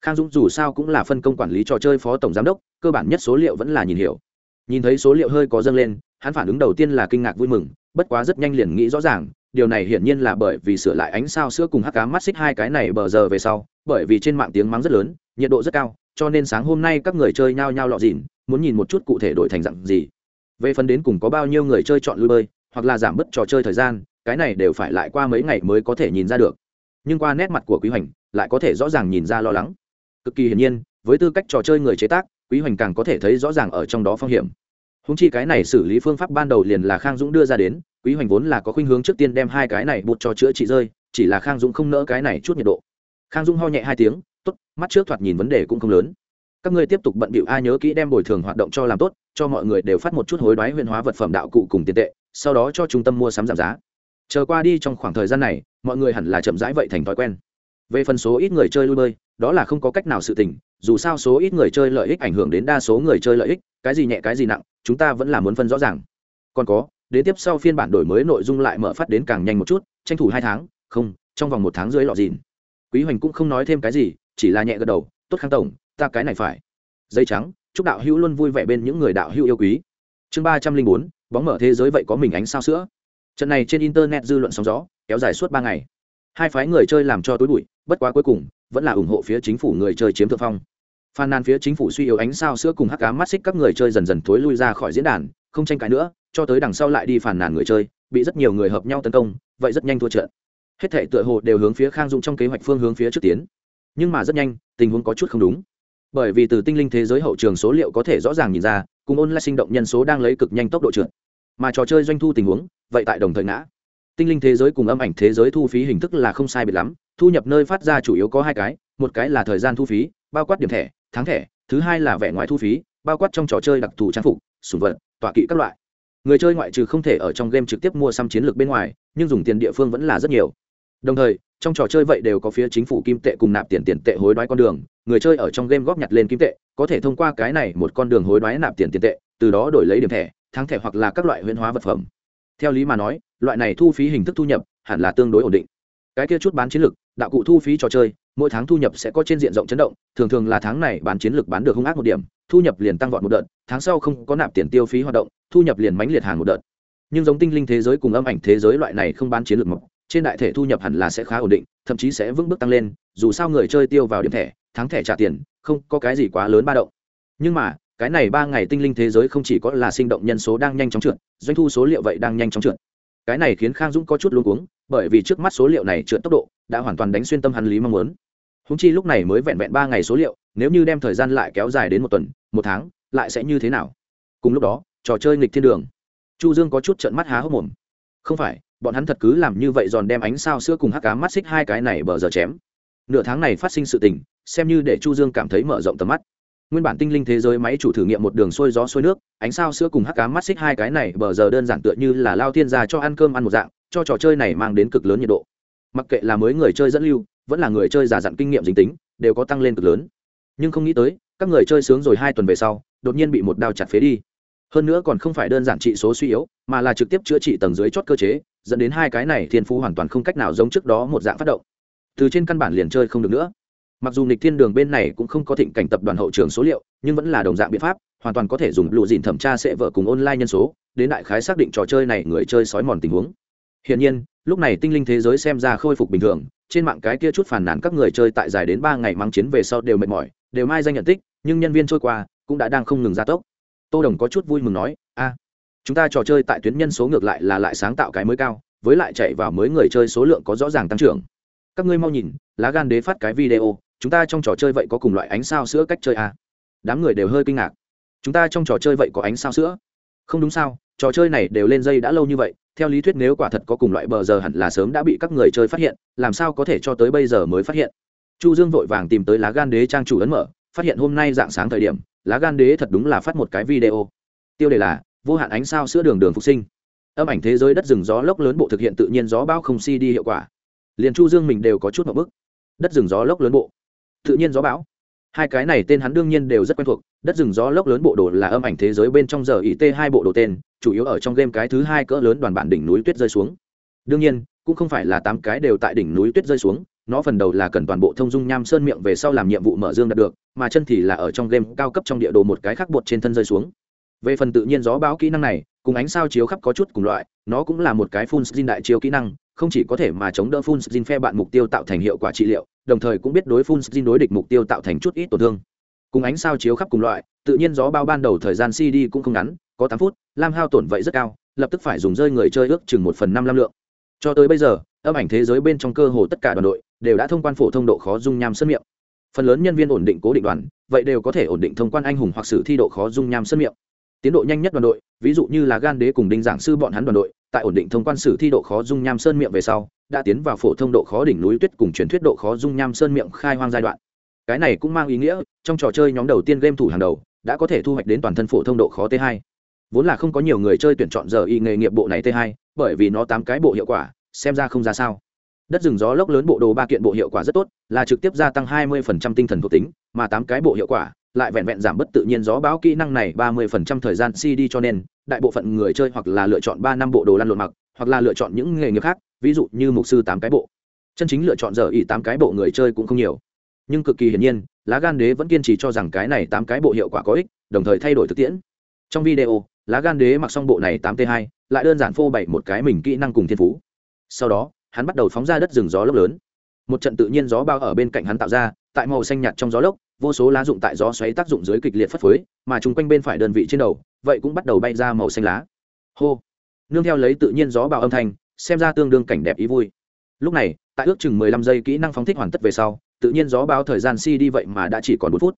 Khang dũng dù sao cũng là phân công quản lý trò chơi phó tổng giám đốc, cơ bản nhất số liệu vẫn là nhìn hiểu. Nhìn thấy số liệu hơi có dâng lên, hắn phản ứng đầu tiên là kinh ngạc vui mừng, bất quá rất nhanh liền nghĩ rõ ràng, điều này hiển nhiên là bởi vì sửa lại ánh sao sữa cùng hắc cá mắt xích hai cái này bờ giờ về sau, bởi vì trên mạng tiếng mắng rất lớn, nhiệt độ rất cao, cho nên sáng hôm nay các người chơi nhao nhao lọ dịn, muốn nhìn một chút cụ thể đổi thành dặn gì. Về phần đến cùng có bao nhiêu người chơi chọn lui bơi, hoặc là giảm bớt trò chơi thời gian, cái này đều phải lại qua mấy ngày mới có thể nhìn ra được nhưng qua nét mặt của quý hoành, lại có thể rõ ràng nhìn ra lo lắng. Cực kỳ hiển nhiên, với tư cách trò chơi người chế tác, quý hoành càng có thể thấy rõ ràng ở trong đó phong hiểm. Húng chi cái này xử lý phương pháp ban đầu liền là khang dũng đưa ra đến, quý hoành vốn là có khuynh hướng trước tiên đem hai cái này bụt cho chữa trị rơi, chỉ là khang dũng không nỡ cái này chút nhiệt độ. Khang dũng ho nhẹ hai tiếng, tốt, mắt trước thoạt nhìn vấn đề cũng không lớn. Các ngươi tiếp tục bận bịu ai nhớ kỹ đem bồi thường hoạt động cho làm tốt, cho mọi người đều phát một chút hối đoái huyền hóa vật phẩm đạo cụ cùng tiền tệ, sau đó cho trung tâm mua sắm giảm giá chờ qua đi trong khoảng thời gian này, mọi người hẳn là chậm rãi vậy thành thói quen. Về phần số ít người chơi lui bơi, đó là không có cách nào sự tình, dù sao số ít người chơi lợi ích ảnh hưởng đến đa số người chơi lợi ích, cái gì nhẹ cái gì nặng, chúng ta vẫn là muốn phân rõ ràng. Còn có, đến tiếp sau phiên bản đổi mới nội dung lại mở phát đến càng nhanh một chút, tranh thủ hai tháng, không, trong vòng một tháng dưới lọ dìn. Quý hoành cũng không nói thêm cái gì, chỉ là nhẹ gật đầu, tốt khang tổng, ta cái này phải. Dây trắng, chúc đạo hữu luôn vui vẻ bên những người đạo hữu yêu quý. Chương ba trăm linh bốn, bóng mở thế giới vậy có mình ánh sao sữa trận này trên internet dư luận sóng gió, kéo dài suốt ba ngày. Hai phái người chơi làm cho tối bụi, bất quá cuối cùng, vẫn là ủng hộ phía chính phủ người chơi chiếm thượng phong. Phàn nàn phía chính phủ suy yếu ánh sao sữa cùng hắc cá mắt xích các người chơi dần dần thối lui ra khỏi diễn đàn, không tranh cãi nữa, cho tới đằng sau lại đi phàn nàn người chơi, bị rất nhiều người hợp nhau tấn công, vậy rất nhanh thua trận. Hết thể tựa hồ đều hướng phía khang dụng trong kế hoạch phương hướng phía trước tiến. Nhưng mà rất nhanh, tình huống có chút không đúng. Bởi vì từ tinh linh thế giới hậu trường số liệu có thể rõ ràng nhìn ra, cùng ôn lại sinh động nhân số đang lấy cực nhanh tốc độ trượt mà trò chơi doanh thu tình huống, vậy tại đồng thời ngã. Tinh linh thế giới cùng âm ảnh thế giới thu phí hình thức là không sai biệt lắm, thu nhập nơi phát ra chủ yếu có hai cái, một cái là thời gian thu phí, bao quát điểm thẻ, tháng thẻ, thứ hai là vẻ ngoài thu phí, bao quát trong trò chơi đặc thù trang phục sùng vật, tọa kỵ các loại. Người chơi ngoại trừ không thể ở trong game trực tiếp mua xăm chiến lược bên ngoài, nhưng dùng tiền địa phương vẫn là rất nhiều. Đồng thời, trong trò chơi vậy đều có phía chính phủ kim tệ cùng nạp tiền tiền tệ hối đoái con đường, người chơi ở trong game góp nhặt lên kim tệ, có thể thông qua cái này một con đường hối đoái nạp tiền tiền tệ, từ đó đổi lấy điểm thẻ thắng thẻ hoặc là các loại huyễn hóa vật phẩm. Theo lý mà nói, loại này thu phí hình thức thu nhập hẳn là tương đối ổn định. Cái kia chút bán chiến lược, đạo cụ thu phí trò chơi, mỗi tháng thu nhập sẽ có trên diện rộng chấn động, thường thường là tháng này bán chiến lược bán được hung ác một điểm, thu nhập liền tăng vọt một đợt, tháng sau không có nạp tiền tiêu phí hoạt động, thu nhập liền mánh liệt hàng một đợt. Nhưng giống tinh linh thế giới cùng âm ảnh thế giới loại này không bán chiến lược mộc, trên đại thể thu nhập hẳn là sẽ khá ổn định, thậm chí sẽ vững bước tăng lên, dù sao người chơi tiêu vào điểm thẻ tháng thẻ trả tiền, không có cái gì quá lớn ba động. Nhưng mà cái này ba ngày tinh linh thế giới không chỉ có là sinh động nhân số đang nhanh chóng trượt, doanh thu số liệu vậy đang nhanh chóng trượt. Cái này khiến khang dũng có chút luôn cuống, bởi vì trước mắt số liệu này trượt tốc độ đã hoàn toàn đánh xuyên tâm hắn lý mong muốn. Húng chi lúc này mới vẹn vẹn ba ngày số liệu, nếu như đem thời gian lại kéo dài đến một tuần, một tháng, lại sẽ như thế nào? Cùng lúc đó, trò chơi nghịch thiên đường. Chu dương có chút trận mắt há hốc mồm. Không phải, bọn hắn thật cứ làm như vậy giòn đem ánh sao sữa cùng hắc cá mắt xích hai cái này bờ giờ chém. Nửa tháng này phát sinh sự tình, xem như để chu dương cảm thấy mở rộng tầm mắt nguyên bản tinh linh thế giới máy chủ thử nghiệm một đường sôi gió sôi nước, ánh sao sữa cùng hắc cá mắt xích hai cái này bờ giờ đơn giản tựa như là lao thiên gia cho ăn cơm ăn một dạng, cho trò chơi này mang đến cực lớn nhiệt độ. Mặc kệ là mới người chơi dẫn lưu, vẫn là người chơi giả dặn kinh nghiệm dính tính, đều có tăng lên cực lớn. Nhưng không nghĩ tới, các người chơi sướng rồi hai tuần về sau, đột nhiên bị một đao chặt phế đi. Hơn nữa còn không phải đơn giản trị số suy yếu, mà là trực tiếp chữa trị tầng dưới chót cơ chế, dẫn đến hai cái này thiên phú hoàn toàn không cách nào giống trước đó một dạng phát động. Từ trên căn bản liền chơi không được nữa mặc dù nịch thiên đường bên này cũng không có thịnh cảnh tập đoàn hậu trường số liệu, nhưng vẫn là đồng dạng biện pháp, hoàn toàn có thể dùng lụ dìn thẩm tra sẽ vợ cùng online nhân số, đến đại khái xác định trò chơi này người chơi sói mòn tình huống. Hiển nhiên, lúc này tinh linh thế giới xem ra khôi phục bình thường, trên mạng cái kia chút phản nản các người chơi tại dài đến ba ngày mang chiến về sau đều mệt mỏi, đều mai danh nhận tích, nhưng nhân viên trôi qua cũng đã đang không ngừng gia tốc. Tô đồng có chút vui mừng nói, a, chúng ta trò chơi tại tuyến nhân số ngược lại là lại sáng tạo cái mới cao, với lại chạy vào mới người chơi số lượng có rõ ràng tăng trưởng. Các ngươi mau nhìn, lá gan đế phát cái video chúng ta trong trò chơi vậy có cùng loại ánh sao sữa cách chơi à? đám người đều hơi kinh ngạc. Chúng ta trong trò chơi vậy có ánh sao sữa? Không đúng sao, trò chơi này đều lên dây đã lâu như vậy, theo lý thuyết nếu quả thật có cùng loại bờ giờ hẳn là sớm đã bị các người chơi phát hiện, làm sao có thể cho tới bây giờ mới phát hiện? Chu dương vội vàng tìm tới lá gan đế trang chủ ấn mở, phát hiện hôm nay dạng sáng thời điểm, lá gan đế thật đúng là phát một cái video. Tiêu đề là, vô hạn ánh sao sữa đường đường phục sinh. Âm ảnh thế giới đất rừng gió lốc lớn bộ thực hiện tự nhiên gió bão không si đi hiệu quả. Liền chu dương mình đều có chút một bức. Đất rừng gió lốc lớn bộ tự nhiên gió bão. Hai cái này tên hắn đương nhiên đều rất quen thuộc, đất rừng gió lốc lớn bộ đồ là âm ảnh thế giới bên trong giờ ý t hai bộ đồ tên, chủ yếu ở trong game cái thứ hai cỡ lớn đoàn bản đỉnh núi tuyết rơi xuống. Đương nhiên, cũng không phải là tám cái đều tại đỉnh núi tuyết rơi xuống, nó phần đầu là cần toàn bộ thông dung nham sơn miệng về sau làm nhiệm vụ mở dương đạt được, mà chân thì là ở trong game cao cấp trong địa đồ một cái khác bột trên thân rơi xuống. Về phần tự nhiên gió bão kỹ năng này, cùng ánh sao chiếu khắp có chút cùng loại, nó cũng là một cái phun xin đại chiếu kỹ năng không chỉ có thể mà chống đỡ phun xin phe bạn mục tiêu tạo thành hiệu quả trị liệu, đồng thời cũng biết đối phun xin đối địch mục tiêu tạo thành chút ít tổn thương. Cùng ánh sao chiếu khắp cùng loại, tự nhiên gió bao ban đầu thời gian cd cũng không ngắn, có tám phút, lam hao tổn vậy rất cao, lập tức phải dùng rơi người chơi ước chừng một phần năm lam lượng. Cho tới bây giờ, âm ảnh thế giới bên trong cơ hồ tất cả đoàn đội đều đã thông quan phổ thông độ khó dung nham sân miệng. Phần lớn nhân viên ổn định cố định đoàn, vậy đều có thể ổn định thông quan anh hùng hoặc sử thi độ khó dung nham sân miệng. Tiến độ nhanh nhất đoàn đội, ví dụ như là gan đế cùng đinh giảng sư bọn hắn đoàn đội tại ổn định thông quan sử thi độ khó dung nham sơn miệng về sau, đã tiến vào phổ thông độ khó đỉnh núi tuyết cùng truyền thuyết độ khó dung nham sơn miệng khai hoang giai đoạn. Cái này cũng mang ý nghĩa, trong trò chơi nhóm đầu tiên game thủ hàng đầu, đã có thể thu hoạch đến toàn thân phổ thông độ khó t 2 vốn là không có nhiều người chơi tuyển chọn giờ y nghề nghiệp bộ này t 2 bởi vì nó tám cái bộ hiệu quả, xem ra không ra sao. Đất rừng gió lốc lớn bộ đồ ba kiện bộ hiệu quả rất tốt, là trực tiếp gia tăng 20% tinh thần thuộc tính, mà tám cái bộ hiệu quả, lại vẹn vẹn giảm bất tự nhiên gió báo kỹ năng này 30% thời gian cd cho nên đại bộ phận người chơi hoặc là lựa chọn ba năm bộ đồ lăn lộn mặc, hoặc là lựa chọn những nghề nghiệp khác, ví dụ như mục sư tám cái bộ. Chân chính lựa chọn giờ ỉ tám cái bộ người chơi cũng không nhiều. Nhưng cực kỳ hiển nhiên, lá gan đế vẫn kiên trì cho rằng cái này tám cái bộ hiệu quả có ích, đồng thời thay đổi thực tiễn. Trong video, lá gan đế mặc xong bộ này tám t 2 lại đơn giản phô bày một cái mình kỹ năng cùng thiên phú. Sau đó, hắn bắt đầu phóng ra đất rừng gió lốc lớn. Một trận tự nhiên gió bao ở bên cạnh hắn tạo ra, tại màu xanh nhạt trong gió lốc, vô số lá dụng tại gió xoáy tác dụng dưới kịch liệt phất phới, mà chung quanh bên phải đơn vị trên đầu vậy cũng bắt đầu bay ra màu xanh lá. Hô. Nương theo lấy tự nhiên gió bào âm thanh, xem ra tương đương cảnh đẹp ý vui. Lúc này, tại ước chừng mười lăm giây kỹ năng phóng thích hoàn tất về sau, tự nhiên gió báo thời gian si đi vậy mà đã chỉ còn bốn phút.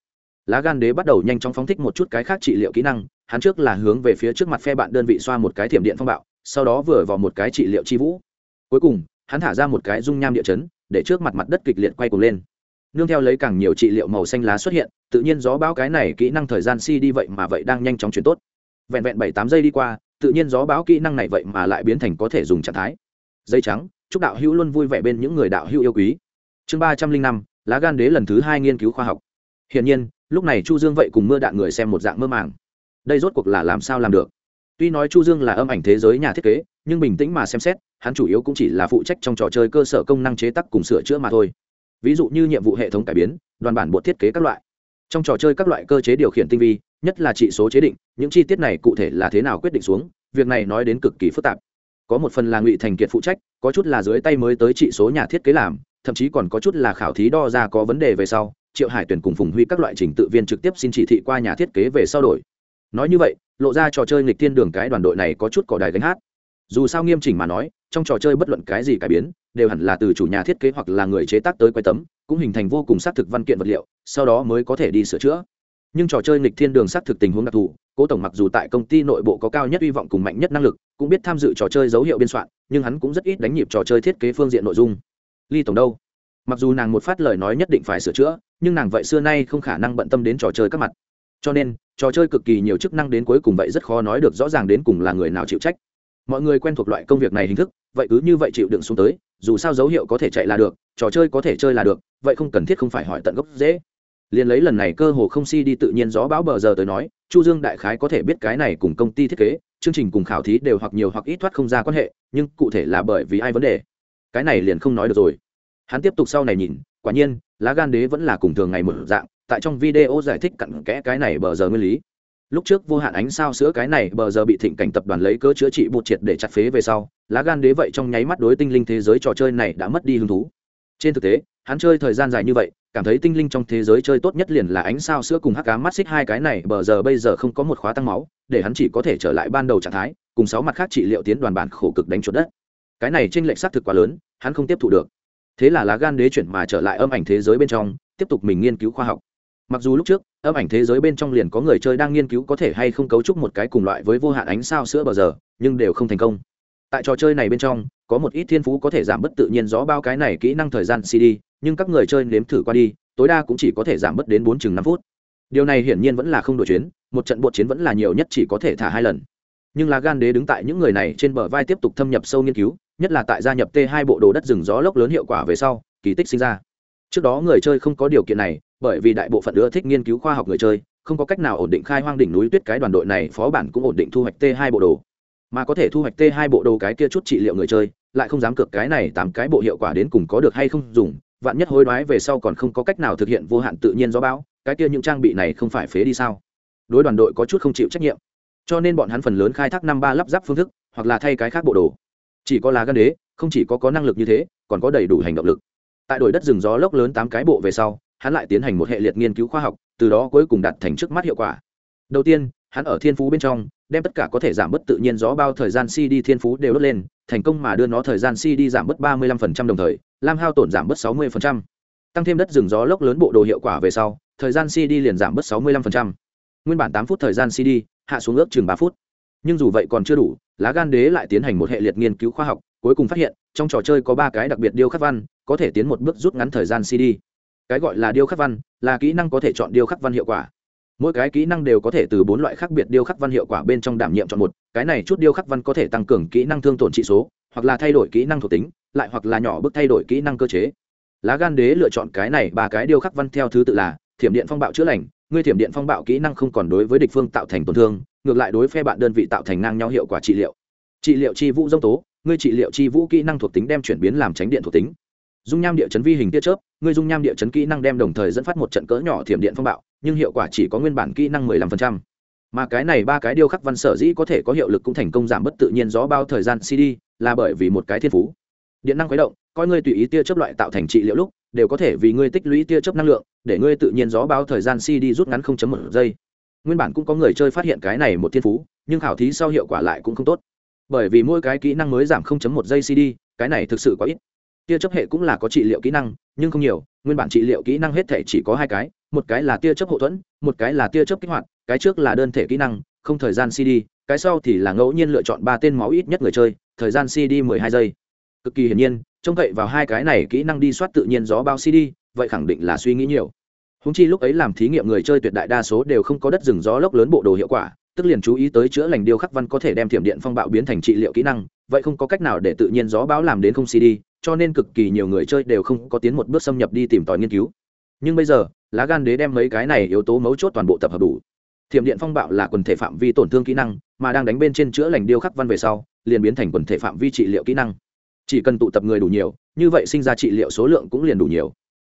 Lá gan đế bắt đầu nhanh chóng phóng thích một chút cái khác trị liệu kỹ năng, hắn trước là hướng về phía trước mặt phe bạn đơn vị xoa một cái thiểm điện phong bạo, sau đó vừa vào một cái trị liệu chi vũ. Cuối cùng, hắn thả ra một cái dung nham địa chấn, để trước mặt mặt đất kịch liệt quay cuồng lên. Nương theo lấy càng nhiều trị liệu màu xanh lá xuất hiện, tự nhiên gió bão cái này kỹ năng thời gian si đi vậy mà vậy đang nhanh chóng chuyển tốt vẹn vẹn bảy tám giây đi qua, tự nhiên gió báo kỹ năng này vậy mà lại biến thành có thể dùng trạng thái. Dây trắng, chúc đạo hữu luôn vui vẻ bên những người đạo hữu yêu quý. Chương ba trăm linh năm, lá gan đế lần thứ hai nghiên cứu khoa học. Hiển nhiên, lúc này chu dương vậy cùng mưa đạn người xem một dạng mơ màng. Đây rốt cuộc là làm sao làm được? Tuy nói chu dương là âm ảnh thế giới nhà thiết kế, nhưng bình tĩnh mà xem xét, hắn chủ yếu cũng chỉ là phụ trách trong trò chơi cơ sở công năng chế tác cùng sửa chữa mà thôi. Ví dụ như nhiệm vụ hệ thống cải biến, đoàn bản bột thiết kế các loại. Trong trò chơi các loại cơ chế điều khiển tinh vi nhất là trị số chế định, những chi tiết này cụ thể là thế nào quyết định xuống, việc này nói đến cực kỳ phức tạp. Có một phần là ngụy thành kiệt phụ trách, có chút là dưới tay mới tới trị số nhà thiết kế làm, thậm chí còn có chút là khảo thí đo ra có vấn đề về sau, triệu hải tuyển cùng phùng huy các loại trình tự viên trực tiếp xin chỉ thị qua nhà thiết kế về sau đổi. Nói như vậy, lộ ra trò chơi nghịch thiên đường cái đoàn đội này có chút cỏ đài gánh hát. Dù sao nghiêm chỉnh mà nói, trong trò chơi bất luận cái gì cải biến, đều hẳn là từ chủ nhà thiết kế hoặc là người chế tác tới quay tấm, cũng hình thành vô cùng xác thực văn kiện vật liệu, sau đó mới có thể đi sửa chữa nhưng trò chơi nghịch thiên đường xác thực tình huống đặc thù, cố tổng mặc dù tại công ty nội bộ có cao nhất hy vọng cùng mạnh nhất năng lực, cũng biết tham dự trò chơi dấu hiệu biên soạn, nhưng hắn cũng rất ít đánh nhịp trò chơi thiết kế phương diện nội dung. Ly tổng đâu? Mặc dù nàng một phát lời nói nhất định phải sửa chữa, nhưng nàng vậy xưa nay không khả năng bận tâm đến trò chơi các mặt. Cho nên, trò chơi cực kỳ nhiều chức năng đến cuối cùng vậy rất khó nói được rõ ràng đến cùng là người nào chịu trách. Mọi người quen thuộc loại công việc này hình thức, vậy cứ như vậy chịu đựng xuống tới, dù sao dấu hiệu có thể chạy là được, trò chơi có thể chơi là được, vậy không cần thiết không phải hỏi tận gốc dễ liền lấy lần này cơ hồ không si đi tự nhiên gió bão bờ giờ tới nói, chu dương đại khái có thể biết cái này cùng công ty thiết kế, chương trình cùng khảo thí đều hoặc nhiều hoặc ít thoát không ra quan hệ, nhưng cụ thể là bởi vì ai vấn đề? Cái này liền không nói được rồi. Hắn tiếp tục sau này nhìn, quả nhiên, lá gan đế vẫn là cùng thường ngày một dạng, tại trong video giải thích cặn kẽ cái này bờ giờ nguyên lý. Lúc trước vô hạn ánh sao sữa cái này bờ giờ bị thịnh cảnh tập đoàn lấy cớ chữa trị bột triệt để chặt phế về sau, lá gan đế vậy trong nháy mắt đối tinh linh thế giới trò chơi này đã mất đi hứng thú. Trên thực tế, hắn chơi thời gian dài như vậy cảm thấy tinh linh trong thế giới chơi tốt nhất liền là ánh sao sữa cùng hắc cá mắt xích hai cái này, bờ giờ bây giờ không có một khóa tăng máu, để hắn chỉ có thể trở lại ban đầu trạng thái, cùng sáu mặt khác trị liệu tiến đoàn bản khổ cực đánh chuột đất. Cái này trên lệnh xác thực quá lớn, hắn không tiếp thu được. Thế là lá gan đế chuyển mà trở lại âm ảnh thế giới bên trong, tiếp tục mình nghiên cứu khoa học. Mặc dù lúc trước, âm ảnh thế giới bên trong liền có người chơi đang nghiên cứu có thể hay không cấu trúc một cái cùng loại với vô hạn ánh sao sữa bờ giờ, nhưng đều không thành công. Tại trò chơi này bên trong, có một ít thiên phú có thể giảm bớt tự nhiên gió bao cái này kỹ năng thời gian cd nhưng các người chơi nếm thử qua đi, tối đa cũng chỉ có thể giảm bớt đến bốn chừng năm phút. Điều này hiển nhiên vẫn là không đổi chuyến, một trận bộ chiến vẫn là nhiều nhất chỉ có thể thả hai lần. Nhưng là gan đế đứng tại những người này trên bờ vai tiếp tục thâm nhập sâu nghiên cứu, nhất là tại gia nhập t hai bộ đồ đất rừng gió lốc lớn hiệu quả về sau, kỳ tích sinh ra. Trước đó người chơi không có điều kiện này, bởi vì đại bộ phận ưa thích nghiên cứu khoa học người chơi, không có cách nào ổn định khai hoang đỉnh núi tuyết cái đoàn đội này, phó bản cũng ổn định thu hoạch t hai bộ đồ. Mà có thể thu hoạch t hai bộ đồ cái kia chút trị liệu người chơi, lại không dám cược cái này tám cái bộ hiệu quả đến cùng có được hay không dùng vạn nhất hối đoái về sau còn không có cách nào thực hiện vô hạn tự nhiên gió bão, cái kia những trang bị này không phải phế đi sao? Đối đoàn đội có chút không chịu trách nhiệm. Cho nên bọn hắn phần lớn khai thác năm ba lắp ráp phương thức, hoặc là thay cái khác bộ đồ. Chỉ có lá gan đế, không chỉ có có năng lực như thế, còn có đầy đủ hành động lực. Tại đội đất rừng gió lốc lớn tám cái bộ về sau, hắn lại tiến hành một hệ liệt nghiên cứu khoa học, từ đó cuối cùng đạt thành trước mắt hiệu quả. Đầu tiên, hắn ở thiên phú bên trong, đem tất cả có thể giảm bớt tự nhiên gió bao thời gian cd thiên phú đều đốt lên thành công mà đưa nó thời gian cd giảm bớt 35% đồng thời, lam hao tổn giảm bớt 60%. tăng thêm đất rừng gió lốc lớn bộ đồ hiệu quả về sau, thời gian cd liền giảm bớt 65%. nguyên bản 8 phút thời gian cd hạ xuống ước chừng 3 phút nhưng dù vậy còn chưa đủ, lá gan đế lại tiến hành một hệ liệt nghiên cứu khoa học, cuối cùng phát hiện, trong trò chơi có ba cái đặc biệt điêu khắc văn, có thể tiến một bước rút ngắn thời gian cd cái gọi là điêu khắc văn, là kỹ năng có thể chọn điêu khắc văn hiệu quả mỗi cái kỹ năng đều có thể từ bốn loại khác biệt điêu khắc văn hiệu quả bên trong đảm nhiệm chọn một, cái này chút điêu khắc văn có thể tăng cường kỹ năng thương tổn trị số, hoặc là thay đổi kỹ năng thuộc tính, lại hoặc là nhỏ bước thay đổi kỹ năng cơ chế. Lá gan đế lựa chọn cái này ba cái điêu khắc văn theo thứ tự là, thiểm điện phong bạo chữa lành, ngươi thiểm điện phong bạo kỹ năng không còn đối với địch phương tạo thành tổn thương, ngược lại đối phe bạn đơn vị tạo thành ngang nhau hiệu quả trị liệu. Trị liệu chi vũ dông tố, ngươi trị liệu chi vũ kỹ năng thuộc tính đem chuyển biến làm tránh điện thuộc tính dung nham địa chấn vi hình tia chớp người dung nham địa chấn kỹ năng đem đồng thời dẫn phát một trận cỡ nhỏ thiểm điện phong bạo, nhưng hiệu quả chỉ có nguyên bản kỹ năng 15%. mà cái này ba cái điêu khắc văn sở dĩ có thể có hiệu lực cũng thành công giảm bất tự nhiên gió bao thời gian cd là bởi vì một cái thiên phú. Điện năng khuấy động, coi ngươi tùy ý tia chớp loại tạo thành trị liệu lúc, đều có thể vì ngươi tích lũy tia chớp năng lượng, để ngươi tự nhiên gió bao thời gian cd rút ngắn 0.1 giây. Nguyên bản cũng có người chơi phát hiện cái này một thiên phú, nhưng khảo thí sau hiệu quả lại cũng không tốt. Bởi vì mỗi cái kỹ năng mới giảm 0.1 giây cd cái này thực sự có ít tia chấp hệ cũng là có trị liệu kỹ năng, nhưng không nhiều, nguyên bản trị liệu kỹ năng hết thể chỉ có hai cái, một cái là tia chấp hậu thuẫn, một cái là tia chấp kích hoạt, cái trước là đơn thể kỹ năng, không thời gian cd cái sau thì là ngẫu nhiên lựa chọn ba tên máu ít nhất người chơi, thời gian cd mười hai giây. Cực kỳ hiển nhiên, trông cậy vào hai cái này kỹ năng đi soát tự nhiên gió bao cd vậy khẳng định là suy nghĩ nhiều. Húng chi lúc ấy làm thí nghiệm người chơi tuyệt đại đa số đều không có đất rừng gió lốc lớn bộ đồ hiệu quả, tức liền chú ý tới chữa lành điêu khắc văn có thể đem thiểm điện phong bạo biến thành trị liệu kỹ năng, vậy không có cách nào để tự nhiên gió bão làm đến không cd cho nên cực kỳ nhiều người chơi đều không có tiến một bước xâm nhập đi tìm tòi nghiên cứu. Nhưng bây giờ, lá gan đế đem mấy cái này yếu tố mấu chốt toàn bộ tập hợp đủ. Thiểm điện phong bạo là quần thể phạm vi tổn thương kỹ năng, mà đang đánh bên trên chữa lành điêu khắc văn về sau, liền biến thành quần thể phạm vi trị liệu kỹ năng. Chỉ cần tụ tập người đủ nhiều, như vậy sinh ra trị liệu số lượng cũng liền đủ nhiều.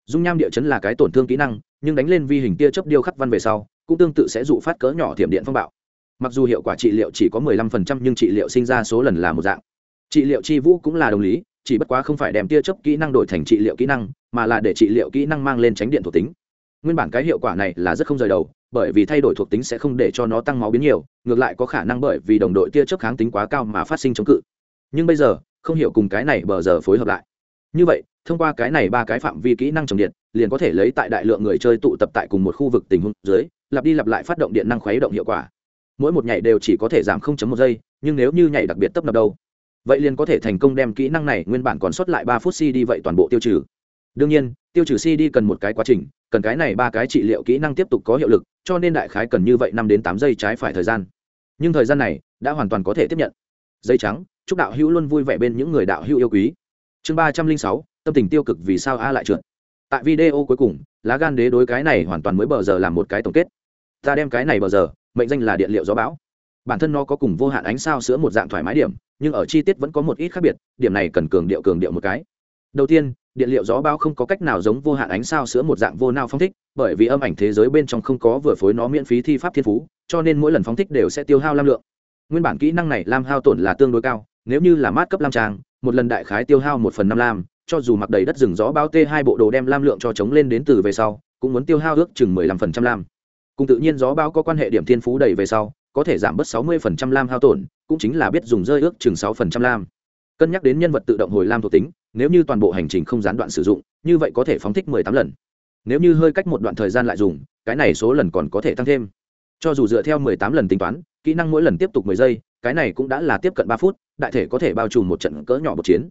Dung nham địa chấn là cái tổn thương kỹ năng, nhưng đánh lên vi hình tia chớp điêu khắc văn về sau, cũng tương tự sẽ dụ phát cỡ nhỏ thiểm điện phong bạo. Mặc dù hiệu quả trị liệu chỉ có 15% nhưng trị liệu sinh ra số lần là một dạng. Trị liệu chi vũ cũng là đồng lý chỉ bất quá không phải đem tia chớp kỹ năng đổi thành trị liệu kỹ năng, mà là để trị liệu kỹ năng mang lên tránh điện thuộc tính. Nguyên bản cái hiệu quả này là rất không rời đầu, bởi vì thay đổi thuộc tính sẽ không để cho nó tăng máu biến nhiều, ngược lại có khả năng bởi vì đồng đội tia chớp kháng tính quá cao mà phát sinh chống cự. Nhưng bây giờ, không hiểu cùng cái này bờ giờ phối hợp lại. Như vậy, thông qua cái này ba cái phạm vi kỹ năng trồng điện, liền có thể lấy tại đại lượng người chơi tụ tập tại cùng một khu vực tình huống dưới, lặp đi lặp lại phát động điện năng khuấy động hiệu quả. Mỗi một nhảy đều chỉ có thể giảm 0.1 giây, nhưng nếu như nhảy đặc biệt tấp nập đâu vậy liền có thể thành công đem kỹ năng này nguyên bản còn sót lại ba phút cd vậy toàn bộ tiêu trừ. Đương nhiên, tiêu trừ cd cần một cái quá trình, cần cái này ba cái trị liệu kỹ năng tiếp tục có hiệu lực, cho nên đại khái cần như vậy năm đến tám giây trái phải thời gian. Nhưng thời gian này đã hoàn toàn có thể tiếp nhận. Dây trắng, chúc đạo hữu luôn vui vẻ bên những người đạo hữu yêu quý. Chương ba trăm linh sáu, tâm tình tiêu cực vì sao a lại trượt. Tại video cuối cùng, lá gan đế đối cái này hoàn toàn mới bờ giờ làm một cái tổng kết. Ta đem cái này bờ giờ, mệnh danh là điện liệu gió bão bản thân nó có cùng vô hạn ánh sao sữa một dạng thoải mái điểm, nhưng ở chi tiết vẫn có một ít khác biệt, điểm này cần cường điệu cường điệu một cái. Đầu tiên, điện liệu gió bão không có cách nào giống vô hạn ánh sao sữa một dạng vô nào phong thích, bởi vì âm ảnh thế giới bên trong không có vừa phối nó miễn phí thi pháp thiên phú, cho nên mỗi lần phóng thích đều sẽ tiêu hao lam lượng. Nguyên bản kỹ năng này lam hao tổn là tương đối cao, nếu như là mát cấp lam trang một lần đại khái tiêu hao một phần năm lam, cho dù mặc đầy đất rừng gió bao t hai bộ đồ đem lam lượng cho chống lên đến từ về sau, cũng muốn tiêu hao ước chừng mười lăm phần trăm lam. Cùng tự nhiên gió bao có quan hệ điểm thiên phú đầy về sau có thể giảm bớt sáu mươi phần trăm lam hao tổn, cũng chính là biết dùng rơi ước chừng 6% lam. Cân nhắc đến nhân vật tự động hồi lam thuộc tính, nếu như toàn bộ hành trình không gián đoạn sử dụng, như vậy có thể phóng thích mười tám lần. Nếu như hơi cách một đoạn thời gian lại dùng, cái này số lần còn có thể tăng thêm. Cho dù dựa theo mười tám lần tính toán, kỹ năng mỗi lần tiếp tục mười giây, cái này cũng đã là tiếp cận 3 phút, đại thể có thể bao trùm một trận cỡ nhỏ một chiến.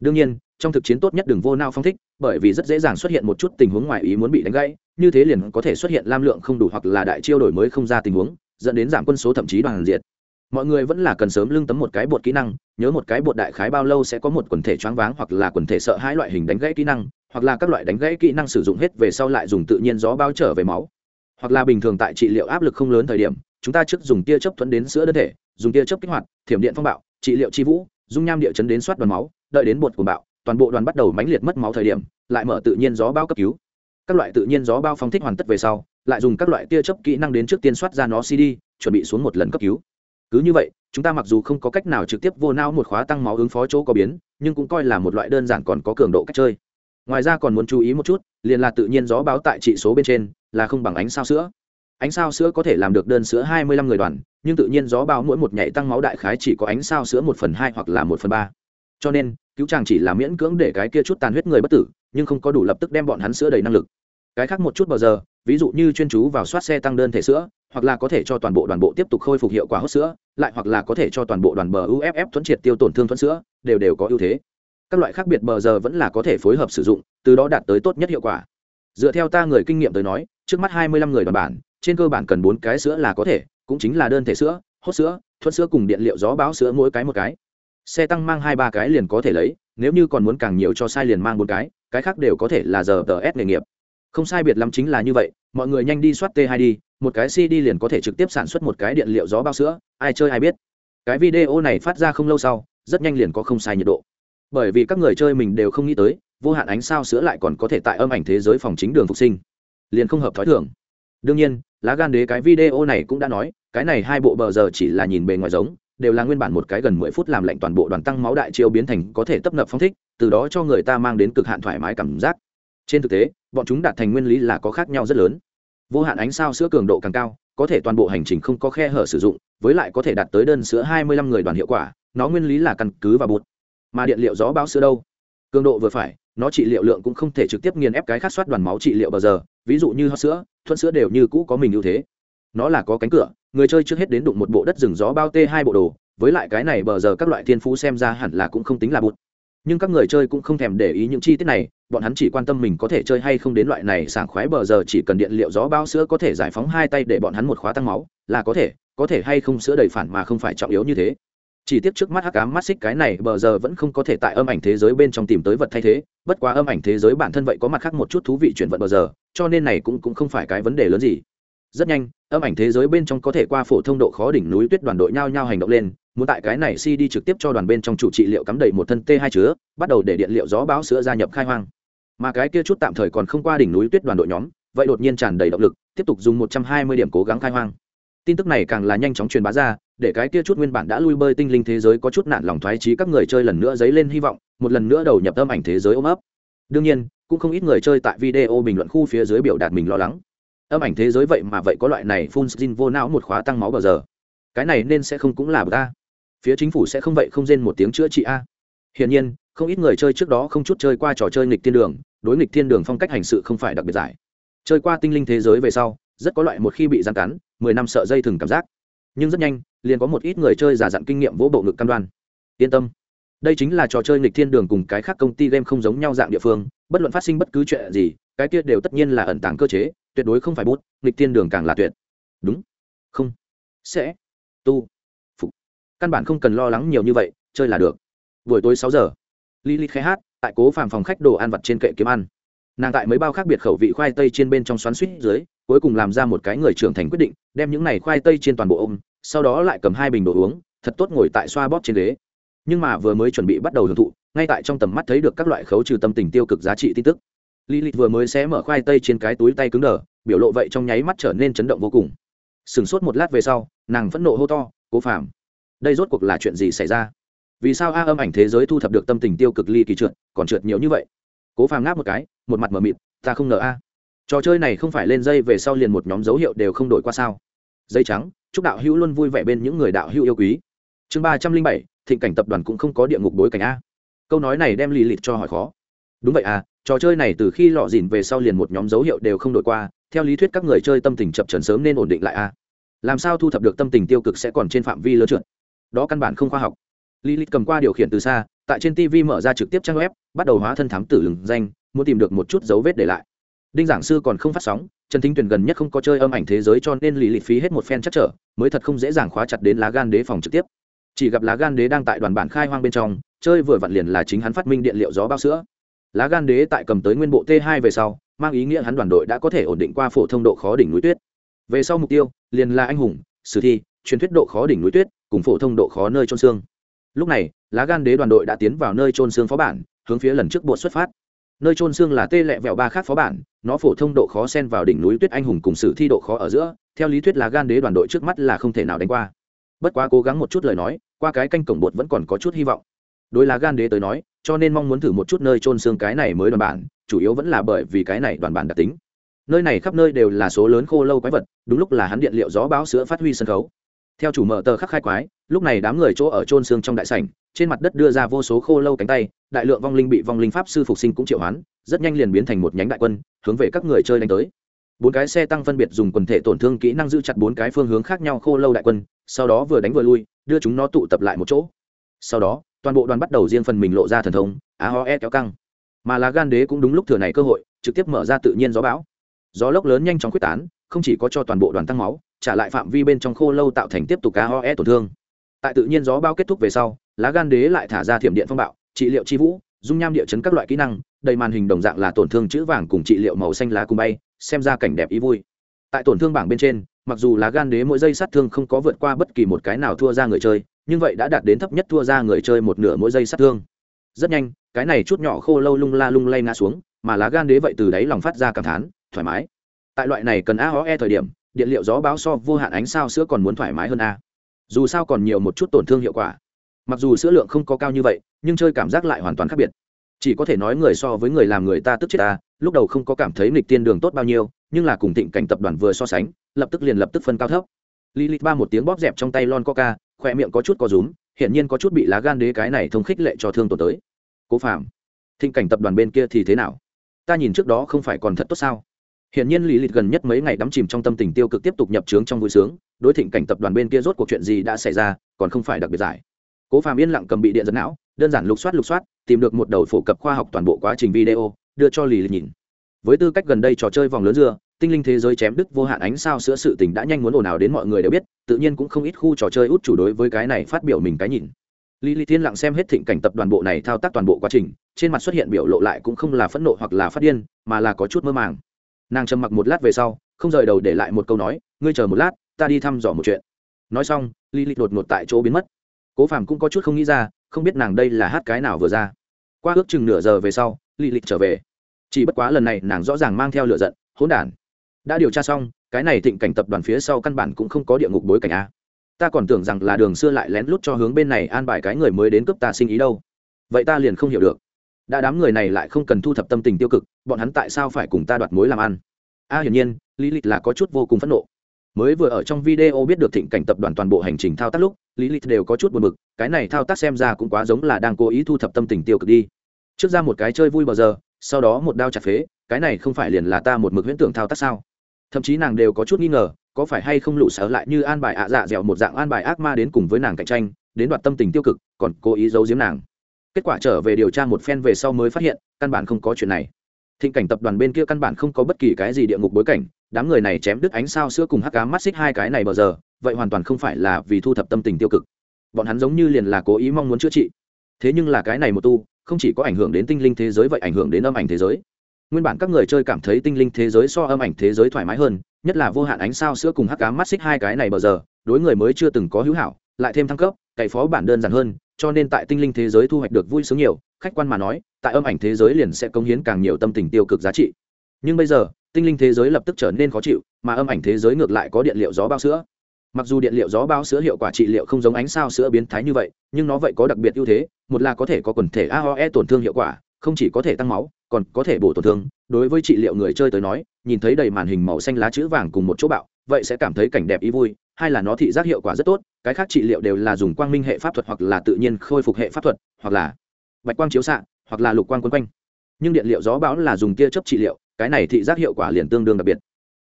Đương nhiên, trong thực chiến tốt nhất đừng vô nao phong thích, bởi vì rất dễ dàng xuất hiện một chút tình huống ngoài ý muốn bị đánh gãy, như thế liền có thể xuất hiện lam lượng không đủ hoặc là đại chiêu đổi mới không ra tình huống dẫn đến giảm quân số thậm chí đoàn diệt. Mọi người vẫn là cần sớm lưng tấm một cái bột kỹ năng, nhớ một cái bột đại khái bao lâu sẽ có một quần thể choáng váng hoặc là quần thể sợ hai loại hình đánh gãy kỹ năng, hoặc là các loại đánh gãy kỹ năng sử dụng hết về sau lại dùng tự nhiên gió bao trở về máu. Hoặc là bình thường tại trị liệu áp lực không lớn thời điểm, chúng ta trước dùng tia chớp thuẫn đến sữa đơn thể, dùng tia chớp kích hoạt, thiểm điện phong bạo, trị liệu chi vũ, dung nham địa chấn đến soát đoàn máu, đợi đến bột của bạo, toàn bộ đoàn bắt đầu mãnh liệt mất máu thời điểm, lại mở tự nhiên gió bao cấp cứu các loại tự nhiên gió bao phóng thích hoàn tất về sau, lại dùng các loại tia chấp kỹ năng đến trước tiên soát ra nó cd chuẩn bị xuống một lần cấp cứu. Cứ như vậy, chúng ta mặc dù không có cách nào trực tiếp vô não một khóa tăng máu ứng phó chỗ có biến, nhưng cũng coi là một loại đơn giản còn có cường độ cách chơi. Ngoài ra còn muốn chú ý một chút, liền là tự nhiên gió báo tại trị số bên trên, là không bằng ánh sao sữa. Ánh sao sữa có thể làm được đơn sữa hai mươi lăm người đoàn, nhưng tự nhiên gió báo mỗi một nhảy tăng máu đại khái chỉ có ánh sao sữa một phần hai hoặc là một phần ba cho nên, cứu chàng chỉ là miễn cưỡng để cái kia chút tàn huyết người bất tử, nhưng không có đủ lập tức đem bọn hắn sữa đầy năng lực. Cái khác một chút bờ giờ, ví dụ như chuyên chú vào soát xe tăng đơn thể sữa, hoặc là có thể cho toàn bộ đoàn bộ tiếp tục khôi phục hiệu quả hốt sữa, lại hoặc là có thể cho toàn bộ đoàn bờ uff thuẫn triệt tiêu tổn thương thuẫn sữa, đều đều có ưu thế. Các loại khác biệt bờ giờ vẫn là có thể phối hợp sử dụng, từ đó đạt tới tốt nhất hiệu quả. Dựa theo ta người kinh nghiệm tới nói, trước mắt hai mươi lăm người đoàn bản, trên cơ bản cần bốn cái sữa là có thể, cũng chính là đơn thể sữa, hốt sữa, thuẫn sữa cùng điện liệu gió báo sữa mỗi cái một cái xe tăng mang hai ba cái liền có thể lấy, nếu như còn muốn càng nhiều cho sai liền mang một cái cái khác đều có thể là giờ tờ s nghề nghiệp. Không sai biệt lắm chính là như vậy, mọi người nhanh đi soát t 2 đi một cái cd liền có thể trực tiếp sản xuất một cái điện liệu gió bao sữa, ai chơi ai biết. Cái video này phát ra không lâu sau, rất nhanh liền có không sai nhiệt độ. Bởi vì các người chơi mình đều không nghĩ tới, vô hạn ánh sao sữa lại còn có thể tại âm ảnh thế giới phòng chính đường phục sinh. Liền không hợp thói thường. Đương nhiên, lá gan đế cái video này cũng đã nói, cái này hai bộ bờ giờ chỉ là nhìn bề ngoài giống đều là nguyên bản một cái gần mười phút làm lạnh toàn bộ đoàn tăng máu đại chiêu biến thành có thể tấp nập phong thích, từ đó cho người ta mang đến cực hạn thoải mái cảm giác. Trên thực tế, bọn chúng đạt thành nguyên lý là có khác nhau rất lớn. Vô hạn ánh sao sữa cường độ càng cao, có thể toàn bộ hành trình không có khe hở sử dụng, với lại có thể đạt tới đơn sữa hai mươi lăm người đoàn hiệu quả, nó nguyên lý là căn cứ và bột. Mà điện liệu gió báo sữa đâu? Cường độ vừa phải, nó trị liệu lượng cũng không thể trực tiếp nghiền ép cái khát soát đoàn máu trị liệu bao giờ, ví dụ như hot sữa, thuận sữa đều như cũ có mình ưu thế. Nó là có cánh cửa người chơi trước hết đến đụng một bộ đất rừng gió bao t hai bộ đồ, với lại cái này bờ giờ các loại thiên phú xem ra hẳn là cũng không tính là bụt. Nhưng các người chơi cũng không thèm để ý những chi tiết này, bọn hắn chỉ quan tâm mình có thể chơi hay không đến loại này sảng khoái bờ giờ chỉ cần điện liệu gió bao sữa có thể giải phóng hai tay để bọn hắn một khóa tăng máu, là có thể có thể hay không sữa đầy phản mà không phải trọng yếu như thế. Chỉ tiếc trước mắt hắc ám mắt xích cái này bờ giờ vẫn không có thể tại âm ảnh thế giới bên trong tìm tới vật thay thế, bất quá âm ảnh thế giới bản thân vậy có mặt khác một chút thú vị chuyển vận bờ giờ, cho nên này cũng cũng không phải cái vấn đề lớn gì rất nhanh, âm ảnh thế giới bên trong có thể qua phổ thông độ khó đỉnh núi tuyết đoàn đội nhao nhao hành động lên, muốn tại cái này si đi trực tiếp cho đoàn bên trong chủ trị liệu cắm đầy một thân t hai chứa, bắt đầu để điện liệu gió báo sữa gia nhập khai hoang. Mà cái kia chút tạm thời còn không qua đỉnh núi tuyết đoàn đội nhóm, vậy đột nhiên tràn đầy động lực, tiếp tục dùng một trăm hai mươi điểm cố gắng khai hoang. Tin tức này càng là nhanh chóng truyền bá ra, để cái kia chút nguyên bản đã lui bơi tinh linh thế giới có chút nạn lòng thoái trí các người chơi lần nữa dấy lên hy vọng, một lần nữa đầu nhập âm ảnh thế giới ôm ấp. Đương nhiên, cũng không ít người chơi tại video bình luận khu phía dưới biểu đạt mình lo lắng âm ảnh thế giới vậy mà vậy có loại này phun xin vô não một khóa tăng máu bao giờ. Cái này nên sẽ không cũng là bờ ta phía chính phủ sẽ không vậy không rên một tiếng chữa trị a. Hiển nhiên, không ít người chơi trước đó không chút chơi qua trò chơi nghịch thiên đường, đối nghịch thiên đường phong cách hành sự không phải đặc biệt giải. Chơi qua tinh linh thế giới về sau, rất có loại một khi bị giam cắn, mười năm sợ dây thừng cảm giác. Nhưng rất nhanh, liền có một ít người chơi giả dặn kinh nghiệm vỗ bộ ngực cam đoan. Yên tâm. Đây chính là trò chơi nghịch thiên đường cùng cái khác công ty game không giống nhau dạng địa phương, bất luận phát sinh bất cứ chuyện gì, cái kia đều tất nhiên là ẩn tàng cơ chế tuyệt đối không phải bút, nghịch thiên đường càng là tuyệt. Đúng. Không. Sẽ. Tu. Phục. Căn bản không cần lo lắng nhiều như vậy, chơi là được. Buổi tối sáu giờ lily khai hát, tại cố phàm phòng khách đồ ăn vặt trên kệ kiếm ăn. Nàng tại mấy bao khác biệt khẩu vị khoai tây trên bên trong xoắn suýt dưới, cuối cùng làm ra một cái người trưởng thành quyết định, đem những này khoai tây trên toàn bộ ôm, sau đó lại cầm hai bình đồ uống, thật tốt ngồi tại xoa bóp trên ghế. Nhưng mà vừa mới chuẩn bị bắt đầu hưởng thụ, ngay tại trong tầm mắt thấy được các loại khấu trừ tâm tình tiêu cực giá trị tin tức. Lilith vừa mới xé mở khoai tây trên cái túi tay cứng đờ, biểu lộ vậy trong nháy mắt trở nên chấn động vô cùng. Sừng sốt một lát về sau, nàng phẫn nộ hô to, "Cố Phàm, đây rốt cuộc là chuyện gì xảy ra? Vì sao A âm ảnh thế giới thu thập được tâm tình tiêu cực ly kỳ trượt, còn trượt nhiều như vậy?" Cố Phàm ngáp một cái, một mặt mờ mịt, "Ta không ngờ a. Trò chơi này không phải lên dây về sau liền một nhóm dấu hiệu đều không đổi qua sao?" Dây trắng, chúc đạo hữu luôn vui vẻ bên những người đạo hữu yêu quý. Chương ba trăm linh bảy, Thịnh cảnh tập đoàn cũng không có địa ngục đối cảnh a. Câu nói này đem Lilith cho hỏi khó. Đúng vậy à, trò chơi này từ khi lọ dìn về sau liền một nhóm dấu hiệu đều không đổi qua, theo lý thuyết các người chơi tâm tình chập trần sớm nên ổn định lại a. Làm sao thu thập được tâm tình tiêu cực sẽ còn trên phạm vi lớn trượt? Đó căn bản không khoa học. Lilith cầm qua điều khiển từ xa, tại trên tv mở ra trực tiếp trang web, bắt đầu hóa thân thám tử lừng danh, muốn tìm được một chút dấu vết để lại. Đinh giảng sư còn không phát sóng, trần thính tuyển gần nhất không có chơi âm ảnh thế giới cho nên lì lịch phí hết một phen chắc trở, mới thật không dễ dàng khóa chặt đến lá gan đế phòng trực tiếp. Chỉ gặp lá gan đế đang tại đoàn bản khai hoang bên trong, chơi vừa vặn liền là chính hắn phát minh điện liệu gió bao sữa lá gan đế tại cầm tới nguyên bộ t 2 về sau, mang ý nghĩa hắn đoàn đội đã có thể ổn định qua phổ thông độ khó đỉnh núi tuyết. Về sau mục tiêu, liền là anh hùng, sử thi, truyền thuyết độ khó đỉnh núi tuyết, cùng phổ thông độ khó nơi trôn xương. Lúc này, lá gan đế đoàn đội đã tiến vào nơi trôn xương phó bản, hướng phía lần trước bộ xuất phát. Nơi trôn xương là tê lẹ vẹo ba khác phó bản, nó phổ thông độ khó xen vào đỉnh núi tuyết anh hùng cùng sử thi độ khó ở giữa, theo lý thuyết lá gan đế đoàn đội trước mắt là không thể nào đánh qua. Bất quá cố gắng một chút lời nói, qua cái canh cổng bột vẫn còn có chút hy vọng. Đối lá gan đế tới nói cho nên mong muốn thử một chút nơi trôn xương cái này mới đoàn bản, chủ yếu vẫn là bởi vì cái này đoàn bản đặc tính. Nơi này khắp nơi đều là số lớn khô lâu quái vật, đúng lúc là hắn điện liệu gió báo sữa phát huy sân khấu. Theo chủ mở tờ khắc khai quái, lúc này đám người chỗ ở trôn xương trong đại sảnh, trên mặt đất đưa ra vô số khô lâu cánh tay, đại lượng vong linh bị vong linh pháp sư phục sinh cũng triệu hoán, rất nhanh liền biến thành một nhánh đại quân, hướng về các người chơi đánh tới. Bốn cái xe tăng phân biệt dùng quần thể tổn thương kỹ năng giữ chặt bốn cái phương hướng khác nhau khô lâu đại quân, sau đó vừa đánh vừa lui, đưa chúng nó tụ tập lại một chỗ. Sau đó toàn bộ đoàn bắt đầu riêng phần mình lộ ra thần thông, á ho e kéo căng. Mà là gan đế cũng đúng lúc thừa này cơ hội, trực tiếp mở ra tự nhiên gió bão. Gió lốc lớn nhanh chóng quyết tán, không chỉ có cho toàn bộ đoàn tăng máu, trả lại phạm vi bên trong khô lâu tạo thành tiếp tục cá ho e tổn thương. Tại tự nhiên gió bao kết thúc về sau, lá gan đế lại thả ra thiểm điện phong bạo, trị liệu chi vũ, dung nham địa chấn các loại kỹ năng, đầy màn hình đồng dạng là tổn thương chữ vàng cùng trị liệu màu xanh lá cùng bay, xem ra cảnh đẹp ý vui. Tại tổn thương bảng bên trên, mặc dù lá gan đế mỗi giây sát thương không có vượt qua bất kỳ một cái nào thua ra người chơi nhưng vậy đã đạt đến thấp nhất thua ra người chơi một nửa mỗi giây sát thương. Rất nhanh, cái này chút nhỏ khô lâu lung la lung lay ngã xuống, mà lá gan đế vậy từ đáy lòng phát ra cảm thán, thoải mái. Tại loại này cần a ho e thời điểm, điện liệu gió báo so vô hạn ánh sao sữa còn muốn thoải mái hơn a. Dù sao còn nhiều một chút tổn thương hiệu quả. Mặc dù sữa lượng không có cao như vậy, nhưng chơi cảm giác lại hoàn toàn khác biệt. Chỉ có thể nói người so với người làm người ta tức chết ta lúc đầu không có cảm thấy nghịch tiên đường tốt bao nhiêu, nhưng là cùng thịnh cảnh tập đoàn vừa so sánh, lập tức liền lập tức phân cao thấp. Lilith ba một tiếng bóp dẹp trong tay lon coca khoe miệng có chút có rúm, hiển nhiên có chút bị lá gan đế cái này thông khích lệ cho thương tổn tới. Cố phạm thịnh cảnh tập đoàn bên kia thì thế nào? Ta nhìn trước đó không phải còn thật tốt sao? Hiển nhiên lý lịch gần nhất mấy ngày đắm chìm trong tâm tình tiêu cực tiếp tục nhập trướng trong vui sướng, đối thịnh cảnh tập đoàn bên kia rốt cuộc chuyện gì đã xảy ra, còn không phải đặc biệt giải. Cố phạm yên lặng cầm bị điện dẫn não, đơn giản lục soát lục soát, tìm được một đầu phổ cập khoa học toàn bộ quá trình video, đưa cho lý lịch nhìn. Với tư cách gần đây trò chơi vòng lớn dưa tinh linh thế giới chém đứt vô hạn ánh sao sữa sự tình đã nhanh muốn ồn ào đến mọi người đều biết, tự nhiên cũng không ít khu trò chơi út chủ đối với cái này phát biểu mình cái nhìn. Lý lý thiên lặng xem hết thịnh cảnh tập đoàn bộ này thao tác toàn bộ quá trình, trên mặt xuất hiện biểu lộ lại cũng không là phẫn nộ hoặc là phát điên, mà là có chút mơ màng. Nàng trầm mặc một lát về sau, không rời đầu để lại một câu nói, ngươi chờ một lát, ta đi thăm dò một chuyện. Nói xong, lý lý đột ngột tại chỗ biến mất. Cố phàm cũng có chút không nghĩ ra, không biết nàng đây là hát cái nào vừa ra. Qua ước chừng nửa giờ về sau, lý lý trở về. Chỉ bất quá lần này nàng rõ ràng mang theo lựa giận, hỗn đản đã điều tra xong, cái này thịnh cảnh tập đoàn phía sau căn bản cũng không có địa ngục bối cảnh a. Ta còn tưởng rằng là đường xưa lại lén lút cho hướng bên này an bài cái người mới đến cướp ta sinh ý đâu. Vậy ta liền không hiểu được. Đã đám người này lại không cần thu thập tâm tình tiêu cực, bọn hắn tại sao phải cùng ta đoạt mối làm ăn? A, hiển nhiên, lý lịch là có chút vô cùng phẫn nộ. Mới vừa ở trong video biết được thịnh cảnh tập đoàn toàn bộ hành trình thao tác lúc, lý lịch đều có chút buồn bực, cái này thao tác xem ra cũng quá giống là đang cố ý thu thập tâm tình tiêu cực đi. Trước ra một cái chơi vui bao giờ, sau đó một đao chặt phế, cái này không phải liền là ta một mực huyễn tưởng thao tác sao? Thậm chí nàng đều có chút nghi ngờ, có phải hay không lũ sở lại như an bài ạ dạ dẻo một dạng an bài ác ma đến cùng với nàng cạnh tranh, đến đoạt tâm tình tiêu cực, còn cố ý giấu giếm nàng. Kết quả trở về điều tra một phen về sau mới phát hiện, căn bản không có chuyện này. Thịnh cảnh tập đoàn bên kia căn bản không có bất kỳ cái gì địa ngục bối cảnh, đám người này chém đứt ánh sao sữa cùng hắc cá mắt xích hai cái này bao giờ, vậy hoàn toàn không phải là vì thu thập tâm tình tiêu cực. Bọn hắn giống như liền là cố ý mong muốn chữa trị. Thế nhưng là cái này một tu, không chỉ có ảnh hưởng đến tinh linh thế giới vậy ảnh hưởng đến âm ảnh thế giới nguyên bản các người chơi cảm thấy tinh linh thế giới so âm ảnh thế giới thoải mái hơn, nhất là vô hạn ánh sao sữa cùng hắc cá mắt xích hai cái này bờ giờ, đối người mới chưa từng có hữu hảo, lại thêm thăng cấp, cậy phó bản đơn giản hơn, cho nên tại tinh linh thế giới thu hoạch được vui sướng nhiều, khách quan mà nói, tại âm ảnh thế giới liền sẽ công hiến càng nhiều tâm tình tiêu cực giá trị. Nhưng bây giờ, tinh linh thế giới lập tức trở nên khó chịu, mà âm ảnh thế giới ngược lại có điện liệu gió bao sữa. Mặc dù điện liệu gió bao sữa hiệu quả trị liệu không giống ánh sao sữa biến thái như vậy, nhưng nó vậy có đặc biệt ưu thế, một là có thể có quần thể aoe tổn thương hiệu quả không chỉ có thể tăng máu, còn có thể bổ tổn thương. Đối với trị liệu người chơi tới nói, nhìn thấy đầy màn hình màu xanh lá chữ vàng cùng một chỗ bạo, vậy sẽ cảm thấy cảnh đẹp ý vui. Hay là nó thị giác hiệu quả rất tốt, cái khác trị liệu đều là dùng quang minh hệ pháp thuật hoặc là tự nhiên khôi phục hệ pháp thuật, hoặc là bạch quang chiếu xạ, hoặc là lục quang quân quanh. Nhưng điện liệu gió bão là dùng tia chấp trị liệu, cái này thị giác hiệu quả liền tương đương đặc biệt.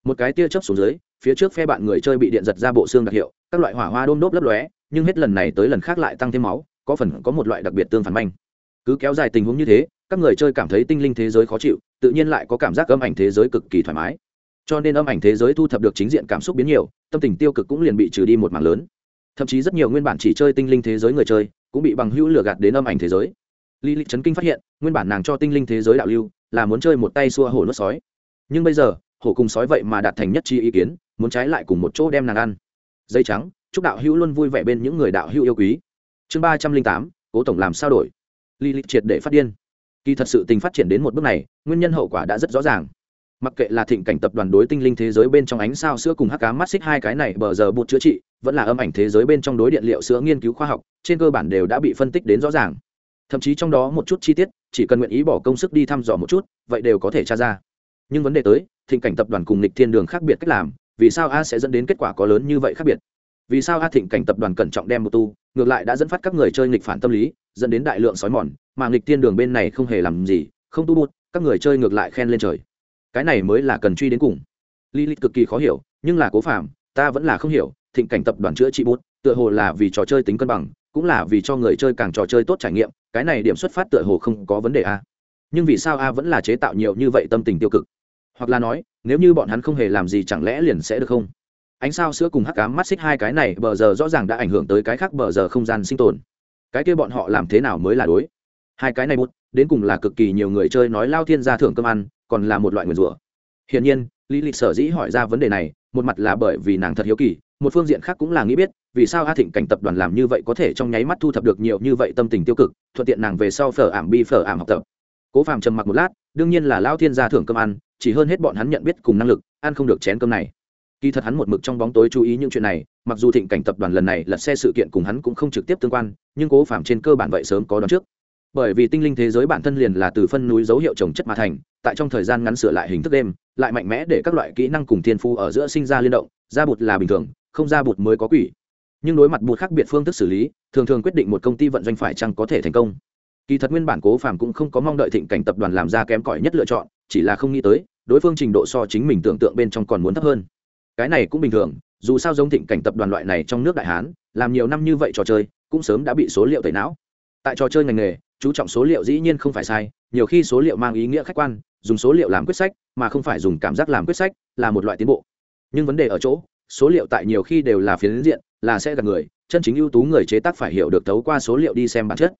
Một cái tia chấp xuống dưới, phía trước phe bạn người chơi bị điện giật ra bộ xương đặc hiệu, các loại hỏa hoa đôm đốp lấp lóe, nhưng hết lần này tới lần khác lại tăng thêm máu, có phần có một loại đặc biệt tương phản manh. Cứ kéo dài tình huống như thế các người chơi cảm thấy tinh linh thế giới khó chịu, tự nhiên lại có cảm giác âm ảnh thế giới cực kỳ thoải mái. Cho nên âm ảnh thế giới thu thập được chính diện cảm xúc biến nhiều, tâm tình tiêu cực cũng liền bị trừ đi một mảng lớn. Thậm chí rất nhiều nguyên bản chỉ chơi tinh linh thế giới người chơi cũng bị bằng hữu lừa gạt đến âm ảnh thế giới. Lý lịch trấn kinh phát hiện, nguyên bản nàng cho tinh linh thế giới đạo lưu là muốn chơi một tay xua hổ nuốt sói. Nhưng bây giờ, hổ cùng sói vậy mà đạt thành nhất chi ý kiến, muốn trái lại cùng một chỗ đem nàng ăn. Dây trắng, chúc đạo hữu luôn vui vẻ bên những người đạo hữu yêu quý. Chương ba trăm linh tám, cố tổng làm sao đổi? Lý lịch triệt để phát điên kỳ thật sự tình phát triển đến một bước này, nguyên nhân hậu quả đã rất rõ ràng. Mặc kệ là thịnh cảnh tập đoàn đối tinh linh thế giới bên trong ánh sao sữa cùng hắc cá mắt xích hai cái này bờ giờ bụt chữa trị, vẫn là âm ảnh thế giới bên trong đối điện liệu sữa nghiên cứu khoa học, trên cơ bản đều đã bị phân tích đến rõ ràng. Thậm chí trong đó một chút chi tiết, chỉ cần nguyện ý bỏ công sức đi thăm dò một chút, vậy đều có thể tra ra. Nhưng vấn đề tới, thịnh cảnh tập đoàn cùng lịch thiên đường khác biệt cách làm, vì sao a sẽ dẫn đến kết quả có lớn như vậy khác biệt? Vì sao a thịnh cảnh tập đoàn cẩn trọng đem một tu ngược lại đã dẫn phát các người chơi nghịch phản tâm lý, dẫn đến đại lượng sói mòn, mà nghịch thiên đường bên này không hề làm gì, không tu bút các người chơi ngược lại khen lên trời. Cái này mới là cần truy đến cùng. Lý lịch cực kỳ khó hiểu, nhưng là cố phạm ta vẫn là không hiểu, thịnh cảnh tập đoàn chữa trị bút tựa hồ là vì trò chơi tính cân bằng, cũng là vì cho người chơi càng trò chơi tốt trải nghiệm, cái này điểm xuất phát tựa hồ không có vấn đề a nhưng vì sao a vẫn là chế tạo nhiều như vậy tâm tình tiêu cực? Hoặc là nói, nếu như bọn hắn không hề làm gì chẳng lẽ liền sẽ được không? Ánh sao sữa cùng hắc ám mắt xích hai cái này bờ giờ rõ ràng đã ảnh hưởng tới cái khác bờ giờ không gian sinh tồn. Cái kia bọn họ làm thế nào mới là đối? Hai cái này bút, đến cùng là cực kỳ nhiều người chơi nói lao thiên gia thưởng cơm ăn, còn là một loại nguyền rủa. Hiển nhiên, lý lịch sở dĩ hỏi ra vấn đề này, một mặt là bởi vì nàng thật hiếu kỳ, một phương diện khác cũng là nghĩ biết, vì sao a thịnh cảnh tập đoàn làm như vậy có thể trong nháy mắt thu thập được nhiều như vậy tâm tình tiêu cực, thuận tiện nàng về sau phở ảm bi phở ảm học tập. Cố phàm trầm mặc một lát, đương nhiên là lao thiên gia thưởng cơm ăn, chỉ hơn hết bọn hắn nhận biết cùng năng lực, ăn không được chén cơm này kỳ thật hắn một mực trong bóng tối chú ý những chuyện này, mặc dù thịnh cảnh tập đoàn lần này lật xe sự kiện cùng hắn cũng không trực tiếp tương quan, nhưng cố phàm trên cơ bản vậy sớm có đón trước. Bởi vì tinh linh thế giới bản thân liền là từ phân núi dấu hiệu trồng chất mà thành, tại trong thời gian ngắn sửa lại hình thức đêm, lại mạnh mẽ để các loại kỹ năng cùng thiên phu ở giữa sinh ra liên động, ra bụt là bình thường, không ra bụt mới có quỷ. Nhưng đối mặt bụt khác biệt phương thức xử lý, thường thường quyết định một công ty vận doanh phải chăng có thể thành công. Kỳ thật nguyên bản cố phàm cũng không có mong đợi thịnh cảnh tập đoàn làm ra kém cỏi nhất lựa chọn, chỉ là không nghĩ tới, đối phương trình độ so chính mình tưởng tượng bên trong còn muốn thấp hơn cái này cũng bình thường, dù sao giống thịnh cảnh tập đoàn loại này trong nước đại hán, làm nhiều năm như vậy trò chơi, cũng sớm đã bị số liệu tẩy não. Tại trò chơi ngành nghề, chú trọng số liệu dĩ nhiên không phải sai, nhiều khi số liệu mang ý nghĩa khách quan, dùng số liệu làm quyết sách, mà không phải dùng cảm giác làm quyết sách, là một loại tiến bộ. Nhưng vấn đề ở chỗ, số liệu tại nhiều khi đều là phiến diện, là sẽ gặp người, chân chính ưu tú người chế tác phải hiểu được thấu qua số liệu đi xem bản chất.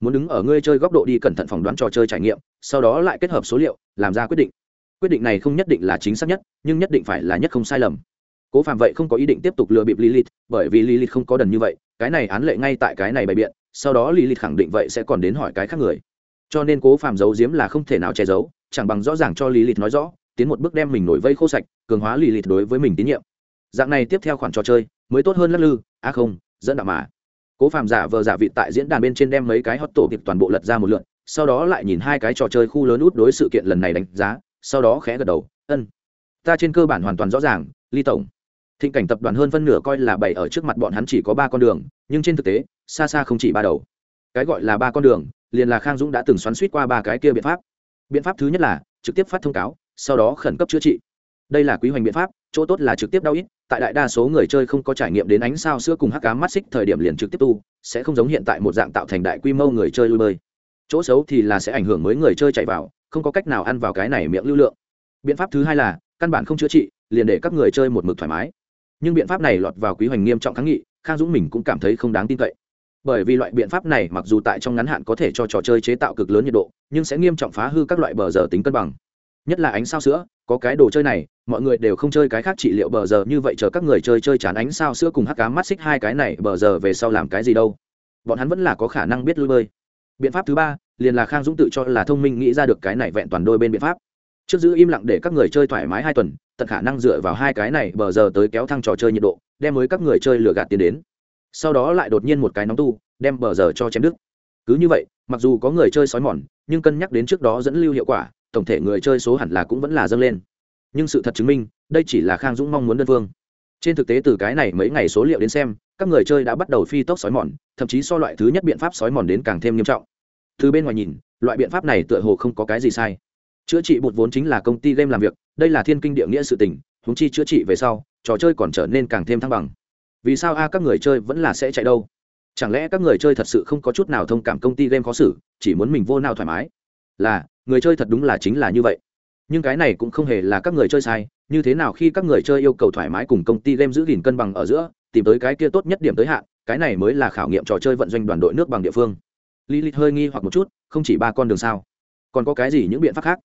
Muốn đứng ở ngươi chơi góc độ đi cẩn thận phỏng đoán trò chơi trải nghiệm, sau đó lại kết hợp số liệu, làm ra quyết định quyết định này không nhất định là chính xác nhất, nhưng nhất định phải là nhất không sai lầm. Cố phạm vậy không có ý định tiếp tục lừa bịp lilith, bởi vì lilith không có đần như vậy, cái này án lệ ngay tại cái này bày biện, sau đó lilith khẳng định vậy sẽ còn đến hỏi cái khác người. Cho nên cố phạm giấu giếm là không thể nào che giấu, chẳng bằng rõ ràng cho lilith nói rõ, tiến một bước đem mình nổi vây khô sạch, cường hóa lilith đối với mình tín nhiệm. Dạng này tiếp theo khoản trò chơi, mới tốt hơn lắc lư a à không, dẫn đạo mà. Cố phạm giả vờ giả vị tại diễn đàn bên trên đem mấy cái hot tổ kịp toàn bộ lật ra một lượt, sau đó lại nhìn hai cái trò chơi khu lớn út đối sự kiện lần này đánh giá sau đó khẽ gật đầu, ân, ta trên cơ bản hoàn toàn rõ ràng, ly tổng. Thịnh cảnh tập đoàn hơn phân nửa coi là bảy ở trước mặt bọn hắn chỉ có ba con đường, nhưng trên thực tế, xa xa không chỉ ba đầu. Cái gọi là ba con đường, liền là khang dũng đã từng xoắn suýt qua ba cái kia biện pháp. Biện pháp thứ nhất là trực tiếp phát thông cáo, sau đó khẩn cấp chữa trị. Đây là quý hoành biện pháp, chỗ tốt là trực tiếp đau ít, tại đại đa số người chơi không có trải nghiệm đến ánh sao sữa cùng hắc cá mắt xích thời điểm liền trực tiếp tu, sẽ không giống hiện tại một dạng tạo thành đại quy mô người chơi lui bơi. Chỗ xấu thì là sẽ ảnh hưởng mới người chơi chạy vào không có cách nào ăn vào cái này miệng lưu lượng. Biện pháp thứ hai là, căn bản không chữa trị, liền để các người chơi một mực thoải mái. Nhưng biện pháp này lọt vào quý hoành nghiêm trọng kháng nghị, khang dũng mình cũng cảm thấy không đáng tin cậy. Bởi vì loại biện pháp này mặc dù tại trong ngắn hạn có thể cho trò chơi chế tạo cực lớn nhiệt độ, nhưng sẽ nghiêm trọng phá hư các loại bờ giờ tính cân bằng. Nhất là ánh sao sữa, có cái đồ chơi này, mọi người đều không chơi cái khác trị liệu bờ giờ, như vậy chờ các người chơi chơi chán ánh sao sữa cùng hắc cá mắt xích hai cái này, bờ giờ về sau làm cái gì đâu? Bọn hắn vẫn là có khả năng biết lui bơi. Biện pháp thứ ba liền là khang dũng tự cho là thông minh nghĩ ra được cái này vẹn toàn đôi bên biện pháp. Trước giữ im lặng để các người chơi thoải mái hai tuần, tận khả năng dựa vào hai cái này bờ giờ tới kéo thăng trò chơi nhiệt độ, đem mới các người chơi lừa gạt tiền đến. Sau đó lại đột nhiên một cái nóng tu, đem bờ giờ cho chém đứt. Cứ như vậy, mặc dù có người chơi sói mòn, nhưng cân nhắc đến trước đó dẫn lưu hiệu quả, tổng thể người chơi số hẳn là cũng vẫn là dâng lên. Nhưng sự thật chứng minh, đây chỉ là khang dũng mong muốn đơn phương. Trên thực tế từ cái này mấy ngày số liệu đến xem, các người chơi đã bắt đầu phi tốc sói mòn, thậm chí so loại thứ nhất biện pháp sói mòn đến càng thêm nghiêm trọng từ bên ngoài nhìn, loại biện pháp này tựa hồ không có cái gì sai. Chữa trị bột vốn chính là công ty game làm việc, đây là thiên kinh địa nghĩa sự tình húng chi chữa trị về sau, trò chơi còn trở nên càng thêm thăng bằng. Vì sao a, các người chơi vẫn là sẽ chạy đâu? Chẳng lẽ các người chơi thật sự không có chút nào thông cảm công ty game khó xử, chỉ muốn mình vô nào thoải mái? Là, người chơi thật đúng là chính là như vậy. Nhưng cái này cũng không hề là các người chơi sai, như thế nào khi các người chơi yêu cầu thoải mái cùng công ty game giữ gìn cân bằng ở giữa, tìm tới cái kia tốt nhất điểm tới hạn, cái này mới là khảo nghiệm trò chơi vận doanh đoàn đội nước bằng địa phương lý lịch hơi nghi hoặc một chút, không chỉ ba con đường sao? Còn có cái gì những biện pháp khác?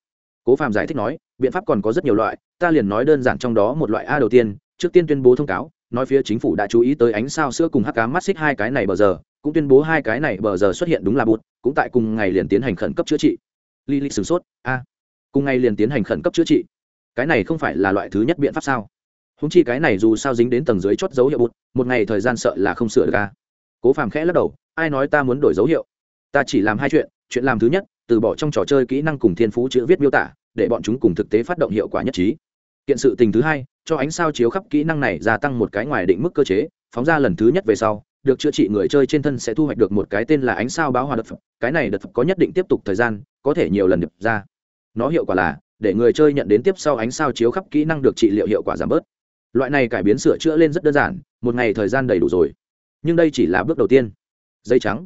Cố phạm giải thích nói, biện pháp còn có rất nhiều loại, ta liền nói đơn giản trong đó một loại a đầu tiên, trước tiên tuyên bố thông cáo, nói phía chính phủ đã chú ý tới ánh sao sữa cùng hắc cá mắt xích hai cái này bờ giờ, cũng tuyên bố hai cái này bờ giờ xuất hiện đúng là bụt, cũng tại cùng ngày liền tiến hành khẩn cấp chữa trị. Lý lịch sửng sốt, a, cùng ngày liền tiến hành khẩn cấp chữa trị. Cái này không phải là loại thứ nhất biện pháp sao? Húng chi cái này dù sao dính đến tầng dưới chót dấu hiệu bụt, một ngày thời gian sợ là không sửa được ca cố phàm khẽ lắc đầu, ai nói ta muốn đổi dấu hiệu? Ta chỉ làm hai chuyện chuyện làm thứ nhất, từ bỏ trong trò chơi kỹ năng cùng thiên phú chữ viết miêu tả, để bọn chúng cùng thực tế phát động hiệu quả nhất trí. Kiện sự tình thứ hai, cho ánh sao chiếu khắp kỹ năng này gia tăng một cái ngoài định mức cơ chế, phóng ra lần thứ nhất về sau, được chữa trị người chơi trên thân sẽ thu hoạch được một cái tên là ánh sao báo hòa đợt phật cái này đợt phật có nhất định tiếp tục thời gian, có thể nhiều lần đập ra. Nó hiệu quả là, để người chơi nhận đến tiếp sau ánh sao chiếu khắp kỹ năng được trị liệu hiệu quả giảm bớt. Loại này cải biến sửa chữa lên rất đơn giản, một ngày thời gian đầy đủ rồi. Nhưng đây chỉ là bước đầu tiên. Dây trắng